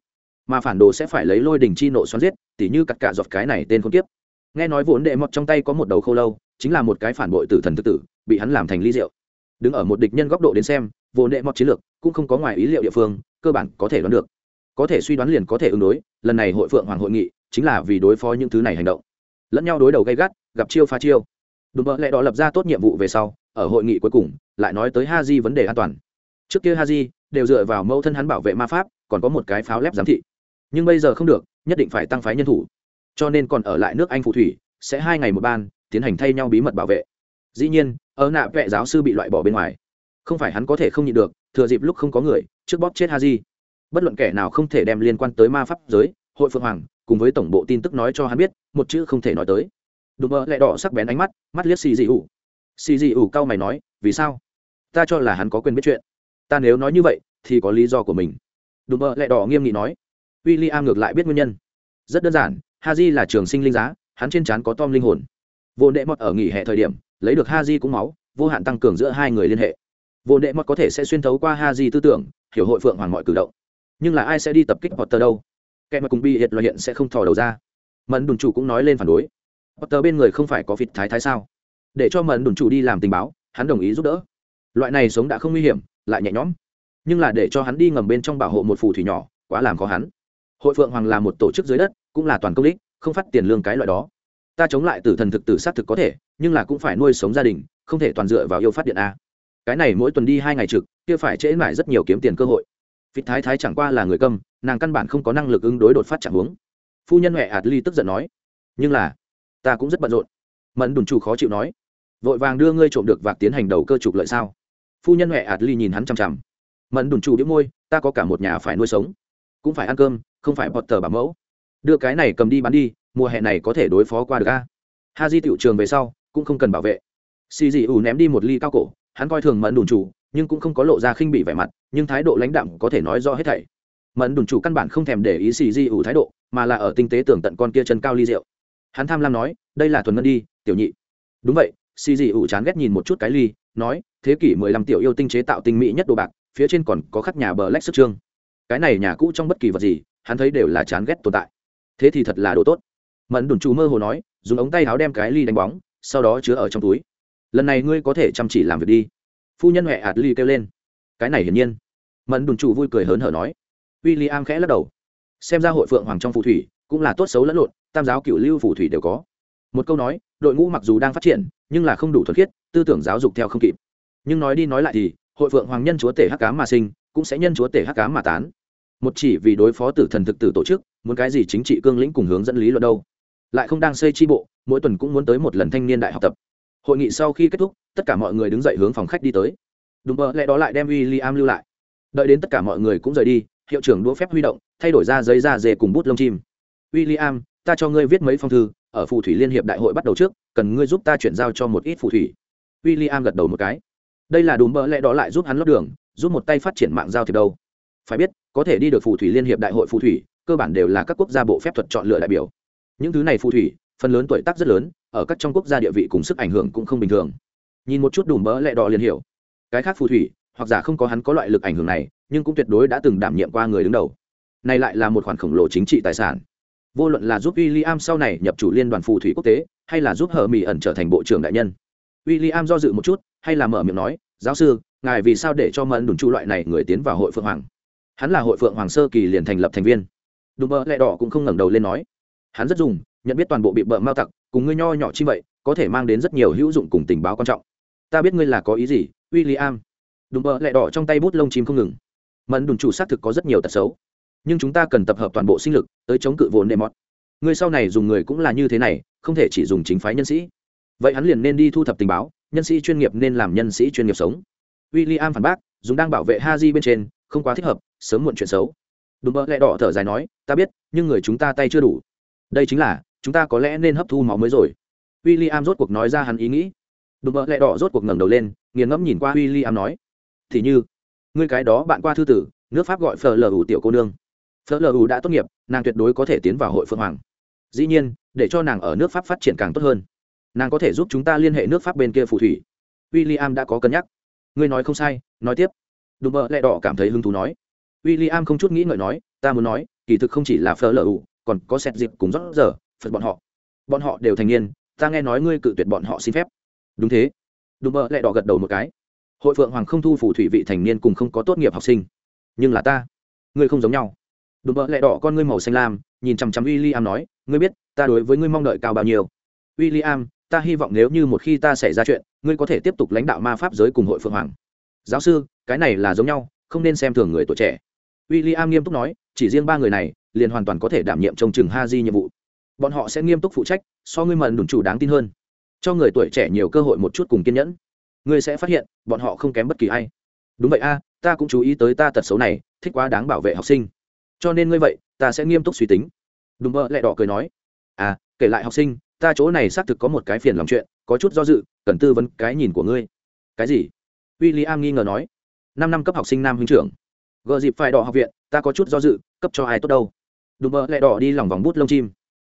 mà phản đồ sẽ phải lấy lôi đình chi nộ xoắn giết, tỉ như cắt cả giọt cái này tên con tiếp nghe nói vốn đệ mọt trong tay có một đầu khâu lâu, chính là một cái phản bội tử thần tự tử, bị hắn làm thành ly rượu. Đứng ở một địch nhân góc độ đến xem, vốn đệ mọt chiến lược cũng không có ngoài ý liệu địa phương, cơ bản có thể đoán được. Có thể suy đoán liền có thể ứng đối, lần này hội phượng hoàng hội nghị chính là vì đối phó những thứ này hành động. Lẫn nhau đối đầu gay gắt, gặp chiêu phá chiêu. Đùm bợ lẽ đó lập ra tốt nhiệm vụ về sau, ở hội nghị cuối cùng, lại nói tới ha di vấn đề an toàn. Trước kia ha di đều dựa vào mẫu thân hắn bảo vệ ma pháp, còn có một cái pháo lép giám thị nhưng bây giờ không được, nhất định phải tăng phái nhân thủ. Cho nên còn ở lại nước anh phù thủy, sẽ hai ngày một ban, tiến hành thay nhau bí mật bảo vệ. Dĩ nhiên, ở nạ vệ giáo sư bị loại bỏ bên ngoài. Không phải hắn có thể không nhịn được, thừa dịp lúc không có người, trước bóp chết ha di bất luận kẻ nào không thể đem liên quan tới ma pháp giới, hội phượng hoàng, cùng với tổng bộ tin tức nói cho hắn biết, một chữ không thể nói tới. Đùm mơ lại đỏ sắc bén ánh mắt mắt liếc xì dị ủ. Xì dị ủ cau mày nói, vì sao? Ta cho là hắn có quyền biết chuyện. Ta nếu nói như vậy, thì có lý do của mình. Đùm mơ lại đỏ nghiêm nghị nói w i l l i am ngược lại biết nguyên nhân. Rất đơn giản, haji là trường sinh linh giá, hắn trên trán có tom linh hồn. Vô đệ mọt ở nghỉ hè thời điểm, lấy được haji cũng máu, vô hạn tăng cường giữa hai người liên hệ. Vô đệ mọt có thể sẽ xuyên thấu qua haji tư tưởng, hiểu hội phượng hoàn mọi cử động. Nhưng là ai sẽ đi tập kích potter đâu? Kẻ mà cùng bi hiệt loại hiện sẽ không thò đầu ra. Mẫn đùn chủ cũng nói lên phản đối. Potter bên người không phải có vịt thái thái sao? Để cho mẫn đùn chủ đi làm tình báo, hắn đồng ý giúp đỡ. Loại này sống đã không nguy hiểm, lại nhẹ nhõm. Nhưng là để cho hắn đi ngầm bên trong bảo hộ một phù thủy nhỏ, quá làm khó hắn hội phượng hoàng là một tổ chức dưới đất, cũng là toàn công đích, không phát tiền lương cái loại đó. Ta chống lại tử thần thực tử xác thực có thể, nhưng là cũng phải nuôi sống gia đình, không thể toàn dựa vào yêu phát điện a. Cái này mỗi tuần đi hai ngày trực, kia phải trễ mãi rất nhiều kiếm tiền cơ hội. Vị thái thái chẳng qua là người câm nàng căn bản không có năng lực ứng đối đột phát chẳng huống. Phu nhân huệ Hạt ly tức giận nói, nhưng là, ta cũng rất bận rộn. Mẫn đùn chủ khó chịu nói, vội vàng đưa ngươi trộm được và tiến hành đầu cơ trục lợi sao? Phu nhân huệ Hạt ly nhìn hắn chằm chằm. Mẫn đùn chủ đĩu môi, ta có cả một nhà phải nuôi sống cũng phải ăn cơm, không phải bọt tờ bảo mẫu. Đưa cái này cầm đi bán đi, mùa hè này có thể đối phó qua được a. Ha di tiểu trường về sau, cũng không cần bảo vệ. Xì dị ủ ném đi một ly cao cổ, hắn coi thường mẫn đùn chủ, nhưng cũng không có lộ ra khinh bị vẻ mặt, nhưng thái độ lãnh đạm có thể nói rõ hết thảy. Mẫn đùn chủ căn bản không thèm để ý xì dị ủ thái độ, mà là ở tinh tế tưởng tận con kia chân cao ly rượu. Hắn tham lam nói, đây là thuần ngân đi, tiểu nhị. Đúng vậy xì dị ủ chán ghét nhìn một chút cái ly, nói, thế kỷ mười lăm tiểu yêu tinh chế tạo tinh mỹ nhất đồ bạc, phía trên còn có khắc nhà bờ lách sức trương cái này nhà cũ trong bất kỳ vật gì, hắn thấy đều là chán ghét tồn tại. Thế thì thật là đồ tốt. Mẫn đùn chú mơ hồ nói, dùng ống tay áo đem cái ly đánh bóng, sau đó chứa ở trong túi. Lần này ngươi có thể chăm chỉ làm việc đi. Phu nhân huệ hạt ly kêu lên. Cái này hiển nhiên. Mẫn đùn chủ vui cười hớn hở nói. W i l l i am khẽ lắc đầu. Xem ra hội phượng hoàng trong phù thủy cũng là tốt xấu lẫn lộn, tam giáo cựu lưu phù thủy đều có. Một câu nói, đội ngũ mặc dù đang phát triển, nhưng là không đủ thuật khiết, tư tưởng giáo dục theo không kịp. Nhưng nói đi nói lại thì, hội phượng hoàng nhân chúa tể hắc cá mà sinh, cũng sẽ nhân chúa tể hắc cá mà tán một chỉ vì đối phó tử thần thực tử tổ chức, muốn cái gì chính trị cương lĩnh cùng hướng dẫn lý luận đâu. Lại không đang xây tri bộ, mỗi tuần cũng muốn tới một lần thanh niên đại học tập. Hội nghị sau khi kết thúc, tất cả mọi người đứng dậy hướng phòng khách đi tới. Đúng mơ lẽ đó lại đem w i l l i am lưu lại. Đợi đến tất cả mọi người cũng rời đi, hiệu trưởng đũa phép huy động, thay đổi ra giấy da dề cùng bút lông chim. W i l l i am ta cho ngươi viết mấy phong thư, ở phù thủy liên hiệp đại hội bắt đầu trước, cần ngươi giúp ta chuyển giao cho một ít phù thủy. W i l l i am gật đầu một cái. Đây là đùm bỡ lẽ đó lại giúp hắn lót đường, giúp một tay phát triển mạng giao thiệp đâu. Phải biết có thể đi được phù thủy liên hiệp đại hội phù thủy, cơ bản đều là các quốc gia bộ phép thuật chọn lựa đại biểu. Những thứ này phù thủy, phần lớn tuổi tác rất lớn, ở các trong quốc gia địa vị cùng sức ảnh hưởng cũng không bình thường. Nhìn một chút đùm bỡ lẹ đỏ liền hiểu. Cái khác phù thủy, hoặc giả không có hắn có loại lực ảnh hưởng này, nhưng cũng tuyệt đối đã từng đảm nhiệm qua người đứng đầu. Này lại là một khoản khổng lồ chính trị tài sản. Vô luận là giúp w i l l i am sau này nhập chủ liên đoàn phù thủy quốc tế, hay là giúp hờ mỹ ẩn trở thành bộ trưởng đại nhân. W i l l i am do dự một chút, hay là mở miệng nói, giáo sư, ngài vì sao để cho mẫn đùn chu loại này người tiến vào hội phượng hoàng? Hắn là hội phượng hoàng sơ kỳ liền thành lập thành viên. Đùm bơ lẹ đỏ cũng không ngẩng đầu lên nói. Hắn rất dùng, nhận biết toàn bộ bị bợ mao tặc, cùng ngươi nho nhỏ chi vậy, có thể mang đến rất nhiều hữu dụng cùng tình báo quan trọng. Ta biết ngươi là có ý gì w i l l i am đùm bơ lẹ đỏ trong tay bút lông chim không ngừng. Mẫn đùn chủ xác thực có rất nhiều tật xấu. Nhưng chúng ta cần tập hợp toàn bộ sinh lực, tới chống cự vốn đệ mọt. Ngươi sau này dùng người cũng là như thế này, không thể chỉ dùng chính phái nhân sĩ. Vậy hắn liền nên đi thu thập tình báo, nhân sĩ chuyên nghiệp nên làm nhân sĩ chuyên nghiệp sống. W i l l i am phản bác, dùng đang bảo vệ ha di bên trên không quá thích hợp, sớm muộn chuyện xấu. Đùm bơ lẹ đỏ thở dài nói, ta biết, nhưng người chúng ta tay chưa đủ. Đây chính là, chúng ta có lẽ nên hấp thu máu mới rồi. W i l l i am rốt cuộc nói ra hắn ý nghĩ. Đùm bơ lẹ đỏ rốt cuộc ngẩng đầu lên, nghiền ngẫm nhìn qua w i l l i am nói, thì như, ngươi cái đó bạn qua thư tử, nước pháp gọi phờ lờ ủ tiểu cô nương. Phờ lờ ủ đã tốt nghiệp, nàng tuyệt đối có thể tiến vào hội phượng hoàng. Dĩ nhiên, để cho nàng ở nước pháp phát triển càng tốt hơn. Nàng có thể giúp chúng ta liên hệ nước pháp bên kia phù thủy. W i l l i am đã có cân nhắc. Ngươi nói không sai, nói tiếp đùm bợ lẹ đỏ cảm thấy hứng thú nói. W i l l i am không chút nghĩ ngợi nói, ta muốn nói, kỳ thực không chỉ là phở lờ ủ còn có sẹt dịp cùng rót giờ phật bọn họ. Bọn họ đều thành niên, ta nghe nói ngươi cự tuyệt bọn họ xin phép. Đúng thế. Đùm bợ lẹ đỏ gật đầu một cái. Hội phượng hoàng không thu phủ thủy vị thành niên cùng không có tốt nghiệp học sinh. Nhưng là ta, ngươi không giống nhau. Đùm bợ lẹ đỏ con ngươi màu xanh lam, nhìn chằm chằm w i l l i am nói, ngươi biết, ta đối với ngươi mong đợi cao bao nhiêu? W i l l i am ta hy vọng nếu như một khi ta xảy ra chuyện, ngươi có thể tiếp tục lãnh đạo ma pháp giới cùng hội phượng hoàng giáo sư, cái này là giống nhau, không nên xem thường người tuổi trẻ. W i l l i am nghiêm túc nói, chỉ riêng ba người này, liền hoàn toàn có thể đảm nhiệm trông chừng ha di nhiệm vụ. Bọn họ sẽ nghiêm túc phụ trách, so ngươi mần đùn chủ đáng tin hơn. Cho người tuổi trẻ nhiều cơ hội một chút cùng kiên nhẫn. Ngươi sẽ phát hiện, bọn họ không kém bất kỳ ai. Đúng vậy a, ta cũng chú ý tới ta tật xấu này, thích quá đáng bảo vệ học sinh. Cho nên ngươi vậy, ta sẽ nghiêm túc suy tính. Đúng mơ lẹ đỏ cười nói. À kể lại học sinh, ta chỗ này xác thực có một cái phiền lòng chuyện, có chút do dự, cần tư vấn cái nhìn của ngươi. Cái gì? W i l l i am nghi ngờ nói, năm năm cấp học sinh nam huynh trưởng gợ dịp phải đỏ học viện, ta có chút do dự, cấp cho ai tốt đâu. Đùm bơ lại đỏ đi lòng vòng bút lông chim.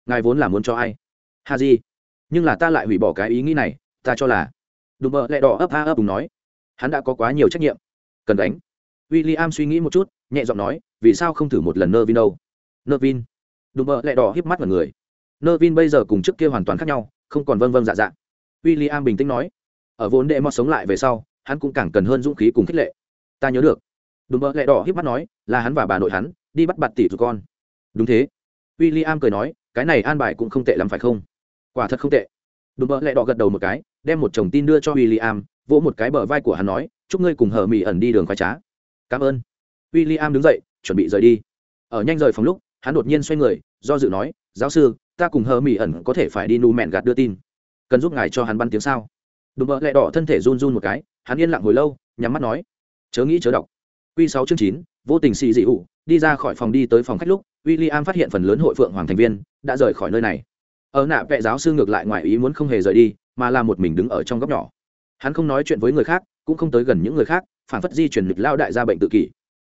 Ngài vốn là muốn cho ai? Ha gì? Nhưng là ta lại hủy bỏ cái ý nghĩ này, ta cho là đùm bơ lại đỏ ấp a ấp cùng nói, hắn đã có quá nhiều trách nhiệm, cần đánh w i l l i am suy nghĩ một chút, nhẹ giọng nói, vì sao không thử một lần nơ vin đâu? Nơ vin đùm bơ lại đỏ híp mắt vào người. Nơ vin bây giờ cùng trước kia hoàn toàn khác nhau, không còn vâng vâng dạ dạ. W i l l i am bình tĩnh nói, ở vốn đệ mọt sống lại về sau hắn cũng càng cần hơn dũng khí cùng khích lệ. Ta nhớ được. Đùm bơ lẹ đỏ híp mắt nói, là hắn và bà nội hắn, đi bắt bạt tỷ tụi con. Đúng thế. W i l l i am cười nói, cái này an bài cũng không tệ lắm phải không? Quả thật không tệ. Đùm bơ lẹ đỏ gật đầu một cái, đem một chồng tin đưa cho w i l l i am vỗ một cái bờ vai của hắn nói, chúc ngươi cùng hờ mỹ ẩn đi đường khoái trá. Cảm ơn. W i l l i am đứng dậy, chuẩn bị rời đi. Ở nhanh rời phòng lúc, hắn đột nhiên xoay người, do dự nói, giáo sư, ta cùng hờ mỹ ẩn có thể phải đi nu mẹn gạt đưa tin. Cần giúp ngài cho hắn bắn tiếng sao? Đùm bợ lẹ đỏ thân thể run run một cái, hắn yên lặng hồi lâu, nhắm mắt nói, chớ nghĩ chớ đọc. Q sáu chương chín, vô tình xì dị ủ, đi ra khỏi phòng đi tới phòng khách lúc w i l l i am phát hiện phần lớn hội phượng hoàng thành viên đã rời khỏi nơi này. Ở nạ vệ giáo sư ngược lại ngoài ý muốn không hề rời đi, mà là một mình đứng ở trong góc nhỏ. Hắn không nói chuyện với người khác, cũng không tới gần những người khác, phản phất di chuyển lịch lao đại ra bệnh tự kỷ.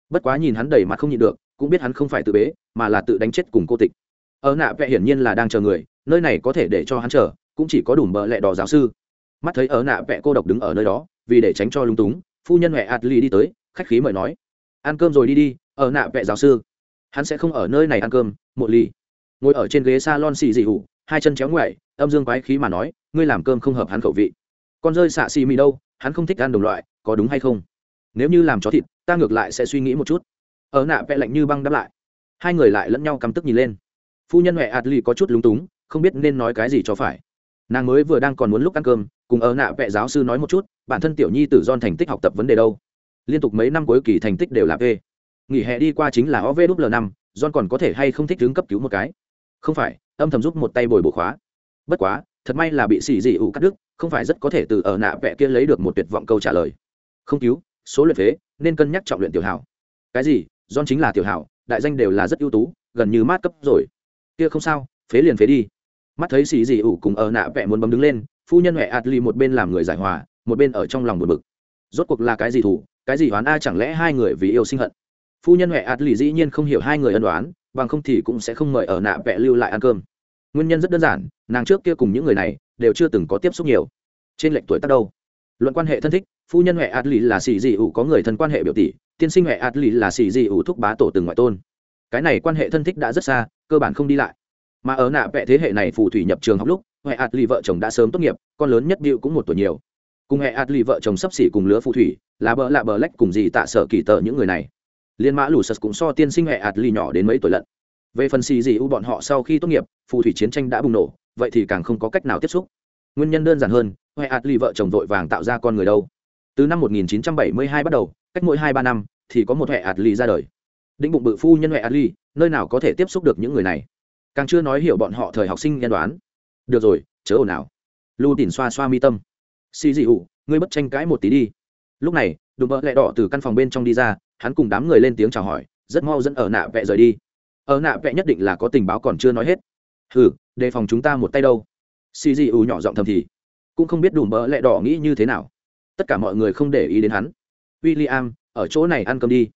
Bất quá nhìn hắn đầy mặt không nhịn được, cũng biết hắn không phải tự bế, mà là tự đánh chết cùng cô tịch. Ở nạ vệ hiển nhiên là đang chờ người, nơi này có thể để cho hắn chờ, cũng chỉ có đủ bờ lẹ đỏ giáo sư mắt thấy ở nạ vẽ cô độc đứng ở nơi đó, vì để tránh cho lung túng, phu nhân huệ adli đi tới, khách khí mời nói. Ăn cơm rồi đi đi, ở nạ vẽ giáo sư. Hắn sẽ không ở nơi này ăn cơm, một ly ngồi ở trên ghế s a lon xì dị hủ, hai chân chéo ngoại âm dương quái khí mà nói, ngươi làm cơm không hợp hắn khẩu vị. Con rơi xạ xì mì đâu, hắn không thích ăn đồng loại, có đúng hay không? Nếu như làm chó thịt, ta ngược lại sẽ suy nghĩ một chút. Ở nạ vẽ lạnh như băng đáp lại. Hai người lại lẫn nhau căm tức nhìn lên. Phu nhân huệ adli có chút lúng túng, không biết nên nói cái gì cho phải. Nàng mới vừa đang còn muốn lúc ăn cơm cùng ở nạ vẽ giáo sư nói một chút, bản thân tiểu nhi tử don thành tích học tập vấn đề đâu? Liên tục mấy năm cuối kỳ thành tích đều là p. Nghỉ hè đi qua chính là ovl năm don còn có thể hay không thích đứng cấp cứu một cái? Không phải, âm thầm giúp một tay bồi bổ khóa. Bất quá, thật may là bị xì dị ủ cắt đứt, không phải rất có thể từ ở nạ vẽ kia lấy được một tuyệt vọng câu trả lời. Không cứu, số luyện phế, nên cân nhắc trọng luyện tiểu hảo. Cái gì? Don chính là tiểu hảo, đại danh đều là rất ưu tú, gần như mát cấp rồi. Kia không sao, phế liền phế đi. Mắt thấy xì dị ủ cùng ở nạ vẽ muốn bấm đứng lên phu nhân huệ ạt một bên làm người giải hòa, một bên ở trong lòng buồn bực. Rốt cuộc là cái gì thủ, cái gì oán a, chẳng lẽ hai người vì yêu sinh hận? Phu nhân huệ ạt dĩ nhiên không hiểu hai người ân đoán bằng không thì cũng sẽ không mời ở nạ vẽ lưu lại ăn cơm. Nguyên nhân rất đơn giản, nàng trước kia cùng những người này đều chưa từng có tiếp xúc nhiều. Trên lệnh tuổi tác đâu? Luận quan hệ thân thích, phu nhân huệ ạt là xì dị ủ, có người thân quan hệ biểu tỷ, tiên sinh huệ ạt là xì dị ủ thúc bá tổ từng ngoại tôn. Cái này quan hệ thân thích đã rất xa, cơ bản không đi lại. Mà ở nạ vẽ thế hệ này phù thủy nhập trường học lúc huệ ạt vợ chồng đã sớm tốt nghiệp, con lớn nhất điệu cũng một tuổi nhiều. Cùng hệ ạt vợ chồng sắp xỉ cùng lứa phù thủy, là bờ lạ bờ lách cùng gì tạ sở kỳ tờ những người này. Liên mã lù sật cũng so tiên sinh hệ ạt nhỏ đến mấy tuổi lận. Về phần xì gì u bọn họ sau khi tốt nghiệp, phù thủy chiến tranh đã bùng nổ, vậy thì càng không có cách nào tiếp xúc. Nguyên nhân đơn giản hơn huệ ạt vợ chồng vội vàng tạo ra con người đâu. Từ năm 1972 bắt đầu, cách mỗi hai ba năm, thì có một huệ ạt ra đời. Định bụng bự phu nhân huệ ạt nơi nào có thể tiếp xúc được những người này? Càng chưa nói hiểu bọn họ thời học sinh nhân đoán được rồi, chớ ồn nào lu tìm xoa xoa mi tâm. Xì dị ủ ngươi bất tranh cãi một tí đi. Lúc này, đùm bợ lẹ đỏ từ căn phòng bên trong đi ra, hắn cùng đám người lên tiếng chào hỏi, rất mau dẫn ở nạ vẹ rời đi. Ở nạ vẹ nhất định là có tình báo còn chưa nói hết. Hừ, đề phòng chúng ta một tay đâu. Xì dị ủ nhỏ giọng thầm thì, cũng không biết đùm bợ lẹ đỏ nghĩ như thế nào. Tất cả mọi người không để ý đến hắn. W i l l i am ở chỗ này ăn cơm đi.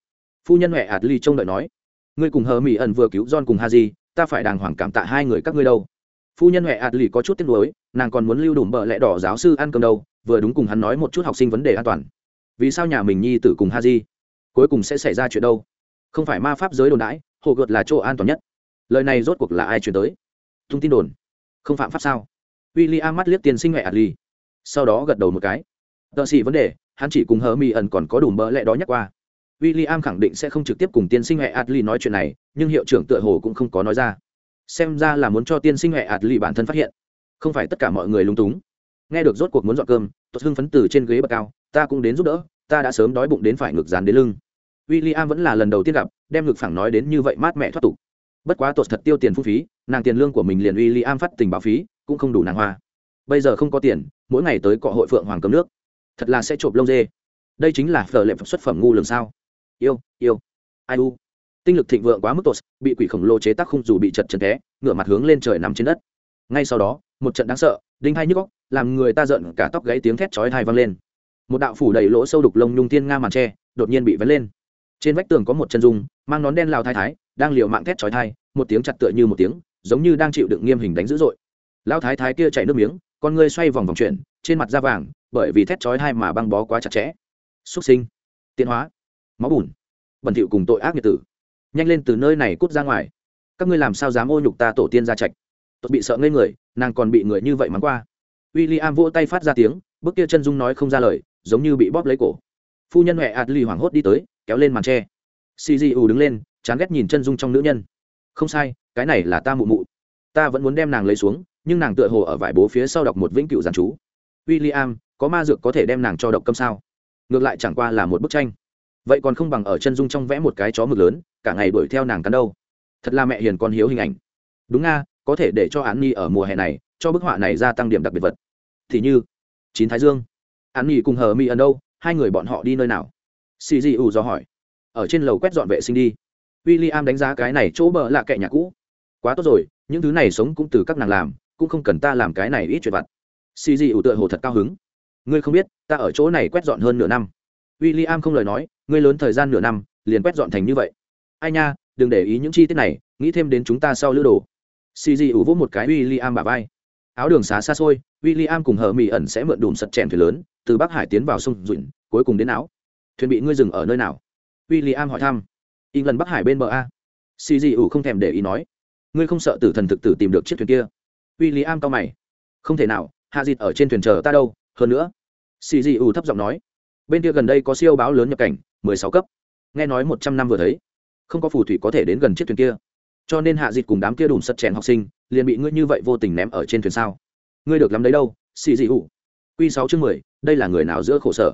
Phu nhân huệ ạt ly trông đợi nói, ngươi cùng hờ mỹ ẩn vừa cứu john cùng ha di ta phải đàng hoàng cảm tạ hai người các ngươi đâu phu nhân huệ ạt lì có chút tiếc nuối, nàng còn muốn lưu đủ bợ lẽ đỏ giáo sư ăn cơm đâu, vừa đúng cùng hắn nói một chút học sinh vấn đề an toàn. Vì sao nhà mình nhi tử cùng ha di cuối cùng sẽ xảy ra chuyện đâu? Không phải ma pháp giới đồn đãi, hồ gợt là chỗ an toàn nhất. Lời này rốt cuộc là ai chuyển tới? Thông tin đồn. Không phạm pháp sao? W i l l i am mắt liếc tiền sinh huệ ạt lì. Sau đó gật đầu một cái. Tợ xỉ vấn đề, hắn chỉ cùng hờ mi ẩn còn có đủ bợ lẽ đó nhắc qua. W i l l i am khẳng định sẽ không trực tiếp cùng tiên sinh huệ ạt lì nói chuyện này, nhưng hiệu trưởng tựa hồ cũng không có nói ra xem ra là muốn cho tiên sinh hệ ạt lì bản thân phát hiện. Không phải tất cả mọi người lung túng. Nghe được rốt cuộc muốn dọn cơm tuột hưng phấn từ trên ghế bậc cao, ta cũng đến giúp đỡ, ta đã sớm đói bụng đến phải ngực dán đến lưng. W i l l i am vẫn là lần đầu tiên gặp, đem ngực phẳng nói đến như vậy mát mẹ thoát tục. Bất quá tuột thật tiêu tiền phung phí, nàng tiền lương của mình liền w i l l i am phát tình báo phí, cũng không đủ nàng hoa. Bây giờ không có tiền, mỗi ngày tới cọ hội phượng hoàng cấm nước. Thật là sẽ trộm lông dê. Đây chính là phở lệ xuất phẩm ngu lường sao. Yêu yêu. Ai u tinh lực thịnh vượng quá mức tốt, bị quỷ khổng lồ chế tác không dù bị chật chân té, ngửa mặt hướng lên trời nằm trên đất. Ngay sau đó, một trận đáng sợ, đinh hai nhức góc làm người ta giận, cả tóc gáy tiếng thét chói thai vang lên. Một đạo phủ đầy lỗ sâu đục lông nhung tiên nga màn tre, đột nhiên bị vén lên. Trên vách tường có một chân dung, mang nón đen lao thái thái, đang liều mạng thét chói thai một tiếng chặt tựa như một tiếng, giống như đang chịu đựng nghiêm hình đánh dữ dội. Lao thái thái kia chảy nước miếng, con ngươi xoay vòng vòng chuyển, trên mặt da vàng, bởi vì thét chói thai mà băng bó quá chặt chẽ. Xúc sinh. Tiến hóa. Máu bùn. Bẩn thỉu cùng tội ác nghiệt tử nhanh lên từ nơi này cút ra ngoài. Các ngươi làm sao dám ô nhục ta tổ tiên ra trạch? Tôi bị sợ ngây người, nàng còn bị người như vậy mắng qua. W i l l i am vỗ tay phát ra tiếng, bước kia chân dung nói không ra lời, giống như bị bóp lấy cổ. Phu nhân huệ adli hoảng hốt đi tới, kéo lên màn tre. Cgu đứng lên, chán ghét nhìn chân dung trong nữ nhân. Không sai, cái này là ta mụ mụ. Ta vẫn muốn đem nàng lấy xuống, nhưng nàng tựa hồ ở vải bố phía sau đọc một vĩnh cựu giàn chú. W i l l i am có ma dược có thể đem nàng cho độc câm sao? Ngược lại chẳng qua là một bức tranh vậy còn không bằng ở chân dung trong vẽ một cái chó mực lớn, cả ngày đuổi theo nàng cắn đâu. Thật là mẹ hiền con hiếu hình ảnh. Đúng nga, có thể để cho án nhi ở mùa hè này, cho bức họa này gia tăng điểm đặc biệt vật. Thì như, chín thái dương. Án nhi cùng hờ mi ẩn đâu, hai người bọn họ đi nơi nào? Xì dị ủ do hỏi. Ở trên lầu quét dọn vệ sinh đi. W i l l i am đánh giá cái này chỗ bờ là kệ nhà cũ. Quá tốt rồi, những thứ này sống cũng từ các nàng làm, cũng không cần ta làm cái này ít chuyện vặt. Xì dị ủ tựa hồ thật cao hứng. Ngươi không biết, ta ở chỗ này quét dọn hơn nửa năm w i l l i am không lời nói, ngươi lớn thời gian nửa năm, liền quét dọn thành như vậy. Ai nha, đừng để ý những chi tiết này, nghĩ thêm đến chúng ta sau lữ đồ. Cg ủ vỗ một cái w i l l i am bà vai. Áo đường xá xa xôi, William cùng hờ mỹ ẩn sẽ mượn đùm sật chèn thuyền lớn, từ bắc hải tiến vào sông dụn cuối cùng đến áo. Thuyền bị ngươi dừng ở nơi nào? William hỏi thăm. Y lần bắc hải bên bờ a. CG ủ không thèm để ý nói. Ngươi không sợ tử thần thực tử tìm được chiếc thuyền kia? William cao mày. Không thể nào, hạ dịt ở trên thuyền chờ ta đâu, hơn nữa. CG ủ thấp giọng nói bên kia gần đây có siêu báo lớn nhập cảnh, mười sáu cấp. Nghe nói một trăm năm vừa thấy, không có phù thủy có thể đến gần chiếc thuyền kia. Cho nên hạ dịt cùng đám kia đùm sật chèn học sinh, liền bị ngươi như vậy vô tình ném ở trên thuyền sao? Ngươi được lắm đấy đâu, xì dị ủ. Q sáu chương mười, đây là người nào giữa khổ sở?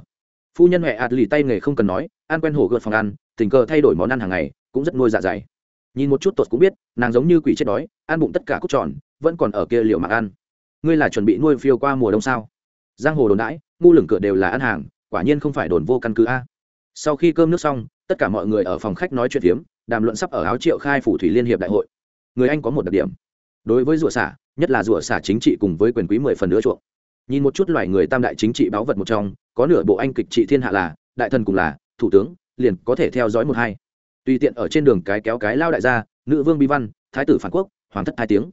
Phu nhân huệ ạt lì tay nghề không cần nói, ăn quen hồ gợt phòng ăn, tình cờ thay đổi món ăn hàng ngày, cũng rất nuôi dạ dày. Nhìn một chút tuột cũng biết, nàng giống như quỷ chết đói, ăn bụng tất cả cúc tròn, vẫn còn ở kia liệu mạng ăn. Ngươi là chuẩn bị nuôi phiêu qua mùa đông sao? Giang hồ đồn đãi, ngu lửng cửa đều là ăn hàng quả nhiên không phải đồn vô căn cứ a. Sau khi cơm nước xong, tất cả mọi người ở phòng khách nói chuyện phiếm, đàm luận sắp ở áo triệu khai phủ thủy liên hiệp đại hội. Người anh có một đặc điểm. Đối với rủa xả, nhất là rủa xả chính trị cùng với quyền quý mười phần nữa chuộng. Nhìn một chút loài người tam đại chính trị báo vật một trong, có nửa bộ anh kịch trị thiên hạ là, đại thần cùng là, thủ tướng, liền có thể theo dõi một hai. Tùy tiện ở trên đường cái kéo cái lao đại gia, nữ vương bi văn, thái tử phản quốc, hoàng thất hai tiếng.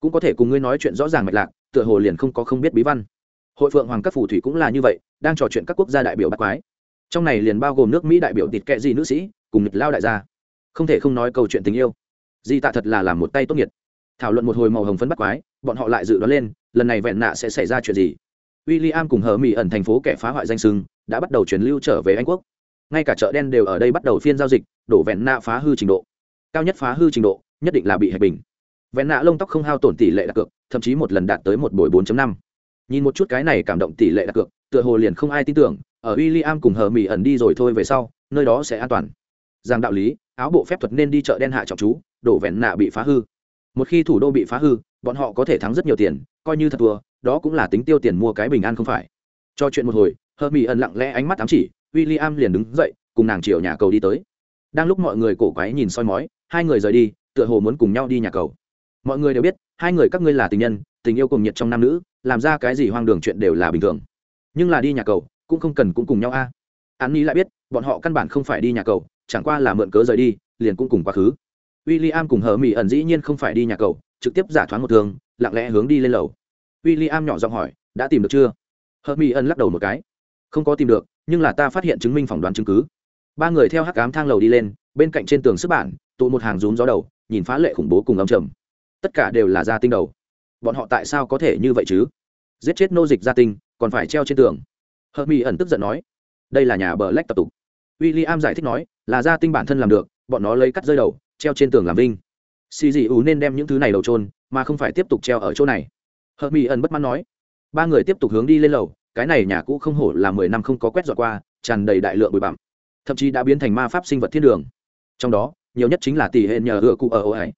Cũng có thể cùng ngươi nói chuyện rõ ràng mạch lạc, tựa hồ liền không có không biết bí văn hội phượng hoàng các phù thủy cũng là như vậy, đang trò chuyện các quốc gia đại biểu bắt quái. Trong này liền bao gồm nước mỹ đại biểu tịt kệ gì nữ sĩ, cùng nghịch lao đại gia. Không thể không nói câu chuyện tình yêu. Di tạ thật là làm một tay tốt nhiệt thảo luận một hồi màu hồng phấn bắt quái, bọn họ lại dự đoán lên, lần này vẹn nạ sẽ xảy ra chuyện gì. W i l l i am cùng hờ mỹ ẩn thành phố kẻ phá hoại danh sưng đã bắt đầu chuyển lưu trở về anh quốc. Ngay cả chợ đen đều ở đây bắt đầu phiên giao dịch, đổ vẹn nạ phá hư trình độ. Cao nhất phá hư trình độ, nhất định là bị hạch bình. Vẹn nạ lông tóc không hao tổn tỷ lệ đặt cược, thậm chí một lần đạt tới một buổi 4 năm nhìn một chút cái này cảm động tỷ lệ đặt cược, tựa hồ liền không ai tin tưởng, ở w i l l i am cùng hờ mỹ ẩn đi rồi thôi về sau, nơi đó sẽ an toàn. Rằng đạo lý, áo bộ phép thuật nên đi chợ đen hạ trọng chú, đổ vẹn nạ bị phá hư. Một khi thủ đô bị phá hư, bọn họ có thể thắng rất nhiều tiền, coi như thật thua, đó cũng là tính tiêu tiền mua cái bình an không phải. Cho chuyện một hồi hờ mỹ ẩn lặng lẽ ánh mắt ám chỉ w i l l i am liền đứng dậy, cùng nàng chiều nhà cầu đi tới. Đang lúc mọi người cổ quái nhìn soi mói, hai người rời đi, tựa hồ muốn cùng nhau đi nhà cầu. Mọi người đều biết, hai người các ngươi là tình nhân tình yêu cùng nhiệt trong nam nữ, làm ra cái gì hoang đường chuyện đều là bình thường. Nhưng là đi nhà cầu, cũng không cần cũng cùng nhau a. À. an ni lại biết, bọn họ căn bản không phải đi nhà cầu, chẳng qua là mượn cớ rời đi, liền cũng cùng quá khứ. W i l l i am cùng hờ mỹ ẩn dĩ nhiên không phải đi nhà cầu, trực tiếp giả thoáng một thường lặng lẽ hướng đi lên lầu. W i l l i am nhỏ giọng hỏi, đã tìm được chưa? Hờ mỹ ẩn lắc đầu một cái, không có tìm được, nhưng là ta phát hiện chứng minh phỏng đoán chứng cứ. Ba người theo hắc ám thang lầu đi lên, bên cạnh trên tường sức bản, tụ một hàng rúm gió đầu, nhìn phá lệ khủng bố cùng âm trầm. Tất cả đều là da tinh đầu bọn họ tại sao có thể như vậy chứ? Giết chết nô dịch gia tinh, còn phải treo trên tường. Hờ mỹ ẩn tức giận nói, đây là nhà bờ lách tập tục. W i l l i am giải thích nói, là gia tinh bản thân làm được, bọn nó lấy cắt rơi đầu, treo trên tường làm vinh. Xì dị ủ nên đem những thứ này đầu trôn mà không phải tiếp tục treo ở chỗ này. Hờ mỹ ẩn bất mãn nói, ba người tiếp tục hướng đi lên lầu, cái này nhà cũ không hổ là mười năm không có quét dọn qua, tràn đầy đại lượng bụi bặm, thậm chí đã biến thành ma pháp sinh vật thiên đường. Trong đó, nhiều nhất chính là tỷ hệ nhờ hựa cụ ở ô ải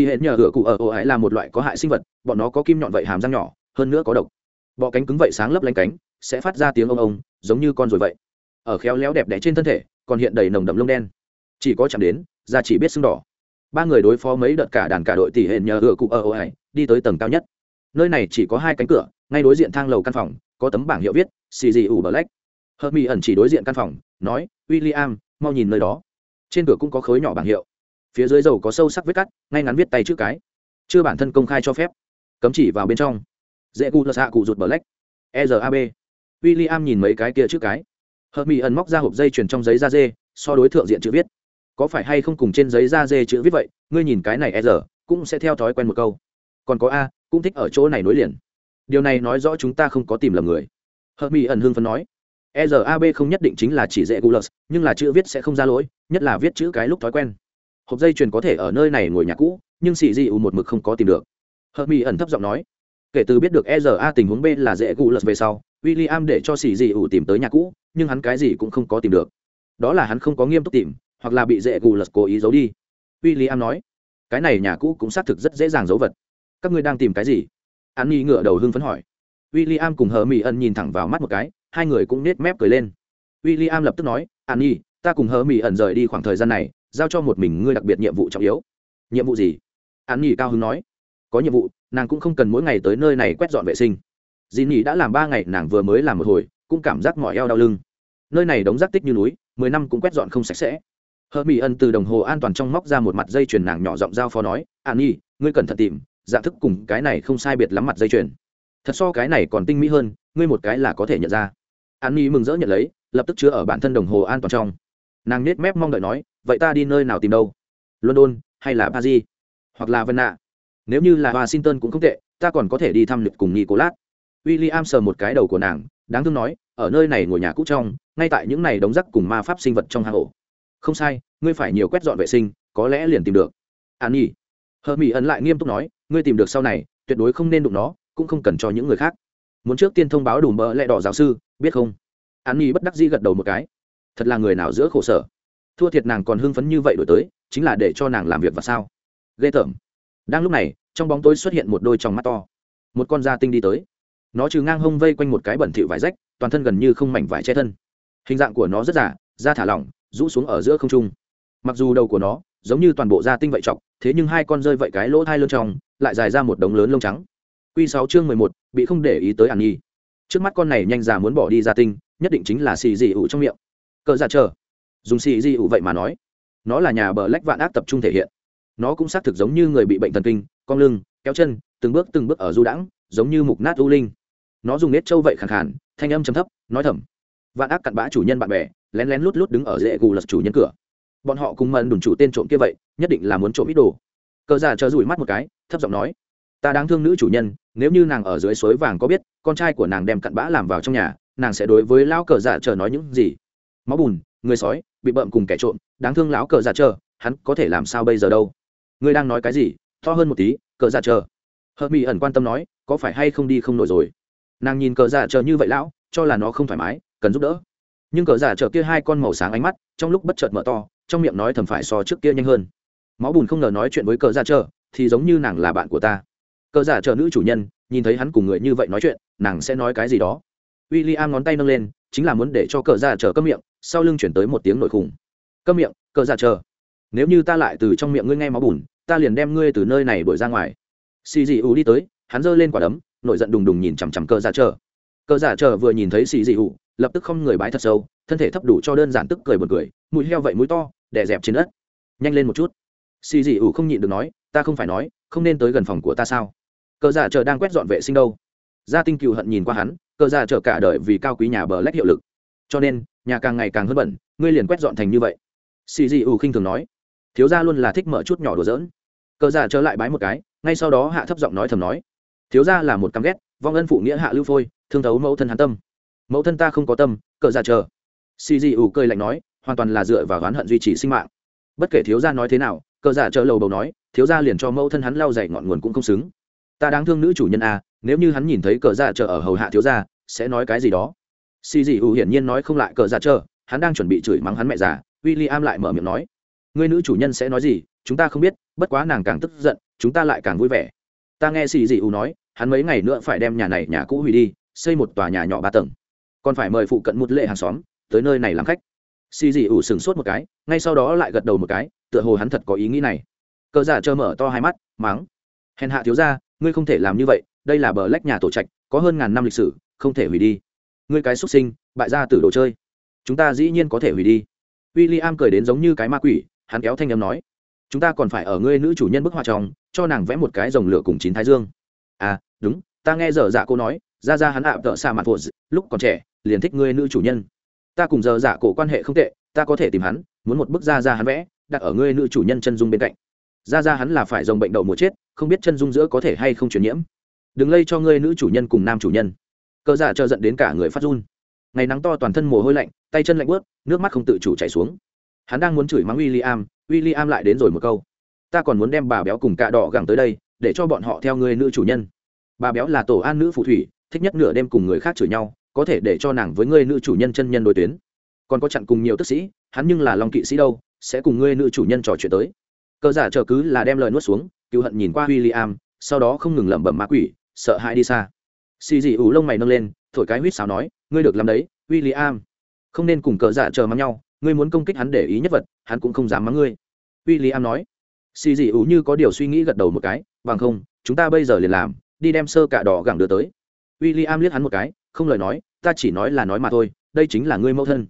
tỷ hệ nhờ hựa cụ ở ô ải là một loại có hại sinh vật, bọn nó có kim nhọn vậy hàm răng nhỏ, hơn nữa có độc. Bọ cánh cứng vậy sáng lấp lánh cánh, sẽ phát ra tiếng ông ông, giống như con rồi vậy. Ở khéo léo đẹp đẽ trên thân thể, còn hiện đầy nồng đậm lông đen. Chỉ có chạm đến, da chỉ biết sưng đỏ. Ba người đối phó mấy đợt cả đàn cả đội tỷ hệ nhờ hựa cụ ở ô ải, đi tới tầng cao nhất. Nơi này chỉ có hai cánh cửa, ngay đối diện thang lầu căn phòng, có tấm bảng hiệu viết xì dị ủ black. Hờ mỹ ẩn chỉ đối diện căn phòng, nói w i l l i am mau nhìn nơi đó. Trên cửa cũng có khối nhỏ bảng hiệu phía dưới dầu có sâu sắc vết cắt, ngay ngắn viết tay chữ cái. Chưa bản thân công khai cho phép. Cấm chỉ vào bên trong. Dễ cụ lơ xạ cụ rụt black e r a b. W i l l i am nhìn mấy cái kia chữ cái. Hợp mỹ ẩn móc ra hộp dây chuyền trong giấy da dê, so đối tượng diện chữ viết. Có phải hay không cùng trên giấy da dê chữ viết vậy? Ngươi nhìn cái này e r, cũng sẽ theo thói quen một câu. Còn có a, cũng thích ở chỗ này nối liền. Điều này nói rõ chúng ta không có tìm lầm người. Hợp mỹ ẩn hưng phấn nói. E R A B không nhất định chính là chỉ dễ gulus nhưng là chữ viết sẽ không ra lỗi, nhất là viết chữ cái lúc thói quen hộp dây chuyền có thể ở nơi này ngồi nhà cũ, nhưng xì di ủ một mực không có tìm được. Hợp mỹ ẩn thấp giọng nói, kể từ biết được era tình huống b là dễ gulus về sau w i l l i am để cho xì di ủ tìm tới nhà cũ, nhưng hắn cái gì cũng không có tìm được. Đó là hắn không có nghiêm túc tìm, hoặc là bị dễ gulus cố ý giấu đi. W i l l i am nói, cái này nhà cũ cũng xác thực rất dễ dàng giấu vật. Các ngươi đang tìm cái gì? An nhi ngựa đầu hưng phấn hỏi. W i l l i am cùng hờ mỹ ẩn nhìn thẳng vào mắt một cái, hai người cũng nết mép cười lên. W i l l i am lập tức nói, an nhi, ta cùng hờ mỹ ẩn rời đi khoảng thời gian này giao cho một mình ngươi đặc biệt nhiệm vụ trọng yếu. Nhiệm vụ gì? An nhi cao hứng nói. Có nhiệm vụ, nàng cũng không cần mỗi ngày tới nơi này quét dọn vệ sinh. Dì nhi đã làm ba ngày, nàng vừa mới làm một hồi, cũng cảm giác mỏi eo đau lưng. Nơi này đóng rác tích như núi, mười năm cũng quét dọn không sạch sẽ. Hờ mỹ ân từ đồng hồ an toàn trong móc ra một mặt dây chuyền nàng nhỏ giọng giao phó nói, an nhi, ngươi cẩn thận tìm Dạ thức cùng cái này không sai biệt lắm mặt dây chuyền. Thật so cái này còn tinh mỹ hơn, ngươi một cái là có thể nhận ra. An nhi mừng rỡ nhận lấy, lập tức chứa ở bản thân đồng hồ an toàn trong. Nàng nết mép mong đợi nói vậy ta đi nơi nào tìm đâu? London hay là paris? Hoặc là vân nạ nếu như là washington cũng không tệ, ta còn có thể đi thăm lịch cùng nicolas. W i l l i am sờ một cái đầu của nàng, đáng thương nói, ở nơi này ngồi nhà cũ trong, ngay tại những này đống rắc cùng ma pháp sinh vật trong hang ổ. Không sai, ngươi phải nhiều quét dọn vệ sinh, có lẽ liền tìm được. An nhi. Hờ mỹ ẩn lại nghiêm túc nói, ngươi tìm được sau này, tuyệt đối không nên đụng nó, cũng không cần cho những người khác. Muốn trước tiên thông báo đủ mỡ lẹ đỏ giáo sư, biết không? An nhi bất đắc dĩ gật đầu một cái. Thật là người nào giữa khổ sở? Thua thiệt nàng còn hưng phấn như vậy đổi tới, chính là để cho nàng làm việc và sao? Ghê tởm. Đang lúc này, trong bóng tối xuất hiện một đôi trong mắt to. Một con da tinh đi tới. Nó trừ ngang hông vây quanh một cái bẩn thịu vải rách, toàn thân gần như không mảnh vải che thân. Hình dạng của nó rất giả, da thả lỏng, rũ xuống ở giữa không trung. Mặc dù đầu của nó giống như toàn bộ da tinh vậy chọc, thế nhưng hai con rơi vậy cái lỗ thai lơn trong, lại dài ra một đống lớn lông trắng. Q sáu chương mười một, bị không để ý tới ăn nhi. Trước mắt con này nhanh già muốn bỏ đi da tinh, nhất định chính là xì dị ủ trong miệng. Cỡ ra chờ dùng xì Di ủ vậy mà nói. Nó là nhà bờ lách vạn ác tập trung thể hiện. Nó cũng xác thực giống như người bị bệnh thần kinh, cong lưng, kéo chân, từng bước từng bước ở du đãng, giống như mục nát u linh. Nó dùng nết trâu vậy khẳng khản thanh âm chấm thấp, nói thầm. Vạn ác cặn bã chủ nhân bạn bè, lén lén lút lút đứng ở dễ gù lật chủ nhân cửa. Bọn họ cùng mần đùn chủ tên trộm kia vậy, nhất định là muốn trộm ít đồ. Cờ già chờ rủi mắt một cái, thấp giọng nói. Ta đáng thương nữ chủ nhân, nếu như nàng ở dưới suối vàng có biết, con trai của nàng đem cặn bã làm vào trong nhà, nàng sẽ đối với lão cờ già chờ nói những gì? Máu bùn người sói bị bợm cùng kẻ trộm đáng thương lão cờ giả chờ hắn có thể làm sao bây giờ đâu? Ngươi đang nói cái gì? To hơn một tí cờ giả chờ. Hợp mỹ ẩn quan tâm nói có phải hay không đi không nổi rồi? Nàng nhìn cờ giả chờ như vậy lão cho là nó không thoải mái cần giúp đỡ. Nhưng cờ giả chờ kia hai con màu sáng ánh mắt trong lúc bất chợt mở to trong miệng nói thầm phải so trước kia nhanh hơn. Máu bùn không ngờ nói chuyện với cờ giả chờ, thì giống như nàng là bạn của ta. Cờ giả chờ nữ chủ nhân nhìn thấy hắn cùng người như vậy nói chuyện nàng sẽ nói cái gì đó? W i l l i am ngón tay nâng lên chính là muốn để cho cờ giả chờ cấm miệng sau lưng chuyển tới một tiếng nội khủng. Câm miệng, cờ giả chờ. nếu như ta lại từ trong miệng ngươi nghe máu bùn, ta liền đem ngươi từ nơi này đuổi ra ngoài. Xì dị ủ đi tới, hắn giơ lên quả đấm nội giận đùng đùng nhìn chằm chằm cờ giả chờ. cờ giả chờ vừa nhìn thấy xì dị ủ lập tức không người bái thật sâu, thân thể thấp đủ cho đơn giản tức cười b u ồ n cười, mũi heo vậy mũi to, đè dẹp trên đất. Nhanh lên một chút. Xì dị ủ không nhịn được nói, ta không phải nói, không nên tới gần phòng của ta sao? Cờ giả chờ đang quét dọn vệ sinh đâu. Gia tinh cựu hận nhìn qua hắn, cờ giả chờ cả đời vì cao quý nhà bờ lách hiệu lực. Cho nên nhà càng ngày càng hơn bẩn, ngươi liền quét dọn thành như vậy. Xì dị ủ khinh thường nói. Thiếu gia luôn là thích mở chút nhỏ đùa giỡn. Cờ giả trở lại bái một cái, ngay sau đó hạ thấp giọng nói thầm nói. Thiếu gia là một căm ghét, vong ân phụ nghĩa hạ lưu phôi, thương thấu mẫu thân hắn tâm. Mẫu thân ta không có tâm, cờ ra chờ. Xì dị ủ cười lạnh nói, hoàn toàn là dựa vào oán hận duy trì sinh mạng. Bất kể thiếu gia nói thế nào, cờ giả chờ lầu bầu nói, thiếu gia liền cho mẫu thân hắn lau dày ngọn nguồn cũng không xứng. Ta đáng thương nữ chủ nhân a nếu như hắn nhìn thấy cờ giả chờ ở hầu hạ thiếu gia, sẽ nói cái gì đó? Xì dị ủ hiển nhiên nói không lại cờ giả chờ, hắn đang chuẩn bị chửi mắng hắn mẹ già w i l l i am lại mở miệng nói người nữ chủ nhân sẽ nói gì, chúng ta không biết, bất quá nàng càng tức giận, chúng ta lại càng vui vẻ. Ta nghe xì dị ủ nói, hắn mấy ngày nữa phải đem nhà này, nhà cũ hủy đi, xây một tòa nhà nhỏ ba tầng. Còn phải mời phụ cận một lệ hàng xóm, tới nơi này làm khách. Xì dị ủ sừng sốt một cái, ngay sau đó lại gật đầu một cái, tựa hồ hắn thật có ý nghĩ này. Cờ giả chờ mở to hai mắt, mắng, hèn hạ thiếu ra ngươi không thể làm như vậy, đây là bờ lách nhà tổ trạch, có hơn ngàn năm lịch sử, không thể hủy đi ngươi cái xuất sinh, bại ra từ đồ chơi. Chúng ta dĩ nhiên có thể hủy đi. W i l l i am cười đến giống như cái ma quỷ, hắn kéo thanh âm nói. Chúng ta còn phải ở ngươi nữ chủ nhân bức họa trong cho nàng vẽ một cái dòng lửa cùng chín thái dương. À đúng, ta nghe dở dạ cô nói, ra ra hắn ạ, tợ xa mặt phụ lúc còn trẻ, liền thích ngươi nữ chủ nhân. Ta cùng dở dạ cổ quan hệ không tệ, ta có thể tìm hắn, muốn một bức ra ra hắn vẽ, đặt ở ngươi nữ chủ nhân chân dung bên cạnh. Ra ra hắn là phải dòng bệnh đậu mùa chết, không biết chân dung giữa có thể hay không truyền nhiễm. Đừng lây cho ngươi nữ chủ nhân cùng nam chủ nhân cờ giả chờ dẫn đến cả người phát run. Ngày nắng to toàn thân mồ hôi lạnh, tay chân lạnh bớt nước mắt không tự chủ chảy xuống. Hắn đang muốn chửi mắng w i l l i am w i l l i am lại đến rồi một câu. Ta còn muốn đem bà béo cùng cạ đỏ gẳng tới đây, để cho bọn họ theo người nữ chủ nhân. Bà béo là tổ an nữ phù thủy, thích nhất nửa đêm cùng người khác chửi nhau, có thể để cho nàng với người nữ chủ nhân chân nhân đối tuyến. Còn có chặn cùng nhiều tức sĩ, hắn nhưng là lòng kỵ sĩ đâu, sẽ cùng ngươi nữ chủ nhân trò chuyện tới. Cờ giả chờ cứ là đem lời nuốt xuống cựu hận nhìn qua w i l l i am sau đó không ngừng lẩm bẩm ma quỷ, sợ hãi đi xa xì dị ủ lông mày nâng lên, thổi cái huýt sáo nói, ngươi được làm đấy w i l l i am không nên cùng cờ giả chờ mắng nhau, ngươi muốn công kích hắn để ý nhất vật, hắn cũng không dám mắng ngươi. W i l l i am nói. Xì dị ủ như có điều suy nghĩ gật đầu một cái, bằng không, chúng ta bây giờ liền làm, đi đem sơ cả đỏ gẳng đưa tới. W i l l i am liếc hắn một cái, không lời nói, ta chỉ nói là nói mà thôi, đây chính là ngươi mẫu thân.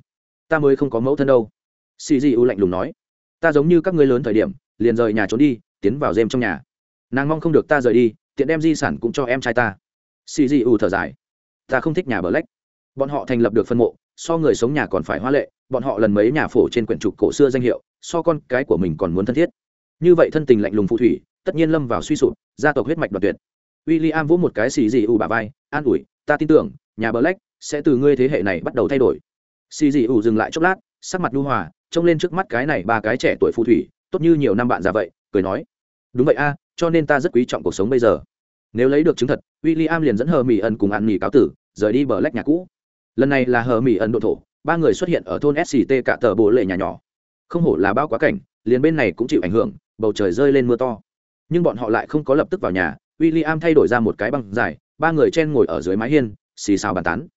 Ta mới không có mẫu thân đâu. Xì dị ủ lạnh lùng nói. Ta giống như các ngươi lớn thời điểm, liền rời nhà trốn đi, tiến vào dêm trong nhà. Nàng mong không được ta rời đi, tiện đem di sản cũng cho em trai ta xì dị ủ thở dài. Ta không thích nhà bờ lách. Bọn họ thành lập được phân mộ, so người sống nhà còn phải hoa lệ. Bọn họ lần mấy nhà phổ trên quyển trục cổ xưa danh hiệu, so con cái của mình còn muốn thân thiết. Như vậy thân tình lạnh lùng phù thủy, tất nhiên lâm vào suy sụp, gia tộc huyết mạch đoạt tuyệt. W i l l i am vỗ một cái xì dị ủ bà vai, an ủi, ta tin tưởng, nhà bờ lách sẽ từ ngươi thế hệ này bắt đầu thay đổi. Xì dị ủ dừng lại chốc lát, sắc mặt lưu hòa, trông lên trước mắt cái này ba cái trẻ tuổi phù thủy, tốt như nhiều năm bạn già vậy, cười nói. Đúng vậy a, cho nên ta rất quý trọng cuộc sống bây giờ nếu lấy được chứng thật w i l l i am liền dẫn hờ mỹ ẩn cùng ăn nghỉ cáo tử, rời đi bờ lách nhà cũ. Lần này là hờ mỹ ẩn độ thổ, ba người xuất hiện ở thôn sct cả tờ bộ lệ nhà nhỏ. Không hổ là bao quá cảnh, liền bên này cũng chịu ảnh hưởng, bầu trời rơi lên mưa to. Nhưng bọn họ lại không có lập tức vào nhà w i l l i am thay đổi ra một cái băng dài, ba người chen ngồi ở dưới mái hiên, xì xào bàn tán.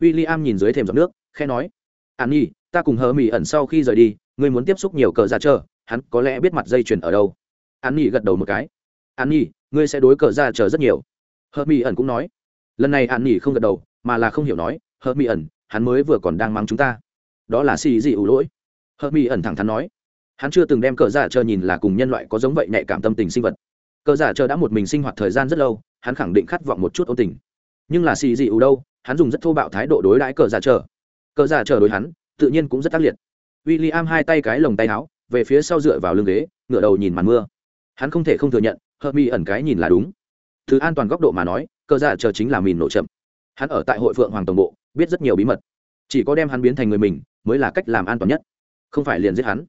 W i l l i am nhìn dưới thềm giọt nước khe nói, an nhi ta cùng hờ mỹ ẩn sau khi rời đi, ngươi muốn tiếp xúc nhiều cờ ra chờ, hắn có lẽ biết mặt dây chuyền ở đâu. An nhi gật đầu một cái. An nhi ngươi sẽ đối cờ ra chờ rất nhiều. Hờ mỹ ẩn cũng nói. Lần này an nhi không gật đầu, mà là không hiểu nói, hờ mỹ ẩn, hắn mới vừa còn đang mắng chúng ta. Đó là xì gì ủ lỗi. Hờ mỹ ẩn thẳng thắn nói. Hắn chưa từng đem cờ giả chờ nhìn là cùng nhân loại có giống vậy nhạy cảm tâm tình sinh vật. Cờ giả chờ đã một mình sinh hoạt thời gian rất lâu, hắn khẳng định khát vọng một chút ôn tình. Nhưng là xì gì ủ đâu, hắn dùng rất thô bạo thái độ đối đãi cờ giả chờ. Cờ giả chờ đối hắn, tự nhiên cũng rất tác liệt. W i l l i am hai tay cái lồng tay áo, về phía sau dựa vào lưng ghế ngựa đầu nhìn màn mưa. Hắn không thể không thừa nhận hợp mi ẩn cái nhìn là đúng. Từ an toàn góc độ mà nói cờ giả dạ chờ chính là mìn nổ chậm. Hắn ở tại hội phượng hoàng tổng bộ, biết rất nhiều bí mật. Chỉ có đem hắn biến thành người mình, mới là cách làm an toàn nhất. Không phải liền giết hắn,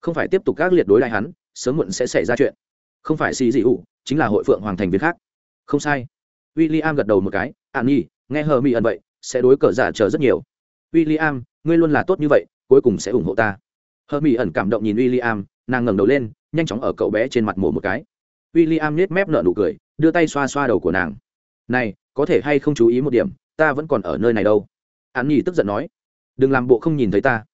không phải tiếp tục các liệt đối lại hắn, sớm muộn sẽ xảy ra chuyện. Không phải xì dị ủ, chính là hội phượng hoàng thành viên khác. Không sai. W i l l i am gật đầu một cái, an nhi, nghe hờ mỹ ẩn vậy, sẽ đối cờ giả chờ rất nhiều. W i l l i am ngươi luôn là tốt như vậy, cuối cùng sẽ ủng hộ ta. Hờ mỹ ẩn cảm động nhìn w i l l i am nàng ngẩng đầu lên, nhanh chóng ở cậu bé trên mặt mổ một cái w i l l i am nết mép nợ nụ cười đưa tay xoa xoa đầu của nàng. Này có thể hay không chú ý một điểm ta vẫn còn ở nơi này đâu. An nhi tức giận nói. Đừng làm bộ không nhìn thấy ta.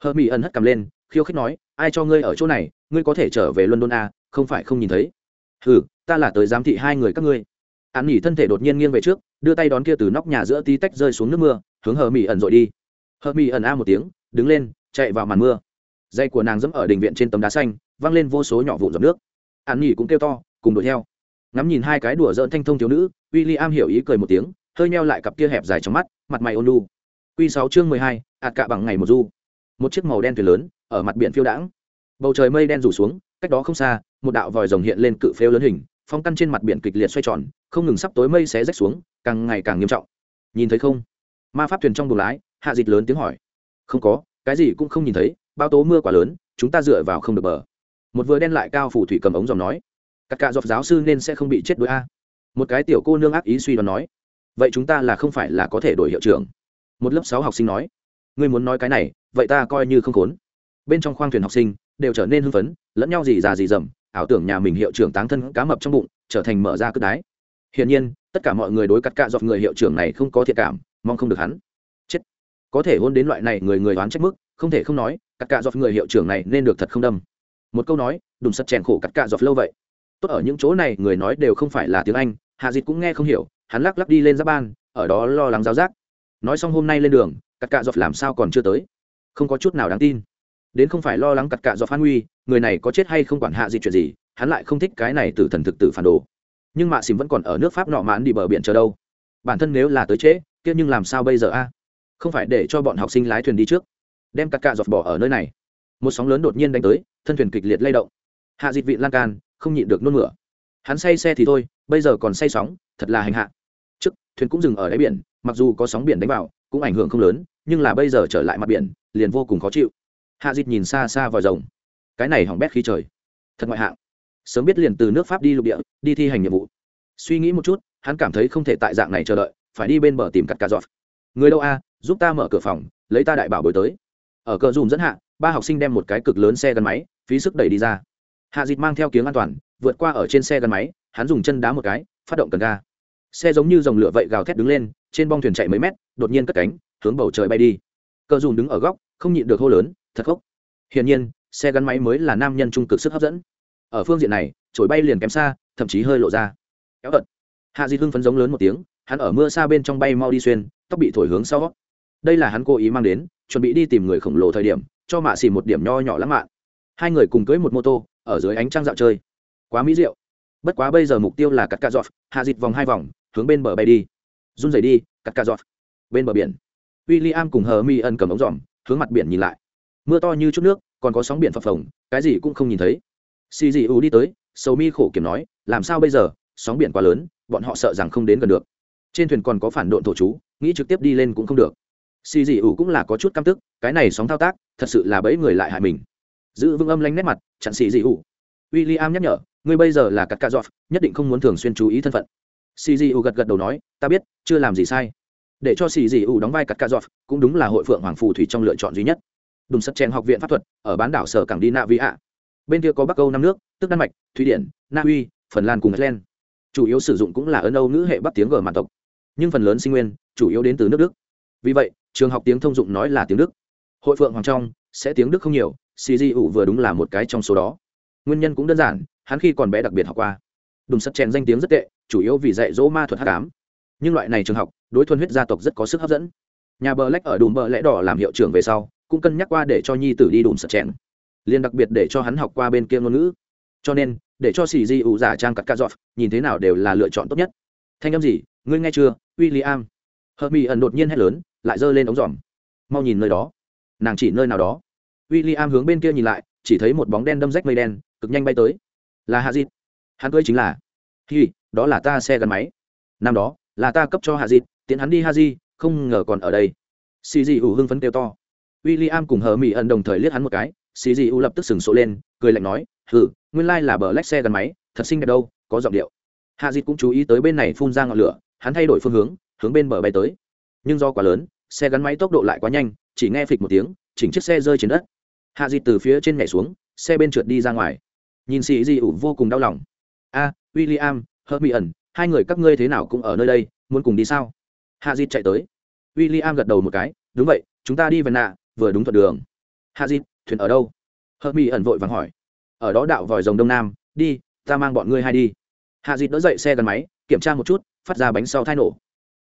Hờ mỹ ẩn hất cầm lên khiêu khích nói ai cho ngươi ở chỗ này ngươi có thể trở về london a à, không phải không nhìn thấy. Ừ ta là tới giám thị hai người các ngươi. An nhi thân thể đột nhiên nghiêng về trước đưa tay đón kia từ nóc nhà giữa tí tách rơi xuống nước mưa hướng hờ mỹ ẩn dội đi. Hờ mỹ ẩn a một tiếng đứng lên chạy vào màn mưa. Dây của nàng dẫm ở đình viện trên tấm đá xanh văng lên vô số nhỏ vụn giọt nước an nhỉ cũng kêu to, cùng đuổi theo. Ngắm nhìn hai cái đùa dỡn thanh thông thiếu nữ w i l l i am hiểu ý cười một tiếng, hơi neo lại cặp kia hẹp dài trong mắt, mặt mày ôn lu q sáu chương mười hai ạt cạ bằng ngày một du. Một chiếc màu đen thuyền lớn, ở mặt biển phiêu đãng. Bầu trời mây đen rủ xuống, cách đó không xa, một đạo vòi rồng hiện lên cự phêu lớn hình, phong căn trên mặt biển kịch liệt xoay tròn, không ngừng sắp tối mây xé rách xuống, càng ngày càng nghiêm trọng. Nhìn thấy không? Ma pháp thuyền trong buồng lái, hạ dịch lớn tiếng hỏi. Không có, cái gì cũng không nhìn thấy bao tố mưa quá lớn, chúng ta dựa vào không được bờ một vừa đen lại cao phủ thủy cầm ống dòng nói, các cạ dọc giáo sư nên sẽ không bị chết đuối a. Một cái tiểu cô nương ác ý suy đoán nói, vậy chúng ta là không phải là có thể đổi hiệu trưởng. Một lớp sáu học sinh nói, ngươi muốn nói cái này, vậy ta coi như không khốn. Bên trong khoang thuyền học sinh đều trở nên hưng phấn, lẫn nhau gì già gì dầm ảo tưởng nhà mình hiệu trưởng táng thân cá mập trong bụng, trở thành mở ra cất đái. Hiển nhiên, tất cả mọi người đối cắt cạ dọc người hiệu trưởng này không có thiện cảm, mong không được hắn. Chết. Có thể hôn đến loại này người người đoán trách mức, không thể không nói cắt cạ dọc người hiệu trưởng này nên được thật không đâm một câu nói, đùm sật chèn khổ cắt cạ dọc lâu vậy. Tốt ở những chỗ này, người nói đều không phải là tiếng anh, hạ dịt cũng nghe không hiểu, hắn lắc lắc đi lên giáp ban, ở đó lo lắng giáo giác. Nói xong hôm nay lên đường, cắt cạ dọc làm sao còn chưa tới? Không có chút nào đáng tin. Đến không phải lo lắng cắt cạ dọc phan huy người này có chết hay không quản hạ dịt chuyện gì, hắn lại không thích cái này từ thần thực tử phản đồ. Nhưng mạ xìm vẫn còn ở nước pháp nọ mãn đi bờ biển chờ đâu. Bản thân nếu là tới trễ, kia nhưng làm sao bây giờ a? Không phải để cho bọn học sinh lái thuyền đi trước, đem cắt cạ dọc bỏ ở nơi này một sóng lớn đột nhiên đánh tới, thân thuyền kịch liệt lay động. Hạ dịch vị lan can không nhịn được nôn mửa. Hắn say xe thì thôi, bây giờ còn say sóng, thật là hành hạ. Trước, thuyền cũng dừng ở đáy biển, mặc dù có sóng biển đánh vào, cũng ảnh hưởng không lớn, nhưng là bây giờ trở lại mặt biển, liền vô cùng khó chịu. Hạ dịch nhìn xa xa vòi rồng. Cái này hỏng bét khí trời. Thật ngoại hạng. Sớm biết liền từ nước pháp đi lục địa, đi thi hành nhiệm vụ. Suy nghĩ một chút, hắn cảm thấy không thể tại dạng này chờ đợi, phải đi bên bờ tìm cắt cà giọt. Người đâu a? Giúp ta mở cửa phòng, lấy ta đại bảo bồi tới. Ở cờ dùm dẫn hạ ba học sinh đem một cái cực lớn xe gắn máy, phí sức đẩy đi ra. Hạ dịt mang theo kiếng an toàn, vượt qua ở trên xe gắn máy, hắn dùng chân đá một cái, phát động cần ga. Xe giống như dòng lửa vậy gào thét đứng lên, trên bong thuyền chạy mấy mét, đột nhiên cất cánh, hướng bầu trời bay đi. Cờ Dùng đứng ở góc, không nhịn được hô lớn, thật khốc. Hiển nhiên, xe gắn máy mới là nam nhân trung cực sức hấp dẫn. Ở phương diện này trổi bay liền kém xa, thậm chí hơi lộ ra. Kéo ợt hạ di hưng phấn giống lớn một tiếng, hắn ở mưa xa bên trong bay mau đi xuyên, tóc bị thổi hướng sau. Đây là hắn cố ý mang đến, chuẩn bị đi tìm người khổng lồ thời điểm cho mạ xì một điểm nho nhỏ lãng mạn. Hai người cùng cưới một mô tô, ở dưới ánh trăng dạo chơi. Quá mỹ diệu. Bất quá bây giờ mục tiêu là cắt cà giọt, hạ dịt vòng hai vòng, hướng bên bờ bay đi. Run rẩy đi, cắt cà giọt. Bên bờ biển w i l l i am cùng hờ mi ân cầm ống dòm, hướng mặt biển nhìn lại. Mưa to như chút nước, còn có sóng biển phập phồng, cái gì cũng không nhìn thấy. Xì dị u đi tới, sầu mi khổ kiểm nói, làm sao bây giờ? Sóng biển quá lớn, bọn họ sợ rằng không đến gần được. Trên thuyền còn có phản độn thổ chú, nghĩ trực tiếp đi lên cũng không được xì dị ủ cũng là có chút căm tức, cái này sóng thao tác, thật sự là bẫy người lại hại mình. Giữ vững âm lanh nét mặt, chặn xì dị ủ. W i l l i am nhắc nhở, ngươi bây giờ là cắt cà dọc nhất định không muốn thường xuyên chú ý thân phận. Xì dị ủ gật gật đầu nói, ta biết, chưa làm gì sai. Để cho xì dị ủ đóng vai cắt cà dọc cũng đúng là hội phượng hoàng phù thủy trong lựa chọn duy nhất. Đúng sắt chèn học viện pháp thuật, ở bán đảo sở cảng đi na vi ạ. Bên kia có bắc âu năm nước, tức đan mạch, thụy điển, na uy, phần lan cùng iceland. Chủ yếu sử dụng cũng là ấn âu ngữ hệ bắc tiếng g mạn tộc. Nhưng phần lớn sinh nguyên, chủ yếu đến từ nước đức. Vì vậy trường học tiếng thông dụng nói là tiếng đức. Hội phượng hoàng trong sẽ tiếng đức không nhiều cg ủ vừa đúng là một cái trong số đó. Nguyên nhân cũng đơn giản, hắn khi còn bé đặc biệt học qua. Đùng sắt chèn danh tiếng rất tệ, chủ yếu vì dạy dỗ ma thuật h tám nhưng loại này trường học, đối thuần huyết gia tộc rất có sức hấp dẫn. Nhà bờ lách ở đùm bờ lẽ đỏ làm hiệu trưởng về sau, cũng cân nhắc qua để cho nhi tử đi đùm sật chèn. Liền đặc biệt để cho hắn học qua bên kia ngôn ngữ. Cho nên, để cho xì di ủ giả trang cắt ca dọt nhìn thế nào đều là lựa chọn tốt nhất. Thanh âm gì? Ngươi nghe chưa? W i l l i am hợp mỹ ẩn đột nhiên hét lớn lại giơ lên ống giòm. Mau nhìn nơi đó. Nàng chỉ nơi nào đó. W i l l i am hướng bên kia nhìn lại, chỉ thấy một bóng đen đâm rách mây đen, cực nhanh bay tới. Là hạ dịt. Hắn cưới chính là. Hi, đó là ta xe gắn máy. Năm đó, là ta cấp cho hạ dịt tiến hắn đi ha di, không ngờ còn ở đây. Xì dị ủ hưng phấn kêu to. W i l l i am cùng hờ mỹ ẩn đồng thời liếc hắn một cái, xì dị ủ lập tức sừng sộ lên, cười lạnh nói, hừ, nguyên lai là bờ lách xe gắn máy, thật xinh đẹp đâu, có giọng điệu. Hạ dịt cũng chú ý tới bên này phun ra ngọn lửa, hắn thay đổi phương hướng hướng bên bờ bay tới. Nhưng do quá lớn xe gắn máy tốc độ lại quá nhanh, chỉ nghe phịch một tiếng, chỉnh chiếc xe rơi trên đất. Hạ dịt từ phía trên nhảy xuống, xe bên trượt đi ra ngoài. Nhìn xì dị ủ vô cùng đau lòng. A w i l l i am mỹ ẩn, hai người các ngươi thế nào cũng ở nơi đây, muốn cùng đi sao? Hạ dịt chạy tới. W i l l i am gật đầu một cái, đúng vậy, chúng ta đi về nạ vừa đúng thuận đường. Hạ dịt thuyền ở đâu? Hớt mỹ ẩn vội vàng hỏi. Ở đó đạo vòi rồng đông nam, đi, ta mang bọn ngươi hai đi. Hạ dịt đỡ dậy xe gắn máy, kiểm tra một chút, phát ra bánh sau thai nổ.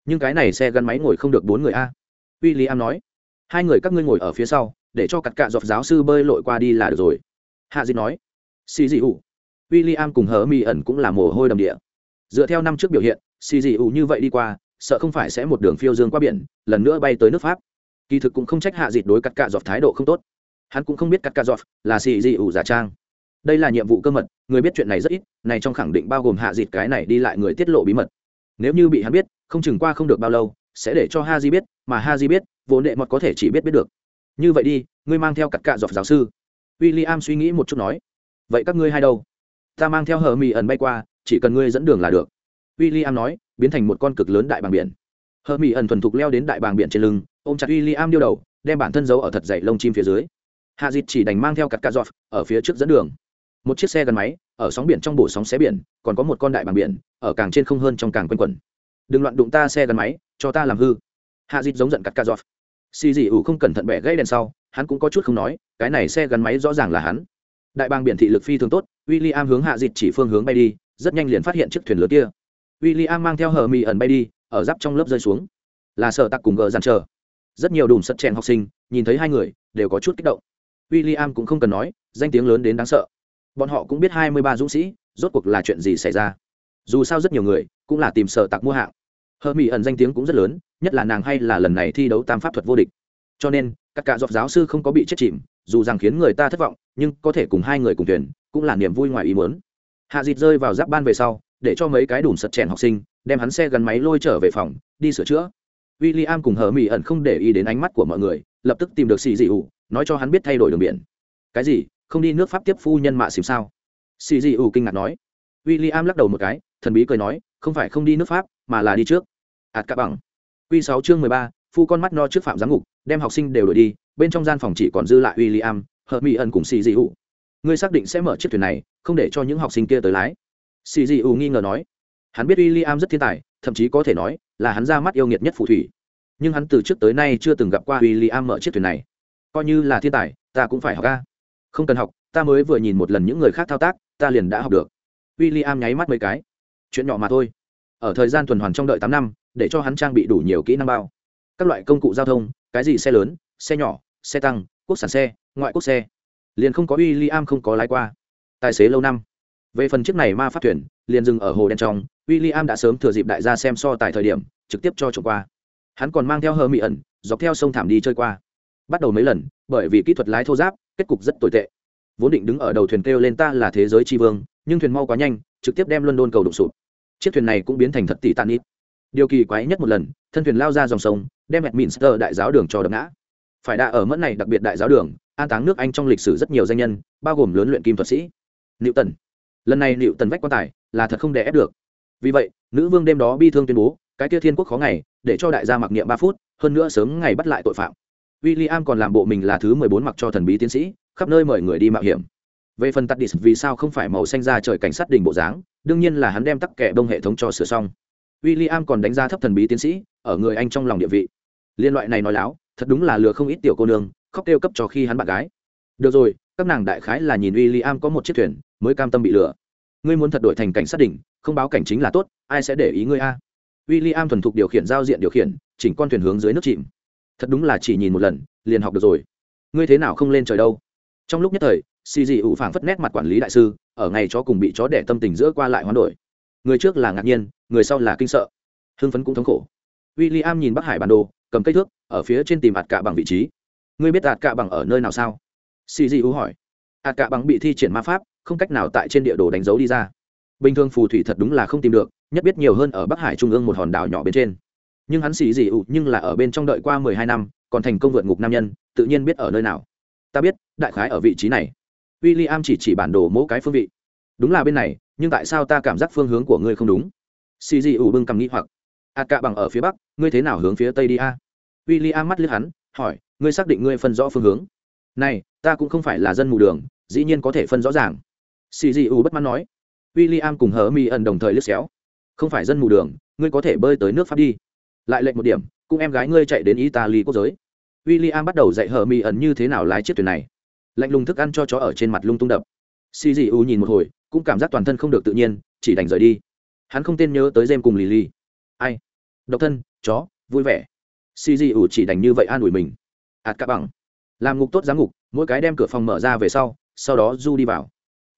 Nhưng cái này xe gắn máy ngồi không được bốn người a w i l l i am nói, hai người các ngươi ngồi ở phía sau, để cho cặt cạ dọc giáo sư bơi lội qua đi là được rồi. Hạ dịt nói, xì dị ủ. W i l l i am cùng hờ Mi ẩn cũng là mồ hôi đầm địa. Dựa theo năm trước biểu hiện, xì dị ủ như vậy đi qua, sợ không phải sẽ một đường phiêu dương qua biển, lần nữa bay tới nước pháp. Kỳ thực cũng không trách hạ dịt đối cắt cạ dọc thái độ không tốt. Hắn cũng không biết cắt cạ dọc là xì dị ủ giả trang. Đây là nhiệm vụ cơ mật, người biết chuyện này rất ít, này trong khẳng định bao gồm hạ dịt cái này đi lại người tiết lộ bí mật. Nếu như bị hắn biết, không chừng qua không được bao lâu sẽ để cho ha di biết, mà ha di biết vốn đệ mọt có thể chỉ biết biết được. Như vậy đi, ngươi mang theo cặt cạ dọc giáo sư. W i l l i am suy nghĩ một chút nói. Vậy các ngươi hai đâu? Ta mang theo hờ mì ẩn bay qua, chỉ cần ngươi dẫn đường là được. W i l l i am nói, biến thành một con cực lớn đại bàng biển. Hờ mì ẩn thuần thục leo đến đại bàng biển trên lưng, ôm chặt w i l l i am điêu đầu, đem bản thân giấu ở thật dày lông chim phía dưới. Hạ dịt chỉ đành mang theo cặt cạ dọc ở phía trước dẫn đường. Một chiếc xe gắn máy, ở sóng biển trong bổ sóng xé biển, còn có một con đại bàng biển, ở càng trên không hơn trong càng quanh quẩn. Đừng loạn đụng ta xe gắn máy cho ta làm hư. Hạ dịt giống giận cắt ca giọt. Xì dị ủ không cẩn thận bẻ gãy đèn sau, hắn cũng có chút không nói, cái này xe gắn máy rõ ràng là hắn. Đại bang biển thị lực phi thường tốt w i l l i am hướng hạ dịt chỉ phương hướng bay đi, rất nhanh liền phát hiện chiếc thuyền lửa kia. W i l l i am mang theo hờ mì ẩn bay đi, ở giáp trong lớp rơi xuống. Là sợ tặc cùng gờ dàn chờ. Rất nhiều đùm sật chèn học sinh, nhìn thấy hai người, đều có chút kích động. W i l l i am cũng không cần nói, danh tiếng lớn đến đáng sợ. Bọn họ cũng biết hai mươi ba dũng sĩ, rốt cuộc là chuyện gì xảy ra. Dù sao rất nhiều người, cũng là tìm sợ tặc mua hạng hờ mỹ ẩn danh tiếng cũng rất lớn, nhất là nàng hay là lần này thi đấu tam pháp thuật vô địch. Cho nên, các cả dọc giáo sư không có bị chết chìm, dù rằng khiến người ta thất vọng, nhưng có thể cùng hai người cùng thuyền cũng là niềm vui ngoài ý muốn. Hạ dịt rơi vào giáp ban về sau, để cho mấy cái đùm sật chèn học sinh, đem hắn xe gắn máy lôi trở về phòng, đi sửa chữa. W i l l i am cùng hờ mỹ ẩn không để ý đến ánh mắt của mọi người, lập tức tìm được xì dị ủ, nói cho hắn biết thay đổi đường biển. Cái gì? Không đi nước pháp tiếp phu nhân mạ xìm sao? Xì dị ủ kinh ngạc nói. W i l l i am lắc đầu một cái, thần bí cười nói, không phải không đi nước pháp, mà là đi trước ạt cả bằng. Q sáu chương mười ba, phu con mắt no trước phạm giám ngục, đem học sinh đều đổi đi, bên trong gian phòng chỉ còn dư lại w i l l i am mỹ ẩn cùng xì dị ủ ngươi xác định sẽ mở chiếc thuyền này, không để cho những học sinh kia tới lái. Xì dị ủ nghi ngờ nói. Hắn biết w i l l i am rất thiên tài, thậm chí có thể nói là hắn ra mắt yêu nghiệt nhất phù thủy. Nhưng hắn từ trước tới nay chưa từng gặp qua w i l l i am mở chiếc thuyền này. Coi như là thiên tài, ta cũng phải học ca không cần học, ta mới vừa nhìn một lần những người khác thao tác, ta liền đã học được. W i l l i am nháy mắt mấy cái. Chuyện nhỏ mà thôi. Ở thời gian tuần hoàn trong đợi tám năm để cho hắn trang bị đủ nhiều kỹ năng bao. Các loại công cụ giao thông, cái gì xe lớn, xe nhỏ, xe tăng, quốc sản xe, ngoại quốc xe. Liền không có uy li am không có lái qua. Tài xế lâu năm. Về phần chiếc này ma phát thuyền, liền dừng ở hồ đen trong w i l l i am đã sớm thừa dịp đại gia xem so tại thời điểm, trực tiếp cho trộm qua. Hắn còn mang theo hơ mỹ ẩn, dọc theo sông thảm đi chơi qua. Bắt đầu mấy lần, bởi vì kỹ thuật lái thô giáp, kết cục rất tồi tệ. Vốn định đứng ở đầu thuyền kêu lên ta là thế giới tri vương, nhưng thuyền mau quá nhanh, trực tiếp đem london cầu đụng sụp. Chiếc thuyền này cũng biến thành thật tỷ tàn ít điều kỳ quái nhất một lần, thân thuyền lao ra dòng sông, đem edminster đại giáo đường cho đập ngã. Phải đã ở mẫn này đặc biệt đại giáo đường, an táng nước anh trong lịch sử rất nhiều danh nhân, bao gồm lớn luyện kim thuật sĩ. Liệu tần lần này liệu tần vách quan tài là thật không đè ép được. Vì vậy, nữ vương đêm đó bi thương tuyên bố, cái kia thiên quốc khó ngày, để cho đại gia mặc niệm ba phút, hơn nữa sớm ngày bắt lại tội phạm. W i l l i am còn làm bộ mình là thứ mười bốn mặc cho thần bí tiến sĩ, khắp nơi mời người đi mạo hiểm. Về phần tắt đi vì sao không phải màu xanh ra trời cảnh sát đình bộ dáng, đương nhiên là hắn đem tắc kẻ bông hệ thống cho sửa xong w i l l i am còn đánh giá thấp thần bí tiến sĩ, ở người anh trong lòng địa vị. Liên loại này nói láo, thật đúng là lừa không ít tiểu cô nương, khóc kêu cấp cho khi hắn bạn gái. Được rồi, các nàng đại khái là nhìn w i l l i am có một chiếc thuyền, mới cam tâm bị lừa. Ngươi muốn thật đổi thành cảnh sát đỉnh, không báo cảnh chính là tốt, ai sẽ để ý ngươi a? W i l l i am thuần thục điều khiển giao diện điều khiển, chỉnh con thuyền hướng dưới nước chìm. Thật đúng là chỉ nhìn một lần, liền học được rồi. Ngươi thế nào không lên trời đâu? Trong lúc nhất thời xì dị ủ phảng phất nét mặt quản lý đại sư, ở ngày chó cùng bị chó đẻ tâm tình giữa qua lại hoán đổi người trước là ngạc nhiên, người sau là kinh sợ. Hưng phấn cũng thống khổ. W i l l i am nhìn bắc hải bản đồ, cầm cây thước, ở phía trên tìm ạt cạ bằng vị trí. Ngươi biết ạt cạ bằng ở nơi nào sao? Xì di u hỏi. Ạt cạ bằng bị thi triển ma pháp, không cách nào tại trên địa đồ đánh dấu đi ra. Bình thường phù thủy thật đúng là không tìm được, nhất biết nhiều hơn ở bắc hải trung ương một hòn đảo nhỏ bên trên. Nhưng hắn xì dị ụ nhưng là ở bên trong đợi qua mười hai năm, còn thành công vượt ngục nam nhân, tự nhiên biết ở nơi nào. Ta biết, đại khái ở vị trí này. W i l l i am chỉ chỉ bản đồ mỗi cái phương vị. Đúng là bên này nhưng tại sao ta cảm giác phương hướng của ngươi không đúng? Xì dị ủ bưng cầm nghĩ hoặc. A cạ bằng ở phía bắc, ngươi thế nào hướng phía tây đi a? W i l l i am mắt liếc hắn, hỏi, ngươi xác định ngươi phân rõ phương hướng? Này, ta cũng không phải là dân mù đường, dĩ nhiên có thể phân rõ ràng. Xì dị ủ bất mãn nói. W i l l i am cùng hờ mi ẩn đồng thời liếc xéo. Không phải dân mù đường, ngươi có thể bơi tới nước pháp đi. Lại lệnh một điểm cùng em gái ngươi chạy đến italy quốc giới. W i l l i am bắt đầu dạy hờ mi ẩn như thế nào lái chiếc thuyền này. Lạnh lùng thức ăn cho chó ở trên mặt lung tung đập. Xì dị u nhìn một hồi cũng cảm giác toàn thân không được tự nhiên, chỉ đành rời đi. Hắn không tên nhớ tới jem cùng lì lì ai? Độc thân, chó, vui vẻ. Si di ủ chỉ đành như vậy an ủi mình. Ạt cả bằng. Làm ngục tốt giám ngục, mỗi cái đem cửa phòng mở ra về sau sau đó du đi vào.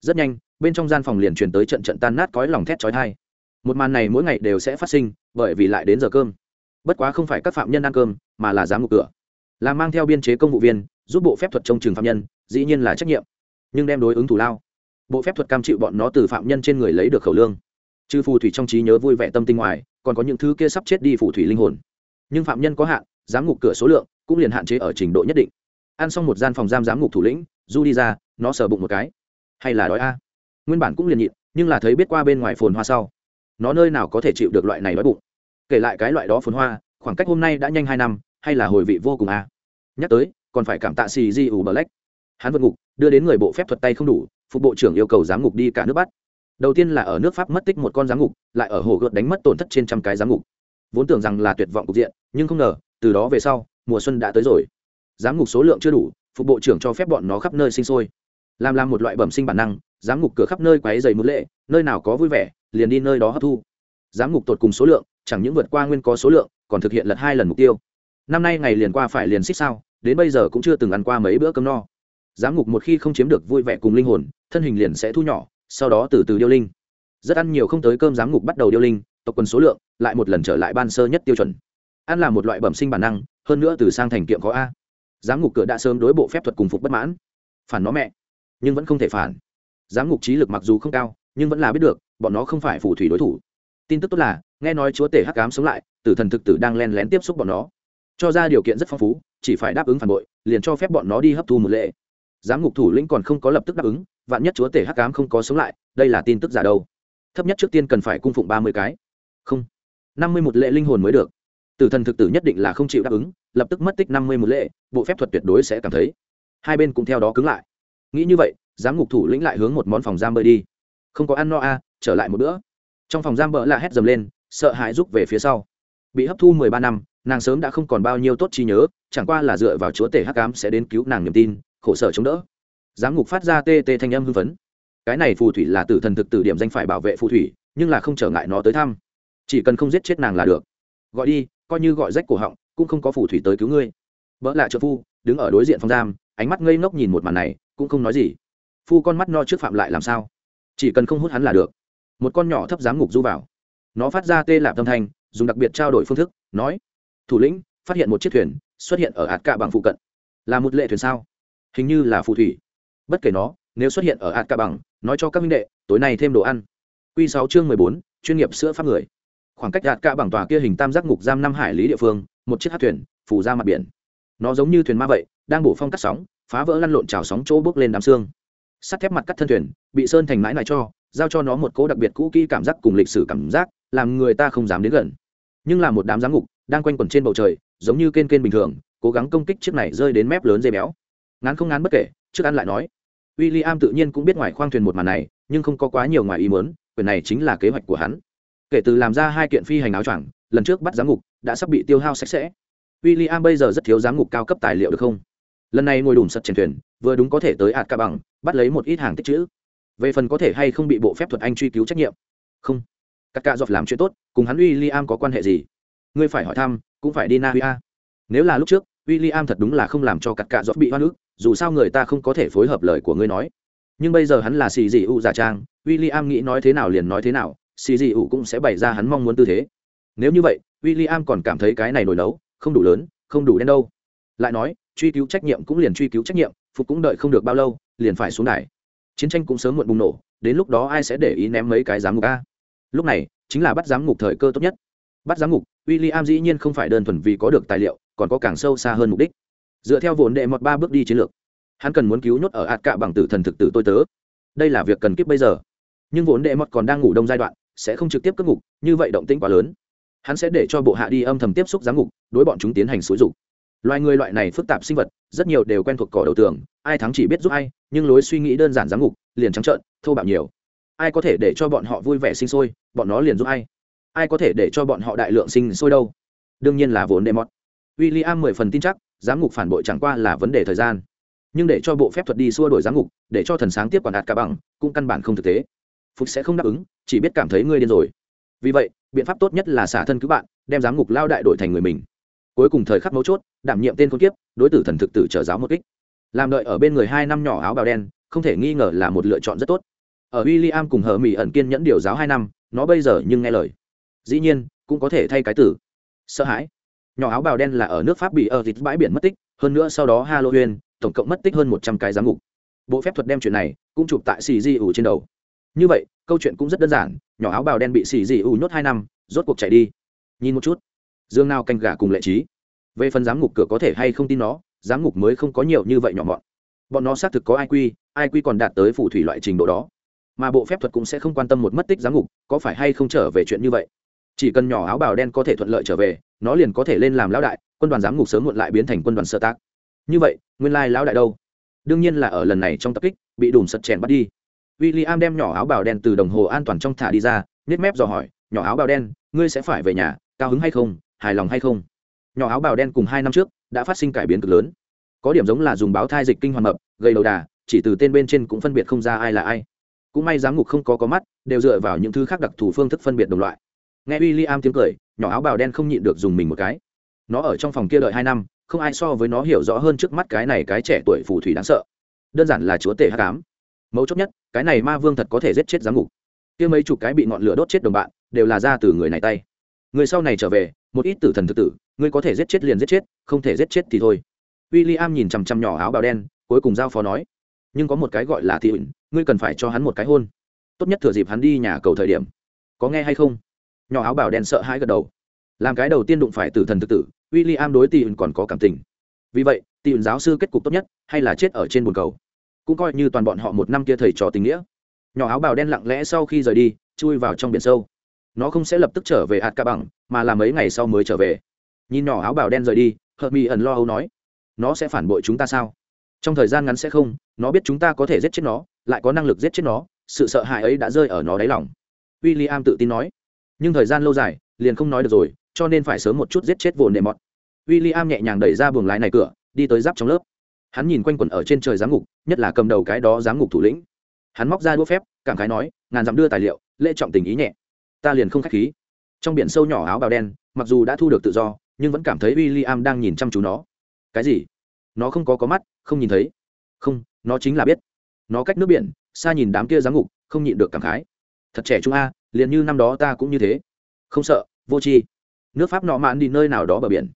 Rất nhanh, bên trong gian phòng liền truyền tới trận trận tan nát cõi lòng thét chói thai một màn này mỗi ngày đều sẽ phát sinh, bởi vì lại đến giờ cơm. Bất quá không phải các phạm nhân ăn cơm, mà là giám ngục cửa. Là mang theo biên chế công vụ viên, giúp bộ phép thuật trông chừng phạm nhân, dĩ nhiên là trách nhiệm. Nhưng đem đối ứng thủ lao bộ phép thuật cam chịu bọn nó từ phạm nhân trên người lấy được khẩu lương. Trừ phù thủy trong trí nhớ vui vẻ tâm tinh ngoài, còn có những thứ kia sắp chết đi phù thủy linh hồn. Nhưng phạm nhân có hạn, giám ngục cửa số lượng cũng liền hạn chế ở trình độ nhất định. Ăn xong một gian phòng giam giám ngục thủ lĩnh, du đi ra, nó sờ bụng một cái. Hay là đói a? Nguyên bản cũng liền nhịn, nhưng là thấy biết qua bên ngoài phồn hoa sau. Nó nơi nào có thể chịu được loại này đói bụng? Kể lại cái loại đó phồn hoa, khoảng cách hôm nay đã nhanh hai năm, hay là hồi vị vô cùng a? Nhắc tới, còn phải cảm tạ xì di ủ black hắn vượt ngục, đưa đến người bộ phép thuật tay không đủ phục bộ trưởng yêu cầu giám ngục đi cả nước bắt. Đầu tiên là ở nước pháp mất tích một con giám ngục, lại ở hồ gợt đánh mất tổn thất trên trăm cái giám ngục. Vốn tưởng rằng là tuyệt vọng cục diện, nhưng không ngờ, từ đó về sau, mùa xuân đã tới rồi. Giám ngục số lượng chưa đủ, phục bộ trưởng cho phép bọn nó khắp nơi sinh sôi. Làm làm một loại bẩm sinh bản năng, giám ngục cửa khắp nơi quáy dày muốn lệ, nơi nào có vui vẻ, liền đi nơi đó hấp thu. Giám ngục tột cùng số lượng, chẳng những vượt qua nguyên có số lượng, còn thực hiện lật hai lần mục tiêu. Năm nay ngày liền qua phải liền xích sao, đến bây giờ cũng chưa từng ăn qua mấy bữa cơm no giám ngục một khi không chiếm được vui vẻ cùng linh hồn, thân hình liền sẽ thu nhỏ, sau đó từ từ điêu linh. Rất ăn nhiều không tới cơm giám ngục bắt đầu điêu linh, tộc quần số lượng lại một lần trở lại ban sơ nhất tiêu chuẩn. Ăn là một loại bẩm sinh bản năng, hơn nữa từ sang thành kiệm có a. Giám ngục cửa đã sớm đối bộ phép thuật cùng phục bất mãn. Phản nó mẹ, nhưng vẫn không thể phản. Giám ngục trí lực mặc dù không cao, nhưng vẫn là biết được, bọn nó không phải phù thủy đối thủ. Tin tức tốt là, nghe nói chúa tể hắc cám sống lại, tử thần thực tử đang len lén tiếp xúc bọn nó. Cho ra điều kiện rất phong phú, chỉ phải đáp ứng phản bội, liền cho phép bọn nó đi hấp thu một lệ giám ngục thủ lĩnh còn không có lập tức đáp ứng, vạn nhất chúa tể hắc cám không có sống lại, đây là tin tức giả đâu. Thấp nhất trước tiên cần phải cung phụng ba mươi cái. Không. năm mươi một lệ linh hồn mới được. Tử thần thực tử nhất định là không chịu đáp ứng, lập tức mất tích năm mươi một lệ, bộ phép thuật tuyệt đối sẽ cảm thấy. Hai bên cũng theo đó cứng lại. Nghĩ như vậy, giám ngục thủ lĩnh lại hướng một món phòng giam bơi đi. Không có ăn no a, trở lại một bữa. Trong phòng giam bỡ là hét dầm lên, sợ hãi rút về phía sau. Bị hấp thu mười ba năm, nàng sớm đã không còn bao nhiêu tốt trí nhớ, chẳng qua là dựa vào chúa tể hắc cám sẽ đến cứu nàng niềm tin khổ sở chống đỡ. Giám ngục phát ra tê tê thanh âm hưng phấn. Cái này phù thủy là tử thần thực tử điểm danh phải bảo vệ phù thủy, nhưng là không trở ngại nó tới thăm. Chỉ cần không giết chết nàng là được. Gọi đi, coi như gọi rách cổ họng, cũng không có phù thủy tới cứu ngươi. Vợ lạ trợ phu, đứng ở đối diện phòng giam, ánh mắt ngây ngốc nhìn một màn này, cũng không nói gì. Phu con mắt no trước phạm lại làm sao? Chỉ cần không hút hắn là được. Một con nhỏ thấp giám ngục du vào. Nó phát ra tê lạp tâm thanh, dùng đặc biệt trao đổi phương thức, nói, thủ lĩnh, phát hiện một chiếc thuyền, xuất hiện ở hạt cạ bằng phụ cận. Là một lệ thuyền sao? Hình như là phù thủy. Bất kể nó, nếu xuất hiện ở ạt ca bằng, nói cho các minh đệ, tối nay thêm đồ ăn. Q sáu chương mười bốn, chuyên nghiệp sữa pháp người. Khoảng cách ạt ca bằng tòa kia hình tam giác ngục giam năm hải lý địa phương, một chiếc hát thuyền phủ ra mặt biển. Nó giống như thuyền ma vậy, đang bổ phong cắt sóng, phá vỡ lăn lộn trào sóng chỗ bước lên đám xương. Sắt thép mặt cắt thân thuyền, bị sơn thành mãi lại cho, giao cho nó một cố đặc biệt cũ kỹ cảm giác cùng lịch sử cảm giác, làm người ta không dám đến gần. Nhưng là một đám giám ngục, đang quanh quẩn trên bầu trời, giống như kên kên bình thường, cố gắng công kích chiếc này rơi đến mép lớn dây béo ngán không ngán bất kể, trước ăn lại nói. W i l l i am tự nhiên cũng biết ngoài khoang thuyền một màn này, nhưng không có quá nhiều ngoài ý muốn, quyền này chính là kế hoạch của hắn. Kể từ làm ra hai kiện phi hành áo choàng, lần trước bắt giám ngục, đã sắp bị tiêu hao sạch sẽ. W i l l i am bây giờ rất thiếu giám ngục cao cấp tài liệu được không? Lần này ngồi đùm sật trên thuyền, vừa đúng có thể tới ạt ca bằng, bắt lấy một ít hàng tích chữ. Về phần có thể hay không bị bộ phép thuật anh truy cứu trách nhiệm? Không. Các cạ dọc làm chuyện tốt, cùng hắn w i l l i am có quan hệ gì? Ngươi phải hỏi thăm, cũng phải đi na uy a. Nếu là lúc trước w i l l i am thật đúng là không làm cho cắt cạ dọc bị hoa nước dù sao người ta không có thể phối hợp lời của ngươi nói. Nhưng bây giờ hắn là xì dị ụ giả trang w i l l i am nghĩ nói thế nào liền nói thế nào, xì dị ụ cũng sẽ bày ra hắn mong muốn tư thế. Nếu như vậy w i l l i am còn cảm thấy cái này nổi nấu, không đủ lớn, không đủ đen đâu. Lại nói, truy cứu trách nhiệm cũng liền truy cứu trách nhiệm, phục cũng đợi không được bao lâu, liền phải xuống đài. Chiến tranh cũng sớm muộn bùng nổ, đến lúc đó ai sẽ để ý ném mấy cái giám ngục a? Lúc này, chính là bắt giám ngục thời cơ tốt nhất. Bắt giám ngục w i l l i am dĩ nhiên không phải đơn thuần vì có được tài liệu còn có càng sâu xa hơn mục đích. Dựa theo vốn đệ một ba bước đi chiến lược, hắn cần muốn cứu nhốt ở ạt cạ bằng tử thần thực tử tôi tớ. Đây là việc cần kiếp bây giờ. Nhưng vốn đệ một còn đang ngủ đông giai đoạn, sẽ không trực tiếp cất ngục, như vậy động tĩnh quá lớn. Hắn sẽ để cho bộ hạ đi âm thầm tiếp xúc giám ngục, đối bọn chúng tiến hành xúi dục. Loài người loại này phức tạp sinh vật, rất nhiều đều quen thuộc cỏ đầu tường, ai thắng chỉ biết giúp ai, nhưng lối suy nghĩ đơn giản giám ngục, liền trắng trợn, thô bạo nhiều. Ai có thể để cho bọn họ vui vẻ sinh sôi, bọn nó liền giúp ai. Ai có thể để cho bọn họ đại lượng sinh sôi đâu? Đương nhiên là vốn đệ mọt w i l l i am mười phần tin chắc, giám ngục phản bội chẳng qua là vấn đề thời gian. Nhưng để cho bộ phép thuật đi xua đổi giám ngục, để cho thần sáng tiếp quản đạt cả bằng, cũng căn bản không thực tế. Phục sẽ không đáp ứng, chỉ biết cảm thấy ngươi điên rồi. Vì vậy, biện pháp tốt nhất là xả thân cứu bạn, đem giám ngục lao đại đổi thành người mình. Cuối cùng thời khắc mấu chốt, đảm nhiệm tên con kiếp, đối tử thần thực tử trở giáo một kích. Làm đợi ở bên người hai năm nhỏ áo bào đen, không thể nghi ngờ là một lựa chọn rất tốt. Ở w i l l i am cùng hờ mỹ ẩn kiên nhẫn điều giáo hai năm, nó bây giờ nhưng nghe lời. Dĩ nhiên, cũng có thể thay cái tử. Sợ hãi nhỏ áo bào đen là ở nước pháp bị ở thịt bãi biển mất tích, hơn nữa sau đó halloween, tổng cộng mất tích hơn một trăm cái giám ngục bộ phép thuật đem chuyện này cũng chụp tại xì di ủ trên đầu. Như vậy, câu chuyện cũng rất đơn giản, nhỏ áo bào đen bị xì di ủ nhốt hai năm, rốt cuộc chạy đi. Nhìn một chút, dương nào canh gà cùng lệ trí. Về phần giám ngục cửa có thể hay không tin nó, giám ngục mới không có nhiều như vậy nhỏ mọn. Bọn nó xác thực có ai quy ai quy còn đạt tới phủ thủy loại trình độ đó. Mà bộ phép thuật cũng sẽ không quan tâm một mất tích giám ngục có phải hay không trở về chuyện như vậy. Chỉ cần nhỏ áo bào đen có thể thuận lợi trở về nó liền có thể lên làm lão đại, quân đoàn giám ngục sớm muộn lại biến thành quân đoàn sơ tác. Như vậy, nguyên lai lão đại đâu? Đương nhiên là ở lần này trong tập kích, bị đùm sật chèn bắt đi. W i l l i am đem nhỏ áo bào đen từ đồng hồ an toàn trong thả đi ra nếp mép dò hỏi, nhỏ áo bào đen, ngươi sẽ phải về nhà, cao hứng hay không, hài lòng hay không? Nhỏ áo bào đen cùng hai năm trước, đã phát sinh cải biến cực lớn. Có điểm giống là dùng báo thai dịch kinh hoàn mập gây đầu đà, chỉ từ tên bên trên cũng phân biệt không ra ai là ai. Cũng may giám ngục không có có mắt, đều dựa vào những thứ khác đặc thù phương thức phân biệt đồng loại. Nghe w i l l i am tiếng cười nhỏ áo bào đen không nhịn được dùng mình một cái. Nó ở trong phòng kia đợi hai năm, không ai so với nó hiểu rõ hơn trước mắt cái này cái trẻ tuổi phù thủy đáng sợ. Đơn giản là chúa tể hát cám mấu chốt nhất, cái này ma vương thật có thể giết chết giám ngục. Kia mấy chục cái bị ngọn lửa đốt chết đồng bạn, đều là ra từ người này tay. Người sau này trở về, một ít tử thần thực tử, ngươi có thể giết chết liền giết chết, không thể giết chết thì thôi. W i l l i am nhìn chằm chằm nhỏ áo bào đen, cuối cùng giao phó nói, nhưng có một cái gọi là thị ẩn ngươi cần phải cho hắn một cái hôn. Tốt nhất thừa dịp hắn đi nhà cầu thời điểm. Có nghe hay không? Nhỏ áo bảo đen sợ hãi gật đầu. Làm cái đầu tiên đụng phải tử thần thực tử w i l l i am đối tỷ còn có cảm tình. Vì vậy tỷ giáo sư kết cục tốt nhất, hay là chết ở trên bồn cầu. Cũng coi như toàn bọn họ một năm kia thầy trò tình nghĩa. Nhỏ áo bào đen lặng lẽ sau khi rời đi, chui vào trong biển sâu. Nó không sẽ lập tức trở về hạt ca bằng mà là mấy ngày sau mới trở về. Nhìn nhỏ áo bào đen rời đi hợp mỹ ẩn lo âu nói, nó sẽ phản bội chúng ta sao? Trong thời gian ngắn sẽ không, nó biết chúng ta có thể giết chết nó, lại có năng lực giết chết nó, sự sợ hãi ấy đã rơi ở nó đáy lòng. W i l l i am tự tin nói nhưng thời gian lâu dài, liền không nói được rồi, cho nên phải sớm một chút giết chết vồn nệ mọt. W i l l i am nhẹ nhàng đẩy ra buồng lái này cửa, đi tới giáp trong lớp. Hắn nhìn quanh quẩn ở trên trời giám ngục, nhất là cầm đầu cái đó giám ngục thủ lĩnh. Hắn móc ra đũa phép, cảm khái nói, ngàn dặm đưa tài liệu, lễ trọng tình ý nhẹ. Ta liền không k h á c h khí. Trong biển sâu nhỏ áo bào đen, mặc dù đã thu được tự do, nhưng vẫn cảm thấy w i l l i am đang nhìn chăm chú nó. Cái gì? Nó không có có mắt, không nhìn thấy? Không, nó chính là biết. Nó cách nước biển, xa nhìn đám kia giám ngục, không nhịn được cảm khái thật trẻ trung a, liền như năm đó ta cũng như thế. Không sợ, vô tri. Nước pháp nọ mạn đi nơi nào đó bờ biển.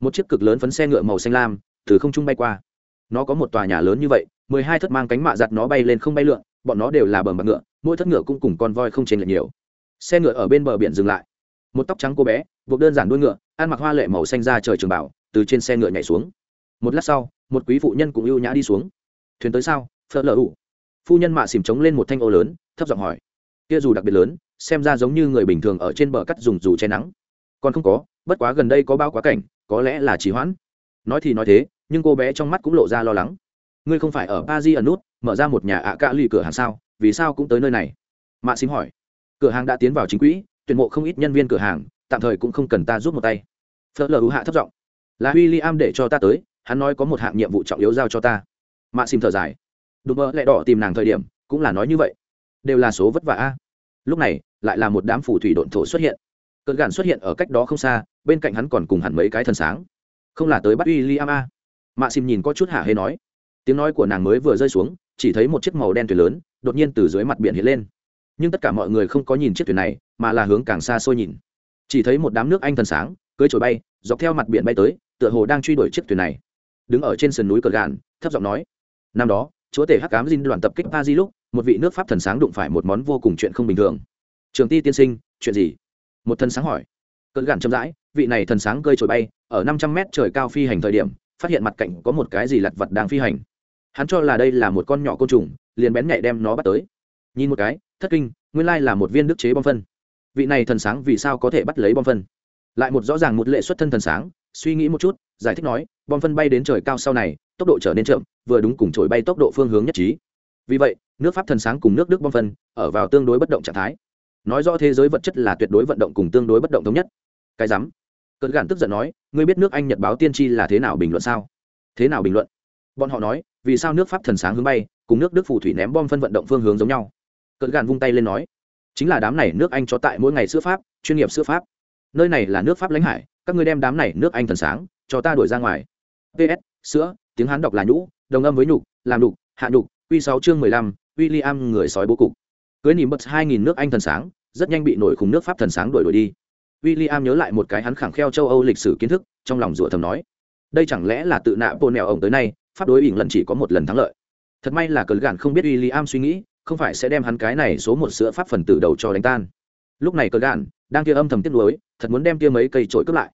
Một chiếc cực lớn phấn xe ngựa màu xanh lam, từ không trung bay qua. Nó có một tòa nhà lớn như vậy, mười hai thất mang cánh mạ giặt nó bay lên không bay lượn, bọn nó đều là bờ bạc ngựa, mỗi thất ngựa cũng cùng con voi không chênh lệch nhiều. Xe ngựa ở bên bờ biển dừng lại. Một tóc trắng cô bé, buộc đơn giản đuôi ngựa, ăn mặc hoa lệ màu xanh ra trời trường bảo, từ trên xe ngựa nhảy xuống. Một lát sau, một quý phụ nhân cũng ưu nhã đi xuống. Thuyền tới sao? Phớt lờ ủ. Phu nhân mạ xìm trống lên một thanh ô lớn, thấp giọng hỏi kia dù đặc biệt lớn, xem ra giống như người bình thường ở trên bờ cắt dùng dù che nắng. Còn không có, bất quá gần đây có bao quá cảnh, có lẽ là trì hoãn. Nói thì nói thế, nhưng cô bé trong mắt cũng lộ ra lo lắng. Ngươi không phải ở ba di ẩn nút mở ra một nhà ạ à cạ lì cửa hàng sao? Vì sao cũng tới nơi này? Mạ xím hỏi. Cửa hàng đã tiến vào chính quỹ, tuyển mộ không ít nhân viên cửa hàng, tạm thời cũng không cần ta giúp một tay. Phớt lờ hạ thấp giọng. Là w i l l i am để cho ta tới, hắn nói có một hạng nhiệm vụ trọng yếu giao cho ta. Mạ xìm thở dài. Đùm mơ lẹ đỏ tìm nàng thời điểm, cũng là nói như vậy đều là số vất vả a. Lúc này, lại là một đám phù thủy độn thổ xuất hiện. Cơn gạn xuất hiện ở cách đó không xa, bên cạnh hắn còn cùng hẳn mấy cái thần sáng. Không là tới bắt uy li am a. Mạ xìm nhìn có chút hả hê nói. Tiếng nói của nàng mới vừa rơi xuống, chỉ thấy một chiếc màu đen thuyền lớn đột nhiên từ dưới mặt biển hiện lên. Nhưng tất cả mọi người không có nhìn chiếc thuyền này, mà là hướng càng xa xôi nhìn. Chỉ thấy một đám nước anh thần sáng cưới trồi bay, dọc theo mặt biển bay tới, tựa hồ đang truy đuổi chiếc thuyền này. Đứng ở trên sườn núi cờ gạn thấp giọng nói, năm đó, chúa tể hắc cám dinh đoàn tập kích pa di lúc một vị nước pháp thần sáng đụng phải một món vô cùng chuyện không bình thường. Trường ti tiên sinh, chuyện gì? Một thần sáng hỏi. Cỡ gạn chậm rãi, vị này thần sáng cơi trồi bay, ở năm trăm mét trời cao phi hành thời điểm, phát hiện mặt cạnh có một cái gì lặt vặt đang phi hành. Hắn cho là đây là một con nhỏ côn trùng, liền bén nhạy đem nó bắt tới. Nhìn một cái, thất kinh, nguyên lai là một viên đức chế bom phân. Vị này thần sáng vì sao có thể bắt lấy bom phân? Lại một rõ ràng một lệ xuất thân thần sáng, suy nghĩ một chút, giải thích nói, bom phân bay đến trời cao sau này, tốc độ trở nên chậm, vừa đúng cùng trồi bay tốc độ phương hướng nhất trí. Vì vậy nước pháp thần sáng cùng nước đức bom phân ở vào tương đối bất động trạng thái nói rõ thế giới vật chất là tuyệt đối vận động cùng tương đối bất động thống nhất cái rắm cơn gạn tức giận nói ngươi biết nước anh nhật báo tiên tri là thế nào bình luận sao thế nào bình luận bọn họ nói vì sao nước pháp thần sáng hướng bay cùng nước đức phù thủy ném bom phân vận động phương hướng giống nhau cơn gạn vung tay lên nói chính là đám này nước anh cho tại mỗi ngày sữa pháp chuyên nghiệp sữa pháp nơi này là nước pháp lãnh hải các ngươi đem đám này nước anh thần sáng cho ta đuổi ra ngoài ps sữa tiếng hán đọc là nhũ đồng âm với nhục làm nhục hạ nhục q sáu chương mười lăm William người sói bố cục. Cưới nỉm bật hai nghìn nước anh thần sáng, rất nhanh bị nổi khủng nước pháp thần sáng đuổi đuổi đi. William nhớ lại một cái hắn khẳng kheo châu âu lịch sử kiến thức, trong lòng rủa thầm nói, đây chẳng lẽ là tự nạ bồn mèo ổng tới nay, pháp đối ỉn lần chỉ có một lần thắng lợi. Thật may là cờ gạn không biết William suy nghĩ, không phải sẽ đem hắn cái này số một sữa pháp phần tử đầu cho đánh tan. Lúc này cờ gạn, đang kia âm thầm tiếc nuối, thật muốn đem kia mấy cây trội cướp lại.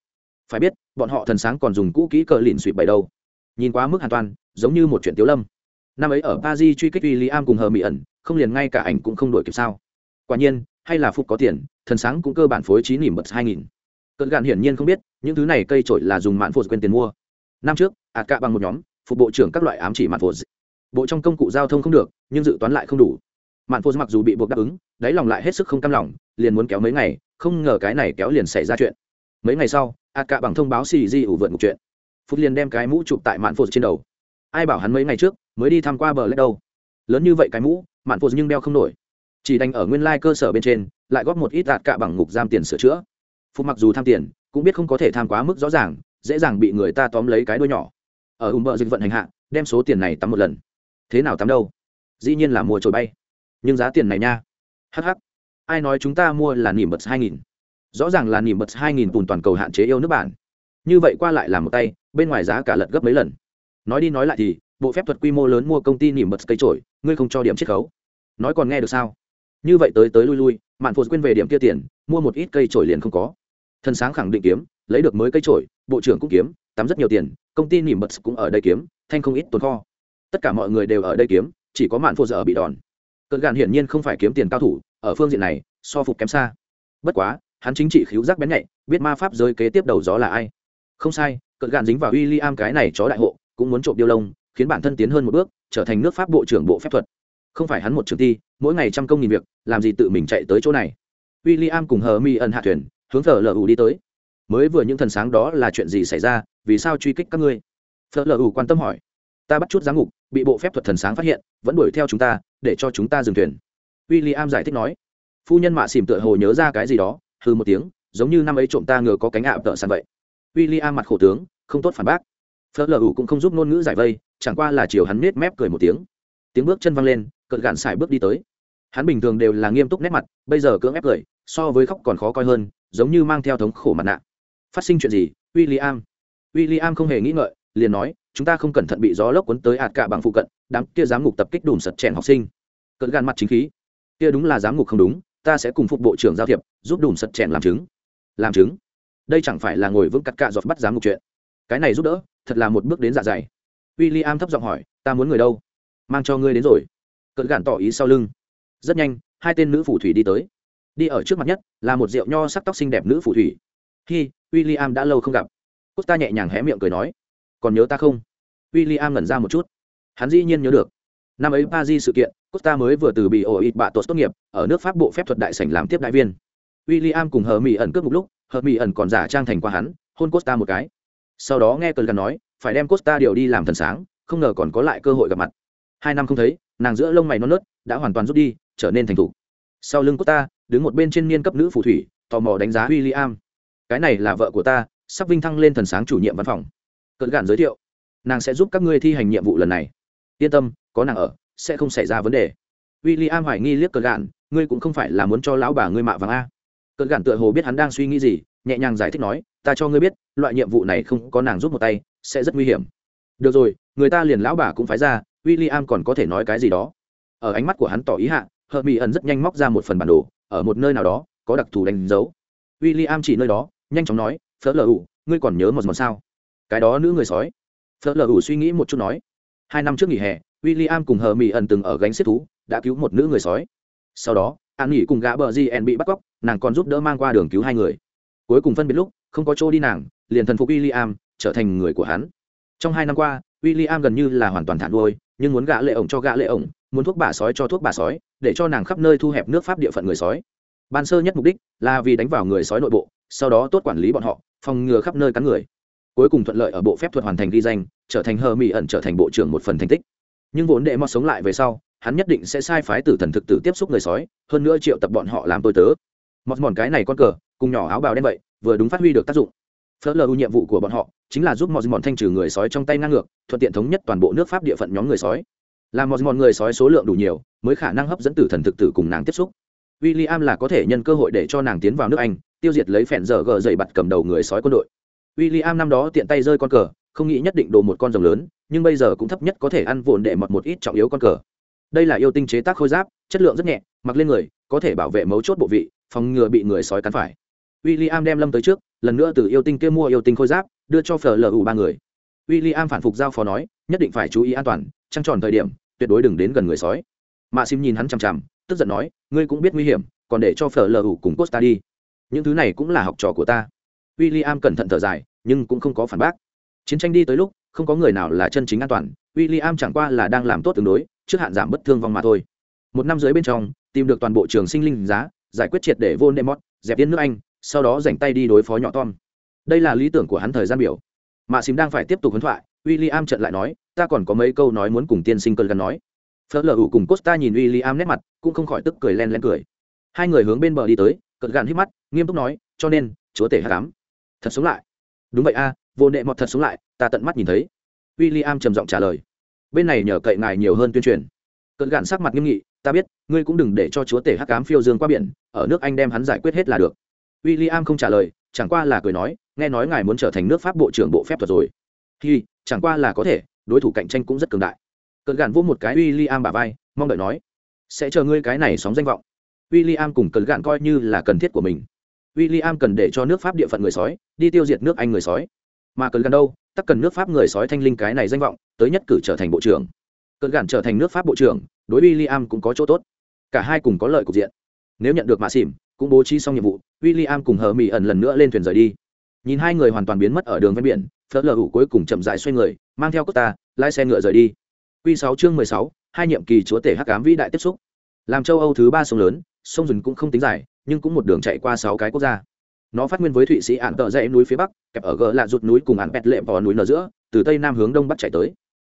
Phải biết, bọn họ thần sáng còn dùng cũ kỹ cờ lìn suỵt bảy đâu nhìn quá mức an toàn, giống như một chuyện tiểu lâm năm ấy ở paris truy kích w i l l i am cùng hờ mỹ ẩn, không liền ngay cả ảnh cũng không đổi kịp sao? Quả nhiên, hay là phục có tiền, thần sáng cũng cơ bản phối trí nỉm bật hai nghìn. Cận gạn hiển nhiên không biết, những thứ này cây trổi là dùng mạn phột quên tiền mua. Năm trước, ạt cạ bằng một nhóm, phục bộ trưởng các loại ám chỉ mạn phột bộ trong công cụ giao thông không được, nhưng dự toán lại không đủ. Mạn phô mặc dù bị buộc đáp ứng, đáy lòng lại hết sức không cam lòng, liền muốn kéo mấy ngày, không ngờ cái này kéo liền xảy ra chuyện. Mấy ngày sau, ạt cạ bằng thông báo xì di ủ vượt một chuyện. Phút liền đem cái mũ chụp tại mạn phô trên đầu. Ai bảo hắn mấy ngày trước mới đi tham qua bờ lết đâu. Lớn như vậy cái mũ, mạn phô nhưng đeo không nổi. Chỉ đành ở nguyên lai cơ sở bên trên, lại góp một ít đạt cạ bằng ngục giam tiền sửa chữa. Phúc mặc dù tham tiền, cũng biết không có thể tham quá mức rõ ràng, dễ dàng bị người ta tóm lấy cái đuôi nhỏ. Ở ùm bờ dịch vận hành hạ, đem số tiền này tắm một lần. Thế nào tắm đâu? Dĩ nhiên là mua trồi bay. Nhưng giá tiền này nha. Hh ai nói chúng ta mua là nỉm bật hai nghìn? Rõ ràng là nỉm bật hai nghìn tùn toàn cầu hạn chế yêu nước bản. Như vậy qua lại làm một tay, bên ngoài giá cả lật gấp mấy lần. Nói đi nói lại thì bộ phép thuật quy mô lớn mua công ty nỉm bật cây trổi, ngươi không cho điểm chiết khấu. Nói còn nghe được sao? Như vậy tới tới lui lui, mạn phụt quên về điểm kia tiền, mua một ít cây trổi liền không có. Thần sáng khẳng định kiếm, lấy được mới cây trổi, bộ trưởng cũng kiếm, tắm rất nhiều tiền, công ty nỉm bật cũng ở đây kiếm, thanh không ít tồn kho. Tất cả mọi người đều ở đây kiếm, chỉ có mạn phụt giờ bị đòn. Cơn gạn hiển nhiên không phải kiếm tiền cao thủ, ở phương diện này, so phục kém xa. Bất quá, hắn chính trị khiếu giác bén nhạy, biết ma pháp giới kế tiếp đầu gió là ai. Không sai cận gạn dính vào w i l l i am cái này chó đại hộ, cũng muốn trộm điêu lông khiến bản thân tiến hơn một bước, trở thành nước pháp bộ trưởng bộ phép thuật. Không phải hắn một trường thi mỗi ngày trăm công nghìn việc, làm gì tự mình chạy tới chỗ này. W i l l i am cùng hờ mi ẩn hạ thuyền, hướng thờ lờ ủ đi tới. Mới vừa những thần sáng đó là chuyện gì xảy ra, vì sao truy kích các ngươi? Thờ lờ ủ quan tâm hỏi. Ta bắt chút giáng ngục, bị bộ phép thuật thần sáng phát hiện, vẫn đuổi theo chúng ta, để cho chúng ta dừng thuyền. W i l l i am giải thích nói. Phu nhân mạ xìm tựa hồ nhớ ra cái gì đó hư một tiếng, giống như năm ấy trộm ta ngờ có cánh ạ tợ sàn vậy. W i l l i am mặt khổ tướng, không tốt phản bác. Phớt lờ ủ cũng không giúp ngôn ngữ giải vây chẳng qua là chiều hắn nết mép cười một tiếng. Tiếng bước chân văng lên, cợt gạn xài bước đi tới. Hắn bình thường đều là nghiêm túc nét mặt, bây giờ cưỡng ép cười, so với khóc còn khó coi hơn, giống như mang theo thống khổ mặt nạ. Phát sinh chuyện gì w i l l i am w i l l i am không hề nghĩ ngợi, liền nói, chúng ta không cẩn thận bị gió lốc cuốn tới ạt cả bằng phụ cận, đám kia giám ngục tập kích đùm sật chèn học sinh. Cợt gan mặt chính khí, kia đúng là giám ngục không đúng, ta sẽ cùng phục bộ trưởng giao thiệp, giúp đùm sật chèn làm chứng. Làm chứng? Đây chẳng phải là ngồi vững cắt cạ giọt bắt giám ngục chuyện. Cái này giúp đỡ, thật là một bước đến dạ dày w i l l i am thấp giọng hỏi, ta muốn người đâu? Mang cho ngươi đến rồi. Cận gạn tỏ ý sau lưng. Rất nhanh, hai tên nữ phù thủy đi tới. Đi ở trước mặt nhất là một rượu nho sắc tóc xinh đẹp nữ phù thủy. Khi w i l l i am đã lâu không gặp. Costa nhẹ nhàng hé miệng cười nói, còn nhớ ta không? W i l l i am ngẩn ra một chút. Hắn dĩ nhiên nhớ được. Năm ấy pa di sự kiện costa mới vừa từ bị ổ ít bạ tốt tốt nghiệp, ở nước pháp bộ phép thuật đại sảnh làm tiếp đại viên. W i l l i am cùng hờ mỹ ẩn cướp một lúc, hờ mỹ ẩn còn giả trang thành qua hắn, hôn costa một cái. Sau đó nghe cờ gần nói phải đem costa điều đi làm thần sáng, không ngờ còn có lại cơ hội gặp mặt. Hai năm không thấy, nàng giữa lông mày non nớt, đã hoàn toàn rút đi, trở nên thành thục. Sau lưng costa, đứng một bên trên niên cấp nữ phù thủy, tò mò đánh giá w i l l i am cái này là vợ của ta, sắp vinh thăng lên thần sáng chủ nhiệm văn phòng. Cận gạn giới thiệu, nàng sẽ giúp các ngươi thi hành nhiệm vụ lần này. Yên tâm, có nàng ở, sẽ không xảy ra vấn đề. W i l l i am hoài nghi liếc cận gạn, ngươi cũng không phải là muốn cho lão bà ngươi mạ vàng a. Cận gạn tựa hồ biết hắn đang suy nghĩ gì, nhẹ nhàng giải thích nói, ta cho ngươi biết, loại nhiệm vụ này không có nàng giúp một tay sẽ rất nguy hiểm. Được rồi, người ta liền lão bà cũng phái ra w i l l i am còn có thể nói cái gì đó? Ở ánh mắt của hắn tỏ ý hạ hờ mỹ ẩn rất nhanh móc ra một phần bản đồ, ở một nơi nào đó, có đặc thù đánh dấu. W i l l i am chỉ nơi đó, nhanh chóng nói, phớt lờ ủ, ngươi còn nhớ một món sao? Cái đó nữ người sói. Phớt lờ ủ suy nghĩ một chút nói. Hai năm trước nghỉ hè w i l l i am cùng hờ mỹ ẩn từng ở gánh xếp thú, đã cứu một nữ người sói. Sau đó, an nghỉ cùng gã bờ gn bị bắt cóc, nàng còn giúp đỡ mang qua đường cứu hai người. Cuối cùng phân biệt lúc, không có chỗ đi nàng, liền thần phục w i l l i am trở thành người của hắn. Trong hai năm qua w i l l i am gần như là hoàn toàn thản đuôi nhưng muốn gã lệ ổng cho gã lệ ổng, muốn thuốc bà sói cho thuốc bà sói, để cho nàng khắp nơi thu hẹp nước pháp địa phận người sói. Ban sơ nhất mục đích là vì đánh vào người sói nội bộ, sau đó tốt quản lý bọn họ, phòng ngừa khắp nơi cắn người. Cuối cùng thuận lợi ở bộ phép thuật hoàn thành ghi danh, trở thành hờ mỹ ẩn trở thành bộ trưởng một phần thành tích. Nhưng vốn đệ mọt sống lại về sau, hắn nhất định sẽ sai phái tử thần thực tử tiếp xúc người sói, hơn nữa triệu tập bọn họ làm tôi tớ. Mọt mòn cái này con cờ, cùng nhỏ áo bào đen vậy, vừa đúng phát huy được tác dụng phớt lờ nhiệm vụ của bọn họ chính là giúp mọi mòn thanh trừ người sói trong tay ngang ngược, thuận tiện thống nhất toàn bộ nước pháp địa phận nhóm người sói. Làm mọi mòn người sói số lượng đủ nhiều, mới khả năng hấp dẫn tử thần thực tử cùng nàng tiếp xúc. W i l l i am là có thể nhân cơ hội để cho nàng tiến vào nước anh, tiêu diệt lấy phèn dở gờ dày bặt cầm đầu người sói quân đội. W i l l i am năm đó tiện tay rơi con cờ, không nghĩ nhất định đồ một con rồng lớn, nhưng bây giờ cũng thấp nhất có thể ăn vồn để mọt một ít trọng yếu con cờ. Đây là yêu tinh chế tác khôi giáp, chất lượng rất nhẹ, mặc lên người, có thể bảo vệ mấu chốt bộ vị, phòng ngừa bị người sói cắn phải. W i l l i am đem lâm tới trước lần nữa từ yêu tinh kia mua yêu tinh khôi giáp, đưa cho phở lờ ủ ba người. W i l l i am phản phục giao phó nói, nhất định phải chú ý an toàn, trăng tròn thời điểm, tuyệt đối đừng đến gần người sói. Mạ sim nhìn hắn chằm chằm, tức giận nói, ngươi cũng biết nguy hiểm, còn để cho phở lờ ủ cùng costa đi. Những thứ này cũng là học trò của ta. W i l l i am cẩn thận thở dài, nhưng cũng không có phản bác. Chiến tranh đi tới lúc, không có người nào là chân chính an toàn w i l l i am chẳng qua là đang làm tốt tương đối, trước hạn giảm bất thương vong mà thôi. Một năm dưới bên trong, tìm được toàn bộ trường sinh linh giá, giải quyết triệt để vô nemot dẹp tiến nước anh sau đó dành tay đi đối phó nhỏ tom. Đây là lý tưởng của hắn thời gian biểu. Mạ xìm đang phải tiếp tục huấn thoại w i l l i am trận lại nói, ta còn có mấy câu nói muốn cùng tiên sinh cơn gắn nói. Phớt lờ ủ cùng costa nhìn w i l l i am nét mặt, cũng không khỏi tức cười len len cười. Hai người hướng bên bờ đi tới cận gạn hít mắt, nghiêm túc nói, cho nên, chúa tể hát cám. Thật sống lại. Đúng vậy a, vô nệ mọt thật sống lại, ta tận mắt nhìn thấy. W i l l i am trầm giọng trả lời. Bên này nhờ cậy ngài nhiều hơn tuyên truyền. Cận gạn sắc mặt nghiêm nghị, ta biết, ngươi cũng đừng để cho chúa tể hắc cám phiêu dương qua biển, ở nước anh đem hắn giải quyết hết là được w i l l i am không trả lời, chẳng qua là cười nói, nghe nói ngài muốn trở thành nước pháp bộ trưởng bộ phép thuật rồi. Hi, chẳng qua là có thể, đối thủ cạnh tranh cũng rất cường đại. Cận gạn vỗ một cái w i l l i am bà vai, mong đợi nói, sẽ chờ ngươi cái này sóng danh vọng. W i l l i am cùng cận gạn coi như là cần thiết của mình. W i l l i am cần để cho nước pháp địa phận người sói, đi tiêu diệt nước anh người sói. Mà cần gần đâu tắc cần nước pháp người sói thanh linh cái này danh vọng, tới nhất cử trở thành bộ trưởng. Cận gạn trở thành nước pháp bộ trưởng, đối w i l l i am cũng có chỗ tốt. Cả hai cùng có lợi cục diện. Nếu nhận được mạ xỉm cũng bố trí xong nhiệm vụ w i l l i am cùng hờ mỹ ẩn lần nữa lên thuyền rời đi. Nhìn hai người hoàn toàn biến mất ở đường ven biển, phớt lờ hủ cuối cùng chậm dại xoay người, mang theo costa lái xe ngựa rời đi. Q sáu chương mười sáu, hai nhiệm kỳ chúa tể hắc cám vĩ đại tiếp xúc. Làm châu âu thứ ba sông lớn, sông rừng cũng không tính dài, nhưng cũng một đường chạy qua sáu cái quốc gia. Nó phát nguyên với thụy sĩ ạn tợ dãy núi phía bắc, kẹp ở gờ lạ rụt núi cùng ạn pẹt lệm vào núi nở giữa, từ tây nam hướng đông bắc chạy tới.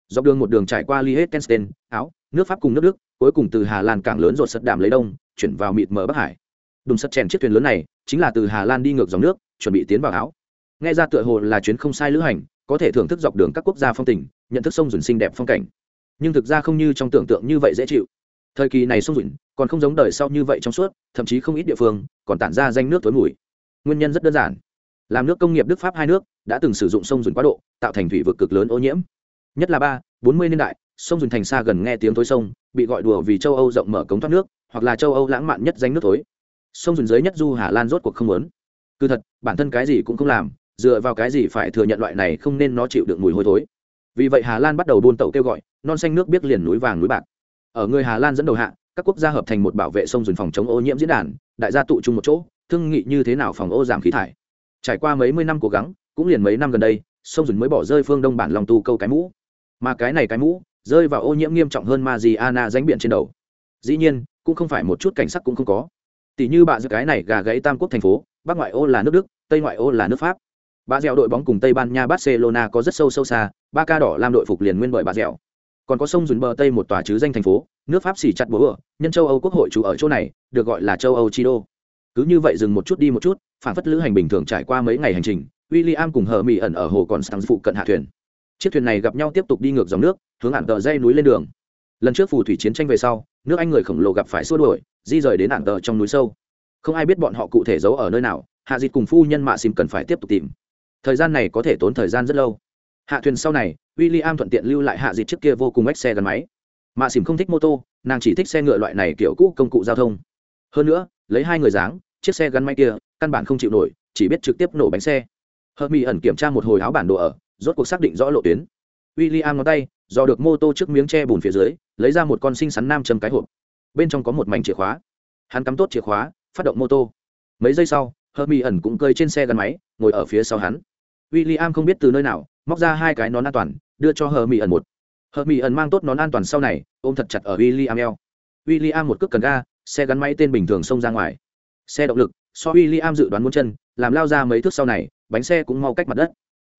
Dọc đường một đường trải qua liechtenstein áo, nước pháp cùng nước đức, cuối cùng từ hà lan cảng lớn rột sật đàm lấy đông, chuyển vào mịt mờ bắc hải đùng sắt chèn chiếc thuyền lớn này chính là từ hà lan đi ngược dòng nước, chuẩn bị tiến vào áo. Nghe ra tựa hồ là chuyến không sai lữ hành, có thể thưởng thức dọc đường các quốc gia phong tình, nhận thức sông dùn xinh đẹp phong cảnh. Nhưng thực ra không như trong tưởng tượng như vậy dễ chịu. Thời kỳ này sông dùn còn không giống đời sau như vậy trong suốt, thậm chí không ít địa phương còn tản ra danh nước tối mùi. Nguyên nhân rất đơn giản. Làm nước công nghiệp đức pháp hai nước đã từng sử dụng sông dùn quá độ, tạo thành thủy vực cực lớn ô nhiễm. Nhất là ba, bốn mươi niên đại, sông dùn thành xa gần nghe tiếng tối sông, bị gọi đùa vì châu âu rộng mở cống thoát nước, hoặc là châu âu lãng mạn nhất danh nước tối sông dùn dưới nhất du hà lan rốt cuộc không lớn cứ thật, bản thân cái gì cũng không làm, dựa vào cái gì phải thừa nhận loại này không nên nó chịu được mùi hôi thối. Vì vậy hà lan bắt đầu buôn tàu kêu gọi, non xanh nước biết liền núi vàng núi bạc. Ở người hà lan dẫn đầu hạ, các quốc gia hợp thành một bảo vệ sông dùn phòng chống ô nhiễm diễn đàn, đại gia tụ chung một chỗ, thương nghị như thế nào phòng ô giảm khí thải. Trải qua mấy mươi năm cố gắng, cũng liền mấy năm gần đây sông dùn mới bỏ rơi phương đông bản lòng tu câu cái mũ. Mà cái này cái mũ, rơi vào ô nhiễm nghiêm trọng hơn ma di ana danh biển trên đầu. Dĩ nhiên, cũng không phải một chút cảnh sắc cũng không có tỷ như bạn giữa cái này gà gãy tam quốc thành phố, bắc ngoại ô là nước đức, tây ngoại ô là nước pháp. Bà dẻo đội bóng cùng tây ban nha barcelona có rất sâu sâu xa ba ca đỏ làm đội phục liền nguyên bởi bà dẻo. Còn có sông dùn bờ tây một tòa chứ danh thành phố, nước pháp xỉ chặt bố ở nhân châu âu quốc hội chủ ở chỗ này, được gọi là châu âu chi đô. Cứ như vậy dừng một chút đi một chút, phản phất lữ hành bình thường trải qua mấy ngày hành trình w i l l i am cùng hờ mỹ ẩn ở hồ còn sáng phụ cận hạ thuyền. Chiếc thuyền này gặp nhau tiếp tục đi ngược dòng nước, hướng ạn tờ dây núi lên đường lần trước phù thủy chiến tranh về sau, nước anh người khổng lồ gặp phải xua đuổi, di rời đến ạn tờ trong núi sâu. Không ai biết bọn họ cụ thể giấu ở nơi nào, hạ dịt cùng phu nhân mạ xìm cần phải tiếp tục tìm. Thời gian này có thể tốn thời gian rất lâu. Hạ thuyền sau này w i l l i am thuận tiện lưu lại hạ dịt trước kia vô cùng ách xe gắn máy. Mạ xìm không thích mô tô, nàng chỉ thích xe ngựa loại này kiểu cũ công cụ giao thông. Hơn nữa, lấy hai người dáng, chiếc xe gắn máy kia, căn bản không chịu nổi, chỉ biết trực tiếp nổ bánh xe. Hợp mỹ ẩn kiểm tra một hồi áo bản đồ ở, rốt cuộc xác định rõ lộ tuyến. W i l l i am ngón tay do được mô tô trước miếng tre bùn phía dưới lấy ra một con sinh sắn nam châm cái hộp. Bên trong có một mảnh chìa khóa. Hắn cắm tốt chìa khóa, phát động mô tô. Mấy giây sau hờ mỹ ẩn cũng cơi trên xe gắn máy, ngồi ở phía sau hắn. W i l l i am không biết từ nơi nào, móc ra hai cái nón an toàn, đưa cho hờ mỹ ẩn một. Hờ mỹ ẩn mang tốt nón an toàn sau này, ôm thật chặt ở w i l l i am eo. W i l l i am một cước cần ga, xe gắn máy tên bình thường xông ra ngoài. Xe động lực, so w i l l i am dự đoán muốn chân, làm lao ra mấy thước sau này, bánh xe cũng mau cách mặt đất.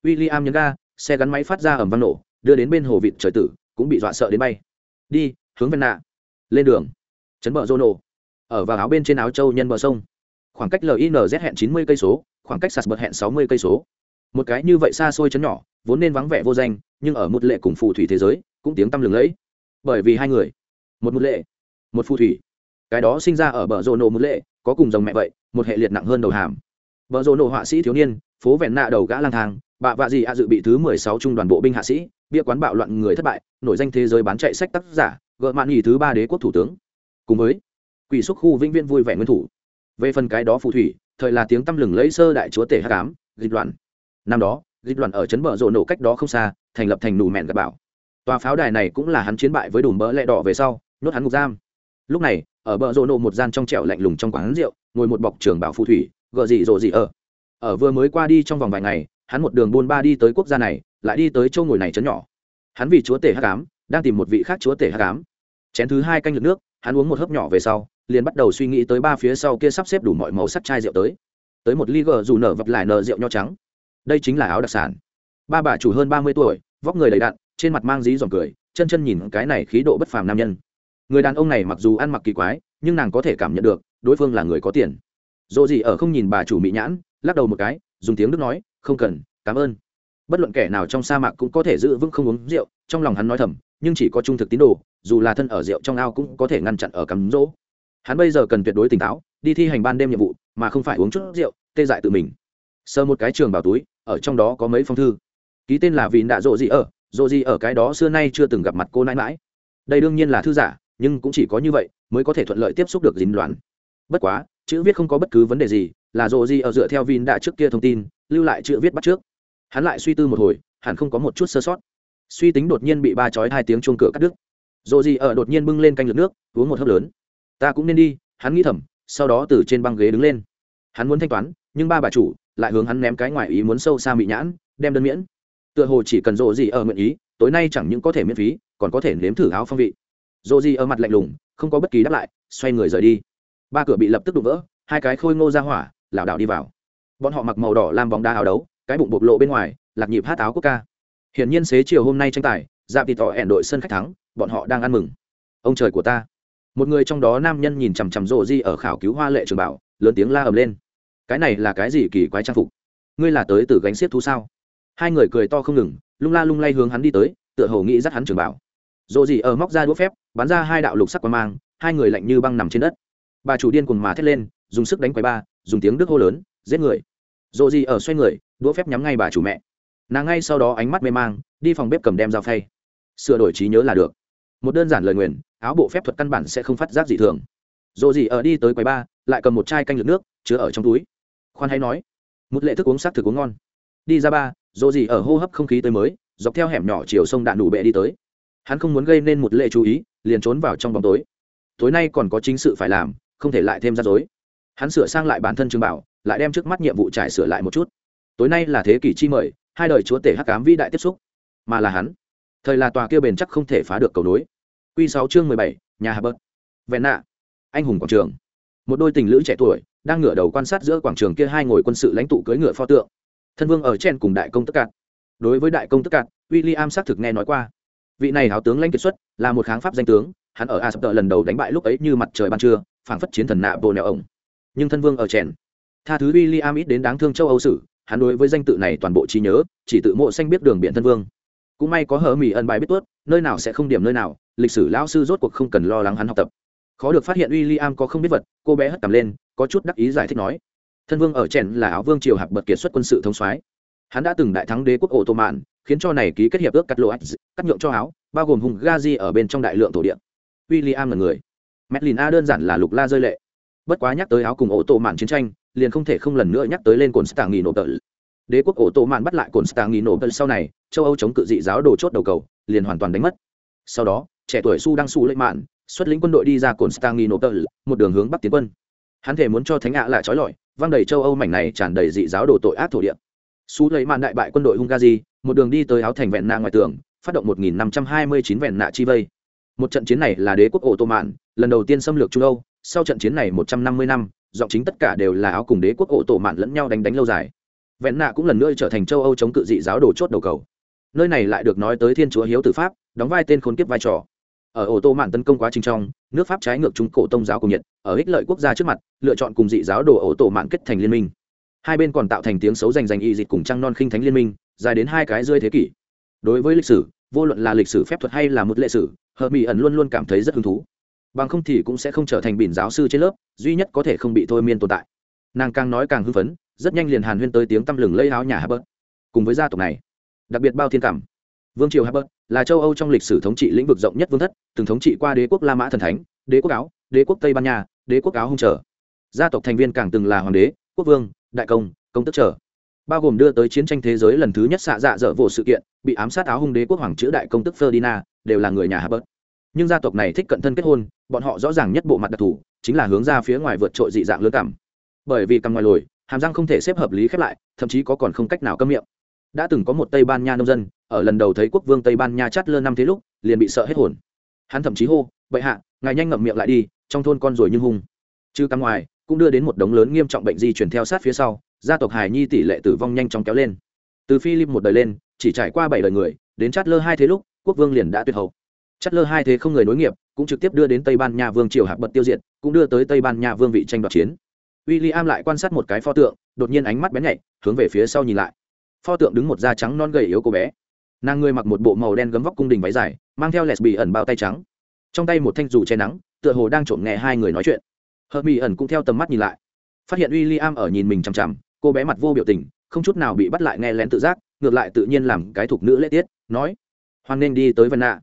W i l l i am nhấn ga, xe gắn máy phát ra ẩm văn nổ, đưa đến bên hồ vịt trời tử, cũng bị dọa sợ đến bay đi, hướng ven nạ. Lên đường. Chấn bờ rô nổ ở vào áo bên trên áo châu nhân bờ sông. Khoảng cách linz hẹn chín mươi cây số, khoảng cách sạt bật hẹn sáu mươi cây số. Một cái như vậy xa xôi chấn nhỏ, vốn nên vắng vẻ vô danh, nhưng ở một lệ cùng phù thủy thế giới, cũng tiếng tăm lừng lẫy. Bởi vì hai người, một một lệ, một phù thủy. Cái đó sinh ra ở bờ rô nổ một lệ, có cùng dòng mẹ vậy, một hệ liệt nặng hơn đầu hàm. Bờ rô nổ họa sĩ thiếu niên, phố vẹn nạ đầu gã lang thang, bạ vạ gì a dự bị thứ mười sáu trung đoàn bộ binh hạ sĩ bia quán bạo loạn người thất bại, nổi danh thế giới bán chạy sách tác giả, gợ mạn nghỉ thứ ba đế quốc thủ tướng. Cùng với quỷ xúc khu vĩnh viên vui vẻ nguyên thủ. Về phần cái đó phù thủy, thời là tiếng tăm lừng lấy sơ đại chúa tể hát cám dịch loạn. Năm đó, dịch loạn ở chấn bờ rộ nổ cách đó không xa, thành lập thành nù mẹn gặp bảo tòa pháo đài này cũng là hắn chiến bại với đùm bỡ lẹ đỏ về sau, nhốt hắn ngục giam. Lúc này, ở bờ rộ nổ một gian trong trẻo lạnh lùng trong quán rượu, ngồi một bọc trường bảo phù thủy, gợ gì rộ gì ở. Ở vừa mới qua đi trong vòng vài ngày hắn một đường buôn ba đi tới quốc gia này, lại đi tới châu ngồi này chấn nhỏ. Hắn vì chúa tể hắc ám, đang tìm một vị khác chúa tể hắc ám. Chén thứ hai canh lực nước, hắn uống một hớp nhỏ về sau, liền bắt đầu suy nghĩ tới ba phía sau kia sắp xếp đủ mọi màu sắc chai rượu tới. Tới một ly gờ dù nở vập lại nở rượu nho trắng. Đây chính là áo đặc sản. Ba bà chủ hơn ba mươi tuổi, vóc người đầy đặn, trên mặt mang dí dòng cười, chân chân nhìn cái này khí độ bất phàm nam nhân. Người đàn ông này mặc dù ăn mặc kỳ quái, nhưng nàng có thể cảm nhận được, đối phương là người có tiền. Dỗ gì ở không nhìn bà chủ mỹ nhãn, lắc đầu một cái dùng tiếng đức nói, không cần, cảm ơn. Bất luận kẻ nào trong sa mạc cũng có thể giữ vững không uống rượu, trong lòng hắn nói thầm, nhưng chỉ có trung thực tín đồ, dù là thân ở rượu trong ao cũng có thể ngăn chặn ở cắm rỗ hắn bây giờ cần tuyệt đối tỉnh táo, đi thi hành ban đêm nhiệm vụ, mà không phải uống chút rượu, tê dại tự mình. Sơ một cái trường bảo túi, ở trong đó có mấy phong thư. Ký tên là vì đạ rộ gì ở rộ gì ở cái đó xưa nay chưa từng gặp mặt cô nãi mãi. Đây đương nhiên là thư giả, nhưng cũng chỉ có như vậy, mới có thể thuận lợi tiếp xúc được dính đoán bất quá chữ viết không có bất cứ vấn đề gì, là rộ gì ở dựa theo vin đã trước kia thông tin, lưu lại chữ viết bắt trước. Hắn lại suy tư một hồi, hẳn không có một chút sơ sót. Suy tính đột nhiên bị ba chói hai tiếng chuông cửa cắt đứt. Rộ gì ở đột nhiên bưng lên canh lượt nước, uống một hớp lớn. Ta cũng nên đi, hắn nghĩ thầm, sau đó từ trên băng ghế đứng lên. Hắn muốn thanh toán, nhưng ba bà chủ lại hướng hắn ném cái ngoài ý muốn sâu xa mị nhãn, đem đơn miễn. Tựa hồ chỉ cần rộ gì ở nguyện ý, tối nay chẳng những có thể miễn phí, còn có thể nếm thử áo phong vị. Rộ gì ở mặt lạnh lùng, không có bất kỳ đáp lại, xoay người rời đi ba cửa bị lập tức đụng vỡ, hai cái khôi ngô ra hỏa, lảo đảo đi vào. Bọn họ mặc màu đỏ làm bóng đá áo đấu, cái bụng bộc lộ bên ngoài, lạc nhịp hát áo quốc ca. Hiển nhiên xế chiều hôm nay tranh tài dạp thì tỏ ẻn đội sân khách thắng, bọn họ đang ăn mừng. Ông trời của ta. Một người trong đó nam nhân nhìn chằm chằm rộ di ở khảo cứu hoa lệ trường bảo, lớn tiếng la ầm lên. Cái này là cái gì kỳ quái trang phục? Ngươi là tới từ gánh xiết thú sao? Hai người cười to không ngừng, lung la lung lay hướng hắn đi tới, tựa hồ nghĩ dắt hắn trường bảo. Rộ di ở móc ra đũa phép, bắn ra hai đạo lục sắc qua mang, hai người lạnh như băng nằm trên đất bà chủ điên cùng mà thét lên, dùng sức đánh quái ba, dùng tiếng đức hô lớn, giết người. Dồ gì ở xoay người, đũa phép nhắm ngay bà chủ mẹ. Nàng ngay sau đó ánh mắt mê mang, đi phòng bếp cầm đem dao phay. Sửa đổi trí nhớ là được. Một đơn giản lời nguyền, áo bộ phép thuật căn bản sẽ không phát giác dị thường. Dồ gì ở đi tới quầy ba, lại cầm một chai canh lực nước, chứa ở trong túi. Khoan hay nói, một lệ thức uống sắc thực uống ngon. Đi ra ba dồ gì ở hô hấp không khí tới mới, dọc theo hẻm nhỏ chiều sông đạn đủ bệ đi tới. Hắn không muốn gây nên một lệ chú ý, liền trốn vào trong bóng tối. Tối nay còn có chính sự phải làm không thể lại thêm ra dối hắn sửa sang lại bản thân trường bảo, lại đem trước mắt nhiệm vụ trải sửa lại một chút. Tối nay là thế kỷ chi mời, hai đời chúa tể hắc cám vĩ đại tiếp xúc. Mà là hắn. Thời là tòa kia bền chắc không thể phá được cầu nối. Q sáu chương mười bảy, nhà hà bớt. Vẹn nạ. Anh hùng quảng trường. Một đôi tình lữ trẻ tuổi, đang ngửa đầu quan sát giữa quảng trường kia hai ngồi quân sự lãnh tụ cưỡi ngựa pho tượng. Thân vương ở trên cùng đại công tức cạn. Đối với đại công tức cạn w i l l i am xác thực nghe nói qua. Vị này háo tướng lãnh kiệt xuất, là một kháng pháp danh tướng hắn ở a sập lần đầu đánh bại lúc ấy như mặt trời ban trưa, phảng phất chiến thần nạ bộ nẹo ổng. Nhưng thân vương ở chèn. Tha thứ w i l l i am ít đến đáng thương châu âu sử, hắn đối với danh tự này toàn bộ trí nhớ, chỉ tự mộ xanh biết đường biển thân vương. Cũng may có hở mỹ ân bài biết tuốt, nơi nào sẽ không điểm nơi nào, lịch sử lão sư rốt cuộc không cần lo lắng hắn học tập. Khó được phát hiện w i l l i am có không biết vật, cô bé hất tầm lên, có chút đắc ý giải thích nói. Thân vương ở chèn là áo vương triều hạc bật kiệt xuất quân sự thông soái. Hắn đã từng đại thắng đế quốc ổ tô mạn khiến cho này ký kết hiệp ước cắt lộ cắt nhượng cho áo, bao gồm hùng gazi ở bên trong đại lượng thổ địa w i l l i am là người. Medlin a đơn giản là lục la rơi lệ. Bất quá nhắc tới áo cùng ổ tổ mạn chiến tranh, liền không thể không lần nữa nhắc tới lên cồn stạng nghỉ nổ tợ. Đế quốc ổ tổ mạn bắt lại cồn stạng nghỉ nổ tợ sau này, châu âu chống cự dị giáo đồ chốt đầu cầu, liền hoàn toàn đánh mất. Sau đó, trẻ tuổi su đang su lệ mạn xuất lĩnh quân đội đi ra cồn stạng nghỉ nổ tợ, một đường hướng bắc tiến quân. Hắn thể muốn cho thánh ạ lại trói lọi văng đầy châu âu mảnh này tràn đầy dị giáo đồ tội ác thổ địa. Su lệ mạn đại bại quân đội hungary, một đường đi tới áo thành vẹn nạ ngoài tường, phát động 1529 vẹn nạ chi vây một trận chiến này là đế quốc ổ tô mạn lần đầu tiên xâm lược châu âu, sau trận chiến này 150 năm giọng chính tất cả đều là áo cùng đế quốc ổ tổ mạn lẫn nhau đánh đánh lâu dài. Vẹn nạ cũng lần nữa trở thành châu âu chống cự dị giáo đồ chốt đầu cầu. Nơi này lại được nói tới thiên chúa hiếu tử pháp, đóng vai tên khốn kiếp vai trò. Ở ổ tô mạn tấn công quá trình trong, nước pháp trái ngược chúng cổ tông giáo cùng nhật, ở ích lợi quốc gia trước mặt, lựa chọn cùng dị giáo đồ ổ tổ mạn kết thành liên minh. Hai bên còn tạo thành tiếng xấu giành giành y dịch cùng trăng non khinh thánh liên minh, dài đến hai cái rơi thế kỷ. Đối với lịch sử, vô luận là lịch sử phép thuật hay là một lệ sử hợp mỹ ẩn luôn luôn cảm thấy rất hứng thú. Bằng không thì cũng sẽ không trở thành bỉn giáo sư trên lớp, duy nhất có thể không bị thôi miên tồn tại. Nàng càng nói càng hưng phấn, rất nhanh liền hàn huyên tới tiếng tăm lừng lây áo nhà Herbert. cùng với gia tộc này, đặc biệt bao thiên cảm. Vương triều Herbert là châu âu trong lịch sử thống trị lĩnh vực rộng nhất vương thất, từng thống trị qua đế quốc la mã thần thánh, đế quốc áo, đế quốc tây ban nha, đế quốc áo hung trở. Gia tộc thành viên càng từng là hoàng đế, quốc vương, đại công công tức trở bao gồm đưa tới chiến tranh thế giới lần thứ nhất xạ dạ dở vụ sự kiện, bị ám sát áo hung đế quốc hoàng chữ đại công tức ferdinand, đều là người nhà Herbert nhưng gia tộc này thích cận thân kết hôn, bọn họ rõ ràng nhất bộ mặt đặc thù, chính là hướng ra phía ngoài vượt trội dị dạng lưỡng cảm. Bởi vì cằm ngoài lồi, hàm răng không thể xếp hợp lý khép lại, thậm chí có còn không cách nào câm miệng. Đã từng có một tây ban nha nông dân, ở lần đầu thấy quốc vương tây ban nha chát lơ năm thế lúc, liền bị sợ hết hồn. Hắn thậm chí hô, bệ hạ, ngài nhanh ngậm miệng lại đi, trong thôn con rồi nhưng hung. Chứ cắm ngoài, cũng đưa đến một đống lớn nghiêm trọng bệnh di chuyển theo sát phía sau gia tộc hài nhi tỷ lệ tử vong nhanh chóng kéo lên. Từ philip một đời lên, chỉ trải qua bảy đời người, đến chát lơ hai thế lúc, quốc vương liền đã tuyệt hậu. Chát lơ hai thế không người nối nghiệp, cũng trực tiếp đưa đến tây ban nha vương triều hạc bật tiêu diệt, cũng đưa tới tây ban nha vương vị tranh đoạt chiến. W i l l i am lại quan sát một cái pho tượng, đột nhiên ánh mắt bén nhạy, hướng về phía sau nhìn lại. Pho tượng đứng một da trắng non gầy yếu cô bé. Nàng người mặc một bộ màu đen gấm vóc cung đình váy dài, mang theo lẹt bị ẩn bao tay trắng. Trong tay một thanh dù che nắng, tựa hồ đang trộm nghe hai người nói chuyện. Hợp mỹ ẩn cũng theo tầm mắt nhìn lại. Phát hiện w i l l i am ở nhìn mình chằm chằm cô bé mặt vô biểu tình, không chút nào bị bắt lại nghe lén tự giác, ngược lại tự nhiên làm cái thục nữ lễ tiết, nói, hoan nên đi tới vân nạ.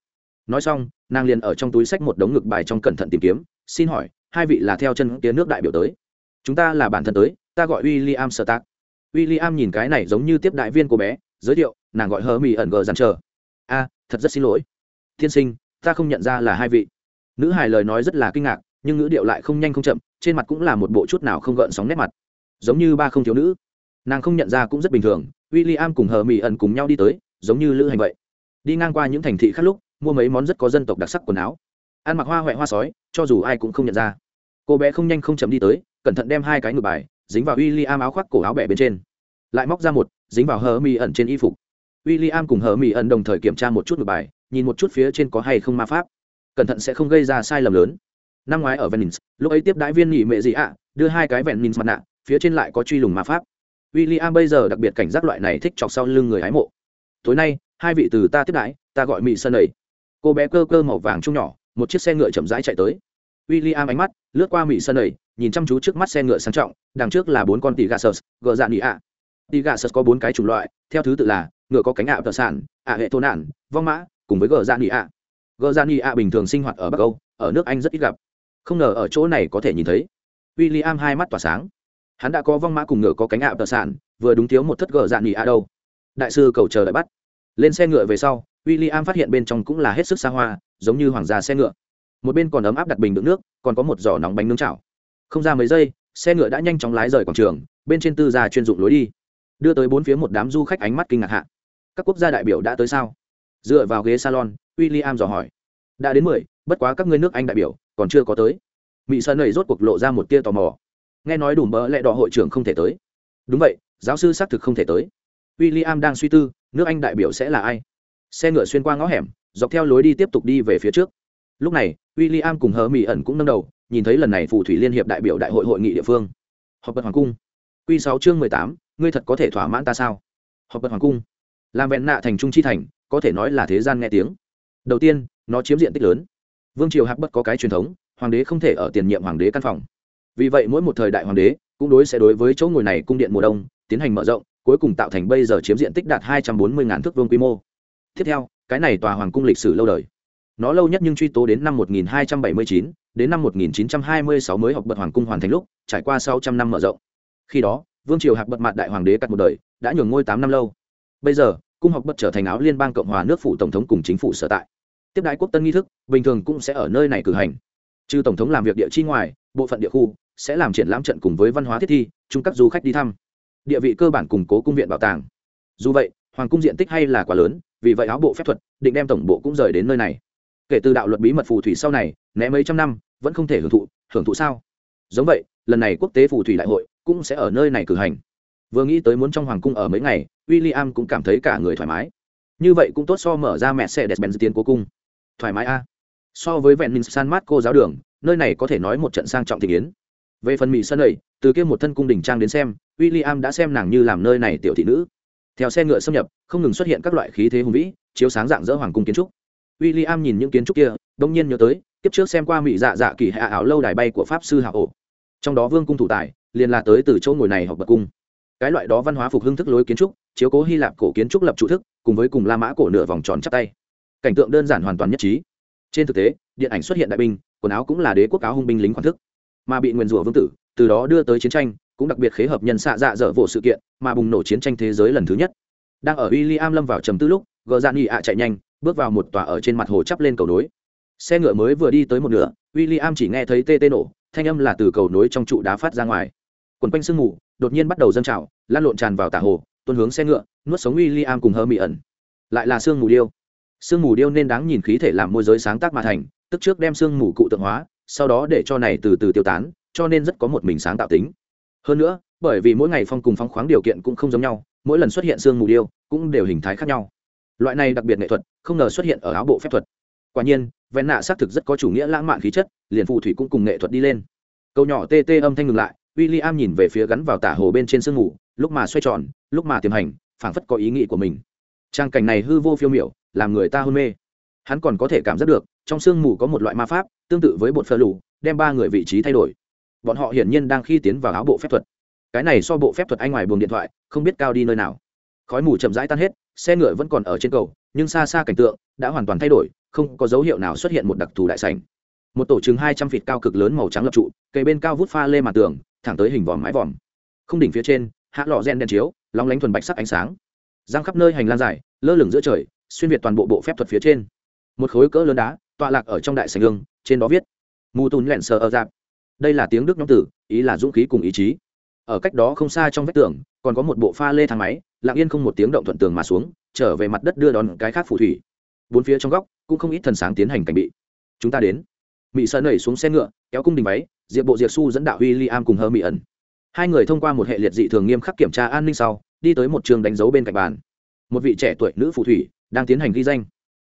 Nói xong, nàng liền ở trong túi sách một đống ngực bài trong cẩn thận tìm kiếm, xin hỏi, hai vị là theo chân tiến nước đại biểu tới? Chúng ta là bản thân tới, ta gọi w i l l i am sơ tác w i l l i am nhìn cái này giống như tiếp đại viên cô bé, giới thiệu, nàng gọi hờ mỹ ẩn gờ dằn chờ. A, thật rất xin lỗi. Tiên sinh, ta không nhận ra là hai vị. Nữ hài lời nói rất là kinh ngạc, nhưng ngữ điệu lại không nhanh không chậm, trên mặt cũng là một bộ chút nào không gợn sóng nét mặt giống như ba không thiếu nữ. Nàng không nhận ra cũng rất bình thường w i l l i am cùng hờ mỹ ẩn cùng nhau đi tới, giống như lữ hành vậy. Đi ngang qua những thành thị khác lúc, mua mấy món rất có dân tộc đặc sắc quần áo. Ăn mặc hoa huệ hoa sói, cho dù ai cũng không nhận ra. Cô bé không nhanh không chậm đi tới, cẩn thận đem hai cái ngược bài, dính vào w i l l i am áo khoác cổ áo bẻ bên trên. Lại móc ra một, dính vào hờ mỹ ẩn trên y phục. W i l l i am cùng hờ mỹ ẩn đồng thời kiểm tra một chút ngược bài, nhìn một chút phía trên có hay không ma pháp. Cẩn thận sẽ không gây ra sai lầm lớn. Năm ngoái ở venice, lúc ấy tiếp đãi viên nghỉ mệ gì ạ, đưa hai cái vẹn mặt nạ phía trên lại có truy lùng ma pháp. W i l l i am bây giờ đặc biệt cảnh giác loại này thích chọc sau lưng người hái mộ. Tối nay, hai vị từ ta tiếp đãi, ta gọi mỹ sơn ấy cô bé cơ cơ màu vàng trung nhỏ, một chiếc xe ngựa chậm rãi chạy tới. William ánh mắt lướt qua mỹ sân ấy nhìn chăm chú trước mắt xe ngựa sang trọng, đằng trước là bốn con tỷ gà sờ gờ dạn nỉ ạ. Tỷ gà sờ có bốn cái chủng loại, theo thứ tự là ngựa có cánh ạ tờ sản ạ hệ thô nạn, vong mã, cùng với gờ dạn nỉ ạ. Gờ dạn nỉ ạ bình thường sinh hoạt ở bắc âu, ở nước anh rất ít gặp. Không ngờ ở chỗ này có thể nhìn thấy. William hai mắt tỏa sáng hắn đã có vong mã cùng ngựa có cánh ạ tờ sản vừa đúng thiếu một thất gờ dạn nỉ ạ đâu. Đại sư cầu chờ đợi bắt. Lên xe ngựa về sau, William phát hiện bên trong cũng là hết sức xa hoa, giống như hoàng gia xe ngựa. Một bên còn ấm áp đặt bình đựng nước, còn có một giỏ nóng bánh nướng chảo. Không ra mấy giây, xe ngựa đã nhanh chóng lái rời quảng trường, bên trên tư gia chuyên dụng lối đi. Đưa tới bốn phía một đám du khách ánh mắt kinh ngạc hạ. Các quốc gia đại biểu đã tới sao? Dựa vào ghế salon, William dò hỏi. Đã đến mười, bất quá các ngươi nước anh đại biểu còn chưa có tới. Mỹ sơn này rốt cuộc lộ ra một tia tò mò nghe nói đủ mỡ lẹ đỏ hội trưởng không thể tới. Đúng vậy, giáo sư xác thực không thể tới. William đang suy tư, nước anh đại biểu sẽ là ai? Xe ngựa xuyên qua ngõ hẻm, dọc theo lối đi tiếp tục đi về phía trước. Lúc này, William cùng hờ mỹ ẩn cũng nâng đầu, nhìn thấy lần này phù thủy liên hiệp đại biểu đại hội hội nghị địa phương. Họp bật hoàng cung. Q sáu chương mười tám, ngươi thật có thể thỏa mãn ta sao? Họp bật hoàng cung. Làm vẹn nạ thành trung chi thành, có thể nói là thế gian nghe tiếng. Đầu tiên, nó chiếm diện tích lớn. Vương triều hạc bất có cái truyền thống, hoàng đế không thể ở tiền nhiệm hoàng đế căn phòng vì vậy mỗi một thời đại hoàng đế cũng đối sẽ đối với chỗ ngồi này cung điện mùa đông tiến hành mở rộng cuối cùng tạo thành bây giờ chiếm diện tích đạt hai trăm bốn mươi ngàn thước vương quy mô. Tiếp theo cái này tòa hoàng cung lịch sử lâu đời. Nó lâu nhất nhưng truy tố đến năm 1279, đến năm 1926 mới học bật hoàng cung hoàn thành lúc trải qua 600 năm mở rộng. Khi đó vương triều hạc bật mặt đại hoàng đế cắt một đời đã nhường ngôi tám năm lâu. Bây giờ cung học bật trở thành áo liên bang cộng hòa nước phụ tổng thống cùng chính phủ sở tại. Tiếp đại quốc tân nghi thức bình thường cũng sẽ ở nơi này cử hành. Trừ tổng thống làm việc địa chi ngoài bộ phận địa khu sẽ làm triển lãm trận cùng với văn hóa thiết thi, chung các du khách đi thăm. Địa vị cơ bản củng cố cung viện bảo tàng. Dù vậy, hoàng cung diện tích hay là quá lớn, vì vậy áo bộ phép thuật, định đem tổng bộ cũng rời đến nơi này. Kể từ đạo luật bí mật phù thủy sau này, né mấy trăm năm, vẫn không thể hưởng thụ hưởng thụ sao? Giống vậy, lần này quốc tế phù thủy đại hội cũng sẽ ở nơi này cử hành. Vừa nghĩ tới muốn trong hoàng cung ở mấy ngày w i l l i am cũng cảm thấy cả người thoải mái. Như vậy cũng tốt so mở ra mẹ xe đẹp bèn tiến cuối cung. Thoải mái a. So với vẹn minh san mát cô giáo đường, nơi này có thể nói một trận sang trọng thị kiến về phần mỹ sân ấy, từ kia một thân cung đình trang đến xem w i l l i am đã xem nàng như làm nơi này tiểu thị nữ. Theo xe ngựa xâm nhập, không ngừng xuất hiện các loại khí thế hùng vĩ, chiếu sáng dạng dỡ hoàng cung kiến trúc. W i l l i am nhìn những kiến trúc kia, đông nhiên nhớ tới, kiếp trước xem qua mỹ dạ dạ kỳ hạ ảo lâu đài bay của pháp sư hạ ổ. Trong đó vương cung thủ tài, liền là tới từ chỗ ngồi này học bậc cung. Cái loại đó văn hóa phục hưng thức lối kiến trúc, chiếu cố hy lạp cổ kiến trúc lập trụ thức, cùng với cùng la mã cổ nửa vòng tròn chắp tay. Cảnh tượng đơn giản hoàn toàn nhất trí. Trên thực tế, điện ảnh xuất hiện đại binh, quần áo cũng là đế quốc áo hung binh lính khoản thức mà bị nguyền rủa vương tử, từ đó đưa tới chiến tranh, cũng đặc biệt khế hợp nhân xạ dạ dở vỗ sự kiện, mà bùng nổ chiến tranh thế giới lần thứ nhất. Đang ở w i l l i am lâm vào trầm tư lúc gờ dạn nghị ạ chạy nhanh, bước vào một tòa ở trên mặt hồ chắp lên cầu nối. Xe ngựa mới vừa đi tới một nửa w i l l i am chỉ nghe thấy tê tê nổ, thanh âm là từ cầu nối trong trụ đá phát ra ngoài. Quần quanh sương mù, đột nhiên bắt đầu dâng trào, lan lộn tràn vào tả hồ, tuôn hướng xe ngựa, nuốt sống w i l l i am cùng hơ mị ẩn. Lại là sương mù điêu. Sương mù điêu nên đáng nhìn khí thể làm môi giới sáng tác mà thành, tức trước đem sương mù cụ tượng hóa sau đó để cho này từ từ tiêu tán, cho nên rất có một mình sáng tạo tính. Hơn nữa, bởi vì mỗi ngày phong cùng phong khoáng điều kiện cũng không giống nhau, mỗi lần xuất hiện sương mù điêu cũng đều hình thái khác nhau. Loại này đặc biệt nghệ thuật không ngờ xuất hiện ở áo bộ phép thuật. Quả nhiên ven nạ xác thực rất có chủ nghĩa lãng mạn khí chất, liền phù thủy cũng cùng nghệ thuật đi lên. Câu nhỏ tê tê âm thanh ngừng lại w i l l i am nhìn về phía gắn vào tả hồ bên trên sương mù, lúc mà xoay tròn, lúc mà tiềm hành, phảng phất có ý nghĩ của mình. Trang cảnh này hư vô phiêu miểu, làm người ta hôn mê. Hắn còn có thể cảm giác được trong sương mù có một loại ma pháp, tương tự với bột phơ lù, đem ba người vị trí thay đổi. Bọn họ hiển nhiên đang khi tiến vào áo bộ phép thuật. Cái này so bộ phép thuật anh ngoài buồng điện thoại, không biết cao đi nơi nào. Khói mù chậm rãi tan hết, xe ngựa vẫn còn ở trên cầu, nhưng xa xa cảnh tượng đã hoàn toàn thay đổi, không có dấu hiệu nào xuất hiện một đặc thù đại sảnh. Một tổ chừng hai trăm feet cao cực lớn màu trắng lập trụ cây bên cao vút pha lê mặt tường, thẳng tới hình vòm mái vòm. Không đỉnh phía trên, hạ lọ gen đèn chiếu, lóng lánh thuần bạch sắc ánh sáng. Giang khắp nơi hành lang dài, lơ lửng giữa trời, xuyên việt toàn bộ bộ phép thuật phía trên. Một khối cỡ lớn đá tọa lạc ở trong đại sảnh gương, trên đó viết, mù tùn lẹn sờ ở dạp. Đây là tiếng đức nhóm tử, ý là dũng khí cùng ý chí. Ở cách đó không xa trong vách tường, còn có một bộ pha lê thang máy, lặng yên không một tiếng động thuận tường mà xuống, trở về mặt đất đưa đón cái khác phù thủy. Bốn phía trong góc, cũng không ít thần sáng tiến hành cảnh bị. Chúng ta đến. Mỹ sợ nảy xuống xe ngựa, kéo cung đình váy, diệp bộ diệp su dẫn đạo huy i am cùng hơ mỹ ẩn. Hai người thông qua một hệ liệt dị thường nghiêm khắc kiểm tra an ninh sau, đi tới một trường đánh dấu bên cạnh bàn. Một vị trẻ tuổi nữ phù thủy đang tiến hành ghi danh.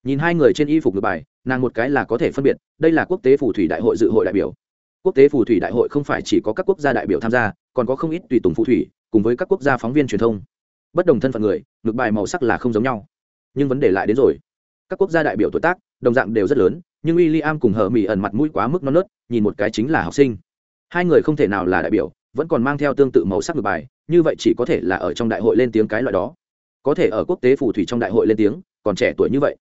Nhìn hai người trên y phục ngược bài nàng một cái là có thể phân biệt, đây là quốc tế phù thủy đại hội dự hội đại biểu. Quốc tế phù thủy đại hội không phải chỉ có các quốc gia đại biểu tham gia, còn có không ít tùy tùng phù thủy, cùng với các quốc gia phóng viên truyền thông. Bất đồng thân phận người, ngược bài màu sắc là không giống nhau. Nhưng vấn đề lại đến rồi. Các quốc gia đại biểu tuổi tác, đồng dạng đều rất lớn, nhưng w i l l i am cùng hờ mỹ ẩn mặt mũi quá mức non nớt, nhìn một cái chính là học sinh. Hai người không thể nào là đại biểu, vẫn còn mang theo tương tự màu sắc ngược bài, như vậy chỉ có thể là ở trong đại hội lên tiếng cái loại đó. Có thể ở quốc tế phù thủy trong đại hội lên tiếng, còn trẻ tuổi như vậy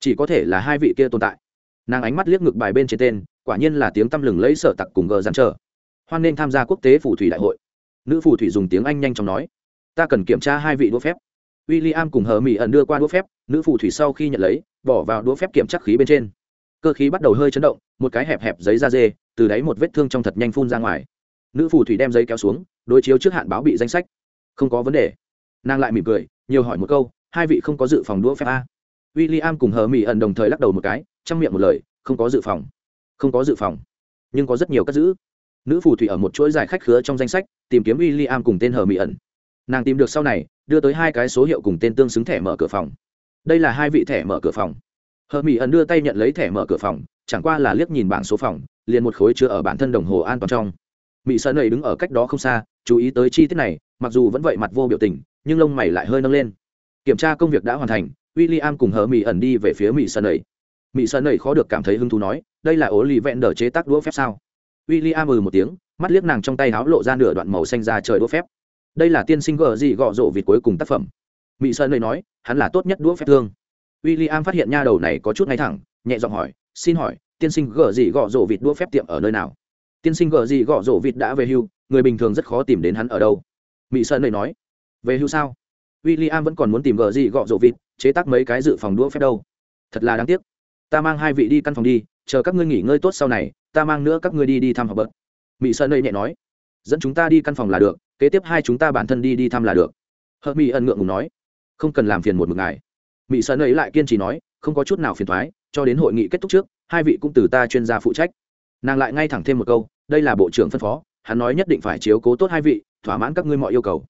chỉ có thể là hai vị kia tồn tại. Nàng ánh mắt liếc ngược bài bên trên tên, quả nhiên là tiếng tăm lừng lấy sở tặc cùng gờ dán chờ. Hoan nên tham gia quốc tế phù thủy đại hội. Nữ phù thủy dùng tiếng anh nhanh chóng nói, ta cần kiểm tra hai vị đũa phép. W i l l i am cùng hờ mỹ ẩn đưa qua đũa phép, nữ phù thủy sau khi nhận lấy, bỏ vào đũa phép kiểm chắc khí bên trên. Cơ khí bắt đầu hơi chấn động, một cái hẹp hẹp giấy da dê, từ đáy một vết thương trong thật nhanh phun ra ngoài. Nữ phù thủy đem giấy kéo xuống, đối chiếu trước hạn báo bị danh sách. Không có vấn đề. Nàng lại mỉm cười, nhiều hỏi một câu, hai vị không có dự phòng đũa phép a w i l l i am cùng hờ mỹ ẩn đồng thời lắc đầu một cái chăm miệng một lời, không có dự phòng. Không có dự phòng. Nhưng có rất nhiều cất giữ. Nữ phù thủy ở một chuỗi giải khách khứa trong danh sách, tìm kiếm w i l l i am cùng tên hờ mỹ ẩn. Nàng tìm được sau này, đưa tới hai cái số hiệu cùng tên tương xứng thẻ mở cửa phòng. Đây là hai vị thẻ mở cửa phòng. Hờ mỹ ẩn đưa tay nhận lấy thẻ mở cửa phòng, chẳng qua là liếc nhìn bảng số phòng, liền một khối chứa ở bản thân đồng hồ an toàn trong. Mỹ sơn này đứng ở cách đó không xa, chú ý tới chi tiết này, mặc dù vẫn vậy mặt vô biểu tình, nhưng lông mày lại hơi nâng lên. Kiểm tra công việc đã hoàn thành w i l l i am cùng hờ mỹ ẩn đi về phía mỹ sơn này mỹ sơn này khó được cảm thấy hứng thú nói, đây là ố lì vẹn đờ chế tác đũa phép sao? W i l l i am ừ một tiếng, mắt liếc nàng trong tay háo lộ ra nửa đoạn màu xanh ra trời đũa phép. Đây là tiên sinh gờ gì gọ rộ vịt cuối cùng tác phẩm. Mỹ sơn này nói, hắn là tốt nhất đũa phép thương. W i l l i am phát hiện nha đầu này có chút ngay thẳng, nhẹ giọng hỏi, xin hỏi, tiên sinh gờ gì gọ rộ vịt đũa phép tiệm ở nơi nào? Tiên sinh gờ gì gọ rộ vịt đã về hưu, người bình thường rất khó tìm đến hắn ở đâu. Mỹ sơn này nói, về hưu sao? W i l l i am vẫn còn muốn tìm gờ gì gọ rộ vịt, chế tác mấy cái dự phòng đũa phép đâu. Thật là đáng tiếc. Ta mang hai vị đi căn phòng đi, chờ các ngươi nghỉ ngơi tốt sau này, ta mang nữa các ngươi đi đi thăm học bậc mỹ sơn này nhẹ nói. Dẫn chúng ta đi căn phòng là được, kế tiếp hai chúng ta bản thân đi đi thăm là được. Hợp mỹ ân ngượng ngùng nói. Không cần làm phiền một một ngày mỹ sơn ấy lại kiên trì nói, không có chút nào phiền thoái, cho đến hội nghị kết thúc trước, hai vị cũng từ ta chuyên gia phụ trách. Nàng lại ngay thẳng thêm một câu, đây là bộ trưởng phân phó, hắn nói nhất định phải chiếu cố tốt hai vị, thỏa mãn các ngươi mọi yêu cầu.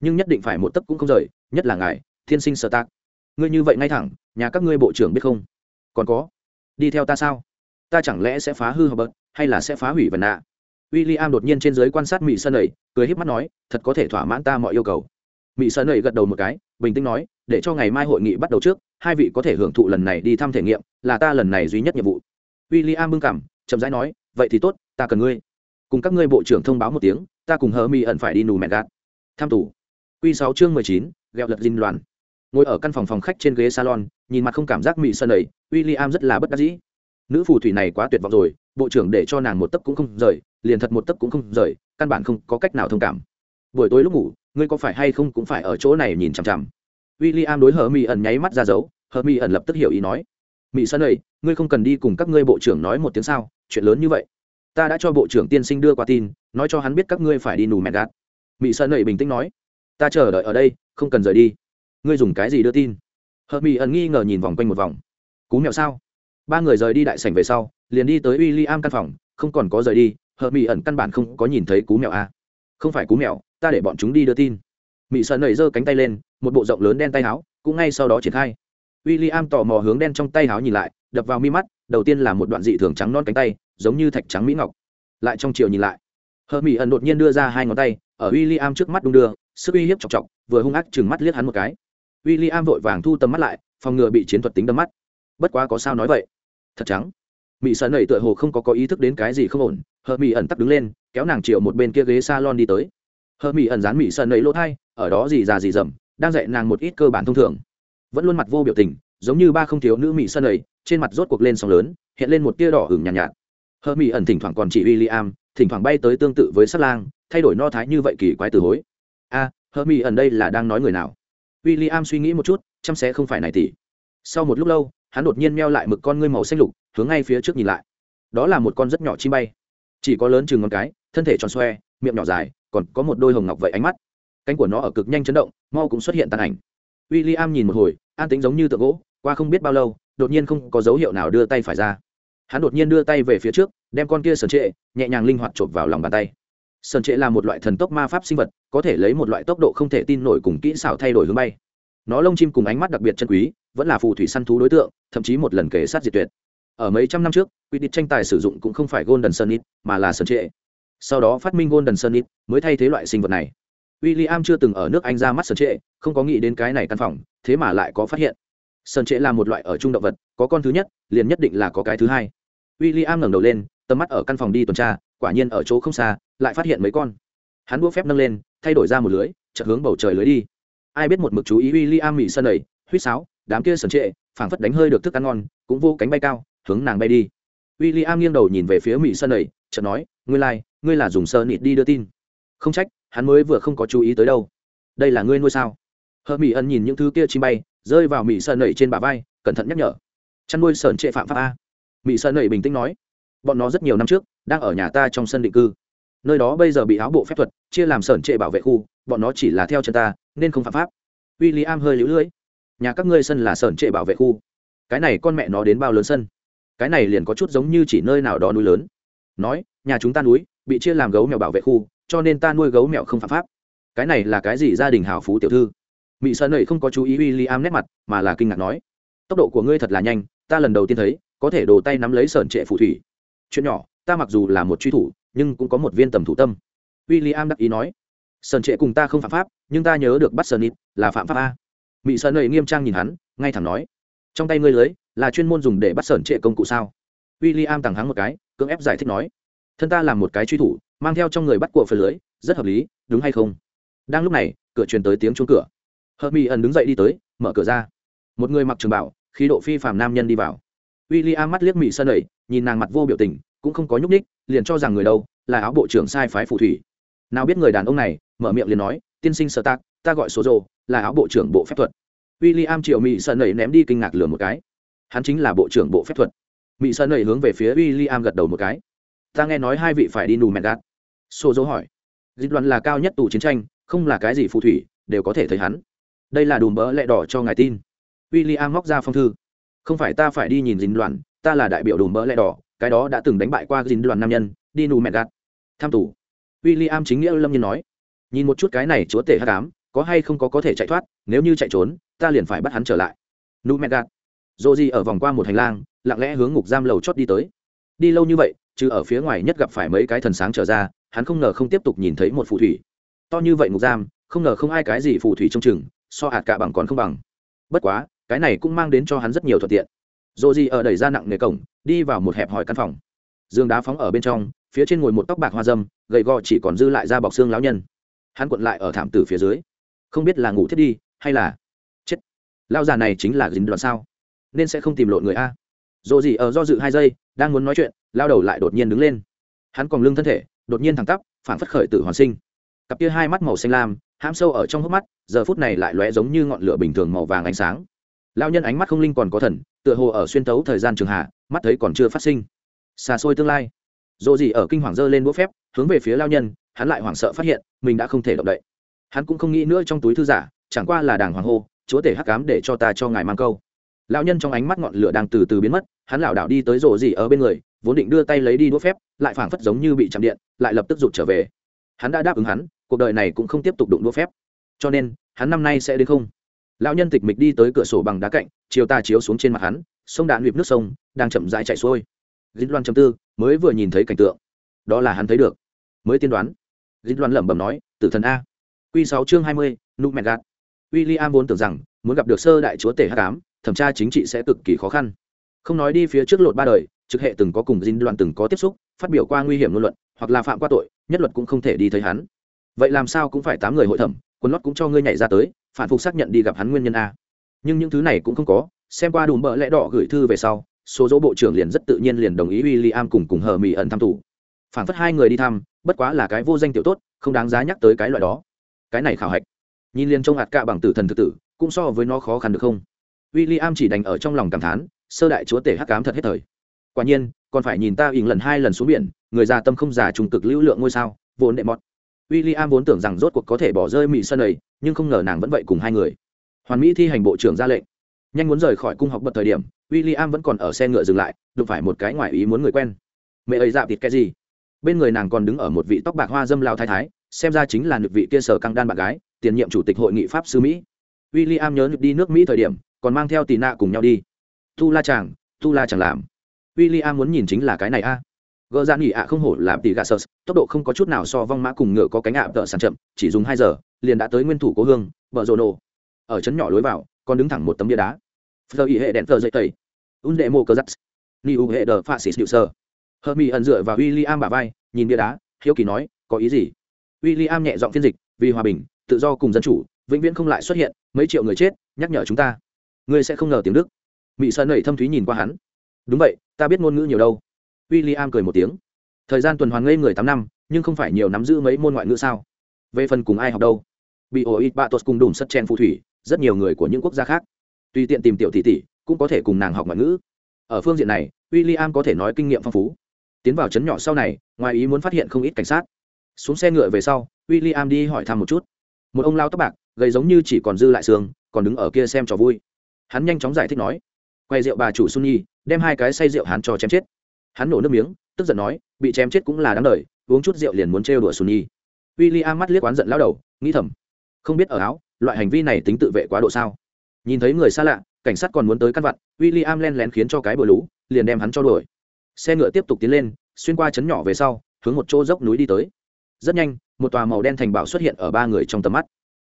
Nhưng nhất định phải một tấc cũng không rời nhất là ngài, thiên sinh sơ tác ngươi như vậy ngay thẳng, nhà các ngươi bộ trưởng biết không? Còn có, đi theo ta sao? Ta chẳng lẽ sẽ phá hư hợp bớt, hay là sẽ phá hủy vần nạ? W i l l i am đột nhiên trên giới quan sát mỹ sơn ấy cười h í p mắt nói, thật có thể thỏa mãn ta mọi yêu cầu. Mỹ sơn ấy gật đầu một cái, bình tĩnh nói, để cho ngày mai hội nghị bắt đầu trước, hai vị có thể hưởng thụ lần này đi thăm thể nghiệm, là ta lần này duy nhất nhiệm vụ. W i l l i am bưng cảm chậm rãi nói, vậy thì tốt, ta cần ngươi. Cùng các ngươi bộ trưởng thông báo một tiếng, ta cùng hờ mỹ ẩn phải đi nù mẹ gạt tham tủ q sáu chương mười chín ghẹo lật dinh loạn, ngồi ở căn phòng phòng khách trên ghế salon nhìn mặt không cảm giác Mị sơn ấy William rất là bất đắc dĩ. Nữ phù thủy này quá tuyệt vọng rồi bộ trưởng để cho nàng một tấc cũng không rời liền thật một tấc cũng không rời căn bản không có cách nào thông cảm. Buổi tối lúc ngủ ngươi có phải hay không cũng phải ở chỗ này nhìn chằm chằm. W i l l i am đối hờ mỹ ẩn nháy mắt ra dấu hờ mỹ ẩn lập tức hiểu ý nói. Mỹ sơn ấy, ngươi không cần đi cùng các ngươi bộ trưởng nói một tiếng sao chuyện lớn như vậy. Ta đã cho bộ trưởng tiên sinh đưa qua tin nói cho hắn biết các ngươi phải đi nù mẹ gạt. Mỹ sơn ấy bình tĩnh nói. Ta chờ đợi ở đây không cần rời đi. Ngươi dùng cái gì đưa tin? Hờ mỹ ẩn nghi ngờ nhìn vòng quanh một vòng. Cú mẹo sao? Ba người rời đi đại sảnh về sau liền đi tới w i l l i am căn phòng không còn có rời đi hờ mỹ ẩn căn bản không có nhìn thấy cú mẹo à? không phải cú mẹo, ta để bọn chúng đi đưa tin. Mỹ sợ nảy giơ cánh tay lên một bộ rộng lớn đen tay áo cũng ngay sau đó triển khai. W i l l i am tò mò hướng đen trong tay áo nhìn lại đập vào mi mắt đầu tiên là một đoạn dị thường trắng non cánh tay giống như thạch trắng mỹ ngọc. Lại trong chiều nhìn lại hờ mỹ ẩn đột nhiên đưa ra hai ngón tay ở w i l l i am trước mắt đung đưa sức uy hiếp chọc chọc vừa hung ác chừng mắt liếc hắn một cái. W i l l i am vội vàng thu tầm mắt lại phòng ngừa bị chiến thuật tính đâm mắt. Bất quá có sao nói vậy? Thật trắng mỹ sơn nẩy tựa hồ không có có ý thức đến cái gì không ổn hờ mỹ ẩn tắt đứng lên kéo nàng triệu một bên kia ghế s a lon đi tới. Hờ mỹ ẩn dán mỹ sơn nẩy lỗ thai ở đó gì già gì dầm đang dạy nàng một ít cơ bản thông thường. Vẫn luôn mặt vô biểu tình giống như ba không thiếu nữ mỹ sơn nẩy trên mặt rốt cuộc lên sóng lớn hiện lên một tia đỏ hừng nhàn nhạt, nhạt hơ mỹ ẩn thỉnh thoảng còn chỉ w i l l i am thỉnh thoảng bay tới tương tự với sắt lang thay đổi no thái như vậy kỳ quái từ hối. A à, mỹ ẩn đây là đang nói người nào? W i l l i am suy nghĩ một chút chăm sẽ không phải này tỷ sau một lúc lâu hắn đột nhiên meo lại mực con ngươi màu xanh lục hướng ngay phía trước nhìn lại. Đó là một con rất nhỏ chim bay. Chỉ có lớn chừng ngón cái thân thể tròn xoe miệng nhỏ dài còn có một đôi hồng ngọc vậy ánh mắt. Cánh của nó ở cực nhanh chấn động mau cũng xuất hiện tàn ảnh. W i l l i am nhìn một hồi an tính giống như tượng gỗ qua không biết bao lâu đột nhiên không có dấu hiệu nào đưa tay phải ra hắn đột nhiên đưa tay về phía trước đem con kia sần trệ nhẹ nhàng linh hoạt chộp vào lòng bàn tay. Sần trệ là một loại thần tốc ma pháp sinh vật có thể lấy một loại tốc độ không thể tin nổi cùng kỹ xảo thay đổi hướng bay. Nó lông chim cùng ánh mắt đặc biệt chân quý vẫn là phù thủy săn thú đối tượng thậm chí một lần kể sát diệt tuyệt. Ở mấy trăm năm trước quy định tranh tài sử dụng cũng không phải golden sunit mà là sơn trệ. Sau đó phát minh golden sunit mới thay thế loại sinh vật này. William chưa từng ở nước Anh ra mắt sơn trệ, không có nghĩ đến cái này căn phòng, thế mà lại có phát hiện. sơn trệ là một loại ở trung động vật có con thứ nhất liền nhất định là có cái thứ hai w i l l i am ngẩng đầu lên tầm mắt ở căn phòng đi tuần tra quả nhiên ở chỗ không xa lại phát hiện mấy con. Hắn đua phép nâng lên thay đổi ra một lưới chợt hướng bầu trời lưới đi. Ai biết một mực chú ý w i l l i am mỹ sân đầy huýt sáo đám kia sần trệ phảng phất đánh hơi được thức ăn ngon cũng vô cánh bay cao hướng nàng bay đi. W i l l i am nghiêng đầu nhìn về phía mỹ sân đầy chợt nói ngươi lai、like, ngươi là dùng sơ nịt đi đưa tin. Không trách hắn mới vừa không có chú ý tới đâu. Đây là ngươi nuôi sao? Hờ mỹ ẩn nhìn những thứ kia chim bay rơi vào mỹ sơn đẩy trên bả vai cẩn thận nhắc nhở. Chăn nuôi sờn trệ phạm pháp a mỹ sơn nầy bình tĩnh nói, bọn nó rất nhiều năm trước đang ở nhà ta trong sân định cư. Nơi đó bây giờ bị áo bộ phép thuật chia làm sởn trệ bảo vệ khu, bọn nó chỉ là theo chân ta, nên không phạm pháp. W i l l i am hơi lũ lưỡi, nhà các ngươi sân là sởn trệ bảo vệ khu. Cái này con mẹ nó đến bao lớn sân? Cái này liền có chút giống như chỉ nơi nào đó núi lớn. Nói, nhà chúng ta núi bị chia làm gấu mèo bảo vệ khu, cho nên ta nuôi gấu mèo không phạm pháp. Cái này là cái gì gia đình hào phú tiểu thư? Mỹ sơn nầy không có chú ý w i l l i am nét mặt, mà là kinh ngạc nói, tốc độ của ngươi thật là nhanh, ta lần đầu tiên thấy có thể đồ tay nắm lấy sởn trệ phù thủy. Chuyện nhỏ, ta mặc dù là một truy thủ, nhưng cũng có một viên tầm thủ tâm. W i l l i am đắc ý nói sởn trệ cùng ta không phạm pháp, nhưng ta nhớ được bắt sởn ít là phạm pháp a. Mỹ sơn ấy nghiêm trang nhìn hắn, ngay thẳng nói, trong tay ngươi lưới là chuyên môn dùng để bắt sởn trệ công cụ sao? W i l l i am tằng hắng một cái, cưỡng ép giải thích nói, thân ta là một cái truy thủ, mang theo trong người bắt của phần lưới, rất hợp lý, đúng hay không? Đang lúc này, cửa truyền tới tiếng chuông cửa. Hợp mỹ ẩn đứng dậy đi tới, mở cửa ra. Một người mặc trường bảo, khí độ phi phàm nam nhân đi vào w i l l i mắt liếc mỹ sân đẩy nhìn nàng mặt vô biểu tình, cũng không có nhúc ních liền cho rằng người đâu, là áo bộ trưởng sai phái phù thủy. Nào biết người đàn ông này, mở miệng liền nói, tiên sinh sơ tác ta gọi số rồ, là áo bộ trưởng bộ phép thuật. W i l l i triệu mỹ sơn nẩy ném đi kinh ngạc lừa một cái. Hắn chính là bộ trưởng bộ phép thuật. Mỹ sơn nẩy hướng về phía w i l l i gật đầu một cái. Ta nghe nói hai vị phải đi nù mẹn gạt. Số dỗ hỏi. Dịch đoàn là cao nhất tù chiến tranh, không là cái gì phù thủy, đều có thể thấy hắn. Đây là đùm bỡ lẹ đỏ cho ngài tin. W i l l i móc ra phong thư không phải ta phải đi nhìn dính đoàn, ta là đại biểu đùm bỡ lẹ đỏ, cái đó đã từng đánh bại qua dính đoàn nam nhân, đi nù mẹ gạt. Tham tù. W i l l i am chính nghĩa lâm nhiên nói. Nhìn một chút cái này chúa tể hát cám có hay không có có thể chạy thoát, nếu như chạy trốn, ta liền phải bắt hắn trở lại. Nù mẹ gạt. Dô di ở vòng qua một hành lang, lặng lẽ hướng ngục giam lầu chót đi tới. Đi lâu như vậy, chứ ở phía ngoài nhất gặp phải mấy cái thần sáng trở ra, hắn không ngờ không tiếp tục nhìn thấy một phù thủy. To như vậy ngục giam, không ngờ không ai cái gì phù thủy trong chừng, so hạt cả bằng còn không bằng. Bất quá cái này cũng mang đến cho hắn rất nhiều thuận tiện. Dồ di ở đẩy ra nặng nề cổng, đi vào một hẹp hòi căn phòng. Dương đá phóng ở bên trong, phía trên ngồi một tóc bạc hoa dâm, gầy gò chỉ còn dư lại da bọc xương lão nhân. Hắn cuộn lại ở thảm tử phía dưới. Không biết là ngủ thiết đi, hay là chết. Lao già này chính là dính đoạn sao? Nên sẽ không tìm lộn người a. Dồ di ở do dự hai giây, đang muốn nói chuyện lao đầu lại đột nhiên đứng lên. Hắn còn lưng thân thể, đột nhiên thẳng tắp, phản phất khởi tử hoàn sinh. Cặp kia hai mắt màu xanh lam, hãm sâu ở trong hốc mắt, giờ phút này lại lóe giống như ngọn lửa bình thường màu vàng ánh sáng lao nhân ánh mắt không linh còn có thần, tựa hồ ở xuyên tấu thời gian trường hạ, mắt thấy còn chưa phát sinh. Xa xôi tương lai. Dỗ gì ở kinh hoàng dơ lên đũa phép, hướng về phía lao nhân, hắn lại hoảng sợ phát hiện, mình đã không thể động đậy. Hắn cũng không nghĩ nữa trong túi thư giả, chẳng qua là đàng hoàng hô, chúa tể hắc cám để cho ta cho ngài mang câu. Lao nhân trong ánh mắt ngọn lửa đang từ từ biến mất, hắn lảo đảo đi tới rổ gì ở bên người, vốn định đưa tay lấy đi đũa phép, lại phảng phất giống như bị chạm điện, lại lập tức rụt trở về. Hắn đã đáp ứng hắn, cuộc đời này cũng không tiếp tục đụng đũa phép. Cho nên, hắn năm nay sẽ đến không? Lão nhân tịch mịch đi tới cửa sổ bằng đá cạnh, chiều ta chiếu xuống trên mặt hắn, sông đạn nhịp nước sông, đang chậm rãi chạy xuôi. Dinh loan châm tư, mới vừa nhìn thấy cảnh tượng. Đó là hắn thấy được. Mới tiên đoán. Dinh loan lẩm bẩm nói, tử thần a. Q sáu chương hai mươi, nụ mẹt gạt. W i l l i am vốn tưởng rằng, muốn gặp được sơ đại chúa tể h tám thẩm tra chính trị sẽ cực kỳ khó khăn. Không nói đi phía trước lột ba đời, trực hệ từng có cùng dinh loan từng có tiếp xúc, phát biểu qua nguy hiểm ngôn luận, hoặc là phạm qua tội, nhất luật cũng không thể đi thấy hắn. Vậy làm sao cũng phải tám người hội thẩm quân lót cũng cho ngươi nhảy ra tới phản phục xác nhận đi gặp hắn nguyên nhân a. Nhưng những thứ này cũng không có, xem qua đùm bợ lẽ đỏ gửi thư về sau, số dỗ bộ trưởng liền rất tự nhiên liền đồng ý w i l l i am cùng cùng hờ mỹ ẩn thăm thủ phản phất hai người đi thăm, bất quá là cái vô danh tiểu tốt, không đáng giá nhắc tới cái loại đó. Cái này khảo hạch. Nhìn liền trông hạt cạ bằng tử thần thực tử, cũng so với nó khó khăn được không. W i l l i am chỉ đành ở trong lòng cảm thán, sơ đại chúa tể hắc cám thật hết thời. Quả nhiên, còn phải nhìn ta ỉng lần hai lần xuống biển, người già tâm không già trùng cực lưu lượng ngôi sao, vốn đệ mọt w i l l i am vốn tưởng rằng rốt cuộc có thể bỏ rơi mỹ sân ấy, nhưng không ngờ nàng vẫn vậy cùng hai người. Hoàn mỹ thi hành bộ trưởng ra lệnh. Nhanh muốn rời khỏi cung học bật thời điểm w i l l i am vẫn còn ở xe ngựa dừng lại, đụng phải một cái ngoài ý muốn người quen. Mẹ ấy dạ thịt cái gì? Bên người nàng còn đứng ở một vị tóc bạc hoa dâm lao thái thái, xem ra chính là nực vị kia sở căng đan bạn gái, tiền nhiệm chủ tịch hội nghị pháp sư mỹ. W i l l i am nhớ đi nước mỹ thời điểm, còn mang theo tì nạ cùng nhau đi. Tu la chàng, tu la chàng làm. W i l l i am muốn nhìn chính là cái này a gờ ra nghỉ ạ, không hổ là tỷ gà sơ tốc độ không có chút nào so vong mã cùng ngựa có cánh ạ tợ sàn chậm, chỉ dùng hai giờ, liền đã tới nguyên thủ cố hương vợ rồ nổ. Ở trấn nhỏ lối vào, còn đứng thẳng một tấm bia đá. Phờ ý hệ đèn phờ dậy tẩy. Un đệ mô cơ giắt ni u hệ đờ pha xịt điệu sơ hờ mỹ ẩn dựa vào w i l l i am bà vai, nhìn bia đá, hiếu kỳ nói, có ý gì? W i l l i am nhẹ giọng phiên dịch, vì hòa bình, tự do cùng dân chủ, vĩnh viễn không lại xuất hiện, mấy triệu người chết, nhắc nhở chúng ta. Ngươi sẽ không ngờ tiếng đức. Mỹ sơn nảy thâm thúy nhìn qua hắn. Đúng vậy, ta biết ngôn ngữ nhiều đâu w i l l i am cười một tiếng. Thời gian tuần hoàn ngây người tám năm, nhưng không phải nhiều nắm giữ mấy môn ngoại ngữ sao? Về phần cùng ai học đâu? Bị ổ ít bạ tuột cùng đùm sắt chen phù thủy, rất nhiều người của những quốc gia khác. Tùy tiện tìm tiểu tỷ tỷ, cũng có thể cùng nàng học ngoại ngữ. Ở phương diện này w i l l i am có thể nói kinh nghiệm phong phú. Tiến vào trấn nhỏ sau này, ngoài ý muốn phát hiện không ít cảnh sát. Xuống xe ngựa về sau w i l l i am đi hỏi thăm một chút. Một ông lao tóc bạc, gầy giống như chỉ còn dư lại xương, còn đứng ở kia xem trò vui. Hắn nhanh chóng giải thích nói, quay rượu bà chủ xuân nhi đem hai cái say rượu hắn cho chém chết hắn nổ nước miếng, tức giận nói, bị chém chết cũng là đáng đời, uống chút rượu liền muốn trêu đùa Sùn nhi w i l l i am mắt liếc oán giận lao đầu, nghĩ thầm, không biết ở áo, loại hành vi này tính tự vệ quá độ sao? Nhìn thấy người xa lạ, cảnh sát còn muốn tới căn vặn w i l l i am len lén khiến cho cái bờ lũ, liền đem hắn cho đuổi. Xe ngựa tiếp tục tiến lên, xuyên qua chấn nhỏ về sau, hướng một chỗ dốc núi đi tới. Rất nhanh, một tòa màu đen thành bảo xuất hiện ở ba người trong tầm mắt.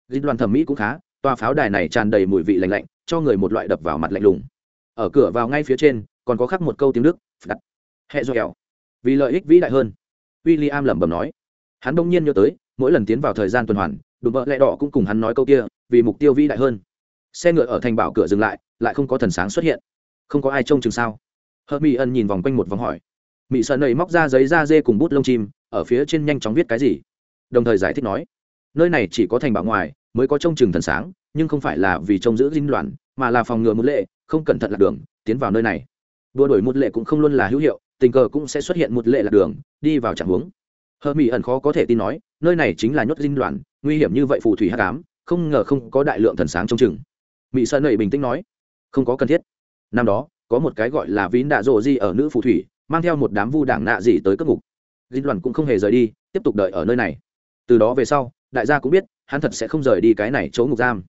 Ghi đoàn thẩm mỹ cũng khá, tòa pháo đài này tràn đầy mùi vị lạnh lạnh, cho người một loại đập vào mặt lạnh lùng. Ở cửa vào ngay phía trên, còn có khắc một câu tiếng đức hẹ hệ kẹo. Vì lợi ích vĩ đại hơn w i l l i am lẩm bẩm nói. Hắn đông nhiên nhớ tới, mỗi lần tiến vào thời gian tuần hoàn, đùm vợ lẹ đỏ cũng cùng hắn nói câu kia, vì mục tiêu vĩ đại hơn. Xe ngựa ở thành bảo cửa dừng lại lại không có thần sáng xuất hiện. Không có ai trông chừng sao? Hớt mỹ ân nhìn vòng quanh một vòng hỏi. Mỹ sợ nầy móc ra giấy da dê cùng bút lông chim, ở phía trên nhanh chóng viết cái gì? Đồng thời giải thích nói, nơi này chỉ có thành bảo ngoài, mới có trông chừng thần sáng, nhưng không phải là vì trông giữ dinh loạn mà là phòng ngừa một lệ, không cẩn thận lạc đường, tiến vào nơi này. Đua đổi một lệ cũng không luôn là hữu hiệu tình cờ cũng sẽ xuất hiện một lệ lạc đường, đi vào trạng huống. Hờ mỹ ẩn khó có thể tin nói, nơi này chính là nhốt dinh đoàn, nguy hiểm như vậy phù thủy hát cám không ngờ không có đại lượng thần sáng trong chừng. Mỹ sơn nầy bình tĩnh nói, không có cần thiết. Năm đó, có một cái gọi là vín đạ rộ di ở nữ phù thủy, mang theo một đám vu đảng nạ gì tới cất ngục. Dinh đoàn cũng không hề rời đi, tiếp tục đợi ở nơi này. Từ đó về sau, đại gia cũng biết, hắn thật sẽ không rời đi cái này chỗ ngục giam.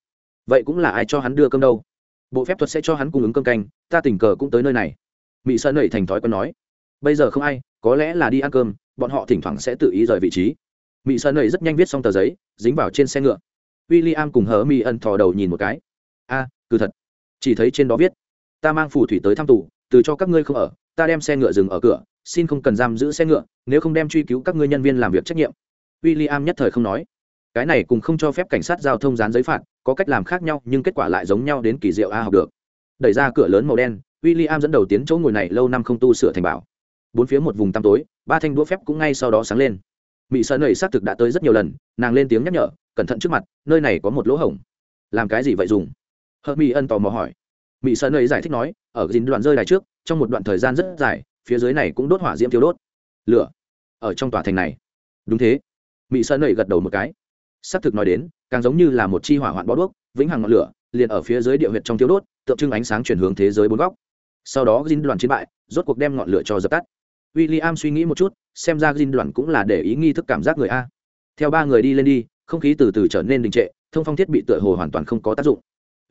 Vậy cũng là ai cho hắn đưa cơm đâu? Bộ phép thuật sẽ cho hắn cung ứng cơm canh, ta tình cờ cũng tới nơi này. Mỹ sơn nầy thành thói quen nói bây giờ không ai, có lẽ là đi ăn cơm, bọn họ thỉnh thoảng sẽ tự ý rời vị trí. Mỹ sơn nầy rất nhanh viết xong tờ giấy, dính vào trên xe ngựa. W i l l i am cùng hờ mỹ ân thò đầu nhìn một cái. A, cứ thật. Chỉ thấy trên đó viết, ta mang phù thủy tới thăm tù, từ cho các ngươi không ở, ta đem xe ngựa dừng ở cửa, xin không cần giam giữ xe ngựa, nếu không đem truy cứu các ngươi nhân viên làm việc trách nhiệm. W i l l i am nhất thời không nói. Cái này cùng không cho phép cảnh sát giao thông dán giấy phạt, có cách làm khác nhau, nhưng kết quả lại giống nhau đến kỳ diệu a học được. Đẩy ra cửa lớn màu đen w i l l i am dẫn đầu tiến chỗ ngồi này lâu năm không tu sửa thành bảo bốn phía một vùng tăm tối, ba thanh đũa phép cũng ngay sau đó sáng lên. Mỹ sợ nầy xác thực đã tới rất nhiều lần, nàng lên tiếng nhắc nhở, cẩn thận trước mặt, nơi này có một lỗ hổng. Làm cái gì vậy dùng? Hờ mỹ ân tò mò hỏi. Mỹ sợ nầy giải thích nói, ở dính đoạn rơi đài trước, trong một đoạn thời gian rất dài, phía dưới này cũng đốt hỏa diễm thiếu đốt. Lửa, ở trong tòa thành này. Đúng thế. Mỹ sợ nầy gật đầu một cái. Xác thực nói đến, càng giống như là một chi hỏa hoạn bó đuốc, vĩnh hằng ngọn lửa, liền ở phía dưới địa huyệt trong thiếu đốt, tượng trưng ánh sáng chuyển hướng thế giới bốn góc. Sau đó dính đoàn chiến bại, rốt cuộc đem ngọn lửa cho dập tắt w i l l i am suy nghĩ một chút, xem ra dính đoàn cũng là để ý nghi thức cảm giác người a. Theo ba người đi lên đi, không khí từ từ trở nên đình trệ, thông phong thiết bị tựa hồ hoàn toàn không có tác dụng.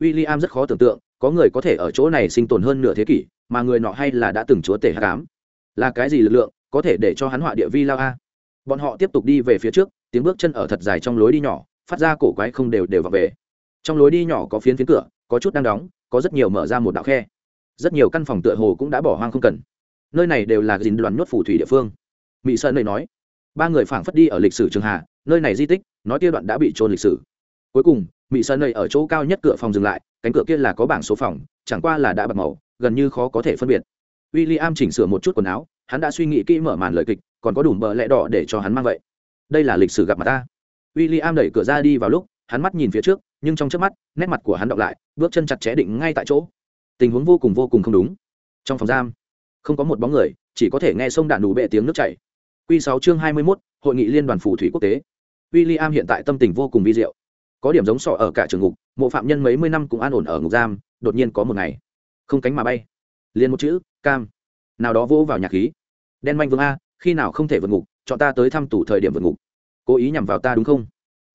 W i l l i am rất khó tưởng tượng, có người có thể ở chỗ này sinh tồn hơn nửa thế kỷ, mà người nọ hay là đã từng chúa tể hát cám là cái gì lực lượng, có thể để cho hắn họa địa vi lao a? Bọn họ tiếp tục đi về phía trước, tiếng bước chân ở thật dài trong lối đi nhỏ, phát ra cổ quái không đều đều vào về. Trong lối đi nhỏ có phiến phiến cửa, có chút đang đóng, có rất nhiều mở ra một đạo khe. Rất nhiều căn phòng tựa hồ cũng đã bỏ hoang không cần nơi này đều là dính đoàn nhốt phù thủy địa phương. Mỹ sơn nơi nói, ba người phảng phất đi ở lịch sử trường hà nơi này di tích, nói kia đoạn đã bị trôn lịch sử. Cuối cùng mỹ sơn nơi ở chỗ cao nhất cửa phòng dừng lại, cánh cửa kia là có bảng số phòng, chẳng qua là đã bật màu, gần như khó có thể phân biệt. W i l l i am chỉnh sửa một chút quần áo, hắn đã suy nghĩ kỹ mở màn lời kịch, còn có đủ bờ lẽ đỏ để cho hắn mang vậy. Đây là lịch sử gặp mặt ta. W i l l i am đẩy cửa ra đi vào lúc, hắn mắt nhìn phía trước, nhưng trong trước mắt, nét mặt của hắn đọc lại, bước chân chặt chẽ định ngay tại chỗ. Tình huống vô cùng vô cùng không đúng. Trong phòng giam không có một bóng người, chỉ có thể nghe sông đạn đủ bệ tiếng nước chảy. Q sáu chương hai mươi mốt, hội nghị liên đoàn phù thủy quốc tế. W i l l i am hiện tại tâm tình vô cùng vi diệu. Có điểm giống sọ ở cả trường ngục, mộ phạm nhân mấy mươi năm cũng an ổn ở ngục giam, đột nhiên có một ngày, không cánh mà bay. Liền một chữ, cam. Nào đó vỗ vào nhạc khí. Đen manh vương a, khi nào không thể vượt ngục, chọn ta tới thăm tủ thời điểm vượt ngục. Cố ý nhằm vào ta đúng không?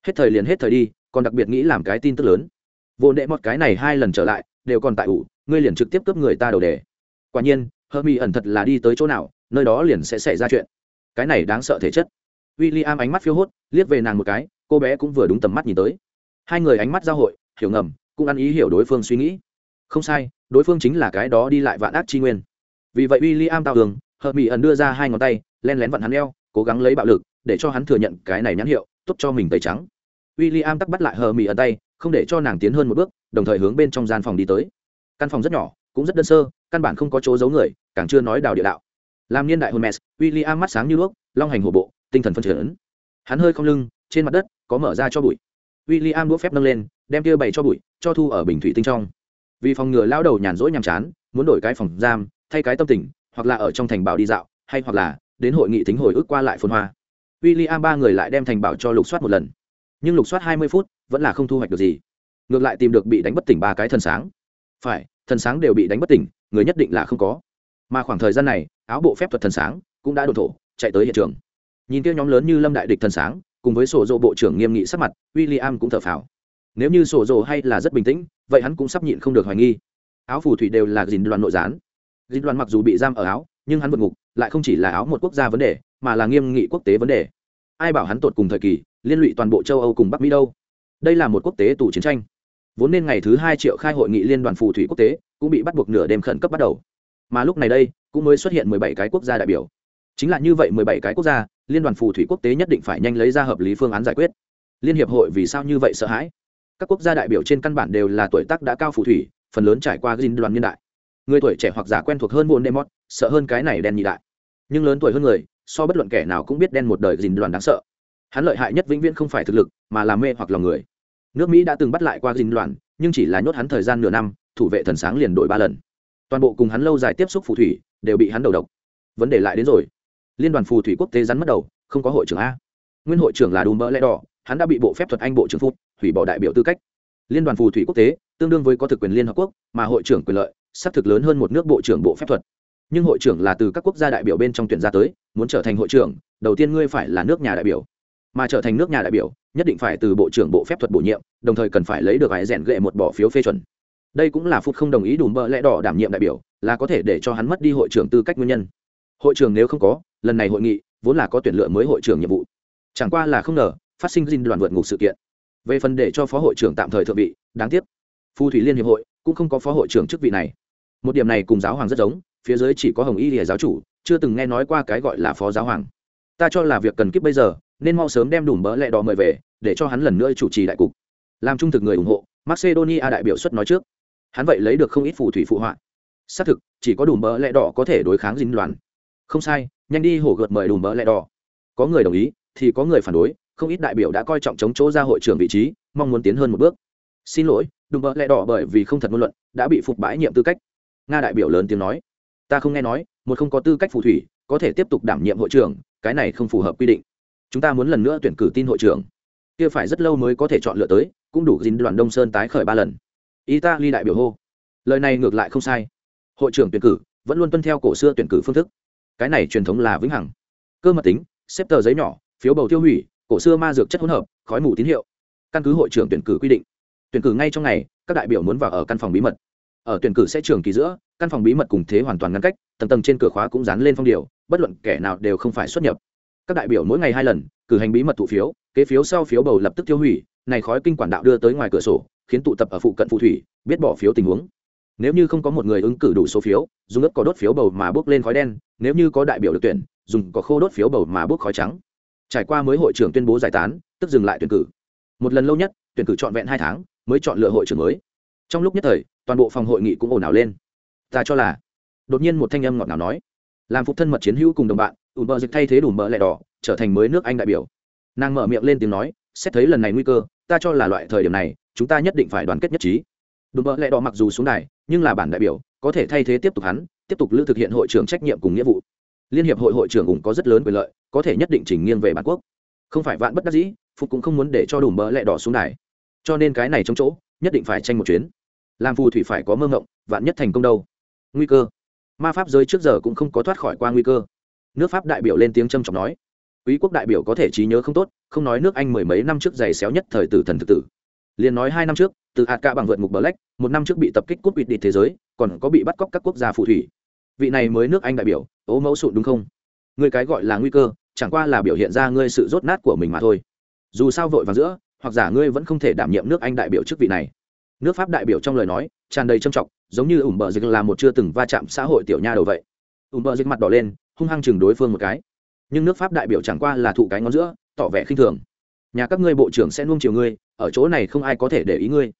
Hết thời liền hết thời đi, còn đặc biệt nghĩ làm cái tin tức lớn. Vô nệ một cái này hai lần trở lại, đều còn tại ủ, ngươi liền trực tiếp cướp người ta đầu đề. Quả nhiên hơ mi ẩn thật là đi tới chỗ nào, nơi đó liền sẽ xảy ra chuyện. Cái này đáng sợ thể chất. W i l l i am ánh mắt phiêu hốt, liếc về nàng một cái, cô bé cũng vừa đúng tầm mắt nhìn tới. Hai người ánh mắt giao hội, hiểu ngầm, cũng ăn ý hiểu đối phương suy nghĩ. Không sai, đối phương chính là cái đó đi lại vạn ác chi nguyên. Vì vậy w i l l i am tao tường hợp mỹ ẩn đưa ra hai ngón tay, len lén vặn hắn eo, cố gắng lấy bạo lực, để cho hắn thừa nhận cái này nhãn hiệu, tốt cho mình tẩy trắng. W i l l i am tắc bắt lại hờ mỹ ẩn tay, không để cho nàng tiến hơn một bước, đồng thời hướng bên trong gian phòng đi tới. Căn phòng rất nhỏ, cũng rất đơn sơ căn bản không có chỗ giấu người, càng chưa nói đào địa đạo. Làm niên đại hôn mess William mắt sáng như đuốc, long hành hổ bộ, tinh thần phân chấn. Hắn hơi không lưng, trên mặt đất, có mở ra cho bụi. William đũa phép nâng lên, đem kia bày cho bụi, cho thu ở bình thủy tinh trong. Vì phòng ngừa lao đầu nhàn rỗi nhàm chán, muốn đổi cái phòng giam, thay cái tâm tình, hoặc là ở trong thành bảo đi dạo, hay hoặc là đến hội nghị tính hồi ức qua lại phồn hoa. William ba người lại đem thành bảo cho lục soát một lần. Nhưng lục soát hai mươi phút, vẫn là không thu hoạch được gì. Ngược lại tìm được bị đánh bất tỉnh ba cái thần sáng. Phải, thần sáng đều bị đánh bất tỉnh người nhất định là không có. Mà khoảng thời gian này, áo bộ phép thuật thần sáng cũng đã đổ thổ, chạy tới hiện trường. Nhìn kia nhóm lớn như lâm đại địch thần sáng, cùng với sổ dộ bộ trưởng nghiêm nghị sắc mặt w i l l i am cũng thở phào. Nếu như sổ dồ hay là rất bình tĩnh, vậy hắn cũng sắp nhịn không được hoài nghi. Áo phù thủy đều là dìn đoàn nội gián. Dìn đoàn mặc dù bị giam ở áo, nhưng hắn vượt ngục, lại không chỉ là áo một quốc gia vấn đề, mà là nghiêm nghị quốc tế vấn đề. Ai bảo hắn tột cùng thời kỳ, liên lụy toàn bộ châu âu cùng bắc mỹ đâu? Đây là một quốc tế tù chiến tranh vốn nên ngày thứ hai triệu khai hội nghị liên đoàn phù thủy quốc tế, cũng bị bắt buộc nửa đêm khẩn cấp bắt đầu. Mà lúc này đây, cũng mới xuất hiện mười bảy cái quốc gia đại biểu. Chính là như vậy mười bảy cái quốc gia, liên đoàn phù thủy quốc tế nhất định phải nhanh lấy ra hợp lý phương án giải quyết. Liên hiệp hội vì sao như vậy sợ hãi? Các quốc gia đại biểu trên căn bản đều là tuổi tác đã cao phù thủy, phần lớn trải qua gin đoàn niên đại. Người tuổi trẻ hoặc giả quen thuộc hơn môn demot sợ hơn cái này đen nhị đại. Nhưng lớn tuổi hơn người, so bất luận kẻ nào cũng biết đen một đời gìn đoàn đáng sợ. Hắn lợi hại nhất vĩnh viễn không phải thực lực, mà là mê hoặc lòng người nước mỹ đã từng bắt lại qua dinh loạn, nhưng chỉ là nhốt hắn thời gian nửa năm thủ vệ thần sáng liền đổi ba lần. Toàn bộ cùng hắn lâu dài tiếp xúc phù thủy đều bị hắn đầu độc. Vấn đề lại đến rồi. Liên đoàn phù thủy quốc tế rắn mất đầu không có hội trưởng a. Nguyên hội trưởng là đùm bỡ lẽ đỏ hắn đã bị bộ phép thuật anh bộ trưởng phút hủy bỏ đại biểu tư cách. Liên đoàn phù thủy quốc tế tương đương với có thực quyền liên hợp quốc mà hội trưởng quyền lợi xác thực lớn hơn một nước bộ trưởng bộ phép thuật. Nhưng hội trưởng là từ các quốc gia đại biểu bên trong tuyển ra tới muốn trở thành hội trưởng đầu tiên ngươi phải là nước nhà đại biểu. Mà trở thành nước nhà đại biểu nhất định phải từ bộ trưởng bộ phép thuật bổ nhiệm, đồng thời cần phải lấy được hải rèn gệ một bỏ phiếu phê chuẩn. Đây cũng là phút không đồng ý đủ bợ lẽ đỏ đảm nhiệm đại biểu, là có thể để cho hắn mất đi hội trưởng tư cách nguyên nhân. Hội trưởng nếu không có, lần này hội nghị, vốn là có tuyển lựa mới hội trưởng nhiệm vụ. Chẳng qua là không ngờ, phát sinh dinh đoàn vượt ngục sự kiện. Về phần để cho phó hội trưởng tạm thời thượng vị, đáng tiếc. Phù thủy liên hiệp hội, cũng không có phó hội trưởng chức vị này. Một điểm này cùng giáo hoàng rất giống, phía dưới chỉ có hồng y lìa giáo chủ, chưa từng nghe nói qua cái gọi là phó giáo hoàng. Ta cho là việc cần kiếp bây giờ nên mau sớm đem đủ bỡ lẹ đỏ mời về, để cho hắn lần nữa chủ trì đại cục. Làm trung thực người ủng hộ, macedonia đại biểu xuất nói trước. Hắn vậy lấy được không ít phù thủy phụ họa. Xác thực, chỉ có đủ bỡ lẹ đỏ có thể đối kháng dính đoàn không sai, nhanh đi hổ gợt mời đủ bỡ lẹ đỏ. Có người đồng ý, thì có người phản đối, không ít đại biểu đã coi trọng chống chỗ ra hội trưởng vị trí, mong muốn tiến hơn một bước. Xin lỗi, đùm bỡ lẹ đỏ bởi vì không thật ngôn luận, đã bị phục bãi nhiệm tư cách. Nga đại biểu lớn tiếng nói. Ta không nghe nói, một không có tư cách phù thủy, có thể tiếp tục đảm nhiệm hội trưởng, cái này không phù hợp quy định chúng ta muốn lần nữa tuyển cử tin hội trưởng. Kia phải rất lâu mới có thể chọn lựa tới, cũng đủ dính đoàn đông sơn tái khởi ba lần. Italy đại biểu hô. Lời này ngược lại không sai. Hội trưởng tuyển cử vẫn luôn tuân theo cổ xưa tuyển cử phương thức. Cái này truyền thống là vĩnh hằng. Cơ mật tính, xếp tờ giấy nhỏ, phiếu bầu tiêu hủy, cổ xưa ma dược chất hỗn hợp, khói mù tín hiệu. Căn cứ hội trưởng tuyển cử quy định, tuyển cử ngay trong ngày, các đại biểu muốn vào ở căn phòng bí mật. Ở tuyển cử sẽ trường kỳ giữa, căn phòng bí mật cùng thế hoàn toàn ngăn cách, tầng tầng trên cửa khóa cũng dán lên phong điều, bất luận kẻ nào đều không phải xuất nhập các đại biểu mỗi ngày hai lần, cử hành bí mật thụ phiếu, kế phiếu sau phiếu bầu lập tức tiêu hủy, này khói kinh quản đạo đưa tới ngoài cửa sổ, khiến tụ tập ở phụ cận phù thủy, biết bỏ phiếu tình huống. Nếu như không có một người ứng cử đủ số phiếu, dùng ớt có đốt phiếu bầu mà bước lên khói đen, nếu như có đại biểu được tuyển, dùng có khô đốt phiếu bầu mà bước khói trắng. Trải qua mới hội trưởng tuyên bố giải tán, tức dừng lại tuyển cử. Một lần lâu nhất, tuyển cử trọn vẹn hai tháng, mới chọn lựa hội trưởng mới. Trong lúc nhất thời, toàn bộ phòng hội nghị cũng ồn ào lên. Ta cho là, đột nhiên một thanh âm ngọt ngào nói, làm phục thân mật chiến hữu cùng đồng bạn ủ bờ dịch thay thế đủ mỡ lẹ đỏ, trở thành mới nước anh đại biểu. Nàng mở miệng lên tiếng nói, xét thấy lần này nguy cơ, ta cho là loại thời điểm này, chúng ta nhất định phải đoàn kết nhất trí. Đủ mỡ lẹ đỏ mặc dù xuống đài, nhưng là bản đại biểu, có thể thay thế tiếp tục hắn, tiếp tục lưu thực hiện hội trưởng trách nhiệm cùng nghĩa vụ. Liên hiệp hội hội trưởng cũng có rất lớn quyền lợi, có thể nhất định chỉnh nghiêng về bản quốc. Không phải vạn bất đắc dĩ, phục cũng không muốn để cho đủ mỡ lẹ đỏ xuống đài. Cho nên cái này trong chỗ, nhất định phải tranh một chuyến. Làm phù thủy phải có mơ ngộng vạn nhất thành công đâu. Nguy cơ. Ma pháp giới trước giờ cũng không có thoát khỏi qua nguy cơ nước pháp đại biểu lên tiếng trầm trọng nói. Quý quốc đại biểu có thể trí nhớ không tốt, không nói nước anh mười mấy năm trước giày xéo nhất thời tử thần thực tử. Liền nói hai năm trước, từ hạt ca bằng vượt mục bờ lách một năm trước bị tập kích cúp vịt địch thế giới, còn có bị bắt cóc các quốc gia phù thủy. Vị này mới nước anh đại biểu, ố mẫu sụn đúng không? Người cái gọi là nguy cơ, chẳng qua là biểu hiện ra ngươi sự rốt nát của mình mà thôi. Dù sao vội vàng giữa, hoặc giả ngươi vẫn không thể đảm nhiệm nước anh đại biểu chức vị này. Nước pháp đại biểu trong lời nói, tràn đầy trầm trọng giống như ủng bờ dịch là một chưa từng va chạm xã hội tiểu nha đầu vậy. Ủng bờ dịch mặt đỏ lên hung hăng chừng đối phương một cái. Nhưng nước pháp đại biểu chẳng qua là thụ cái ngón giữa, tỏ vẻ khinh thường. Nhà các ngươi bộ trưởng sẽ nuông chiều ngươi, ở chỗ này không ai có thể để ý ngươi.